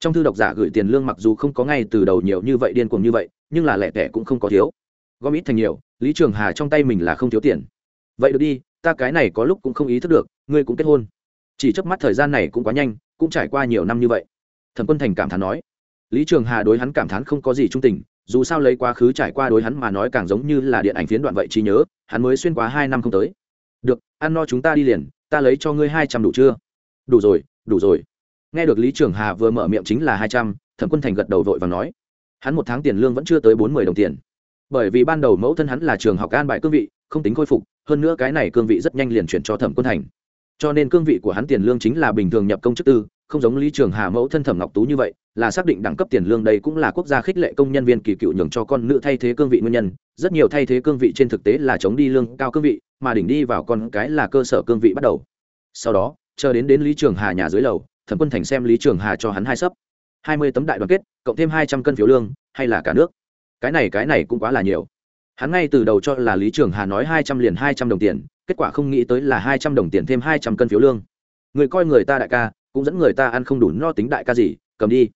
Trong thư độc giả gửi tiền lương mặc dù không có ngay từ đầu nhiều như vậy điên cuồng như vậy, nhưng là lẻ tẻ cũng không có thiếu. Gom ít thành nhiều, lý trường hà trong tay mình là không thiếu tiền vậy được đi, ta cái này có lúc cũng không ý thức được, ngươi cũng kết hôn. Chỉ trước mắt thời gian này cũng quá nhanh, cũng trải qua nhiều năm như vậy. Thần quân thành cảm thán nói. Lý trường hà đối hắn cảm thán không có gì trung tình, dù sao lấy quá khứ trải qua đối hắn mà nói càng giống như là điện ảnh phiến đoạn vậy trí nhớ, hắn mới xuyên qua hai năm không tới. Được, ăn no chúng ta đi liền, ta lấy cho ngươi hai trăm đủ chưa? Đủ rồi đủ rồi. Nghe được lý trường hà vừa mở miệng chính là hai trăm, thẩm quân thành gật đầu vội và nói. Hắn một tháng tiền lương vẫn chưa tới bốn mươi đồng tiền. Bởi vì ban đầu mẫu thân hắn là trường học an bài cương vị, không tính khôi phục hơn nữa cái này cương vị rất nhanh liền chuyển cho thẩm quân thành. Cho nên cương vị của hắn tiền lương chính là bình thường nhập công chức tư, không giống lý trường hà mẫu thân thẩm ngọc tú như vậy, là xác định đẳng cấp tiền lương đây cũng là quốc gia khích lệ công nhân viên kỳ cựu nhường cho con nữ thay thế cương vị nguyên nhân. Rất nhiều thay thế cương vị trên thực tế là chống đi lương cao cương vị, mà đỉnh đi vào con cái là cơ sở cương vị bắt đầu. Sau đó, chờ đến đến lý trường hà nhà dưới lầu, thẩm quân thành xem lý trường hà cho hắn hai sấp. Hai mươi tấm đại đoàn kết, cộng thêm hai trăm cân phiếu lương, hay là cả nước. Cái này cái này cũng quá là nhiều hắn ngay từ đầu cho là lý trường hà nói hai trăm liền hai trăm đồng tiền, kết quả không nghĩ tới là hai trăm đồng tiền thêm hai trăm cân phiếu lương. Người coi người ta đại ca, cũng dẫn người ta ăn không đủ no tính đại ca gì, cầm đi.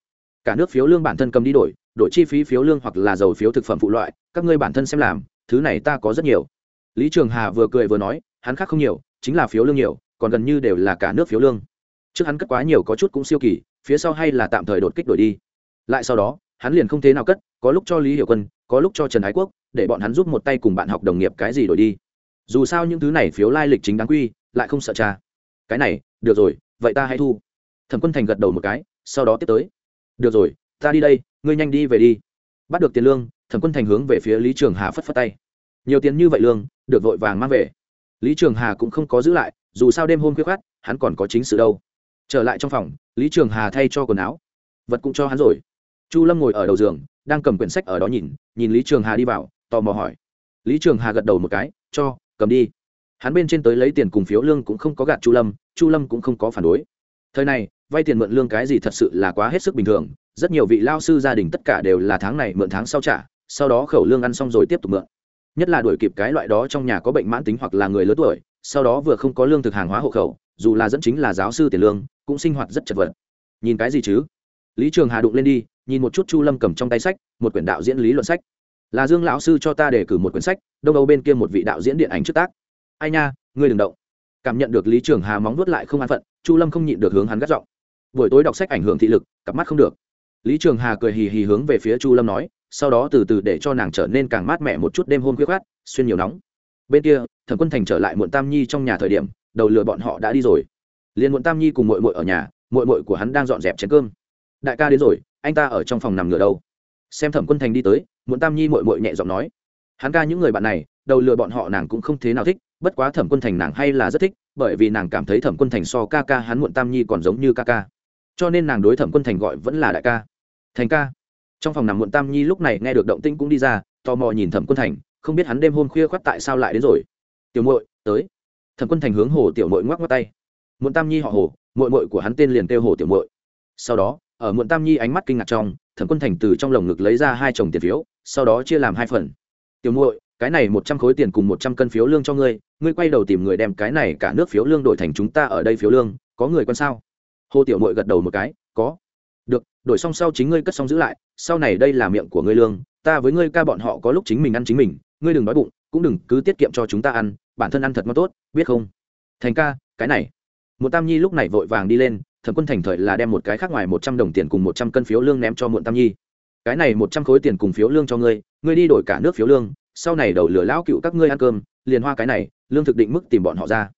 Cả nước phiếu lương bản thân cầm đi đổi đổi chi phí phiếu lương hoặc là dầu phiếu thực phẩm phụ loại, các ngươi bản thân xem làm, thứ này ta có rất nhiều. Lý trường hà vừa cười vừa nói, hắn khác không nhiều, chính là phiếu lương nhiều, còn gần như đều là cả nước phiếu lương. Trước hắn cất quá nhiều có chút cũng siêu kỳ, phía sau hay là tạm thời đột kích đổi đi. Lại sau đó, hắn liền không thế nào cất, có lúc cho lý hiểu quân, có lúc cho trần ái quốc để bọn hắn giúp một tay cùng bạn học đồng nghiệp cái gì đổi đi. Dù sao những thứ này phiếu lai lịch chính đáng quy, lại không sợ cha. Cái này, được rồi, vậy ta hãy thu. Thẩm quân thành gật đầu một cái, sau đó tiếp tới. Được rồi, ta đi đây, ngươi nhanh đi về đi. Bắt được tiền lương, thẩm quân thành hướng về phía lý trường hà phất phất tay. Nhiều tiền như vậy lương, được vội vàng mang về. Lý trường hà cũng không có giữ lại, dù sao đêm hôm khuya khát hắn còn có chính sự đâu. Trở lại trong phòng, lý trường hà thay cho quần áo. Vật cũng cho hắn rồi. Chu lâm ngồi ở đầu giường, đang cầm quyển sách ở đó nhìn nhìn lý trường hà đi vào tò mò hỏi. Lý trường hà gật đầu một cái, cho, cầm đi. Hắn bên trên tới lấy tiền cùng phiếu lương cũng không có gạt chu lâm chu lâm cũng không có phản đối. Thời này, vay tiền mượn lương cái gì thật sự là quá hết sức bình thường, rất nhiều vị lao sư gia đình tất cả đều là tháng này mượn tháng sau trả, sau đó khẩu lương ăn xong rồi tiếp tục mượn. Nhất là đuổi kịp cái loại đó trong nhà có bệnh mãn tính hoặc là người lớn tuổi, sau đó vừa không có lương thực hàng hóa hộ khẩu, dù là dẫn chính là giáo sư tiền lương, cũng sinh hoạt rất chật vật. Nhìn cái gì chứ? Lý trường hà đụng lên đi, nhìn một chút chu lâm cầm trong tay sách, một quyển đạo diễn lý luận sách là dương lão sư cho ta để cử một quyển sách, đông âu bên kia một vị đạo diễn điện ảnh trước tác. Ai nha, ngươi đừng động. Cảm nhận được lý trường hà móng nuốt lại không an phận, chu lâm không nhịn được hướng hắn gắt giọng. Buổi tối đọc sách ảnh hưởng thị lực, cặp mắt không được. Lý trường hà cười hì hì hướng về phía chu lâm nói, sau đó từ từ để cho nàng trở nên càng mát mẻ một chút đêm hôm khuya khát xuyên nhiều nóng. Bên kia thần quân thành trở lại muộn tam nhi trong nhà thời điểm, đầu lừa bọn họ đã đi rồi. Liền muộn tam nhi cùng mội mội ở nhà mội mội của hắn đang dọn dẹp chén cơm. Đại ca đến rồi, anh ta ở trong phòng nằm ngửa đâu xem thẩm quân thành đi tới muộn tam nhi mội mội nhẹ giọng nói, hắn ca những người bạn này, đầu lừa bọn họ nàng cũng không thế nào thích, bất quá thẩm quân thành nàng hay là rất thích, bởi vì nàng cảm thấy thẩm quân thành so ca ca hắn muộn tam nhi còn giống như ca ca. Cho nên nàng đối thẩm quân thành gọi vẫn là đại ca. Thành ca? Trong phòng nằm muộn tam nhi lúc này nghe được động tinh cũng đi ra, tò mò nhìn thẩm quân thành, không biết hắn đêm hôm khuya khoắt tại sao lại đến rồi. Tiểu muội, tới. Thẩm quân thành hướng hồ tiểu muội ngoắc ngoắc tay. Muộn tam nhi họ hồ, muội muội của hắn tên liền kêu hồ tiểu muội. Sau đó, ở muộn tam nhi ánh mắt kinh ngạc trong thẩm quân thành từ trong lồng ngực lấy ra hai chồng tiền phiếu, sau đó chia làm hai phần. Tiểu muội, cái này một trăm khối tiền cùng một trăm cân phiếu lương cho ngươi ngươi quay đầu tìm người đem cái này cả nước phiếu lương đổi thành chúng ta ở đây phiếu lương, có người con sao? Hồ tiểu muội gật đầu một cái, có. Được, đổi xong sau chính ngươi cất xong giữ lại, sau này đây là miệng của ngươi lương, ta với ngươi ca bọn họ có lúc chính mình ăn chính mình, ngươi đừng nói bụng, cũng đừng cứ tiết kiệm cho chúng ta ăn, bản thân ăn thật ngon tốt, biết không? Thành ca, cái này. Một tam nhi lúc này vội vàng đi lên thẩm quân thành thời là đem một cái khác ngoài một trăm đồng tiền cùng một trăm cân phiếu lương ném cho muộn tam nhi. Cái này một trăm khối tiền cùng phiếu lương cho ngươi ngươi đi đổi cả nước phiếu lương, sau này đầu lửa lão cựu các ngươi ăn cơm, liền hoa cái này, lương thực định mức tìm bọn họ ra.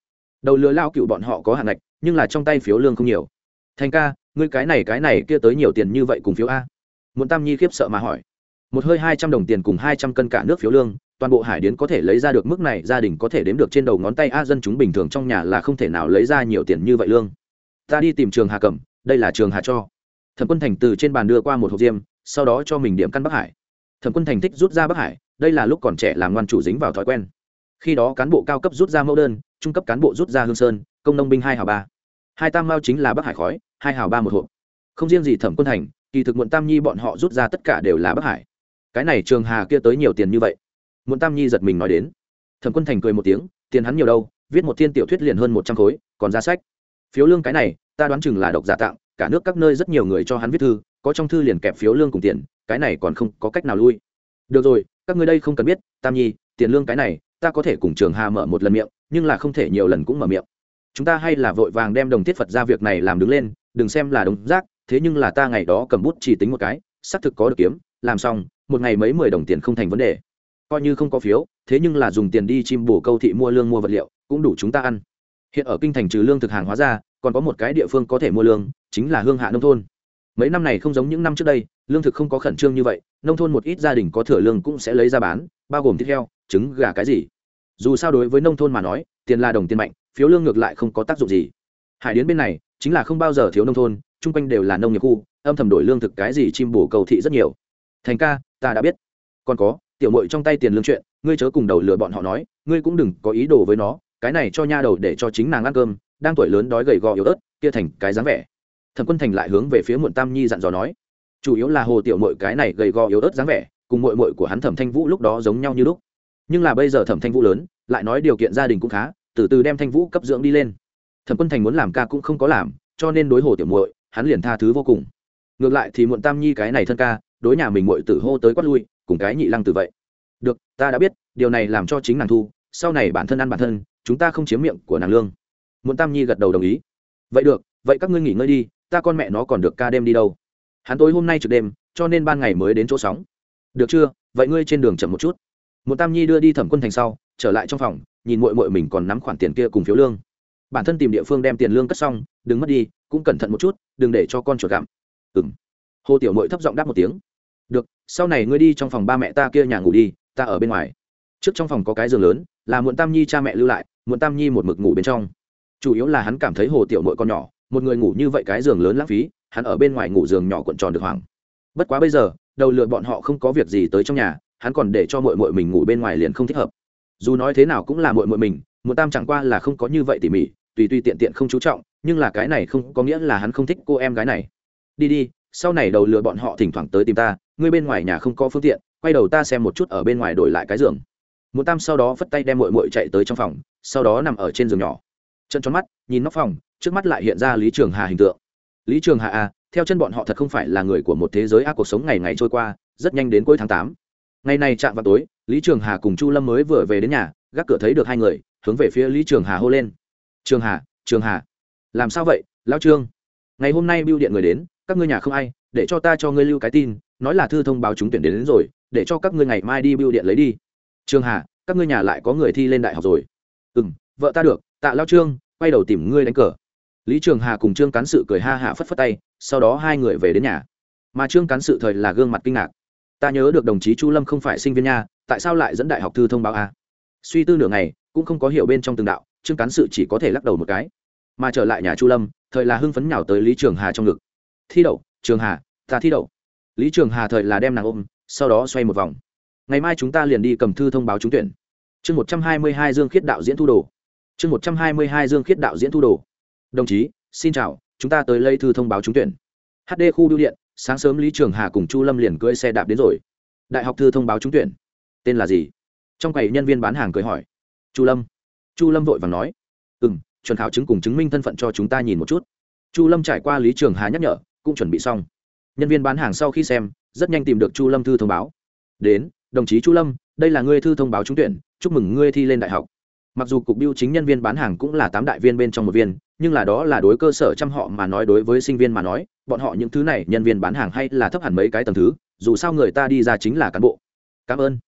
Đầu lừa lao cựu bọn họ có hạn ngạch, nhưng là trong tay phiếu lương không nhiều. Thành ca, ngươi cái này cái này kia tới nhiều tiền như vậy cùng phiếu a? Muộn tam nhi khiếp sợ mà hỏi. Một hơi hai trăm đồng tiền cùng hai trăm cân cả nước phiếu lương, toàn bộ hải điến có thể lấy ra được mức này, gia đình có thể đếm được trên đầu ngón tay a dân chúng bình thường trong nhà là không thể nào lấy ra nhiều tiền như vậy lương ta đi tìm trường hà cẩm, đây là trường hà cho. Thẩm quân thành từ trên bàn đưa qua một hộp diêm, sau đó cho mình điểm căn bắc hải. Thẩm quân thành thích rút ra bắc hải, đây là lúc còn trẻ làm ngoan chủ dính vào thói quen. Khi đó cán bộ cao cấp rút ra mẫu đơn, trung cấp cán bộ rút ra hương sơn, công nông binh hai hào ba. Hai tam mao chính là bắc hải khói, hai hào ba một hộp. Không riêng gì thẩm quân thành, kỳ thực muộn tam nhi bọn họ rút ra tất cả đều là bắc hải. Cái này trường hà kia tới nhiều tiền như vậy. Muộn tam nhi giật mình nói đến. Thẩm quân thành cười một tiếng, tiền hắn nhiều đâu, viết một thiên tiểu thuyết liền hơn một trăm khối, còn ra sách. Phiếu lương cái này ta đoán chừng là độc giả tặng, cả nước các nơi rất nhiều người cho hắn viết thư, có trong thư liền kẹp phiếu lương cùng tiền, cái này còn không có cách nào lui. Được rồi, các ngươi đây không cần biết, tam nhi, tiền lương cái này, ta có thể cùng trường hà mở một lần miệng, nhưng là không thể nhiều lần cũng mở miệng. Chúng ta hay là vội vàng đem đồng thiết phật ra việc này làm đứng lên, đừng xem là đồng rác, thế nhưng là ta ngày đó cầm bút chỉ tính một cái, xác thực có được kiếm, làm xong, một ngày mấy mười đồng tiền không thành vấn đề. Coi như không có phiếu, thế nhưng là dùng tiền đi chim bổ câu thị mua lương mua vật liệu, cũng đủ chúng ta ăn. Hiện ở kinh thành trừ lương thực hàng hóa ra còn có một cái địa phương có thể mua lương, chính là hương hạ nông thôn. Mấy năm này không giống những năm trước đây, lương thực không có khẩn trương như vậy, nông thôn một ít gia đình có thừa lương cũng sẽ lấy ra bán, bao gồm thịt heo, trứng, gà cái gì. Dù sao đối với nông thôn mà nói, tiền là đồng tiền mạnh, phiếu lương ngược lại không có tác dụng gì. Hải điến bên này, chính là không bao giờ thiếu nông thôn, chung quanh đều là nông nghiệp khu, âm thầm đổi lương thực cái gì chim bổ cầu thị rất nhiều. Thành ca, ta đã biết. Còn có, tiểu mội trong tay tiền lương chuyện, ngươi chớ cùng đầu lừa bọn họ nói, ngươi cũng đừng có ý đồ với nó, cái này cho nha đầu để cho chính nàng ăn cơm đang tuổi lớn đói gầy gò yếu ớt, kia thành cái dáng vẻ. Thẩm quân thành lại hướng về phía muộn tam nhi dặn dò nói, chủ yếu là hồ tiểu mội cái này gầy gò yếu ớt dáng vẻ, cùng mội mội của hắn thẩm thanh vũ lúc đó giống nhau như lúc. Nhưng là bây giờ thẩm thanh vũ lớn, lại nói điều kiện gia đình cũng khá, từ từ đem thanh vũ cấp dưỡng đi lên. Thẩm quân thành muốn làm ca cũng không có làm, cho nên đối hồ tiểu muội, hắn liền tha thứ vô cùng. Ngược lại thì muộn tam nhi cái này thân ca, đối nhà mình muội tử hô tới quát lui, cùng cái nhị lăng từ vậy. Được, ta đã biết, điều này làm cho chính nàng thu, sau này bản thân ăn bản thân, chúng ta không chiếm miệng của nàng lương muộn tam nhi gật đầu đồng ý. Vậy được, vậy các ngươi nghỉ ngơi đi, ta con mẹ nó còn được ca đêm đi đâu? Hắn tối hôm nay trực đêm, cho nên ban ngày mới đến chỗ sóng. Được chưa? Vậy ngươi trên đường chậm một chút. Một tam nhi đưa đi thẩm quân thành sau, trở lại trong phòng, nhìn mội mội mình còn nắm khoản tiền kia cùng phiếu lương. Bản thân tìm địa phương đem tiền lương cất xong, đừng mất đi, cũng cẩn thận một chút, đừng để cho con chuột gặm. Ừng hồ tiểu mội thấp giọng đáp một tiếng. Được, sau này ngươi đi trong phòng ba mẹ ta kia nhà ngủ đi, ta ở bên ngoài. Trước trong phòng có cái giường lớn, là muộn tam nhi cha mẹ lưu lại, muộn tam nhi một mực ngủ bên trong chủ yếu là hắn cảm thấy hồ tiểu mội con nhỏ, một người ngủ như vậy cái giường lớn lãng phí, hắn ở bên ngoài ngủ giường nhỏ cuộn tròn được hoảng. Bất quá bây giờ, đầu lượt bọn họ không có việc gì tới trong nhà, hắn còn để cho mội mội mình ngủ bên ngoài liền không thích hợp. Dù nói thế nào cũng là mội mội mình một tam chẳng qua là không có như vậy tỉ mỉ, tùy tùy tiện tiện không chú trọng, nhưng là cái này không có nghĩa là hắn không thích cô em gái này. Đi đi, sau này đầu lừa bọn họ thỉnh thoảng tới tìm ta, ngươi bên ngoài nhà không có phương tiện, quay đầu ta xem một chút ở bên ngoài đổi lại cái giường. Một tam sau đó phất tay đem mội mội chạy tới trong phòng, sau đó nằm ở trên giường nhỏ chân tròn mắt nhìn nóc phòng trước mắt lại hiện ra lý trường hà hình tượng. Lý trường hà à theo chân bọn họ thật không phải là người của một thế giới ác cuộc sống ngày ngày trôi qua rất nhanh đến cuối tháng tám. Ngày này chạm vào tối lý trường hà cùng chu lâm mới vừa về đến nhà gác cửa thấy được hai người hướng về phía lý trường hà hô lên. Trường hà trường hà làm sao vậy lao trương? Ngày hôm nay biêu điện người đến các ngươi nhà không ai để cho ta cho ngươi lưu cái tin nói là thư thông báo chúng tuyển đến, đến rồi để cho các ngươi ngày mai đi biêu điện lấy đi. Trường hà các ngươi nhà lại có người thi lên đại học rồi. Ừ m vợ ta được tạ lao trương, quay đầu tìm ngươi đánh cờ. Lý trường hà cùng trương cán sự cười ha hạ phất phất tay, sau đó hai người về đến nhà. Mà trương cán sự thời là gương mặt kinh ngạc. Ta nhớ được đồng chí chu lâm không phải sinh viên nha, tại sao lại dẫn đại học thư thông báo a suy tư nửa ngày, cũng không có hiểu bên trong từng đạo, trương cán sự chỉ có thể lắc đầu một cái. Mà trở lại nhà chu lâm, thời là hưng phấn nhào tới lý trường hà trong ngực. Thi đậu, trường hà, ta thi đậu. Lý trường hà thời là đem nàng ôm, sau đó xoay một vòng. Ngày mai chúng ta liền đi cầm thư thông báo trúng tuyển. Chương một trăm hai mươi hai dương khiết đạo diễn thu đồ chương một trăm hai mươi hai dương khiết đạo diễn thu đồ. Đồng chí, xin chào, chúng ta tới lấy thư thông báo trúng tuyển. Hd khu biêu điện, sáng sớm lý trường hà cùng chu lâm liền cưỡi xe đạp đến rồi. Đại học thư thông báo trúng tuyển. Tên là gì? Trong quầy nhân viên bán hàng cười hỏi. Chu lâm. Chu lâm vội vàng nói. Ừ m chuẩn khảo chứng cùng chứng minh thân phận cho chúng ta nhìn một chút. Chu lâm trải qua lý trường hà nhắc nhở, cũng chuẩn bị xong. Nhân viên bán hàng sau khi xem, rất nhanh tìm được chu lâm thư thông báo. Đến, đồng chí chu lâm, đây là ngươi thư thông báo trúng tuyển, chúc mừng ngươi thi lên đại học mặc dù cục biêu chính nhân viên bán hàng cũng là tám đại viên bên trong một viên, nhưng là đó là đối cơ sở trăm họ mà nói đối với sinh viên mà nói, bọn họ những thứ này nhân viên bán hàng hay là thấp hẳn mấy cái tầng thứ, dù sao người ta đi ra chính là cán bộ. Cảm ơn.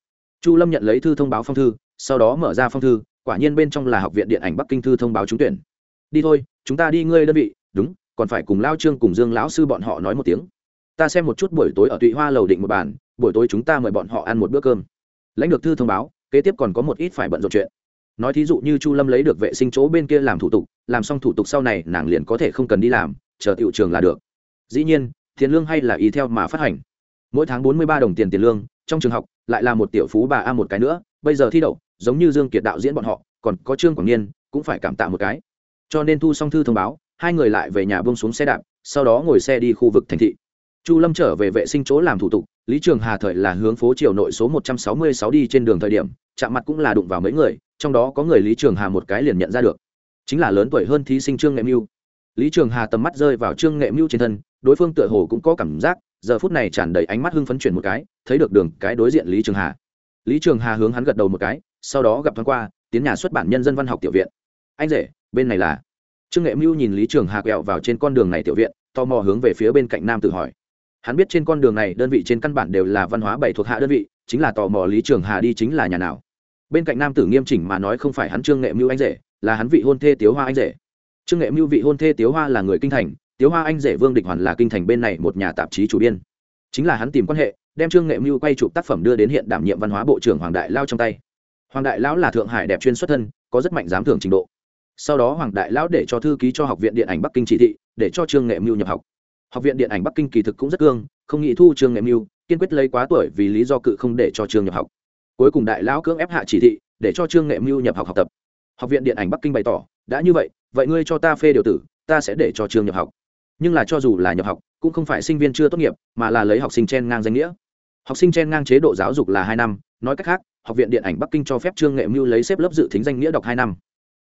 Chu lâm nhận lấy thư thông báo phong thư, sau đó mở ra phong thư, quả nhiên bên trong là học viện điện ảnh bắc kinh thư thông báo trúng tuyển. Đi thôi, chúng ta đi ngươi đơn vị, đúng, còn phải cùng lao trương cùng dương lão sư bọn họ nói một tiếng. Ta xem một chút buổi tối ở tụy hoa lầu định một bàn, buổi tối chúng ta mời bọn họ ăn một bữa cơm. Lãnh được thư thông báo, kế tiếp còn có một ít phải bận rộn chuyện nói thí dụ như chu lâm lấy được vệ sinh chỗ bên kia làm thủ tục, làm xong thủ tục sau này nàng liền có thể không cần đi làm, chờ tiệu trường là được. Dĩ nhiên, tiền lương hay là ý theo mà phát hành. Mỗi tháng bốn mươi ba đồng tiền tiền lương, trong trường học, lại là một tiểu phú bà a một cái nữa, bây giờ thi đậu, giống như dương kiệt đạo diễn bọn họ, còn có trương quảng niên, cũng phải cảm tạ một cái. Cho nên thu xong thư thông báo, hai người lại về nhà bông xuống xe đạp, sau đó ngồi xe đi khu vực thành thị. Chu lâm trở về vệ sinh chỗ làm thủ tục, lý trường hà thời là hướng phố triều nội số một trăm sáu mươi sáu đi trên đường thời điểm chạm mặt cũng là đụng vào mấy người, trong đó có người lý trường hà một cái liền nhận ra được. Chính là lớn tuổi hơn thí sinh trương nghệ mưu. Lý trường hà tầm mắt rơi vào trương nghệ mưu trên thân, đối phương tựa hồ cũng có cảm giác, giờ phút này tràn đầy ánh mắt hưng phấn chuyển một cái, thấy được đường, cái đối diện lý trường hà. Lý trường hà hướng hắn gật đầu một cái, sau đó gặp thoáng qua, tiến nhà xuất bản nhân dân văn học tiểu viện. Anh rể, bên này là? Trương nghệ mưu nhìn lý trường hà quẹo vào trên con đường này tiểu viện, tò mò hướng về phía bên cạnh nam tự hỏi. Hắn biết trên con đường này đơn vị trên căn bản đều là văn hóa bảy thuộc hạ đơn vị, chính là tò mò lý trường hà đi chính là nhà nào bên cạnh nam tử nghiêm chỉnh mà nói không phải hắn trương nghệ mưu anh rể, là hắn vị hôn thê tiếu hoa anh rể. Trương nghệ mưu vị hôn thê tiếu hoa là người kinh thành, tiếu hoa anh rể vương địch hoàn là kinh thành bên này một nhà tạp chí chủ biên. Chính là hắn tìm quan hệ, đem trương nghệ mưu quay chụp tác phẩm đưa đến hiện đảm nhiệm văn hóa bộ trưởng hoàng đại lao trong tay. Hoàng đại lão là thượng hải đẹp chuyên xuất thân, có rất mạnh giám thưởng trình độ. Sau đó hoàng đại lão để cho thư ký cho học viện điện ảnh bắc kinh chỉ thị, để cho trương nghệ mưu nhập học. Học viện điện ảnh bắc kinh kỳ thực cũng rất cương, không nghĩ thu trương nghệ mưu, kiên quyết lấy quá tuổi vì lý do cự không để cho trương nhập học cuối cùng đại lão cưỡng ép hạ chỉ thị, để cho trương nghệ mưu nhập học học tập. Học viện điện ảnh bắc kinh bày tỏ, đã như vậy vậy ngươi cho ta phê điều tử, ta sẽ để cho trương nhập học. Nhưng là cho dù là nhập học, cũng không phải sinh viên chưa tốt nghiệp, mà là lấy học sinh chen ngang danh nghĩa. Học sinh chen ngang chế độ giáo dục là hai năm, nói cách khác, học viện điện ảnh bắc kinh cho phép trương nghệ mưu lấy xếp lớp dự tính danh nghĩa đọc hai năm.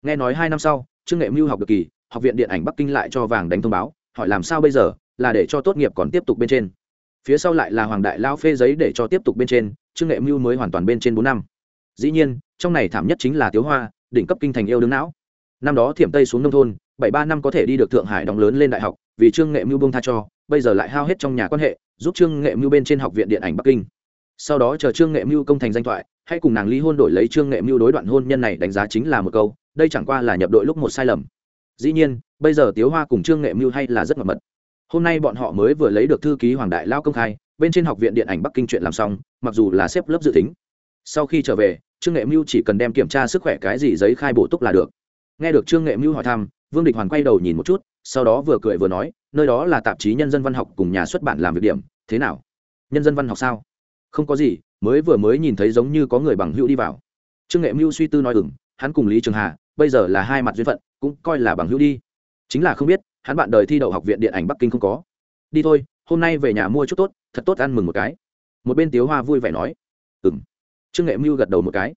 Nghe nói hai năm sau, trương nghệ mưu học được kỳ, học viện điện ảnh bắc kinh lại cho vàng đánh thông báo, hỏi làm sao bây giờ, là để cho tốt nghiệp còn tiếp tục bên trên. Phía sau lại là hoàng đại lao phê giấy để cho tiếp tục bên trên trương nghệ mưu mới hoàn toàn bên trên bốn năm. Dĩ nhiên, trong này thảm nhất chính là tiếu hoa, đỉnh cấp kinh thành yêu đứng não. Năm đó thiểm tây xuống nông thôn, bảy ba năm có thể đi được thượng hải đóng lớn lên đại học, vì trương nghệ mưu bông tha cho, bây giờ lại hao hết trong nhà quan hệ, giúp trương nghệ mưu bên trên học viện điện ảnh bắc kinh. Sau đó chờ trương nghệ mưu công thành danh thoại hãy cùng nàng ly hôn đổi lấy trương nghệ mưu đối đoạn hôn nhân này đánh giá chính là một câu, đây chẳng qua là nhập đội lúc một sai lầm. Dĩ nhiên, bây giờ tiếu hoa cùng trương nghệ mưu hay là rất mật mật. Hôm nay bọn họ mới vừa lấy được thư ký hoàng đại lao công khai bên trên học viện điện ảnh bắc kinh chuyện làm xong, mặc dù là xếp lớp dự tính. Sau khi trở về, trương nghệ mưu chỉ cần đem kiểm tra sức khỏe cái gì giấy khai bổ túc là được. Nghe được trương nghệ mưu hỏi thăm, vương địch hoàn quay đầu nhìn một chút, sau đó vừa cười vừa nói, nơi đó là tạp chí nhân dân văn học cùng nhà xuất bản làm việc điểm, thế nào? Nhân dân văn học sao? Không có gì, mới vừa mới nhìn thấy giống như có người bằng hữu đi vào. Trương nghệ mưu suy tư nói ừng hắn cùng lý trường hà, bây giờ là hai mặt duyên phận, cũng coi là bằng hữu đi. Chính là không biết, hắn bạn đời thi đậu học viện điện ảnh bắc kinh không có. Đi thôi, hôm nay về nhà mua chút tốt thật tốt ăn mừng một cái. Một bên tiếu hoa vui vẻ nói ừ m trương nghệ mưu gật đầu một cái.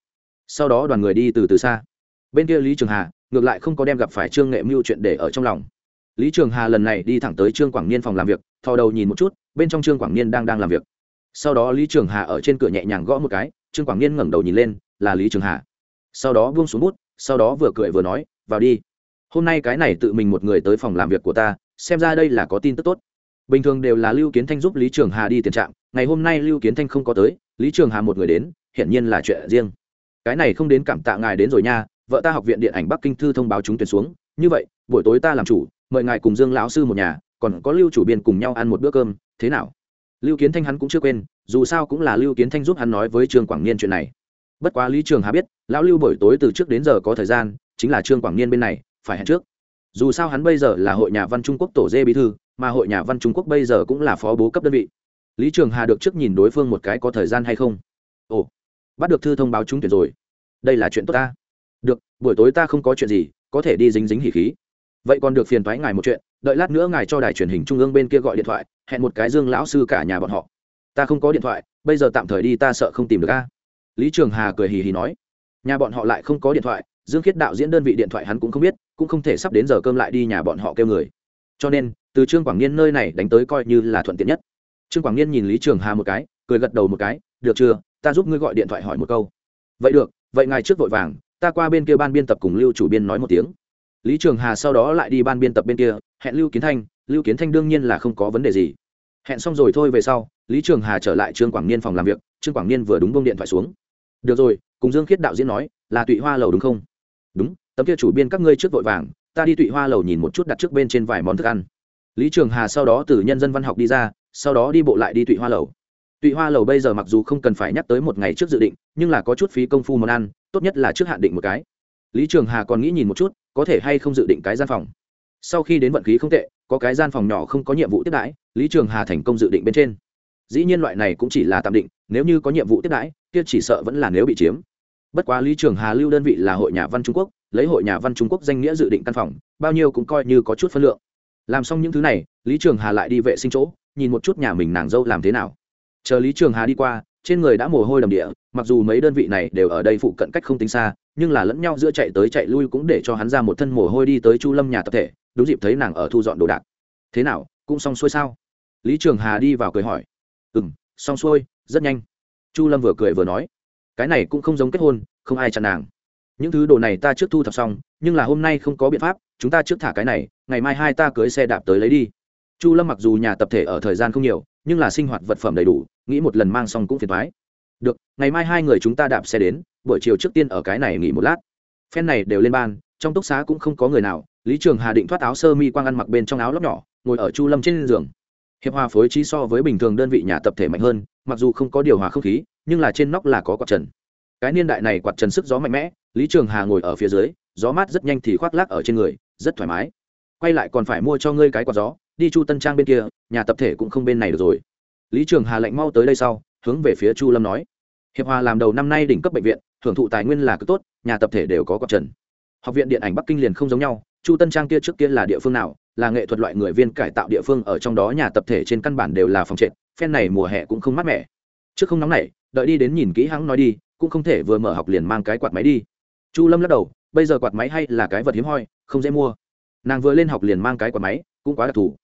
Sau đó đoàn người đi từ từ xa. Bên kia lý trường hà, ngược lại không có đem gặp phải trương nghệ mưu chuyện để ở trong lòng. Lý trường hà lần này đi thẳng tới trương quảng niên phòng làm việc, thò đầu nhìn một chút, bên trong trương quảng niên đang đang làm việc. Sau đó lý trường hà ở trên cửa nhẹ nhàng gõ một cái, trương quảng niên ngẩng đầu nhìn lên, là lý trường hà. Sau đó buông xuống bút, sau đó vừa cười vừa nói, vào đi. Hôm nay cái này tự mình một người tới phòng làm việc của ta, xem ra đây là có tin tức tốt bình thường đều là lưu kiến thanh giúp lý trường hà đi tiền trạng ngày hôm nay lưu kiến thanh không có tới, lý trường hà một người đến, hiển nhiên là chuyện riêng. Cái này không đến cảm tạ ngài đến rồi nha, vợ ta học viện điện ảnh bắc kinh thư thông báo chúng tuyển xuống. Như vậy, buổi tối ta làm chủ, mời ngài cùng dương lão sư một nhà, còn có lưu chủ biên cùng nhau ăn một bữa cơm, thế nào? Lưu kiến thanh hắn cũng chưa quên, dù sao cũng là lưu kiến thanh giúp hắn nói với trương quảng niên chuyện này. Bất quá lý trường hà biết, lão lưu buổi tối từ trước đến giờ có thời gian, chính là trương quảng niên bên này, phải hẹn trước. Dù sao hắn bây giờ là hội nhà văn trung quốc tổ dê bí thư mà hội nhà văn trung quốc bây giờ cũng là phó bố cấp đơn vị. Lý trường hà được trước nhìn đối phương một cái có thời gian hay không? Ồ, bắt được thư thông báo trúng tuyển rồi. Đây là chuyện tốt ta. Được, buổi tối ta không có chuyện gì, có thể đi dính dính hỉ khí. Vậy còn được phiền thoái ngài một chuyện, đợi lát nữa ngài cho đài truyền hình trung ương bên kia gọi điện thoại, hẹn một cái dương lão sư cả nhà bọn họ. Ta không có điện thoại, bây giờ tạm thời đi ta sợ không tìm được a. Lý trường hà cười hì hì nói. Nhà bọn họ lại không có điện thoại, dương khiết đạo diễn đơn vị điện thoại hắn cũng không biết, cũng không thể sắp đến giờ cơm lại đi nhà bọn họ kêu người cho nên, từ trương quảng niên nơi này đánh tới coi như là thuận tiện nhất. Trương quảng niên nhìn lý trường hà một cái, cười gật đầu một cái, được chưa, ta giúp ngươi gọi điện thoại hỏi một câu. Vậy được, vậy ngài trước vội vàng, ta qua bên kia ban biên tập cùng lưu chủ biên nói một tiếng. Lý trường hà sau đó lại đi ban biên tập bên kia, hẹn lưu kiến thanh, lưu kiến thanh đương nhiên là không có vấn đề gì. Hẹn xong rồi thôi về sau, lý trường hà trở lại trương quảng niên phòng làm việc, trương quảng niên vừa đúng bông điện thoại xuống. Được rồi, cùng dương khiết đạo diễn nói, là tụy hoa lầu đúng không? Đúng, tấm kia chủ biên các ngươi trước vội vàng ta đi tụy hoa lầu nhìn một chút đặt trước bên trên vài món thức ăn. Lý trường hà sau đó từ nhân dân văn học đi ra, sau đó đi bộ lại đi tụy hoa lầu. Tụy hoa lầu bây giờ mặc dù không cần phải nhắc tới một ngày trước dự định, nhưng là có chút phí công phu món ăn, tốt nhất là trước hạn định một cái. Lý trường hà còn nghĩ nhìn một chút, có thể hay không dự định cái gian phòng. Sau khi đến vận khí không tệ, có cái gian phòng nhỏ không có nhiệm vụ tiếp đãi, lý trường hà thành công dự định bên trên. Dĩ nhiên loại này cũng chỉ là tạm định, nếu như có nhiệm vụ tiếp đãi, kia chỉ sợ vẫn là nếu bị chiếm. Bất quá lý trường hà lưu đơn vị là hội nhà văn trung quốc lấy hội nhà văn trung quốc danh nghĩa dự định căn phòng, bao nhiêu cũng coi như có chút phân lượng. Làm xong những thứ này, lý trường hà lại đi vệ sinh chỗ, nhìn một chút nhà mình nàng dâu làm thế nào. Chờ lý trường hà đi qua, trên người đã mồ hôi đầm địa, mặc dù mấy đơn vị này đều ở đây phụ cận cách không tính xa, nhưng là lẫn nhau giữa chạy tới chạy lui cũng để cho hắn ra một thân mồ hôi đi tới chu lâm nhà tập thể, đúng dịp thấy nàng ở thu dọn đồ đạc. Thế nào, cũng xong xuôi sao? Lý trường hà đi vào cười hỏi. Ừ m xong xuôi, rất nhanh. Chu lâm vừa cười vừa nói. Cái này cũng không giống kết hôn, không ai chặn nàng những thứ đồ này ta trước thu thập xong, nhưng là hôm nay không có biện pháp, chúng ta trước thả cái này, ngày mai hai ta cưới xe đạp tới lấy đi. Chu lâm mặc dù nhà tập thể ở thời gian không nhiều, nhưng là sinh hoạt vật phẩm đầy đủ, nghĩ một lần mang xong cũng phiền thoái được, ngày mai hai người chúng ta đạp xe đến, buổi chiều trước tiên ở cái này nghỉ một lát. Phen này đều lên ban, trong túc xá cũng không có người nào, lý trường hà định thoát áo sơ mi quang ăn mặc bên trong áo lóc nhỏ, ngồi ở chu lâm trên giường. Hiệp hòa phối trí so với bình thường đơn vị nhà tập thể mạnh hơn, mặc dù không có điều hòa không khí, nhưng là trên nóc là có quạt trần. Cái niên đại này quạt trần sức gió mạnh mẽ lý trường hà ngồi ở phía dưới, gió mát rất nhanh thì khoác lác ở trên người, rất thoải mái. Quay lại còn phải mua cho ngươi cái quạt gió, đi chu tân trang bên kia, nhà tập thể cũng không bên này được rồi. Lý trường hà lạnh mau tới đây sau, hướng về phía chu lâm nói. Hiệp hòa làm đầu năm nay đỉnh cấp bệnh viện hưởng thụ tài nguyên là cứ tốt, nhà tập thể đều có quạt trần. Học viện điện ảnh bắc kinh liền không giống nhau, chu tân trang kia trước kia là địa phương nào, là nghệ thuật loại người viên cải tạo địa phương ở trong đó nhà tập thể trên căn bản đều là phòng trệt, phen này mùa hè cũng không mát mẻ. Trước không nóng này đợi đi đến nhìn kỹ hắn nói đi, cũng không thể vừa mở học liền mang cái quạt máy đi chu lâm lắc đầu, bây giờ quạt máy hay là cái vật hiếm hoi, không dễ mua. Nàng vừa lên học liền mang cái quạt máy, cũng quá đặc thù.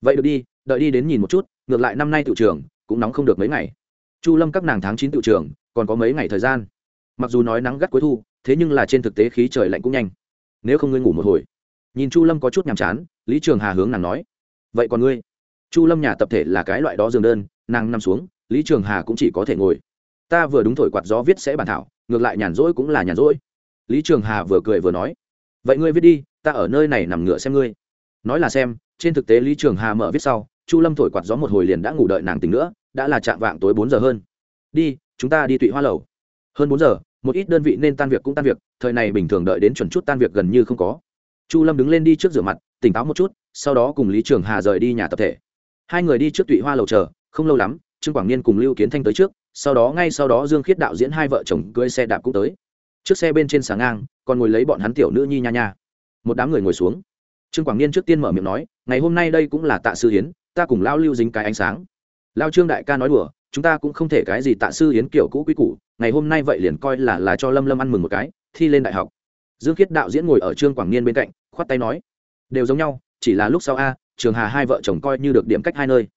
Vậy được đi, đợi đi đến nhìn một chút, ngược lại năm nay tự trường, cũng nóng không được mấy ngày. Chu lâm các nàng tháng chín tự trường, còn có mấy ngày thời gian. Mặc dù nói nắng gắt cuối thu, thế nhưng là trên thực tế khí trời lạnh cũng nhanh. Nếu không ngươi ngủ một hồi. Nhìn chu lâm có chút nhàm chán, lý trường hà hướng nàng nói. Vậy còn ngươi? Chu lâm nhà tập thể là cái loại đó giường đơn, nàng nằm xuống, lý trường hà cũng chỉ có thể ngồi. Ta vừa đúng thổi quạt gió viết sẽ bản thảo, ngược lại nhàn rỗi cũng là nhàn rỗi lý trường hà vừa cười vừa nói, vậy ngươi viết đi, ta ở nơi này nằm ngựa xem ngươi. Nói là xem, trên thực tế lý trường hà mở viết sau, chu lâm thổi quạt gió một hồi liền đã ngủ đợi nàng tỉnh nữa, đã là chạm vạng tối bốn giờ hơn. Đi, chúng ta đi tụy hoa lầu. Hơn bốn giờ, một ít đơn vị nên tan việc cũng tan việc, thời này bình thường đợi đến chuẩn chút tan việc gần như không có. Chu lâm đứng lên đi trước rửa mặt, tỉnh táo một chút, sau đó cùng lý trường hà rời đi nhà tập thể. Hai người đi trước tụy hoa lầu chờ, không lâu lắm, trương quảng niên cùng lưu kiến thanh tới trước, sau đó ngay sau đó dương khiết đạo diễn hai vợ chồng cưỡi xe đạp cũng tới trước xe bên trên sáng ngang, còn ngồi lấy bọn hắn tiểu nữ nhi nha nha. Một đám người ngồi xuống. Trương quảng niên trước tiên mở miệng nói, ngày hôm nay đây cũng là tạ sư hiến, ta cùng lao lưu dính cái ánh sáng. Lao trương đại ca nói đùa, chúng ta cũng không thể cái gì tạ sư hiến kiểu cũ quý cũ ngày hôm nay vậy liền coi là là cho lâm lâm ăn mừng một cái, thi lên đại học. Dương khiết đạo diễn ngồi ở trương quảng niên bên cạnh, khoát tay nói, đều giống nhau, chỉ là lúc sau a, trường hà hai vợ chồng coi như được điểm cách hai nơi.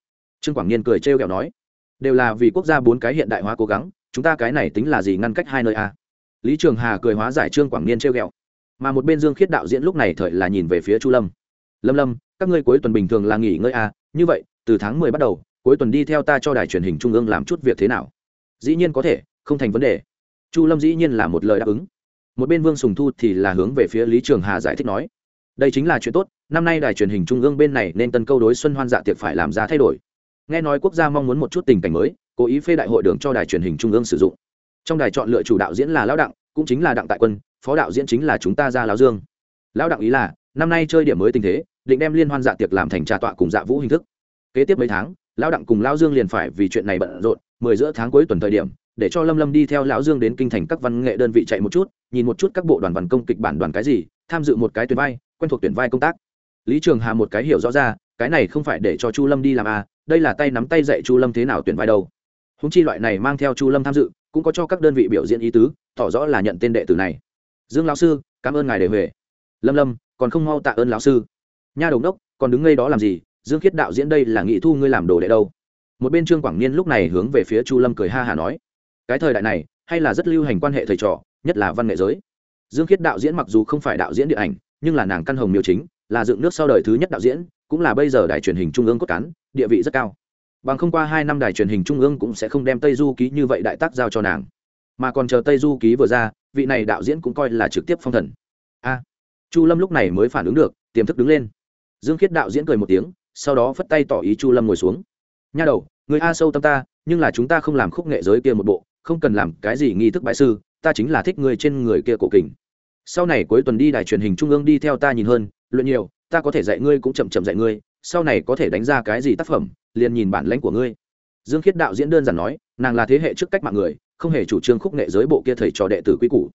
Trương quảng niên cười trêu ghẹo nói, đều là vì quốc gia bốn cái hiện đại hóa cố gắng, chúng ta cái này tính là gì ngăn cách hai nơi a? Lý trường hà cười hóa giải trương quảng niên treo ghẹo. Mà một bên dương khiết đạo diễn lúc này thời là nhìn về phía chu lâm. Lâm lâm, các ngươi cuối tuần bình thường là nghỉ ngơi à? như vậy, từ tháng mười bắt đầu, cuối tuần đi theo ta cho đài truyền hình trung ương làm chút việc thế nào? Dĩ nhiên có thể, không thành vấn đề. Chu lâm dĩ nhiên là một lời đáp ứng. Một bên vương sùng thu thì là hướng về phía lý trường hà giải thích nói, đây chính là chuyện tốt, năm nay đài truyền hình trung ương bên này nên tân câu đối xuân hoan dạ tiệc phải làm ra thay đổi. Nghe nói quốc gia mong muốn một chút tình cảnh mới, cố ý phê đại hội đường cho đài truyền hình trung ương sử dụng trong đài chọn lựa chủ đạo diễn là lão đặng, cũng chính là đặng tại quân, phó đạo diễn chính là chúng ta ra lão dương. Lão đặng ý là, năm nay chơi điểm mới tình thế, định đem liên hoan dạ tiệc làm thành trà tọa cùng dạ vũ hình thức. Kế tiếp mấy tháng, lão đặng cùng lão dương liền phải vì chuyện này bận rộn, mười giữa tháng cuối tuần thời điểm, để cho lâm lâm đi theo lão dương đến kinh thành các văn nghệ đơn vị chạy một chút, nhìn một chút các bộ đoàn văn công kịch bản đoàn cái gì, tham dự một cái tuyển vai, quen thuộc tuyển vai công tác. Lý trường hà một cái hiểu rõ ra, cái này không phải để cho chu lâm đi làm à đây là tay nắm tay dạy chu lâm thế nào tuyển vai đâu húng chi loại này mang theo chu lâm tham dự, cũng có cho các đơn vị biểu diễn ý tứ, tỏ rõ là nhận tên đệ tử này. Dương lão sư, cảm ơn ngài để về. lâm lâm, còn không mau tạ ơn lão sư. Nha đồng đốc, còn đứng ngay đó làm gì? Dương khiết đạo diễn đây là nghị thu ngươi làm đồ đệ đâu? Một bên trương quảng niên lúc này hướng về phía chu lâm cười ha hả nói. Cái thời đại này, hay là rất lưu hành quan hệ thầy trò, nhất là văn nghệ giới. Dương khiết đạo diễn mặc dù không phải đạo diễn điện ảnh, nhưng là nàng căn hồng miêu chính, là dựng nước sau đời thứ nhất đạo diễn, cũng là bây giờ đài truyền hình trung ương cốt cán, địa vị rất cao bằng không qua hai năm đài truyền hình trung ương cũng sẽ không đem tây du ký như vậy đại tác giao cho nàng. Mà còn chờ tây du ký vừa ra vị này đạo diễn cũng coi là trực tiếp phong thần. A, chu lâm lúc này mới phản ứng được tiềm thức đứng lên. Dương khiết đạo diễn cười một tiếng sau đó phất tay tỏ ý chu lâm ngồi xuống. Nha đầu người a sâu tâm ta nhưng là chúng ta không làm khúc nghệ giới kia một bộ không cần làm cái gì nghi thức bại sư ta chính là thích người trên người kia cổ kình. Sau này cuối tuần đi đài truyền hình trung ương đi theo ta nhìn hơn luận nhiều ta có thể dạy ngươi cũng chậm chậm dạy ngươi sau này có thể đánh ra cái gì tác phẩm liền nhìn bản lãnh của ngươi. Dương khiết đạo diễn đơn giản nói, nàng là thế hệ trước cách mạng người, không hề chủ trương khúc nghệ giới bộ kia thầy trò đệ tử quy củ.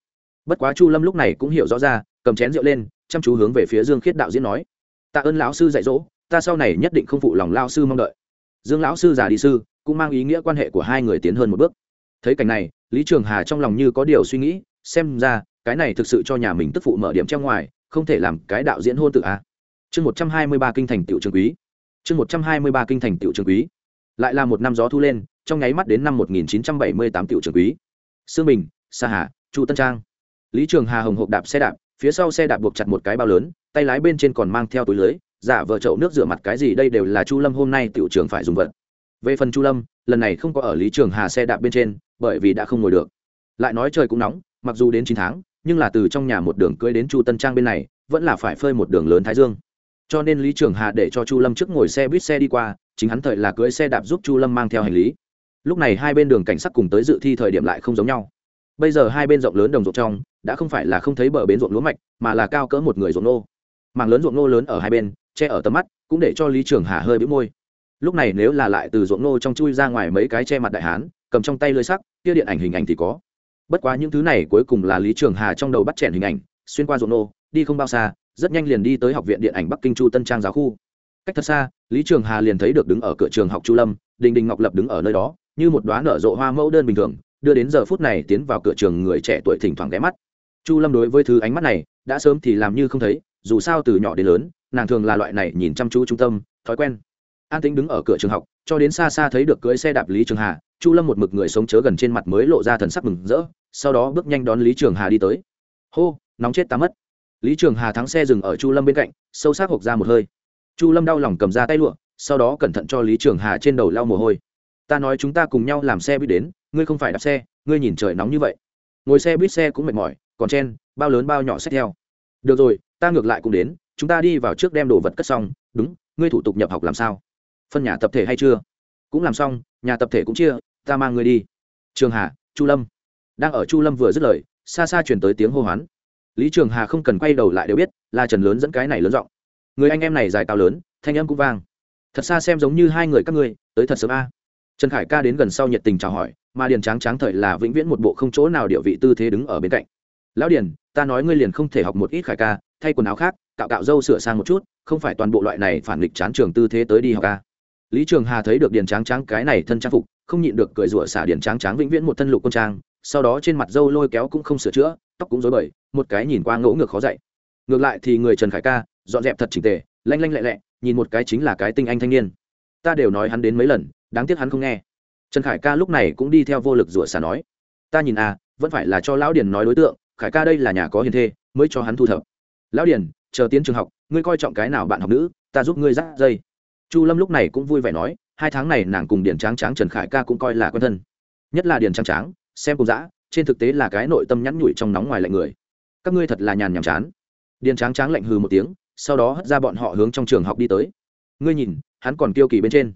Bất quá chu lâm lúc này cũng hiểu rõ ra, cầm chén rượu lên, chăm chú hướng về phía dương khiết đạo diễn nói, tạ ơn lão sư dạy dỗ, ta sau này nhất định không phụ lòng lao sư mong đợi. Dương lão sư già đi sư, cũng mang ý nghĩa quan hệ của hai người tiến hơn một bước. Thấy cảnh này, lý trường hà trong lòng như có điều suy nghĩ, xem ra, cái này thực sự cho nhà mình tức phụ mở điểm treo ngoài, không thể làm cái đạo diễn hôn tự a. Chương một trăm hai mươi ba kinh thành tiểu trường quý chương một trăm hai mươi ba kinh thành tiểu trường quý. Lại là một năm gió thu lên, trong nháy mắt đến năm một nghìn chín trăm bảy mươi tám tiểu trường quý. Sương bình, sa hà, chu tân trang. Lý trường hà hồng hộp đạp xe đạp, phía sau xe đạp buộc chặt một cái bao lớn, tay lái bên trên còn mang theo túi lưới, giả vợ chậu nước rửa mặt cái gì đây đều là chu lâm hôm nay tiểu trường phải dùng vật. Về phần chu lâm, lần này không có ở lý trường hà xe đạp bên trên, bởi vì đã không ngồi được. Lại nói trời cũng nóng, mặc dù đến chín tháng, nhưng là từ trong nhà một đường cưới đến chu tân trang bên này, vẫn là phải phơi một đường lớn thái dương cho nên lý trường hà để cho chu lâm trước ngồi xe buýt xe đi qua, chính hắn thời là cưới xe đạp giúp chu lâm mang theo hành lý. Lúc này hai bên đường cảnh sát cùng tới dự thi thời điểm lại không giống nhau. Bây giờ hai bên rộng lớn đồng ruộng trong, đã không phải là không thấy bờ bến ruộng lúa mạch, mà là cao cỡ một người ruộng nô. Mảng lớn ruộng nô lớn ở hai bên, che ở tầm mắt, cũng để cho lý trường hà hơi bĩu môi. Lúc này nếu là lại từ ruộng nô trong chui ra ngoài mấy cái che mặt đại hán, cầm trong tay lưới sắc kia điện ảnh hình ảnh thì có. Bất quá những thứ này cuối cùng là lý trường hà trong đầu bắt chèn hình ảnh, xuyên qua ruộng nô, đi không bao xa rất nhanh liền đi tới học viện điện ảnh bắc kinh chu tân trang giáo khu. Cách thật xa, lý trường hà liền thấy được đứng ở cửa trường học chu lâm, đình đình ngọc lập đứng ở nơi đó, như một đoá nở rộ hoa mẫu đơn bình thường, đưa đến giờ phút này tiến vào cửa trường người trẻ tuổi thỉnh thoảng ghé mắt. Chu lâm đối với thứ ánh mắt này, đã sớm thì làm như không thấy, dù sao từ nhỏ đến lớn, nàng thường là loại này nhìn chăm chú trung tâm, thói quen. An tính đứng ở cửa trường học, cho đến xa xa thấy được cưỡi xe đạp lý trường hà, chu lâm một mực người sống chớ gần trên mặt mới lộ ra thần sắc mừng rỡ, sau đó bước nhanh đón lý trường hà đi tới. Hô, nóng chết ta mất lý trường hà thắng xe dừng ở chu lâm bên cạnh, sâu sắc hộp ra một hơi. Chu lâm đau lòng cầm ra tay lụa, sau đó cẩn thận cho lý trường hà trên đầu lau mồ hôi. Ta nói chúng ta cùng nhau làm xe buýt đến, ngươi không phải đạp xe, ngươi nhìn trời nóng như vậy. Ngồi xe buýt xe cũng mệt mỏi, còn chen, bao lớn bao nhỏ xét theo. Được rồi, ta ngược lại cũng đến, chúng ta đi vào trước đem đồ vật cất xong, đúng, ngươi thủ tục nhập học làm sao? Phân nhà tập thể hay chưa? Cũng làm xong, nhà tập thể cũng chia, ta mang ngươi đi. Trường hà, chu lâm. Đang ở chu lâm vừa dứt lời, xa xa chuyển tới tiếng hô hoán lý trường hà không cần quay đầu lại đều biết là trần lớn dẫn cái này lớn giọng người anh em này dài cao lớn thanh âm cũng vang thật xa xem giống như hai người các ngươi tới thật sớm a trần khải ca đến gần sau nhiệt tình chào hỏi mà điền tráng tráng thời là vĩnh viễn một bộ không chỗ nào địa vị tư thế đứng ở bên cạnh lão điền ta nói ngươi liền không thể học một ít khải ca thay quần áo khác cạo cạo râu sửa sang một chút không phải toàn bộ loại này phản nghịch chán trường tư thế tới đi học ca lý trường hà thấy được điền tráng tráng cái này thân trang phục không nhịn được cười rủa xả điền tráng tráng vĩnh viễn một thân lục quân trang sau đó trên mặt râu lôi kéo cũng không sửa chữa, tóc cũng rối bời, một cái nhìn qua ngỗ ngược khó dạy. Ngược lại thì người trần khải ca, dọn dẹp thật chỉnh tề, lanh lanh lẹ lẹ, nhìn một cái chính là cái tinh anh thanh niên. Ta đều nói hắn đến mấy lần, đáng tiếc hắn không nghe. Trần khải ca lúc này cũng đi theo vô lực rủa xả nói, ta nhìn à vẫn phải là cho lão điền nói đối tượng, khải ca đây là nhà có hiền thê, mới cho hắn thu thập. Lão điền, chờ tiến trường học, ngươi coi trọng cái nào bạn học nữ, ta giúp ngươi dắt dây. Chu lâm lúc này cũng vui vẻ nói, hai tháng này nàng cùng điền tráng tráng trần khải ca cũng coi là quen thân. Nhất là điền tráng tráng xem cùng dã, trên thực tế là cái nội tâm nhắn nhủi trong nóng ngoài lạnh người. Các ngươi thật là nhàn nhàm chán. Điền tráng tráng lạnh hừ một tiếng, sau đó hất ra bọn họ hướng trong trường học đi tới. Ngươi nhìn, hắn còn tiêu kỳ bên trên.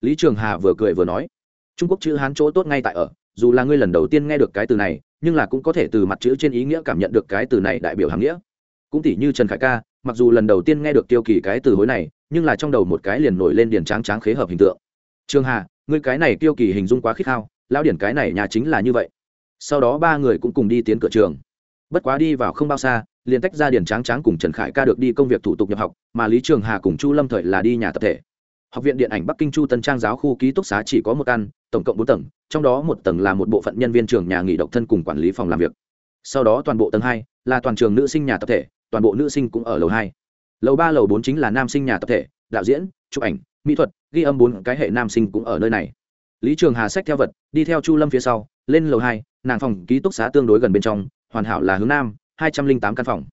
Lý trường hà vừa cười vừa nói, trung quốc chữ hán chỗ tốt ngay tại ở, dù là ngươi lần đầu tiên nghe được cái từ này, nhưng là cũng có thể từ mặt chữ trên ý nghĩa cảm nhận được cái từ này đại biểu hàm nghĩa. Cũng tỷ như trần khải ca, mặc dù lần đầu tiên nghe được tiêu kỳ cái từ hối này, nhưng là trong đầu một cái liền nổi lên điền tráng tráng khế hợp hình tượng. Trường hà, ngươi cái này tiêu kỳ hình dung quá khích hao lão điển cái này nhà chính là như vậy. Sau đó ba người cũng cùng đi tiến cửa trường. Bất quá đi vào không bao xa, liền tách ra điển tráng tráng cùng trần khải ca được đi công việc thủ tục nhập học, mà lý trường hà cùng chu lâm thời là đi nhà tập thể. Học viện điện ảnh bắc kinh chu tân trang giáo khu ký túc xá chỉ có một căn, tổng cộng bốn tầng, trong đó một tầng là một bộ phận nhân viên trường nhà nghỉ độc thân cùng quản lý phòng làm việc. Sau đó toàn bộ tầng hai là toàn trường nữ sinh nhà tập thể, toàn bộ nữ sinh cũng ở lầu hai. Lầu ba, lầu bốn chính là nam sinh nhà tập thể, đạo diễn, chụp ảnh, mỹ thuật, ghi âm bốn cái hệ nam sinh cũng ở nơi này lý trường hà sách theo vật, đi theo chu lâm phía sau, lên lầu hai, nàng phòng ký túc xá tương đối gần bên trong, hoàn hảo là hướng nam, hai trăm linh tám căn phòng.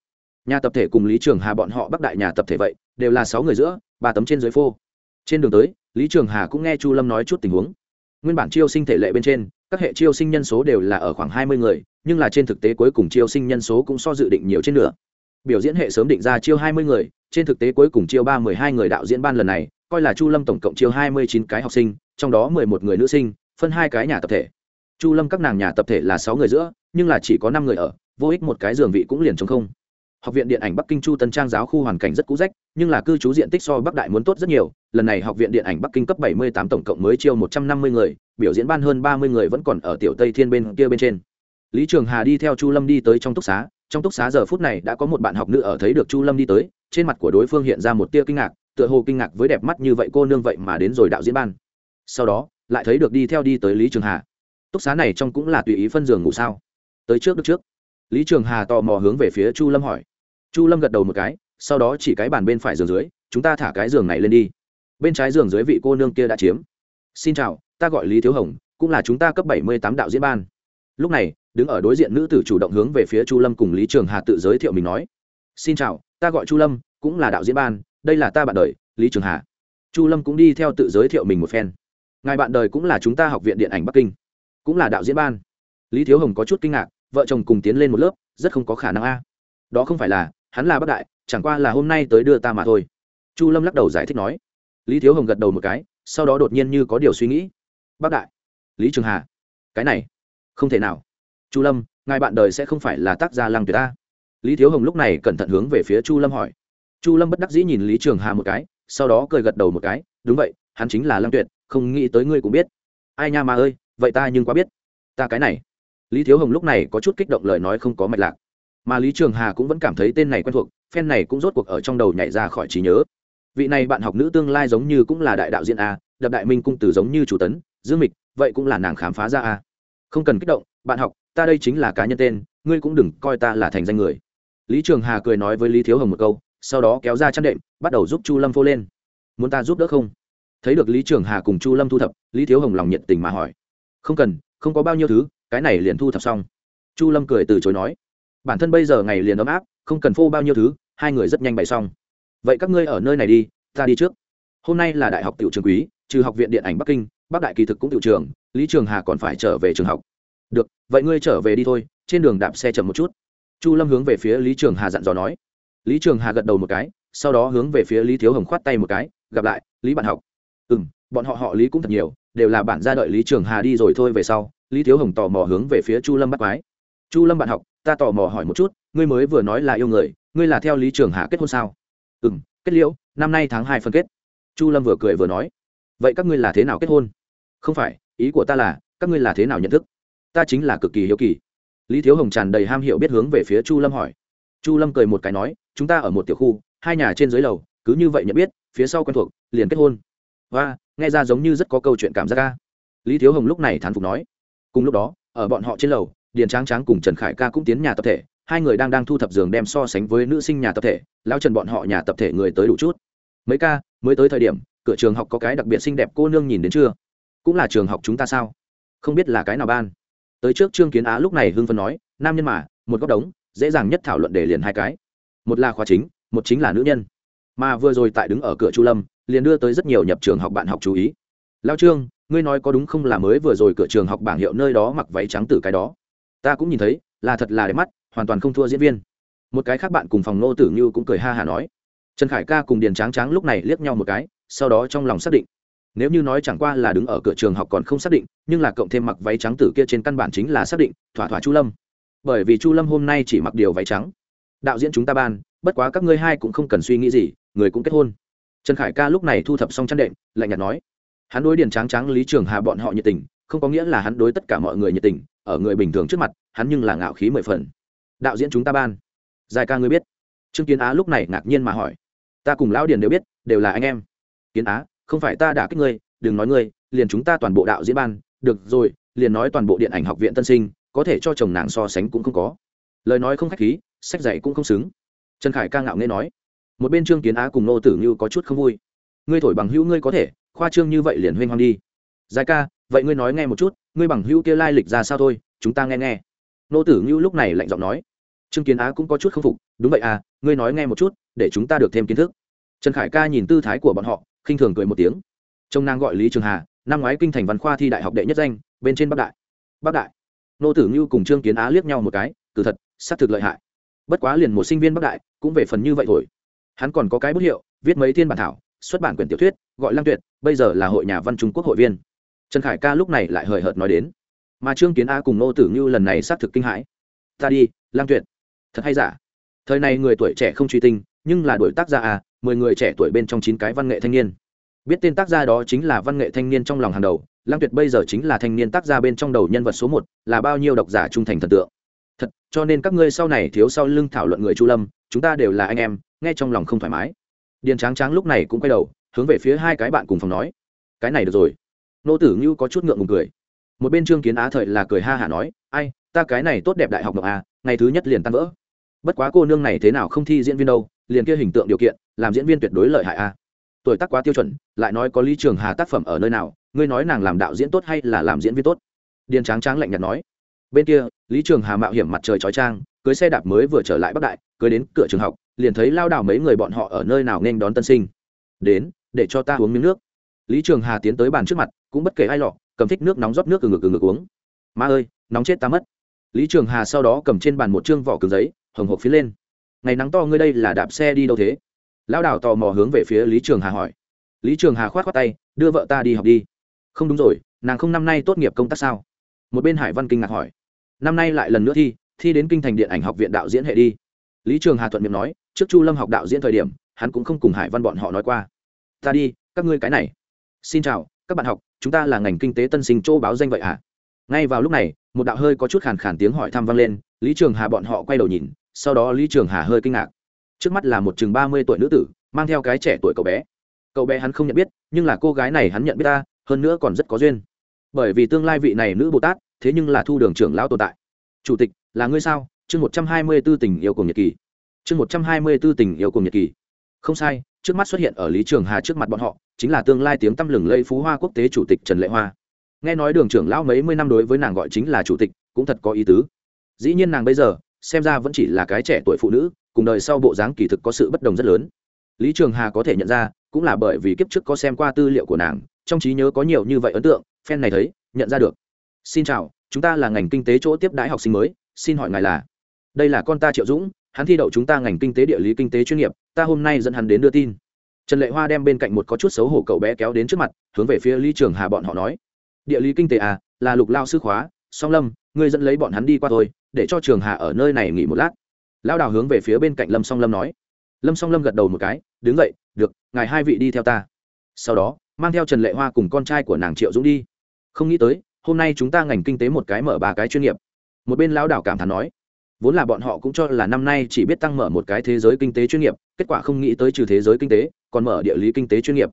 Nhà tập thể cùng lý trường hà bọn họ bắc đại nhà tập thể vậy, đều là sáu người giữa, ba tấm trên dưới phô. Trên đường tới, lý trường hà cũng nghe chu lâm nói chút tình huống. Nguyên bản chiêu sinh thể lệ bên trên, các hệ chiêu sinh nhân số đều là ở khoảng hai mươi người, nhưng là trên thực tế cuối cùng chiêu sinh nhân số cũng so dự định nhiều trên nửa. Biểu diễn hệ sớm định ra chiêu hai mươi người, trên thực tế cuối cùng chiêu ba mươi hai người đạo diễn ban lần này, coi là chu lâm tổng cộng chiêu hai mươi chín cái học sinh trong đó mười một người nữ sinh, phân hai cái nhà tập thể. Chu lâm các nàng nhà tập thể là sáu người giữa, nhưng là chỉ có năm người ở, vô ích một cái giường vị cũng liền chống không. Học viện điện ảnh bắc kinh chu tân trang giáo khu hoàn cảnh rất cũ rách, nhưng là cư trú diện tích so bắc đại muốn tốt rất nhiều, lần này học viện điện ảnh bắc kinh cấp 78 tổng cộng mới chiêu 150 người, biểu diễn ban hơn 30 người vẫn còn ở tiểu tây thiên bên kia bên trên. Lý trường hà đi theo chu lâm đi tới trong túc xá, trong túc xá giờ phút này đã có một bạn học nữ ở thấy được chu lâm đi tới, trên mặt của đối phương hiện ra một tia kinh ngạc, tựa hồ kinh ngạc với đẹp mắt như vậy cô nương vậy mà đến rồi đạo diễn ban sau đó, lại thấy được đi theo đi tới lý trường hà. Túc xá này trong cũng là tùy ý phân giường ngủ sao? Tới trước được trước. Lý trường hà tò mò hướng về phía chu lâm hỏi. Chu lâm gật đầu một cái, sau đó chỉ cái bàn bên phải giường dưới, chúng ta thả cái giường này lên đi. Bên trái giường dưới vị cô nương kia đã chiếm. Xin chào, ta gọi lý thiếu hồng, cũng là chúng ta cấp bảy mươi tám đạo diễn ban. Lúc này, đứng ở đối diện nữ tử chủ động hướng về phía chu lâm cùng lý trường hà tự giới thiệu mình nói. Xin chào, ta gọi chu lâm, cũng là đạo diễn ban, đây là ta bạn đời, lý trường hà. Chu lâm cũng đi theo tự giới thiệu mình một phen ngài bạn đời cũng là chúng ta học viện điện ảnh bắc kinh, cũng là đạo diễn ban. Lý thiếu hồng có chút kinh ngạc, vợ chồng cùng tiến lên một lớp, rất không có khả năng a. Đó không phải là, hắn là bắc đại, chẳng qua là hôm nay tới đưa ta mà thôi. Chu lâm lắc đầu giải thích nói. Lý thiếu hồng gật đầu một cái, sau đó đột nhiên như có điều suy nghĩ. Bắc đại, lý trường hà, cái này, không thể nào. Chu lâm, ngài bạn đời sẽ không phải là tác gia lăng tuyệt ta. Lý thiếu hồng lúc này cẩn thận hướng về phía chu lâm hỏi. Chu lâm bất đắc dĩ nhìn lý trường hà một cái, sau đó cười gật đầu một cái. Đúng vậy, hắn chính là lăng tuyệt không nghĩ tới ngươi cũng biết. Ai nha mà ơi, vậy ta nhưng quá biết. Ta cái này. Lý thiếu hồng lúc này có chút kích động lời nói không có mạch lạc. Mà lý trường hà cũng vẫn cảm thấy tên này quen thuộc, phen này cũng rốt cuộc ở trong đầu nhảy ra khỏi trí nhớ. Vị này bạn học nữ tương lai giống như cũng là đại đạo diễn a, đập đại minh cung tử giống như chủ tấn, dương mịch, vậy cũng là nàng khám phá ra a. Không cần kích động, bạn học, ta đây chính là cá nhân tên, ngươi cũng đừng coi ta là thành danh người. Lý trường hà cười nói với lý thiếu hồng một câu, sau đó kéo ra chăn đệm, bắt đầu giúp chu lâm phô lên. Muốn ta giúp đỡ không? Thấy được lý trường hà cùng chu lâm thu thập, lý thiếu hồng lòng nhiệt tình mà hỏi, không cần, không có bao nhiêu thứ, cái này liền thu thập xong. Chu lâm cười từ chối nói, bản thân bây giờ ngày liền ấm áp, không cần phô bao nhiêu thứ, hai người rất nhanh bày xong. Vậy các ngươi ở nơi này đi, ta đi trước. Hôm nay là đại học tiểu trường quý, trừ học viện điện ảnh bắc kinh, bắc đại kỳ thực cũng tiểu trường, lý trường hà còn phải trở về trường học. Được, vậy ngươi trở về đi thôi, trên đường đạp xe chậm một chút. Chu lâm hướng về phía lý trường hà dặn dò nói. Lý trường hà gật đầu một cái, sau đó hướng về phía lý thiếu hồng khoát tay một cái, gặp lại, lý bạn học ừ m bọn họ họ lý cũng thật nhiều, đều là bản gia đợi lý trường hà đi rồi thôi về sau, lý thiếu hồng tò mò hướng về phía chu lâm bắt quái. Chu lâm bạn học, ta tò mò hỏi một chút, ngươi mới vừa nói là yêu người, ngươi là theo lý trường hà kết hôn sao? Ừ m kết liễu, năm nay tháng hai phân kết. Chu lâm vừa cười vừa nói. Vậy các ngươi là thế nào kết hôn? Không phải, ý của ta là, các ngươi là thế nào nhận thức? Ta chính là cực kỳ hiếu kỳ. Lý thiếu hồng tràn đầy ham hiểu biết hướng về phía chu lâm hỏi. Chu lâm cười một cái nói, chúng ta ở một tiểu khu, hai nhà trên dưới lầu, cứ như vậy nhận biết, phía sau quen thuộc, liền kết hôn và nghe ra giống như rất có câu chuyện cảm giác ca lý thiếu hồng lúc này thán phục nói. Cùng lúc đó, ở bọn họ trên lầu, điền tráng tráng cùng trần khải ca cũng tiến nhà tập thể, hai người đang đang thu thập giường đem so sánh với nữ sinh nhà tập thể lao trần bọn họ nhà tập thể người tới đủ chút. Mấy ca, mới tới thời điểm, cửa trường học có cái đặc biệt xinh đẹp cô nương nhìn đến chưa? Cũng là trường học chúng ta sao? Không biết là cái nào ban. Tới trước trương kiến á lúc này hưng phân nói, nam nhân mà, một góc đống, dễ dàng nhất thảo luận để liền hai cái. Một là khóa chính, một chính là nữ nhân. Mà vừa rồi tại đứng ở cửa chu lâm liền đưa tới rất nhiều nhập trường học bạn học chú ý. Lao trương, ngươi nói có đúng không là mới vừa rồi cửa trường học bảng hiệu nơi đó mặc váy trắng từ cái đó? Ta cũng nhìn thấy, là thật là đẹp mắt, hoàn toàn không thua diễn viên. Một cái khác bạn cùng phòng nô tử như cũng cười ha hả nói. Trần khải ca cùng điền tráng tráng lúc này liếc nhau một cái, sau đó trong lòng xác định. Nếu như nói chẳng qua là đứng ở cửa trường học còn không xác định, nhưng là cộng thêm mặc váy trắng tử kia trên căn bản chính là xác định, thỏa thỏa chu lâm. Bởi vì chu lâm hôm nay chỉ mặc điều váy trắng. Đạo diễn chúng ta ban, bất quá các ngươi hai cũng không cần suy nghĩ gì, người cũng kết hôn trần khải ca lúc này thu thập xong chăn đệm, lạnh nhạt nói, hắn đối điền tráng tráng, lý trường hà bọn họ nhiệt tình, không có nghĩa là hắn đối tất cả mọi người nhiệt tình, ở người bình thường trước mặt, hắn nhưng là ngạo khí mười phần. Đạo diễn chúng ta ban. Dài ca ngươi biết. Trương kiến á lúc này ngạc nhiên mà hỏi, ta cùng lão điền đều biết, đều là anh em. Kiến á, không phải ta đã kích ngươi, đừng nói ngươi, liền chúng ta toàn bộ đạo diễn ban, được rồi, liền nói toàn bộ điện ảnh học viện tân sinh, có thể cho chồng nàng so sánh cũng không có. Lời nói không khách khí, sách dạy cũng không xứng. Trần khải ca ngạo nghe nói một bên trương kiến á cùng nô tử như có chút không vui ngươi thổi bằng hữu ngươi có thể khoa trương như vậy liền huynh hoang đi giải ca vậy ngươi nói nghe một chút ngươi bằng hữu kia lai lịch ra sao thôi chúng ta nghe nghe nô tử như lúc này lạnh giọng nói trương kiến á cũng có chút k phục đúng vậy à ngươi nói nghe một chút để chúng ta được thêm kiến thức trần khải ca nhìn tư thái của bọn họ khinh thường cười một tiếng trông nàng gọi lý trường hà năm ngoái kinh thành văn khoa thi đại học đệ nhất danh bên trên bắc đại bắc đại nô tử như cùng trương kiến á liếc nhau một cái từ thật xác thực lợi hại bất quá liền một sinh viên bắc đại cũng về phần như vậy thôi hắn còn có cái bút hiệu, viết mấy thiên bản thảo, xuất bản quyển tiểu thuyết, gọi lăng tuyệt, bây giờ là hội nhà văn trung quốc hội viên. Trần khải ca lúc này lại hời hợt nói đến. Mà trương kiến a cùng nô tử như lần này xác thực kinh hãi. Ta đi, lăng tuyệt. Thật hay giả? Thời này người tuổi trẻ không truy tinh, nhưng là đổi tác gia a à, mười người trẻ tuổi bên trong chín cái văn nghệ thanh niên. Biết tên tác gia đó chính là văn nghệ thanh niên trong lòng hàng đầu, lăng tuyệt bây giờ chính là thanh niên tác gia bên trong đầu nhân vật số một, là bao nhiêu độc giả trung thành thần tượng. Thật, cho nên các ngươi sau này thiếu sau lưng thảo luận người chu lâm, chúng ta đều là anh em nghe trong lòng không thoải mái. Điền tráng tráng lúc này cũng quay đầu, hướng về phía hai cái bạn cùng phòng nói, cái này được rồi. Nô tử ngưu có chút ngượng ngùng cười. Một bên trương kiến á thời là cười ha hả nói, ai, ta cái này tốt đẹp đại học ngọc à ngày thứ nhất liền tan vỡ. Bất quá cô nương này thế nào không thi diễn viên đâu, liền kia hình tượng điều kiện, làm diễn viên tuyệt đối lợi hại a tuổi tác quá tiêu chuẩn, lại nói có lý trường hà tác phẩm ở nơi nào, ngươi nói nàng làm đạo diễn tốt hay là làm diễn viên tốt? Điền tráng tráng lạnh nhạt nói. Bên kia, lý trường hà mạo hiểm mặt trời trói trang cưới xe đạp mới vừa trở lại bắc đại, cưới đến cửa trường học, liền thấy lao đảo mấy người bọn họ ở nơi nào nên đón tân sinh. Đến, để cho ta uống miếng nước. Lý trường hà tiến tới bàn trước mặt, cũng bất kể ai lọ, cầm thích nước nóng rót nước từ ngực từ ngực uống. Ma ơi, nóng chết ta mất. Lý trường hà sau đó cầm trên bàn một chương vỏ cứng giấy, hồng hộp phía lên. Ngày nắng to ngươi đây là đạp xe đi đâu thế? Lão đảo tò mò hướng về phía lý trường hà hỏi. Lý trường hà khoát khoát tay, đưa vợ ta đi học đi. Không đúng rồi, nàng không năm nay tốt nghiệp công tác sao? Một bên hải văn kinh ngạc hỏi. Năm nay lại lần nữa thi thi đến kinh thành điện ảnh học viện đạo diễn hệ đi. Lý trường hà thuận miệng nói, trước chu lâm học đạo diễn thời điểm, hắn cũng không cùng hải văn bọn họ nói qua. Ta đi, các ngươi cái này. Xin chào, các bạn học, chúng ta là ngành kinh tế tân sinh chỗ báo danh vậy ạ à? ngay vào lúc này, một đạo hơi có chút khàn khàn tiếng hỏi thăm vang lên, lý trường hà bọn họ quay đầu nhìn, sau đó lý trường hà hơi kinh ngạc. Trước mắt là một chừng ba mươi tuổi nữ tử, mang theo cái trẻ tuổi cậu bé. Cậu bé hắn không nhận biết, nhưng là cô gái này hắn nhận biết ta, hơn nữa còn rất có duyên. Bởi vì tương lai vị này nữ bồ tát, thế nhưng là thu đường trưởng lão tồn tại. Chủ tịch là ngươi sao? Chương một trăm hai mươi b ố tình yêu cùng nhật kỳ chương một trăm hai mươi b ố tình yêu cùng nhật kỳ không sai, trước mắt xuất hiện ở lý trường hà trước mặt bọn họ, chính là tương lai tiếng tăm lừng lây phú hoa quốc tế chủ tịch trần lệ hoa. Nghe nói đường trưởng lão mấy mươi năm đối với nàng gọi chính là chủ tịch, cũng thật có ý tứ. Dĩ nhiên nàng bây giờ, xem ra vẫn chỉ là cái trẻ tuổi phụ nữ, cùng đời sau bộ dáng kỳ thực có sự bất đồng rất lớn. Lý trường hà có thể nhận ra, cũng là bởi vì kiếp trước có xem qua tư liệu của nàng, trong trí nhớ có nhiều như vậy ấn tượng, phen này thấy, nhận ra được. Xin chào, chúng ta là ngành kinh tế chỗ tiếp đãi học sinh mới xin hỏi ngài là? Đây là con ta triệu dũng, hắn thi đậu chúng ta ngành kinh tế địa lý kinh tế chuyên nghiệp, ta hôm nay dẫn hắn đến đưa tin. Trần lệ hoa đem bên cạnh một có chút xấu hổ cậu bé kéo đến trước mặt, hướng về phía lý trường hà bọn họ nói. Địa lý kinh tế à là lục lao sư khóa, song lâm, ngươi dẫn lấy bọn hắn đi qua thôi, để cho trường hà ở nơi này nghỉ một lát. Lao đào hướng về phía bên cạnh lâm song lâm nói. Lâm song lâm gật đầu một cái, đứng dậy, được, ngài hai vị đi theo ta. Sau đó, mang theo trần lệ hoa cùng con trai của nàng triệu dũng đi. Không nghĩ tới, hôm nay chúng ta ngành kinh tế một cái mở ba cái chuyên nghiệp một bên lão đảo cảm thán nói, vốn là bọn họ cũng cho là năm nay chỉ biết tăng mở một cái thế giới kinh tế chuyên nghiệp, kết quả không nghĩ tới trừ thế giới kinh tế, còn mở địa lý kinh tế chuyên nghiệp.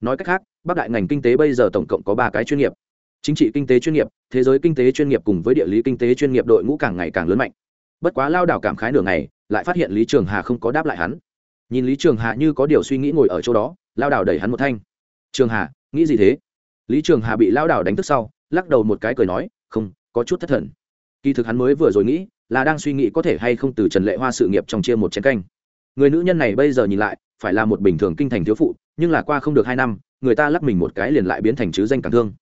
Nói cách khác, bắc đại ngành kinh tế bây giờ tổng cộng có ba cái chuyên nghiệp. Chính trị kinh tế chuyên nghiệp, thế giới kinh tế chuyên nghiệp cùng với địa lý kinh tế chuyên nghiệp đội ngũ càng ngày càng lớn mạnh. Bất quá lao đảo cảm khái nửa ngày, lại phát hiện lý trường hà không có đáp lại hắn. Nhìn lý trường hà như có điều suy nghĩ ngồi ở chỗ đó lao đảo đẩy hắn một thanh. Trường hà, nghĩ gì thế? Lý trường hà bị lao đảo đánh thức sau, lắc đầu một cái cười nói, không, có chút thất thần kỳ thực hắn mới vừa rồi nghĩ, là đang suy nghĩ có thể hay không từ trần lệ hoa sự nghiệp trong chia một chén canh. Người nữ nhân này bây giờ nhìn lại, phải là một bình thường kinh thành thiếu phụ, nhưng là qua không được hai năm, người ta lắc mình một cái liền lại biến thành chứ danh càng thương.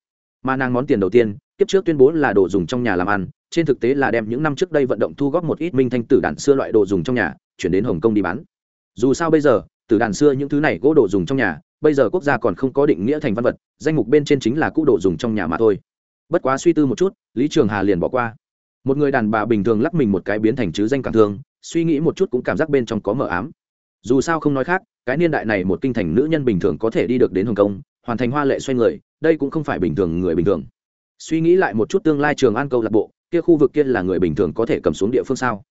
Mà nàng món tiền đầu tiên, kiếp trước tuyên bố là đồ dùng trong nhà làm ăn, trên thực tế là đem những năm trước đây vận động thu góp một ít minh thanh tử đàn xưa loại đồ dùng trong nhà, chuyển đến hồng kông đi bán. Dù sao bây giờ, tử đàn xưa những thứ này gỗ đồ dùng trong nhà, bây giờ quốc gia còn không có định nghĩa thành văn vật, danh mục bên trên chính là cũ đồ dùng trong nhà mà thôi. Bất quá suy tư một chút, lý trường hà liền bỏ qua một người đàn bà bình thường lắc mình một cái biến thành chứ danh cảm thương, suy nghĩ một chút cũng cảm giác bên trong có mờ ám. Dù sao không nói khác, cái niên đại này một kinh thành nữ nhân bình thường có thể đi được đến hồng kông, hoàn thành hoa lệ xoay người, đây cũng không phải bình thường người bình thường. Suy nghĩ lại một chút tương lai trường an câu lạc bộ, kia khu vực kia là người bình thường có thể cầm xuống địa phương sao?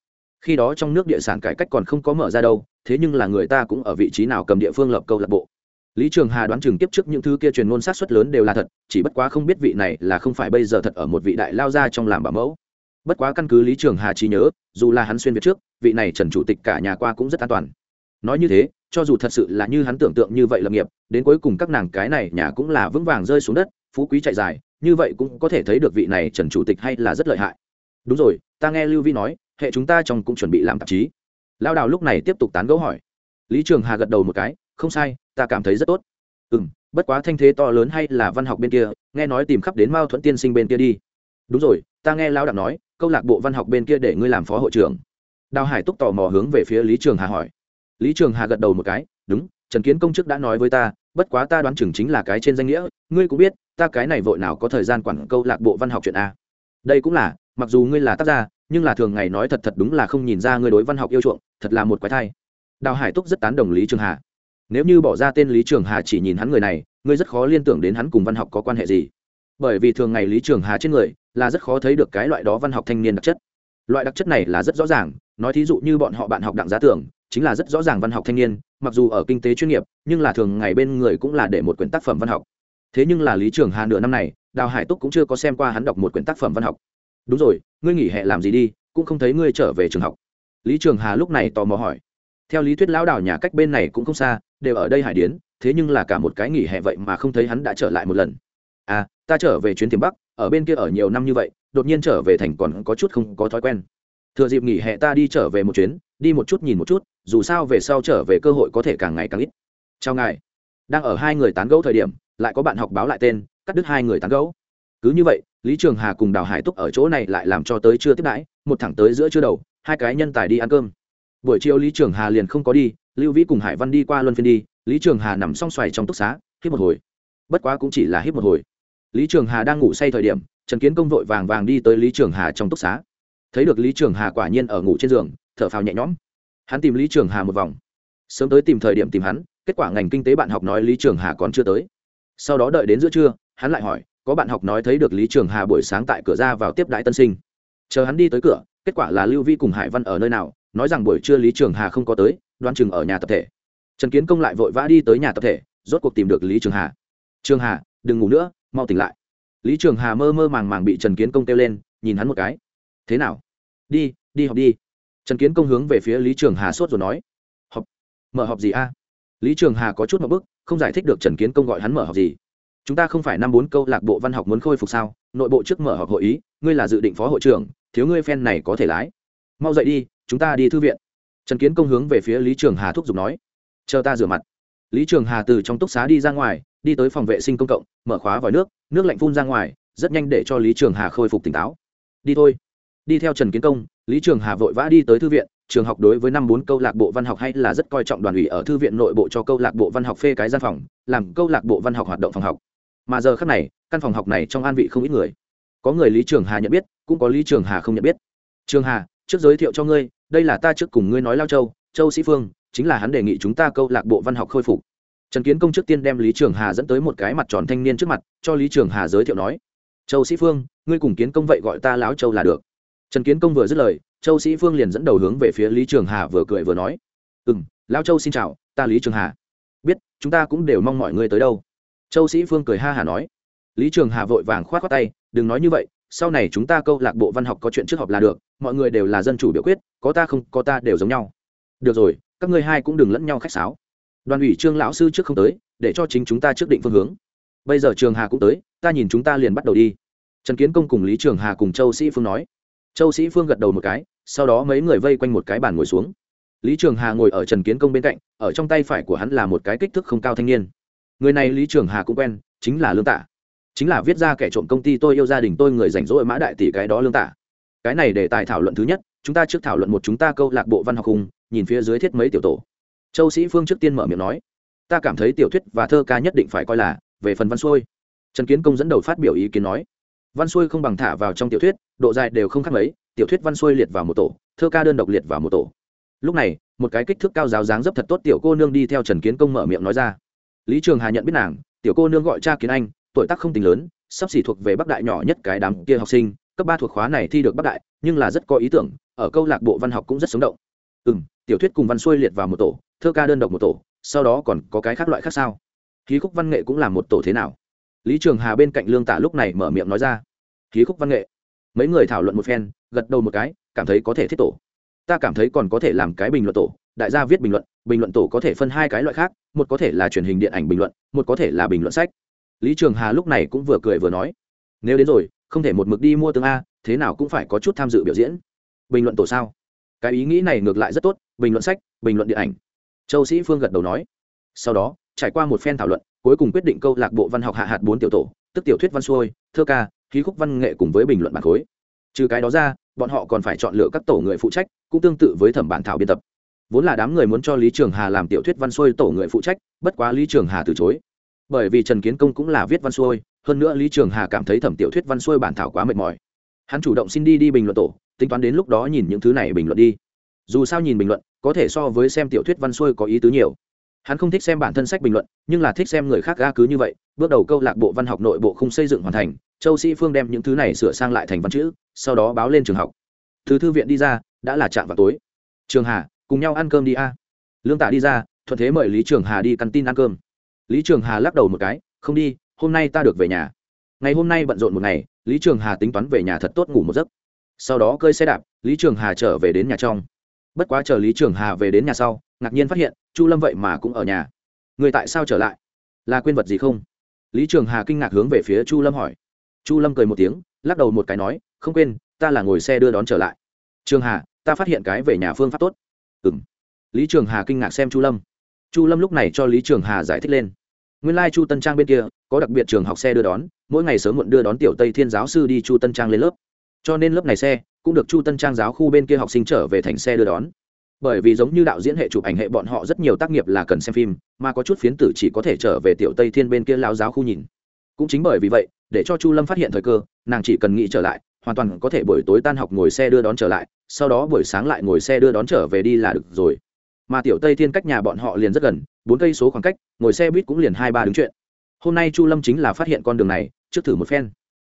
Khi đó trong nước địa sản cải cách còn không có mở ra đâu, thế nhưng là người ta cũng ở vị trí nào cầm địa phương lập câu lạc bộ. Lý trường hà đoán chừng tiếp trước những thứ kia truyền ngôn sát xuất lớn đều là thật, chỉ bất quá không biết vị này là không phải bây giờ thật ở một vị đại lao ra trong làm bảo mẫu bất quá căn cứ lý trường hà trí nhớ, dù là hắn xuyên việt trước, vị này trần chủ tịch cả nhà qua cũng rất an toàn. Nói như thế, cho dù thật sự là như hắn tưởng tượng như vậy lập nghiệp, đến cuối cùng các nàng cái này nhà cũng là vững vàng rơi xuống đất, phú quý chạy dài, như vậy cũng có thể thấy được vị này trần chủ tịch hay là rất lợi hại. Đúng rồi, ta nghe lưu vi nói, hệ chúng ta trong cũng chuẩn bị làm tạp chí. Lao đào lúc này tiếp tục tán gẫu hỏi. Lý trường hà gật đầu một cái, không sai, ta cảm thấy rất tốt. Ừ m bất quá thanh thế to lớn hay là văn học bên kia, nghe nói tìm khắp đến mao thuẫn tiên sinh bên kia đi. Đúng rồi, ta nghe lao đạo nói câu lạc bộ văn học bên kia để ngươi làm phó hội trưởng. Đào hải túc tò mò hướng về phía lý trường hà hỏi. Lý trường hà gật đầu một cái, đúng, trần kiến công chức đã nói với ta, bất quá ta đoán chừng chính là cái trên danh nghĩa, ngươi cũng biết, ta cái này vội nào có thời gian quản câu lạc bộ văn học chuyện a. Đây cũng là, mặc dù ngươi là tác gia, nhưng là thường ngày nói thật thật đúng là không nhìn ra ngươi đối văn học yêu chuộng, thật là một quái thai. Đào hải túc rất tán đồng lý trường hà. Nếu như bỏ ra tên lý trường hà chỉ nhìn hắn người này, ngươi rất khó liên tưởng đến hắn cùng văn học có quan hệ gì. Bởi vì thường ngày lý trường hà trên người là rất khó thấy được cái loại đó văn học thanh niên đặc chất. Loại đặc chất này là rất rõ ràng, nói thí dụ như bọn họ bạn học đặng giá tưởng chính là rất rõ ràng văn học thanh niên, mặc dù ở kinh tế chuyên nghiệp, nhưng là thường ngày bên người cũng là để một quyển tác phẩm văn học. Thế nhưng là lý trường hà nửa năm này, đào hải túc cũng chưa có xem qua hắn đọc một quyển tác phẩm văn học. Đúng rồi, ngươi nghỉ hè làm gì đi, cũng không thấy ngươi trở về trường học. Lý trường hà lúc này tò mò hỏi. Theo lý thuyết lão đảo nhà cách bên này cũng không xa, đều ở đây hải điến, thế nhưng là cả một cái nghỉ hè vậy mà không thấy hắn đã trở lại một lần. À ta trở về chuyến tiềm bắc ở bên kia ở nhiều năm như vậy, đột nhiên trở về thành còn có chút không có thói quen. Thừa dịp nghỉ hè ta đi trở về một chuyến, đi một chút nhìn một chút, dù sao về sau trở về cơ hội có thể càng ngày càng ít. Chào ngài. Đang ở hai người tán gẫu thời điểm, lại có bạn học báo lại tên, cắt đứt hai người tán gẫu. Cứ như vậy, lý trường hà cùng đào hải túc ở chỗ này lại làm cho tới chưa tiếp đãi, một thẳng tới giữa chưa đầu, hai cái nhân tài đi ăn cơm. Buổi chiều lý trường hà liền không có đi, lưu vĩ cùng hải văn đi qua luân phiên đi, lý trường hà nằm song xoài trong túc xá, hít một hồi. Bất quá cũng chỉ là hít một hồi lý trường hà đang ngủ say thời điểm, trần kiến công vội vàng vàng đi tới lý trường hà trong túc xá. Thấy được lý trường hà quả nhiên ở ngủ trên giường, thở phào nhẹ nhõm. Hắn tìm lý trường hà một vòng. Sớm tới tìm thời điểm tìm hắn, kết quả ngành kinh tế bạn học nói lý trường hà còn chưa tới. Sau đó đợi đến giữa trưa, hắn lại hỏi, có bạn học nói thấy được lý trường hà buổi sáng tại cửa ra vào tiếp đại tân sinh. Chờ hắn đi tới cửa, kết quả là lưu vi cùng hải văn ở nơi nào, nói rằng buổi trưa lý trường hà không có tới đoan chừng ở nhà tập thể. Trần kiến công lại vội vã đi tới nhà tập thể, rốt cuộc tìm được lý trường hà. Trường hà, đừng ngủ nữa mau tỉnh lại. Lý trường hà mơ mơ màng màng bị trần kiến công kêu lên, nhìn hắn một cái. Thế nào? Đi đi học đi. Trần kiến công hướng về phía lý trường hà sốt rồi nói. Học. Mở học gì a? Lý trường hà có chút một bức, không giải thích được trần kiến công gọi hắn mở học gì. Chúng ta không phải năm bốn câu lạc bộ văn học muốn khôi phục sao? Nội bộ trước mở họp hội ý, ngươi là dự định phó hội trưởng, thiếu ngươi phen này có thể lái. Mau dậy đi, chúng ta đi thư viện. Trần kiến công hướng về phía lý trường hà thúc giục nói. Chờ ta rửa mặt. Lý trường hà từ trong túc xá đi ra ngoài đi tới phòng vệ sinh công cộng, mở khóa vòi nước nước lạnh phun ra ngoài, rất nhanh để cho lý trường hà khôi phục tỉnh táo. Đi thôi. Đi theo trần kiến công, lý trường hà vội vã đi tới thư viện, trường học đối với năm bốn câu lạc bộ văn học hay là rất coi trọng đoàn ủy ở thư viện nội bộ cho câu lạc bộ văn học phê cái gian phòng, làm câu lạc bộ văn học hoạt động phòng học. Mà giờ khác này, căn phòng học này trong an vị không ít người. Có người lý trường hà nhận biết, cũng có lý trường hà không nhận biết. Trường hà, trước giới thiệu cho ngươi, đây là ta trước cùng ngươi nói lao châu châu sĩ phương, chính là hắn đề nghị chúng ta câu lạc bộ văn học khôi phục trần kiến công trước tiên đem lý trường hà dẫn tới một cái mặt tròn thanh niên trước mặt, cho lý trường hà giới thiệu nói, châu sĩ phương, ngươi cùng kiến công vậy gọi ta Lão châu là được. Trần kiến công vừa dứt lời, châu sĩ phương liền dẫn đầu hướng về phía lý trường hà vừa cười vừa nói ừ m châu xin chào, ta lý trường hà. Biết, chúng ta cũng đều mong mọi người tới đâu. Châu sĩ phương cười ha hà nói, lý trường hà vội vàng k h o á t tay, đừng nói như vậy, sau này chúng ta câu lạc bộ văn học có chuyện trước họp là được, mọi người đều là dân chủ biểu quyết, có ta không, có ta đều giống nhau. Được rồi, các ngươi hai cũng đừng lẫn nhau khách sáo đoàn ủy trương lão sư trước không tới, để cho chính chúng ta trước định phương hướng. Bây giờ trường hà cũng tới, ta nhìn chúng ta liền bắt đầu đi. Trần kiến công cùng lý trường hà cùng châu sĩ phương nói. Châu sĩ phương gật đầu một cái, sau đó mấy người vây quanh một cái bàn ngồi xuống. Lý trường hà ngồi ở trần kiến công bên cạnh, ở trong tay phải của hắn là một cái kích thước không cao thanh niên. Người này lý trường hà cũng quen, chính là lương tả chính là viết ra kẻ trộm công ty tôi yêu gia đình tôi người rảnh rỗi mã đại tỷ cái đó lương tả cái này để tài thảo luận thứ nhất, chúng ta trước thảo luận một chúng ta câu lạc bộ văn học hùng nhìn phía dưới thiết mấy tiểu tổ châu sĩ phương trước tiên mở miệng nói, ta cảm thấy tiểu thuyết và thơ ca nhất định phải coi là về phần văn xuôi. Trần kiến công dẫn đầu phát biểu ý kiến nói, văn xuôi không bằng thả vào trong tiểu thuyết, độ dài đều không khác mấy, tiểu thuyết văn xuôi liệt vào một tổ, thơ ca đơn độc liệt vào một tổ. Lúc này, một cái kích thước cao giáo dáng dấp thật tốt tiểu cô nương đi theo trần kiến công mở miệng nói ra, lý trường hà nhận biết nàng, tiểu cô nương gọi cha kiến anh, tuổi tác không tính lớn, sắp xỉ thuộc về bắc đại nhỏ nhất cái đám kia học sinh, cấp ba thuộc khóa này thi được bắc đại, nhưng là rất có ý tưởng, ở câu lạc bộ văn học cũng rất sống động. Ừ m tiểu thuyết cùng văn xuôi liệt vào một tổ thơ ca đơn độc một tổ, sau đó còn có cái khác loại khác sao? Khí khúc văn nghệ cũng là một tổ thế nào? Lý trường hà bên cạnh lương tả lúc này mở miệng nói ra. Khí khúc văn nghệ. Mấy người thảo luận một phen, gật đầu một cái, cảm thấy có thể thiết tổ. Ta cảm thấy còn có thể làm cái bình luận tổ, đại gia viết bình luận bình luận tổ có thể phân hai cái loại khác, một có thể là truyền hình điện ảnh bình luận, một có thể là bình luận sách. Lý trường hà lúc này cũng vừa cười vừa nói. Nếu đến rồi, không thể một mực đi mua tương a, thế nào cũng phải có chút tham dự biểu diễn. Bình luận tổ sao? Cái ý nghĩ này ngược lại rất tốt, bình luận sách, bình luận điện ảnh châu sĩ phương gật đầu nói. Sau đó, trải qua một phen thảo luận, cuối cùng quyết định câu lạc bộ văn học hạ hạt bốn tiểu tổ, tức tiểu thuyết văn xuôi, thơ ca, khí khúc văn nghệ cùng với bình luận bản khối. Trừ cái đó ra, bọn họ còn phải chọn lựa các tổ người phụ trách, cũng tương tự với thẩm bản thảo biên tập. Vốn là đám người muốn cho lý trường hà làm tiểu thuyết văn xuôi tổ người phụ trách, bất quá lý trường hà từ chối. Bởi vì trần kiến công cũng là viết văn xuôi, hơn nữa lý trường hà cảm thấy thẩm tiểu thuyết văn xuôi bản thảo quá mệt mỏi. Hắn chủ động xin đi đi bình luận tổ, tính toán đến lúc đó nhìn những thứ này bình luận đi. Dù sao nhìn bình luận có thể so với xem tiểu thuyết văn xuôi có ý tứ nhiều. Hắn không thích xem bản thân sách bình luận, nhưng là thích xem người khác ga cứ như vậy, bước đầu câu lạc bộ văn học nội bộ không xây dựng hoàn thành, châu sĩ phương đem những thứ này sửa sang lại thành văn chữ, sau đó báo lên trường học. Từ thư viện đi ra, đã là chạm vào tối. Trường hà, cùng nhau ăn cơm đi a. Lương tạ đi ra, thuận thế mời lý trường hà đi căn tin ăn cơm. Lý trường hà lắc đầu một cái, không đi, hôm nay ta được về nhà. Ngày hôm nay bận rộn một ngày, lý trường hà tính toán về nhà thật tốt ngủ một giấc. Sau đó cơi xe đạp, lý trường hà trở về đến nhà trong bất quá chờ lý trường hà về đến nhà sau, ngạc nhiên phát hiện, chu lâm vậy mà cũng ở nhà. Người tại sao trở lại? Là quên vật gì không? Lý trường hà kinh ngạc hướng về phía chu lâm hỏi. Chu lâm cười một tiếng, lắc đầu một cái nói, không quên, ta là ngồi xe đưa đón trở lại. Trường hà, ta phát hiện cái về nhà phương pháp tốt. Ừ m lý trường hà kinh ngạc xem chu lâm. Chu lâm lúc này cho lý trường hà giải thích lên. Nguyên lai、like、chu tân trang bên kia có đặc biệt trường học xe đưa đón, mỗi ngày sớm muộn đưa đón tiểu tây thiên giáo sư đi chu tân trang lên lớp. Cho nên lớp này xe cũng được chu tân trang giáo khu bên kia học sinh trở về thành xe đưa đón. Bởi vì giống như đạo diễn hệ chụp ảnh hệ bọn họ rất nhiều tác nghiệp là cần xem phim, mà có chút phiến tử chỉ có thể trở về tiểu tây thiên bên kia lao giáo khu nhìn. Cũng chính bởi vì vậy, để cho chu lâm phát hiện thời cơ, nàng chỉ cần nghĩ trở lại, hoàn toàn có thể buổi tối tan học ngồi xe đưa đón trở lại, sau đó buổi sáng lại ngồi xe đưa đón trở về đi là được rồi. Mà tiểu tây thiên cách nhà bọn họ liền rất gần, bốn cây số khoảng cách, ngồi xe buýt cũng liền hai ba đứng chuyện. Hôm nay chu lâm chính là phát hiện con đường này, trước thử một phen.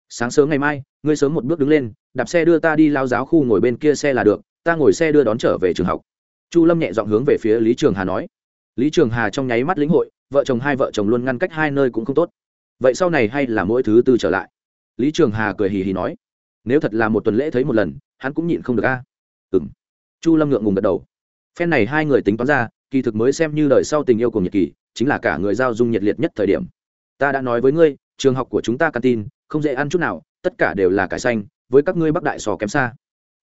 Sáng sớm ngày mai ngươi sớm một bước đứng lên, đạp xe đưa ta đi lao giáo khu ngồi bên kia xe là được, ta ngồi xe đưa đón trở về trường học. Chu lâm nhẹ dọn hướng về phía lý trường hà nói. Lý trường hà trong nháy mắt lĩnh hội, vợ chồng hai vợ chồng luôn ngăn cách hai nơi cũng không tốt. Vậy sau này hay là mỗi thứ tư trở lại? Lý trường hà cười hì hì nói. Nếu thật là một tuần lễ thấy một lần, hắn cũng nhịn không được a. À? ừ m chu lâm ngượng ngùng gật đầu. Phen này hai người tính toán ra, kỳ thực mới xem như đời sau tình yêu cùng nhật kỳ chính là cả người giao dung nhiệt liệt nhất thời điểm. Ta đã nói với ngươi, trường học của chúng ta tin không dễ ăn chút nào, tất cả đều là cải xanh, với các ngươi bắc đại sò kém xa.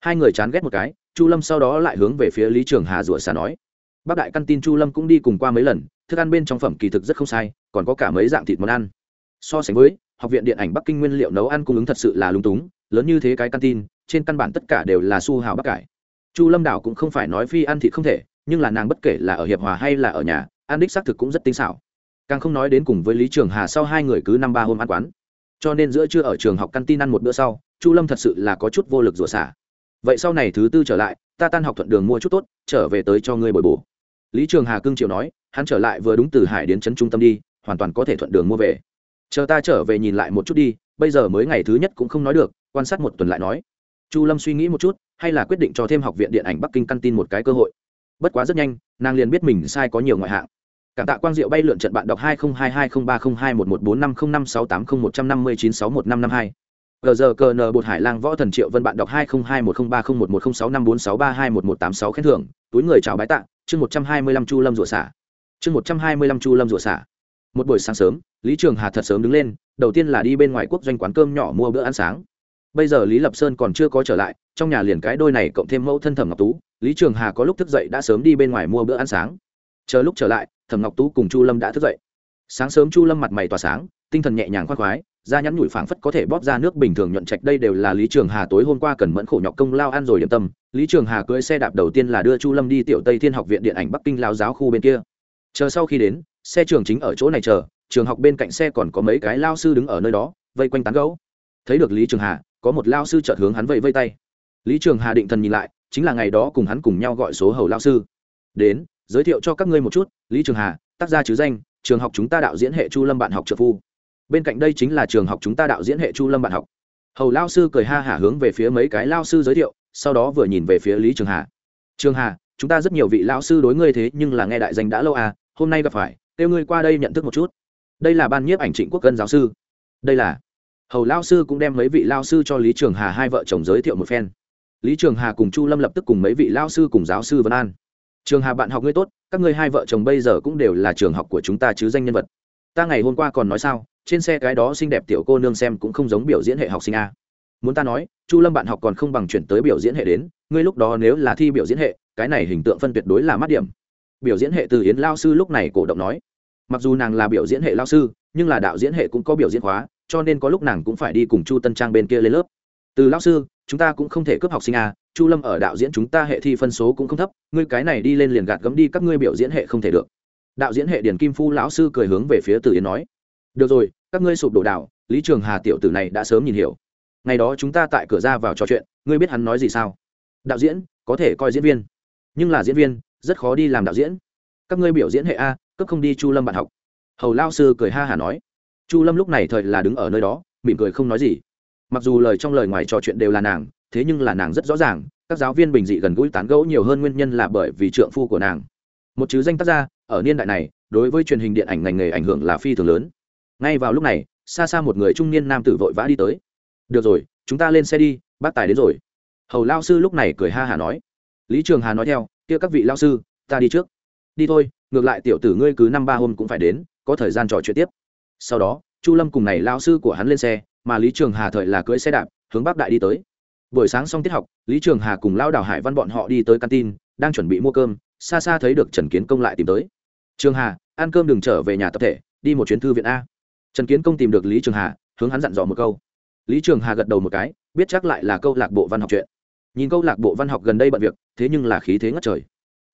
Hai người chán ghét một cái, chu lâm sau đó lại hướng về phía lý trường hà rủa xà nói. Bác đại căn tin chu lâm cũng đi cùng qua mấy lần, thức ăn bên trong phẩm kỳ thực rất không sai, còn có cả mấy dạng thịt món ăn. So sánh với, học viện điện ảnh bắc kinh nguyên liệu nấu ăn cung ứng thật sự là lung túng, lớn như thế cái căn tin, trên căn bản tất cả đều là su hào bắc cải. Chu lâm đảo cũng không phải nói phi ăn thịt không thể, nhưng là nàng bất kể là ở hiệp hòa hay là ở nhà, ăn đích xác thực cũng rất tinh xảo. Càng không nói đến cùng với lý trường hà sau hai người cứ năm ba hôm ăn quán cho nên giữa trưa ở trường học căn tin ăn một bữa sau, chu lâm thật sự là có chút vô lực rủa xả. Vậy sau này thứ tư trở lại, ta tan học thuận đường mua chút tốt, trở về tới cho ngươi bồi bổ. Lý trường hà cương triều nói, hắn trở lại vừa đúng từ hải đến trấn trung tâm đi, hoàn toàn có thể thuận đường mua về. Chờ ta trở về nhìn lại một chút đi, bây giờ mới ngày thứ nhất cũng không nói được, quan sát một tuần lại nói. Chu lâm suy nghĩ một chút, hay là quyết định cho thêm học viện điện ảnh bắc kinh căn tin một cái cơ hội. Bất quá rất nhanh, nàng liền biết mình sai có nhiều ngoại hạng cảm tạ quang diệu bay lượn trận bạn đọc hai nghìn hai hai không ba không hai một bốn năm không năm sáu tám không một trăm năm mươi chín sáu một năm năm hai. Gờ giờ cờ nờ bột hải lang võ thần triệu vân bạn đọc hai nghìn hai một không ba không một một không sáu năm bốn sáu ba hai một một tám sáu khen thưởng. Túi người chào bái tạ, chương một trăm hai mươi lăm chu lâm rủa xả. Chương một trăm hai mươi lăm chu lâm rủa xả. Một buổi sáng sớm, lý trường hà thật sớm đứng lên, đầu tiên là đi bên ngoài quốc doanh quán cơm nhỏ mua bữa ăn sáng. Bây giờ lý lập sơn còn chưa có trở lại, trong nhà liền cái đôi này cộng thêm mẫu thân thẩm ngọc tú, lý trường hà có lúc thức dậy đã sớm đi bên ngoài mua bữa ăn sáng. Chờ lúc trở lại thẩm ngọc tú cùng chu lâm đã thức dậy. Sáng sớm chu lâm mặt mày tỏa sáng, tinh thần nhẹ nhàng khoác khoái, da nhắn nhủi phảng phất có thể bóp ra nước bình thường nhuận trạch. Đây đều là lý trường hà tối hôm qua cần mẫn khổ nhọc công lao ăn rồi điểm tâm. Lý trường hà cưỡi xe đạp đầu tiên là đưa chu lâm đi tiểu tây thiên học viện điện ảnh bắc kinh lao giáo khu bên kia. Chờ sau khi đến, xe trường chính ở chỗ này chờ, trường học bên cạnh xe còn có mấy cái lao sư đứng ở nơi đó, vây quanh tán gấu thấy được lý trường hà, có một lao sư chợt hướng hắn vẫy vây tay. Lý trường hà định thần nhìn lại, chính là ngày đó cùng hắn cùng nhau gọi số hầu lao sư. Đến giới thiệu cho các ngươi một chút, lý trường hà, tác gia chứ danh, trường học chúng ta đạo diễn hệ chu lâm bạn học trợ phu. Bên cạnh đây chính là trường học chúng ta đạo diễn hệ chu lâm bạn học. Hầu lao sư cười ha hả hướng về phía mấy cái lao sư giới thiệu, sau đó vừa nhìn về phía lý trường hà. Trường hà, chúng ta rất nhiều vị lao sư đối ngươi thế, nhưng là nghe đại danh đã lâu à hôm nay gặp phải, kêu ngươi qua đây nhận thức một chút. Đây là ban nhiếp ảnh trịnh quốc cân giáo sư. Đây là. Hầu lao sư cũng đem mấy vị lao sư cho lý trường hà hai vợ chồng giới thiệu một phen. Lý trường hà cùng chu lâm lập tức cùng mấy vị lao sư cùng giáo sư vân an trường hà bạn học ngươi tốt các ngươi hai vợ chồng bây giờ cũng đều là trường học của chúng ta chứ danh nhân vật. Ta ngày hôm qua còn nói sao trên xe cái đó xinh đẹp tiểu cô nương xem cũng không giống biểu diễn hệ học sinh a. Muốn ta nói chu lâm bạn học còn không bằng chuyển tới biểu diễn hệ đến ngươi lúc đó nếu là thi biểu diễn hệ cái này hình tượng phân tuyệt đối là mát điểm. Biểu diễn hệ từ yến lao sư lúc này cổ động nói. Mặc dù nàng là biểu diễn hệ lao sư nhưng là đạo diễn hệ cũng có biểu diễn hóa, cho nên có lúc nàng cũng phải đi cùng chu tân trang bên kia lên lớp. Từ lao sư chúng ta cũng không thể cướp học sinh à chu lâm ở đạo diễn chúng ta hệ thi phân số cũng không thấp, ngươi cái này đi lên liền gạt gấm đi các ngươi biểu diễn hệ không thể được. Đạo diễn hệ Điền kim phu lão sư cười hướng về phía tử yến nói, được rồi, các ngươi sụp đổ đạo lý trường hà tiểu tử này đã sớm nhìn hiểu. Ngày đó chúng ta tại cửa ra vào trò chuyện, ngươi biết hắn nói gì sao? Đạo diễn, có thể coi diễn viên. Nhưng là diễn viên, rất khó đi làm đạo diễn. Các ngươi biểu diễn hệ a cấp không đi chu lâm bạn học. Hầu lao sư cười ha hả nói. Chu lâm lúc này thời là đứng ở nơi đó, mỉm cười không nói gì mặc dù lời trong lời ngoài trò chuyện đều là nàng, thế nhưng là nàng rất rõ ràng, các giáo viên bình dị gần gũi tán gẫu nhiều hơn nguyên nhân là bởi vì trượng phu của nàng. Một chứ danh tác gia ở niên đại này, đối với truyền hình điện ảnh ngành nghề ảnh hưởng là phi thường lớn. Ngay vào lúc này, xa xa một người trung niên nam tử vội vã đi tới. Được rồi, chúng ta lên xe đi, bác tài đến rồi. Hầu lao sư lúc này cười ha hà nói. Lý trường hà nói theo, kia các vị lao sư, ta đi trước. Đi thôi, ngược lại tiểu tử ngươi cứ năm ba hôm cũng phải đến, có thời gian trò chuyện tiếp. Sau đó, chu lâm cùng này lao sư của hắn lên xe mà lý trường hà thời là cưỡi xe đạp, hướng bắc đại đi tới. Buổi sáng xong tiết học, lý trường hà cùng lao đào hải văn bọn họ đi tới căn tin đang chuẩn bị mua cơm, xa xa thấy được trần kiến công lại tìm tới. Trường hà, ăn cơm đừng trở về nhà tập thể, đi một chuyến thư viện a. Trần kiến công tìm được lý trường hà, hướng hắn dặn dò một câu. Lý trường hà gật đầu một cái, biết chắc lại là câu lạc bộ văn học chuyện. Nhìn câu lạc bộ văn học gần đây bận việc, thế nhưng là khí thế ngất trời.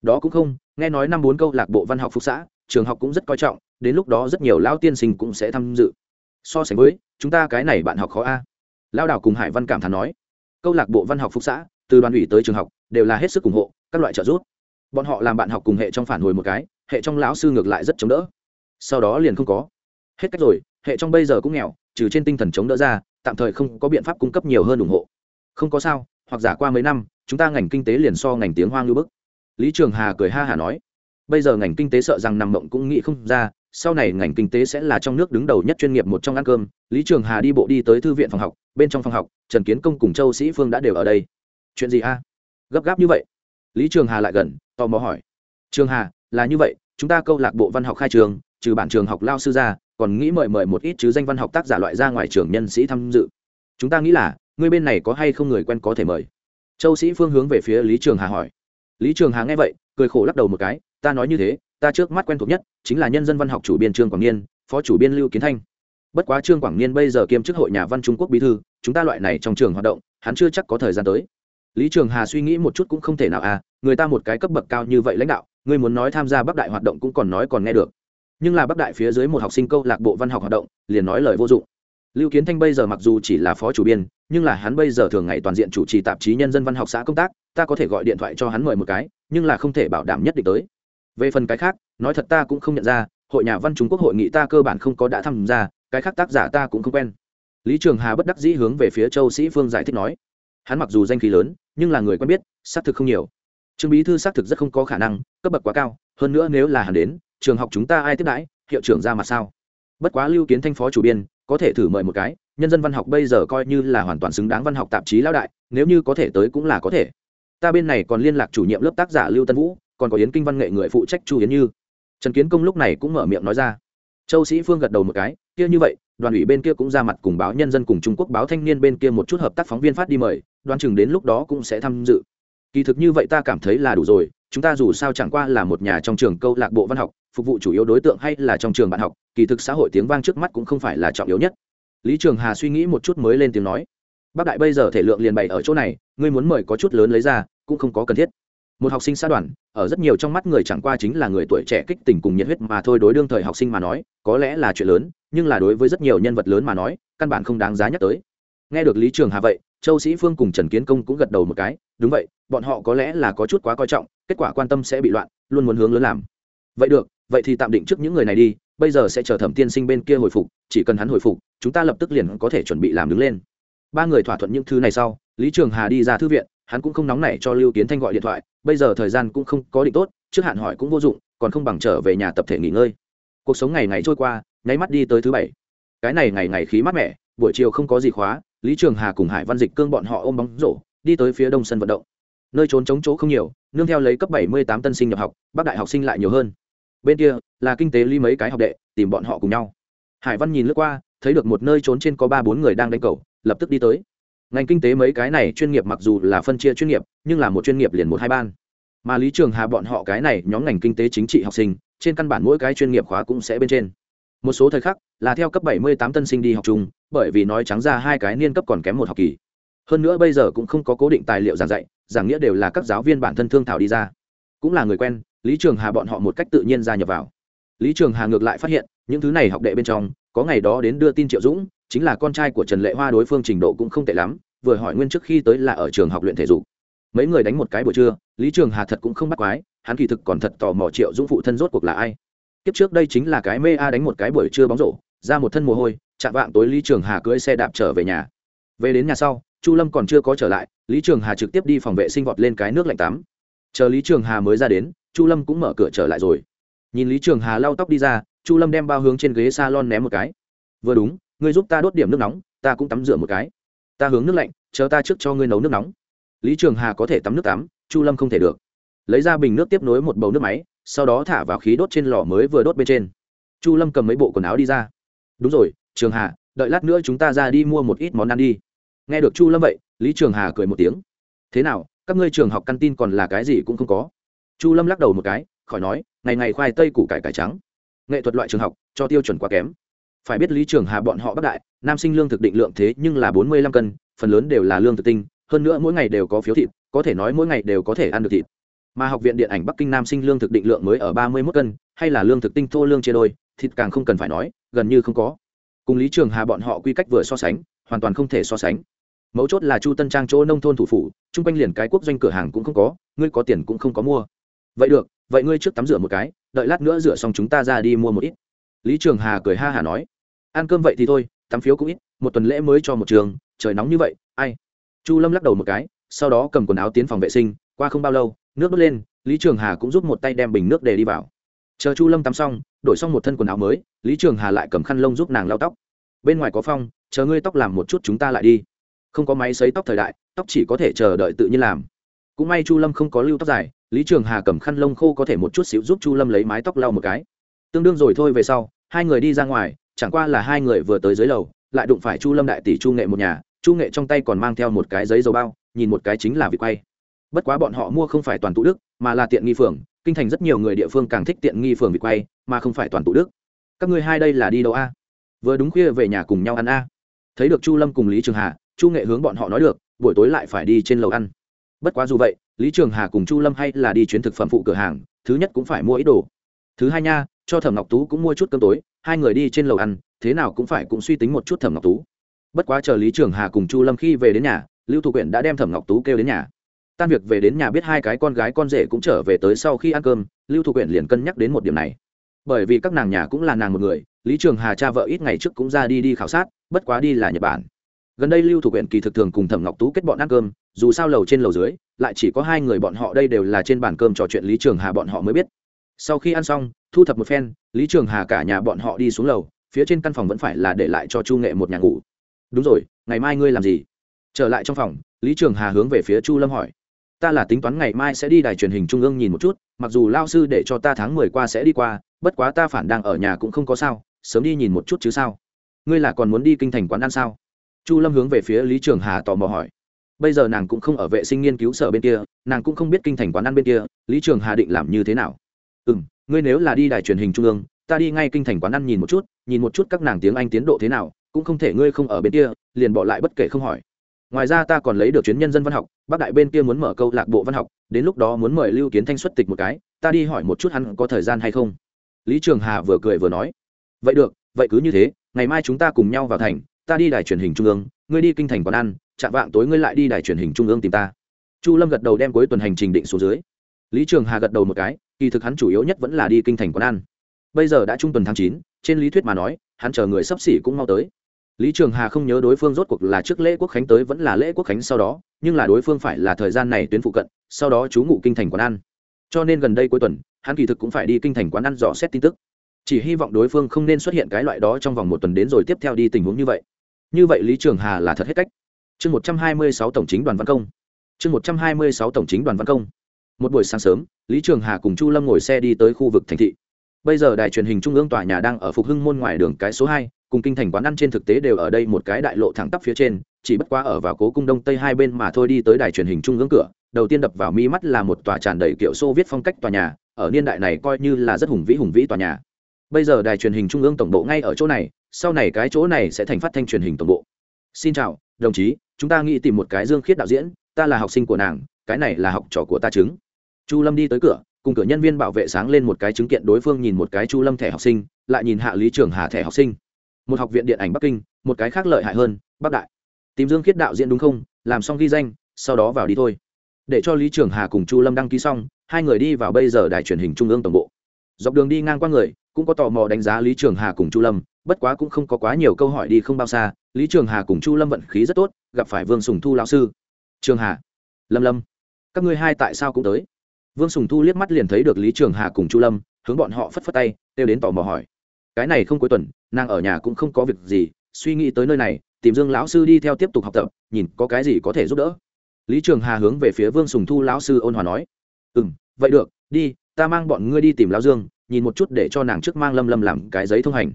Đó cũng không, nghe nói năm bốn câu lạc bộ văn học phúc xã, trường học cũng rất coi trọng, đến lúc đó rất nhiều lao tiên sinh cũng sẽ tham dự so sánh với, chúng ta cái này bạn học khó a. Lao đảo cùng hải văn cảm thán nói. Câu lạc bộ văn học phúc xã, từ đoàn ủy tới trường học, đều là hết sức ủng hộ, các loại trợ giúp. Bọn họ làm bạn học cùng hệ trong phản hồi một cái, hệ trong lão sư ngược lại rất chống đỡ. Sau đó liền không có. Hết cách rồi, hệ trong bây giờ cũng nghèo, trừ trên tinh thần chống đỡ ra, tạm thời không có biện pháp cung cấp nhiều hơn ủng hộ. Không có sao, hoặc giả qua mấy năm, chúng ta ngành kinh tế liền so ngành tiếng hoang ngư bức. Lý trường hà cười ha hà nói. Bây giờ ngành kinh tế sợ rằng nằm mộng cũng nghĩ không ra sau này ngành kinh tế sẽ là trong nước đứng đầu nhất chuyên nghiệp một trong ăn cơm. Lý trường hà đi bộ đi tới thư viện phòng học, bên trong phòng học, trần kiến công cùng châu sĩ phương đã đều ở đây. Chuyện gì a? Gấp gáp như vậy? Lý trường hà lại gần, tò mò hỏi. Trường hà, là như vậy, chúng ta câu lạc bộ văn học khai trường, trừ bản trường học lao sư ra, còn nghĩ mời mời một ít chứ danh văn học tác giả loại ra ngoài trường nhân sĩ tham dự. Chúng ta nghĩ là, người bên này có hay không người quen có thể mời? Châu sĩ phương hướng về phía lý trường hà hỏi. Lý trường hà nghe vậy, cười khổ lắc đầu một cái, ta nói như thế ta trước mắt quen thuộc nhất chính là nhân dân văn học chủ biên trương quảng niên, phó chủ biên lưu kiến thanh. Bất quá trương quảng niên bây giờ kiêm chức hội nhà văn trung quốc bí thư, chúng ta loại này trong trường hoạt động, hắn chưa chắc có thời gian tới. Lý trường hà suy nghĩ một chút cũng không thể nào à người ta một cái cấp bậc cao như vậy lãnh đạo người muốn nói tham gia bắc đại hoạt động cũng còn nói còn nghe được. Nhưng là bắc đại phía dưới một học sinh câu lạc bộ văn học hoạt động, liền nói lời vô dụng. Lưu kiến thanh bây giờ mặc dù chỉ là phó chủ biên, nhưng là hắn bây giờ thường ngày toàn diện chủ trì tạp chí nhân dân văn học xã công tác, ta có thể gọi điện thoại cho hắn mời một cái, nhưng là không thể bảo đảm nhất định tới về phần cái khác, nói thật ta cũng không nhận ra, hội nhà văn trung quốc hội nghị ta cơ bản không có đã tham gia, cái khác tác giả ta cũng không quen. Lý trường hà bất đắc dĩ hướng về phía châu sĩ phương giải thích nói, hắn mặc dù danh khí lớn, nhưng là người quen biết, xác thực không nhiều. Trương bí thư xác thực rất không có khả năng, cấp bậc quá cao, hơn nữa nếu là hắn đến, trường học chúng ta ai tiếp đãi, hiệu trưởng ra mặt sao? Bất quá lưu kiến thanh phó chủ biên, có thể thử mời một cái, nhân dân văn học bây giờ coi như là hoàn toàn xứng đáng văn học tạp chí lão đại, nếu như có thể tới cũng là có thể. Ta bên này còn liên lạc chủ nhiệm lớp tác giả lưu tân vũ còn có yến kinh văn nghệ người phụ trách chu yến như trần kiến công lúc này cũng mở miệng nói ra châu sĩ phương gật đầu một cái kia như vậy đoàn ủy bên kia cũng ra mặt cùng báo nhân dân cùng trung quốc báo thanh niên bên kia một chút hợp tác phóng viên phát đi mời đoán chừng đến lúc đó cũng sẽ tham dự kỳ thực như vậy ta cảm thấy là đủ rồi chúng ta dù sao chẳng qua là một nhà trong trường câu lạc bộ văn học phục vụ chủ yếu đối tượng hay là trong trường bạn học kỳ thực xã hội tiếng vang trước mắt cũng không phải là trọng yếu nhất lý trường hà suy nghĩ một chút mới lên tiếng nói bác đại bây giờ thể lượng liền bày ở chỗ này ngươi muốn mời có chút lớn lấy ra cũng không có cần thiết một học sinh xã đoàn, ở rất nhiều trong mắt người chẳng qua chính là người tuổi trẻ kích tình cùng nhiệt huyết mà thôi, đối đương thời học sinh mà nói, có lẽ là chuyện lớn, nhưng là đối với rất nhiều nhân vật lớn mà nói, căn bản không đáng giá nhắc tới. Nghe được lý trường hà vậy, châu sĩ phương cùng trần kiến công cũng gật đầu một cái, đúng vậy, bọn họ có lẽ là có chút quá coi trọng, kết quả quan tâm sẽ bị loạn, luôn muốn hướng lớn làm. Vậy được, vậy thì tạm định trước những người này đi, bây giờ sẽ chờ thẩm tiên sinh bên kia hồi phục, chỉ cần hắn hồi phục, chúng ta lập tức liền có thể chuẩn bị làm đứng lên. Ba người thỏa thuận những thứ này sau, lý trường hà đi ra thư viện hắn cũng không nóng nảy cho lưu kiến thanh gọi điện thoại, bây giờ thời gian cũng không có định tốt, trước hạn hỏi cũng vô dụng, còn không bằng trở về nhà tập thể nghỉ ngơi. Cuộc sống ngày ngày trôi qua, nháy mắt đi tới thứ bảy. Cái này ngày ngày khí mát mẻ, buổi chiều không có gì khóa, lý trường hà cùng hải văn dịch cương bọn họ ôm bóng rổ, đi tới phía đông sân vận động. Nơi trốn chống chỗ không nhiều, nương theo lấy cấp bảy mươi tám tân sinh nhập học bắc đại học sinh lại nhiều hơn. Bên kia, là kinh tế ly mấy cái học đệ, tìm bọn họ cùng nhau. Hải văn nhìn lướt qua, thấy được một nơi trốn trên có ba bốn người đang đánh cầu, lập tức đi tới ngành kinh tế mấy cái này chuyên nghiệp mặc dù là phân chia chuyên nghiệp, nhưng là một chuyên nghiệp liền một hai ban. Mà lý trường hà bọn họ cái này nhóm ngành kinh tế chính trị học sinh, trên căn bản mỗi cái chuyên nghiệp khóa cũng sẽ bên trên. Một số thời khắc là theo cấp bảy mươi tám tân sinh đi học chung, bởi vì nói trắng ra hai cái niên cấp còn kém một học kỳ. Hơn nữa bây giờ cũng không có cố định tài liệu giảng dạy, giảng nghĩa đều là các giáo viên bản thân thương thảo đi ra. Cũng là người quen, lý trường hà bọn họ một cách tự nhiên gia nhập vào. Lý trường hà ngược lại phát hiện, những thứ này học đệ bên trong, có ngày đó đến đưa tin triệu dũng chính là con trai của trần lệ hoa đối phương trình độ cũng không tệ lắm, vừa hỏi nguyên trước khi tới là ở trường học luyện thể dục. Mấy người đánh một cái buổi trưa, lý trường hà thật cũng không bắt quái, hắn kỳ thực còn thật tò mò triệu dũng phụ thân rốt cuộc là ai. Kiếp trước đây chính là cái mê a đánh một cái buổi trưa bóng rổ, ra một thân mồ hôi, chạm vạng tối lý trường hà cưỡi xe đạp trở về nhà. Về đến nhà sau, chu lâm còn chưa có trở lại, lý trường hà trực tiếp đi phòng vệ sinh vọt lên cái nước lạnh tắm. Chờ lý trường hà mới ra đến, chu lâm cũng mở cửa trở lại rồi. Nhìn lý trường hà lau tóc đi ra, chu lâm đem bao hướng trên ghế s a lon ném một cái. Vừa đúng ngươi giúp ta đốt điểm nước nóng, ta cũng tắm rửa một cái. Ta hướng nước lạnh, chờ ta trước cho ngươi nấu nước nóng. Lý trường hà có thể tắm nước tắm, chu lâm không thể được. Lấy ra bình nước tiếp nối một bầu nước máy, sau đó thả vào khí đốt trên lò mới vừa đốt bên trên. Chu lâm cầm mấy bộ quần áo đi ra. Đúng rồi, trường hà, đợi lát nữa chúng ta ra đi mua một ít món ăn đi. Nghe được chu lâm vậy, lý trường hà cười một tiếng. Thế nào, các ngươi trường học căn tin còn là cái gì cũng không có. Chu lâm lắc đầu một cái, khỏi nói, ngày ngày khoai tây củ cải cải trắng. Nghệ thuật loại trường học, cho tiêu chuẩn quá kém phải biết lý trường hà bọn họ bắc đại, nam sinh lương thực định lượng thế nhưng là bốn mươi lăm cân, phần lớn đều là lương thực tinh, hơn nữa mỗi ngày đều có phiếu thịt, có thể nói mỗi ngày đều có thể ăn được thịt. Mà học viện điện ảnh bắc kinh nam sinh lương thực định lượng mới ở ba mươi mốt cân, hay là lương thực tinh thô lương chia đôi, thịt càng không cần phải nói, gần như không có. Cùng lý trường hà bọn họ quy cách vừa so sánh, hoàn toàn không thể so sánh. Mấu chốt là chu tân trang chỗ nông thôn thủ phủ, chung quanh liền cái quốc doanh cửa hàng cũng không có, ngươi có tiền cũng không có mua. Vậy được, vậy ngươi trước tắm rửa một cái, đợi lát nữa rửa xong chúng ta ra đi mua một ít lý trường hà cười ha hà nói, ăn cơm vậy thì thôi, tắm phiếu cũng ít, một tuần lễ mới cho một trường, trời nóng như vậy, ai? Chu lâm lắc đầu một cái, sau đó cầm quần áo tiến phòng vệ sinh, qua không bao lâu, nước đốt lên, lý trường hà cũng giúp một tay đem bình nước để đi vào. Chờ chu lâm tắm xong, đổi xong một thân quần áo mới, lý trường hà lại cầm khăn lông giúp nàng lau tóc. Bên ngoài có phong, chờ ngươi tóc làm một chút chúng ta lại đi. Không có máy xấy tóc thời đại, tóc chỉ có thể chờ đợi tự nhiên làm. Cũng may chu lâm không có lưu tóc dài, lý trường hà cầm khăn lông khô có thể một chút xíu giúp chu lâm lấy mái tóc lau một cái. Tương đương rồi thôi về sau hai người đi ra ngoài, chẳng qua là hai người vừa tới dưới lầu, lại đụng phải chu lâm đại tỷ chu nghệ một nhà, chu nghệ trong tay còn mang theo một cái giấy dầu bao, nhìn một cái chính là vị quay. Bất quá bọn họ mua không phải toàn tụ đức, mà là tiện nghi phường, kinh thành rất nhiều người địa phương càng thích tiện nghi phường vị quay, mà không phải toàn tụ đức. Các ngươi hai đây là đi đâu a? Vừa đúng khuya về nhà cùng nhau ăn a. Thấy được chu lâm cùng lý trường hà, chu nghệ hướng bọn họ nói được, buổi tối lại phải đi trên lầu ăn. Bất quá dù vậy, lý trường hà cùng chu lâm hay là đi chuyến thực phẩm phụ cửa hàng, thứ nhất cũng phải mua ít đồ. Thứ hai nha cho thẩm ngọc tú cũng mua chút cơm tối, hai người đi trên lầu ăn, thế nào cũng phải cũng suy tính một chút thẩm ngọc tú. Bất quá chờ lý trường hà cùng chu lâm khi về đến nhà, lưu thủ quyển đã đem thẩm ngọc tú kêu đến nhà. Tan việc về đến nhà biết hai cái con gái con rể cũng trở về tới sau khi ăn cơm, lưu thủ quyển liền cân nhắc đến một điểm này. Bởi vì các nàng nhà cũng là nàng một người, lý trường hà cha vợ ít ngày trước cũng ra đi đi khảo sát, bất quá đi là nhật bản. Gần đây lưu thủ quyển kỳ thực thường cùng thẩm ngọc tú kết bọn ăn cơm, dù sao lầu trên lầu dưới, lại chỉ có hai người bọn họ đây đều là trên bàn cơm trò chuyện lý trường hà bọn họ mới biết sau khi ăn xong, thu thập một phen, lý trường hà cả nhà bọn họ đi xuống lầu, phía trên căn phòng vẫn phải là để lại cho chu nghệ một nhà ngủ. Đúng rồi, ngày mai ngươi làm gì? Trở lại trong phòng, lý trường hà hướng về phía chu lâm hỏi. Ta là tính toán ngày mai sẽ đi đài truyền hình trung ương nhìn một chút, mặc dù lao sư để cho ta tháng mười qua sẽ đi qua, bất quá ta phản đang ở nhà cũng không có sao, sớm đi nhìn một chút chứ sao? Ngươi là còn muốn đi kinh thành quán ăn sao? Chu lâm hướng về phía lý trường hà tò mò hỏi. Bây giờ nàng cũng không ở vệ sinh nghiên cứu sở bên kia, nàng cũng không biết kinh thành quán ăn bên kia, lý trường hà định làm như thế nào? Ừ m ngươi nếu là đi đài truyền hình trung ương, ta đi ngay kinh thành quán ăn nhìn một chút, nhìn một chút các nàng tiếng anh tiến độ thế nào, cũng không thể ngươi không ở bên kia, liền bỏ lại bất kể không hỏi. Ngoài ra ta còn lấy được chuyến nhân dân văn học, bác đại bên kia muốn mở câu lạc bộ văn học, đến lúc đó muốn mời lưu kiến thanh xuất tịch một cái, ta đi hỏi một chút hắn có thời gian hay không. Lý trường hà vừa cười vừa nói. Vậy được, vậy cứ như thế, ngày mai chúng ta cùng nhau vào thành, ta đi đài truyền hình trung ương, ngươi đi kinh thành quán ăn, chạm vạng tối ngươi lại đi đài truyền hình trung ương tìm ta. Chu lâm gật đầu đem cuối tuần hành trình định xuống dưới. Lý trường hà gật đầu một cái kỳ thực hắn chủ yếu nhất vẫn là đi kinh thành quán ăn. Bây giờ đã trung tuần tháng chín, trên lý thuyết mà nói, hắn chờ người sắp xỉ cũng mau tới. Lý trường hà không nhớ đối phương rốt cuộc là trước lễ quốc khánh tới vẫn là lễ quốc khánh sau đó, nhưng là đối phương phải là thời gian này tuyến phụ cận, sau đó chú ngụ kinh thành quán ăn. Cho nên gần đây cuối tuần, hắn kỳ thực cũng phải đi kinh thành quán ăn dò xét tin tức. Chỉ hy vọng đối phương không nên xuất hiện cái loại đó trong vòng một tuần đến rồi tiếp theo đi tình huống như vậy. Như vậy lý trường hà là thật hết cách. Chương một trăm hai mươi sáu tổng chính đoàn văn công. Chương một trăm hai mươi sáu tổng chính đoàn văn công một buổi sáng sớm, lý trường hà cùng chu lâm ngồi xe đi tới khu vực thành thị. Bây giờ đài truyền hình trung ương tòa nhà đang ở phục hưng môn ngoài đường cái số hai, cùng kinh thành quán ăn trên thực tế đều ở đây một cái đại lộ thẳng tắp phía trên, chỉ bất quá ở vào cố cung đông tây hai bên mà thôi đi tới đài truyền hình trung ương cửa, đầu tiên đập vào mi mắt là một tòa tràn đầy kiểu xô viết phong cách tòa nhà, ở niên đại này coi như là rất hùng vĩ hùng vĩ tòa nhà. Bây giờ đài truyền hình trung ương tổng bộ ngay ở chỗ này, sau này cái chỗ này sẽ thành phát thanh truyền hình tổng bộ. Xin chào, đồng chí, chúng ta nghĩ tìm một cái dương khiết đạo diễn, ta là học sinh của nàng, cái này là học trò của ta chứng chu lâm đi tới cửa, cùng cửa nhân viên bảo vệ sáng lên một cái chứng kiện, đối phương nhìn một cái chu lâm thẻ học sinh, lại nhìn hạ lý trường hà thẻ học sinh. Một học viện điện ảnh bắc kinh, một cái khác lợi hại hơn, bắc đại. Tìm dương khiết đạo diễn đúng không? Làm xong ghi danh, sau đó vào đi thôi. Để cho lý trường hà cùng chu lâm đăng ký xong, hai người đi vào bây giờ đài truyền hình trung ương tổng bộ. Dọc đường đi ngang qua người, cũng có tò mò đánh giá lý trường hà cùng chu lâm, bất quá cũng không có quá nhiều câu hỏi đi không bao xa, lý trường hà cùng chu lâm vận khí rất tốt, gặp phải vương sùng thu lao sư. Trường hà, lâm lâm, các ngươi hai tại sao cũng tới? Vương sùng thu liếc mắt liền thấy được lý trường hà cùng chu lâm, hướng bọn họ phất phất tay, kêu đến tò mò hỏi. Cái này không cuối tuần, nàng ở nhà cũng không có việc gì, suy nghĩ tới nơi này, tìm dương lão sư đi theo tiếp tục học tập, nhìn có cái gì có thể giúp đỡ. Lý trường hà hướng về phía vương sùng thu lão sư ôn hòa nói. Ừ m vậy được, đi, ta mang bọn ngươi đi tìm lão dương, nhìn một chút để cho nàng trước mang lâm lâm làm cái giấy thông hành.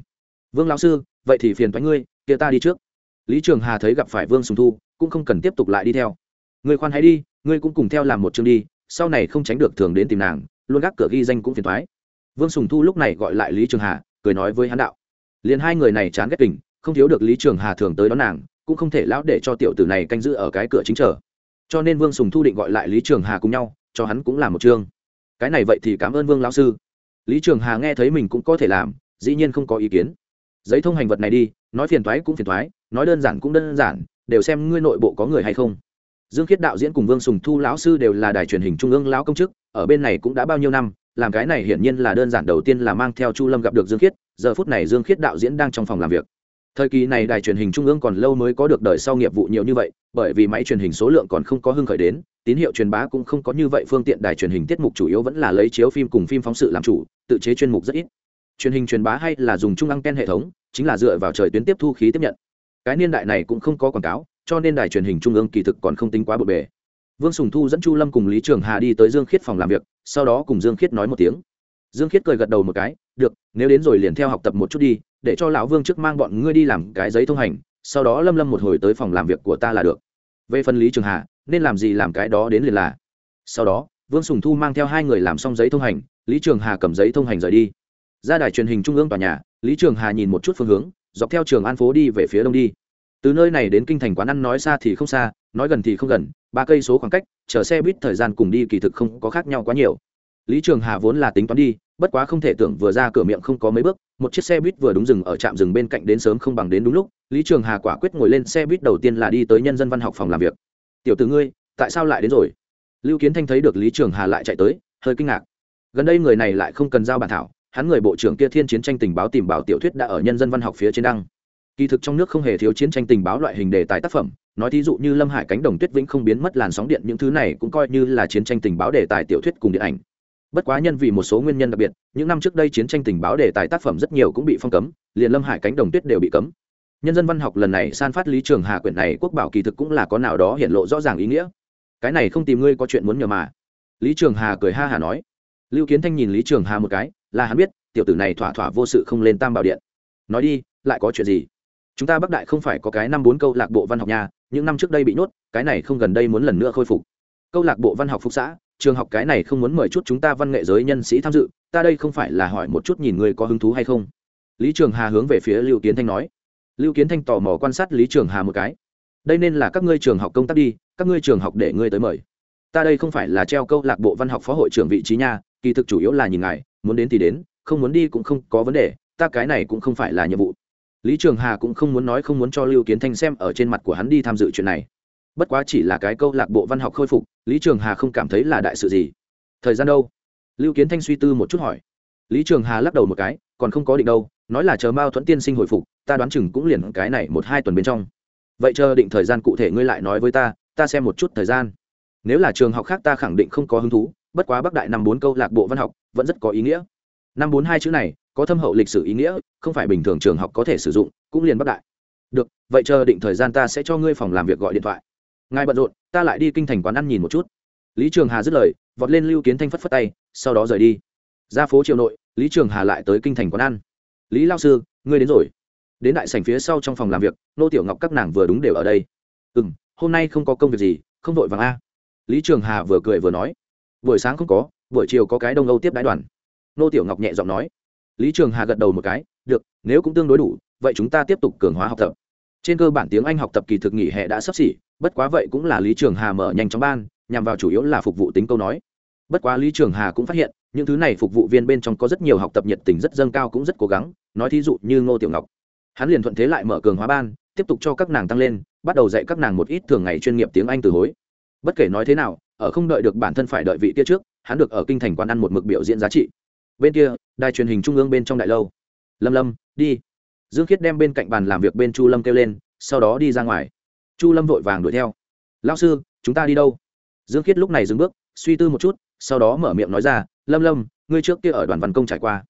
Vương lão sư, vậy thì phiền thoái ngươi, kia ta đi trước. Lý trường hà thấy gặp phải vương sùng thu, cũng không cần tiếp tục lại đi theo. Ngươi khoan hãy đi, ngươi cũng cùng theo làm một chương đi sau này không tránh được thường đến tìm nàng, luôn gác cửa ghi danh cũng phiền thoái vương sùng thu lúc này gọi lại lý trường hà, cười nói với hắn đạo. Liền hai người này chán ghét tình, không thiếu được lý trường hà thường tới đón nàng, cũng không thể lão để cho tiểu tử này canh giữ ở cái cửa chính trở. cho nên vương sùng thu định gọi lại lý trường hà cùng nhau, cho hắn cũng làm một chương. Cái này vậy thì cảm ơn vương lão sư. Lý trường hà nghe thấy mình cũng có thể làm, dĩ nhiên không có ý kiến. Giấy thông hành vật này đi, nói phiền thoái cũng phiền thoái nói đơn giản cũng đơn giản, đều xem ngươi nội bộ có người hay không dương khiết đạo diễn cùng vương sùng thu lão sư đều là đài truyền hình trung ương lão công chức, ở bên này cũng đã bao nhiêu năm, làm cái này hiển nhiên là đơn giản đầu tiên là mang theo chu lâm gặp được dương khiết, giờ phút này dương khiết đạo diễn đang trong phòng làm việc. Thời kỳ này đài truyền hình trung ương còn lâu mới có được đời sau nghiệp vụ nhiều như vậy, bởi vì máy truyền hình số lượng còn không có hưng khởi đến, tín hiệu truyền bá cũng không có như vậy, phương tiện đài truyền hình tiết mục chủ yếu vẫn là lấy chiếu phim cùng phim phóng sự làm chủ, tự chế chuyên mục rất ít. Truyền hình truyền bá hay là dùng trung ăng ken hệ thống, chính là dựa vào trời tuyến tiếp thu khí tiếp nhận. Cái niên đại này cũng không có quảng cáo cho nên đài truyền hình trung ương kỳ thực còn không tính quá bộn bề. Vương sùng thu dẫn chu lâm cùng lý trường hà đi tới dương khiết phòng làm việc, sau đó cùng dương khiết nói một tiếng. Dương khiết cười gật đầu một cái, được, nếu đến rồi liền theo học tập một chút đi, để cho lão vương trước mang bọn ngươi đi làm cái giấy thông hành, sau đó lâm lâm một hồi tới phòng làm việc của ta là được. Về phần lý trường hà, nên làm gì làm cái đó đến liền là. Sau đó, vương sùng thu mang theo hai người làm xong giấy thông hành, lý trường hà cầm giấy thông hành rời đi. Ra đài truyền hình trung ương tòa nhà, lý trường hà nhìn một chút phương hướng, dọc theo trường an phố đi về phía đông đi từ nơi này đến kinh thành quán ăn nói xa thì không xa, nói gần thì không gần, ba cây số khoảng cách chở xe buýt thời gian cùng đi kỳ thực không có khác nhau quá nhiều. Lý trường hà vốn là tính toán đi, bất quá không thể tưởng vừa ra cửa miệng không có mấy bước, một chiếc xe buýt vừa đúng dừng ở trạm dừng bên cạnh đến sớm không bằng đến đúng lúc, lý trường hà quả quyết ngồi lên xe buýt đầu tiên là đi tới nhân dân văn học phòng làm việc. Tiểu tử ngươi, tại sao lại đến rồi? Lưu kiến thanh thấy được lý trường hà lại chạy tới, hơi kinh ngạc. Gần đây người này lại không cần giao bản thảo, hắn người bộ trưởng kia thiên chiến tranh tình báo tìm bảo tiểu thuyết đã ở nhân dân văn học phía trên đăng kỳ thực trong nước không hề thiếu chiến tranh tình báo loại hình đề tài tác phẩm, nói thí dụ như lâm hải cánh đồng tuyết vĩnh không biến mất làn sóng điện, những thứ này cũng coi như là chiến tranh tình báo đề tài tiểu thuyết cùng điện ảnh. Bất quá nhân vì một số nguyên nhân đặc biệt, những năm trước đây chiến tranh tình báo đề tài tác phẩm rất nhiều cũng bị phong cấm, liền lâm hải cánh đồng tuyết đều bị cấm. Nhân dân văn học lần này san phát lý trường hà quyển này quốc bảo kỳ thực cũng là có nào đó hiện lộ rõ ràng ý nghĩa. Cái này không tìm ngươi có chuyện muốn nhờ mà. Lý trường hà cười ha hà nói. Lưu kiến thanh nhìn lý trường hà một cái, là hắn biết, tiểu tử này thỏa thỏa vô sự không lên tam bảo điện. Nói đi, lại có chuyện gì? Chúng ta bắc đại không phải có cái năm bốn câu lạc bộ văn học nhà, những năm trước đây bị nhốt, cái này không gần đây muốn lần nữa khôi phục. Câu lạc bộ văn học phúc xã, trường học cái này không muốn mời chút chúng ta văn nghệ giới nhân sĩ tham dự, ta đây không phải là hỏi một chút nhìn người có hứng thú hay không? Lý trường hà hướng về phía lưu kiến thanh nói. Lưu kiến thanh tò mò quan sát lý trường hà một cái. Đây nên là các ngươi trường học công tác đi, các ngươi trường học để ngươi tới mời. Ta đây không phải là treo câu lạc bộ văn học phó hội trưởng vị trí nha, kỳ thực chủ yếu là nhìn ngài, muốn đến thì đến, không muốn đi cũng không có vấn đề, ta cái này cũng không phải là nhiệm vụ lý trường hà cũng không muốn nói không muốn cho lưu kiến thanh xem ở trên mặt của hắn đi tham dự chuyện này. Bất quá chỉ là cái câu lạc bộ văn học khôi phục, lý trường hà không cảm thấy là đại sự gì. Thời gian đâu? Lưu kiến thanh suy tư một chút hỏi. Lý trường hà lắc đầu một cái, còn không có định đâu, nói là chờ mao thuẫn tiên sinh hồi phục, ta đoán chừng cũng liền cái này một hai tuần bên trong. Vậy chờ định thời gian cụ thể ngươi lại nói với ta ta xem một chút thời gian. Nếu là trường học khác ta khẳng định không có hứng thú, bất quá bắc đại năm bốn câu lạc bộ văn học vẫn rất có ý nghĩa. Năm bốn hai chữ này có thâm hậu lịch sử ý nghĩa, không phải bình thường trường học có thể sử dụng, cũng liền bắc đại. Được, vậy chờ định thời gian ta sẽ cho ngươi phòng làm việc gọi điện thoại. Ngài bận rộn, ta lại đi kinh thành quán ăn nhìn một chút. Lý trường hà dứt lời, vọt lên lưu kiến thanh phất phất tay, sau đó rời đi. Ra phố triều nội, lý trường hà lại tới kinh thành quán ăn. Lý lao sư, ngươi đến rồi. Đến đại sảnh phía sau trong phòng làm việc, nô tiểu ngọc các nàng vừa đúng đều ở đây. Ừ m hôm nay không có công việc gì, không vội vàng a. Lý trường hà vừa cười vừa nói. Buổi sáng không có, buổi chiều có cái đông âu tiếp đái đoàn. Nô tiểu ngọc nhẹ giọng nói lý trường hà gật đầu một cái, được, nếu cũng tương đối đủ, vậy chúng ta tiếp tục cường hóa học tập. Trên cơ bản tiếng anh học tập kỳ thực nghỉ hè đã sắp xỉ, bất quá vậy cũng là lý trường hà mở nhanh chóng ban, nhằm vào chủ yếu là phục vụ tính câu nói. Bất quá lý trường hà cũng phát hiện, những thứ này phục vụ viên bên trong có rất nhiều học tập nhiệt tình rất dâng cao cũng rất cố gắng, nói thí dụ như ngô tiểu ngọc. Hắn liền thuận thế lại mở cường hóa ban, tiếp tục cho các nàng tăng lên, bắt đầu dạy các nàng một ít thường ngày chuyên nghiệp tiếng anh từ hối. Bất kể nói thế nào, ở không đợi được bản thân phải đợi vị kia trước, hắn được ở kinh thành quán ăn một mực biểu diễn giá trị bên kia, đài truyền hình trung ương bên trong đại lâu. Lâm lâm, đi. Dương khiết đem bên cạnh bàn làm việc bên chu lâm kêu lên, sau đó đi ra ngoài. Chu lâm vội vàng đuổi theo. Lao sư, chúng ta đi đâu? Dương khiết lúc này dừng bước, suy tư một chút, sau đó mở miệng nói ra, lâm lâm, ngươi trước kia ở đoàn văn công trải qua.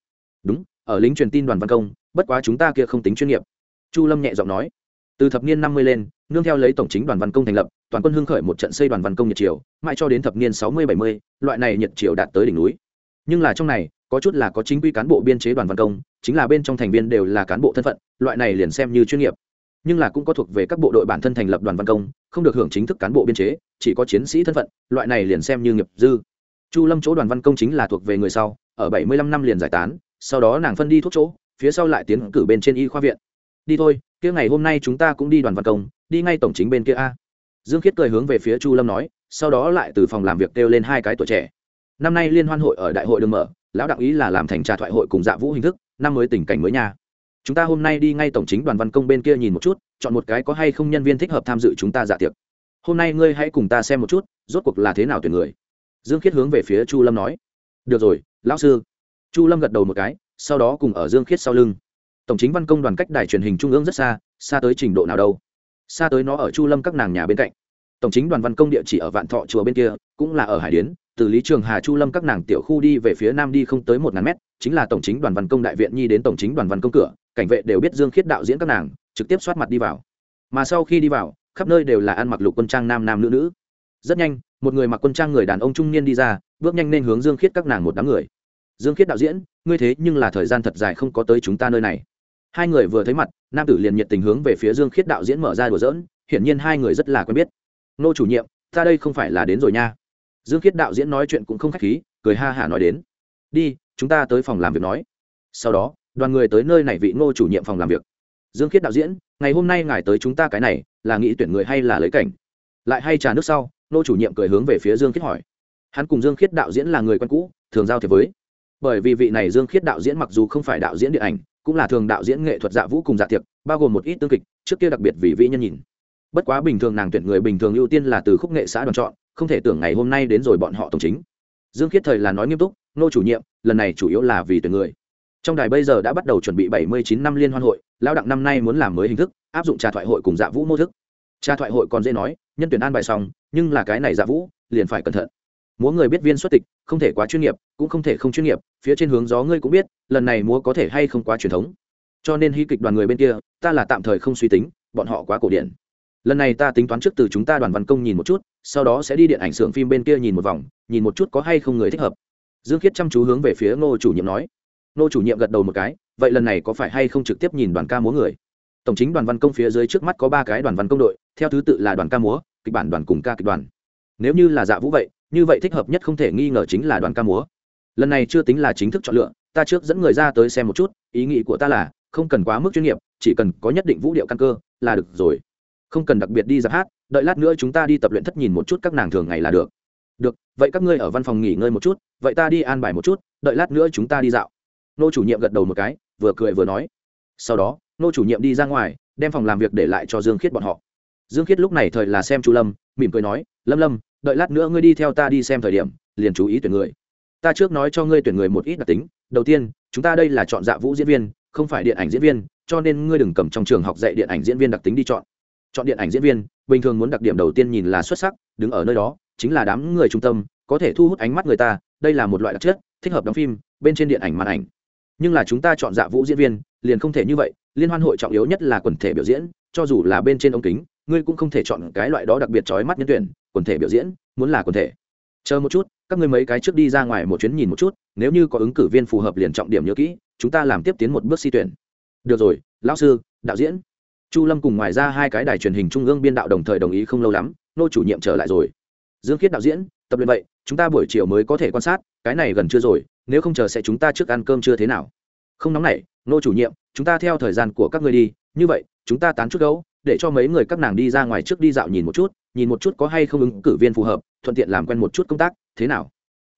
Đúng, ở lính truyền tin đoàn văn công, bất quá chúng ta kia không tính chuyên nghiệp. Chu lâm nhẹ giọng nói. Từ thập niên năm mươi lên, nương theo lấy tổng chính đoàn văn công thành lập, toàn quân hưng khởi một trận xây đoàn văn công nhật triều, mãi cho đến thập niên sáu mươi bảy mươi, loại này nhật triều đạt tới đỉnh núi. Nhưng là trong này có chút là có chính quy cán bộ biên chế đoàn văn công, chính là bên trong thành viên đều là cán bộ thân phận, loại này liền xem như chuyên nghiệp. Nhưng là cũng có thuộc về các bộ đội bản thân thành lập đoàn văn công, không được hưởng chính thức cán bộ biên chế, chỉ có chiến sĩ thân phận, loại này liền xem như nghiệp dư. Chu lâm chỗ đoàn văn công chính là thuộc về người sau, ở bảy mươi lăm năm liền giải tán, sau đó nàng phân đi thuốc chỗ, phía sau lại tiến cử bên trên y khoa viện. Đi thôi, kia ngày hôm nay chúng ta cũng đi đoàn văn công, đi ngay tổng chính bên kia a. Dương khiết cười hướng về phía chu lâm nói, sau đó lại từ phòng làm việc kêu lên hai cái tuổi trẻ. Năm nay liên hoan hội ở đại hội đường mở lão đặng ý là làm thành trà thoại hội cùng dạ vũ hình thức, năm mới tình cảnh mới nha. Chúng ta hôm nay đi ngay tổng chính đoàn văn công bên kia nhìn một chút, chọn một cái có hay không nhân viên thích hợp tham dự chúng ta dạ tiệc. Hôm nay ngươi hãy cùng ta xem một chút, rốt cuộc là thế nào tuyển người. Dương khiết hướng về phía chu lâm nói. Được rồi, lão sư. Chu lâm gật đầu một cái, sau đó cùng ở dương khiết sau lưng. Tổng chính văn công đoàn cách đài truyền hình trung ương rất xa xa tới trình độ nào đâu. Xa tới nó ở chu lâm các nàng nhà bên cạnh. Tổng chính đoàn văn công địa chỉ ở vạn thọ chùa bên kia, cũng là ở hải điến từ lý trường hà chu lâm các nàng tiểu khu đi về phía nam đi không tới một ngàn mét, chính là tổng chính đoàn văn công đại viện nhi đến tổng chính đoàn văn công cửa, cảnh vệ đều biết dương khiết đạo diễn các nàng, trực tiếp soát mặt đi vào. Mà sau khi đi vào, khắp nơi đều là ăn mặc lục quân trang nam nam nữ nữ. Rất nhanh, một người mặc quân trang người đàn ông trung niên đi ra, bước nhanh nên hướng dương khiết các nàng một đám người. Dương khiết đạo diễn, ngươi thế nhưng là thời gian thật dài không có tới chúng ta nơi này. Hai người vừa thấy mặt, nam tử liền nhiệt tình hướng về phía dương khiết đạo diễn mở ra đùa dỡn hiển nhiên hai người rất là quen biết. Nô chủ nhiệm, ta đây không phải là đến rồi nha dương khiết đạo diễn nói chuyện cũng không k h á c h khí, cười ha hả nói đến. Đi, chúng ta tới phòng làm việc nói. Sau đó, đoàn người tới nơi này vị ngô chủ nhiệm phòng làm việc. Dương khiết đạo diễn, ngày hôm nay ngài tới chúng ta cái này, là nghĩ tuyển người hay là lấy cảnh? Lại hay trà nước sau, ngô chủ nhiệm cười hướng về phía dương khiết hỏi. Hắn cùng dương khiết đạo diễn là người quen cũ, thường giao thiệp với. Bởi vì vị này dương khiết đạo diễn mặc dù không phải đạo diễn điện ảnh, cũng là thường đạo diễn nghệ thuật dạ vũ cùng dạ tiệc bao gồm một ít tương kịch, trước kia đặc biệt vì vĩ nhân nhìn. Bất quá bình thường nàng tuyển người bình thường ưu tiên là từ khúc nghệ xã đoàn chọn không thể tưởng ngày hôm nay đến rồi bọn họ tổng chính. Dương khiết thời là nói nghiêm túc, nô chủ nhiệm, lần này chủ yếu là vì tuyển người. Trong đài bây giờ đã bắt đầu chuẩn bị bảy mươi chín năm liên hoan hội lao đặng năm nay muốn làm mới hình thức, áp dụng trà thoại hội cùng dạ vũ mô thức. Trà thoại hội còn dễ nói, nhân tuyển an bài xong, nhưng là cái này dạ vũ, liền phải cẩn thận. Múa người biết viên xuất tịch, không thể quá chuyên nghiệp, cũng không thể không chuyên nghiệp, phía trên hướng gió ngươi cũng biết, lần này múa có thể hay không quá truyền thống. Cho nên hy kịch đoàn người bên kia, ta là tạm thời không suy tính, bọn họ quá cổ điển lần này ta tính toán trước từ chúng ta đoàn văn công nhìn một chút, sau đó sẽ đi điện ảnh xưởng phim bên kia nhìn một vòng, nhìn một chút có hay không người thích hợp. Dương khiết chăm chú hướng về phía ngô chủ nhiệm nói. Ngô chủ nhiệm gật đầu một cái, vậy lần này có phải hay không trực tiếp nhìn đoàn ca múa người? Tổng chính đoàn văn công phía dưới trước mắt có ba cái đoàn văn công đội, theo thứ tự là đoàn ca múa, kịch bản đoàn cùng ca kịch đoàn. Nếu như là dạ vũ vậy, như vậy thích hợp nhất không thể nghi ngờ chính là đoàn ca múa. Lần này chưa tính là chính thức chọn lựa, ta trước dẫn người ra tới xem một chút, ý nghĩ của ta là, không cần quá mức chuyên nghiệp, chỉ cần có nhất định vũ điệu căn cơ, là được rồi không cần đặc biệt đi giáp hát, đợi lát nữa chúng ta đi tập luyện thất nhìn một chút các nàng thường ngày là được. Được, vậy các ngươi ở văn phòng nghỉ ngơi một chút, vậy ta đi an bài một chút, đợi lát nữa chúng ta đi dạo. Nô chủ nhiệm gật đầu một cái, vừa cười vừa nói. Sau đó, nô chủ nhiệm đi ra ngoài, đem phòng làm việc để lại cho dương khiết bọn họ. Dương khiết lúc này thời là xem chu lâm, mỉm cười nói, lâm lâm, đợi lát nữa ngươi đi theo ta đi xem thời điểm, liền chú ý tuyển người. Ta trước nói cho ngươi tuyển người một ít đặc tính, đầu tiên, chúng ta đây là chọn dạ vũ diễn viên, không phải điện ảnh diễn viên, cho nên ngươi đừng cầm trong trường học dạy điện ảnh diễn viên đặc tính đi chọn chọn điện ảnh diễn viên, bình thường muốn đặc điểm đầu tiên nhìn là xuất sắc, đứng ở nơi đó, chính là đám người trung tâm, có thể thu hút ánh mắt người ta, đây là một loại đặc chất, thích hợp đóng phim, bên trên điện ảnh màn ảnh. Nhưng là chúng ta chọn dạ vũ diễn viên, liền không thể như vậy, liên hoan hội trọng yếu nhất là quần thể biểu diễn, cho dù là bên trên ống kính, ngươi cũng không thể chọn cái loại đó đặc biệt trói mắt nhân tuyển, quần thể biểu diễn, muốn là quần thể. Chờ một chút, các ngươi mấy cái trước đi ra ngoài một chuyến nhìn một chút, nếu như có ứng cử viên phù hợp liền trọng điểm nhớ kỹ, chúng ta làm tiếp tiến một bước si tuyển. Được rồi, lão sư, đạo diễn chu lâm cùng ngoài ra hai cái đài truyền hình trung ương biên đạo đồng thời đồng ý không lâu lắm, nô chủ nhiệm trở lại rồi. Dương khiết đạo diễn, tập luyện vậy, chúng ta buổi chiều mới có thể quan sát, cái này gần chưa rồi, nếu không chờ sẽ chúng ta trước ăn cơm chưa thế nào. Không nóng nảy nô chủ nhiệm, chúng ta theo thời gian của các ngươi đi, như vậy, chúng ta tán chút gấu, để cho mấy người các nàng đi ra ngoài trước đi dạo nhìn một chút, nhìn một chút có hay không ứng cử viên phù hợp, thuận tiện làm quen một chút công tác, thế nào?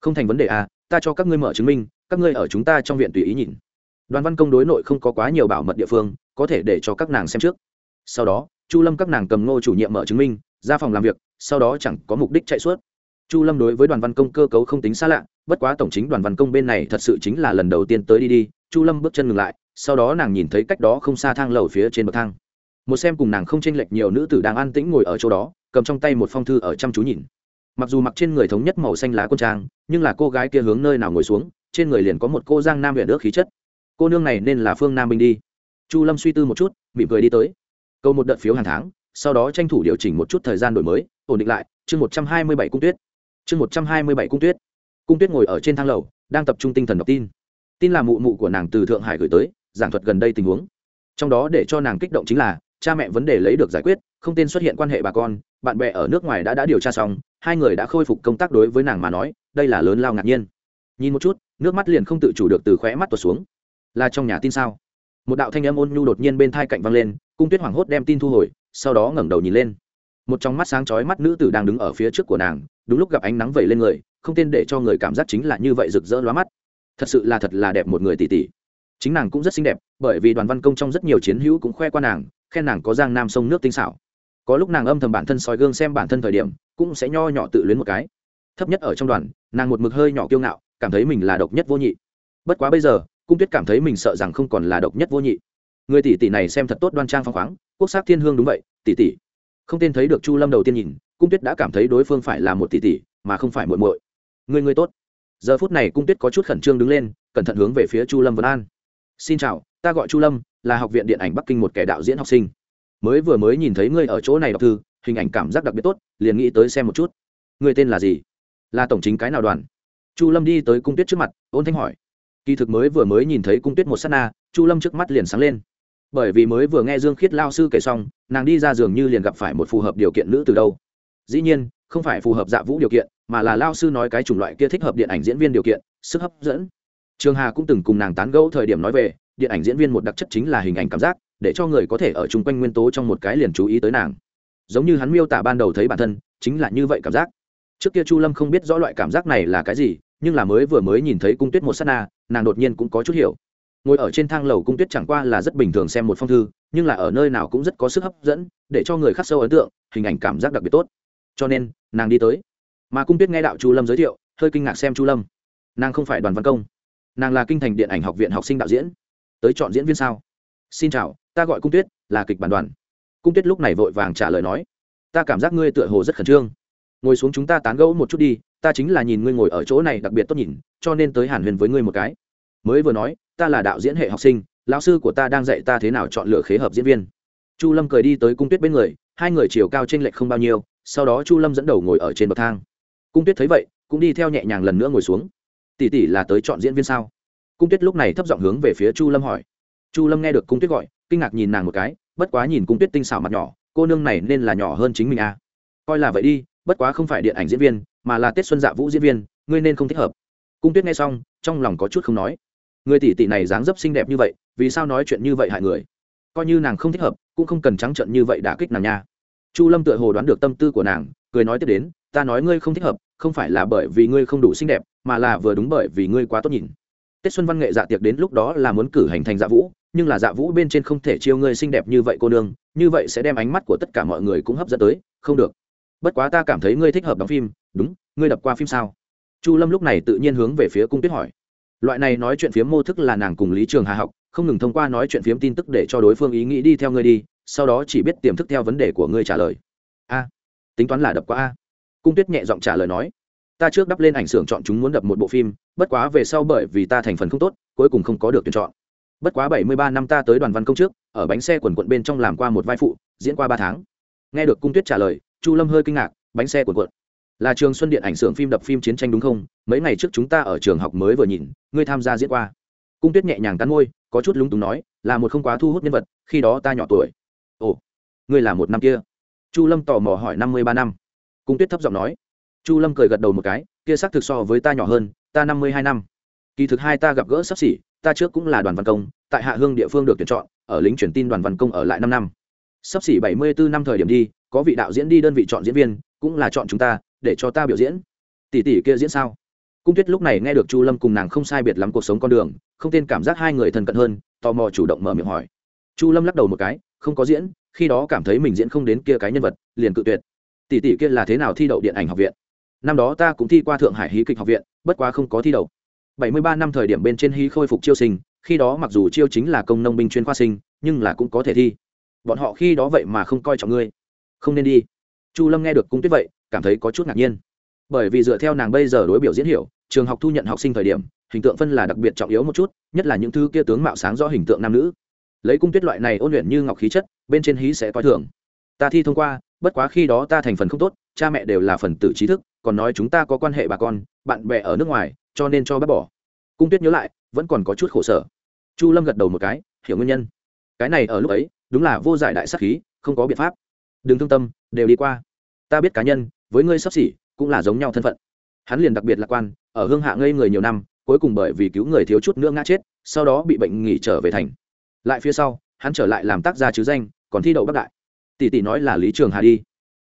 Không thành vấn đề à ta cho các ngươi mở chứng minh, các ngươi ở chúng ta trong viện tùy ý nhìn. Đoàn văn công đối nội không có quá nhiều bảo mật địa phương có thể để cho các nàng xem trước. Sau đó, chu lâm các nàng cầm ngô chủ nhiệm mở chứng minh, ra phòng làm việc, sau đó chẳng có mục đích chạy suốt. Chu lâm đối với đoàn văn công cơ cấu không tính xa lạ, bất quá tổng chính đoàn văn công bên này thật sự chính là lần đầu tiên tới đi đi, chu lâm bước chân ngừng lại, sau đó nàng nhìn thấy cách đó không xa thang lầu phía trên bậc thang. Một xem cùng nàng không chênh lệch nhiều nữ tử đang an tĩnh ngồi ở chỗ đó, cầm trong tay một phong thư ở chăm chú nhìn. Mặc dù mặc trên người thống nhất màu xanh lá quân trang, nhưng là cô gái kia hướng nơi nào ngồi xuống, trên người liền có một cô giang nam huyện ước khí chất. Cô nương này nên là phương nam binh đi chu lâm suy tư một chút, mỉm cười đi tới. Câu một đợt phiếu hàng tháng, sau đó tranh thủ điều chỉnh một chút thời gian đổi mới, ổn định lại, chương một trăm hai mươi bảy cung tuyết. Chương một trăm hai mươi bảy cung tuyết. Cung tuyết ngồi ở trên thang lầu, đang tập trung tinh thần đọc tin. Tin là mụ mụ của nàng từ thượng hải gửi tới, giảng thuật gần đây tình huống. Trong đó để cho nàng kích động chính là, cha mẹ vấn đề lấy được giải quyết, không tên xuất hiện quan hệ bà con, bạn bè ở nước ngoài đã đã điều tra xong, hai người đã khôi phục công tác đối với nàng mà nói, đây là lớn lao ngạc nhiên. Nhìn một chút, nước mắt liền không tự chủ được từ khóe mắt tuột xuống. Là trong nhà tin sao? Một đạo thanh âm ôn nhu đột nhiên bên thai cạnh vang lên, cung tuyết hoảng hốt đem tin thu hồi, sau đó ngẩng đầu nhìn lên. Một trong mắt sáng chói mắt nữ tử đang đứng ở phía trước của nàng, đúng lúc gặp ánh nắng vẩy lên người, không tên để cho người cảm giác chính là như vậy rực rỡ lóa mắt. Thật sự là thật là đẹp một người tỷ tỷ. Chính nàng cũng rất xinh đẹp, bởi vì đoàn văn công trong rất nhiều chiến hữu cũng khoe qua nàng, khen nàng có giang nam sông nước tinh xảo. Có lúc nàng âm thầm bản thân soi gương xem bản thân thời điểm, cũng sẽ nho nhỏ tự luyến một cái. Thấp nhất ở trong đoàn, nàng một mực hơi nhỏ kiêu ngạo, cảm thấy mình là độc nhất vô nhị. Bất quá bây giờ cung tuyết cảm thấy mình sợ rằng không còn là độc nhất vô nhị. Người tỷ tỷ này xem thật tốt đoan trang phong khoáng, quốc sắc thiên hương đúng vậy, tỷ tỷ. Không tên thấy được chu lâm đầu tiên nhìn, cung tuyết đã cảm thấy đối phương phải là một tỷ tỷ, mà không phải muội muội. Người người tốt. Giờ phút này cung tuyết có chút khẩn trương đứng lên, cẩn thận hướng về phía chu lâm vân an. Xin chào, ta gọi chu lâm, là học viện điện ảnh bắc kinh một kẻ đạo diễn học sinh. Mới vừa mới nhìn thấy ngươi ở chỗ này đọc thư, hình ảnh cảm giác đặc biệt tốt, liền nghĩ tới xem một chút. Ngươi tên là gì? Là tổng chính cái nào đoàn? Chu lâm đi tới cung tuyết trước mặt, ôn thanh hỏi kỳ thực mới vừa mới nhìn thấy cung tuyết một s á t na, chu lâm trước mắt liền sáng lên. Bởi vì mới vừa nghe dương khiết lao sư kể xong, nàng đi ra giường như liền gặp phải một phù hợp điều kiện nữ từ đâu. Dĩ nhiên, không phải phù hợp dạ vũ điều kiện, mà là lao sư nói cái chủng loại kia thích hợp điện ảnh diễn viên điều kiện, sức hấp dẫn. Trường hà cũng từng cùng nàng tán gẫu thời điểm nói về, điện ảnh diễn viên một đặc chất chính là hình ảnh cảm giác, để cho người có thể ở chung quanh nguyên tố trong một cái liền chú ý tới nàng. Giống như hắn miêu tả ban đầu thấy bản thân, chính là như vậy cảm giác. Trước kia chu lâm không biết rõ loại cảm giác này là cái gì, nhưng là mới vừa mới nhìn thấy cung tuyết một s á t na nàng đột nhiên cũng có chút hiểu. Ngồi ở trên thang lầu cung tuyết chẳng qua là rất bình thường xem một phong thư, nhưng là ở nơi nào cũng rất có sức hấp dẫn, để cho người khắc sâu ấn tượng, hình ảnh cảm giác đặc biệt tốt. Cho nên, nàng đi tới. Mà cung tuyết nghe đạo chu lâm giới thiệu, hơi kinh ngạc xem chu lâm. Nàng không phải đoàn văn công. Nàng là kinh thành điện ảnh học viện học sinh đạo diễn. Tới chọn diễn viên sao? Xin chào, ta gọi cung tuyết, là kịch bản đoàn. Cung tuyết lúc này vội vàng trả lời nói, ta cảm giác ngươi tựa hồ rất khẩn trương ngồi xuống chúng ta tán gẫu một chút đi, ta chính là nhìn ngươi ngồi ở chỗ này đặc biệt tốt nhìn, cho nên tới hàn huyền với ngươi một cái. Mới vừa nói, ta là đạo diễn hệ học sinh, lão sư của ta đang dạy ta thế nào chọn lựa khế hợp diễn viên. Chu lâm cười đi tới cung tuyết bên người, hai người chiều cao t r ê n lệch không bao nhiêu, sau đó chu lâm dẫn đầu ngồi ở trên bậc thang. Cung tuyết thấy vậy, cũng đi theo nhẹ nhàng lần nữa ngồi xuống. Tỷ tỷ là tới chọn diễn viên sao? Cung tuyết lúc này thấp giọng hướng về phía chu lâm hỏi. Chu lâm nghe được cung tuyết gọi, kinh ngạc nhìn nàng một cái, bất quá nhìn cung tuyết tinh xảo mặt nhỏ, cô nương này nên là nhỏ hơn chính mình à. coi là vậy đi bất quá không phải điện ảnh diễn viên, mà là tết xuân dạ vũ diễn viên, ngươi nên không thích hợp. Cung tuyết nghe xong, trong lòng có chút không nói. Người tỷ tỷ này dáng dấp xinh đẹp như vậy, vì sao nói chuyện như vậy hại người? Coi như nàng không thích hợp, cũng không cần trắng trợn như vậy đả kích nàng nha. Chu lâm tựa hồ đoán được tâm tư của nàng, cười nói tiếp đến, ta nói ngươi không thích hợp, không phải là bởi vì ngươi không đủ xinh đẹp, mà là vừa đúng bởi vì ngươi quá tốt nhìn. Tết xuân văn nghệ dạ tiệc đến lúc đó là muốn cử hành thành dạ vũ, nhưng là dạ vũ bên trên không thể chiêu ngươi xinh đẹp như vậy cô nương, như vậy sẽ đem ánh mắt của tất cả mọi người cũng hấp dẫn tới, không được bất quá ta cảm thấy ngươi thích hợp đóng phim, đúng, ngươi đập qua phim sao? Chu lâm lúc này tự nhiên hướng về phía cung tuyết hỏi. Loại này nói chuyện phiếm mô thức là nàng cùng lý trường hà học, không ngừng thông qua nói chuyện phiếm tin tức để cho đối phương ý nghĩ đi theo ngươi đi, sau đó chỉ biết tiềm thức theo vấn đề của ngươi trả lời. A, tính toán là đập qua a. Cung tuyết nhẹ giọng trả lời nói. Ta trước đắp lên ảnh xưởng chọn chúng muốn đập một bộ phim, bất quá về sau bởi vì ta thành phần không tốt, cuối cùng không có được tuyển chọn. Bất quá bảy mươi ba năm ta tới đoàn văn công trước, ở bánh xe quần quận bên trong làm qua một vai phụ, diễn qua ba tháng. Nghe được cung tuyết trả lời chu lâm hơi kinh ngạc, bánh xe cuộn cuộn. là trường xuân điện ảnh xưởng phim đập phim chiến tranh đúng không? Mấy ngày trước chúng ta ở trường học mới vừa nhìn, ngươi tham gia diễn qua. Cung tuyết nhẹ nhàng cắn môi, có chút lúng túng nói, là một không quá thu hút nhân vật, khi đó ta nhỏ tuổi. Ồ, ngươi là một năm kia? Chu lâm tò mò hỏi, năm mươi ba năm. Cung tuyết thấp giọng nói. Chu lâm cười gật đầu một cái, kia xác thực so với ta nhỏ hơn, ta năm mươi hai năm. Kỳ thực hai ta gặp gỡ sắp xỉ, ta trước cũng là đoàn văn công, tại hạ hương địa phương được tuyển chọn, ở lính truyền tin đoàn văn công ở lại năm năm sắp xỉ bảy mươi bốn năm thời điểm đi, có vị đạo diễn đi đơn vị chọn diễn viên, cũng là chọn chúng ta, để cho ta biểu diễn. Tỷ tỷ kia diễn sao? Cung tuyết lúc này nghe được chu lâm cùng nàng không sai biệt lắm cuộc sống con đường, không tên cảm giác hai người thân cận hơn, tò mò chủ động mở miệng hỏi. Chu lâm lắc đầu một cái, không có diễn, khi đó cảm thấy mình diễn không đến kia cái nhân vật, liền cự tuyệt. Tỷ tỷ kia là thế nào thi đậu điện ảnh học viện? Năm đó ta cũng thi qua thượng hải hí kịch học viện, bất quá không có thi đậu. bảy mươi ba năm thời điểm bên trên hí khôi phục chiêu sinh, khi đó mặc dù chiêu chính là công nông binh chuyên khoa sinh, nhưng là cũng có thể thi bọn họ khi đó vậy mà không coi trọng ngươi. Không nên đi. Chu lâm nghe được cung tuyết vậy, cảm thấy có chút ngạc nhiên. Bởi vì dựa theo nàng bây giờ đối biểu diễn hiểu, trường học thu nhận học sinh thời điểm, hình tượng phân là đặc biệt trọng yếu một chút, nhất là những thứ kia tướng mạo sáng do hình tượng nam nữ. Lấy cung tuyết loại này ôn luyện như ngọc khí chất, bên trên hí sẽ coi thường. Ta thi thông qua, bất quá khi đó ta thành phần không tốt, cha mẹ đều là phần tử trí thức, còn nói chúng ta có quan hệ bà con, bạn bè ở nước ngoài, cho nên cho bác bỏ. Cung tuyết nhớ lại, vẫn còn có chút khổ sở. Chu lâm gật đầu một cái, hiểu nguyên nhân. Cái này ở lúc ấy đúng là vô giải đại sắc khí, không có biện pháp. Đừng thương tâm, đều đi qua. Ta biết cá nhân, với ngươi sắp xỉ, cũng là giống nhau thân phận. Hắn liền đặc biệt lạc quan, ở hương hạ ngây người nhiều năm, cuối cùng bởi vì cứu người thiếu chút nữa ngã chết, sau đó bị bệnh nghỉ trở về thành. Lại phía sau, hắn trở lại làm tác gia chứ danh, còn thi đậu bắc đại. Tỷ tỷ nói là lý trường hà đi.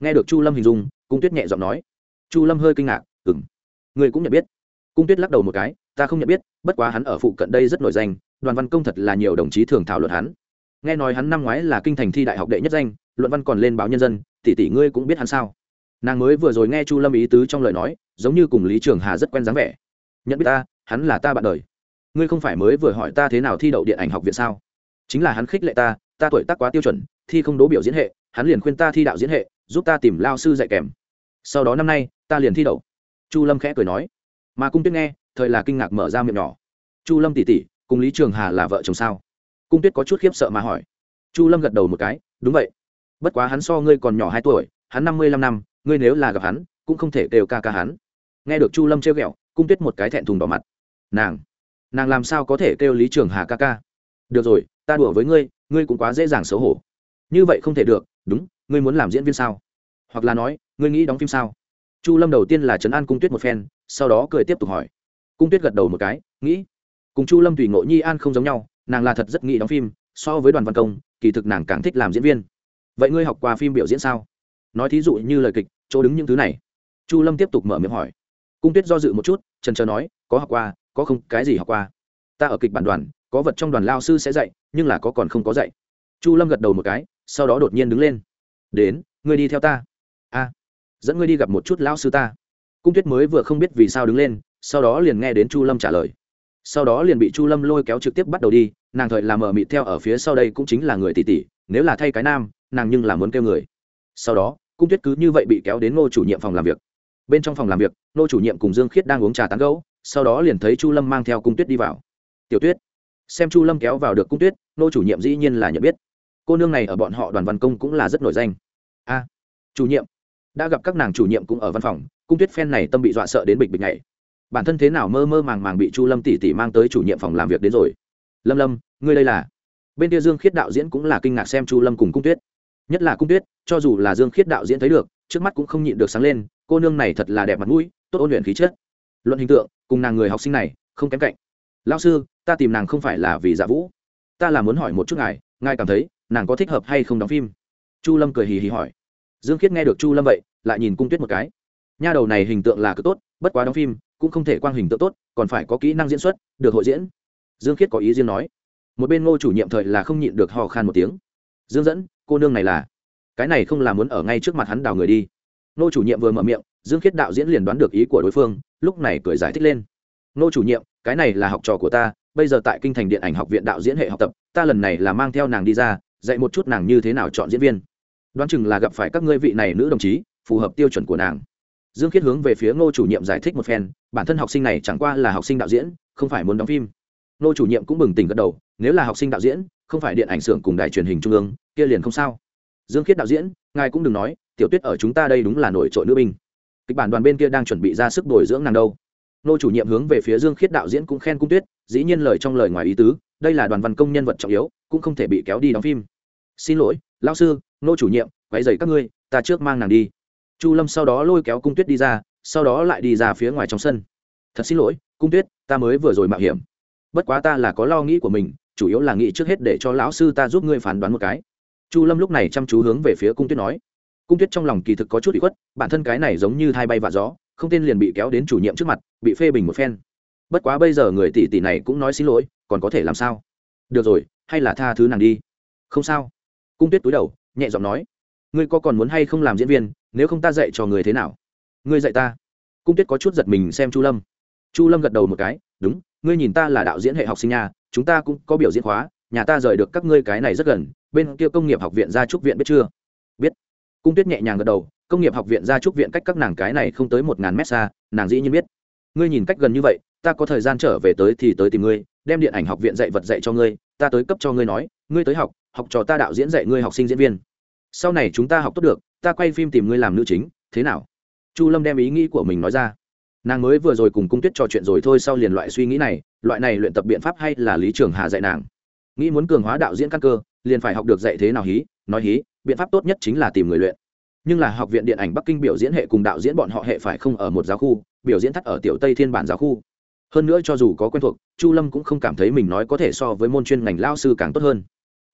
Nghe được chu lâm hình dung, cung tuyết nhẹ giọng nói. Chu lâm hơi kinh ngạc ừng người cũng nhận biết. Cung tuyết lắc đầu một cái, ta không nhận biết, bất quá hắn ở phụ cận đây rất nổi danh, đoàn văn công thật là nhiều đồng chí thường thảo luận hắn nghe nói hắn năm ngoái là kinh thành thi đại học đệ nhất danh, luận văn còn lên báo nhân dân, tỷ tỷ ngươi cũng biết hắn sao? Nàng mới vừa rồi nghe chu lâm ý tứ trong lời nói, giống như cùng lý trường hà rất quen dáng vẻ. Nhận biết ta, hắn là ta bạn đời. Ngươi không phải mới vừa hỏi ta thế nào thi đậu điện ảnh học viện sao? Chính là hắn khích lệ ta ta tuổi tác quá tiêu chuẩn, thi không đố biểu diễn hệ, hắn liền khuyên ta thi đạo diễn hệ, giúp ta tìm lao sư dạy kèm. Sau đó năm nay, ta liền thi đậu. Chu lâm khẽ cười nói. Mà cung tuyết nghe, thời là kinh ngạc mở ra miệng nhỏ. Chu lâm tỉ tỉ cùng lý trường hà là vợ chồng sao? Cung tuyết có chút khiếp sợ mà hỏi. Chu lâm gật đầu một cái, đúng vậy. Bất quá hắn so ngươi còn nhỏ hai tuổi, hắn năm mươi lăm năm, ngươi nếu là gặp hắn, cũng không thể đều ca ca hắn. Nghe được chu lâm trêu ghẹo, cung tuyết một cái thẹn thùng đỏ mặt. Nàng nàng làm sao có thể kêu lý trường hà ca ca? Được rồi, ta đùa với ngươi ngươi cũng quá dễ dàng xấu hổ. Như vậy không thể được, đúng, ngươi muốn làm diễn viên sao? Hoặc là nói, ngươi nghĩ đóng phim sao? Chu lâm đầu tiên là trấn an cung tuyết một phen, sau đó cười tiếp tục hỏi. Cung tuyết gật đầu một cái, nghĩ. Cùng chu lâm tùy ngộ nhi an không giống nhau nàng là thật rất nghĩ đóng phim, so với đoàn văn công, kỳ thực nàng càng thích làm diễn viên. Vậy ngươi học qua phim biểu diễn sao? Nói thí dụ như lời kịch, chỗ đứng những thứ này. Chu lâm tiếp tục mở miệng hỏi. Cung tuyết do dự một chút, trần trờ nói, có học qua, có không, cái gì học qua? Ta ở kịch bản đoàn, có vật trong đoàn lao sư sẽ dạy, nhưng là có còn không có dạy. Chu lâm gật đầu một cái, sau đó đột nhiên đứng lên. Đến, ngươi đi theo ta. A, dẫn ngươi đi gặp một chút lão sư ta. Cung tuyết mới vừa không biết vì sao đứng lên, sau đó liền nghe đến chu lâm trả lời sau đó liền bị chu lâm lôi kéo trực tiếp bắt đầu đi, nàng thời làm mờ mịt theo ở phía sau đây cũng chính là người tỷ tỷ, nếu là thay cái nam, nàng nhưng là muốn kêu người. Sau đó, cung tuyết cứ như vậy bị kéo đến ngô chủ nhiệm phòng làm việc. Bên trong phòng làm việc, ngô chủ nhiệm cùng dương khiết đang uống trà tán gấu sau đó liền thấy chu lâm mang theo cung tuyết đi vào. Tiểu tuyết. Xem chu lâm kéo vào được cung tuyết, ngô chủ nhiệm dĩ nhiên là nhận biết. Cô nương này ở bọn họ đoàn văn công cũng là rất nổi danh. A, chủ nhiệm. Đã gặp các nàng chủ nhiệm cũng ở văn phòng, cung tuyết phen này tâm bị dọa sợ đến bịch bịch này bản thân thế nào mơ mơ màng màng bị chu lâm tỉ tỉ mang tới chủ nhiệm phòng làm việc đến rồi. Lâm lâm, ngươi đây là? Bên kia dương khiết đạo diễn cũng là kinh ngạc xem chu lâm cùng cung tuyết. Nhất là cung tuyết, cho dù là dương khiết đạo diễn thấy được, trước mắt cũng không nhịn được sáng lên, cô nương này thật là đẹp mặt mũi, tốt ôn luyện khí chất. Luận hình tượng, cùng nàng người học sinh này, không kém cạnh. Lao sư, ta tìm nàng không phải là vì dạ vũ. Ta là muốn hỏi một chút ngài ngài cảm thấy, nàng có thích hợp hay không đóng phim? Chu lâm cười hì hì hỏi. Dương khiết nghe được chu lâm vậy, lại nhìn cung tuyết một cái nha đầu này hình tượng là cực tốt, bất quá đóng phim cũng không thể quang hình tượng tốt, còn phải có kỹ năng diễn xuất, được hội diễn. Dương khiết có ý riêng nói. Một bên ngô chủ nhiệm thời là không nhịn được hò khan một tiếng. Dương dẫn, cô nương này là? Cái này không là muốn ở ngay trước mặt hắn đào người đi. Ngô chủ nhiệm vừa mở miệng, dương khiết đạo diễn liền đoán được ý của đối phương, lúc này cười giải thích lên. Ngô chủ nhiệm, cái này là học trò của ta, bây giờ tại kinh thành điện ảnh học viện đạo diễn hệ học tập, ta lần này là mang theo nàng đi ra, dạy một chút nàng như thế nào chọn diễn viên. Đoán chừng là gặp phải các ngươi vị này nữ đồng chí, phù hợp tiêu chuẩn của nàng dương khiết hướng về phía ngô chủ nhiệm giải thích một phen, bản thân học sinh này chẳng qua là học sinh đạo diễn, không phải muốn đóng phim. Ngô chủ nhiệm cũng bừng tỉnh gật đầu, nếu là học sinh đạo diễn, không phải điện ảnh xưởng cùng đài truyền hình trung ương, kia liền không sao. Dương khiết đạo diễn, ngài cũng đừng nói, tiểu tuyết ở chúng ta đây đúng là nổi trội nữ binh. Kịch bản đoàn bên kia đang chuẩn bị ra sức bồi dưỡng nàng đâu. Nô chủ nhiệm hướng về phía dương khiết đạo diễn cũng khen cung tuyết, dĩ nhiên lời trong lời ngoài ý tứ, đây là đoàn văn công nhân vật trọng yếu, cũng không thể bị kéo đi đóng phim. Xin lỗi lao sư nô chủ nhiệm quay dày các ngươi, ta trước mang nàng đi chu lâm sau đó lôi kéo cung tuyết đi ra, sau đó lại đi ra phía ngoài trong sân. Thật xin lỗi, cung tuyết, ta mới vừa rồi mạo hiểm. Bất quá ta là có lo nghĩ của mình, chủ yếu là nghĩ trước hết để cho lão sư ta giúp ngươi phán đoán một cái. Chu lâm lúc này chăm chú hướng về phía cung tuyết nói. Cung tuyết trong lòng kỳ thực có chút bị khuất, bản thân cái này giống như thai bay và gió, không tên liền bị kéo đến chủ nhiệm trước mặt, bị phê bình một phen. Bất quá bây giờ người tỷ tỷ này cũng nói xin lỗi, còn có thể làm sao? Được rồi, hay là tha thứ nàng đi. Không sao. Cung tuyết túi đầu, nhẹ giọng nói. Ngươi có còn muốn hay không làm diễn viên nếu không ta dạy cho người thế nào? Ngươi dạy ta. Cung tuyết có chút giật mình xem chu lâm. Chu lâm gật đầu một cái, đúng, ngươi nhìn ta là đạo diễn hệ học sinh nhà chúng ta cũng có biểu diễn khóa, nhà ta rời được các ngươi cái này rất gần, bên kia công nghiệp học viện gia trúc viện biết chưa? Biết. Cung tuyết nhẹ nhàng gật đầu, công nghiệp học viện gia trúc viện cách các nàng cái này không tới một ngàn mét xa, nàng dĩ nhiên biết. Ngươi nhìn cách gần như vậy, ta có thời gian trở về tới thì tới tìm ngươi, đem điện ảnh học viện dạy vật dạy cho ngươi, ta tới cấp cho ngươi nói, ngươi tới học học trò ta đạo diễn dạy ngươi học sinh diễn viên. Sau này chúng ta học tốt được ta quay phim tìm ngươi làm nữ chính, thế nào? Chu lâm đem ý nghĩ của mình nói ra. Nàng mới vừa rồi cùng cung tuyết trò chuyện rồi thôi, sau liền loại suy nghĩ này, loại này luyện tập biện pháp hay là lý trường hà dạy nàng. Nghĩ muốn cường hóa đạo diễn căn cơ, liền phải học được dạy thế nào hí, nói hí, biện pháp tốt nhất chính là tìm người luyện. Nhưng là học viện điện ảnh bắc kinh biểu diễn hệ cùng đạo diễn bọn họ hệ phải không ở một giáo khu, biểu diễn thắt ở tiểu tây thiên bản giáo khu. Hơn nữa cho dù có quen thuộc, chu lâm cũng không cảm thấy mình nói có thể so với môn chuyên ngành lao sư càng tốt hơn.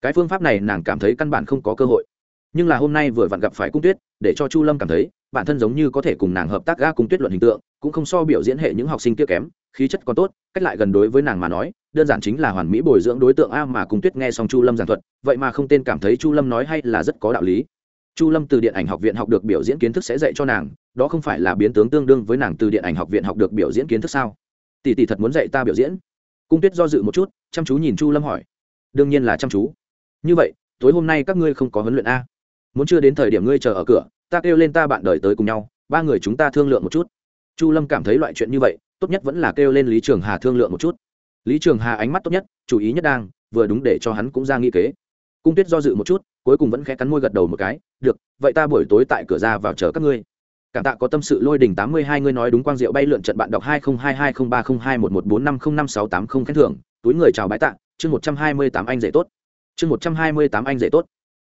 Cái phương pháp này nàng cảm thấy căn bản không có cơ hội nhưng là hôm nay vừa vặn gặp phải cung tuyết, để cho chu lâm cảm thấy, bản thân giống như có thể cùng nàng hợp tác ga cung tuyết luận hình tượng, cũng không so biểu diễn hệ những học sinh kia kém, khí chất còn tốt, cách lại gần đối với nàng mà nói, đơn giản chính là hoàn mỹ bồi dưỡng đối tượng a mà cung tuyết nghe xong chu lâm giảng thuật, vậy mà không tên cảm thấy chu lâm nói hay là rất có đạo lý. Chu lâm từ điện ảnh học viện học được biểu diễn kiến thức sẽ dạy cho nàng, đó không phải là biến tướng tương đương với nàng từ điện ảnh học viện học được biểu diễn kiến thức sao? Tỷ tỷ thật muốn dạy ta biểu diễn. Cung tuyết do dự một chút, chăm chú nhìn chu lâm hỏi. Đương nhiên là chăm chú. Như vậy, tối hôm nay các ngươi không có huấn luyện a muốn chưa đến thời điểm ngươi chờ ở cửa, ta kêu lên ta bạn đời tới cùng nhau, ba người chúng ta thương lượng một chút. Chu lâm cảm thấy loại chuyện như vậy, tốt nhất vẫn là kêu lên lý trường hà thương lượng một chút. Lý trường hà ánh mắt tốt nhất chú ý nhất đang, vừa đúng để cho hắn cũng ra nghi kế. Cung tuyết do dự một chút, cuối cùng vẫn khẽ cắn môi gật đầu một cái, được, vậy ta buổi tối tại cửa ra vào chờ các ngươi. Cảm tạ có tâm sự lôi đình tám mươi hai, ngươi nói đúng quang diệu bay lượn trận bạn đọc hai không hai hai không ba không hai một một bốn năm không năm sáu tám không khen thưởng, túi người chào bái tạ, chương một trăm hai mươi tám anh dễ tốt. Chương một trăm hai mươi tám anh dễ tốt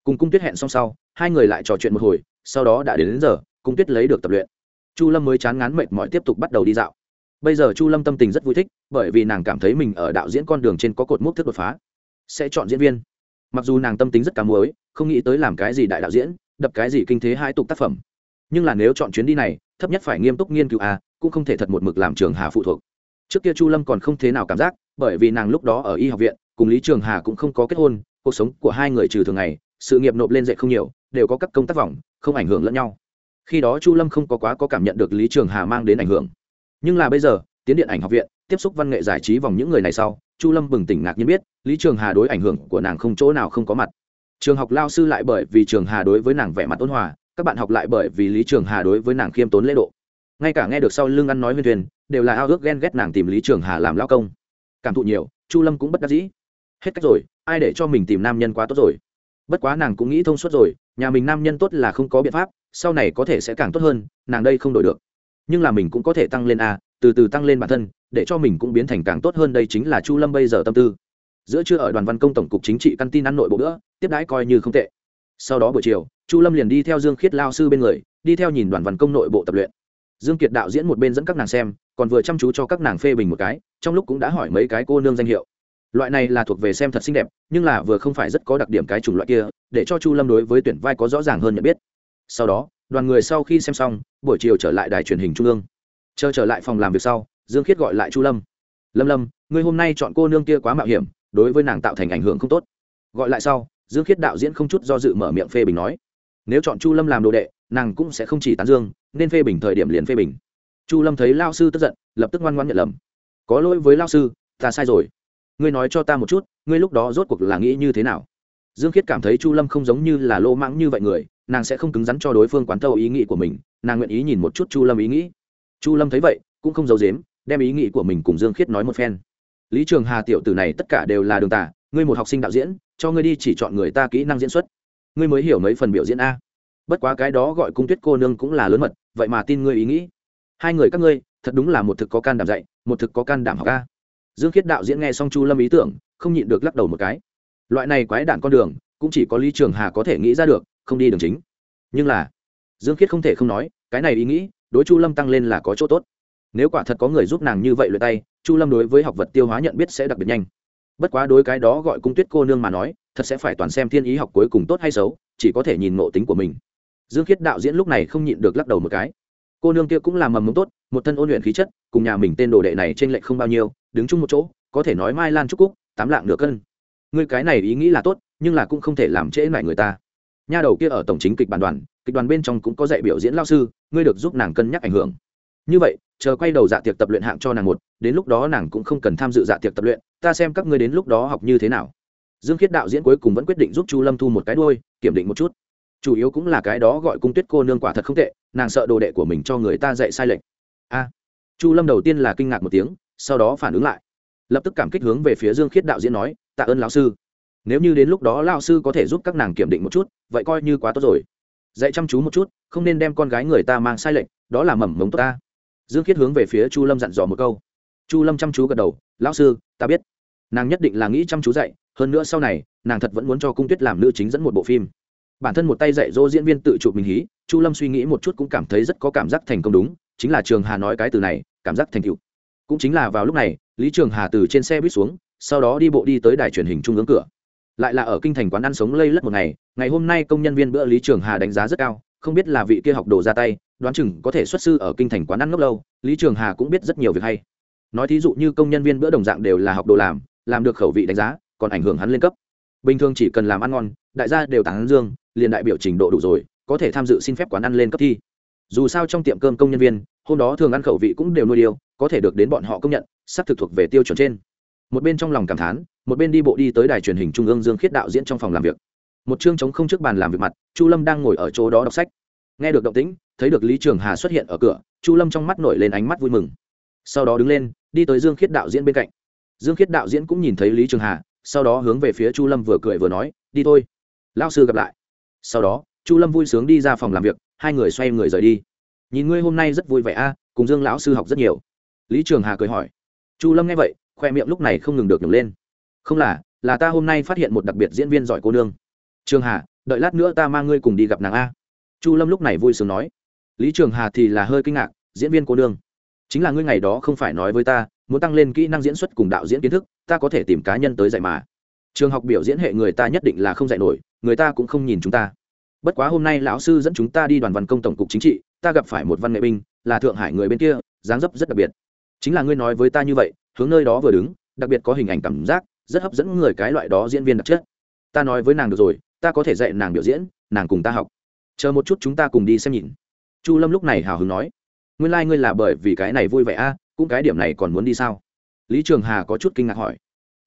cùng cung tuyết hẹn xong sau hai người lại trò chuyện một hồi sau đó đã đến, đến giờ cung tuyết lấy được tập luyện. Chu lâm mới chán ngán mệt mỏi tiếp tục bắt đầu đi dạo. Bây giờ chu lâm tâm tình rất vui thích bởi vì nàng cảm thấy mình ở đạo diễn con đường trên có cột mốc thức đột phá sẽ chọn diễn viên. Mặc dù nàng tâm tính rất cá muối không nghĩ tới làm cái gì đại đạo diễn đập cái gì kinh thế hai tục tác phẩm. Nhưng là nếu chọn chuyến đi này thấp nhất phải nghiêm túc nghiên cứu a cũng không thể thật một mực làm trường hà phụ thuộc. Trước kia chu lâm còn không thế nào cảm giác bởi vì nàng lúc đó ở y học viện cùng lý trường hà cũng không có kết hôn cuộc sống của hai người trừ thường ngày sự nghiệp nộp lên dạy không nhiều đều có các công tác vòng, không ảnh hưởng lẫn nhau. Khi đó chu lâm không có quá có cảm nhận được lý trường hà mang đến ảnh hưởng. Nhưng là bây giờ tiến điện ảnh học viện tiếp xúc văn nghệ giải trí vòng những người này sau chu lâm bừng tỉnh ngạc nhiên biết lý trường hà đối ảnh hưởng của nàng không chỗ nào không có mặt. Trường học lao sư lại bởi vì trường hà đối với nàng vẻ mặt ôn hòa các bạn học lại bởi vì lý trường hà đối với nàng khiêm tốn lễ độ. Ngay cả nghe được sau lưng ăn nói huyên thuyền đều là ao ước ghen ghét nàng tìm lý trường hà làm lao công. Cảm thụ nhiều chu lâm cũng bất đắc dĩ. Hết cách rồi ai để cho mình tìm nam nhân quá tốt rồi? Bất quá nàng cũng nghĩ thông suốt rồi, nhà mình nam nhân tốt là không có biện pháp, sau này có thể sẽ càng tốt hơn, nàng đây không đổi được. Nhưng là mình cũng có thể tăng lên a, từ từ tăng lên bản thân, để cho mình cũng biến thành càng tốt hơn đây chính là chu lâm bây giờ tâm tư. Giữa trưa ở đoàn văn công tổng cục chính trị căn tin ăn nội bộ nữa, tiếp đãi coi như không tệ. Sau đó buổi chiều, chu lâm liền đi theo dương khiết lao sư bên người, đi theo nhìn đoàn văn công nội bộ tập luyện. Dương kiệt đạo diễn một bên dẫn các nàng xem, còn vừa chăm chú cho các nàng phê bình một cái, trong lúc cũng đã hỏi mấy cái cô nương danh hiệu loại này là thuộc về xem thật xinh đẹp, nhưng là vừa không phải rất có đặc điểm cái chủng loại kia, để cho chu lâm đối với tuyển vai có rõ ràng hơn nhận biết. Sau đó, đoàn người sau khi xem xong, buổi chiều trở lại đài truyền hình trung ương. Chờ trở lại phòng làm việc sau, dương khiết gọi lại chu lâm. Lâm lâm, ngươi hôm nay chọn cô nương kia quá mạo hiểm, đối với nàng tạo thành ảnh hưởng không tốt. Gọi lại sau, dương khiết đạo diễn không chút do dự mở miệng phê bình nói, nếu chọn chu lâm làm đồ đệ, nàng cũng sẽ không chỉ tán dương, nên phê bình thời điểm liền phê bình. Chu lâm thấy lao sư tức giận, lập tức ngoan ngoan nhận lầm. Có lỗi với lao sư, ta sai rồi ngươi nói cho ta một chút, ngươi lúc đó rốt cuộc là nghĩ như thế nào? Dương khiết cảm thấy chu lâm không giống như là lô mãng như vậy người, nàng sẽ không cứng rắn cho đối phương quán thâu ý nghĩ của mình, nàng nguyện ý nhìn một chút chu lâm ý nghĩ. Chu lâm thấy vậy, cũng không giấu dếm đem ý nghĩ của mình cùng dương khiết nói một phen. Lý trường hà tiểu tử này tất cả đều là đường tả ngươi một học sinh đạo diễn, cho ngươi đi chỉ chọn người ta kỹ năng diễn xuất. Ngươi mới hiểu mấy phần biểu diễn a. Bất quá cái đó gọi cung tuyết cô nương cũng là lớn mật, vậy mà tin ngươi ý nghĩ. Hai người các ngươi, thật đúng là một thực có can đảm dạy, một thực có can đảm học a dương khiết đạo diễn nghe xong chu lâm ý tưởng, không nhịn được lắc đầu một cái. Loại này quái đản con đường, cũng chỉ có lý trường hà có thể nghĩ ra được, không đi đường chính. Nhưng là, dương khiết không thể không nói, cái này ý nghĩ, đối chu lâm tăng lên là có chỗ tốt. Nếu quả thật có người giúp nàng như vậy luyện tay, chu lâm đối với học vật tiêu hóa nhận biết sẽ đặc biệt nhanh. Bất quá đối cái đó gọi cung tuyết cô nương mà nói, thật sẽ phải toàn xem thiên ý học cuối cùng tốt hay xấu, chỉ có thể nhìn ngộ tính của mình. Dương khiết đạo diễn lúc này không nhịn được lắc đầu một cái cô nương kia cũng làm mầm mống tốt, một thân ôn luyện khí chất, cùng nhà mình tên đồ đệ này trên lệnh không bao nhiêu, đứng chung một chỗ, có thể nói mai lan trúc cúc, tám lạng nửa cân. Ngươi cái này ý nghĩ là tốt, nhưng là cũng không thể làm trễ lại người ta. Nha đầu kia ở tổng chính kịch bản đoàn, kịch đoàn bên trong cũng có dạy biểu diễn lao sư, ngươi được giúp nàng cân nhắc ảnh hưởng. Như vậy, chờ quay đầu dạ tiệc tập luyện hạng cho nàng một, đến lúc đó nàng cũng không cần tham dự dạ tiệc tập luyện, ta xem các ngươi đến lúc đó học như thế nào. Dương khiết đạo diễn cuối cùng vẫn quyết định giúp chu lâm thu một cái đôi kiểm định một chút chủ yếu cũng là cái đó gọi cung tuyết cô nương quả thật không tệ, nàng sợ đồ đệ của mình cho người ta dạy sai lệch. A. Chu lâm đầu tiên là kinh ngạc một tiếng, sau đó phản ứng lại. Lập tức cảm kích hướng về phía dương khiết đạo diễn nói, tạ ơn lão sư. Nếu như đến lúc đó lão sư có thể giúp các nàng kiểm định một chút, vậy coi như quá tốt rồi. Dạy chăm chú một chút, không nên đem con gái người ta mang sai lệch, đó là mầm mống tốt ta. Dương khiết hướng về phía chu lâm dặn dò một câu. Chu lâm chăm chú gật đầu, lão sư, ta biết. Nàng nhất định là nghĩ chăm chú dạy, hơn nữa sau này, nàng thật vẫn muốn cho cung tuyết làm nữ chính dẫn một bộ phim bản thân một tay dạy dỗ diễn viên tự chụp mình hí, chu lâm suy nghĩ một chút cũng cảm thấy rất có cảm giác thành công đúng, chính là trường hà nói cái từ này, cảm giác thành cựu cũng chính là vào lúc này, lý trường hà từ trên xe buýt xuống, sau đó đi bộ đi tới đài truyền hình trung ương cửa. Lại là ở kinh thành quán ăn sống lây lất một ngày ngày hôm nay công nhân viên bữa lý trường hà đánh giá rất cao, không biết là vị kia học đồ ra tay, đoán chừng có thể xuất sư ở kinh thành quán ăn ngốc lâu, lý trường hà cũng biết rất nhiều việc hay. Nói thí dụ như công nhân viên bữa đồng dạng đều là học đồ làm làm được khẩu vị đánh giá, còn ảnh hưởng hắn lên cấp. Bình thường chỉ cần làm ăn ngon, đại gia đều tán dương liền đại biểu trình độ đủ rồi, có thể tham dự xin phép quán ăn lên cấp thi. Dù sao trong tiệm cơm công nhân viên, hôm đó thường ăn khẩu vị cũng đều nuôi điều có thể được đến bọn họ công nhận, sắp thực thuộc về tiêu chuẩn trên. Một bên trong lòng cảm thán, một bên đi bộ đi tới đài truyền hình trung ương dương khiết đạo diễn trong phòng làm việc. Một chương trống không trước bàn làm việc mặt, chu lâm đang ngồi ở chỗ đó đọc sách. Nghe được động tĩnh, thấy được lý trường hà xuất hiện ở cửa, chu lâm trong mắt nổi lên ánh mắt vui mừng. Sau đó đứng lên, đi tới dương khiết đạo diễn bên cạnh. Dương khiết đạo diễn cũng nhìn thấy lý trường hà, sau đó hướng về phía chu lâm vừa cười vừa nói, đi thôi. Lao sư gặp lại sau đó, chu lâm vui sướng đi ra phòng làm việc, hai người xoay người rời đi. Nhìn ngươi hôm nay rất vui vẻ a, cùng dương lão sư học rất nhiều. Lý trường hà cười hỏi. Chu lâm nghe vậy, khoe miệng lúc này không ngừng được nhường lên. Không là là ta hôm nay phát hiện một đặc biệt diễn viên giỏi cô nương. Trường hà, đợi lát nữa ta mang ngươi cùng đi gặp nàng a. Chu lâm lúc này vui sướng nói. Lý trường hà thì là hơi kinh ngạc, diễn viên cô nương. Chính là ngươi ngày đó không phải nói với ta, muốn tăng lên kỹ năng diễn xuất cùng đạo diễn kiến thức, ta có thể tìm cá nhân tới dạy mà trường học biểu diễn hệ người ta nhất định là không dạy nổi, người ta cũng không nhìn chúng ta. Bất quá hôm nay lão sư dẫn chúng ta đi đoàn văn công tổng cục chính trị, ta gặp phải một văn nghệ binh, là thượng hải người bên kia, dáng dấp rất đặc biệt. Chính là ngươi nói với ta như vậy, hướng nơi đó vừa đứng, đặc biệt có hình ảnh cảm giác, rất hấp dẫn người cái loại đó diễn viên đặc chất. Ta nói với nàng được rồi, ta có thể dạy nàng biểu diễn, nàng cùng ta học. Chờ một chút chúng ta cùng đi xem nhìn. Chu lâm lúc này hào hứng nói, nguyên lai、like、ngươi là bởi vì cái này vui vẻ a, cũng cái điểm này còn muốn đi sao? Lý trường hà có chút kinh ngạc hỏi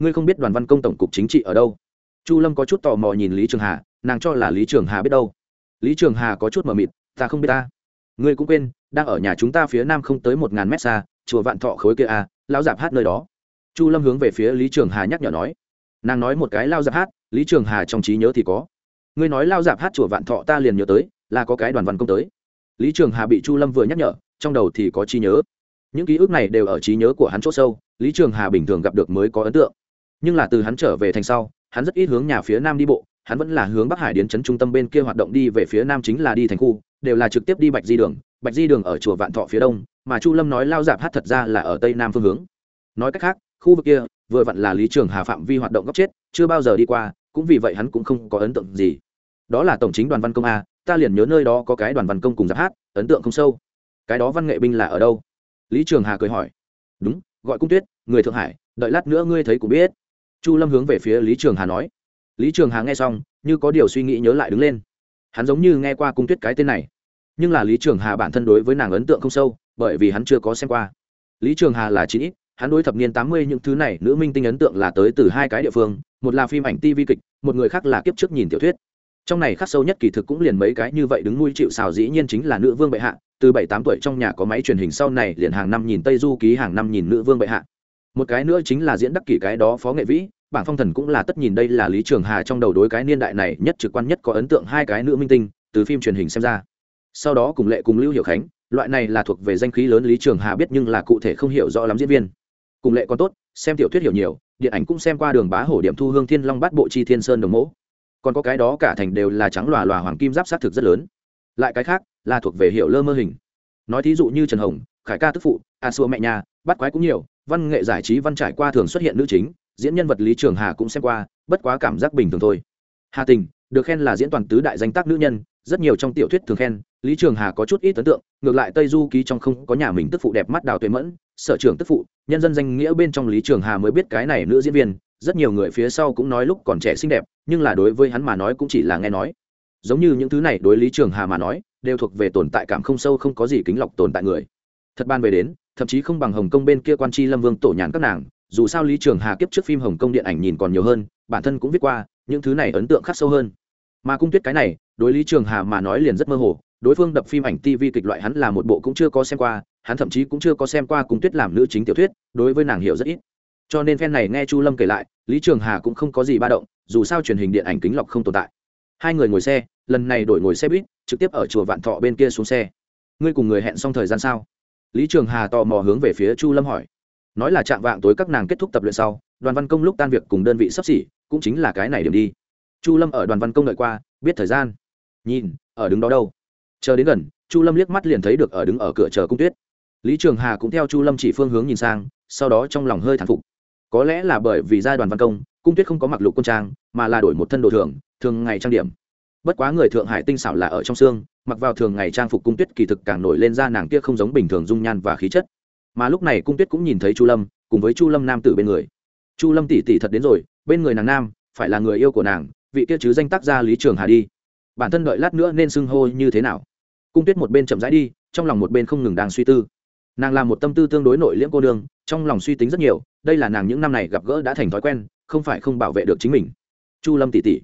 ngươi không biết đoàn văn công tổng cục chính trị ở đâu. Chu lâm có chút tò mò nhìn lý trường hà, nàng cho là lý trường hà biết đâu. Lý trường hà có chút mờ mịt, ta không biết ta. Ngươi cũng quên, đang ở nhà chúng ta phía nam không tới một ngàn mét xa, chùa vạn thọ khối kia à, a lao dạp hát nơi đó. Chu lâm hướng về phía lý trường hà nhắc nhở nói. Nàng nói một cái lao dạp hát, lý trường hà trong trí nhớ thì có. Ngươi nói lao dạp hát chùa vạn thọ ta liền nhớ tới, là có cái đoàn văn công tới. Lý trường hà bị chu lâm vừa nhắc nhở, trong đầu thì có trí nhớ. Những ký ức này đều ở trí nhớ của hắn c h ỗ sâu, lý trường hà bình thường gặp được mới có ấn tượng nhưng là từ hắn trở về thành sau, hắn rất ít hướng nhà phía nam đi bộ, hắn vẫn là hướng bắc hải đến trấn trung tâm bên kia hoạt động đi về phía nam chính là đi thành khu, đều là trực tiếp đi bạch di đường. Bạch di đường ở chùa vạn thọ phía đông, mà chu lâm nói lao dạp hát thật ra là ở tây nam phương hướng. Nói cách khác, khu vực kia, vừa vặn là lý trường hà phạm vi hoạt động góc chết, chưa bao giờ đi qua, cũng vì vậy hắn cũng không có ấn tượng gì. Đó là tổng chính đoàn văn công a, ta liền nhớ nơi đó có cái đoàn văn công cùng giáp hát, ấn tượng không sâu. Cái đó văn nghệ binh là ở đâu? Lý trường hà cười hỏi. Đúng, gọi cung tuyết, người thượng hải, đợi lát nữa ngươi thấy cũng biết chu lâm hướng về phía lý trường hà nói. Lý trường hà nghe xong, như có điều suy nghĩ nhớ lại đứng lên. Hắn giống như nghe qua cung tuyết cái tên này. Nhưng là lý trường hà bản thân đối với nàng ấn tượng không sâu, bởi vì hắn chưa có xem qua. Lý trường hà là chín ít, hắn đối thập niên tám mươi những thứ này nữ minh tinh ấn tượng là tới từ hai cái địa phương, một là phim ảnh tv kịch, một người khác là kiếp trước nhìn tiểu thuyết. Trong này khắc sâu nhất kỳ thực cũng liền mấy cái như vậy đứng nuôi chịu xào dĩ nhiên chính là nữ vương bệ hạ, từ bảy tám tuổi trong nhà có máy truyền hình sau này liền hàng năm nhìn tây du ký, hàng năm nhìn nữ vương bệ hạ một cái nữa chính là diễn đắc kỷ cái đó phó nghệ vĩ, bảng phong thần cũng là tất nhìn đây là lý trường hà trong đầu đối cái niên đại này nhất trực quan nhất có ấn tượng hai cái nữ minh tinh, từ phim truyền hình xem ra. Sau đó cùng lệ cùng lưu hiểu khánh, loại này là thuộc về danh khí lớn lý trường hà biết nhưng là cụ thể không hiểu rõ lắm diễn viên. Cùng lệ còn tốt, xem tiểu thuyết hiểu nhiều, điện ảnh cũng xem qua đường bá hổ điểm thu hương thiên long bát bộ chi thiên sơn đồng mẫu còn có cái đó cả thành đều là trắng lòa lòa hoàng kim giáp sát thực rất lớn. Lại cái khác, là thuộc về hiệu lơ mơ hình. Nói thí dụ như trần hồng, khải ca tức phụ, a xua mẹ nhà bắt quái cũng nhiều văn nghệ giải trí văn trải qua thường xuất hiện nữ chính, diễn nhân vật lý trường hà cũng xem qua, bất quá cảm giác bình thường thôi. Hà tình, được khen là diễn toàn tứ đại danh tác nữ nhân, rất nhiều trong tiểu thuyết thường khen, lý trường hà có chút ít ấn tượng, ngược lại tây du ký trong không có nhà mình tức phụ đẹp mắt đào tuệ mẫn, sở trường tức phụ, nhân dân danh nghĩa bên trong lý trường hà mới biết cái này nữ diễn viên, rất nhiều người phía sau cũng nói lúc còn trẻ xinh đẹp, nhưng là đối với hắn mà nói cũng chỉ là nghe nói. Giống như những thứ này đối lý trường hà mà nói, đều thuộc về tồn tại cảm không sâu không có gì kính lọc tồn tại người. Thật ban về đến thậm chí không bằng hồng kông bên kia quan tri lâm vương tổ nhàn các nàng, dù sao lý trường hà kiếp trước phim hồng kông điện ảnh nhìn còn nhiều hơn, bản thân cũng viết qua, những thứ này ấn tượng khắc sâu hơn. Mà cung tuyết cái này, đối lý trường hà mà nói liền rất mơ hồ, đối phương đập phim ảnh tv kịch loại hắn là một bộ cũng chưa có xem qua, hắn thậm chí cũng chưa có xem qua cung tuyết làm nữ chính tiểu thuyết, đối với nàng hiểu rất ít. Cho nên phen này nghe chu lâm kể lại, lý trường hà cũng không có gì ba động, dù sao truyền hình điện ảnh kính lọc không tồn tại. Hai người ngồi xe, lần này đổi ngồi xe buýt, trực tiếp ở chùa vạn thọ bên kia xuống xe. Ngươi cùng người hẹn xong thời gian sao? Lý trường hà tò mò hướng về phía chu lâm hỏi. Nói là chạm vạng tối các nàng kết thúc tập luyện sau, đoàn văn công lúc tan việc cùng đơn vị sắp xỉ, cũng chính là cái này điểm đi. Chu lâm ở đoàn văn công đợi qua, biết thời gian. Nhìn, ở đứng đó đâu? Chờ đến gần, chu lâm liếc mắt liền thấy được ở đứng ở cửa chờ cung tuyết. Lý trường hà cũng theo chu lâm chỉ phương hướng nhìn sang, sau đó trong lòng hơi thán phục. Có lẽ là bởi vì gia đoàn văn công, cung tuyết không có mặc lục quân trang, mà là đổi một thân đồ thường thường ngày trang điểm bất quá người thượng hải tinh xảo là ở trong xương, mặc vào thường ngày trang phục cung tuyết kỳ thực càng nổi lên ra nàng kia không giống bình thường dung nhan và khí chất. Mà lúc này cung tuyết cũng nhìn thấy chu lâm, cùng với chu lâm nam tử bên người. Chu lâm tỷ tỷ thật đến rồi, bên người nàng nam, phải là người yêu của nàng, vị kia chứ danh tác gia lý trường hà đi. Bản thân đợi lát nữa nên xưng hô như thế nào? Cung tuyết một bên chậm rãi đi, trong lòng một bên không ngừng đang suy tư. Nàng là một tâm tư tương đối nội liễm cô đương trong lòng suy tính rất nhiều, đây là nàng những năm này gặp gỡ đã thành thói quen, không phải không bảo vệ được chính mình. Chu lâm tỷ tỷ,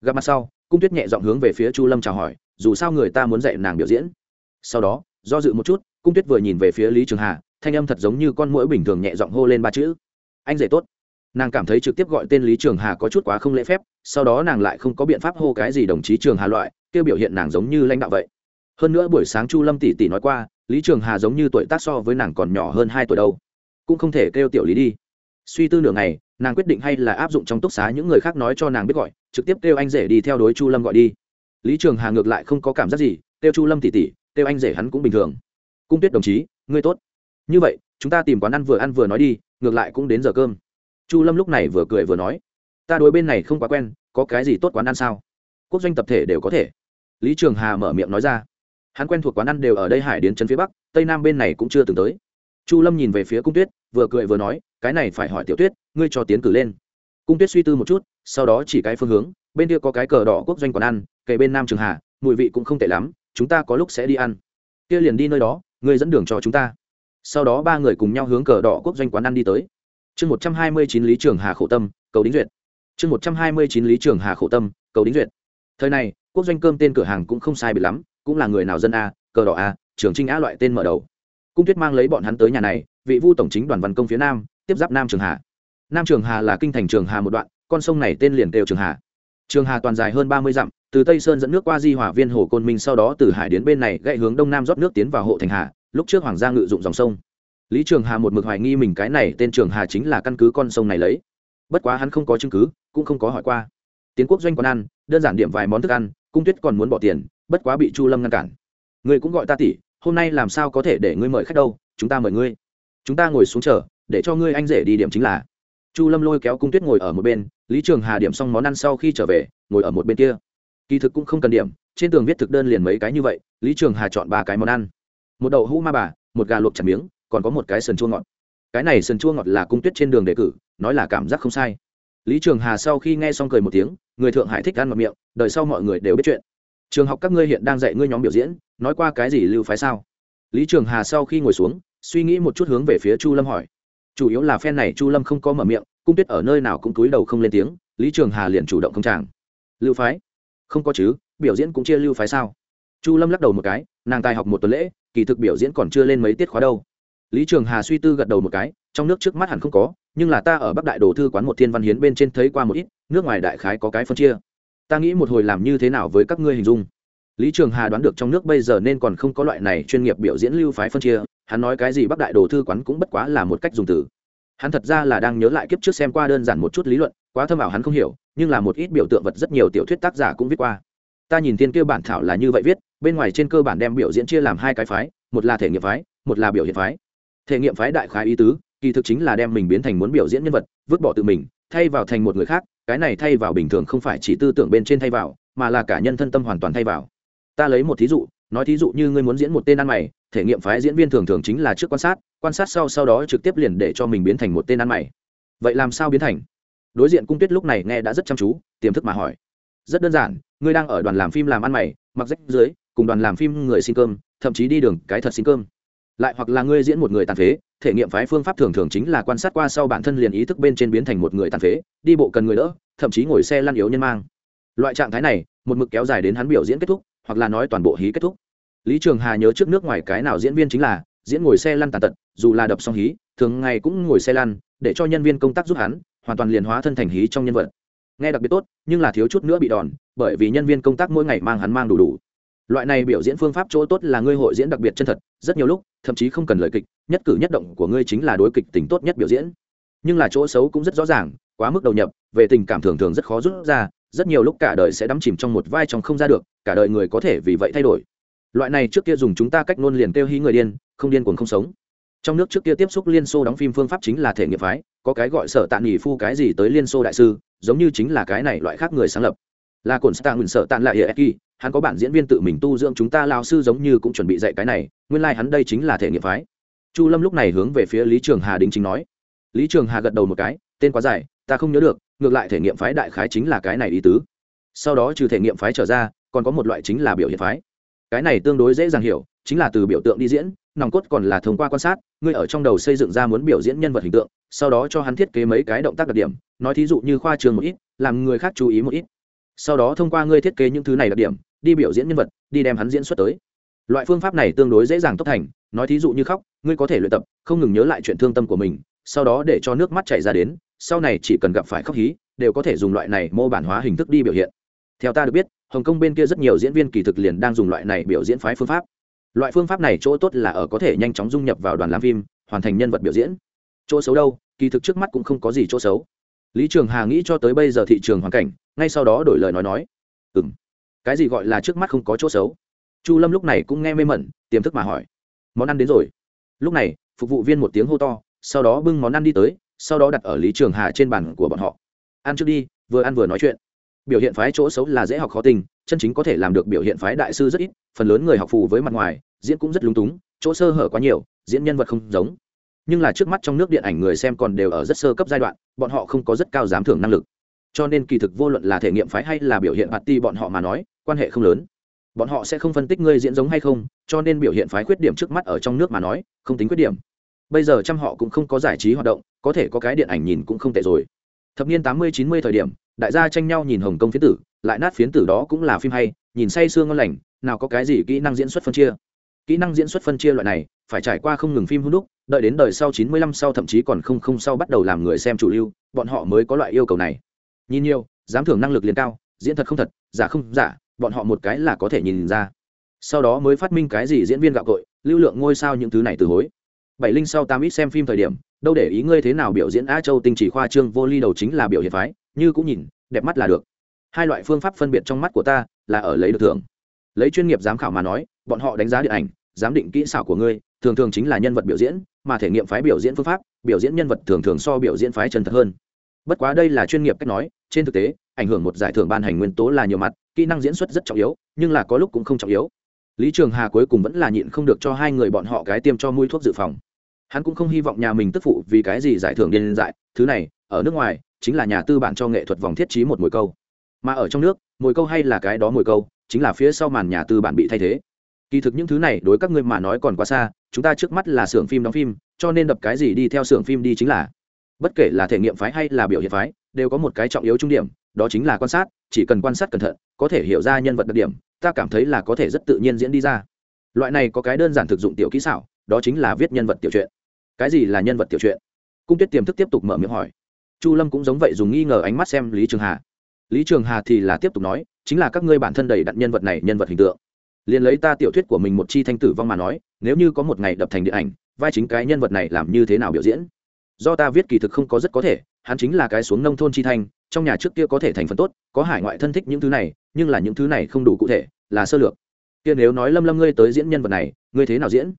gặp mặt sau cung tuyết nhẹ dọn hướng về phía chu lâm chào hỏi, dù sao người ta muốn dạy nàng biểu diễn. Sau đó, do dự một chút, cung tuyết vừa nhìn về phía lý trường hà, thanh âm thật giống như con mũi bình thường nhẹ giọng hô lên ba chữ. Anh rể tốt. Nàng cảm thấy trực tiếp gọi tên lý trường hà có chút quá không lễ phép, sau đó nàng lại không có biện pháp hô cái gì đồng chí trường hà loại, kêu biểu hiện nàng giống như lãnh đạo vậy. Hơn nữa buổi sáng chu lâm tỷ tỷ nói qua, lý trường hà giống như tuổi tác so với nàng còn nhỏ hơn hai tuổi đâu. Cũng không thể kêu tiểu lý đi suy tư nửa ngày, nàng quyết định hay là áp dụng trong túc xá những người khác nói cho nàng biết gọi, trực tiếp kêu anh rể đi theo đối chu lâm gọi đi. Lý trường hà ngược lại không có cảm giác gì, kêu chu lâm tỉ tỷ kêu anh rể hắn cũng bình thường. Cung tuyết đồng chí, ngươi tốt. Như vậy, chúng ta tìm quán ăn vừa ăn vừa nói đi, ngược lại cũng đến giờ cơm. Chu lâm lúc này vừa cười vừa nói, ta đối bên này không quá quen, có cái gì tốt quán ăn sao? Quốc doanh tập thể đều có thể. Lý trường hà mở miệng nói ra, hắn quen thuộc quán ăn đều ở đây hải đến chân phía bắc, tây nam bên này cũng chưa từng tới. Chu lâm nhìn về phía cung tuyết vừa cười vừa nói, cái này phải hỏi tiểu tuyết, ngươi cho tiến cử lên. Cung tuyết suy tư một chút, sau đó chỉ cái phương hướng, bên kia có cái cờ đỏ quốc doanh quán ăn, kề bên nam trường hà, mùi vị cũng không tệ lắm, chúng ta có lúc sẽ đi ăn. Kia liền đi nơi đó, ngươi dẫn đường cho chúng ta. Sau đó ba người cùng nhau hướng cờ đỏ quốc doanh quán ăn đi tới. Chương một trăm hai mươi chín lý trường hà khổ tâm, cầu đính duyệt. Chương một trăm hai mươi chín lý trường hà khổ tâm, cầu đính duyệt. Thời này, quốc doanh cơm tên cửa hàng cũng không sai bị lắm, cũng là người nào dân a, cờ đỏ a, trường trinh á loại tên mở đầu. Cung tuyết mang lấy bọn hắn tới nhà này vị vu tổng chính đoàn văn công phía nam, tiếp giáp nam trường hà. Nam trường hà là kinh thành trường hà một đoạn, con sông này tên liền đều trường hà. Trường hà toàn dài hơn ba mươi dặm, từ tây sơn dẫn nước qua di hòa viên hồ côn minh sau đó từ hải đến bên này, gãy hướng đông nam rót nước tiến vào hộ thành hà, lúc trước hoàng gia ngự dụng dòng sông. Lý trường hà một mực hoài nghi mình cái này tên trường hà chính là căn cứ con sông này lấy. Bất quá hắn không có chứng cứ, cũng không có hỏi qua. Tiến quốc doanh còn ăn, đơn giản điểm vài món thức ăn, cung tuyết còn muốn bỏ tiền, bất quá bị chu lâm ngăn cản. Ngươi cũng gọi ta tỷ, hôm nay làm sao có thể để ngươi mời khách đâu, chúng ta mời ngươi chúng ta ngồi xuống chờ, để cho ngươi anh rể đi điểm chính là. Chu lâm lôi kéo cung tuyết ngồi ở một bên, lý trường hà điểm xong món ăn sau khi trở về, ngồi ở một bên kia. Kỳ thực cũng không cần điểm, trên tường viết thực đơn liền mấy cái như vậy, lý trường hà chọn ba cái món ăn. Một đậu hũ ma bà, một gà luộc chặt miếng, còn có một cái sườn chua ngọt. Cái này sườn chua ngọt là cung tuyết trên đường đề cử, nói là cảm giác không sai. Lý trường hà sau khi nghe xong cười một tiếng, người thượng hải thích ăn ngọt miệng, đời sau mọi người đều biết chuyện. Trường học các ngươi hiện đang dạy ngươi nhóm biểu diễn, nói qua cái gì lưu phái sao? Lý trường hà sau khi ngồi xuống suy nghĩ một chút hướng về phía chu lâm hỏi. Chủ yếu là phen này chu lâm không có mở miệng, cung tuyết ở nơi nào cũng cúi đầu không lên tiếng, lý trường hà liền chủ động không tràng lưu phái? Không có chứ, biểu diễn cũng chia lưu phái sao? Chu lâm lắc đầu một cái, nàng tài học một tuần lễ, kỳ thực biểu diễn còn chưa lên mấy tiết khóa đâu. Lý trường hà suy tư gật đầu một cái, trong nước trước mắt hẳn không có, nhưng là ta ở bắc đại đồ thư quán một thiên văn hiến bên trên thấy qua một ít, nước ngoài đại khái có cái phân chia. Ta nghĩ một hồi làm như thế nào với các ngươi hình dung. Lý trường hà đoán được trong nước bây giờ nên còn không có loại này chuyên nghiệp biểu diễn lưu phái phân chia hắn nói cái gì bắc đại đồ thư quán cũng bất quá là một cách dùng từ. Hắn thật ra là đang nhớ lại kiếp trước xem qua đơn giản một chút lý luận, quá thâm ảo hắn không hiểu, nhưng là một ít biểu tượng vật rất nhiều tiểu thuyết tác giả cũng viết qua. Ta nhìn tiên kia bản thảo là như vậy viết, bên ngoài trên cơ bản đem biểu diễn chia làm hai cái phái, một là thể nghiệm phái, một là biểu hiện phái. Thể nghiệm phái đại khái ý tứ, kỳ thực chính là đem mình biến thành muốn biểu diễn nhân vật, vứt bỏ tự mình, thay vào thành một người khác, cái này thay vào bình thường không phải chỉ tư tưởng bên trên thay vào, mà là cả nhân thân tâm hoàn toàn thay vào. Ta lấy một thí dụ nói thí dụ như ngươi muốn diễn một tên ăn mày, thể nghiệm phái diễn viên thường thường chính là trước quan sát quan sát sau sau đó trực tiếp liền để cho mình biến thành một tên ăn mày. Vậy làm sao biến thành? Đối diện cung tuyết lúc này nghe đã rất chăm chú, tiềm thức mà hỏi. Rất đơn giản, ngươi đang ở đoàn làm phim làm ăn mày, mặc rách dưới, cùng đoàn làm phim người xin cơm, thậm chí đi đường cái thật xin cơm. Lại hoặc là ngươi diễn một người tàn phế, thể nghiệm phái phương pháp thường thường chính là quan sát qua sau bản thân liền ý thức bên trên biến thành một người tàn phế, đi bộ cần người đỡ, thậm chí ngồi xe lăn yếu nhân mang. Loại trạng thái này, một mực kéo dài đến hắn biểu diễn kết thúc hoặc là nói toàn bộ hí kết thúc. Lý trường hà nhớ trước nước ngoài cái nào diễn viên chính là diễn ngồi xe lăn tàn tật, dù là đập xong hí, thường ngày cũng ngồi xe lăn, để cho nhân viên công tác giúp hắn, hoàn toàn liền hóa thân thành hí trong nhân vật. Nghe đặc biệt tốt, nhưng là thiếu chút nữa bị đòn, bởi vì nhân viên công tác mỗi ngày mang hắn mang đủ đủ. Loại này biểu diễn phương pháp chỗ tốt là ngươi hội diễn đặc biệt chân thật, rất nhiều lúc, thậm chí không cần lời kịch, nhất cử nhất động của ngươi chính là đối kịch tính tốt nhất biểu diễn. Nhưng là chỗ xấu cũng rất rõ ràng, quá mức đầu nhập, về tình cảm thường thường rất khó rút ra rất nhiều lúc cả đời sẽ đắm chìm trong một vai trong không ra được, cả đời người có thể vì vậy thay đổi. Loại này trước kia dùng chúng ta cách nôn liền kêu hí người điên, không điên cuồng không sống. Trong nước trước kia tiếp xúc liên xô đóng phim phương pháp chính là thể nghiệp phái, có cái gọi sở tạ nghỉ phu cái gì tới liên xô đại sư, giống như chính là cái này loại khác người sáng lập. Là cồn stạng nguyền sợ tàn lại hiệ kỳ hắn có bản diễn viên tự mình tu dưỡng chúng ta lao sư giống như cũng chuẩn bị dạy cái này, nguyên lai、like、hắn đây chính là thể nghiệp phái. Chu lâm lúc này hướng về phía lý trường hà đính chính nói. Lý trường hà gật đầu một cái, tên quá dài, ta không nhớ được ngược lại thể nghiệm phái đại khái chính là cái này ý tứ. Sau đó trừ thể nghiệm phái trở ra, còn có một loại chính là biểu hiện phái. Cái này tương đối dễ dàng hiểu, chính là từ biểu tượng đi diễn, nòng cốt còn là thông qua quan sát ngươi ở trong đầu xây dựng ra muốn biểu diễn nhân vật hình tượng, sau đó cho hắn thiết kế mấy cái động tác đặc điểm, nói thí dụ như khoa trường một ít, làm người khác chú ý một ít. Sau đó thông qua ngươi thiết kế những thứ này đặc điểm, đi biểu diễn nhân vật, đi đem hắn diễn xuất tới. Loại phương pháp này tương đối dễ dàng tốc thành, nói thí dụ như khóc, ngươi có thể luyện tập, không ngừng nhớ lại chuyện thương tâm của mình, sau đó để cho nước mắt chảy ra đến sau này chỉ cần gặp phải khóc hí, đều có thể dùng loại này mô bản hóa hình thức đi biểu hiện. Theo ta được biết, hồng kông bên kia rất nhiều diễn viên kỳ thực liền đang dùng loại này biểu diễn phái phương pháp. Loại phương pháp này chỗ tốt là ở có thể nhanh chóng dung nhập vào đoàn làm phim, hoàn thành nhân vật biểu diễn. Chỗ xấu đâu, kỳ thực trước mắt cũng không có gì chỗ xấu. Lý trường hà nghĩ cho tới bây giờ thị trường hoàn cảnh, ngay sau đó đổi lời nói nói. Ừ m cái gì gọi là trước mắt không có chỗ xấu? Chu lâm lúc này cũng nghe mê mẩn, tiềm thức mà hỏi. Món ăn đến rồi. Lúc này, phục vụ viên một tiếng hô to, sau đó bưng món ăn đi tới sau đó đặt ở lý trường hà trên bàn của bọn họ. Ăn trước đi, vừa ăn vừa nói chuyện. Biểu hiện phái chỗ xấu là dễ học khó tình, chân chính có thể làm được biểu hiện phái đại sư rất ít, phần lớn người học phù với mặt ngoài, diễn cũng rất lung túng, chỗ sơ hở quá nhiều, diễn nhân vật không giống. Nhưng là trước mắt trong nước điện ảnh người xem còn đều ở rất sơ cấp giai đoạn, bọn họ không có rất cao giám thưởng năng lực. Cho nên kỳ thực vô luận là thể nghiệm phái hay là biểu hiện party bọn họ mà nói, quan hệ không lớn. Bọn họ sẽ không phân tích ngươi diễn giống hay không, cho nên biểu hiện phái khuyết điểm trước mắt ở trong nước mà nói, không tính khuyết điểm bây giờ trăm họ cũng không có giải trí hoạt động, có thể có cái điện ảnh nhìn cũng không tệ rồi. Thập niên tám mươi, chín mươi thời điểm, đại gia tranh nhau nhìn hồng kông phiến tử, lại nát phiến tử đó cũng là phim hay, nhìn say sương ngon lành, nào có cái gì kỹ năng diễn xuất phân chia. Kỹ năng diễn xuất phân chia loại này, phải trải qua không ngừng phim hút đúc, đợi đến đời sau chín mươi lăm sau thậm chí còn không không sau bắt đầu làm người xem chủ lưu, bọn họ mới có loại yêu cầu này. Nhìn nhiều, dám thưởng năng lực liền cao, diễn thật không thật, giả không giả, bọn họ một cái là có thể nhìn ra. Sau đó mới phát minh cái gì diễn viên gạo cội, lưu lượng ngôi sao những thứ này từ hối bảy linh sau tám ít xem phim thời điểm, đâu để ý ngươi thế nào biểu diễn á châu tinh chỉ khoa trương vô ly đầu chính là biểu hiện phái, như cũng nhìn, đẹp mắt là được. Hai loại phương pháp phân biệt trong mắt của ta là ở lấy được thưởng. Lấy chuyên nghiệp giám khảo mà nói, bọn họ đánh giá điện ảnh, giám định kỹ xảo của ngươi, thường thường chính là nhân vật biểu diễn, mà thể nghiệm phái biểu diễn phương pháp, biểu diễn nhân vật thường thường so biểu diễn phái chân thật hơn. Bất quá đây là chuyên nghiệp cách nói, trên thực tế, ảnh hưởng một giải thưởng ban hành nguyên tố là nhiều mặt, kỹ năng diễn xuất rất trọng yếu, nhưng là có lúc cũng không trọng yếu. Lý trường hà cuối cùng vẫn là nhịn không được cho hai người bọn họ cái tiêm cho mũi thuốc dự phòng hắn cũng không hy vọng nhà mình tức phụ vì cái gì giải thưởng điên dại, thứ này, ở nước ngoài, chính là nhà tư bản cho nghệ thuật vòng thiết trí một mồi câu. Mà ở trong nước, mồi câu hay là cái đó mồi câu, chính là phía sau màn nhà tư bản bị thay thế. Kỳ thực những thứ này đối các ngươi mà nói còn quá xa, chúng ta trước mắt là xưởng phim đóng phim, cho nên đập cái gì đi theo xưởng phim đi chính là. Bất kể là thể nghiệm phái hay là biểu hiện phái, đều có một cái trọng yếu trung điểm, đó chính là quan sát, chỉ cần quan sát cẩn thận, có thể hiểu ra nhân vật đặc điểm, ta cảm thấy là có thể rất tự nhiên diễn đi ra. Loại này có cái đơn giản thực dụng tiểu kỹ xảo, đó chính là viết nhân vật tiểu truyện cái gì là nhân vật tiểu truyện? Cung tuyết tiềm thức tiếp tục mở miệng hỏi. Chu lâm cũng giống vậy dùng nghi ngờ ánh mắt xem lý trường hà. Lý trường hà thì là tiếp tục nói, chính là các ngươi bản thân đầy đặn nhân vật này, nhân vật hình tượng. Liền lấy ta tiểu thuyết của mình một chi thanh tử vong mà nói, nếu như có một ngày đập thành điện ảnh, vai chính cái nhân vật này làm như thế nào biểu diễn? Do ta viết kỳ thực không có rất có thể, hắn chính là cái xuống nông thôn chi thanh, trong nhà trước kia có thể thành phần tốt, có hải ngoại thân thích những thứ này, nhưng là những thứ này không đủ cụ thể, là sơ lược. Kia nếu nói lâm lâm ngươi tới diễn nhân vật này, ngươi thế nào diễn?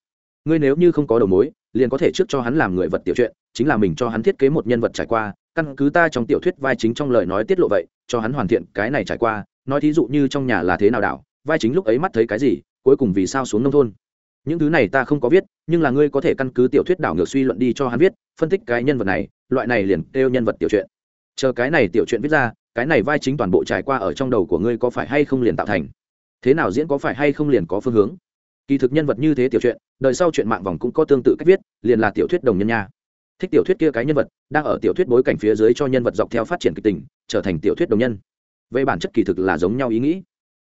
Ngươi nếu như không có đầu mối liền có thể trước cho hắn làm người vật tiểu chuyện, chính là mình cho hắn thiết kế một nhân vật trải qua, căn cứ ta trong tiểu thuyết vai chính trong lời nói tiết lộ vậy, cho hắn hoàn thiện cái này trải qua, nói thí dụ như trong nhà là thế nào đảo, vai chính lúc ấy mắt thấy cái gì, cuối cùng vì sao xuống nông thôn. Những thứ này ta không có viết, nhưng là ngươi có thể căn cứ tiểu thuyết đảo ngược suy luận đi cho hắn viết, phân tích cái nhân vật này, loại này liền kêu nhân vật tiểu truyện chờ cái này tiểu truyện viết ra, cái này vai chính toàn bộ trải qua ở trong đầu của ngươi có phải hay không liền tạo thành? Thế nào diễn có phải hay không liền có phương hướng? Kỳ thực nhân vật như thế tiểu truyện đời sau chuyện mạng vòng cũng có tương tự cách viết, liền là tiểu thuyết đồng nhân nha. Thích tiểu thuyết kia cái nhân vật, đang ở tiểu thuyết bối cảnh phía dưới cho nhân vật dọc theo phát triển kịch tình, trở thành tiểu thuyết đồng nhân. Về bản chất kỳ thực là giống nhau ý nghĩ.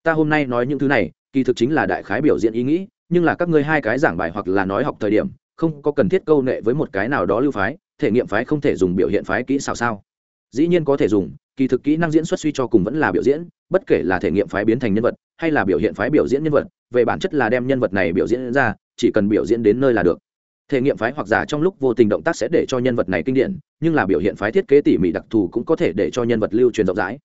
Ta hôm nay nói những thứ này, kỳ thực chính là đại khái biểu diễn ý nghĩ, nhưng là các ngươi hai cái giảng bài hoặc là nói học thời điểm, không có cần thiết câu nệ với một cái nào đó lưu phái, thể nghiệm phái không thể dùng biểu hiện phái kỹ xào sao. Dĩ nhiên có thể dùng, kỳ thực kỹ năng diễn xuất suy cho cùng vẫn là biểu diễn, bất kể là thể nghiệm phái biến thành nhân vật, hay là biểu hiện phái biểu diễn nhân vật, về bản chất là đem nhân vật này biểu diễn ra chỉ cần biểu diễn đến nơi là được. Thể nghiệm phái hoặc giả trong lúc vô tình động tác sẽ để cho nhân vật này kinh điển, nhưng là biểu hiện phái thiết kế tỉ mỉ đặc thù cũng có thể để cho nhân vật lưu truyền rộng rãi.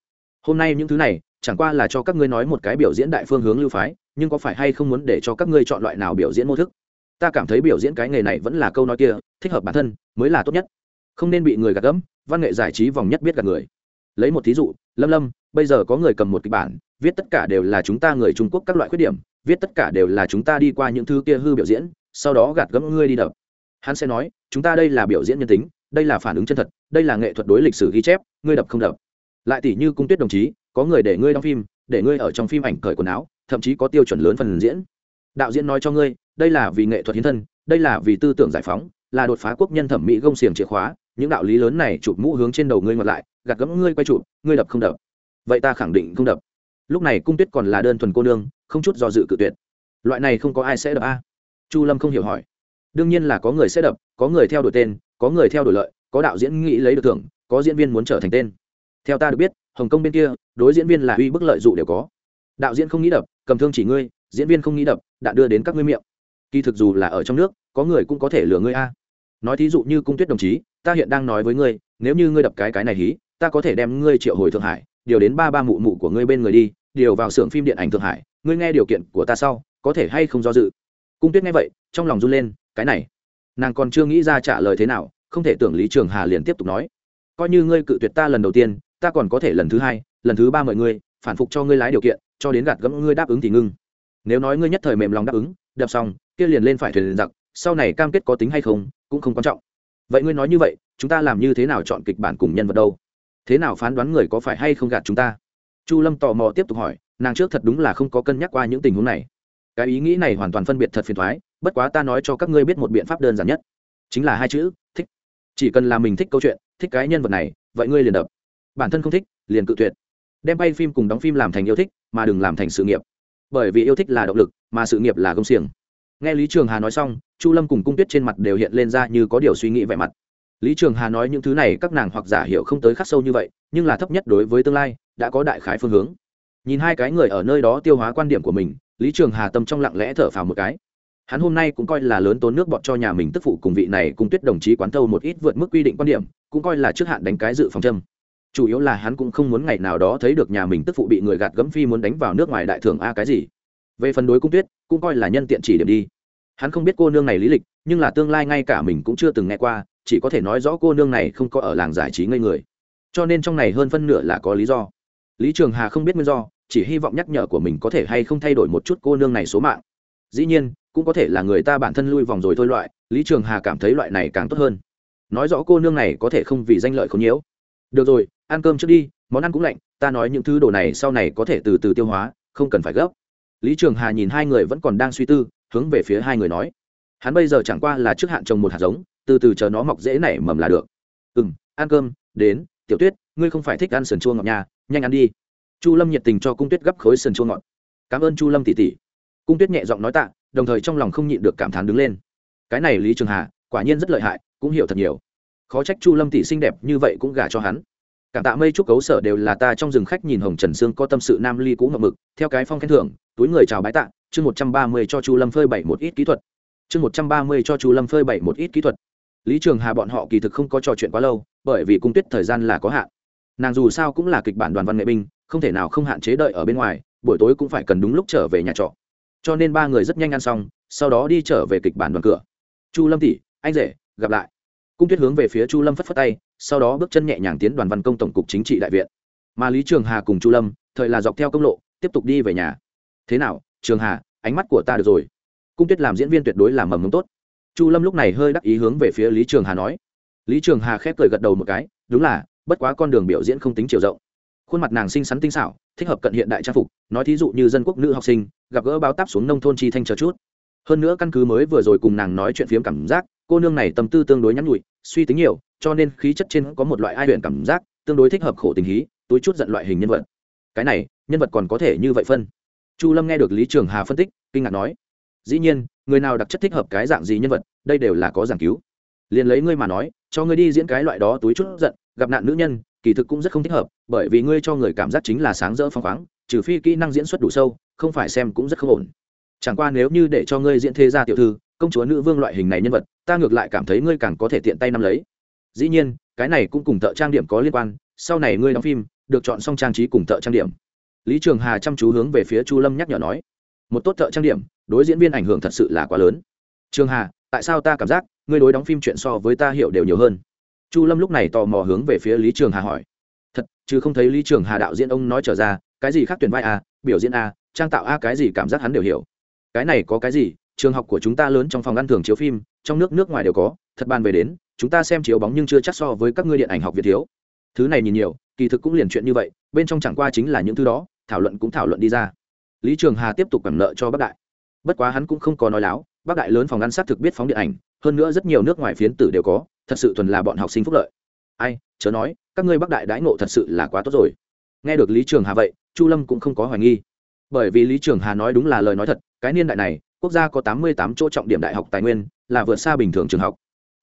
Hôm nay những thứ này, chẳng qua là cho các ngươi nói một cái biểu diễn đại phương hướng lưu phái, nhưng có phải hay không muốn để cho các ngươi chọn loại nào biểu diễn mô thức? Ta cảm thấy biểu diễn cái nghề này vẫn là câu nói kia, thích hợp bản thân, mới là tốt nhất. Không nên bị người gạt gẫm, văn nghệ giải trí vòng nhất biết gạt người. Lấy một thí dụ, lâm lâm, bây giờ có người cầm một kịch bản, viết tất cả đều là chúng ta người trung quốc các loại khuyết điểm viết tất cả đều là chúng ta đi qua những thứ kia hư biểu diễn, sau đó gạt gẫm ngươi đi đập. Hắn sẽ nói, chúng ta đây là biểu diễn nhân tính, đây là phản ứng chân thật, đây là nghệ thuật đối lịch sử ghi chép, ngươi đập không đập. Lại tỷ như cung tuyết đồng chí, có người để ngươi đóng phim, để ngươi ở trong phim ảnh cởi quần áo, thậm chí có tiêu chuẩn lớn phần diễn. Đạo diễn nói cho ngươi, đây là vì nghệ thuật hiến thân, đây là vì tư tưởng giải phóng, là đột phá quốc nhân thẩm mỹ gông xiềng chìa khóa, những đạo lý lớn này chụp mũ hướng trên đầu ngươi ngược lại, gạt gẫm ngươi quay chụp, ngươi đập không đập. Vậy ta khẳng định không đập lúc này cung tuyết còn là đơn thuần cô nương, không chút do dự cự tuyệt. Loại này không có ai sẽ đập a? Chu lâm không hiểu hỏi. Đương nhiên là có người sẽ đập, có người theo đuổi tên, có người theo đuổi lợi, có đạo diễn nghĩ lấy được thưởng, có diễn viên muốn trở thành tên. Theo ta được biết, hồng kông bên kia, đối diễn viên là uy bức lợi dụ đều có. Đạo diễn không nghĩ đập, cầm thương chỉ ngươi, diễn viên không nghĩ đập đã đưa đến các ngươi miệng. Kỳ thực dù là ở trong nước, có người cũng có thể lừa ngươi a. Nói thí dụ như cung tuyết đồng chí, ta hiện đang nói với ngươi, nếu như ngươi đập cái cái này hí, ta có thể đem ngươi triệu hồi thượng hải, điều đến ba ba mụ mụ của ngươi bên người đi điều vào xưởng phim điện ảnh thượng hải, ngươi nghe điều kiện của ta sau, có thể hay không do dự? Cung tuyết nghe vậy, trong lòng run lên, cái này. Nàng còn chưa nghĩ ra trả lời thế nào, không thể tưởng lý trường hà liền tiếp tục nói, coi như ngươi cự tuyệt ta lần đầu tiên, ta còn có thể lần thứ hai, lần thứ ba mời ngươi, phản phục cho ngươi lái điều kiện, cho đến gạt gẫm ngươi đáp ứng thì ngưng. Nếu nói ngươi nhất thời mềm lòng đáp ứng, đập xong, kia liền lên phải thuyền giặc, sau này cam kết có tính hay không, cũng không quan trọng. Vậy ngươi nói như vậy, chúng ta làm như thế nào chọn kịch bản cùng nhân vật đâu? Thế nào phán đoán người có phải hay không gạt chúng ta? Chu lâm tò mò tiếp tục hỏi, nàng trước thật đúng là không có cân nhắc qua những tình huống này. Cái ý nghĩ này hoàn toàn phân biệt thật phiền thoái bất quá ta nói cho các ngươi biết một biện pháp đơn giản nhất. Chính là hai chữ, thích. Chỉ cần là mình thích câu chuyện, thích cái nhân vật này, vậy ngươi liền đập. Bản thân không thích, liền cự tuyệt. Đem bay phim cùng đóng phim làm thành yêu thích, mà đừng làm thành sự nghiệp. Bởi vì yêu thích là động lực, mà sự nghiệp là công xiềng. Nghe lý trường hà nói xong, chu lâm cùng cung tuyết trên mặt đều hiện lên ra như có điều suy nghĩ vẻ mặt. Lý trường hà nói những thứ này các nàng hoặc giả hiểu không tới khắc sâu như vậy, nhưng là thấp nhất đối với tương lai đã có đại khái phương hướng. Nhìn hai cái người ở nơi đó tiêu hóa quan điểm của mình, lý trường hà tâm trong lặng lẽ thở phào một cái. Hắn hôm nay cũng coi là lớn tốn nước bọt cho nhà mình tức phụ cùng vị này cùng tuyết đồng chí quán thâu một ít vượt mức quy định quan điểm, cũng coi là trước hạn đánh cái dự phòng châm. Chủ yếu là hắn cũng không muốn ngày nào đó thấy được nhà mình tức phụ bị người gạt gấm phi muốn đánh vào nước ngoài đại thưởng a cái gì. Về phần đối cung tuyết, cũng coi là nhân tiện chỉ điểm đi. Hắn không biết cô nương này lý lịch, nhưng là tương lai ngay cả mình cũng chưa từng nghe qua, chỉ có thể nói rõ cô nương này không có ở làng giải trí ngây người. Cho nên trong này hơn phân nửa là có lý do lý trường hà không biết nguyên do, chỉ hy vọng nhắc nhở của mình có thể hay không thay đổi một chút cô nương này số mạng. Dĩ nhiên, cũng có thể là người ta bản thân lui vòng rồi thôi loại, lý trường hà cảm thấy loại này càng tốt hơn. Nói rõ cô nương này có thể không vì danh lợi không nhiễu. Được rồi, ăn cơm trước đi, món ăn cũng lạnh, ta nói những thứ đồ này sau này có thể từ từ tiêu hóa, không cần phải gấp. Lý trường hà nhìn hai người vẫn còn đang suy tư, hướng về phía hai người nói. Hắn bây giờ chẳng qua là trước hạn trồng một hạt giống, từ từ chờ nó mọc dễ nảy mầm là được. Ừ m ăn cơm, đến, tiểu tuyết, ngươi không phải thích ăn sườn chua ngọc nhà nhanh ăn đi. Chu lâm nhiệt tình cho cung tuyết gấp khối sườn chua ngọt. Cảm ơn chu lâm tỉ tỉ cung tuyết nhẹ giọng nói tạ, đồng thời trong lòng không nhịn được cảm thán đứng lên. Cái này lý trường hà, quả nhiên rất lợi hại, cũng hiểu thật nhiều. Khó trách chu lâm tỷ xinh đẹp như vậy cũng gả cho hắn. Cảm tạ mây trúc cấu sở đều là ta trong rừng khách nhìn hồng trần sương có tâm sự nam ly cũ ngậm mực. Theo cái phong khen thưởng, túi người chào bái tạ, chương một trăm ba mươi cho chu lâm phơi bảy một ít kỹ thuật. Chương một trăm ba mươi cho chu lâm phơi bảy một ít kỹ thuật. Lý trường hà bọn họ kỳ thực không có trò chuyện quá lâu, bởi vì cung tuyết thời gian là có hạn nàng dù sao cũng là kịch bản đoàn văn nghệ binh, không thể nào không hạn chế đợi ở bên ngoài, buổi tối cũng phải cần đúng lúc trở về nhà trọ. Cho nên ba người rất nhanh ăn xong, sau đó đi trở về kịch bản đoàn cửa. Chu lâm tỷ, anh rể, gặp lại. Cung tuyết hướng về phía chu lâm phất phất tay, sau đó bước chân nhẹ nhàng tiến đoàn văn công tổng cục chính trị đại viện. Mà lý trường hà cùng chu lâm, thời là dọc theo công lộ, tiếp tục đi về nhà. Thế nào, trường hà, ánh mắt của ta được rồi. Cung tuyết làm diễn viên tuyệt đối làm mầm mống tốt. Chu lâm lúc này hơi đắc ý hướng về phía lý trường hà nói. Lý trường hà khép cười gật đầu một cái, đúng là bất quá con đường biểu diễn không tính chiều rộng. Khuôn mặt nàng xinh xắn tinh xảo, thích hợp cận hiện đại trang phục, nói thí dụ như dân quốc nữ học sinh, gặp gỡ báo táp xuống nông thôn chi thanh chờ chút. Hơn nữa căn cứ mới vừa rồi cùng nàng nói chuyện phiếm cảm giác, cô nương này tâm tư tương đối nhắn nhụi suy tính nhiều, cho nên khí chất trên có một loại ai luyện cảm giác, tương đối thích hợp khổ tình hí, túi chút giận loại hình nhân vật. Cái này, nhân vật còn có thể như vậy phân? Chu lâm nghe được lý trường hà phân tích, kinh ngạc nói, dĩ nhiên, người nào đặc chất thích hợp cái dạng gì nhân vật, đây đều là có giảng cứu. Liền lấy ngươi mà nói, cho ngươi đi diễn cái loại đó túi chút giận gặp nạn nữ nhân, kỳ thực cũng rất không thích hợp, bởi vì ngươi cho người cảm giác chính là sáng rỡ phong khoáng, trừ phi kỹ năng diễn xuất đủ sâu, không phải xem cũng rất không ổn. Chẳng qua nếu như để cho ngươi diễn thế gia tiểu thư, công chúa nữ vương loại hình này nhân vật, ta ngược lại cảm thấy ngươi càng có thể tiện tay nắm lấy. Dĩ nhiên, cái này cũng cùng thợ trang điểm có liên quan, sau này ngươi đóng phim, được chọn xong trang trí cùng thợ trang điểm. Lý trường hà chăm chú hướng về phía chu lâm nhắc nhở nói, một tốt thợ trang điểm, đối diễn viên ảnh hưởng thật sự là quá lớn. Trường hà, tại sao ta cảm giác ngươi đối đóng phim chuyện so với ta hiểu đều nhiều hơn? Chu lâm lúc này tò mò hướng về phía lý trường hà hỏi. Thật, chứ không thấy lý trường hà đạo diễn ông nói trở ra, cái gì khác tuyển vai a biểu diễn a trang tạo a cái gì cảm giác hắn đều hiểu. Cái này có cái gì, trường học của chúng ta lớn trong phòng ăn thường chiếu phim, trong nước nước ngoài đều có, thật bàn về đến, chúng ta xem chiếu bóng nhưng chưa chắc so với các ngươi điện ảnh học việt thiếu. Thứ này nhìn nhiều, kỳ thực cũng liền chuyện như vậy, bên trong chẳng qua chính là những thứ đó, thảo luận cũng thảo luận đi ra. Lý trường hà tiếp tục cảm nợ cho bác đại. Bất quá hắn cũng không có nói láo, bác đại lớn phòng ăn xác thực biết phóng điện ảnh, hơn nữa rất nhiều nước ngoài phiến tử đều có thật sự thuần là bọn học sinh phúc lợi. Ai, chớ nói, các ngươi Bắc đại đãi ngộ thật sự là quá tốt rồi. Nghe được lý trường hà vậy, chu lâm cũng không có hoài nghi. Bởi vì lý trường hà nói đúng là lời nói thật, cái niên đại này, quốc gia có tám mươi tám chỗ trọng điểm đại học tài nguyên, là vượt xa bình thường trường học.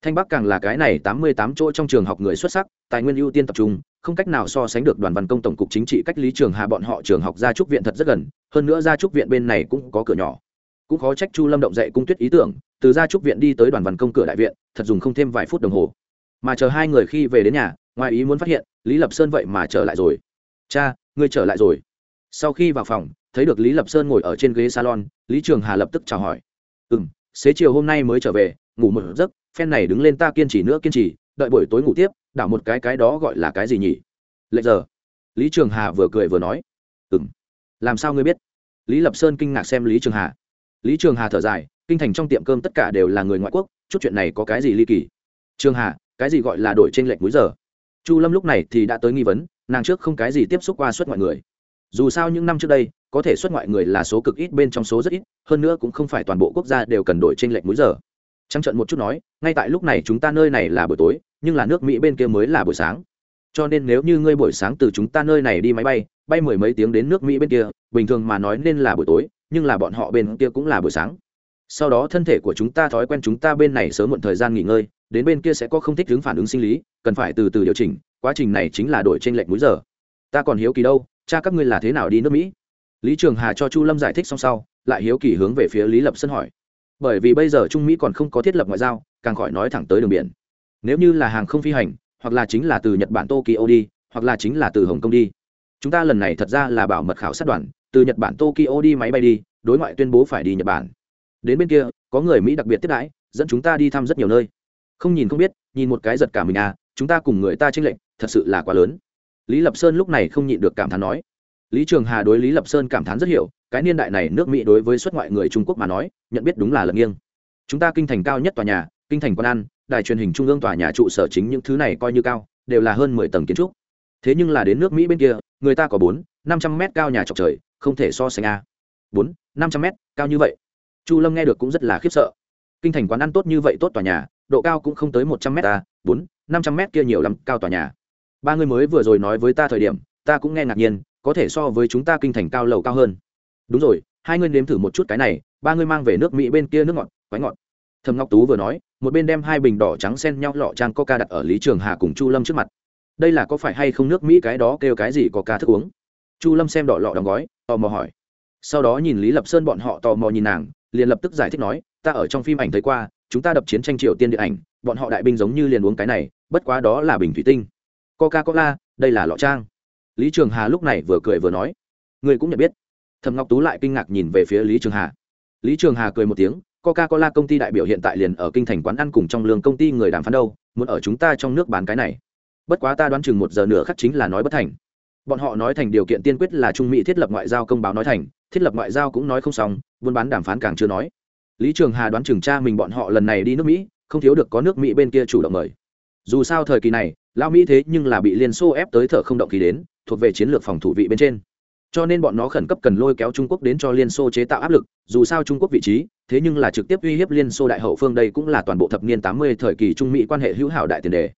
Thanh bắc càng là cái này tám mươi tám chỗ trong trường học người xuất sắc, tài nguyên ưu tiên tập trung, không cách nào so sánh được đoàn văn công tổng cục chính trị cách lý trường hà bọn họ trường học gia trúc viện thật rất gần, hơn nữa gia trúc viện bên này cũng có cửa nhỏ. Cũng khó trách chu lâm động dạy cung tuyết ý tưởng từ gia trúc viện đi tới đoàn văn công cửa đại viện, thật dùng không thêm vài phút đồng hồ. Mà chờ hai người khi về đến nhà, ngoài ý muốn phát hiện, lý lập sơn vậy mà trở lại rồi. Cha, ngươi trở lại rồi. Sau khi vào phòng, thấy được lý lập sơn ngồi ở trên ghế salon, lý trường hà lập tức chào hỏi. Ừ m xế chiều hôm nay mới trở về, ngủ một giấc, phen này đứng lên ta kiên trì nữa kiên trì, đợi buổi tối ngủ tiếp, đảo một cái cái đó gọi là cái gì nhỉ? Lệ giờ. Lý trường hà vừa cười vừa nói. Ừ m làm sao ngươi biết? Lý lập sơn kinh ngạc xem lý trường hà. Lý trường hà thở dài kinh thành trong tiệm cơm tất cả đều là người ngoại quốc, chút chuyện này có cái gì ly kỳ? Trường hà, cái gì gọi là đổi t r ê n lệch múi giờ? Chu lâm lúc này thì đã tới nghi vấn, nàng trước không cái gì tiếp xúc qua suất ngoại người. Dù sao những năm trước đây, có thể xuất ngoại người là số cực ít bên trong số rất ít, hơn nữa cũng không phải toàn bộ quốc gia đều cần đổi trên lệch múi giờ. Trăng trận một chút nói, ngay tại lúc này chúng ta nơi này là buổi tối, nhưng là nước mỹ bên kia mới là buổi sáng. Cho nên nếu như ngươi buổi sáng từ chúng ta nơi này đi máy bay bay mười mấy tiếng đến nước mỹ bên kia, bình thường mà nói nên là buổi tối, nhưng là bọn họ bên kia cũng là buổi sáng sau đó thân thể của chúng ta, thói quen chúng ta bên này sớm muộn thời gian nghỉ ngơi, đến bên kia sẽ có không thích ứng phản ứng sinh lý, cần phải từ từ điều chỉnh, quá trình này chính là đổi trên lệch múi giờ. Ta còn hiếu kỳ đâu, cha các ngươi là thế nào đi nước mỹ? Lý trường hà cho chu lâm giải thích xong sau, lại hiếu kỳ hướng về phía lý lập sân hỏi. Bởi vì bây giờ trung mỹ còn không có thiết lập ngoại giao, càng khỏi nói thẳng tới đường biển. Nếu như là hàng không phi hành, hoặc là chính là từ nhật bản tokyo đi, hoặc là chính là từ hồng kông đi, chúng ta lần này thật ra là bảo mật khảo sát đoàn, từ nhật bản tokyo đi máy bay đi, đối ngoại tuyên bố phải đi nhật bản đến bên kia, có người mỹ đặc biệt tiếp đãi, dẫn chúng ta đi thăm rất nhiều nơi. Không nhìn không biết, nhìn một cái giật cả mình à chúng ta cùng người ta tranh lệnh thật sự là quá lớn. Lý lập sơn lúc này không nhịn được cảm thán nói. Lý trường hà đối lý lập sơn cảm thán rất hiểu, cái niên đại này nước mỹ đối với xuất ngoại người trung quốc mà nói, nhận biết đúng là lật nghiêng. Chúng ta kinh thành cao nhất tòa nhà, kinh thành quan an đài truyền hình trung ương tòa nhà trụ sở chính những thứ này coi như cao, đều là hơn mười tầng kiến trúc. Thế nhưng là đến nước mỹ bên kia, người ta có bốn, năm trăm mét cao nhà trọc trời, không thể so sánh a. Bốn, năm trăm mét, cao như vậy chu lâm nghe được cũng rất là khiếp sợ. Kinh thành quán ăn tốt như vậy tốt tòa nhà độ cao cũng không tới một trăm mét ta, bốn năm trăm mét kia nhiều lắm cao tòa nhà. Ba người mới vừa rồi nói với ta thời điểm ta cũng nghe ngạc nhiên có thể so với chúng ta kinh thành cao lầu cao hơn. Đúng rồi hai người nếm thử một chút cái này ba người mang về nước mỹ bên kia nước ngọt quái ngọt. Thầm ngọc tú vừa nói một bên đem hai bình đỏ trắng xen nhau lọ trang coca đặt ở lý trường hà cùng chu lâm trước mặt. Đây là có phải hay không nước mỹ cái đó kêu cái gì có ca thức uống? Chu lâm xem đỏ lọ đóng gói tò mò hỏi. Sau đó nhìn lý lập sơn bọn họ tò mò nhìn nàng liền lập tức giải thích nói, ta ở trong phim ảnh thấy qua, chúng ta đập chiến tranh triều tiên điện ảnh, bọn họ đại binh giống như liền uống cái này, bất quá đó là bình thủy tinh. Coca cola đây là lọ trang. Lý trường hà lúc này vừa cười vừa nói, người cũng nhận biết. Thầm ngọc tú lại kinh ngạc nhìn về phía lý trường hà. Lý trường hà cười một tiếng coca cola công ty đại biểu hiện tại liền ở kinh thành quán ăn cùng trong lương công ty người đàm phán đâu, muốn ở chúng ta trong nước bán cái này. Bất quá ta đoán chừng một giờ nữa khắc chính là nói bất thành. Bọn họ nói thành điều kiện tiên quyết là trung mỹ thiết lập ngoại giao công báo nói thành thiết lập ngoại giao cũng nói không xong, buôn bán đàm phán càng chưa nói. Lý trường hà đoán chừng cha mình bọn họ lần này đi nước mỹ, không thiếu được có nước mỹ bên kia chủ động mời. Dù sao thời kỳ này lao mỹ thế nhưng là bị liên xô ép tới thở không động khí đến, thuộc về chiến lược phòng thủ vị bên trên. Cho nên bọn nó khẩn cấp cần lôi kéo trung quốc đến cho liên xô chế tạo áp lực, dù sao trung quốc vị trí, thế nhưng là trực tiếp uy hiếp liên xô đại hậu phương đây cũng là toàn bộ thập niên tám mươi thời kỳ trung mỹ quan hệ hữu hảo đại tiền đề.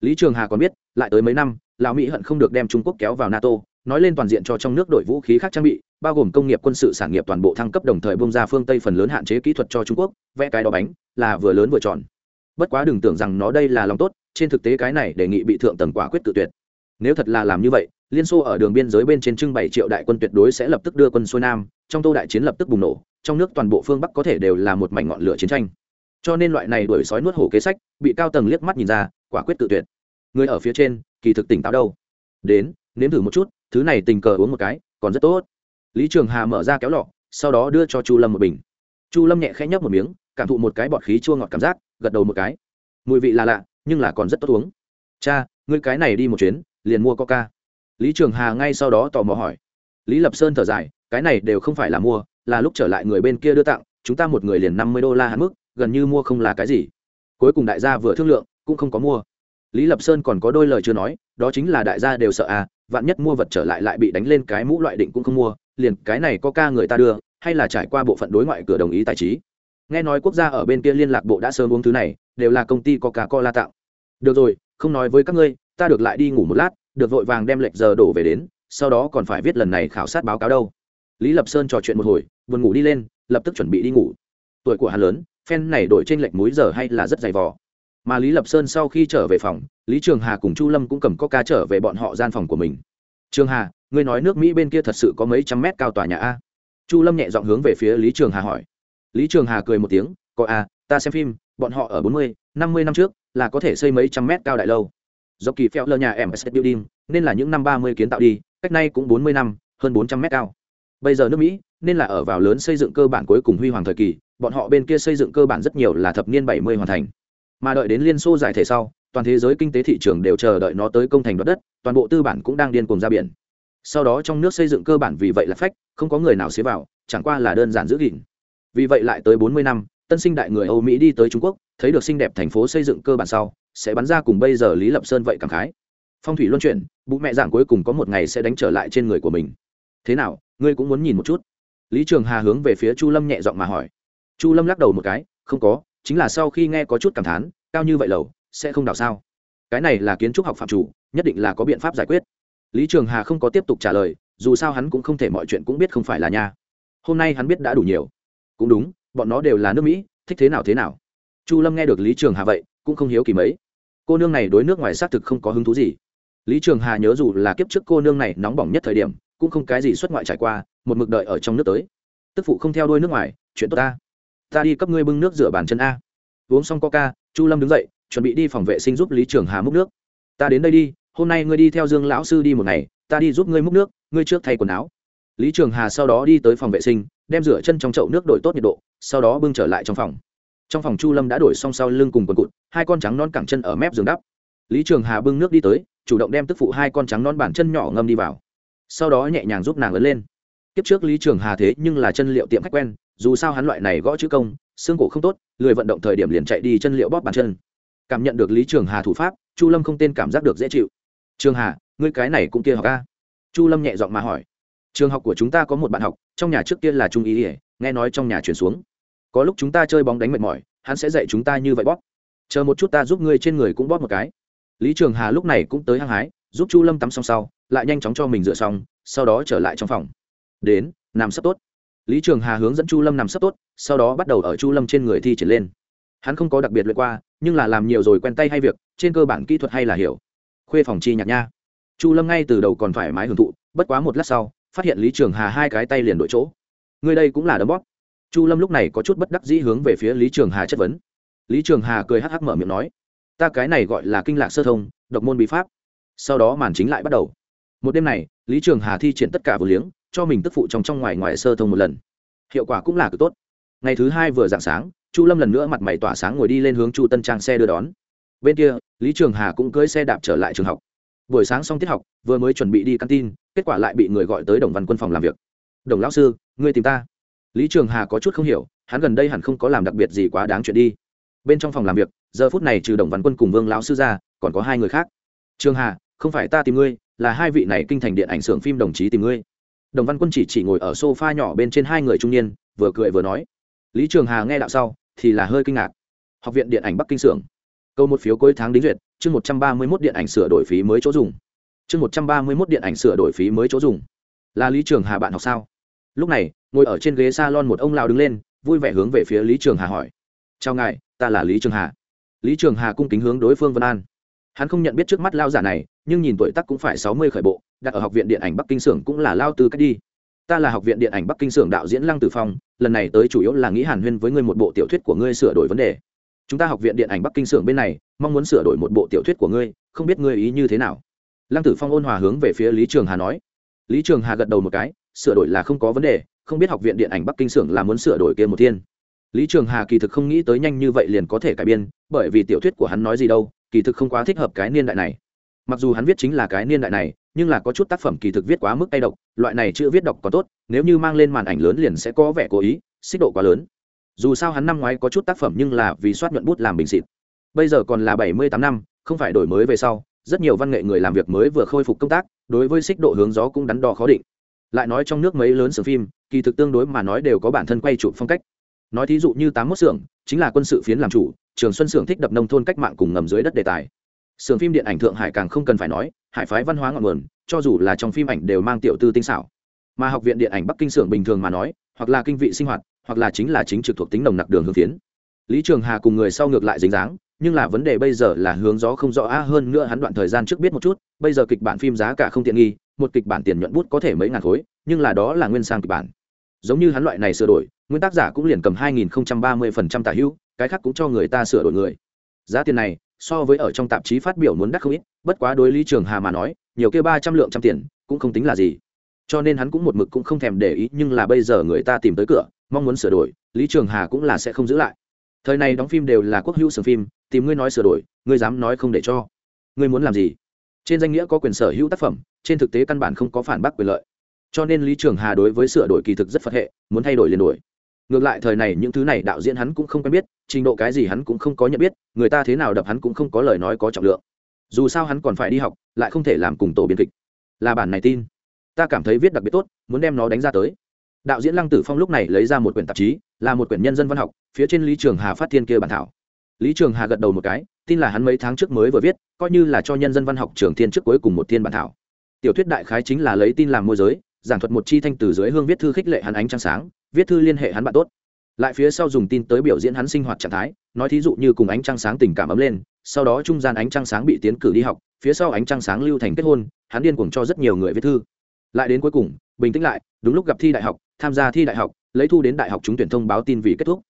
Lý trường hà còn biết, lại tới mấy năm lào mỹ hận không được đem trung quốc kéo vào nato, nói lên toàn diện cho trong nước đội vũ khí khác trang bị bao gồm công nghiệp quân sự sản nghiệp toàn bộ thăng cấp đồng thời bung ra phương tây phần lớn hạn chế kỹ thuật cho trung quốc, vẽ cái đó bánh là vừa lớn vừa tròn. Bất quá đừng tưởng rằng nó đây là lòng tốt, trên thực tế cái này đề nghị bị thượng tầng quả quyết tự tuyệt. Nếu thật là làm như vậy, liên xô ở đường biên giới bên trên trưng bày triệu đại quân tuyệt đối sẽ lập tức đưa quân xuôi nam, trong tô đại chiến lập tức bùng nổ, trong nước toàn bộ phương bắc có thể đều là một mảnh ngọn lửa chiến tranh. Cho nên loại này đuổi sói nuốt hổ kế sách, bị cao tầng liếc mắt nhìn ra, quả quyết tự tuyệt. Người ở phía trên, kỳ thực tỉnh táo đâu? Đến, nếm thử một chút, thứ này tình cờ uống một cái, còn rất tốt lý trường hà mở ra kéo lọ, sau đó đưa cho chu lâm một bình. Chu lâm nhẹ khẽ nhấp một miếng, cảm thụ một cái bọt khí chua ngọt cảm giác, gật đầu một cái. Mùi vị là lạ, nhưng là còn rất tốt uống. Cha, ngươi cái này đi một chuyến, liền mua coca. Lý trường hà ngay sau đó tò mò hỏi. Lý lập sơn thở dài, cái này đều không phải là mua, là lúc trở lại người bên kia đưa tặng, chúng ta một người liền năm mươi đô la hạn mức, gần như mua không là cái gì. Cuối cùng đại gia vừa thương lượng, cũng không có mua. Lý lập sơn còn có đôi lời chưa nói, đó chính là đại gia đều sợ à vạn nhất mua vật trở lại lại bị đánh lên cái mũ loại định cũng không mua, liền cái này có ca người ta đưa, hay là trải qua bộ phận đối ngoại cửa đồng ý tài trí. Nghe nói quốc gia ở bên kia liên lạc bộ đã sớm uống thứ này, đều là công ty coca cola tạo. Được rồi, không nói với các ngươi, ta được lại đi ngủ một lát, được vội vàng đem lệch giờ đổ về đến, sau đó còn phải viết lần này khảo sát báo cáo đâu. Lý lập sơn trò chuyện một hồi, buồn ngủ đi lên, lập tức chuẩn bị đi ngủ. Tuổi của hắn lớn, phen này đổi trên lệch múi giờ hay là rất dày vò mà lý lập sơn sau khi trở về phòng, lý trường hà cùng chu lâm cũng cầm coca trở về bọn họ gian phòng của mình. Trường hà, ngươi nói nước mỹ bên kia thật sự có mấy trăm mét cao tòa nhà a? Chu lâm nhẹ dọn hướng về phía lý trường hà hỏi. Lý trường hà cười một tiếng, có a, ta xem phim, bọn họ ở bốn mươi, năm mươi năm trước là có thể xây mấy trăm mét cao đại lâu. Do kỳ phèo lơ nhà em s building, nên là những năm ba mươi kiến tạo đi, cách nay cũng bốn mươi năm, hơn bốn trăm mét cao. Bây giờ nước mỹ, nên là ở vào lớn xây dựng cơ bản cuối cùng huy hoàng thời kỳ, bọn họ bên kia xây dựng cơ bản rất nhiều là thập niên bảy mươi hoàn thành mà đợi đến liên xô giải thể sau, toàn thế giới kinh tế thị trường đều chờ đợi nó tới công thành đoạt đất, toàn bộ tư bản cũng đang điên cuồng ra biển. Sau đó trong nước xây dựng cơ bản vì vậy là phách, không có người nào xế vào, chẳng qua là đơn giản giữ gìn. Vì vậy lại tới bốn mươi năm, tân sinh đại người âu mỹ đi tới trung quốc, thấy được xinh đẹp thành phố xây dựng cơ bản sau, sẽ bắn ra cùng bây giờ lý lập sơn vậy cảm khái. Phong thủy luân chuyển bố mẹ giảng cuối cùng có một ngày sẽ đánh trở lại trên người của mình. Thế nào, ngươi cũng muốn nhìn một chút? Lý trường hà hướng về phía chu lâm nhẹ giọng mà hỏi. Chu lâm lắc đầu một cái, không có chính là sau khi nghe có chút cảm thán, cao như vậy lầu, sẽ không đào sao? Cái này là kiến trúc học phạm chủ, nhất định là có biện pháp giải quyết. Lý trường hà không có tiếp tục trả lời, dù sao hắn cũng không thể mọi chuyện cũng biết không phải là nha. Hôm nay hắn biết đã đủ nhiều. Cũng đúng, bọn nó đều là nước mỹ, thích thế nào thế nào. Chu lâm nghe được lý trường hà vậy, cũng không hiếu kỳ mấy. Cô nương này đối nước ngoài xác thực không có hứng thú gì. Lý trường hà nhớ dù là kiếp trước cô nương này nóng bỏng nhất thời điểm, cũng không cái gì xuất ngoại trải qua, một mực đợi ở trong nước tới. Tức phụ không theo đuôi nước ngoài, chuyện tốt ta ta đi cấp ngươi bưng nước rửa bàn chân a. Uống xong coca, chu lâm đứng dậy, chuẩn bị đi phòng vệ sinh giúp lý trường hà múc nước. Ta đến đây đi, hôm nay ngươi đi theo dương lão sư đi một ngày, ta đi giúp ngươi múc nước, ngươi trước thay quần áo. Lý trường hà sau đó đi tới phòng vệ sinh, đem rửa chân trong chậu nước đổi tốt nhiệt độ, sau đó bưng trở lại trong phòng. Trong phòng chu lâm đã đổi xong sau lưng cùng quần cụt, hai con trắng non cẳng chân ở mép giường đắp. Lý trường hà bưng nước đi tới, chủ động đem tức phụ hai con trắng non bản chân nhỏ ngâm đi vào. Sau đó nhẹ nhàng giúp nàng lớn lên. Kiếp trước lý trường hà thế nhưng là chân liệu tiệm khách quen dù sao hắn loại này gõ chữ công, xương cổ không tốt, lười vận động thời điểm liền chạy đi chân liệu bóp bàn chân. Cảm nhận được lý trường hà thủ pháp, chu lâm không tên cảm giác được dễ chịu. Trường hà, ngươi cái này cũng kia học ca chu lâm nhẹ giọng mà hỏi. Trường học của chúng ta có một bạn học, trong nhà trước kia là trung ý ỉa nghe nói trong nhà chuyển xuống. Có lúc chúng ta chơi bóng đánh mệt mỏi, hắn sẽ dạy chúng ta như vậy bóp. Chờ một chút ta giúp ngươi trên người cũng bóp một cái. Lý trường hà lúc này cũng tới hăng hái, giúp chu lâm tắm xong sau, lại nhanh chóng cho mình rửa xong, sau đó trở lại trong phòng. Đến, nằm sấp tốt lý trường hà hướng dẫn chu lâm nằm sấp tốt, sau đó bắt đầu ở chu lâm trên người thi triển lên. Hắn không có đặc biệt luyện qua, nhưng là làm nhiều rồi quen tay hay việc, trên cơ bản kỹ thuật hay là hiểu. Khuê phòng chi nhạc nha. Chu lâm ngay từ đầu còn thoải mái hưởng thụ, bất quá một lát sau, phát hiện lý trường hà hai cái tay liền đổi chỗ. Người đây cũng là đấm bóp. Chu lâm lúc này có chút bất đắc dĩ hướng về phía lý trường hà chất vấn. Lý trường hà cười hắc hắc mở miệng nói, ta cái này gọi là kinh lạc sơ thông, độc môn bí pháp. Sau đó màn chính lại bắt đầu. Một đêm này, lý trường hà thi triển tất cả vừa liếng cho mình tức phụ trong trong ngoài ngoài sơ thông một lần. Hiệu quả cũng là cực tốt. Ngày thứ hai vừa dạng sáng, chu lâm lần nữa mặt mày tỏa sáng ngồi đi lên hướng chu tân trang xe đưa đón. Bên kia, lý trường hà cũng cưỡi xe đạp trở lại trường học. Buổi sáng xong tiết học, vừa mới chuẩn bị đi căn tin, kết quả lại bị người gọi tới đồng văn quân phòng làm việc. Đồng lão sư, ngươi tìm ta? Lý trường hà có chút không hiểu, hắn gần đây hẳn không có làm đặc biệt gì quá đáng chuyện đi. Bên trong phòng làm việc, giờ phút này trừ đồng văn quân cùng vương lão sư ra, còn có hai người khác. Trường hà, không phải ta tìm ngươi, là hai vị này kinh thành điện ảnh xưởng phim đồng chí tìm ngươi đồng văn quân chỉ chỉ ngồi ở sofa nhỏ bên trên hai người trung niên, vừa cười vừa nói. Lý trường hà nghe đạo sau, thì là hơi kinh ngạc. Học viện điện ảnh bắc kinh xưởng. Câu một phiếu cuối tháng đính duyệt, chương một trăm ba mươi mốt điện ảnh sửa đổi phí mới chỗ dùng. Chương một trăm ba mươi mốt điện ảnh sửa đổi phí mới chỗ dùng. Là lý trường hà bạn học sao? Lúc này, ngồi ở trên ghế s a lon một ông lao đứng lên, vui vẻ hướng về phía lý trường hà hỏi. Chào ngài, ta là lý trường hà. Lý trường hà cung kính hướng đối phương vân an. Hắn không nhận biết trước mắt lao giả này, nhưng nhìn tuổi tắc cũng phải sáu mươi khởi bộ đặt ở học viện điện ảnh bắc kinh xưởng cũng là lao tư cách đi. Ta là học viện điện ảnh bắc kinh xưởng đạo diễn lăng tử phong, lần này tới chủ yếu là nghĩ hàn huyên với ngươi một bộ tiểu thuyết của ngươi sửa đổi vấn đề. Chúng ta học viện điện ảnh bắc kinh xưởng bên này, mong muốn sửa đổi một bộ tiểu thuyết của ngươi, không biết ngươi ý như thế nào? Lăng tử phong ôn hòa hướng về phía lý trường hà nói. Lý trường hà gật đầu một cái, sửa đổi là không có vấn đề, không biết học viện điện ảnh bắc kinh xưởng là muốn sửa đổi kia một thiên. Lý trường hà kỳ thực không nghĩ tới nhanh như vậy liền có thể cải biên, bởi vì tiểu thuyết của hắn nói gì đâu, kỳ thực không quá thích hợp cái niên đại này. Mặc dù hắn viết chính là cái niên đại này nhưng là có chút tác phẩm kỳ thực viết quá mức tay độc, loại này chưa viết đọc còn tốt, nếu như mang lên màn ảnh lớn liền sẽ có vẻ cố ý, xích độ quá lớn. Dù sao hắn năm ngoái có chút tác phẩm nhưng là vì soát nhuận bút làm bình xịt. Bây giờ còn là bảy mươi tám năm, không phải đổi mới về sau, rất nhiều văn nghệ người làm việc mới vừa khôi phục công tác, đối với xích độ hướng gió cũng đắn đo khó định. Lại nói trong nước mấy lớn sưởng phim, kỳ thực tương đối mà nói đều có bản thân quay chụp phong cách. Nói thí dụ như tám mốt xưởng, chính là quân sự phiến làm chủ, trường xuân xưởng thích đập nông thôn cách mạng cùng ngầm dưới đất đề tài sưởng phim điện ảnh thượng hải càng không cần phải nói, hải phái văn hóa ngọn nguồn, cho dù là trong phim ảnh đều mang tiểu tư tinh xảo. Mà học viện điện ảnh bắc kinh xưởng bình thường mà nói, hoặc là kinh vị sinh hoạt, hoặc là chính là chính trực thuộc tính nồng nặc đường hướng tiến. lý trường hà cùng người sau ngược lại dính dáng, nhưng là vấn đề bây giờ là hướng gió không rõ a hơn nữa hắn đoạn thời gian trước biết một chút, bây giờ kịch bản phim giá cả không tiện nghi, một kịch bản tiền nhuận bút có thể mấy ngàn khối, nhưng là đó là nguyên sang kịch bản. Giống như hắn loại này sửa đổi, nguyên tác giả cũng liền cầm hai nghìn ba mươi phần trăm tả hữu, cái khác cũng cho người ta sửa đổi người. Giá tiền này so với ở trong tạp chí phát biểu muốn đắt không ít, bất quá đối lý trường hà mà nói, nhiều kia ba trăm lượng trăm tiền, cũng không tính là gì. Cho nên hắn cũng một mực cũng không thèm để ý, nhưng là bây giờ người ta tìm tới cửa, mong muốn sửa đổi, lý trường hà cũng là sẽ không giữ lại. Thời này đóng phim đều là quốc hữu sưởng phim, tìm ngươi nói sửa đổi, ngươi dám nói không để cho. Ngươi muốn làm gì? Trên danh nghĩa có quyền sở hữu tác phẩm, trên thực tế căn bản không có phản bác quyền lợi. Cho nên lý trường hà đối với sửa đổi kỳ thực rất phật hệ, muốn thay đổi liền đổi ngược lại thời này những thứ này đạo diễn hắn cũng không quen biết, trình độ cái gì hắn cũng không có nhận biết, người ta thế nào đập hắn cũng không có lời nói có trọng lượng. Dù sao hắn còn phải đi học, lại không thể làm cùng tổ biên kịch. Là bản này tin. Ta cảm thấy viết đặc biệt tốt, muốn đem nó đánh ra tới. Đạo diễn lăng tử phong lúc này lấy ra một quyển tạp chí, là một quyển nhân dân văn học, phía trên lý trường hà phát thiên kia bản thảo. Lý trường hà gật đầu một cái, tin là hắn mấy tháng trước mới vừa viết, coi như là cho nhân dân văn học trường thiên trước cuối cùng một thiên bản thảo. Tiểu thuyết đại khái chính là lấy tin làm môi giới, giảng thuật một chi thanh từ dưới hương viết thư khích lệ hắn ánh trăng sáng viết thư liên hệ hắn bạn tốt. Lại phía sau dùng tin tới biểu diễn hắn sinh hoạt trạng thái, nói thí dụ như cùng ánh trăng sáng tình cảm ấm lên, sau đó trung gian ánh trăng sáng bị tiến cử đi học, phía sau ánh trăng sáng lưu thành kết hôn, hắn điên cuồng cho rất nhiều người viết thư. Lại đến cuối cùng, bình tĩnh lại, đúng lúc gặp thi đại học, tham gia thi đại học, lấy thu đến đại học trúng tuyển thông báo tin vì kết thúc.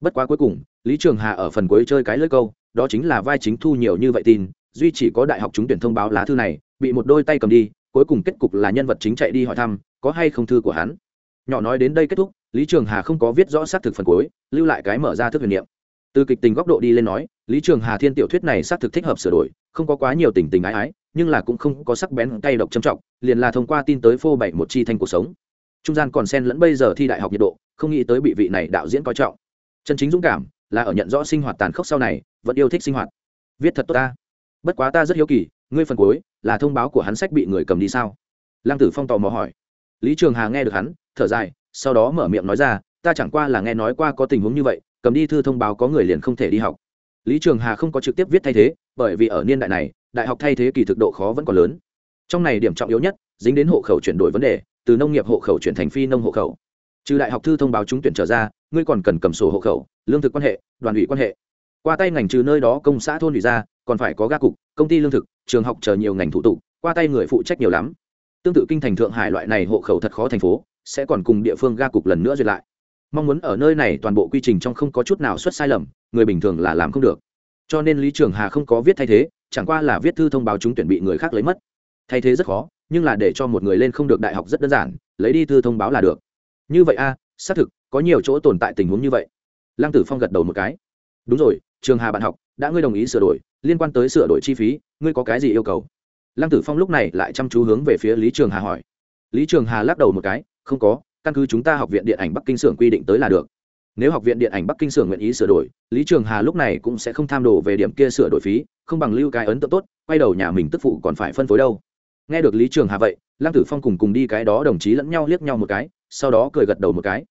Bất quá cuối cùng, lý trường hà ở phần cuối chơi cái lơi câu, đó chính là vai chính thu nhiều như vậy tin, duy chỉ có đại học trúng tuyển thông báo lá thư này, bị một đôi tay cầm đi, cuối cùng kết cục là nhân vật chính chạy đi hỏi thăm, có hay không thư của hắn. Nhỏ nói đến đây kết thúc lý trường hà không có viết rõ xác thực phần cuối, lưu lại cái mở ra thức huyền niệm. Từ kịch tình góc độ đi lên nói, lý trường hà thiên tiểu thuyết này xác thực thích hợp sửa đổi, không có quá nhiều tình tình ái ái, nhưng là cũng không có sắc bén cay độc trầm trọng, liền là thông qua tin tới phô bày một chi thanh cuộc sống. Trung gian còn xen lẫn bây giờ thi đại học nhiệt độ, không nghĩ tới bị vị này đạo diễn coi trọng. Chân chính dũng cảm, là ở nhận rõ sinh hoạt tàn khốc sau này, vẫn yêu thích sinh hoạt. Viết thật tốt ta. Bất quá ta rất hiếu kỳ, ngươi phần cuối, là thông báo của hắn sách bị người cầm đi sao? Lăng tử phong tò mò hỏi. Lý trường hà nghe được hắn, thở dài sau đó mở miệng nói ra, ta chẳng qua là nghe nói qua có tình huống như vậy, cầm đi thư thông báo có người liền không thể đi học. Lý trường hà không có trực tiếp viết thay thế, bởi vì ở niên đại này, đại học thay thế kỳ thực độ khó vẫn còn lớn. Trong này điểm trọng yếu nhất, dính đến hộ khẩu chuyển đổi vấn đề, từ nông nghiệp hộ khẩu chuyển thành phi nông hộ khẩu. Trừ đại học thư thông báo trúng tuyển trở ra, ngươi còn cần cầm sổ hộ khẩu, lương thực quan hệ, đoàn ủy quan hệ. Qua tay ngành trừ nơi đó công xã thôn ủy ra, còn phải có ga cục, công ty lương thực, trường học chờ nhiều ngành thủ tục, qua tay người phụ trách nhiều lắm tương tự kinh thành thượng hải loại này hộ khẩu thật khó thành phố, sẽ còn cùng địa phương ga cục lần nữa duyệt lại. Mong muốn ở nơi này toàn bộ quy trình trong không có chút nào xuất sai lầm, người bình thường là làm không được. Cho nên lý trường hà không có viết thay thế, chẳng qua là viết thư thông báo chúng tuyển bị người khác lấy mất. Thay thế rất khó, nhưng là để cho một người lên không được đại học rất đơn giản, lấy đi thư thông báo là được. Như vậy a, xác thực, có nhiều chỗ tồn tại tình huống như vậy. Lăng tử phong gật đầu một cái. Đúng rồi, trường hà bạn học, đã ngươi đồng ý sửa đổi, liên quan tới sửa đổi chi phí, ngươi có cái gì yêu cầu? Lăng tử phong lúc này lại chăm chú hướng về phía lý trường hà hỏi. Lý trường hà lắc đầu một cái, không có, căn cứ chúng ta học viện điện ảnh bắc kinh xưởng quy định tới là được. Nếu học viện điện ảnh bắc kinh xưởng nguyện ý sửa đổi, lý trường hà lúc này cũng sẽ không tham đồ về điểm kia sửa đổi phí, không bằng lưu cái ấn tượng tốt, quay đầu nhà mình tức phụ còn phải phân phối đâu. Nghe được lý trường hà vậy, lăng tử phong cùng cùng đi cái đó đồng chí lẫn nhau liếc nhau một cái, sau đó cười gật đầu một cái.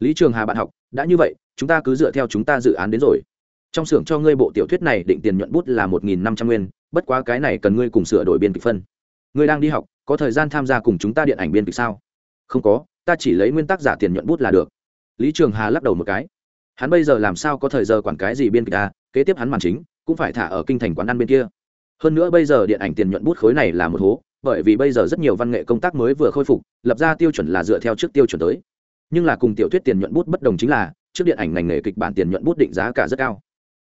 Lý trường hà bạn học, đã như vậy, chúng ta cứ dựa theo chúng ta dự án đến rồi. Trong xưởng cho ngươi bộ tiểu thuyết này định tiền nhuận bút là một nghìn năm trăm nguyên bất quá cái này cần ngươi cùng sửa đổi biên kịch phân. Ngươi đang đi học, có thời gian tham gia cùng chúng ta điện ảnh biên kịch sao? Không có, ta chỉ lấy nguyên tắc giả tiền nhuận bút là được. Lý trường hà lắc đầu một cái. Hắn bây giờ làm sao có thời giờ quản cái gì biên kịch à? Kế tiếp hắn màn chính, cũng phải thả ở kinh thành quán ăn bên kia. Hơn nữa bây giờ điện ảnh tiền nhuận bút khối này là một hố, bởi vì bây giờ rất nhiều văn nghệ công tác mới vừa khôi phục, lập ra tiêu chuẩn là dựa theo trước tiêu chuẩn tới. Nhưng là cùng tiểu thuyết tiền nhuận bút bất đồng chính là, trước điện ảnh ngành nghề kịch bản tiền nhuận bút định giá cả rất cao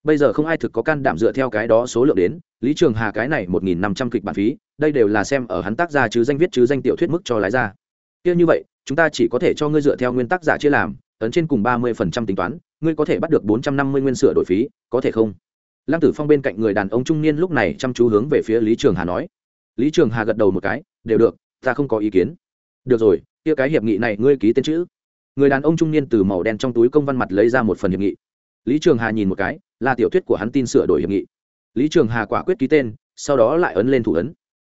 bây giờ không ai thực có can đảm dựa theo cái đó số lượng đến, lý trường hà cái này một nghìn năm trăm kịch bản phí, đây đều là xem ở hắn tác gia chứ danh viết chứ danh tiểu thuyết mức cho lái ra. Kia như vậy, chúng ta chỉ có thể cho ngươi dựa theo nguyên tắc giả chia làm, ấn trên cùng ba mươi phần trăm tính toán, ngươi có thể bắt được bốn trăm năm mươi nguyên sửa đổi phí, có thể không? Lăng tử phong bên cạnh người đàn ông trung niên lúc này chăm chú hướng về phía lý trường hà nói. Lý trường hà gật đầu một cái, đều được, ta không có ý kiến. Được rồi, kia cái hiệp nghị này ngươi ký tên chữ. Người đàn ông trung niên từ màu đen trong túi công văn mặt lấy ra một phần hiệp nghị. Lý trường hà nhìn một cái là tiểu thuyết của hắn tin sửa đổi hiệp nghị. Lý trường hà quả quyết ký tên, sau đó lại ấn lên thủ ấn.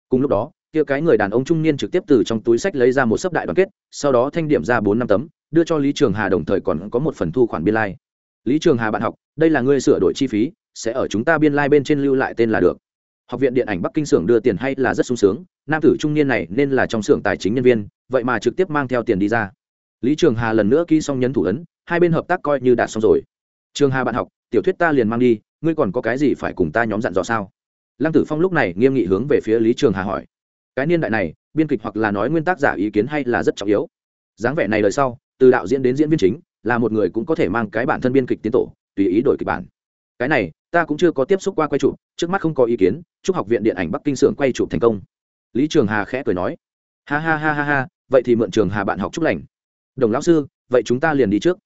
Cùng lúc đó, kia cái người đàn ông trung niên trực tiếp từ trong túi sách lấy ra một sấp đại đoàn kết, sau đó thanh điểm ra bốn năm tấm, đưa cho lý trường hà đồng thời còn có một phần thu khoản biên lai、like. lý trường hà bạn học, đây là ngươi sửa đổi chi phí, sẽ ở chúng ta biên lai、like、bên trên lưu lại tên là được. Học viện điện ảnh bắc kinh xưởng đưa tiền hay là rất sung sướng, nam tử trung niên này nên là trong xưởng tài chính nhân viên, vậy mà trực tiếp mang theo tiền đi ra. Lý trường hà lần nữa ký xong nhấn thủ ấn, hai bên hợp tác coi như đạt xong rồi. Trường hà bạn học tiểu thuyết ta liền mang đi, ngươi còn có cái gì phải cùng ta nhóm dặn dò sao? Lăng tử phong lúc này nghiêm nghị hướng về phía lý trường hà hỏi. Cái niên đại này, biên kịch hoặc là nói nguyên tác giả ý kiến hay là rất trọng yếu. Dáng vẻ này lời sau, từ đạo diễn đến diễn viên chính, là một người cũng có thể mang cái bản thân biên kịch tiến tổ, tùy ý đổi kịch bản. Cái này, ta cũng chưa có tiếp xúc qua quay chụp, trước mắt không có ý kiến, chúc học viện điện ảnh bắc kinh xưởng quay chụp thành công. Lý trường hà khẽ cười nói. Ha ha ha ha ha, vậy thì mượn trường hà bạn học chúc lành. Đồng lão sư, vậy chúng ta liền đi trước.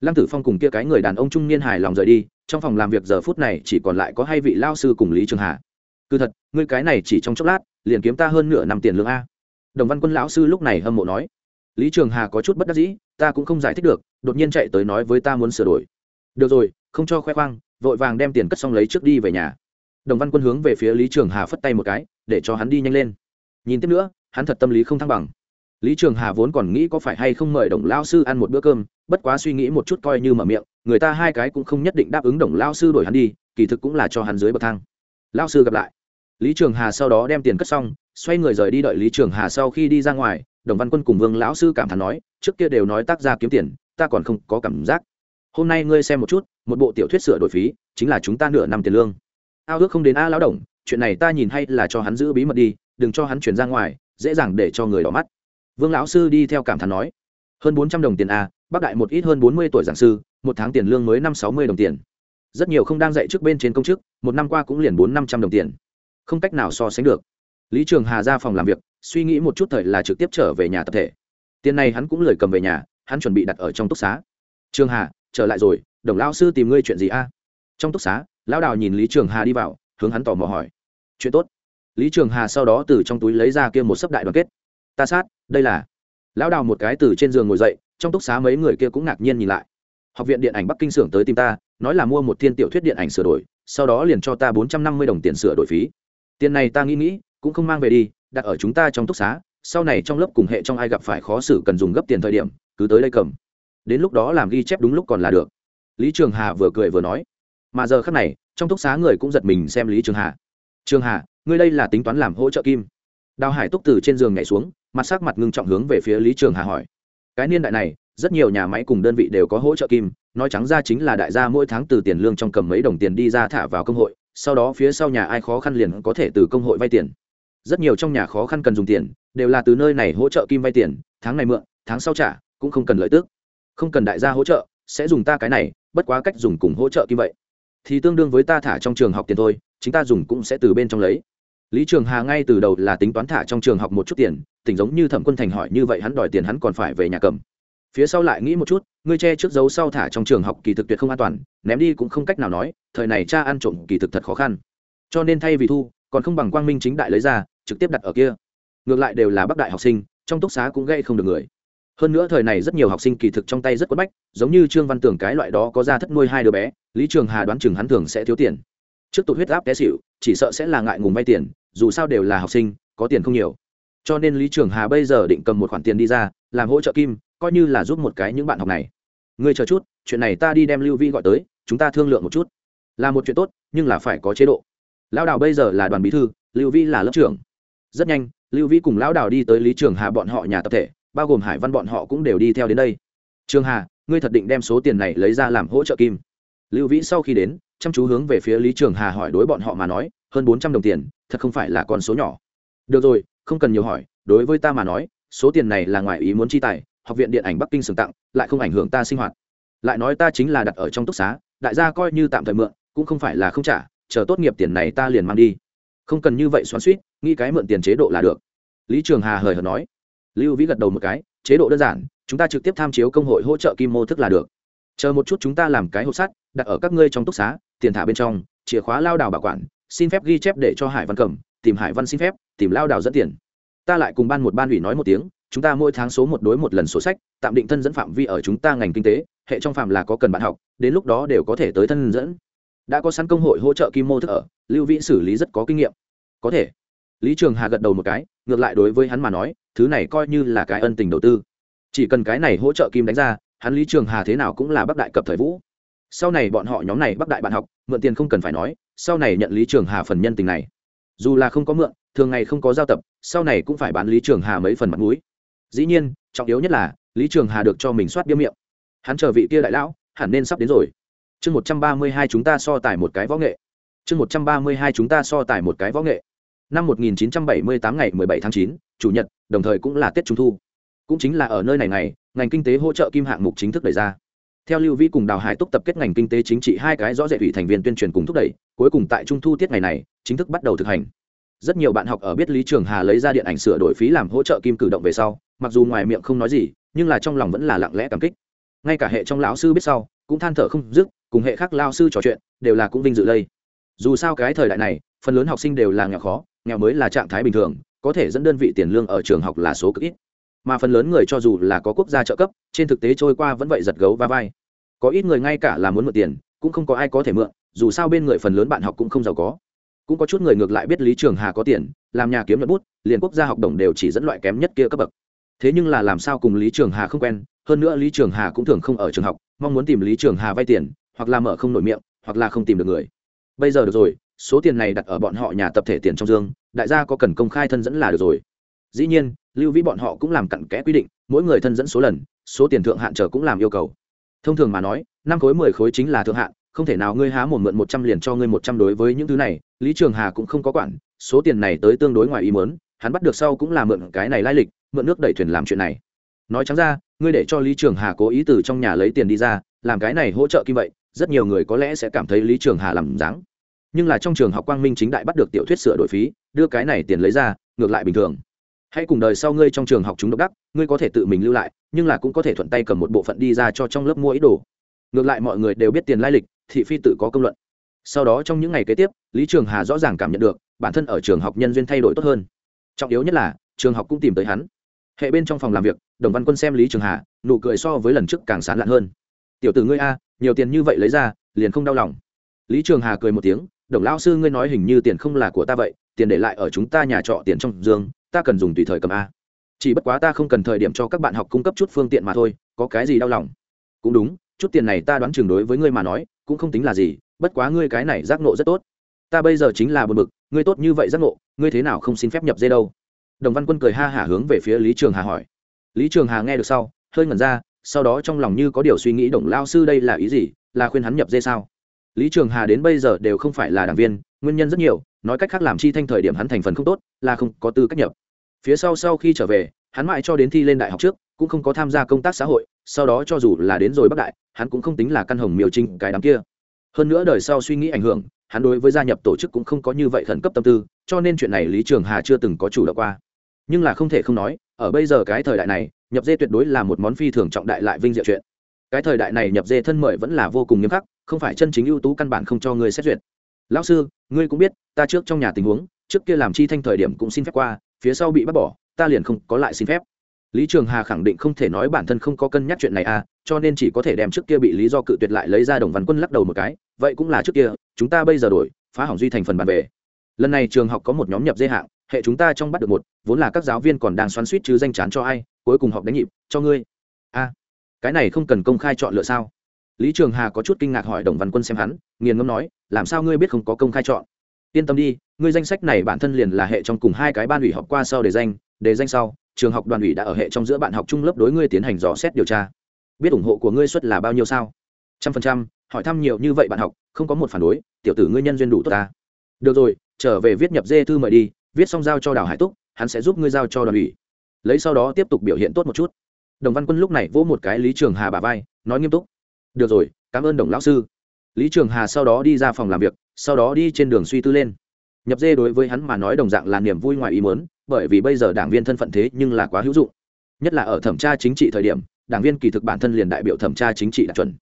Lăng tử phong cùng kia cái người đàn ông trung niên hài lòng rời đi trong phòng làm việc giờ phút này chỉ còn lại có hai vị lao sư cùng lý trường hà. Cứ thật, ngươi cái này chỉ trong chốc lát, liền kiếm ta hơn nửa năm tiền lương a. Đồng văn quân lão sư lúc này hâm mộ nói. Lý trường hà có chút bất đắc dĩ, ta cũng không giải thích được, đột nhiên chạy tới nói với ta muốn sửa đổi. Được rồi, không cho khoe khoang, vội vàng đem tiền cất xong lấy trước đi về nhà. Đồng văn quân hướng về phía lý trường hà phất tay một cái, để cho hắn đi nhanh lên. Nhìn tiếp nữa, hắn thật tâm lý không thăng bằng. Lý trường hà vốn còn nghĩ có phải hay không mời đồng lao sư ăn một bữa cơm, bất quá suy nghĩ một chút coi như mở miệng người ta hai cái cũng không nhất định đáp ứng đồng lao sư đổi hắn đi, kỳ thực cũng là cho hắn dưới bậc thang. Lao sư gặp lại. Lý trường hà sau đó đem tiền cất xong, xoay người rời đi đợi lý trường hà sau khi đi ra ngoài, đồng văn quân cùng vương lão sư cảm thán nói, trước kia đều nói tác gia kiếm tiền, ta còn không có cảm giác. Hôm nay ngươi xem một chút, một bộ tiểu thuyết sửa đổi phí, chính là chúng ta nửa năm tiền lương. Ao ước không đến a lão đồng, chuyện này ta nhìn hay là cho hắn giữ bí mật đi, đừng cho hắn chuyển ra ngoài, dễ dàng để cho người đỏ mắt. Vương lão sư đi theo cảm thán nói, hơn bốn trăm đồng tiền a bác đại một ít hơn bốn mươi tuổi giảng sư, một tháng tiền lương mới năm sáu mươi đồng tiền. Rất nhiều không đang dạy trước bên trên công chức, một năm qua cũng liền bốn năm trăm đồng tiền. Không cách nào so sánh được. Lý trường hà ra phòng làm việc, suy nghĩ một chút thời là trực tiếp trở về nhà tập thể. Tiền này hắn cũng lời cầm về nhà, hắn chuẩn bị đặt ở trong túc xá. Trường hà, trở lại rồi, đồng lao sư tìm ngươi chuyện gì a? Trong túc xá, lão đào nhìn lý trường hà đi vào, hướng hắn tò mò hỏi. Chuyện tốt. Lý trường hà sau đó từ trong túi lấy ra kia một sấp đại đoàn kết. Ta sát, đây là lão đào một cái từ trên giường ngồi dậy trong túc xá mấy người kia cũng ngạc nhiên nhìn lại. Học viện điện ảnh bắc kinh xưởng tới tìm ta, nói là mua một thiên tiểu thuyết điện ảnh sửa đổi, sau đó liền cho ta bốn trăm năm mươi đồng tiền sửa đổi phí. Tiền này ta nghĩ nghĩ, cũng không mang về đi, đặt ở chúng ta trong túc xá, sau này trong lớp cùng hệ trong ai gặp phải khó xử cần dùng gấp tiền thời điểm, cứ tới đây cầm. Đến lúc đó làm ghi chép đúng lúc còn là được. Lý trường hà vừa cười vừa nói. Mà giờ khác này, trong túc xá người cũng giật mình xem lý trường hà. Trường hà, ngươi đây là tính toán làm hỗ trợ kim. Đào hải túc từ trên giường nhảy xuống, mặt sắc mặt ngưng trọng hướng về phía lý trường hà hỏi cái niên đại này, rất nhiều nhà máy cùng đơn vị đều có hỗ trợ kim, nói trắng ra chính là đại gia mỗi tháng từ tiền lương trong cầm mấy đồng tiền đi ra thả vào công hội, sau đó phía sau nhà ai khó khăn liền có thể từ công hội vay tiền. Rất nhiều trong nhà khó khăn cần dùng tiền, đều là từ nơi này hỗ trợ kim vay tiền, tháng này mượn, tháng sau trả, cũng không cần lợi tức. Không cần đại gia hỗ trợ, sẽ dùng ta cái này, bất quá cách dùng cùng hỗ trợ kim vậy. Thì tương đương với ta thả trong trường học tiền thôi chính ta dùng cũng sẽ từ bên trong lấy lý trường hà ngay từ đầu là tính toán thả trong trường học một chút tiền, tỉnh giống như thẩm quân thành hỏi như vậy hắn đòi tiền hắn còn phải về nhà cầm. Phía sau lại nghĩ một chút, ngươi che trước dấu sau thả trong trường học kỳ thực tuyệt không an toàn, ném đi cũng không cách nào nói, thời này cha ăn trộm kỳ thực thật khó khăn. Cho nên thay vì thu, còn không bằng quang minh chính đại lấy ra, trực tiếp đặt ở kia. Ngược lại đều là bắc đại học sinh, trong túc xá cũng gây không được người. Hơn nữa thời này rất nhiều học sinh kỳ thực trong tay rất quất bách, giống như trương văn tưởng cái loại đó có ra thất nuôi hai đứa bé, lý trường hà đoán chừng hắn thường sẽ thiếu tiền. Trước tụ huyết áp té xịu chỉ sợ sẽ là ngại ngùng vay tiền dù sao đều là học sinh, có tiền không nhiều. Cho nên lý trường hà bây giờ định cầm một khoản tiền đi ra, làm hỗ trợ kim, coi như là giúp một cái những bạn học này. Ngươi chờ chút, chuyện này ta đi đem lưu vi gọi tới, chúng ta thương lượng một chút. Là một chuyện tốt, nhưng là phải có chế độ. Lão đào bây giờ là đoàn bí thư, lưu vi là lớp trưởng. Rất nhanh, lưu vi cùng lão đào đi tới lý trường hà bọn họ nhà tập thể, bao gồm hải văn bọn họ cũng đều đi theo đến đây. Trường hà, ngươi thật định đem số tiền này lấy ra làm hỗ trợ kim? Lưu vĩ sau khi đến, chăm chú hướng về phía lý trường hà hỏi đối bọn họ mà nói, hơn bốn trăm đồng tiền thật không phải là con số nhỏ. Được rồi, không cần nhiều hỏi, đối với ta mà nói, số tiền này là ngoài ý muốn chi tài, học viện điện ảnh bắc kinh sừng tặng, lại không ảnh hưởng ta sinh hoạt. Lại nói ta chính là đặt ở trong túc xá, đại gia coi như tạm thời mượn, cũng không phải là không trả, chờ tốt nghiệp tiền này ta liền mang đi. Không cần như vậy xoắn suýt nghĩ cái mượn tiền chế độ là được. Lý trường hà hời hợt nói. Lưu vĩ gật đầu một cái, chế độ đơn giản, chúng ta trực tiếp tham chiếu công hội hỗ trợ kim mô thức là được. Chờ một chút chúng ta làm cái hộp sắt, đặt ở các ngươi trong túc xá, tiền thả bên trong, chìa khóa lao đào bảo quản xin phép ghi chép để cho hải văn cầm, tìm hải văn xin phép, tìm lao đào dẫn tiền. Ta lại cùng ban một ban ủy nói một tiếng, chúng ta mỗi tháng số một đối một lần sổ sách, tạm định thân dẫn phạm vi ở chúng ta ngành kinh tế, hệ trong phạm là có cần bạn học, đến lúc đó đều có thể tới thân dẫn. Đã có sẵn công hội hỗ trợ kim mô thức ở, lưu vĩ xử lý rất có kinh nghiệm. Có thể. Lý trường hà gật đầu một cái, ngược lại đối với hắn mà nói, thứ này coi như là cái ân tình đầu tư. Chỉ cần cái này hỗ trợ kim đánh ra, hắn lý trường hà thế nào cũng là bắc đại cập thời vũ sau này bọn họ nhóm này bắc đại bạn học, mượn tiền không cần phải nói, sau này nhận lý trường hà phần nhân tình này. Dù là không có mượn, thường ngày không có giao tập, sau này cũng phải bán lý trường hà mấy phần mặt mũi. Dĩ nhiên, trọng yếu nhất là, lý trường hà được cho mình soát biếm miệng. Hắn chờ vị kia đại lão, hẳn nên sắp đến rồi. Chương một trăm ba mươi hai chúng ta so tài một cái võ nghệ. Chương một trăm ba mươi hai chúng ta so tài một cái võ nghệ. Năm một nghìn chín trăm bảy mươi tám ngày mười bảy tháng chín, chủ nhật, đồng thời cũng là tết trung thu. Cũng chính là ở nơi này ngày, ngành kinh tế hỗ trợ kim hạng mục chính thức đẩy ra theo lưu vĩ cùng đào hải túc tập kết ngành kinh tế chính trị, hai cái rõ rệt ủy thành viên tuyên truyền cùng thúc đẩy, cuối cùng tại trung thu tiết ngày này, chính thức bắt đầu thực hành. Rất nhiều bạn học ở biết lý trường hà lấy ra điện ảnh sửa đổi phí làm hỗ trợ kim cử động về sau, mặc dù ngoài miệng không nói gì, nhưng là trong lòng vẫn là lặng lẽ cảm kích. Ngay cả hệ trong lão sư biết sau, cũng than thở không dứt, cùng hệ khác lao sư trò chuyện, đều là cũng vinh dự lây. Dù sao cái thời đại này, phần lớn học sinh đều là nghèo khó, nghèo mới là trạng thái bình thường, có thể dẫn đơn vị tiền lương ở trường học là số cực ít mà phần lớn người cho dù là có quốc gia trợ cấp, trên thực tế trôi qua vẫn vậy giật gấu va vai. Có ít người ngay cả là muốn mượn tiền, cũng không có ai có thể mượn, dù sao bên người phần lớn bạn học cũng không giàu có. Cũng có chút người ngược lại biết lý trường hà có tiền, làm nhà kiếm nhuận bút, liền quốc gia học đồng đều chỉ dẫn loại kém nhất kia cấp bậc. Thế nhưng là làm sao cùng lý trường hà không quen, hơn nữa lý trường hà cũng thường không ở trường học, mong muốn tìm lý trường hà vay tiền, hoặc là mở không nổi miệng, hoặc là không tìm được người. Bây giờ được rồi, số tiền này đặt ở bọn họ nhà tập thể tiền trong dương, đại gia có cần công khai thân dẫn là được rồi dĩ nhiên, lưu vĩ bọn họ cũng làm cặn kẽ quy định, mỗi người thân dẫn số lần, số tiền thượng hạn trở cũng làm yêu cầu. Thông thường mà nói, năm khối mười khối chính là thượng hạn, không thể nào ngươi há một mượn một trăm liền cho ngươi một trăm đối với những thứ này, lý trường hà cũng không có quản, số tiền này tới tương đối ngoài ý mớn hắn bắt được sau cũng là mượn cái này lai lịch, mượn nước đẩy thuyền làm chuyện này. Nói trắng ra, ngươi để cho lý trường hà cố ý từ trong nhà lấy tiền đi ra, làm cái này hỗ trợ kim vậy, rất nhiều người có lẽ sẽ cảm thấy lý trường hà làm dáng. Nhưng là trong trường học quang minh chính đại bắt được tiểu thuyết sửa đổi phí, đưa cái này tiền lấy ra, ngược lại bình thường hãy cùng đời sau ngươi trong trường học chúng độc đắc, ngươi có thể tự mình lưu lại, nhưng là cũng có thể thuận tay cầm một bộ phận đi ra cho trong lớp mua ý đồ. Ngược lại mọi người đều biết tiền lai lịch, thị phi tự có công luận. Sau đó trong những ngày kế tiếp, lý trường hà rõ ràng cảm nhận được, bản thân ở trường học nhân duyên thay đổi tốt hơn. Trọng yếu nhất là, trường học cũng tìm tới hắn. Hệ bên trong phòng làm việc, đồng văn quân xem lý trường hà, nụ cười so với lần trước càng sán lạn hơn. Tiểu tử ngươi a, nhiều tiền như vậy lấy ra, liền không đau lòng. Lý trường hà cười một tiếng, đồng lao sư ngươi nói hình như tiền không là của ta vậy, tiền để lại ở chúng ta nhà trọ tiền trong giường ta cần dùng tùy thời cầm a. Chỉ bất quá ta không cần thời điểm cho các bạn học cung cấp chút phương tiện mà thôi, có cái gì đau lòng? Cũng đúng, chút tiền này ta đoán chừng đối với ngươi mà nói, cũng không tính là gì, bất quá ngươi cái này giác nộ rất tốt. Ta bây giờ chính là buồn bực, ngươi tốt như vậy giác nộ ngươi thế nào không xin phép nhập dây đâu? Đồng văn quân cười ha hả hướng về phía lý trường hà hỏi. Lý trường hà nghe được sau, hơi ngẩn ra, sau đó trong lòng như có điều suy nghĩ đồng lao sư đây là ý gì, là khuyên hắn nhập dây sao? Lý trường hà đến bây giờ đều không phải là đảng viên, nguyên nhân rất nhiều, nói cách khác làm chi thanh thời điểm hắn thành phần không tốt, là không có tư cách nhập phía sau sau khi trở về, hắn mãi cho đến thi lên đại học trước, cũng không có tham gia công tác xã hội, sau đó cho dù là đến rồi bắc đại, hắn cũng không tính là căn hồng miêu trinh cái đám kia. Hơn nữa đời sau suy nghĩ ảnh hưởng, hắn đối với gia nhập tổ chức cũng không có như vậy khẩn cấp tâm tư, cho nên chuyện này lý trường hà chưa từng có chủ động qua. Nhưng là không thể không nói, ở bây giờ cái thời đại này, nhập dê tuyệt đối là một món phi thường trọng đại lại vinh diệu chuyện. Cái thời đại này nhập dê thân mời vẫn là vô cùng nghiêm khắc, không phải chân chính ưu tú căn bản không cho người xét duyệt. Lão sư, ngươi cũng biết, ta trước trong nhà tình huống, trước kia làm chi thanh thời điểm cũng xin phép qua phía sau bị bắt bỏ, ta liền không có lại xin phép. Lý trường hà khẳng định không thể nói bản thân không có cân nhắc chuyện này à cho nên chỉ có thể đem trước kia bị lý do cự tuyệt lại lấy ra đồng văn quân lắc đầu một cái, vậy cũng là trước kia, chúng ta bây giờ đổi, phá hỏng duy thành phần bàn về. Lần này trường học có một nhóm nhập dây hạng, hệ chúng ta trong bắt được một, vốn là các giáo viên còn đang xoắn suýt chứ danh chán cho ai, cuối cùng học đánh nhịp, cho ngươi. A cái này không cần công khai chọn lựa sao? Lý trường hà có chút kinh ngạc hỏi đồng văn quân xem hắn, nghiền ngâm nói, làm sao ngươi biết không có công khai chọn? Yên tâm đi, ngươi danh sách này bản thân liền là hệ trong cùng hai cái ban ủy họp qua sau để danh để danh sau, trường học đoàn ủy đã ở hệ trong giữa bạn học chung lớp đối ngươi tiến hành dò xét điều tra. Biết ủng hộ của ngươi suất là bao nhiêu sao? Trăm phần trăm, hỏi thăm nhiều như vậy bạn học, không có một phản đối, tiểu tử ngươi nhân duyên đủ tốt ta. Được rồi, trở về viết nhập dê thư mời đi, viết xong giao cho đào hải túc, hắn sẽ giúp ngươi giao cho đoàn ủy. Lấy sau đó tiếp tục biểu hiện tốt một chút. Đồng văn quân lúc này vỗ một cái lý trường hà bà vai, nói nghiêm túc. Được rồi, cảm ơn đồng lão sư. Lý trường hà sau đó đi ra phòng làm việc sau đó đi trên đường suy tư lên. Nhập dê đối với hắn mà nói đồng dạng là niềm vui ngoài ý muốn, bởi vì bây giờ đảng viên thân phận thế nhưng là quá hữu dụng. Nhất là ở thẩm tra chính trị thời điểm, đảng viên kỳ thực bản thân liền đại biểu thẩm tra chính trị đạt chuẩn.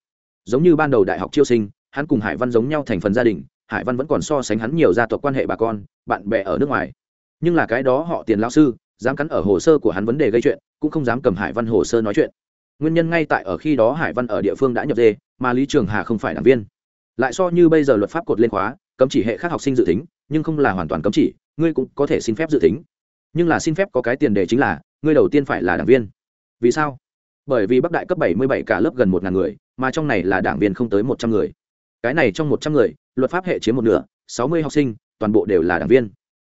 Giống như ban đầu đại học chiêu sinh, hắn cùng hải văn giống nhau thành phần gia đình, hải văn vẫn còn so sánh hắn nhiều gia tộc quan hệ bà con, bạn bè ở nước ngoài. Nhưng là cái đó họ tiền lao sư, dám cắn ở hồ sơ của hắn vấn đề gây chuyện, cũng không dám cầm hải văn hồ sơ nói chuyện. Nguyên nhân ngay tại ở khi đó hải văn ở địa phương đã nhập dê, mà lý trường hà không phải đảng viên lại so như bây giờ luật pháp cột lên khóa, cấm chỉ hệ khác học sinh dự tính, nhưng không là hoàn toàn cấm chỉ, ngươi cũng có thể xin phép dự tính. Nhưng là xin phép có cái tiền đề chính là, ngươi đầu tiên phải là đảng viên. Vì sao? Bởi vì bắc đại cấp bảy mươi bảy cả lớp gần một ngàn người, mà trong này là đảng viên không tới một trăm người. Cái này trong một trăm người, luật pháp hệ chiếm một nửa, sáu mươi học sinh, toàn bộ đều là đảng viên.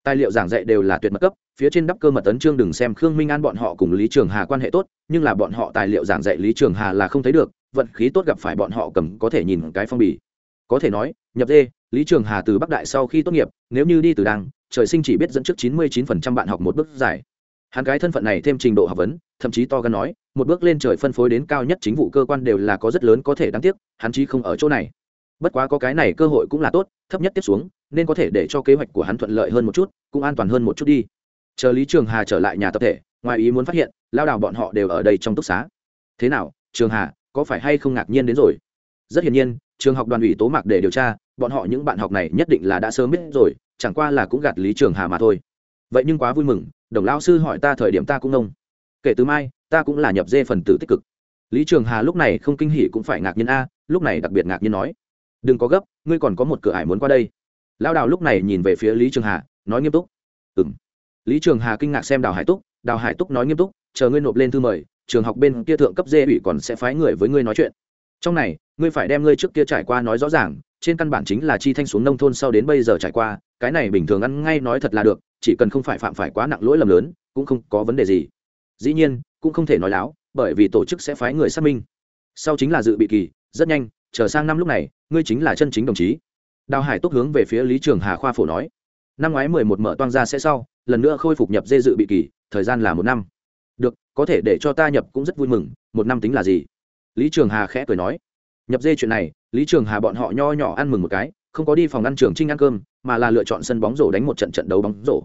Tài liệu giảng dạy đều là tuyệt mật cấp, phía trên đắp cơ mật tấn chương đừng xem khương minh an bọn họ cùng lý trường hà quan hệ tốt, nhưng là bọn họ tài liệu giảng dạy lý trường hà là không thấy được, vận khí tốt gặp phải bọn họ cầm có thể nhìn cái phong bì có thể nói, nhập dê, lý trường hà từ bắc đại sau khi tốt nghiệp, nếu như đi từ đăng trời sinh chỉ biết dẫn trước chín mươi chín phần trăm bạn học một bước giải hắn cái thân phận này thêm trình độ học vấn, thậm chí to gan nói, một bước lên trời phân phối đến cao nhất chính vụ cơ quan đều là có rất lớn có thể đáng tiếc, hắn chí không ở chỗ này. Bất quá có cái này cơ hội cũng là tốt, thấp nhất tiếp xuống, nên có thể để cho kế hoạch của hắn thuận lợi hơn một chút, cũng an toàn hơn một chút đi. Chờ lý trường hà trở lại nhà tập thể, ngoài ý muốn phát hiện, lao đào bọn họ đều ở đây trong túc xá. Thế nào, trường hà, có phải hay không ngạc nhiên đến rồi? Rất hiển nhiên trường học đoàn ủy tố mạc để điều tra, bọn họ những bạn học này nhất định là đã sớm biết rồi, chẳng qua là cũng gạt lý trường hà mà thôi. Vậy nhưng quá vui mừng, đồng lao sư hỏi ta thời điểm ta cũng nông. Kể từ mai, ta cũng là nhập dê phần tử tích cực. Lý trường hà lúc này không kinh hỉ cũng phải ngạc nhiên a, lúc này đặc biệt ngạc nhiên nói. Đừng có gấp, ngươi còn có một cửa ải muốn qua đây. Lao đào lúc này nhìn về phía lý trường hà, nói nghiêm túc. Ừ m lý trường hà kinh ngạc xem đào hải túc, đào hải túc nói nghiêm túc, chờ ngươi nộp lên thư mời, trường học bên kia thượng cấp dê ủy còn sẽ phái người với ngươi nói chuyện. Trong này ngươi phải đem ngươi trước kia trải qua nói rõ ràng, trên căn bản chính là chi thanh xuống nông thôn sau đến bây giờ trải qua, cái này bình thường ăn ngay nói thật là được, chỉ cần không phải phạm phải quá nặng lỗi lầm lớn, cũng không có vấn đề gì. Dĩ nhiên, cũng không thể nói láo, bởi vì tổ chức sẽ phái người xác minh. Sau chính là dự bị kỳ, rất nhanh trở sang năm lúc này, ngươi chính là chân chính đồng chí. Đào hải túc hướng về phía lý trường hà khoa phổ nói. Năm ngoái mười một mở toang ra sẽ sau, lần nữa khôi phục nhập dê dự bị kỳ, thời gian là một năm. Được, có thể để cho ta nhập cũng rất vui mừng, một năm tính là gì? Lý trường hà khẽ cười nói nhập dê chuyện này, lý trường hà bọn họ nho nhỏ ăn mừng một cái, không có đi phòng ăn trường trinh ăn cơm, mà là lựa chọn sân bóng rổ đánh một trận trận đấu bóng rổ.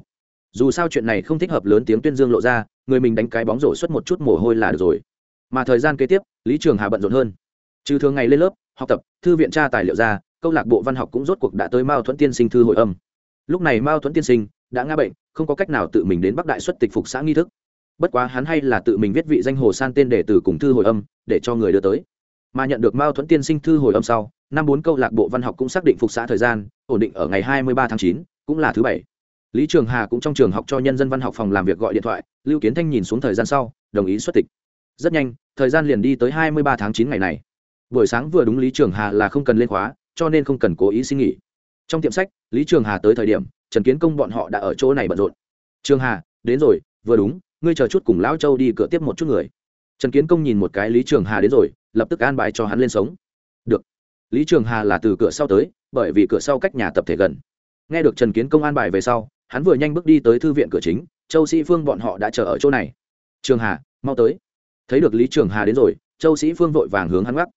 Dù sao chuyện này không thích hợp lớn tiếng tuyên dương lộ ra, người mình đánh cái bóng rổ suốt một chút mồ hôi là được rồi. Mà thời gian kế tiếp, lý trường hà bận rộn hơn. Trừ thường ngày lên lớp, học tập, thư viện tra tài liệu ra, câu lạc bộ văn học cũng rốt cuộc đã tới mao thuẫn tiên sinh thư hội âm. Lúc này mao thuẫn tiên sinh đã ngã bệnh, không có cách nào tự mình đến bắc đại xuất tịch phục xã nghi thức. Bất quá hắn hay là tự mình viết vị danh hồ san tên để từ cùng thư hội âm, để cho người đưa tới mà nhận được mao thuẫn tiên sinh thư hồi âm sau, năm bốn câu lạc bộ văn học cũng xác định phục xã thời gian, ổn định ở ngày hai mươi ba tháng chín, cũng là thứ bảy. Lý trường hà cũng trong trường học cho nhân dân văn học phòng làm việc gọi điện thoại, lưu kiến thanh nhìn xuống thời gian sau, đồng ý xuất tịch. Rất nhanh, thời gian liền đi tới hai mươi ba tháng chín ngày này. Buổi sáng vừa đúng lý trường hà là không cần lên khóa, cho nên không cần cố ý xin nghỉ. Trong tiệm sách, lý trường hà tới thời điểm, trần kiến công bọn họ đã ở chỗ này bận rộn. Trường hà, đến rồi, vừa đúng, ngươi chờ chút cùng lão châu đi cửa tiếp một chút người. Trần kiến công nhìn một cái lý trường hà đến rồi lập tức an bài cho hắn lên sống. Được. Lý trường hà là từ cửa sau tới bởi vì cửa sau cách nhà tập thể gần. Nghe được trần kiến công an bài về sau hắn vừa nhanh bước đi tới thư viện cửa chính châu sĩ phương bọn họ đã chờ ở chỗ này. Trường hà mau tới. Thấy được lý trường hà đến rồi châu sĩ phương vội vàng hướng hắn gác.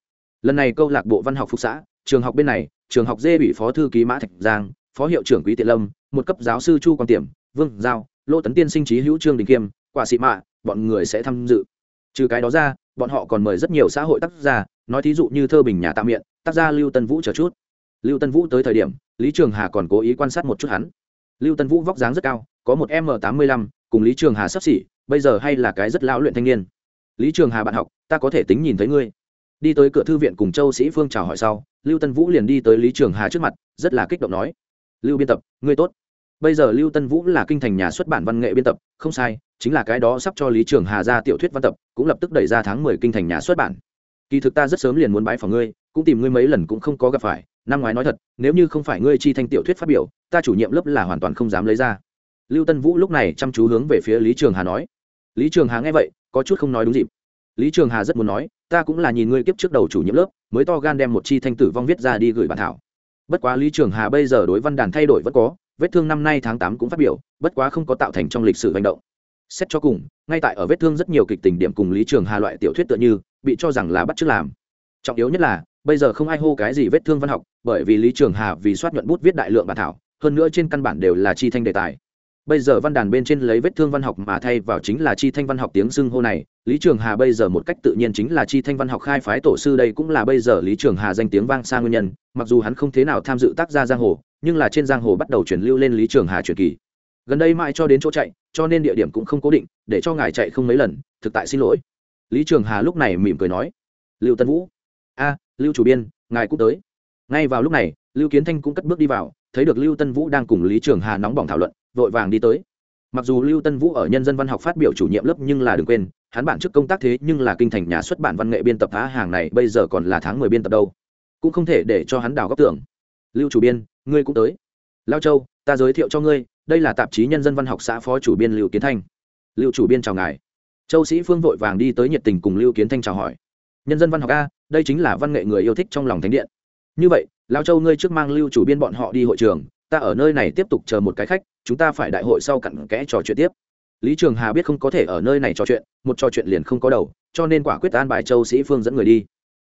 Lần này câu lạc bộ văn học phục xã trường học bên này trường học dê bị phó thư ký mã thạch giang phó hiệu trưởng quý tiện lâm một cấp giáo sư chu quang Tiệm, vương giao lô tấn tiên sinh trí hữu trương đình kiêm quả sĩ mạ bọn người sẽ tham dự trừ cái đó ra, bọn họ còn mời rất nhiều xã hội tác gia, nói thí dụ như thơ bình nhà tạm miệng tác gia lưu tân vũ chờ chút. Lưu tân vũ tới thời điểm, lý trường hà còn cố ý quan sát một chút hắn. Lưu tân vũ vóc dáng rất cao, có một m tám mươi lăm, cùng lý trường hà sắp xỉ, bây giờ hay là cái rất lão luyện thanh niên. Lý trường hà bạn học, ta có thể tính nhìn thấy ngươi. Đi tới cửa thư viện cùng châu sĩ phương chào hỏi sau, lưu tân vũ liền đi tới lý trường hà trước mặt, rất là kích động nói. Lưu biên tập, ngươi tốt. Bây giờ lưu tân vũ là kinh thành nhà xuất bản văn nghệ biên tập, không sai chính là cái đó sắp cho lý trường hà ra tiểu thuyết văn tập, cũng lập tức đẩy ra tháng mười kinh thành nhà xuất bản. Kỳ thực ta rất sớm liền muốn bái phòng ngươi, cũng tìm ngươi mấy lần cũng không có gặp phải, năm ngoái nói thật, nếu như không phải ngươi chi thanh tiểu thuyết phát biểu, ta chủ nhiệm lớp là hoàn toàn không dám lấy ra. Lưu tân vũ lúc này chăm chú hướng về phía lý trường hà nói. Lý trường hà nghe vậy, có chút không nói đúng dịp. Lý trường hà rất muốn nói, ta cũng là nhìn ngươi kiếp trước đầu chủ nhiệm lớp, mới to gan đem một chi thanh tử vong viết ra đi gửi bản thảo. Bất quá lý trường hà bây giờ đối văn đàn thay đổi vẫn có, vết thương năm nay tháng tám cũng phát biểu, bất quá không có tạo thành trong lịch sử hành động xét cho cùng, ngay tại ở vết thương rất nhiều kịch tình điểm cùng lý trường hà loại tiểu thuyết tựa như, bị cho rằng là bắt chước làm. Trọng yếu nhất là, bây giờ không ai hô cái gì vết thương văn học, bởi vì lý trường hà vì soát nhuận bút viết đại lượng bản thảo, hơn nữa trên căn bản đều là chi thanh đề tài. Bây giờ văn đàn bên trên lấy vết thương văn học mà thay vào chính là chi thanh văn học tiếng xưng hô này, lý trường hà bây giờ một cách tự nhiên chính là chi thanh văn học khai phái tổ sư đây cũng là bây giờ lý trường hà danh tiếng vang xa nguyên nhân, mặc dù hắn không thế nào tham dự tác gia giang hồ, nhưng là trên giang hồ bắt đầu chuyển lưu lên lý trường hà truyền kỳ gần đây mãi cho đến chỗ chạy, cho nên địa điểm cũng không cố định, để cho ngài chạy không mấy lần, thực tại xin lỗi. Lý trường hà lúc này mỉm cười nói, lưu tân vũ. A, lưu chủ biên, ngài cũng tới. Ngay vào lúc này, lưu kiến thanh cũng cất bước đi vào, thấy được lưu tân vũ đang cùng lý trường hà nóng bỏng thảo luận, vội vàng đi tới. Mặc dù lưu tân vũ ở nhân dân văn học phát biểu chủ nhiệm lớp nhưng là đừng quên, hắn bản chức công tác thế nhưng là kinh thành nhà xuất bản văn nghệ biên tập phá hàng này, bây giờ còn là tháng mười biên tập đâu. Cũng không thể để cho hắn đào góc tưởng. Lưu chủ biên, ngươi cũng tới. Lao châu, ta giới thiệu cho ngươi đây là tạp chí nhân dân văn học xã phó chủ biên lưu kiến thanh. Lưu chủ biên chào ngài. Châu sĩ phương vội vàng đi tới nhiệt tình cùng lưu kiến thanh chào hỏi. Nhân dân văn học a, đây chính là văn nghệ người yêu thích trong lòng thánh điện. Như vậy lao châu ngươi trước mang lưu chủ biên bọn họ đi hội trường, ta ở nơi này tiếp tục chờ một cái khách, chúng ta phải đại hội sau cặn kẽ trò chuyện tiếp. Lý trường hà biết không có thể ở nơi này trò chuyện, một trò chuyện liền không có đầu, cho nên quả quyết an bài châu sĩ phương dẫn người đi.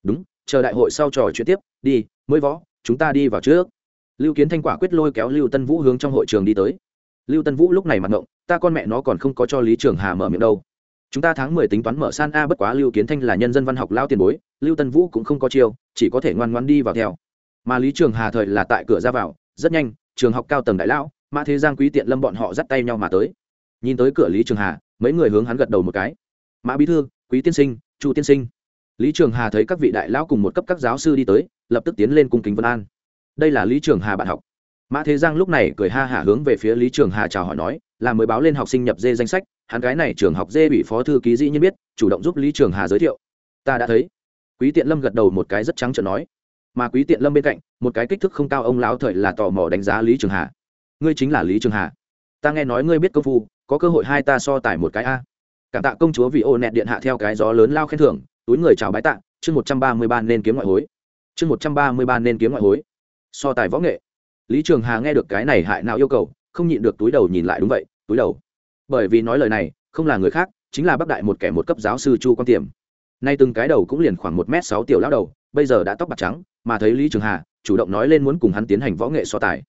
Đúng, chờ đại hội sau trò chuyện tiếp, đi, mới võ, chúng ta đi vào trước lưu kiến thanh quả quyết lôi kéo lưu tân vũ hướng trong hội trường đi tới. Lưu tân vũ lúc này mặt ngộng, ta con mẹ nó còn không có cho lý trường hà mở miệng đâu. Chúng ta tháng mười tính toán mở san a bất quá lưu kiến thanh là nhân dân văn học lao tiền bối, lưu tân vũ cũng không có chiêu, chỉ có thể ngoan ngoan đi vào theo. Mà lý trường hà thời là tại cửa ra vào, rất nhanh, trường học cao tầng đại lão, mã thế giang quý tiện lâm bọn họ dắt tay nhau mà tới. Nhìn tới cửa lý trường hà, mấy người hướng hắn gật đầu một cái. Mã bí thư, quý tiên sinh, chu tiên sinh. Lý trường hà thấy các vị đại lão cùng một cấp các giáo sư đi tới, lập tức tiến lên cung kính vân an đây là lý trường hà bạn học. Mã thế giang lúc này cười ha hả hướng về phía lý trường hà chào hỏi nói, là mới báo lên học sinh nhập dê danh sách, hắn gái này trường học dê bị phó thư ký dĩ nhiên biết, chủ động giúp lý trường hà giới thiệu. Ta đã thấy. Quý tiện lâm gật đầu một cái rất trắng trợn nói. Mà quý tiện lâm bên cạnh, một cái kích thước không cao ông lão thời là tò mò đánh giá lý trường hà. Ngươi chính là lý trường hà. Ta nghe nói ngươi biết công phu, có cơ hội hai ta so tải một cái a. Cảm tạ công chúa vì ô nẹt điện hạ theo cái gió lớn lao khen thưởng, túi người chào bái tạ, chương một trăm ba mươi ba nên kiếm ngoại hối. Chương một trăm ba mươi ba nên kiếm ngoại hối so tài võ nghệ. Lý trường hà nghe được cái này hại nào yêu cầu, không nhịn được túi đầu nhìn lại đúng vậy, túi đầu. Bởi vì nói lời này, không là người khác, chính là bắc đại một kẻ một cấp giáo sư chu quan tiềm. Nay từng cái đầu cũng liền khoảng một m sáu tiểu lão đầu, bây giờ đã tóc bạc trắng, mà thấy lý trường hà, chủ động nói lên muốn cùng hắn tiến hành võ nghệ so tài.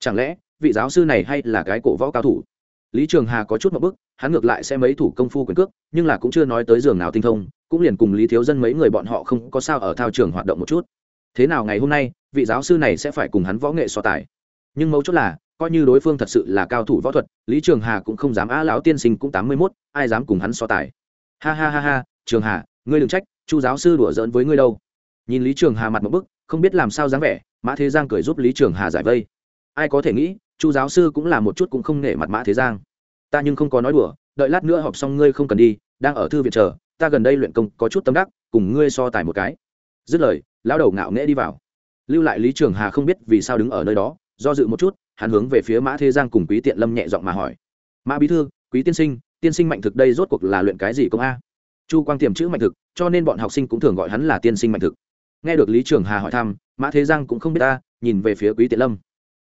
Chẳng lẽ, vị giáo sư này hay là cái cổ võ cao thủ? Lý trường hà có chút một bức, hắn ngược lại sẽ mấy thủ công phu quyền cước, nhưng là cũng chưa nói tới giường nào tinh thông, cũng liền cùng lý thiếu dân mấy người bọn họ không có sao ở thao trường hoạt động một chút thế nào ngày hôm nay, vị giáo sư này sẽ phải cùng hắn võ nghệ so tài. Nhưng mấu chốt là, coi như đối phương thật sự là cao thủ võ thuật, lý trường hà cũng không dám á lão tiên sinh cũng tám mươi mốt, ai dám cùng hắn so tài. Ha ha ha ha, trường hà, ngươi đừng trách, chu giáo sư đùa giỡn với ngươi đâu. Nhìn lý trường hà mặt một bức, không biết làm sao dáng vẻ, mã thế giang cười giúp lý trường hà giải vây. Ai có thể nghĩ, chu giáo sư cũng là một chút cũng không nể mặt mã thế giang. Ta nhưng không có nói đùa, đợi lát nữa học xong ngươi không cần đi, đang ở thư viện chờ, ta gần đây luyện công có chút tâm đắc, cùng ngươi so tài một cái. Dứt lời lão đầu ngạo nghễ đi vào. Lưu lại lý trường hà không biết vì sao đứng ở nơi đó, do dự một chút, hắn hướng về phía mã thế giang cùng quý tiện lâm nhẹ giọng mà hỏi. Mã bí thư, quý tiên sinh tiên sinh mạnh thực đây rốt cuộc là luyện cái gì công a? Chu quang tiềm chữ mạnh thực, cho nên bọn học sinh cũng thường gọi hắn là tiên sinh mạnh thực. Nghe được lý trường hà hỏi thăm, mã thế giang cũng không biết ta, nhìn về phía quý tiện lâm.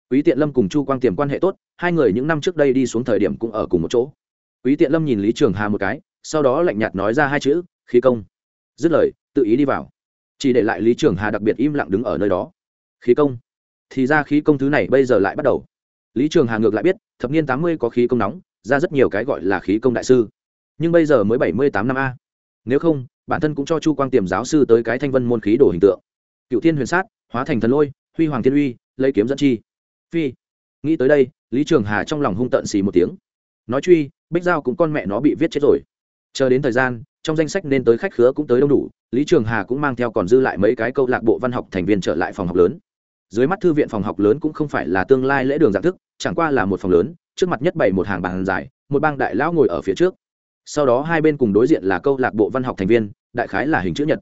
Quý tiện lâm cùng chu quang tiềm quan hệ tốt, hai người những năm trước đây đi xuống thời điểm cũng ở cùng một chỗ. Quý tiện lâm nhìn lý trường hà một cái, sau đó lạnh nhạt nói ra hai chữ, khí công. Dứt lời, tự ý đi vào chỉ để lại lý trường hà đặc biệt im lặng đứng ở nơi đó. Khí công. Thì ra khí công thứ này bây giờ lại bắt đầu. Lý trường hà ngược lại biết, thập niên tám mươi có khí công nóng, ra rất nhiều cái gọi là khí công đại sư. Nhưng bây giờ mới bảy mươi tám năm a. Nếu không, bản thân cũng cho chu quang tiềm giáo sư tới cái thanh vân môn khí đồ hình tượng. Cựu thiên huyền sát, hóa thành thần lôi, huy hoàng thiên uy, lấy kiếm dẫn chi. Phi. Nghĩ tới đây, lý trường hà trong lòng hung tận xì một tiếng. Nói truy, bích giao cũng con mẹ nó bị viết chết rồi. Chờ đến thời gian trong danh sách nên tới khách khứa cũng tới đông đủ, lý trường hà cũng mang theo còn dư lại mấy cái câu lạc bộ văn học thành viên trở lại phòng học lớn. Dưới mắt thư viện phòng học lớn cũng không phải là tương lai lễ đường dạng thức, chẳng qua là một phòng lớn, trước mặt nhất bày một hàng bàn dài, một bang đại lão ngồi ở phía trước. Sau đó hai bên cùng đối diện là câu lạc bộ văn học thành viên, đại khái là hình chữ nhật.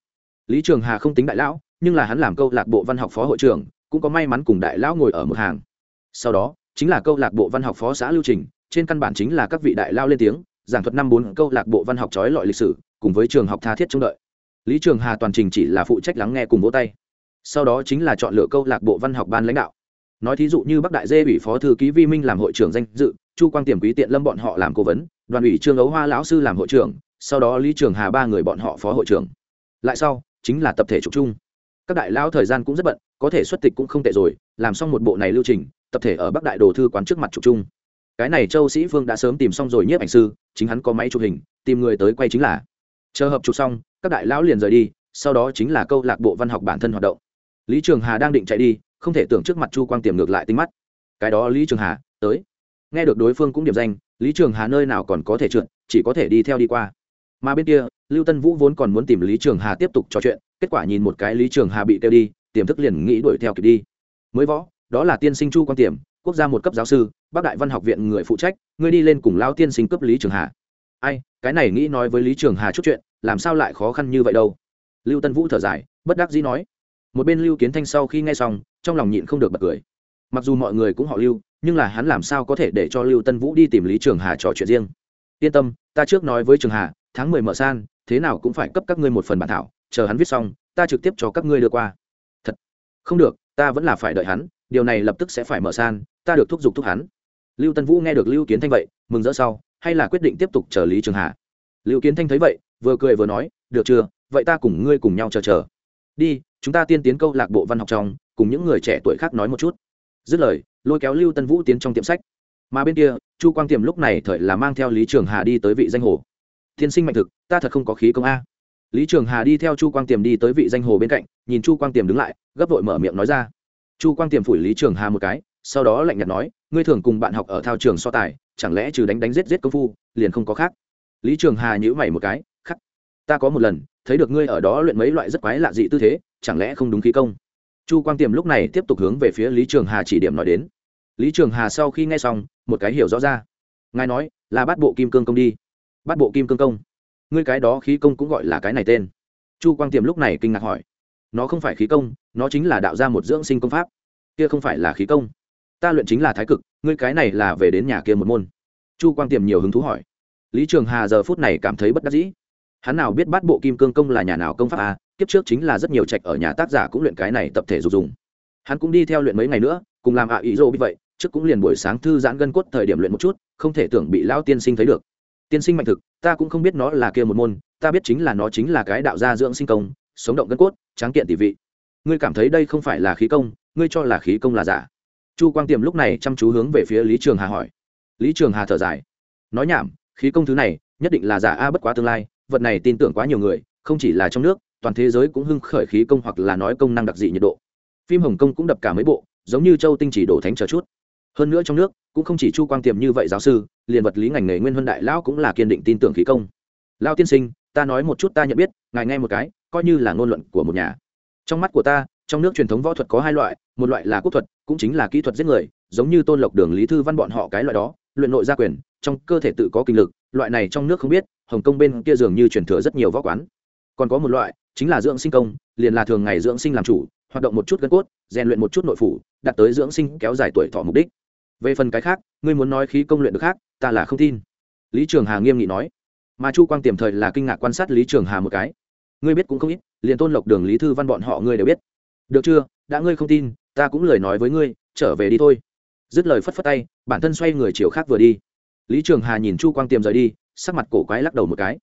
Lý trường hà không tính đại lão, nhưng là hắn làm câu lạc bộ văn học phó hội trưởng, cũng có may mắn cùng đại lão ngồi ở một hàng. Sau đó, chính là câu lạc bộ văn học phó xã lưu trình, trên căn bản chính là các vị đại lao lên tiếng, giảng thuật năm bốn câu lạc bộ văn học trói lọi lịch sử cùng với trường học tha thiết trông đợi. Lý trường hà toàn trình chỉ là phụ trách lắng nghe cùng vỗ tay. Sau đó chính là chọn lựa câu lạc bộ văn học ban lãnh đạo. Nói thí dụ như bắc đại dê ủy phó thư ký vi minh làm hội trưởng danh dự, chu quang tiềm quý tiện lâm bọn họ làm cố vấn, đoàn ủy trương ấu hoa lão sư làm hội trưởng, sau đó lý trường hà ba người bọn họ phó hội trưởng. Lại sau, chính là tập thể trục chung. Các đại lão thời gian cũng rất bận, có thể xuất tịch cũng không tệ rồi, làm xong một bộ này lưu trình, tập thể ở bắc đại đồ thư quán trước mặt trục chung. Cái này châu sĩ phương đã sớm tìm xong rồi nhiếp ảnh sư, chính hắn có máy chụp hình, tìm người tới quay chính là chờ hợp chụp xong, các đại lão liền rời đi, sau đó chính là câu lạc bộ văn học bản thân hoạt động. Lý trường hà đang định chạy đi, không thể tưởng trước mặt chu quang tiềm ngược lại tinh mắt. Cái đó lý trường hà, tới. Nghe được đối phương cũng điểm danh, lý trường hà nơi nào còn có thể trượt, chỉ có thể đi theo đi qua. Mà bên kia, lưu tân vũ vốn còn muốn tìm lý trường hà tiếp tục trò chuyện, kết quả nhìn một cái lý trường hà bị kêu đi, tiềm thức liền nghĩ đuổi theo kịp đi. Mới võ, đó là tiên sinh chu quang tiềm, quốc gia một cấp giáo sư, bác đại văn học viện người phụ trách, ngươi đi lên cùng lao tiên sinh cấp lý trường hà ai, cái này nghĩ nói với lý trường hà chút chuyện, làm sao lại khó khăn như vậy đâu? Lưu tân vũ thở dài, bất đắc dĩ nói. Một bên lưu kiến thanh sau khi nghe xong, trong lòng nhịn không được bật cười. Mặc dù mọi người cũng họ lưu, nhưng là hắn làm sao có thể để cho lưu tân vũ đi tìm lý trường hà trò chuyện riêng? Yên tâm, ta trước nói với trường hà, tháng mười mở san, thế nào cũng phải cấp các ngươi một phần bản thảo, chờ hắn viết xong, ta trực tiếp cho các ngươi đưa qua. Thật. Không được, ta vẫn là phải đợi hắn, điều này lập tức sẽ phải mở san, ta được thúc giục thúc hắn. Lưu tân vũ nghe được lưu kiến thanh vậy, mừng rỡ sau hay là quyết định tiếp tục chờ lý trường hà? Lưu kiến thanh thấy vậy, vừa cười vừa nói, được chưa, vậy ta cùng ngươi cùng nhau chờ chờ. Đi, chúng ta tiên tiến câu lạc bộ văn học trong, cùng những người trẻ tuổi khác nói một chút. Dứt lời, lôi kéo lưu tân vũ tiến trong tiệm sách. Mà bên kia, chu quang tiềm lúc này thời là mang theo lý trường hà đi tới vị danh hồ. Tiên sinh mạnh thực, ta thật không có khí công a. Lý trường hà đi theo chu quang tiềm đi tới vị danh hồ bên cạnh, nhìn chu quang tiềm đứng lại, gấp vội mở miệng nói ra. Chu quang tiềm phủi lý trường hà một cái, sau đó lạnh nhạt nói, ngươi thường cùng bạn học ở thao trường so tài chẳng lẽ trừ đánh đánh giết giết công phu, liền không có khác? Lý trường hà nhữ mày một cái, khắc, ta có một lần, thấy được ngươi ở đó luyện mấy loại rất quái lạ dị tư thế, chẳng lẽ không đúng khí công? Chu quang tiềm lúc này tiếp tục hướng về phía lý trường hà chỉ điểm nói đến. Lý trường hà sau khi nghe xong, một cái hiểu rõ ra. Ngài nói, là bắt bộ kim cương công đi. Bắt bộ kim cương công. Ngươi cái đó khí công cũng gọi là cái này tên. Chu quang tiềm lúc này kinh ngạc hỏi. Nó không phải khí công, nó chính là đạo ra một dưỡng sinh công pháp. Kia không phải là khí công ta luyện chính là thái cực, ngươi cái này là về đến nhà kia một môn. Chu quang tiềm nhiều hứng thú hỏi. Lý trường hà giờ phút này cảm thấy bất đắc dĩ. Hắn nào biết bát bộ kim cương công là nhà nào công pháp à kiếp trước chính là rất nhiều trạch ở nhà tác giả cũng luyện cái này tập thể dục dùng. Hắn cũng đi theo luyện mấy ngày nữa, cùng làm ạ ý rô như vậy, trước cũng liền buổi sáng thư giãn gân cốt thời điểm luyện một chút, không thể tưởng bị lao tiên sinh thấy được. Tiên sinh mạnh thực, ta cũng không biết nó là kia một môn, ta biết chính là nó chính là cái đạo gia dưỡng sinh công, sống động gân cốt, tráng kiện tỷ vị. Ngươi cảm thấy đây không phải là khí công, ngươi cho là khí công là giả chu quang tiềm lúc này chăm chú hướng về phía lý trường hà hỏi. Lý trường hà thở dài. Nói nhảm, khí công thứ này, nhất định là giả a bất quá tương lai, vật này tin tưởng quá nhiều người, không chỉ là trong nước, toàn thế giới cũng hưng khởi khí công hoặc là nói công năng đặc dị nhiệt độ. Phim hồng kông cũng đập cả mấy bộ, giống như châu tinh chỉ đổ thánh chờ chút. Hơn nữa trong nước, cũng không chỉ chu quang tiềm như vậy giáo sư, liền vật lý ngành nghề nguyên huân đại lão cũng là kiên định tin tưởng khí công. Lao tiên sinh, ta nói một chút ta nhận biết, ngài nghe một cái, coi như là ngôn luận của một nhà. Trong mắt của ta trong nước truyền thống võ thuật có hai loại, một loại là quốc thuật, cũng chính là kỹ thuật giết người, giống như tôn lộc đường, lý thư văn bọn họ cái loại đó, luyện nội gia quyền, trong cơ thể tự có kinh lực, loại này trong nước không biết, hồng kông bên kia dường như truyền thừa rất nhiều võ quán. Còn có một loại, chính là dưỡng sinh công, liền là thường ngày dưỡng sinh làm chủ, hoạt động một chút gân cốt, rèn luyện một chút nội phủ, đạt tới dưỡng sinh kéo dài tuổi thọ mục đích. Về phần cái khác, ngươi muốn nói khí công luyện được khác, ta là không tin. Lý trường hà nghiêm nghị nói. Mà chu quang tiềm thời là kinh ngạc quan sát lý trường hà một cái. Ngươi biết cũng không ít, liền tôn lộc đường, lý thư văn bọn họ ngươi đều biết được chưa? Đã ngươi không tin, ta cũng lời nói với ngươi, trở về đi thôi. Dứt lời phất phất tay, bản thân xoay người chiều khác vừa đi. Lý trường hà nhìn chu quang tiềm rời đi, sắc mặt cổ quái lắc đầu một cái.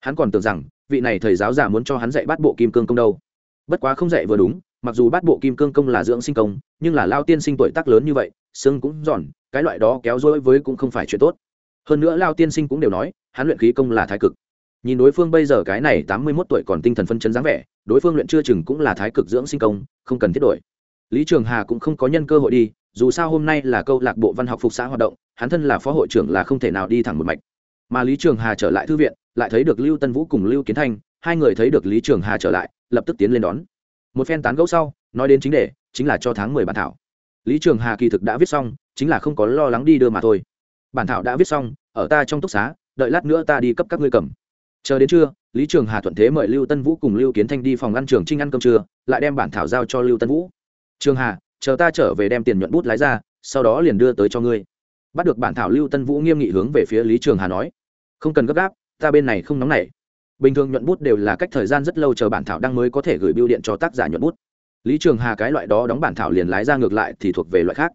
Hắn còn tưởng rằng, vị này thầy giáo giả muốn cho hắn dạy bắt bộ kim cương công đâu. Bất quá không dạy vừa đúng, mặc dù bắt bộ kim cương công là dưỡng sinh công, nhưng là lao tiên sinh tuổi tác lớn như vậy, xương cũng giòn, cái loại đó kéo dối với cũng không phải chuyện tốt. Hơn nữa lao tiên sinh cũng đều nói, hắn luyện khí công là thái cực nhìn đối phương bây giờ cái này tám mươi mốt tuổi còn tinh thần phân chấn dáng vẻ, đối phương luyện chưa chừng cũng là thái cực dưỡng sinh công, không cần thiết đổi. Lý trường hà cũng không có nhân cơ hội đi, dù sao hôm nay là câu lạc bộ văn học phục xã hoạt động, hắn thân là phó hội trưởng là không thể nào đi thẳng một mạch. Mà lý trường hà trở lại thư viện, lại thấy được lưu tân vũ cùng lưu kiến thanh, hai người thấy được lý trường hà trở lại, lập tức tiến lên đón. Một phen tán gẫu sau, nói đến chính đề, chính là cho tháng mười bản thảo. Lý trường hà kỳ thực đã viết xong, chính là không có lo lắng đi đưa mà thôi. Bản thảo đã viết xong, ở ta trong túc xá, đợi lát nữa ta đi cấp các ngươi cầm chờ đến trưa, lý trường hà thuận thế mời lưu tân vũ cùng lưu kiến thanh đi phòng ăn trường trinh ăn cơm trưa, lại đem bản thảo giao cho lưu tân vũ. Trường hà, chờ ta trở về đem tiền nhuận bút lái ra, sau đó liền đưa tới cho ngươi. Bắt được bản thảo, lưu tân vũ nghiêm nghị hướng về phía lý trường hà nói, không cần gấp gáp, ta bên này không nóng nảy. Bình thường nhuận bút đều là cách thời gian rất lâu chờ bản thảo đăng mới có thể gửi biêu điện cho tác giả nhuận bút. Lý trường hà cái loại đó đóng bản thảo liền lái ra ngược lại thì thuộc về loại khác.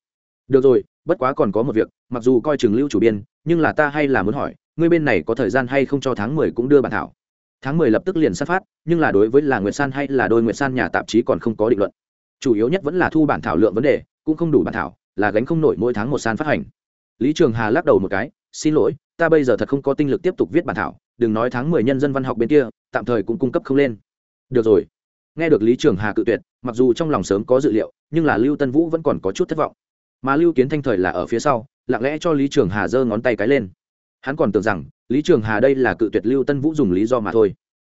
Được rồi, bất quá còn có một việc, mặc dù coi chừng lưu chủ biên, nhưng là ta hay là muốn hỏi ngươi bên này có thời gian hay không cho tháng mười cũng đưa bản thảo? Tháng mười lập tức liền sát phát, nhưng là đối với là nguyệt san hay là đôi nguyệt san nhà tạp chí còn không có định luận. Chủ yếu nhất vẫn là thu bản thảo lượng vấn đề, cũng không đủ bản thảo, là gánh không nổi mỗi tháng một san phát hành. Lý trường hà lắc đầu một cái, xin lỗi, ta bây giờ thật không có tinh lực tiếp tục viết bản thảo, đừng nói tháng mười nhân dân văn học bên kia, tạm thời cũng cung cấp không lên. Được rồi. Nghe được lý trường hà cự tuyệt, mặc dù trong lòng sớm có dự liệu, nhưng là lưu tân vũ vẫn còn có chút thất vọng. Mà lưu kiến thanh thời là ở phía sau, lặng lẽ cho lý trường hà giơ ngón tay cái lên hắn còn tưởng rằng lý trường hà đây là cự tuyệt lưu tân vũ dùng lý do mà thôi.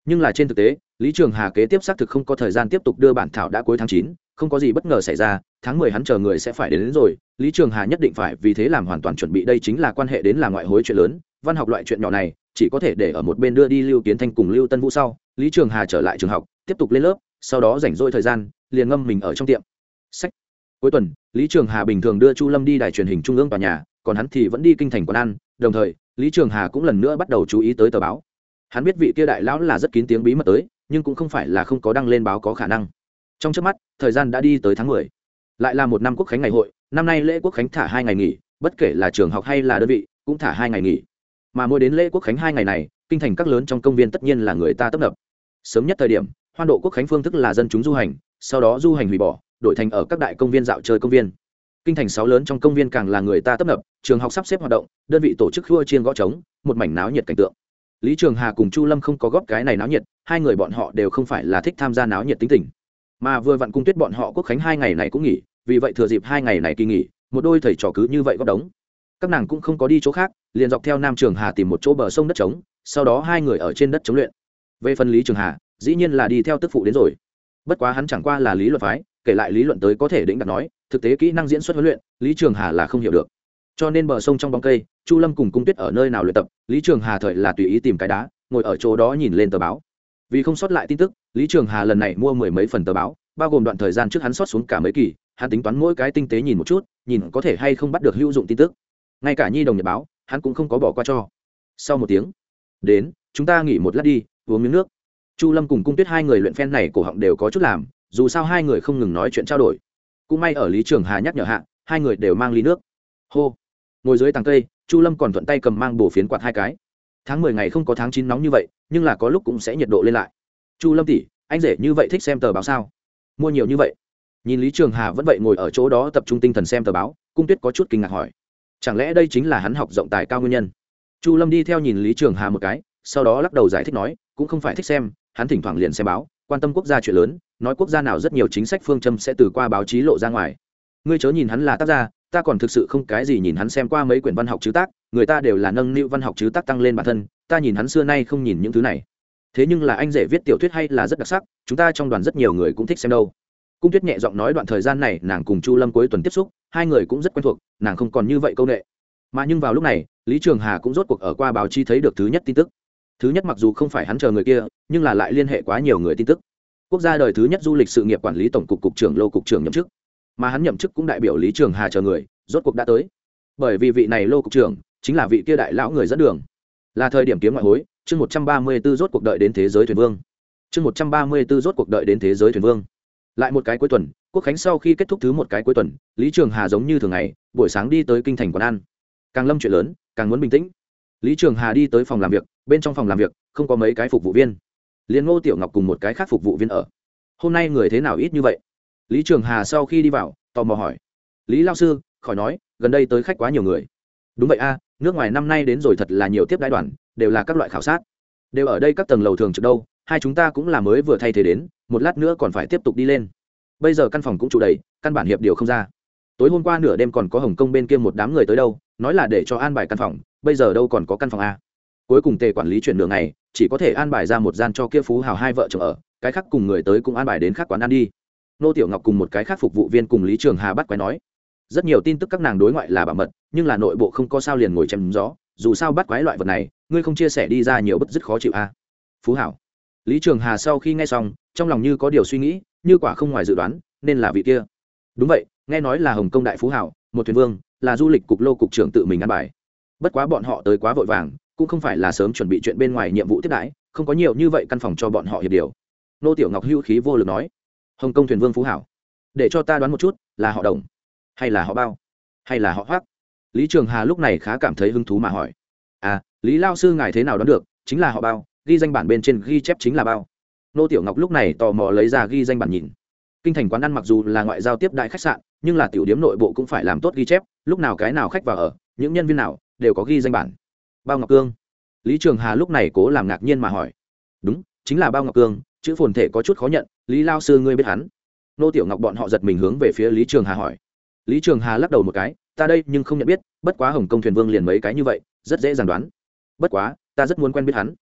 Nhưng là trên thực tế lý trường hà kế tiếp xác thực không có thời gian tiếp tục đưa bản thảo đã cuối tháng chín không có gì bất ngờ xảy ra tháng mười hắn chờ người sẽ phải đến, đến rồi lý trường hà nhất định phải vì thế làm hoàn toàn chuẩn bị đây chính là quan hệ đến là ngoại hối chuyện lớn văn học loại chuyện nhỏ này chỉ có thể để ở một bên đưa đi lưu kiến thanh cùng lưu tân vũ sau lý trường hà trở lại trường học tiếp tục lên lớp sau đó rảnh rỗi thời gian liền ngâm mình ở trong tiệm. Sách. Cuối tuần lý trường hà bình thường đưa chu lâm đi đài truyền hình trung ương tòa nhà còn hắn thì vẫn đi kinh thành quán ăn đồng thời lý trường hà cũng lần nữa bắt đầu chú ý tới tờ báo. Hắn biết vị kia đại lão là rất kín tiếng bí mật tới, nhưng cũng không phải là không có đăng lên báo có khả năng. Trong trước mắt, thời gian đã đi tới tháng mười. Lại là một năm quốc khánh ngày hội, năm nay lễ quốc khánh thả hai ngày nghỉ, bất kể là trường học hay là đơn vị, cũng thả hai ngày nghỉ. Mà mỗi đến lễ quốc khánh hai ngày này, kinh thành các lớn trong công viên tất nhiên là người ta tấp nập. Sớm nhất thời điểm, hoan độ quốc khánh phương thức là dân chúng du hành, sau đó du hành hủy bỏ, đổi thành ở các đại công viên dạo chơi công viên kinh thành sáu lớn trong công viên càng là người ta tấp nập, trường học sắp xếp hoạt động, đơn vị tổ chức khua chiên gõ trống, một mảnh náo nhiệt cảnh tượng. Lý trường hà cùng chu lâm không có góp cái này náo nhiệt, hai người bọn họ đều không phải là thích tham gia náo nhiệt tính tình. Mà vừa vặn cung tuyết bọn họ quốc khánh hai ngày này cũng nghỉ, vì vậy thừa dịp hai ngày này kỳ nghỉ, một đôi thầy trò cứ như vậy góp đống. Các nàng cũng không có đi chỗ khác, liền dọc theo nam trường hà tìm một chỗ bờ sông đất trống, sau đó hai người ở trên đất chống luyện. Về phần lý trường hà, dĩ nhiên là đi theo tức phụ đến rồi. Bất quá hắn chẳng qua là lý luận phái, kể lại lý luận tới có thể đĩnh đặt nói thực tế kỹ năng diễn xuất huấn luyện, lý trường hà là không hiểu được. Cho nên bờ sông trong bóng cây, chu lâm cùng cung tuyết ở nơi nào luyện tập, lý trường hà thời là tùy ý tìm cái đá, ngồi ở chỗ đó nhìn lên tờ báo. Vì không sót lại tin tức, lý trường hà lần này mua mười mấy phần tờ báo, bao gồm đoạn thời gian trước hắn sót xuống cả mấy kỳ, hắn tính toán mỗi cái tinh tế nhìn một chút, nhìn có thể hay không bắt được hữu dụng tin tức. Ngay cả nhi đồng nhật báo, hắn cũng không có bỏ qua cho. Sau một tiếng, đến, chúng ta nghỉ một lát đi, uống miếng nước. Chu lâm cùng cung tuyết hai người luyện phen này cổ họng đều có chút làm, dù sao hai người không ngừng nói chuyện trao đổi cũng may ở lý trường hà nhắc nhở hạ, hai người đều mang ly nước. Hô. Ngồi dưới tàng cây, chu lâm còn thuận tay cầm mang bổ phiến quạt hai cái. Tháng mười ngày không có tháng chín nóng như vậy, nhưng là có lúc cũng sẽ nhiệt độ lên lại. Chu lâm tỷ, anh rể như vậy thích xem tờ báo sao? Mua nhiều như vậy. Nhìn lý trường hà vẫn vậy ngồi ở chỗ đó tập trung tinh thần xem tờ báo, cung tuyết có chút kinh ngạc hỏi. Chẳng lẽ đây chính là hắn học rộng tài cao nguyên nhân? Chu lâm đi theo nhìn lý trường hà một cái, sau đó lắc đầu giải thích nói, cũng không phải thích xem, hắn thỉnh thoảng liền xem báo quan tâm quốc gia chuyện lớn, nói quốc gia nào rất nhiều chính sách phương châm sẽ từ qua báo chí lộ ra ngoài. Ngươi chớ nhìn hắn là tác gia, ta còn thực sự không cái gì nhìn hắn xem qua mấy quyển văn học chứ tác, người ta đều là nâng niu văn học chứ tác tăng lên bản thân, ta nhìn hắn xưa nay không nhìn những thứ này. Thế nhưng là anh rể viết tiểu thuyết hay là rất đặc sắc, chúng ta trong đoàn rất nhiều người cũng thích xem đâu. Cung tuyết nhẹ giọng nói đoạn thời gian này nàng cùng chu lâm cuối tuần tiếp xúc, hai người cũng rất quen thuộc, nàng không còn như vậy công nghệ mà nhưng vào lúc này, lý trường hà cũng rốt cuộc ở qua báo chí thấy được thứ nhất tin tức thứ nhất mặc dù không phải hắn chờ người kia, nhưng là lại liên hệ quá nhiều người tin tức. Quốc gia đời thứ nhất du lịch sự nghiệp quản lý tổng cục cục trưởng lô cục trưởng nhậm chức. Mà hắn nhậm chức cũng đại biểu lý trường hà chờ người, rốt cuộc đã tới. Bởi vì vị này lô cục trưởng chính là vị kia đại lão người dẫn đường. Là thời điểm kiếm ngoại hối, chương một trăm ba mươi b ố rốt cuộc đợi đến thế giới thuyền vương. Chương một trăm ba mươi b ố rốt cuộc đợi đến thế giới thuyền vương. Lại một cái cuối tuần, quốc khánh sau khi kết thúc thứ một cái cuối tuần, lý trường hà giống như thường ngày, buổi sáng đi tới kinh thành quán ăn. Càng lâm chuyện lớn, càng muốn bình tĩnh lý trường hà đi tới phòng làm việc, bên trong phòng làm việc, không có mấy cái phục vụ viên. Liền ngô tiểu ngọc cùng một cái khác phục vụ viên ở. Hôm nay người thế nào ít như vậy? Lý trường hà sau khi đi vào, tò mò hỏi. Lý lao sư, khỏi nói, gần đây tới khách quá nhiều người. Đúng vậy a, nước ngoài năm nay đến rồi thật là nhiều tiếp đại đoàn, đều là các loại khảo sát. Đều ở đây các tầng lầu thường trực đâu, hai chúng ta cũng là mới vừa thay thế đến, một lát nữa còn phải tiếp tục đi lên. Bây giờ căn phòng cũng trụ đầy, căn bản hiệp điều không ra. Tối hôm qua nửa đêm còn có hồng kông bên kia một đám người tới đâu, nói là để cho an bài căn phòng bây giờ đâu còn có căn phòng a? Cuối cùng tề quản lý chuyển đường này chỉ có thể an bài ra một gian cho kia phú hào hai vợ chồng ở, cái khác cùng người tới cũng an bài đến khác quán ăn đi. Nô tiểu ngọc cùng một cái khác phục vụ viên cùng lý trường hà bắt quái nói, rất nhiều tin tức các nàng đối ngoại là bảo mật, nhưng là nội bộ không có sao liền ngồi chém gió, dù sao bắt quái loại vật này, ngươi không chia sẻ đi ra nhiều bất dứt khó chịu a. Phú hảo lý trường hà sau khi nghe xong, trong lòng như có điều suy nghĩ, như quả không ngoài dự đoán, nên là vị kia. Đúng vậy, nghe nói là hồng công đại phú hảo một thuyền vương, là du lịch cục lô cục trưởng tự mình ăn bài bất quá bọn họ tới quá vội vàng, cũng không phải là sớm chuẩn bị chuyện bên ngoài nhiệm vụ tiếp đãi, không có nhiều như vậy căn phòng cho bọn họ hiệp điều. Nô tiểu ngọc hưu khí vô lực nói, hồng kông thuyền vương phú hảo, để cho ta đoán một chút, là họ đồng, hay là họ bao, hay là họ hoác lý trường hà lúc này khá cảm thấy hứng thú mà hỏi à lý lao sư ngài thế nào đoán được, chính là họ bao, ghi danh bản bên trên ghi chép chính là bao? Nô tiểu ngọc lúc này tò mò lấy ra ghi danh bản nhìn. Kinh thành quán ăn mặc dù là ngoại giao tiếp đại khách sạn, nhưng là tiểu điếm nội bộ cũng phải làm tốt ghi chép, lúc nào cái nào khách vào ở, những nhân viên nào đều có ghi danh bản. Bao ngọc cương. Lý trường hà lúc này cố làm ngạc nhiên mà hỏi. Đúng, chính là bao ngọc cương, chữ phồn thể có chút khó nhận, lý lao sư ngươi biết hắn? Nô tiểu ngọc bọn họ giật mình hướng về phía lý trường hà hỏi. Lý trường hà lắc đầu một cái, ta đây nhưng không nhận biết, bất quá hồng công thuyền vương liền mấy cái như vậy, rất dễ dàng đoán. Bất quá, ta rất muốn quen biết hắn.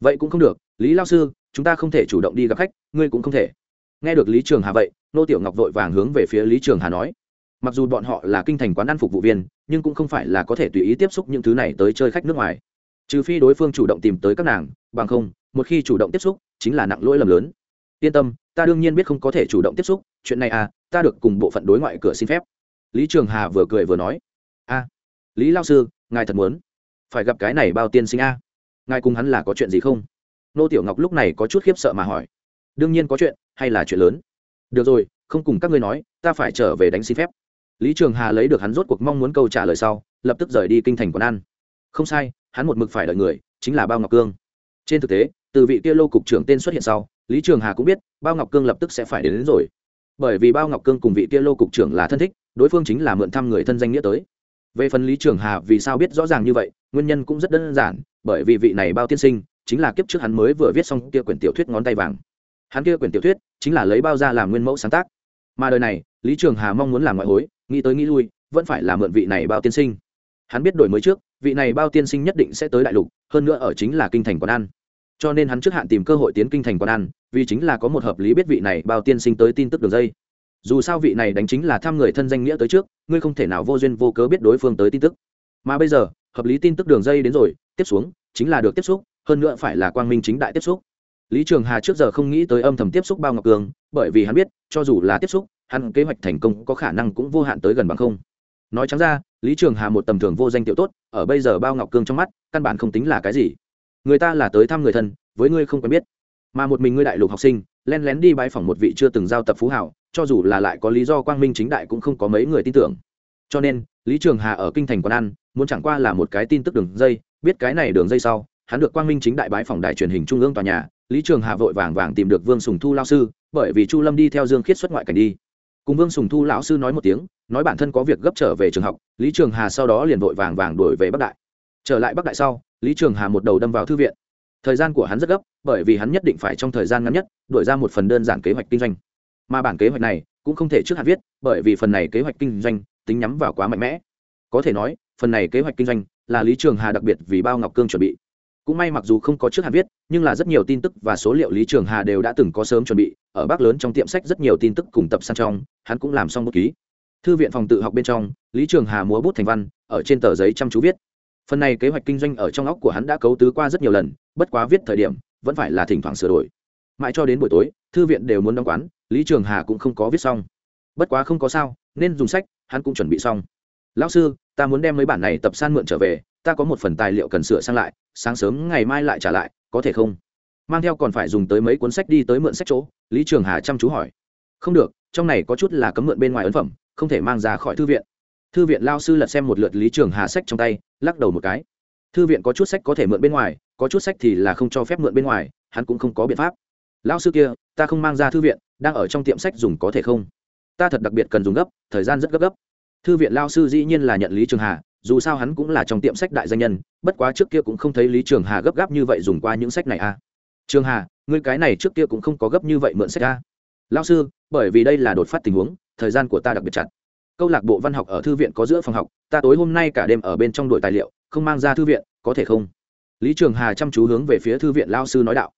Vậy cũng không được, lý lao sư, chúng ta không thể chủ động đi gặp khách, ngươi cũng không thể. Nghe được lý trường hà vậy, nô tiểu ngọc vội vàng hướng về phía lý trường hà nói mặc dù bọn họ là kinh thành quán ăn phục vụ viên, nhưng cũng không phải là có thể tùy ý tiếp xúc những thứ này tới chơi khách nước ngoài. Trừ phi đối phương chủ động tìm tới các nàng, bằng không, một khi chủ động tiếp xúc, chính là nặng lỗi lầm lớn. Yên tâm, ta đương nhiên biết không có thể chủ động tiếp xúc, chuyện này à ta được cùng bộ phận đối ngoại cửa xin phép. Lý trường hà vừa cười vừa nói, a, lý lao sư, ngài thật muốn phải gặp cái này bao tiên sinh a? Ngài cùng hắn là có chuyện gì không? Nô tiểu ngọc lúc này có chút khiếp sợ mà hỏi, đương nhiên có chuyện, hay là chuyện lớn? Được rồi, không cùng các ngươi nói, ta phải trở về đánh xin phép lý trường hà lấy được hắn rốt cuộc mong muốn câu trả lời sau lập tức rời đi kinh thành quán ăn. Không sai hắn một mực phải đợi người chính là bao ngọc cương. Trên thực tế từ vị kia lô cục trưởng tên xuất hiện sau lý trường hà cũng biết bao ngọc cương lập tức sẽ phải đến, đến rồi. Bởi vì bao ngọc cương cùng vị kia lô cục trưởng là thân thích đối phương chính là mượn thăm người thân danh nghĩa tới. Về phần lý trường hà vì sao biết rõ ràng như vậy nguyên nhân cũng rất đơn giản bởi vì vị này bao tiên sinh chính là kiếp trước hắn mới vừa viết xong kia quyển tiểu thuyết ngón tay vàng. Hắn kia quyển tiểu thuyết chính là lấy bao ra làm nguyên mẫu sáng tác. Mà đời này lý trường hà mong muốn làm ngoại hối, nghĩ tới nghĩ lui, vẫn phải là mượn vị này bao tiên sinh. Hắn biết đổi mới trước, vị này bao tiên sinh nhất định sẽ tới đại lục, hơn nữa ở chính là kinh thành quán ăn. Cho nên hắn trước hạn tìm cơ hội tiến kinh thành quán ăn, vì chính là có một hợp lý biết vị này bao tiên sinh tới tin tức đường dây. Dù sao vị này đánh chính là thăm người thân danh nghĩa tới trước, ngươi không thể nào vô duyên vô cớ biết đối phương tới tin tức. Mà bây giờ, hợp lý tin tức đường dây đến rồi, tiếp xuống, chính là được tiếp xúc, hơn nữa phải là quang minh chính đại tiếp xúc. Lý trường hà trước giờ không nghĩ tới âm thầm tiếp xúc bao ngọc cường, bởi vì hắn biết, cho dù là tiếp xúc hắn kế hoạch thành công có khả năng cũng vô hạn tới gần bằng không. Nói trắng ra, lý trường hà một tầm thường vô danh tiểu tốt, ở bây giờ bao ngọc cương trong mắt, căn bản không tính là cái gì. Người ta là tới thăm người thân, với ngươi không quen biết. Mà một mình ngươi đại lục học sinh len lén đi bãi phỏng một vị chưa từng giao tập phú hảo, cho dù là lại có lý do quang minh chính đại cũng không có mấy người tin tưởng. Cho nên, lý trường hà ở kinh thành quán ăn, muốn chẳng qua là một cái tin tức đường dây, biết cái này đường dây sau, hắn được quang minh chính đại bãi phòng đài truyền hình trung ương tòa nhà, lý trường hà vội vàng vàng tìm được vương sùng thu lao sư, bởi vì chu lâm đi theo dương khiết xuất ngoại cảnh đi cùng vương sùng thu lão sư nói một tiếng, nói bản thân có việc gấp trở về trường học, lý trường hà sau đó liền vội vàng vàng đuổi về bắc đại. Trở lại bắc đại sau, lý trường hà một đầu đâm vào thư viện. Thời gian của hắn rất gấp, bởi vì hắn nhất định phải trong thời gian ngắn nhất đổi ra một phần đơn giản kế hoạch kinh doanh. Mà bản kế hoạch này cũng không thể trước hạn viết, bởi vì phần này kế hoạch kinh doanh tính nhắm vào quá mạnh mẽ. Có thể nói, phần này kế hoạch kinh doanh là lý trường hà đặc biệt vì bao ngọc cương chuẩn bị cũng may mặc dù không có trước hạn viết, nhưng là rất nhiều tin tức và số liệu lý trường hà đều đã từng có sớm chuẩn bị. Ở bác lớn trong tiệm sách rất nhiều tin tức cùng tập sang trong, hắn cũng làm xong bút ký. Thư viện phòng tự học bên trong, lý trường hà múa bút thành văn, ở trên tờ giấy chăm chú viết. Phần này kế hoạch kinh doanh ở trong óc của hắn đã cấu tứ qua rất nhiều lần, bất quá viết thời điểm, vẫn phải là thỉnh thoảng sửa đổi. Mãi cho đến buổi tối, thư viện đều muốn đóng quán, lý trường hà cũng không có viết xong. Bất quá không có sao, nên dùng sách, hắn cũng chuẩn bị xong. Lão sư, ta muốn đem mấy bản này tập san mượn trở về ta có một phần tài liệu cần sửa sang lại, sáng sớm ngày mai lại trả lại, có thể không? Mang theo còn phải dùng tới mấy cuốn sách đi tới mượn sách chỗ, lý trường hà chăm chú hỏi. Không được, trong này có chút là cấm mượn bên ngoài ấn phẩm, không thể mang ra khỏi thư viện. Thư viện lao sư lật xem một lượt lý trường hà sách trong tay, lắc đầu một cái. Thư viện có chút sách có thể mượn bên ngoài, có chút sách thì là không cho phép mượn bên ngoài, hắn cũng không có biện pháp. Lao sư kia, ta không mang ra thư viện, đang ở trong tiệm sách dùng có thể không? Ta thật đặc biệt cần dùng gấp, thời gian rất gấp gấp. Thư viện lao sư dĩ nhiên là nhận lý trường hà dù sao hắn cũng là trong tiệm sách đại danh nhân, bất quá trước kia cũng không thấy lý trường hà gấp gáp như vậy dùng qua những sách này a à. trường hà, ngươi cái này trước kia cũng không có gấp như vậy mượn sách a à. lao sư, bởi vì đây là đột phát tình huống, thời gian của ta đặc biệt chặt câu lạc bộ văn học ở thư viện có giữa phòng học, ta tối hôm nay cả đêm ở bên trong đội tài liệu, không mang ra thư viện, có thể không lý trường hà chăm chú hướng về phía thư viện lao sư nói đạo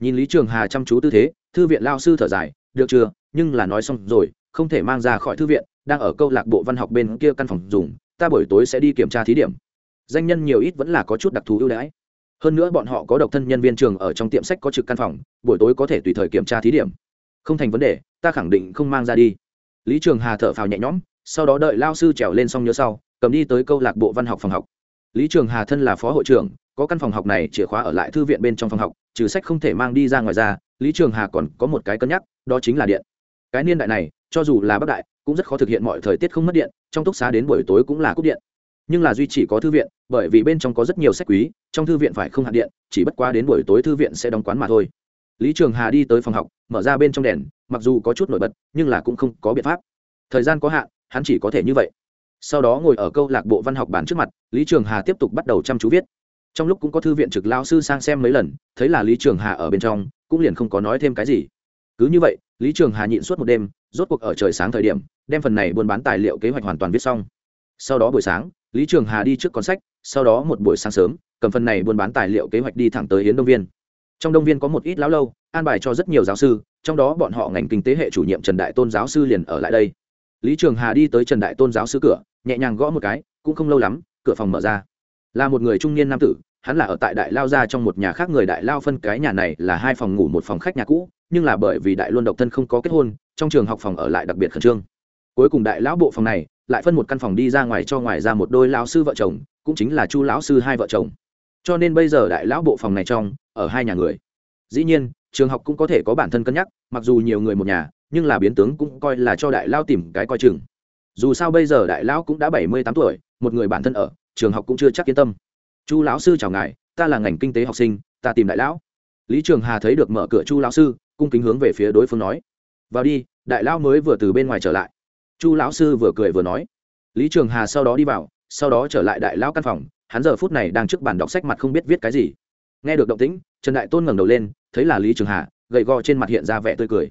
nhìn lý trường hà chăm chú tư thế, thư viện lao sư thở dài, được chưa nhưng là nói xong rồi, không thể mang ra khỏi thư viện, đang ở câu lạc bộ văn học bên kia căn phòng dùng ta buổi tối sẽ đi kiểm tra thí điểm. Danh nhân nhiều ít vẫn là có chút đặc thù ưu đãi. Hơn nữa bọn họ có độc thân nhân viên trường ở trong tiệm sách có trực căn phòng, buổi tối có thể tùy thời kiểm tra thí điểm. Không thành vấn đề, ta khẳng định không mang ra đi. Lý trường hà thở phào nhẹ nhõm, sau đó đợi lao sư trèo lên xong nhớ sau, cầm đi tới câu lạc bộ văn học phòng học. Lý trường hà thân là phó hội trưởng, có căn phòng học này chìa khóa ở lại thư viện bên trong phòng học, trừ sách không thể mang đi ra ngoài ra, lý trường hà còn có một cái cân nhắc, đó chính là điện. Cái niên đại này cho dù là bắc đại, cũng rất khó thực hiện mọi thời tiết không mất điện, trong túc xá đến buổi tối cũng là cúp điện. Nhưng là duy chỉ có thư viện, bởi vì bên trong có rất nhiều sách quý, trong thư viện phải không hạn điện, chỉ bất qua đến buổi tối thư viện sẽ đóng quán mà thôi. Lý trường hà đi tới phòng học, mở ra bên trong đèn, mặc dù có chút nổi bật, nhưng là cũng không có biện pháp. Thời gian có hạn, hắn chỉ có thể như vậy. Sau đó ngồi ở câu lạc bộ văn học bản trước mặt, lý trường hà tiếp tục bắt đầu chăm chú viết. Trong lúc cũng có thư viện trực lao sư sang xem mấy lần, thấy là lý trường hà ở bên trong, cũng liền không có nói thêm cái gì. Cứ như vậy, lý trường hà nhịn suốt một đêm rốt cuộc ở trời sáng thời điểm, đem phần này buôn bán tài liệu kế hoạch hoàn toàn viết xong. Sau đó buổi sáng, lý trường hà đi trước con sách, sau đó một buổi sáng sớm, cầm phần này buôn bán tài liệu kế hoạch đi thẳng tới hiến đông viên. Trong đông viên có một ít lão lâu, an bài cho rất nhiều giáo sư, trong đó bọn họ ngành kinh tế hệ chủ nhiệm trần đại tôn giáo sư liền ở lại đây. Lý trường hà đi tới trần đại tôn giáo sư cửa, nhẹ nhàng gõ một cái, cũng không lâu lắm, cửa phòng mở ra. Là một người trung niên nam tử, hắn là ở tại đại lao gia trong một nhà khác người đại lao phân cái nhà này là hai phòng ngủ một phòng khách nhà cũ nhưng là bởi vì đại luân độc thân không có kết hôn, trong trường học phòng ở lại đặc biệt khẩn trương. Cuối cùng đại lão bộ phòng này lại phân một căn phòng đi ra ngoài cho ngoài ra một đôi lão sư vợ chồng, cũng chính là chu lão sư hai vợ chồng. Cho nên bây giờ đại lão bộ phòng này trong, ở hai nhà người. Dĩ nhiên, trường học cũng có thể có bản thân cân nhắc, mặc dù nhiều người một nhà, nhưng là biến tướng cũng coi là cho đại lão tìm cái coi chừng. Dù sao bây giờ đại lão cũng đã bảy mươi tám tuổi, một người bản thân ở, trường học cũng chưa chắc yên tâm. Chu lão sư chào ngài, ta là ngành kinh tế học sinh, ta tìm đại lão. Lý trường hà thấy được mở cửa chu lão sư cung kính hướng về phía đối phương nói. Vào đi, đại lão mới vừa từ bên ngoài trở lại. Chu lão sư vừa cười vừa nói. Lý trường hà sau đó đi vào, sau đó trở lại đại lão căn phòng. Hắn giờ phút này đang trước bàn đọc sách mặt không biết viết cái gì. Nghe được động tĩnh, trần đại tôn ngẩng đầu lên, thấy là lý trường hà, gầy gò trên mặt hiện ra vẻ tươi cười.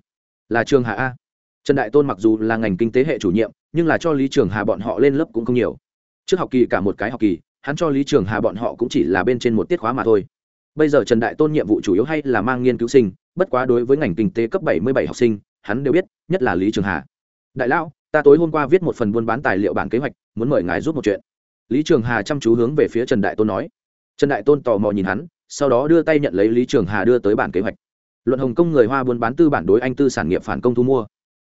Là trường hà a? Trần đại tôn mặc dù là ngành kinh tế hệ chủ nhiệm, nhưng là cho lý trường hà bọn họ lên lớp cũng không nhiều. Trước học kỳ cả một cái học kỳ, hắn cho lý trường hà bọn họ cũng chỉ là bên trên một tiết khóa mà thôi. Bây giờ trần đại tôn nhiệm vụ chủ yếu hay là mang nghiên cứu sinh bất quá đối với ngành kinh tế cấp bảy mươi bảy học sinh, hắn đều biết, nhất là lý trường hà. Đại lão, ta tối hôm qua viết một phần buôn bán tài liệu bản kế hoạch, muốn mời ngài giúp một chuyện. Lý trường hà chăm chú hướng về phía trần đại tôn nói. Trần đại tôn tò mò nhìn hắn, sau đó đưa tay nhận lấy lý trường hà đưa tới bản kế hoạch. Luận hồng công người hoa buôn bán tư bản đối anh tư sản nghiệp phản công thu mua.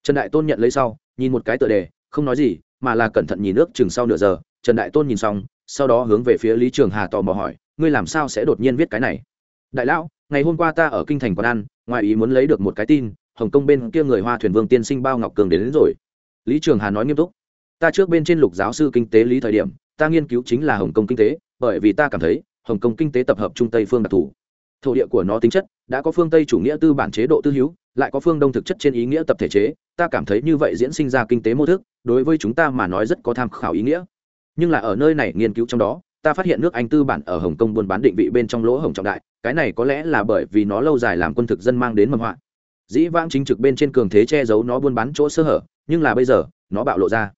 Trần đại tôn nhận lấy sau, nhìn một cái tựa đề, không nói gì, mà là cẩn thận nhìn nước chừng sau nửa giờ. Trần đại tôn nhìn xong, sau đó hướng về phía lý trường hà tò mò hỏi, ngươi làm sao sẽ đột nhiên viết cái này? Đại lão, ngày hôm qua ta ở kinh thành quán ăn ngoài ý muốn lấy được một cái tin hồng kông bên kia người hoa thuyền vương tiên sinh bao ngọc cường đến, đến rồi. Lý trường hà nói nghiêm túc ta trước bên trên lục giáo sư kinh tế lý thời điểm ta nghiên cứu chính là hồng kông kinh tế bởi vì ta cảm thấy hồng kông kinh tế tập hợp trung tây phương đặc thù. Thổ địa của nó tính chất đã có phương tây chủ nghĩa tư bản chế độ tư hữu lại có phương đông thực chất trên ý nghĩa tập thể chế. Ta cảm thấy như vậy diễn sinh ra kinh tế mô thức đối với chúng ta mà nói rất có tham khảo ý nghĩa. Nhưng là ở nơi này nghiên cứu trong đó ta phát hiện nước anh tư bản ở hồng kông buôn bán định vị bên trong lỗ hồng trọng đại cái này có lẽ là bởi vì nó lâu dài làm quân thực dân mang đến mầm họa. Dĩ vãng chính trực bên trên cường thế che giấu nó buôn bán chỗ sơ hở, nhưng là bây giờ, nó bạo lộ ra.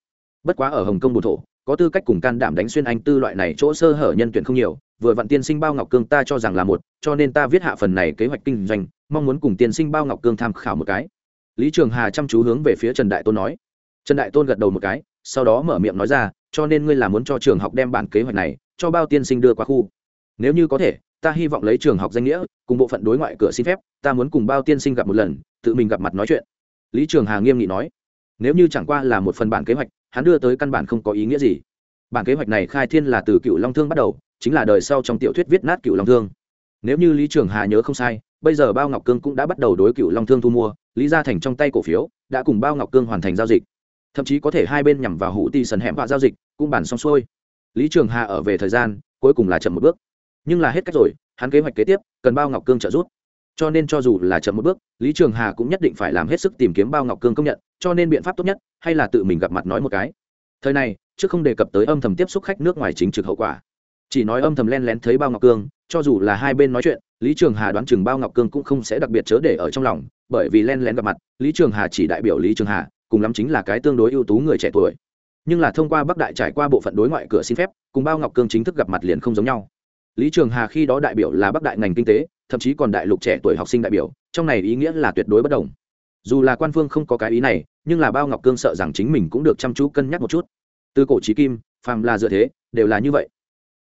Bất quá ở hồng kông bồ thổ, có tư cách cùng can đảm đánh xuyên anh tư loại này chỗ sơ hở nhân tuyển không nhiều, vừa vặn tiên sinh bao ngọc cương ta cho rằng là một, cho nên ta viết hạ phần này kế hoạch kinh doanh, mong muốn cùng tiên sinh bao ngọc cương tham khảo một cái. Lý trường hà chăm chú hướng về phía trần đại tôn nói. Trần đại tôn gật đầu một cái, sau đó mở miệng nói ra, cho nên ngươi là muốn cho trường học đem bản kế hoạch này, cho bao tiên sinh đưa qua khu. Nếu như có thể ta hy vọng lấy trường học danh nghĩa, cùng bộ phận đối ngoại cửa xin phép, ta muốn cùng bao tiên sinh gặp một lần, tự mình gặp mặt nói chuyện. Lý trường hà nghiêm nghị nói. Nếu như chẳng qua là một phần bản kế hoạch, hắn đưa tới căn bản không có ý nghĩa gì. Bản kế hoạch này khai thiên là từ cựu long thương bắt đầu, chính là đời sau trong tiểu thuyết viết nát cựu long thương. Nếu như lý trường hà nhớ không sai, bây giờ bao ngọc cương cũng đã bắt đầu đối cựu long thương thu mua, lý gia thành trong tay cổ phiếu đã cùng bao ngọc cương hoàn thành giao dịch. Thậm chí có thể hai bên nhằm vào hủ ti sần hẻm và giao dịch, cũng bản xong xuôi. Lý trường hà ở về thời gian, cuối cùng là chậm một bước nhưng là hết cách rồi, hắn kế hoạch kế tiếp, cần bao ngọc cương trợ giúp. Cho nên cho dù là chậm một bước, lý trường hà cũng nhất định phải làm hết sức tìm kiếm bao ngọc cương công nhận, cho nên biện pháp tốt nhất, hay là tự mình gặp mặt nói một cái. Thời này, chứ không đề cập tới âm thầm tiếp xúc khách nước ngoài chính trực hậu quả. Chỉ nói âm thầm len lén thấy bao ngọc cương, cho dù là hai bên nói chuyện, lý trường hà đoán chừng bao ngọc cương cũng không sẽ đặc biệt chớ để ở trong lòng, bởi vì len lén gặp mặt, lý trường hà chỉ đại biểu lý trường hà, cùng lắm chính là cái tương đối ưu tú người trẻ tuổi. Nhưng là thông qua bắc đại trải qua bộ phận đối ngoại cửa xin phép, cùng bao ngọc cương chính thức gặp mặt liền không giống nhau lý trường hà khi đó đại biểu là bắc đại ngành kinh tế, thậm chí còn đại lục trẻ tuổi học sinh đại biểu, trong này ý nghĩa là tuyệt đối bất đồng. Dù là quan phương không có cái ý này, nhưng là bao ngọc cương sợ rằng chính mình cũng được chăm chú cân nhắc một chút. Từ cổ trí kim, phàm là dựa thế, đều là như vậy.